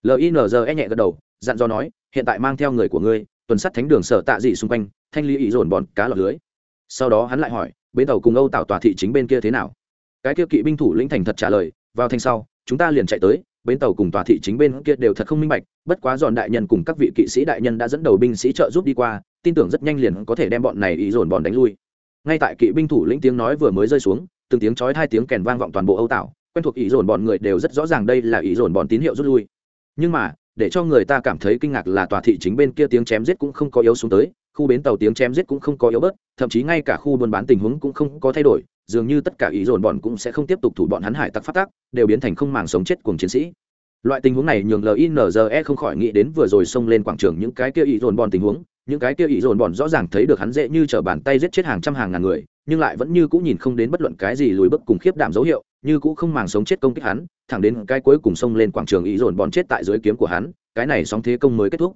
Linze nhẹ gật đầu, dặn dò nói, hiện tại mang theo người của ngươi, tuần sắt thánh đường sở tạ dị xung quanh, thanh lý ý dồn bọn cá lọt lưới. Sau đó hắn lại hỏi, bến tàu cùng âu tạo tòa thị chính bên kia thế nào? Cái kia kỵ binh thủ lĩnh thành thật trả lời, vào thành sau chúng ta liền chạy tới, bến tàu cùng tòa thị chính bên kia đều thật không minh bạch, bất quá dọn đại nhân cùng các vị kỵ sĩ đại nhân đã dẫn đầu binh sĩ trợ giúp đi qua, tin tưởng rất nhanh liền có thể đem bọn này ý dồn bọn đánh lui. Ngay tại kỵ binh thủ lĩnh tiếng nói vừa mới rơi xuống, từng tiếng chói hai tiếng kèn vang vọng toàn bộ âu tạo quen thuộc ý dồn bọn người đều rất rõ ràng đây là ý dồn bọn tín hiệu rút lui. Nhưng mà, để cho người ta cảm thấy kinh ngạc là tòa thị chính bên kia tiếng chém giết cũng không có yếu xuống tới, khu bến tàu tiếng chém giết cũng không có yếu bớt, thậm chí ngay cả khu buôn bán tình huống cũng không có thay đổi dường như tất cả ý dồn bọn cũng sẽ không tiếp tục thủ bọn hắn hải tặc phát tác, đều biến thành không màng sống chết cùng chiến sĩ. Loại tình huống này nhường linze không khỏi nghĩ đến vừa rồi xông lên quảng trường những cái kia ý dồn bọn tình huống, những cái kia ý dồn bọn rõ ràng thấy được hắn dễ như t bàn tay giết chết hàng trăm hàng ngàn người, nhưng lại vẫn như cũng nhìn không đến bất luận cái gì lùi bước cùng khiếp đảm dấu hiệu, như cũng không màng sống chết công kích hắn, thẳng đến cái cuối cùng xông lên quảng trường ý dồn bọn chết tại dưới kiếm của hắn, cái này sóng thế công mới kết thúc.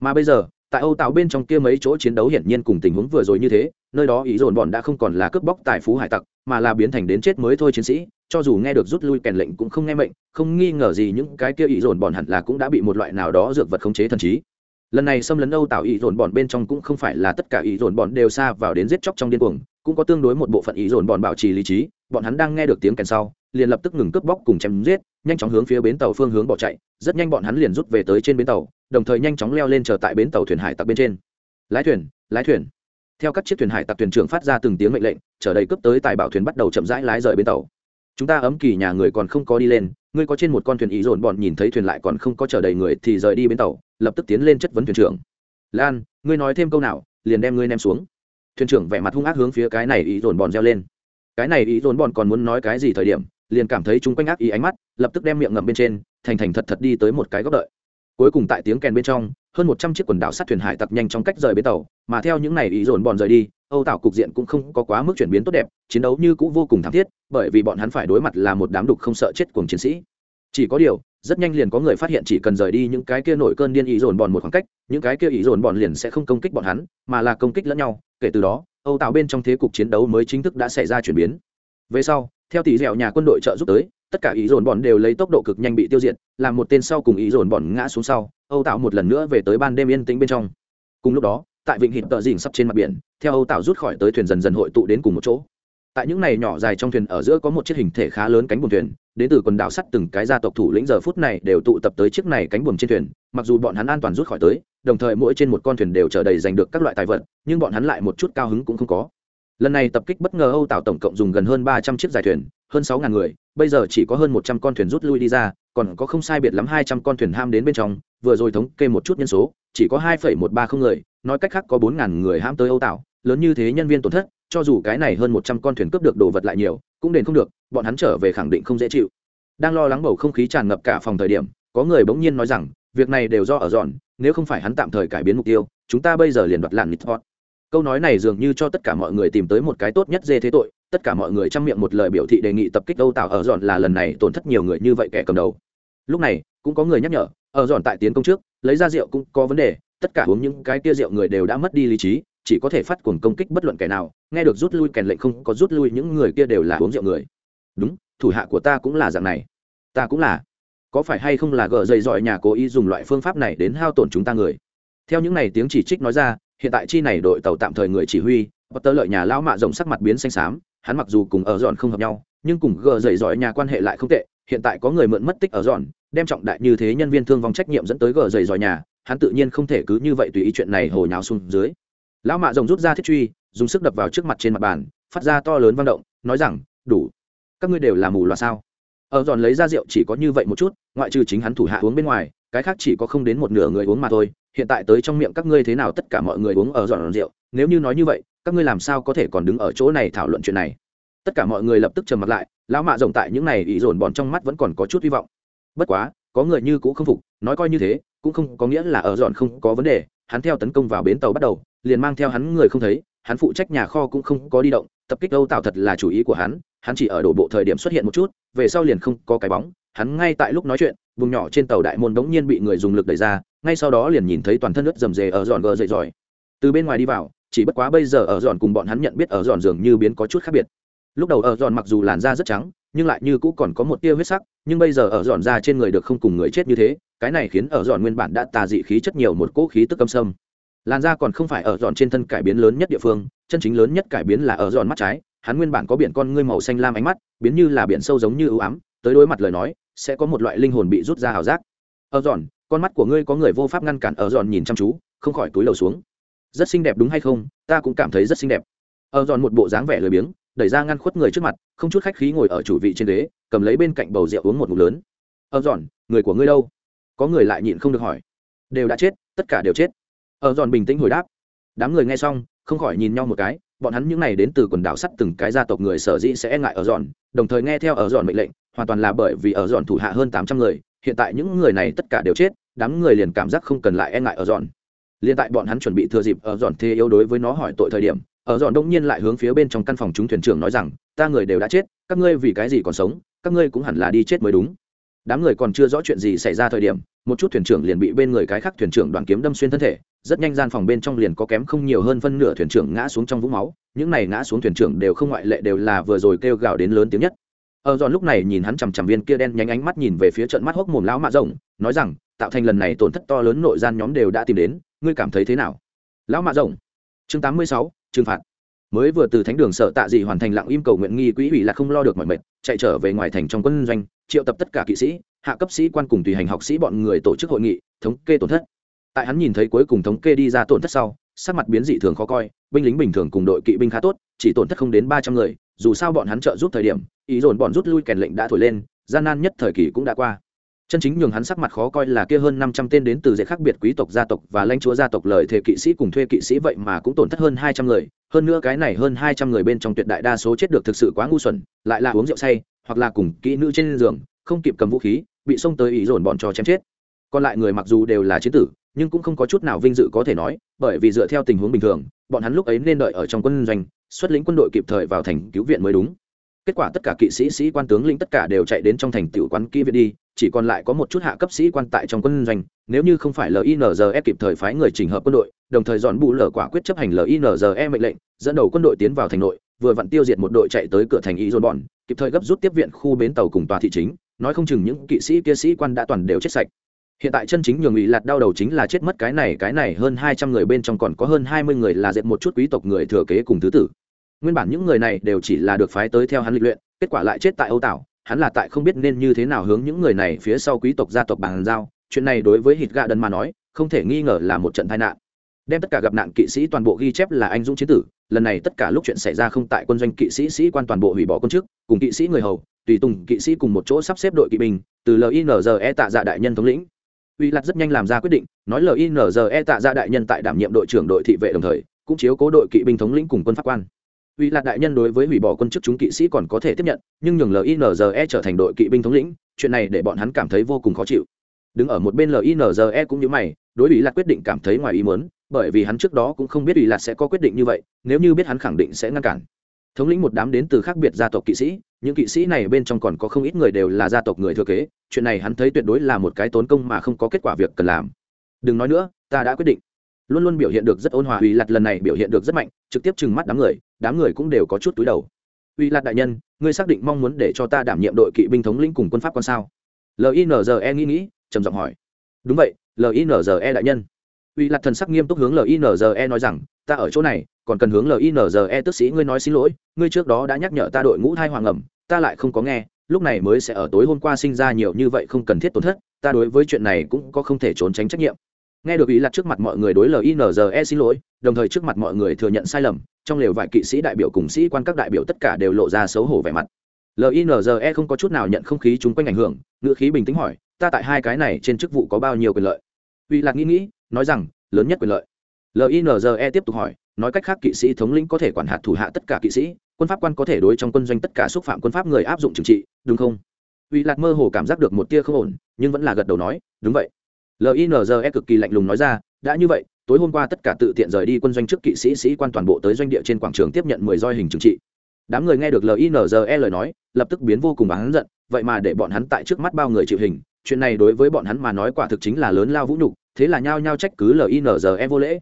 Mà bây giờ tại âu tạo bên trong kia mấy chỗ chiến đấu hiển nhiên cùng tình huống vừa rồi như thế, nơi đó ý dồn bọn đã không còn là cướp bóc tài phú hải tặc, mà là biến thành đến chết mới thôi chiến sĩ, cho dù nghe được rút lui kèn lệnh cũng không nghe mệnh, không nghi ngờ gì những cái kia ý dồn bọn hẳn là cũng đã bị một loại nào đó dược vật khống chế thần trí. Lần này xâm lấn âu tạo ý dồn bọn bên trong cũng không phải là tất cả ý dồn bọn đều xa vào đến giết chóc trong điên cuồng, cũng có tương đối một bộ phận ý dồn bọn bảo trì lý trí, bọn hắn đang nghe được tiếng kèn sau liền lập tức ngừng cướp bóc cùng chém giết, nhanh chóng hướng phía bến tàu phương hướng bỏ chạy, rất nhanh bọn hắn liền rút về tới trên bến tàu, đồng thời nhanh chóng leo lên chờ tại bến tàu thuyền hải tặc bên trên. Lái thuyền lái thuyền. Theo các chiếc thuyền hải tặc thuyền trưởng phát ra từng tiếng mệnh lệnh chở đầy cướp tới tài bảo thuyền bắt đầu chậm rãi lái rời bến tàu. Chúng ta ấm kỳ nhà người còn không có đi lên, ngươi có trên một con thuyền ý dồn bọn nhìn thấy thuyền lại còn không có chở đầy người thì rời đi bến tàu, lập tức tiến lên chất vấn thuyền trưởng. Lan, ngươi nói thêm câu nào, liền đem ngươi ném xuống. Thuyền trưởng vẻ mặt hung ác hướng phía cái này ý dồn bọn reo lên. Cái này ý dồn bọn còn muốn nói cái gì thời điểm liền cảm thấy chúng quanh ác ý ánh mắt, lập tức đem miệng ngậm bên trên, thành thành thật thật đi tới một cái góc đợi. Cuối cùng tại tiếng kèn bên trong, hơn một trăm chiếc quần đảo sát thuyền hải tặc nhanh trong cách rời bến tàu, mà theo những này ý dồn bọn rời đi, âu tạo cục diện cũng không có quá mức chuyển biến tốt đẹp, chiến đấu như cũ vô cùng thảm thiết, bởi vì bọn hắn phải đối mặt là một đám đục không sợ chết cùng chiến sĩ. Chỉ có điều, rất nhanh liền có người phát hiện chỉ cần rời đi những cái kia nổi cơn điên ý dồn bọn một khoảng cách, những cái kia ý dồn bọn liền sẽ không công kích bọn hắn, mà là công kích lẫn nhau. Kể từ đó, âu tạo bên trong thế cục chiến đấu mới chính thức đã xảy ra chuyển biến về sau, theo tỷ dẻo nhà quân đội trợ giúp tới, tất cả ý dồn bọn đều lấy tốc độ cực nhanh bị tiêu diệt, làm một tên sau cùng ý dồn bọn ngã xuống sau, âu tạo một lần nữa về tới ban đêm yên tĩnh bên trong. Cùng lúc đó, tại vịnh hịt tợ dình sắp trên mặt biển, theo âu tạo rút khỏi tới thuyền dần dần hội tụ đến cùng một chỗ. Tại những này nhỏ dài trong thuyền ở giữa có một chiếc hình thể khá lớn cánh buồm thuyền, đến từ quần đảo sắt từng cái gia tộc thủ lĩnh giờ phút này đều tụ tập tới chiếc này cánh buồm trên thuyền, mặc dù bọn hắn an toàn rút khỏi tới, đồng thời mỗi trên một con thuyền đều chở đầy giành được các loại tài vật, nhưng bọn hắn lại một chút cao hứng cũng không có lần này tập kích bất ngờ âu tạo tổng cộng dùng gần hơn ba trăm chiếc dài thuyền, hơn sáu ngàn người, bây giờ chỉ có hơn một trăm con thuyền rút lui đi ra, còn có không sai biệt lắm hai trăm con thuyền ham đến bên trong, vừa rồi thống kê một chút nhân số, chỉ có hai phẩy một ba không người, nói cách khác có bốn ngàn người ham tới âu tạo lớn như thế nhân viên tổn thất, cho dù cái này hơn một trăm con thuyền cướp được đồ vật lại nhiều, cũng đền không được, bọn hắn trở về khẳng định không dễ chịu. Đang lo lắng bầu không khí tràn ngập cả phòng thời điểm, có người bỗng nhiên nói rằng, việc này đều do ở dọn, nếu không phải hắn tạm thời cải biến mục tiêu, chúng ta bây giờ liền đoạt làn nít hot câu nói này dường như cho tất cả mọi người tìm tới một cái tốt nhất dê thế tội, tất cả mọi người chăm miệng một lời biểu thị đề nghị tập kích âu tạo ở dọn là lần này tổn thất nhiều người như vậy kẻ cầm đầu. Lúc này, cũng có người nhắc nhở, ở dọn tại tiến công trước, lấy ra rượu cũng có vấn đề, tất cả uống những cái tia rượu người đều đã mất đi lý trí, chỉ có thể phát cuồng công kích bất luận kẻ nào, nghe được rút lui kèn lệnh không có rút lui những người kia đều là uống rượu người. Đúng, thủ hạ của ta cũng là dạng này. Ta cũng là. Có phải hay không là gờ dày dọi nhà cố ý dùng loại phương pháp này đến hao tổn chúng ta người? Theo những này tiếng chỉ trích nói ra hiện tại chi này đội tàu tạm thời người chỉ huy, và tơ lợi nhà lão mạ rồng sắc mặt biến xanh xám, hắn mặc dù cùng ở dọn không hợp nhau, nhưng cùng gờ dậy giỏi nhà quan hệ lại không tệ, hiện tại có người mượn mất tích ở dọn, đem trọng đại như thế nhân viên thương vong trách nhiệm dẫn tới gờ dậy giỏi nhà, hắn tự nhiên không thể cứ như vậy tùy ý chuyện này hồi nhào xuống dưới. Lão mạ rồng rút ra thiết truy, dùng sức đập vào trước mặt trên mặt bàn, phát ra to lớn vang động, nói rằng, đủ. Các ngươi đều là mù loà sao? Ở dọn lấy ra rượu chỉ có như vậy một chút, ngoại trừ chính hắn thủ hạ uống bên ngoài cái khác chỉ có không đến một nửa người uống mà thôi, hiện tại tới trong miệng các ngươi thế nào tất cả mọi người uống ở giòn rượu, nếu như nói như vậy, các ngươi làm sao có thể còn đứng ở chỗ này thảo luận chuyện này? Tất cả mọi người lập tức trầm mặt lại, lão mạ rồng tại những này ý dồn bọn trong mắt vẫn còn có chút hy vọng. Bất quá, có người như cũ không phục, nói coi như thế, cũng không có nghĩa là ở dọn không có vấn đề, hắn theo tấn công vào bến tàu bắt đầu, liền mang theo hắn người không thấy, hắn phụ trách nhà kho cũng không có đi động, tập kích âu tạo thật là chủ ý của hắn hắn chỉ ở đổ bộ thời điểm xuất hiện một chút, về sau liền không có cái bóng, hắn ngay tại lúc nói chuyện vùng nhỏ trên tàu đại môn đống nhiên bị người dùng lực đẩy ra, ngay sau đó liền nhìn thấy toàn thân ướt rầm rề ở giòn gờ dậy giỏi. Từ bên ngoài đi vào, chỉ bất quá bây giờ ở giòn cùng bọn hắn nhận biết ở giòn dường như biến có chút khác biệt. Lúc đầu ở giòn mặc dù làn da rất trắng, nhưng lại như cũ còn có một tia huyết sắc, nhưng bây giờ ở giòn da trên người được không cùng người chết như thế, cái này khiến ở giòn nguyên bản đã tà dị khí chất nhiều một cỗ khí tức âm sâm. Làn da còn không phải ở giòn trên thân cải biến lớn nhất địa phương, chân chính lớn nhất cải biến là ở giòn mắt trái, hắn nguyên bản có biển con ngươi màu xanh lam ánh mắt, biến như là biển sâu giống như ưu ám, tới đối mặt lời nói sẽ có một loại linh hồn bị rút ra hào giác. Ở giòn, con mắt của ngươi có người vô pháp ngăn cản ở giòn nhìn chăm chú, không khỏi túi lầu xuống. Rất xinh đẹp đúng hay không? Ta cũng cảm thấy rất xinh đẹp. Ở giòn một bộ dáng vẻ lười biếng, đẩy ra ngăn khuất người trước mặt, không chút khách khí ngồi ở chủ vị trên ghế, cầm lấy bên cạnh bầu rượu uống một ngụm lớn. Ở giòn, người của ngươi đâu? Có người lại nhịn không được hỏi. Đều đã chết, tất cả đều chết. Ở giòn bình tĩnh hồi đáp. Đám người nghe xong, không khỏi nhìn nhau một cái bọn hắn những này đến từ quần đảo sắt từng cái gia tộc người sở dĩ sẽ e ngại ở dọn, đồng thời nghe theo ở dọn mệnh lệnh hoàn toàn là bởi vì ở dọn thủ hạ hơn tám trăm người hiện tại những người này tất cả đều chết đám người liền cảm giác không cần lại e ngại ở dọn. liền tại bọn hắn chuẩn bị thừa dịp ở dọn thế yếu đối với nó hỏi tội thời điểm ở dọn đông nhiên lại hướng phía bên trong căn phòng chúng thuyền trưởng nói rằng ta người đều đã chết các ngươi vì cái gì còn sống các ngươi cũng hẳn là đi chết mới đúng đám người còn chưa rõ chuyện gì xảy ra thời điểm, một chút thuyền trưởng liền bị bên người cái khác thuyền trưởng đoàn kiếm đâm xuyên thân thể, rất nhanh gian phòng bên trong liền có kém không nhiều hơn phân nửa thuyền trưởng ngã xuống trong vũng máu, những này ngã xuống thuyền trưởng đều không ngoại lệ đều là vừa rồi kêu gào đến lớn tiếng nhất. Ở giòn lúc này nhìn hắn chằm chằm viên kia đen nhánh ánh mắt nhìn về phía trận mắt hốc mồm lão mạ rồng, nói rằng, tạo thành lần này tổn thất to lớn nội gian nhóm đều đã tìm đến, ngươi cảm thấy thế nào? Lão mạ rồng. Chương tám mươi sáu, trừng phạt. Mới vừa từ thánh đường sợ tạ dị hoàn thành lặng im cầu nguyện nghi quỹ ủy là không lo được mọi mệt chạy trở về ngoài thành trong quân doanh, triệu tập tất cả kỵ sĩ, hạ cấp sĩ quan cùng tùy hành học sĩ bọn người tổ chức hội nghị, thống kê tổn thất. Tại hắn nhìn thấy cuối cùng thống kê đi ra tổn thất sau, sắc mặt biến dị thường khó coi, binh lính bình thường cùng đội kỵ binh khá tốt, chỉ tổn thất không đến ba trăm người, dù sao bọn hắn trợ giúp thời điểm, ý dồn bọn rút lui kèn lệnh đã thổi lên, gian nan nhất thời kỳ cũng đã qua chân chính nhường hắn sắc mặt khó coi là kia hơn năm trăm tên đến từ dễ khác biệt quý tộc gia tộc và lãnh chúa gia tộc lời thề kỵ sĩ cùng thuê kỵ sĩ vậy mà cũng tổn thất hơn hai trăm người. Hơn nữa cái này hơn hai trăm người bên trong tuyệt đại đa số chết được thực sự quá ngu xuẩn, lại là uống rượu say, hoặc là cùng kỹ nữ trên giường, không kịp cầm vũ khí, bị xông tới ý dồn bọn trò chém chết. Còn lại người mặc dù đều là chiến tử, nhưng cũng không có chút nào vinh dự có thể nói, bởi vì dựa theo tình huống bình thường, bọn hắn lúc ấy nên đợi ở trong quân doanh, xuất lĩnh quân đội kịp thời vào thành cứu viện mới đúng. Kết quả tất cả kỵ sĩ sĩ quan tướng lĩnh tất cả đều chạy đến trong thành tiểu quán kỹ viện đi chỉ còn lại có một chút hạ cấp sĩ quan tại trong quân doanh, nếu như không phải linze kịp thời phái người chỉnh hợp quân đội, đồng thời dọn bù lở quả quyết chấp hành linze mệnh lệnh, dẫn đầu quân đội tiến vào thành nội, vừa vặn tiêu diệt một đội chạy tới cửa thành ý dồn bọn, kịp thời gấp rút tiếp viện khu bến tàu cùng tòa thị chính, nói không chừng những kỵ sĩ kia sĩ quan đã toàn đều chết sạch. Hiện tại chân chính nhường ủy lạt đau đầu chính là chết mất cái này cái này hơn hai trăm người bên trong còn có hơn hai mươi người là dệt một chút quý tộc người thừa kế cùng thứ tử. Nguyên bản những người này đều chỉ là được phái tới theo hắn lịch luyện, kết quả lại chết tại âu tảo hắn là tại không biết nên như thế nào hướng những người này phía sau quý tộc gia tộc bàn giao, chuyện này đối với hít gạ đần mà nói, không thể nghi ngờ là một trận tai nạn. Đem tất cả gặp nạn kỵ sĩ toàn bộ ghi chép là anh dũng chiến tử, lần này tất cả lúc chuyện xảy ra không tại quân doanh kỵ sĩ sĩ quan toàn bộ hủy bỏ quân chức, cùng kỵ sĩ người hầu, tùy tùng kỵ sĩ cùng một chỗ sắp xếp đội kỵ binh, từ linze tạ dạ đại nhân thống lĩnh. Uy lạc rất nhanh làm ra quyết định, nói linze tạ dạ đại nhân tại đảm nhiệm đội trưởng đội thị vệ đồng thời, cũng chiếu cố đội kỵ binh thống lĩnh cùng quân pháp quan uy lạt đại nhân đối với hủy bỏ quân chức chúng kỵ sĩ còn có thể tiếp nhận, nhưng nhường linze trở thành đội kỵ binh thống lĩnh, chuyện này để bọn hắn cảm thấy vô cùng khó chịu. Đứng ở một bên linze cũng như mày, đối ủy lạt quyết định cảm thấy ngoài ý muốn, bởi vì hắn trước đó cũng không biết ủy lạt sẽ có quyết định như vậy, nếu như biết hắn khẳng định sẽ ngăn cản. Thống lĩnh một đám đến từ khác biệt gia tộc kỵ sĩ, những kỵ sĩ này bên trong còn có không ít người đều là gia tộc người thừa kế, chuyện này hắn thấy tuyệt đối là một cái tốn công mà không có kết quả việc cần làm. Đừng nói nữa, ta đã quyết định. Luôn luôn biểu hiện được rất ôn hòa ủy lạt lần này biểu hiện được rất mạnh, trực tiếp trừng mắt đám người đám người cũng đều có chút túi đầu. Uy lạt đại nhân, ngươi xác định mong muốn để cho ta đảm nhiệm đội kỵ binh thống lĩnh cùng quân pháp con sao? Linze nghĩ nghĩ, trầm giọng hỏi. Đúng vậy linze đại nhân. Uy lạt thần sắc nghiêm túc hướng linze nói rằng, ta ở chỗ này, còn cần hướng linze tức sĩ ngươi nói xin lỗi, ngươi trước đó đã nhắc nhở ta đội ngũ thai hoàng ẩm, ta lại không có nghe, lúc này mới sẽ ở tối hôm qua sinh ra nhiều như vậy không cần thiết tổn thất, ta đối với chuyện này cũng có không thể trốn tránh trách nhiệm nghe được ý là trước mặt mọi người đối linze xin lỗi, đồng thời trước mặt mọi người thừa nhận sai lầm, trong lều vài kỵ sĩ đại biểu cùng sĩ quan các đại biểu tất cả đều lộ ra xấu hổ vẻ mặt. Linze không có chút nào nhận không khí chung quanh ảnh hưởng, ngữ khí bình tĩnh hỏi, ta tại hai cái này trên chức vụ có bao nhiêu quyền lợi? Uy lạc nghĩ nghĩ, nói rằng, lớn nhất quyền lợi. Linze tiếp tục hỏi, nói cách khác kỵ sĩ thống lĩnh có thể quản hạt thủ hạ tất cả kỵ sĩ, quân pháp quan có thể đối trong quân doanh tất cả xúc phạm quân pháp người áp dụng trừng trị, đúng không? Uy lạc mơ hồ cảm giác được một tia không ổn, nhưng vẫn là gật đầu nói, đúng vậy linze cực kỳ lạnh lùng nói ra, đã như vậy, tối hôm qua tất cả tự tiện rời đi quân doanh trước kỵ sĩ sĩ quan toàn bộ tới doanh địa trên quảng trường tiếp nhận mười roi hình trừng trị. Đám người nghe được linze lời nói, lập tức biến vô cùng bán giận, vậy mà để bọn hắn tại trước mắt bao người chịu hình, chuyện này đối với bọn hắn mà nói quả thực chính là lớn lao vũ nhục, thế là nhao nhao trách cứ linze vô lễ.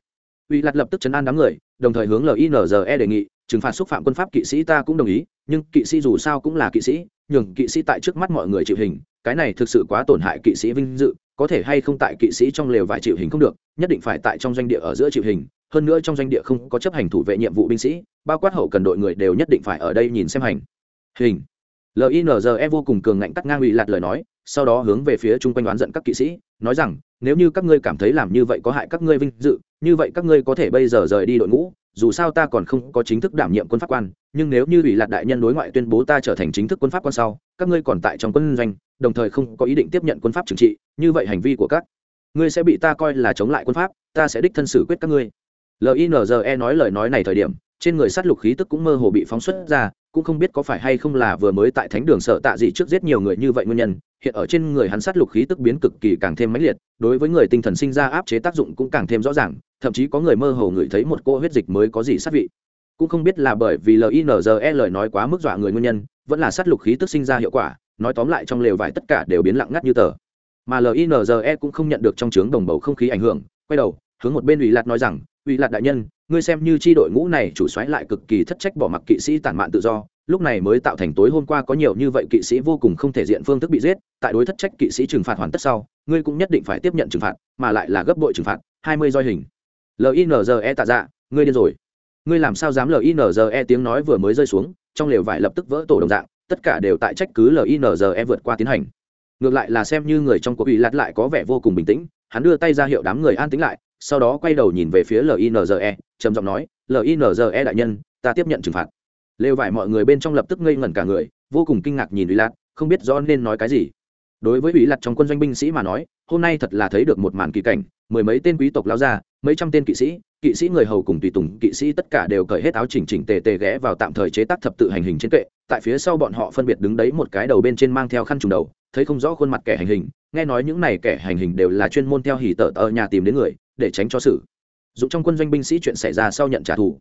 Uy lạt lập tức chấn an đám người, đồng thời hướng linze đề nghị, trừng phạt xúc phạm quân pháp kỵ sĩ ta cũng đồng ý, nhưng kỵ sĩ dù sao cũng là kỵ sĩ, nhường kỵ sĩ tại trước mắt mọi người chịu hình, cái này thực sự quá tổn hại kỵ sĩ vinh dự có thể hay không tại kỵ sĩ trong lều vài chịu hình không được, nhất định phải tại trong doanh địa ở giữa chịu hình, hơn nữa trong doanh địa không có chấp hành thủ vệ nhiệm vụ binh sĩ, bao quát hậu cần đội người đều nhất định phải ở đây nhìn xem hành. Hình. Linze vô cùng cường ngạnh cắt ngang ủy lạt lời nói, sau đó hướng về phía chung quanh đoán giận các kỵ sĩ, nói rằng, nếu như các ngươi cảm thấy làm như vậy có hại các ngươi vinh dự, như vậy các ngươi có thể bây giờ rời đi đội ngũ, dù sao ta còn không có chính thức đảm nhiệm quân pháp quan nhưng nếu như ủy lạc đại nhân đối ngoại tuyên bố ta trở thành chính thức quân pháp quan sau, các ngươi còn tại trong quân doanh, đồng thời không có ý định tiếp nhận quân pháp trừng trị, như vậy hành vi của các ngươi sẽ bị ta coi là chống lại quân pháp, ta sẽ đích thân xử quyết các ngươi. Linze nói lời nói này thời điểm, trên người sát lục khí tức cũng mơ hồ bị phóng xuất ra, cũng không biết có phải hay không là vừa mới tại thánh đường sợ tạ dị trước giết nhiều người như vậy nguyên nhân, hiện ở trên người hắn sát lục khí tức biến cực kỳ càng thêm mãnh liệt, đối với người tinh thần sinh ra áp chế tác dụng cũng càng thêm rõ ràng, thậm chí có người mơ hồ ngửi thấy một cô huyết dịch mới có gì sát vị cũng không biết là bởi vì linze lời nói quá mức dọa người nguyên nhân, vẫn là sát lục khí tức sinh ra hiệu quả, nói tóm lại trong lều vải tất cả đều biến lặng ngắt như tờ. Mà linze cũng không nhận được trong trướng đồng bầu không khí ảnh hưởng, quay đầu, hướng một bên ủy lạt nói rằng ủy lạt đại nhân, ngươi xem như chi đội ngũ này chủ xoáy lại cực kỳ thất trách bỏ mặc kỵ sĩ tản mạn tự do, lúc này mới tạo thành tối hôm qua có nhiều như vậy kỵ sĩ vô cùng không thể diện phương thức bị giết, tại đối thất trách kỵ sĩ trừng phạt hoàn tất sau, ngươi cũng nhất định phải tiếp nhận trừng phạt, mà lại là gấp bội trừng phạt, hai mươi roi hình. Linze tạ dạ ngươi điên rồi ngươi làm sao dám linze tiếng nói vừa mới rơi xuống, trong lều vải lập tức vỡ tổ đồng dạng, tất cả đều tại trách cứ linze vượt qua tiến hành. Ngược lại là xem như người trong cuộc ủy lặt lại có vẻ vô cùng bình tĩnh, hắn đưa tay ra hiệu đám người an tĩnh lại, sau đó quay đầu nhìn về phía linze trầm giọng nói linze đại nhân, ta tiếp nhận trừng phạt. Lều vải mọi người bên trong lập tức ngây ngẩn cả người, vô cùng kinh ngạc nhìn ủy lạc không biết rõ nên nói cái gì. Đối với ủy lạc trong quân doanh binh sĩ mà nói, hôm nay thật là thấy được một màn kỳ cảnh, mười mấy tên quý tộc lao ra mấy trăm tên kỵ sĩ kỵ sĩ người hầu cùng tùy tùng kỵ sĩ tất cả đều cởi hết áo chỉnh chỉnh tề tề ghé vào tạm thời chế tác thập tự hành hình trên kệ. Tại phía sau bọn họ phân biệt đứng đấy một cái đầu bên trên mang theo khăn trùng đầu, thấy không rõ khuôn mặt kẻ hành hình, nghe nói những này kẻ hành hình đều là chuyên môn theo hỉ tở tờ nhà tìm đến người, để tránh cho sự dụng trong quân doanh binh sĩ chuyện xảy ra sau nhận trả thù.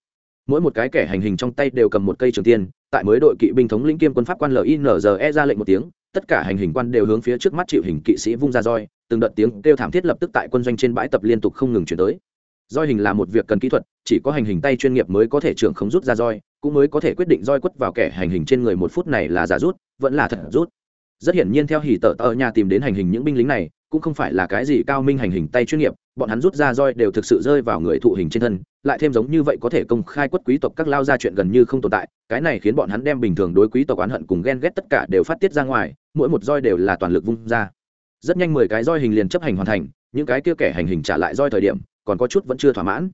Mỗi một cái kẻ hành hình trong tay đều cầm một cây trường tiên, tại mới đội kỵ binh thống lĩnh kiêm quân pháp quan linze ra lệnh một tiếng, tất cả hành hình quan đều hướng phía trước mắt chịu hình kỵ sĩ vung ra roi, từng đợt tiếng kêu thảm thiết lập tức tại quân doanh trên bãi tập liên tục không ngừng chuyển tới roi hình là một việc cần kỹ thuật, chỉ có hành hình tay chuyên nghiệp mới có thể trưởng không rút ra roi cũng mới có thể quyết định roi quất vào kẻ hành hình trên người một phút này là giả rút, vẫn là thật rút. Rất hiển nhiên theo hỉ tở tờ nhà tìm đến hành hình những binh lính này, cũng không phải là cái gì cao minh hành hình tay chuyên nghiệp, bọn hắn rút ra roi đều thực sự rơi vào người thụ hình trên thân, lại thêm giống như vậy có thể công khai quất quý tộc các lao ra chuyện gần như không tồn tại, cái này khiến bọn hắn đem bình thường đối quý tộc oán hận cùng ghen ghét tất cả đều phát tiết ra ngoài, mỗi một roi đều là toàn lực vung ra. Rất nhanh mười cái roi hình liền chấp hành hoàn thành, những cái kia kẻ hành hình trả lại roi thời điểm còn có chút vẫn chưa thỏa mãn.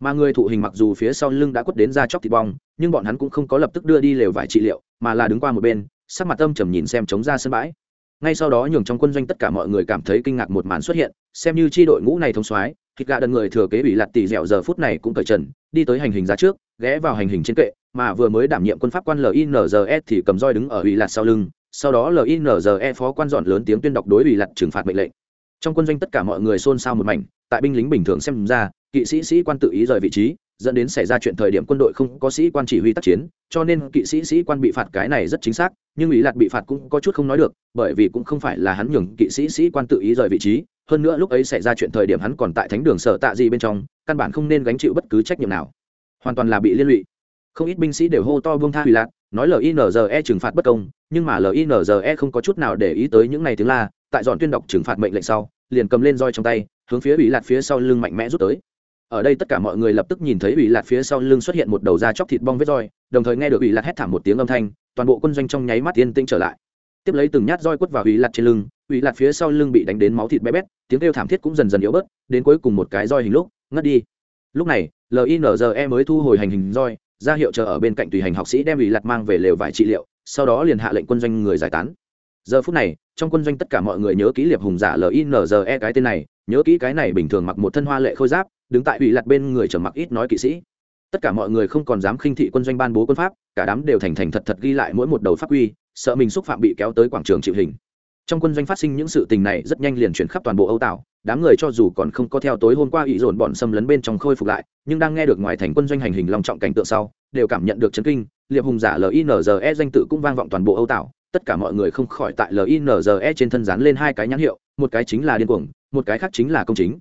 Mà người thụ hình mặc dù phía sau lưng đã quất đến ra chóc thịt bong, nhưng bọn hắn cũng không có lập tức đưa đi lều vải trị liệu, mà là đứng qua một bên, sắc mặt âm trầm nhìn xem chống ra sân bãi. Ngay sau đó nhường trong quân doanh tất cả mọi người cảm thấy kinh ngạc một màn xuất hiện, xem như chi đội ngũ này thông soái, thịt gà đần người thừa kế bị lạt tỷ dẻo giờ phút này cũng cởi trần, đi tới hành hình ra trước, ghé vào hành hình trên kệ, mà vừa mới đảm nhiệm quân pháp quan linze thì cầm roi đứng ở ủy lạt sau lưng, sau đó linze phó quan dọn lớn tiếng tuyên đọc đối ủy lạt trừng phạt mệnh lệnh. Trong quân doanh tất cả mọi người xôn xao một mảnh tại binh lính bình thường xem ra, kỵ sĩ sĩ quan tự ý rời vị trí, dẫn đến xảy ra chuyện thời điểm quân đội không có sĩ quan chỉ huy tác chiến, cho nên kỵ sĩ sĩ quan bị phạt cái này rất chính xác, nhưng ủy lạt bị phạt cũng có chút không nói được, bởi vì cũng không phải là hắn nhường kỵ sĩ sĩ quan tự ý rời vị trí, hơn nữa lúc ấy xảy ra chuyện thời điểm hắn còn tại thánh đường sở tạ gì bên trong, căn bản không nên gánh chịu bất cứ trách nhiệm nào. Hoàn toàn là bị liên lụy. Không ít binh sĩ đều hô to buông tha ủy lạc nói linze trừng phạt bất công, nhưng mà linze không có chút nào để ý tới những này tiếng la, tại dọn tuyên đọc trừng phạt mệnh lệnh sau, liền cầm lên roi trong tay hướng phía ủy lạt phía sau lưng mạnh mẽ rút tới. Ở đây tất cả mọi người lập tức nhìn thấy ủy lạt phía sau lưng xuất hiện một đầu da chóc thịt bong vết roi, đồng thời nghe được ủy lạt hét thảm một tiếng âm thanh, toàn bộ quân doanh trong nháy mắt yên tĩnh trở lại. Tiếp lấy từng nhát roi quất vào ủy lạt trên lưng, ủy lạt phía sau lưng bị đánh đến máu thịt bé bét, tiếng kêu thảm thiết cũng dần dần yếu bớt, đến cuối cùng một cái roi hình lúc, ngất đi. Lúc này linze mới thu hồi hành hình roi, ra hiệu chờ ở bên cạnh tùy hành học sĩ đem ủy lạt mang về lều vải trị liệu, sau đó liền hạ lệnh quân doanh người giải tán giờ phút này, trong quân doanh tất cả mọi người nhớ kỹ liệp hùng giả linze cái tên này, nhớ kỹ cái này bình thường mặc một thân hoa lệ khôi giáp, đứng tại ủy lạt bên người trở mặc ít nói kỵ sĩ. Tất cả mọi người không còn dám khinh thị quân doanh ban bố quân pháp, cả đám đều thành thành thật thật ghi lại mỗi một đầu pháp quy, sợ mình xúc phạm bị kéo tới quảng trường chịu hình. Trong quân doanh phát sinh những sự tình này rất nhanh liền chuyển khắp toàn bộ âu tảo, đám người cho dù còn không có theo tối hôm qua ủy dồn bọn xâm lấn bên trong khôi phục lại, nhưng đang nghe được ngoài thành quân doanh hành hình long trọng cảnh tượng sau, đều cảm nhận được chấn kinh, liệp hùng giả linze danh tự cũng vang vọng toàn bộ âu tảo tất cả mọi người không khỏi tại linze trên thân dán lên hai cái nhãn hiệu, một cái chính là điên cuồng, một cái khác chính là công chính.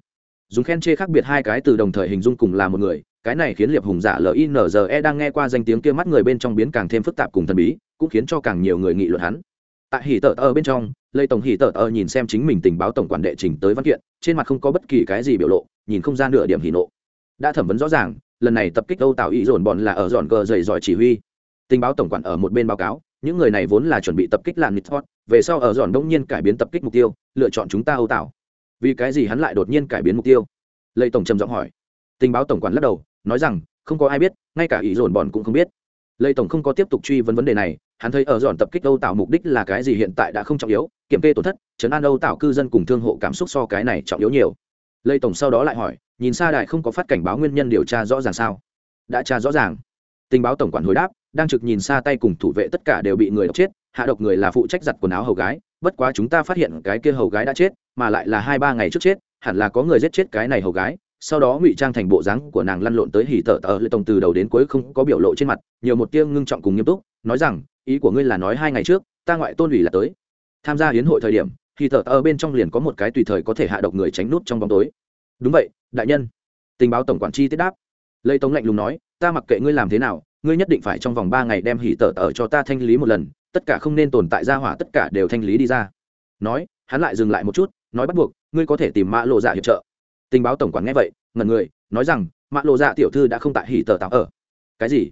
Dùng khen chê khác biệt hai cái từ đồng thời hình dung cùng là một người, cái này khiến liệp hùng giả linze đang nghe qua danh tiếng kia mắt người bên trong biến càng thêm phức tạp cùng thần bí, cũng khiến cho càng nhiều người nghị luận hắn. Tại hỉ tờ ở bên trong lây tổng hỉ tờ ở nhìn xem chính mình tình báo tổng quản đệ trình tới văn kiện, trên mặt không có bất kỳ cái gì biểu lộ, nhìn không ra nửa điểm hỉ nộ. Đã thẩm vấn rõ ràng, lần này tập kích âu tạo ý dồn bọn là ở dọn cờ dày giỏi chỉ huy. Tình báo tổng quản ở một bên báo cáo những người này vốn là chuẩn bị tập kích làn nít hot về sau ở dọn đông nhiên cải biến tập kích mục tiêu, lựa chọn chúng ta âu tảo. Vì cái gì hắn lại đột nhiên cải biến mục tiêu? Lệ tổng trầm giọng hỏi. Tình báo tổng quản lắc đầu, nói rằng, không có ai biết, ngay cả ý dồn bọn cũng không biết. Lệ tổng không có tiếp tục truy vấn vấn đề này, hắn thấy ở dọn tập kích âu tạo mục đích là cái gì hiện tại đã không trọng yếu, kiểm kê tổn thất chấn an âu tạo cư dân cùng thương hộ cảm xúc so cái này trọng yếu nhiều. Lệ tổng sau đó lại hỏi, nhìn xa đại không có phát cảnh báo nguyên nhân điều tra rõ ràng sao? Đã tra rõ ràng. Tình báo tổng quản hồi đáp đang trực nhìn xa tay cùng thủ vệ tất cả đều bị người độc chết, hạ độc người là phụ trách giặt quần áo hầu gái, bất quá chúng ta phát hiện cái kia hầu gái đã chết, mà lại là hai ba ngày trước chết, hẳn là có người giết chết cái này hầu gái. Sau đó ngụy trang thành bộ dáng của nàng lăn lộn tới hỉ tở tở lệ tổng từ đầu đến cuối không có biểu lộ trên mặt, nhiều một tiếng ngưng trọng cùng nghiêm túc, nói rằng, ý của ngươi là nói hai ngày trước, ta ngoại tôn ủy là tới. Tham gia hiến hội thời điểm, hỉ tở tở bên trong liền có một cái tùy thời có thể hạ độc người tránh nút trong bóng tối. Đúng vậy, đại nhân. Tình báo tổng quản chi tiết đáp. Lê tổng lạnh lùng nói, ta mặc kệ ngươi làm thế nào ngươi nhất định phải trong vòng ba ngày đem hỉ tở tở cho ta thanh lý một lần, tất cả không nên tồn tại ra hỏa, tất cả đều thanh lý đi ra. Nói, hắn lại dừng lại một chút, nói bắt buộc, ngươi có thể tìm mã lộ dạ hiệp trợ. Tình báo tổng quản nghe vậy, ngẩn người, nói rằng, mã lộ dạ tiểu thư đã không tại hỉ tở tạo ở. Cái gì?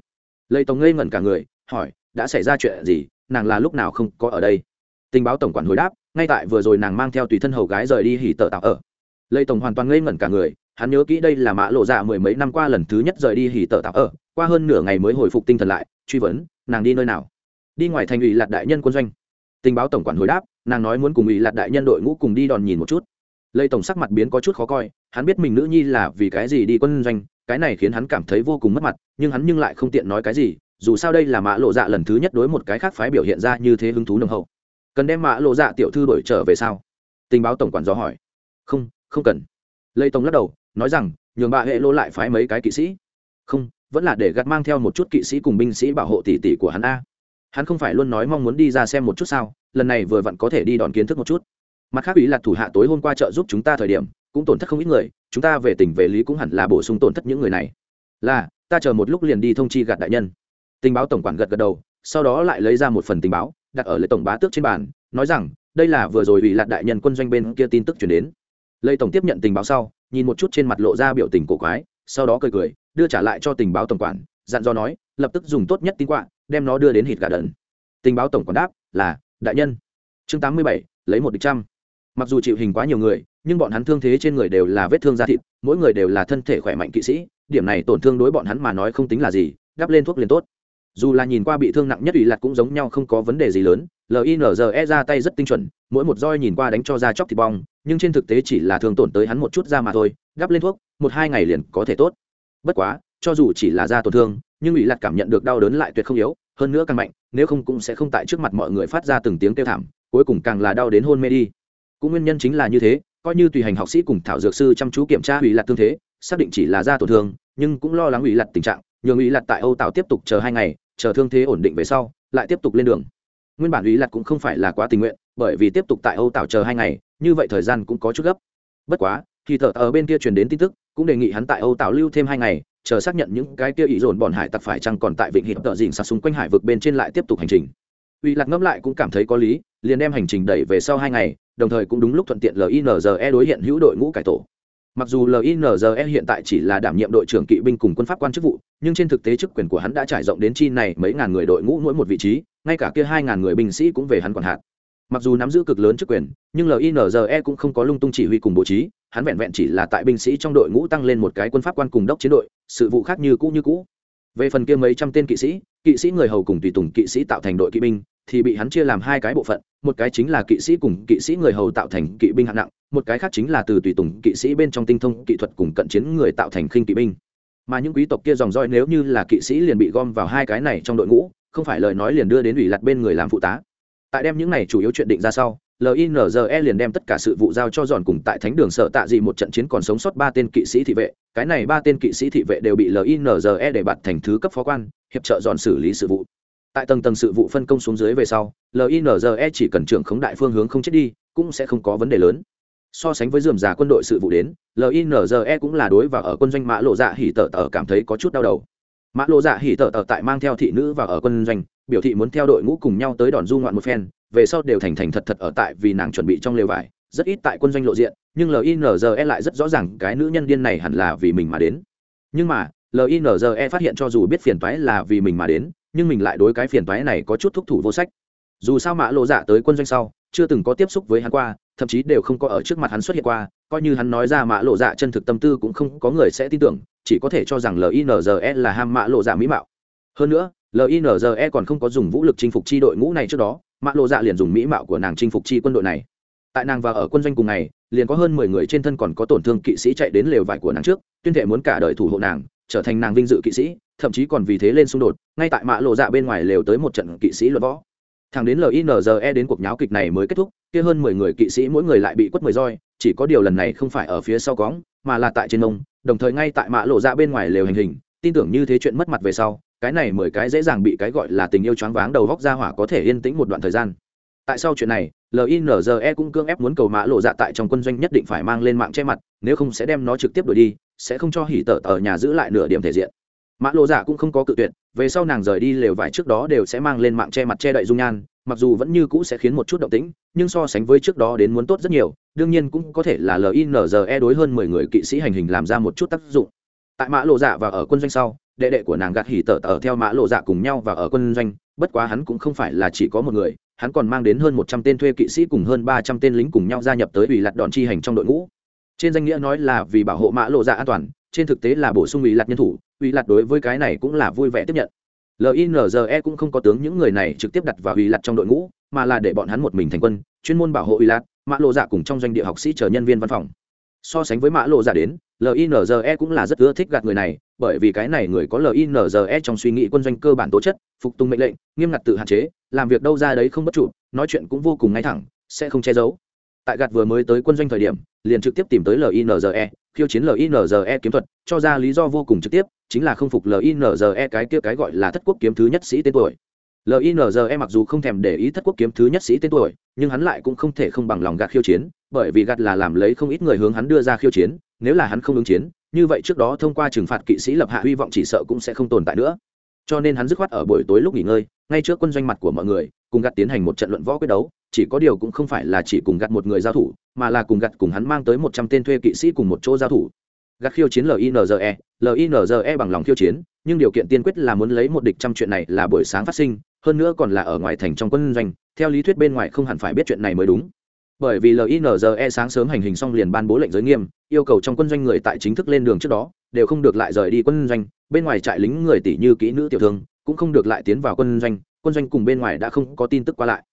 Lây tổng ngây ngẩn cả người, hỏi, đã xảy ra chuyện gì? Nàng là lúc nào không có ở đây? Tình báo tổng quản hồi đáp, ngay tại vừa rồi nàng mang theo tùy thân hầu gái rời đi hỉ tở tạo ở. Lây tổng hoàn toàn ngây ngẩn cả người, hắn nhớ kỹ đây là mã lộ dạ mười mấy năm qua lần thứ nhất rời đi hỉ tở tạo ở qua hơn nửa ngày mới hồi phục tinh thần lại, truy vấn, nàng đi nơi nào? Đi ngoài thành ủy lạc đại nhân quân doanh. Tình báo tổng quản hồi đáp, nàng nói muốn cùng ủy lạc đại nhân đội ngũ cùng đi đòn nhìn một chút. Lây tổng sắc mặt biến có chút khó coi, hắn biết mình nữ nhi là vì cái gì đi quân doanh, cái này khiến hắn cảm thấy vô cùng mất mặt, nhưng hắn nhưng lại không tiện nói cái gì, dù sao đây là mã lộ dạ lần thứ nhất đối một cái khác phái biểu hiện ra như thế hứng thú nồng hậu. Cần đem mã lộ dạ tiểu thư đổi trở về sao? Tình báo tổng quản dò hỏi. Không không cần. Lây tổng lắc đầu, nói rằng, nhường bà hệ lô lại phái mấy cái kỵ sĩ. Không vẫn là để gặt mang theo một chút kỵ sĩ cùng binh sĩ bảo hộ tỷ tỷ của hắn a. Hắn không phải luôn nói mong muốn đi ra xem một chút sao, lần này vừa vặn có thể đi đón kiến thức một chút. Mặt khác, ý là thủ hạ tối hôm qua trợ giúp chúng ta thời điểm, cũng tổn thất không ít người, chúng ta về tỉnh về lý cũng hẳn là bổ sung tổn thất những người này. Là, ta chờ một lúc liền đi thông chi gạt đại nhân. Tình báo tổng quản gật gật đầu, sau đó lại lấy ra một phần tình báo, đặt ở lễ tổng bá tước trên bàn, nói rằng, đây là vừa rồi ủy lạc đại nhân quân doanh bên kia tin tức chuyển đến. Lê tổng tiếp nhận tình báo sau, nhìn một chút trên mặt lộ ra biểu tình cổ quái, sau đó cười cười đưa trả lại cho tình báo tổng quản, dặn dò nói, lập tức dùng tốt nhất tin quạ, đem nó đưa đến hít gà đần. Tình báo tổng quản đáp, là, đại nhân. Chương tám mươi bảy, lấy một địch trăm. Mặc dù chịu hình quá nhiều người, nhưng bọn hắn thương thế trên người đều là vết thương da thịt, mỗi người đều là thân thể khỏe mạnh kỵ sĩ, điểm này tổn thương đối bọn hắn mà nói không tính là gì, gắp lên thuốc liền tốt. Dù là nhìn qua bị thương nặng nhất ủy lạc cũng giống nhau không có vấn đề gì lớn linze ra tay rất tinh chuẩn, mỗi một roi nhìn qua đánh cho da chóc thịt bong, nhưng trên thực tế chỉ là thương tổn tới hắn một chút da mà thôi, gắp lên thuốc, một hai ngày liền có thể tốt bất quá, cho dù chỉ là da tổn thương, nhưng ủy lạc cảm nhận được đau đớn lại tuyệt không yếu, hơn nữa càng mạnh, nếu không cũng sẽ không tại trước mặt mọi người phát ra từng tiếng kêu thảm, cuối cùng càng là đau đến hôn mê đi. Cũng nguyên nhân chính là như thế, coi như tùy hành học sĩ cùng thảo dược sư chăm chú kiểm tra ủy lạc thương thế, xác định chỉ là da tổn thương, nhưng cũng lo lắng ủy lạc tình trạng nhường ủy lạc tại âu Tạo tiếp tục chờ hai ngày, chờ thương thế ổn định về sau, lại tiếp tục lên đường. Nguyên bản ủy lạc cũng không phải là quá tình nguyện, bởi vì tiếp tục tại âu Tạo chờ hai ngày, như vậy thời gian cũng có chút gấp. Bất quá, thì thợ ở bên kia truyền đến tin tức cũng đề nghị hắn tại âu tảo lưu thêm hai ngày, chờ xác nhận những cái kia ý dồn bọn hải tặc phải chăng còn tại vịnh hiệp tợ dình sạt xung quanh hải vực bên trên lại tiếp tục hành trình. Uy lạc ngẫm lại cũng cảm thấy có lý, liền đem hành trình đẩy về sau hai ngày, đồng thời cũng đúng lúc thuận tiện linze đối hiện hữu đội ngũ cải tổ. Mặc dù linze hiện tại chỉ là đảm nhiệm đội trưởng kỵ binh cùng quân pháp quan chức vụ, nhưng trên thực tế chức quyền của hắn đã trải rộng đến chi này mấy ngàn người đội ngũ mỗi một vị trí, ngay cả kia hai ngàn người binh sĩ cũng về hắn quản hạt mặc dù nắm giữ cực lớn chức quyền, nhưng linze cũng không có lung tung chỉ huy cùng bố trí, hắn vẹn vẹn chỉ là tại binh sĩ trong đội ngũ tăng lên một cái quân pháp quan cùng đốc chiến đội, sự vụ khác như cũ như cũ. Về phần kia mấy trăm tên kỵ sĩ kỵ sĩ người hầu cùng tùy tùng kỵ sĩ tạo thành đội kỵ binh, thì bị hắn chia làm hai cái bộ phận, một cái chính là kỵ sĩ cùng kỵ sĩ người hầu tạo thành kỵ binh hạng nặng, một cái khác chính là từ tùy tùng kỵ sĩ bên trong tinh thông kỹ thuật cùng cận chiến người tạo thành khinh kỵ binh. Mà những quý tộc kia dòng roi nếu như là kỵ sĩ liền bị gom vào hai cái này trong đội ngũ, không phải lời nói liền đưa đến ủy lặt bên người làm phụ tá tại đem những này chủ yếu chuyện định ra sau linze liền đem tất cả sự vụ giao cho dọn cùng tại thánh đường sợ tạ dị một trận chiến còn sống sót ba tên kỵ sĩ thị vệ. Cái này ba tên kỵ sĩ thị vệ đều bị linze để bạt thành thứ cấp phó quan, hiệp trợ dọn xử lý sự vụ. Tại tầng tầng sự vụ phân công xuống dưới về sau linze chỉ cần trưởng khống đại phương hướng không chết đi, cũng sẽ không có vấn đề lớn. So sánh với dườm già quân đội sự vụ đến linze cũng là đối và ở quân doanh mã lộ dạ hỉ tở tở cảm thấy có chút đau đầu mã lộ dạ hỉ tở ở tại mang theo thị nữ và ở quân doanh, biểu thị muốn theo đội ngũ cùng nhau tới đòn du ngoạn một phen, về sau đều thành thành thật thật ở tại vì nàng chuẩn bị trong lều vải, rất ít tại quân doanh lộ diện, nhưng linze lại rất rõ ràng cái nữ nhân điên này hẳn là vì mình mà đến. Nhưng mà linze phát hiện cho dù biết phiền toái là vì mình mà đến, nhưng mình lại đối cái phiền toái này có chút thúc thủ vô sách. Dù sao mã lộ dạ tới quân doanh sau, chưa từng có tiếp xúc với hắn qua thậm chí đều không có ở trước mặt hắn xuất hiện qua, coi như hắn nói ra mạ lộ dạ chân thực tâm tư cũng không có người sẽ tin tưởng, chỉ có thể cho rằng linze là ham mạ lộ dạ mỹ mạo. Hơn nữa linze còn không có dùng vũ lực chinh phục chi đội ngũ này trước đó mạ lộ dạ liền dùng mỹ mạo của nàng chinh phục chi quân đội này. Tại nàng và ở quân doanh cùng ngày, liền có hơn mười người trên thân còn có tổn thương kỵ sĩ chạy đến lều vải của nàng trước, tuyên thệ muốn cả đời thủ hộ nàng, trở thành nàng vinh dự kỵ sĩ, thậm chí còn vì thế lên xung đột, ngay tại mạ lộ dạ bên ngoài lều tới một trận kỵ sĩ luận võ thằng đến linze đến cuộc nháo kịch này mới kết thúc, kia hơn mười người kỵ sĩ mỗi người lại bị quất mười roi, chỉ có điều lần này không phải ở phía sau cóng mà là tại trên ông. đồng thời ngay tại mã lộ dạ bên ngoài lều hành hình, tin tưởng như thế chuyện mất mặt về sau, cái này mười cái dễ dàng bị cái gọi là tình yêu choáng váng đầu góc ra hỏa có thể yên tĩnh một đoạn thời gian tại sau chuyện này linze cũng cương ép muốn cầu mã lộ dạ tại trong quân doanh nhất định phải mang lên mạng che mặt, nếu không sẽ đem nó trực tiếp đuổi đi, sẽ không cho hỉ tở ở nhà giữ lại nửa điểm thể diện mã lộ dạ cũng không có cự tuyệt về sau nàng rời đi lều vải trước đó đều sẽ mang lên mạng che mặt che đậy dung nhan, mặc dù vẫn như cũ sẽ khiến một chút động tĩnh, nhưng so sánh với trước đó đến muốn tốt rất nhiều, đương nhiên cũng có thể là linze đối hơn mười người kỵ sĩ hành hình làm ra một chút tác dụng. Tại mã lộ dạ và ở quân doanh sau, đệ đệ của nàng gạt hỉ tở tở theo mã lộ dạ cùng nhau và ở quân doanh, bất quá hắn cũng không phải là chỉ có một người, hắn còn mang đến hơn một trăm tên thuê kỵ sĩ cùng hơn ba trăm tên lính cùng nhau gia nhập tới ủy lạt đòn chi hành trong đội ngũ. Trên danh nghĩa nói là vì bảo hộ mã lộ dạ an toàn trên thực tế là bổ sung ủy lạt nhân thủ, ủy lạt đối với cái này cũng là vui vẻ tiếp nhận. Linze cũng không có tướng những người này trực tiếp đặt vào ủy lạt trong đội ngũ, mà là để bọn hắn một mình thành quân, chuyên môn bảo hộ ủy lạt, mã lộ dạ cùng trong doanh địa học sĩ chờ nhân viên văn phòng. So sánh với mã lộ dạ đến linze cũng là rất ưa thích gạt người này, bởi vì cái này người có linze trong suy nghĩ quân doanh cơ bản tố chất, phục tùng mệnh lệnh, nghiêm ngặt tự hạn chế, làm việc đâu ra đấy không bất trụ nói chuyện cũng vô cùng ngay thẳng, sẽ không che giấu tại gạt vừa mới tới quân doanh thời điểm, liền trực tiếp tìm tới linze khiêu chiến linze kiếm thuật, cho ra lý do vô cùng trực tiếp, chính là không phục linze cái kia cái gọi là thất quốc kiếm thứ nhất sĩ tên tuổi. Linze mặc dù không thèm để ý thất quốc kiếm thứ nhất sĩ tên tuổi, nhưng hắn lại cũng không thể không bằng lòng gạt khiêu chiến, bởi vì gạt là làm lấy không ít người hướng hắn đưa ra khiêu chiến, nếu là hắn không ứng chiến, như vậy trước đó thông qua trừng phạt kỵ sĩ lập hạ hy vọng chỉ sợ cũng sẽ không tồn tại nữa. Cho nên hắn dứt khoát ở buổi tối lúc nghỉ ngơi ngay trước quân doanh mặt của mọi người, cùng gặt tiến hành một trận luận võ quyết đấu, chỉ có điều cũng không phải là chỉ cùng gặt một người giao thủ, mà là cùng gặt cùng hắn mang tới một trăm tên thuê kỵ sĩ cùng một chỗ giao thủ. Gặt khiêu chiến linze linze bằng lòng khiêu chiến, nhưng điều kiện tiên quyết là muốn lấy một địch trăm chuyện này là buổi sáng phát sinh, hơn nữa còn là ở ngoài thành trong quân doanh, theo lý thuyết bên ngoài không hẳn phải biết chuyện này mới đúng. Bởi vì linze sáng sớm hành hình xong liền ban bố lệnh giới nghiêm, yêu cầu trong quân doanh người tại chính thức lên đường trước đó, đều không được lại rời đi quân doanh, bên ngoài trại lính người tỷ như kỹ nữ tiểu thương cũng không được lại tiến vào quân doanh quân doanh cùng bên ngoài đã không có tin tức qua lại.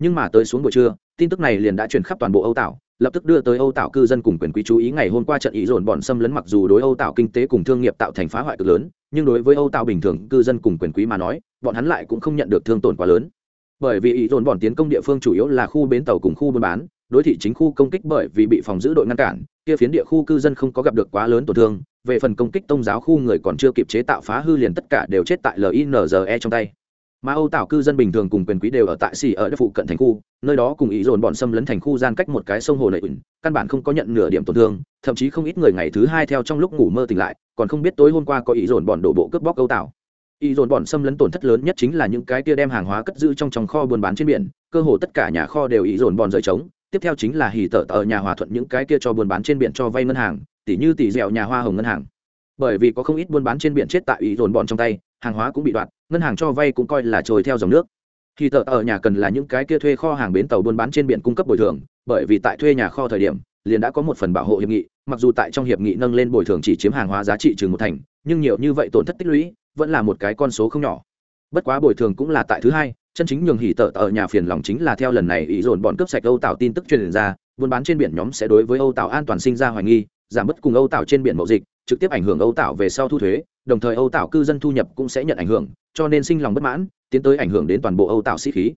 Nhưng mà tới xuống buổi trưa, tin tức này liền đã truyền khắp toàn bộ âu tảo, lập tức đưa tới âu tảo cư dân cùng quyền quý chú ý ngày hôm qua trận ý dồn bọn xâm lấn mặc dù đối âu tảo kinh tế cùng thương nghiệp tạo thành phá hoại cực lớn, nhưng đối với âu tảo bình thường cư dân cùng quyền quý mà nói, bọn hắn lại cũng không nhận được thương tổn quá lớn. Bởi vì ý dồn bọn tiến công địa phương chủ yếu là khu bến tàu cùng khu buôn bán đối thị chính khu công kích bởi vì bị phòng giữ đội ngăn cản, kia phiến địa khu cư dân không có gặp được quá lớn tổn thương. Về phần công kích tôn giáo khu người còn chưa kịp chế tạo phá hư liền tất cả đều chết tại linze trong tay. Mà âu tạo cư dân bình thường cùng quyền quý đều ở tại xỉ ở đất phụ cận thành khu, nơi đó cùng ý dồn bọn xâm lấn thành khu gian cách một cái sông hồ nệ ẩn căn bản không có nhận nửa điểm tổn thương, thậm chí không ít người ngày thứ hai theo trong lúc ngủ mơ tỉnh lại, còn không biết tối hôm qua có ý dồn bọn đổ bộ cướp bóc âu tạo ý dồn bọn xâm lấn tổn thất lớn nhất chính là những cái kia đem hàng hóa cất giữ trong trong kho buôn bán trên biển, cơ hồ tất cả nhà kho đều ý dồn bọn rời trống tiếp theo chính là hỉ tở tở nhà hòa thuận những cái kia cho buôn bán trên biển cho vay ngân hàng tỷ như tỷ dẻo nhà hoa hồng ngân hàng. Bởi vì có không ít buôn bán trên biển chết tại ý dồn bọn trong tay, hàng hóa cũng bị đoạt, ngân hàng cho vay cũng coi là trôi theo dòng nước. Khi tờ ở nhà cần là những cái kia thuê kho hàng bến tàu buôn bán trên biển cung cấp bồi thường, bởi vì tại thuê nhà kho thời điểm, liền đã có một phần bảo hộ hiệp nghị, mặc dù tại trong hiệp nghị nâng lên bồi thường chỉ chiếm hàng hóa giá trị chừng một thành, nhưng nhiều như vậy tổn thất tích lũy vẫn là một cái con số không nhỏ. Bất quá bồi thường cũng là tại thứ hai chân chính nhường hỉ tợ ở nhà phiền lòng chính là theo lần này ý dồn bọn cướp sạch âu tạo tin tức truyền ra, buôn bán trên biển nhóm sẽ đối với âu tạo an toàn sinh ra hoài nghi, giảm bớt cùng âu tạo trên biển mậu dịch, trực tiếp ảnh hưởng âu tạo về sau thu thuế, đồng thời âu tạo cư dân thu nhập cũng sẽ nhận ảnh hưởng, cho nên sinh lòng bất mãn, tiến tới ảnh hưởng đến toàn bộ âu tạo sĩ khí.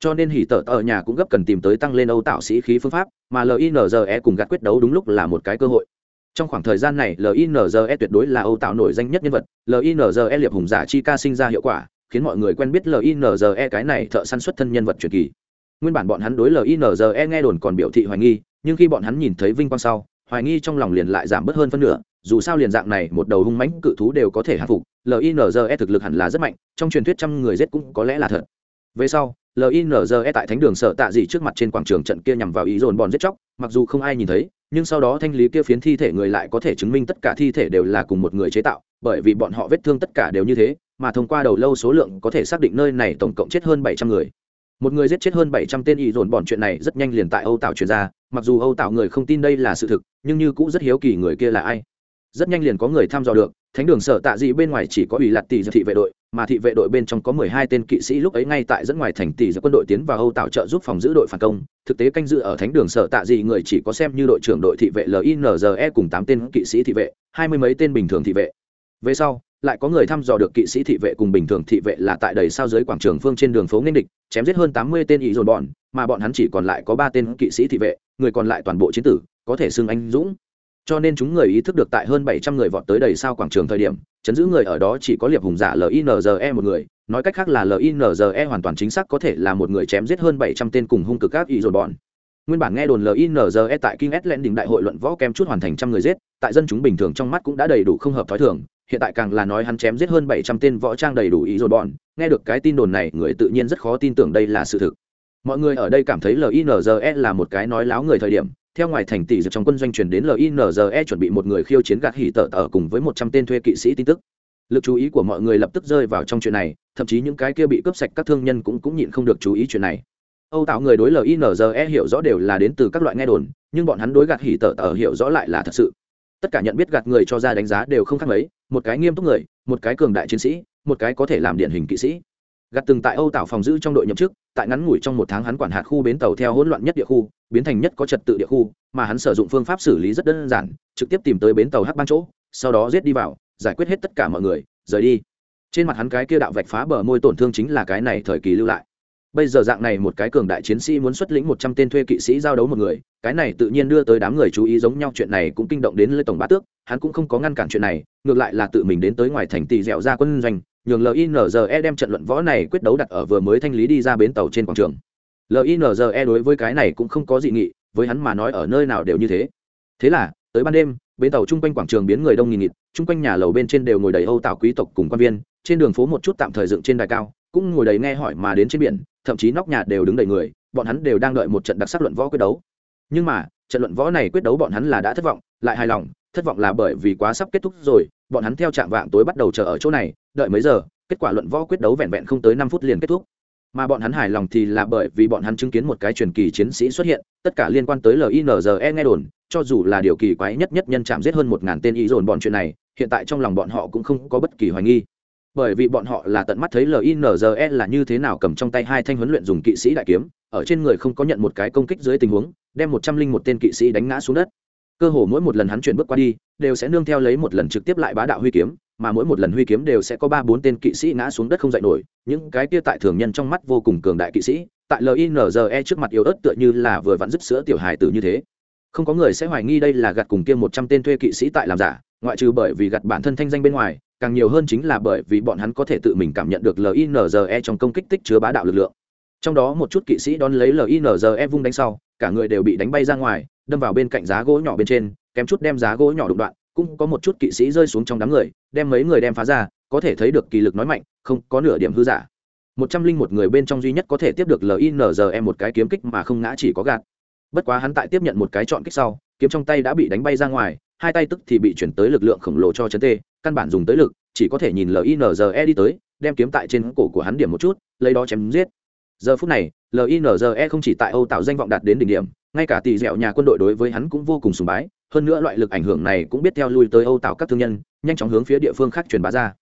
Cho nên hỉ tợ ở nhà cũng gấp cần tìm tới tăng lên âu tạo sĩ khí phương pháp, mà linze cùng gạt quyết đấu đúng lúc là một cái cơ hội. Trong khoảng thời gian này linze tuyệt đối là âu tạo nổi danh nhất nhân vật linze liệp hùng giả chi ca sinh ra hiệu quả khiến mọi người quen biết linze cái này thợ săn xuất thân nhân vật truyền kỳ. Nguyên bản bọn hắn đối linze nghe đồn còn biểu thị hoài nghi, nhưng khi bọn hắn nhìn thấy vinh quang sau, hoài nghi trong lòng liền lại giảm bớt hơn phân nửa, dù sao liền dạng này một đầu hung mãnh cự thú đều có thể hạ phục linze thực lực hẳn là rất mạnh, trong truyền thuyết trăm người giết cũng có lẽ là thật. Về sau linze tại thánh đường sợ tạ dị trước mặt trên quảng trường trận kia nhằm vào ý dồn bọn giết chóc, mặc dù không ai nhìn thấy, nhưng sau đó thanh lý kia phiến thi thể người lại có thể chứng minh tất cả thi thể đều là cùng một người chế tạo, bởi vì bọn họ vết thương tất cả đều như thế mà thông qua đầu lâu số lượng có thể xác định nơi này tổng cộng chết hơn bảy trăm người. Một người giết chết hơn bảy trăm tên y dồn bọn chuyện này rất nhanh liền tại âu tạo truyền ra, mặc dù âu tạo người không tin đây là sự thực, nhưng như cũng rất hiếu kỳ người kia là ai. Rất nhanh liền có người thăm dò được, thánh đường sở tạ dị bên ngoài chỉ có ủy lạt tỷ thị vệ đội, mà thị vệ đội bên trong có mười hai tên kỵ sĩ lúc ấy ngay tại dẫn ngoài thành tỷ quân đội tiến vào âu tạo trợ giúp phòng giữ đội phản công. Thực tế canh dự ở thánh đường sở tạ dị người chỉ có xem như đội trưởng đội thị vệ linze cùng tám tên kỵ sĩ thị vệ, hai mươi mấy tên bình thường thị vệ. Về sau lại có người thăm dò được kỵ sĩ thị vệ cùng bình thường thị vệ là tại đầy sao dưới quảng trường phương trên đường phố nghênh địch chém giết hơn tám mươi tên ý dồn bọn mà bọn hắn chỉ còn lại có ba tên kỵ sĩ thị vệ người còn lại toàn bộ chiến tử có thể xưng anh dũng. Cho nên chúng người ý thức được tại hơn bảy trăm người vọt tới đầy sao quảng trường thời điểm chấn giữ người ở đó chỉ có liệp hùng giả linze một người nói cách khác là linze hoàn toàn chính xác có thể là một người chém giết hơn bảy trăm tên cùng hung cực các ý dồn bọn. Nguyên bản nghe đồn linze tại kinh S đỉnh đại hội luận võ kem chút hoàn thành trăm người giết, tại dân chúng bình thường trong mắt cũng đã đầy đủ không hợp thói thường, hiện tại càng là nói hắn chém giết hơn bảy trăm tên võ trang đầy đủ ý rồi bọn, nghe được cái tin đồn này, người tự nhiên rất khó tin tưởng đây là sự thực. Mọi người ở đây cảm thấy LINZE là một cái nói láo người thời điểm, theo ngoài thành tỷ dược trong quân doanh truyền đến LINZE chuẩn bị một người khiêu chiến gạt hỉ tở tở cùng với một trăm tên thuê kỵ sĩ tin tức. Lực chú ý của mọi người lập tức rơi vào trong chuyện này, thậm chí những cái kia bị cướp sạch các thương nhân cũng cũng nhịn không được chú ý chuyện này âu tạo người đối linze hiểu rõ đều là đến từ các loại nghe đồn nhưng bọn hắn đối gạt hỉ tở tở hiểu rõ lại là thật sự tất cả nhận biết gạt người cho ra đánh giá đều không khác mấy, một cái nghiêm túc người, một cái cường đại chiến sĩ, một cái có thể làm điển hình kỵ sĩ. Gạt từng tại âu Tảo phòng giữ trong đội nhậm chức, tại ngắn ngủi trong một tháng hắn quản hạt khu bến tàu theo hỗn loạn nhất địa khu, biến thành nhất có trật tự địa khu, mà hắn sử dụng phương pháp xử lý rất đơn giản, trực tiếp tìm tới bến tàu hắc ban chỗ, sau đó giết đi vào, giải quyết hết tất cả mọi người, rời đi. Trên mặt hắn cái kia đạo vạch phá bờ môi tổn thương chính là cái này thời kỳ lưu lại bây giờ dạng này một cái cường đại chiến sĩ muốn xuất lĩnh một trăm tên thuê kỵ sĩ giao đấu một người, cái này tự nhiên đưa tới đám người chú ý giống nhau chuyện này cũng kinh động đến lê tổng bá tước, hắn cũng không có ngăn cản chuyện này, ngược lại là tự mình đến tới ngoài thành tỳ dẻo ra quân doanh, nhường linze đem trận luận võ này quyết đấu đặt ở vừa mới thanh lý đi ra bến tàu trên quảng trường. Linze đối với cái này cũng không có dị nghị, với hắn mà nói ở nơi nào đều như thế. Thế là, tới ban đêm, bến tàu chung quanh quảng trường biến người đông nghìn nghịt, chung quanh nhà lầu bên trên đều ngồi đầy âu tào quý tộc cùng quan viên, trên đường phố một chút tạm thời dựng trên đài cao cũng ngồi đầy nghe hỏi mà đến trên biển, thậm chí nóc nhà đều đứng đầy người, bọn hắn đều đang đợi một trận đặc sắc luận võ quyết đấu. Nhưng mà, trận luận võ này quyết đấu bọn hắn là đã thất vọng, lại hài lòng, thất vọng là bởi vì quá sắp kết thúc rồi, bọn hắn theo trạng vạng tối bắt đầu chờ ở chỗ này, đợi mấy giờ, kết quả luận võ quyết đấu vẹn vẹn không tới năm phút liền kết thúc. Mà bọn hắn hài lòng thì là bởi vì bọn hắn chứng kiến một cái truyền kỳ chiến sĩ xuất hiện, tất cả liên quan tới linze nghe đồn, cho dù là điều kỳ quái nhất nhất nhân chạm giết hơn một ngàn tên ý dồn bọn chuyện này, hiện tại trong lòng bọn họ cũng không có bất kỳ hoài nghi bởi vì bọn họ là tận mắt thấy linze là như thế nào cầm trong tay hai thanh huấn luyện dùng kỵ sĩ đại kiếm, ở trên người không có nhận một cái công kích dưới tình huống, đem một trăm linh một tên kỵ sĩ đánh ngã xuống đất. Cơ hồ mỗi một lần hắn chuyển bước qua đi, đều sẽ nương theo lấy một lần trực tiếp lại bá đạo huy kiếm, mà mỗi một lần huy kiếm đều sẽ có ba bốn tên kỵ sĩ ngã xuống đất không dậy nổi. Những cái kia tại thường nhân trong mắt vô cùng cường đại kỵ sĩ, tại linze trước mặt yếu ớt tựa như là vừa vặn dứt sữa tiểu hài tử như thế. Không có người sẽ hoài nghi đây là gặt cùng kia một trăm tên thuê kỵ sĩ tại làm giả, ngoại trừ bởi vì gặt bản thân thanh danh bên ngoài càng nhiều hơn chính là bởi vì bọn hắn có thể tự mình cảm nhận được linze trong công kích tích chứa bá đạo lực lượng. Trong đó một chút kỵ sĩ đón lấy linze vung đánh sau, cả người đều bị đánh bay ra ngoài, đâm vào bên cạnh giá gỗ nhỏ bên trên, kém chút đem giá gỗ nhỏ đụng đoạn, cũng có một chút kỵ sĩ rơi xuống trong đám người, đem mấy người đem phá ra, có thể thấy được kỳ lực nói mạnh, không có nửa điểm hư giả. Một trăm linh một người bên trong duy nhất có thể tiếp được linze một cái kiếm kích mà không ngã chỉ có gạt. Bất quá hắn tại tiếp nhận một cái chọn kích sau, kiếm trong tay đã bị đánh bay ra ngoài, hai tay tức thì bị chuyển tới lực lượng khổng lồ cho chấn tê căn bản dùng tới lực, chỉ có thể nhìn linze đi tới, đem kiếm tại trên cổ của hắn điểm một chút, lấy đó chém giết. Giờ phút này linze không chỉ tại âu tạo danh vọng đạt đến đỉnh điểm, ngay cả tỷ dẻo nhà quân đội đối với hắn cũng vô cùng sùng bái, hơn nữa loại lực ảnh hưởng này cũng biết theo lui tới âu tạo các thương nhân, nhanh chóng hướng phía địa phương khác truyền bá ra.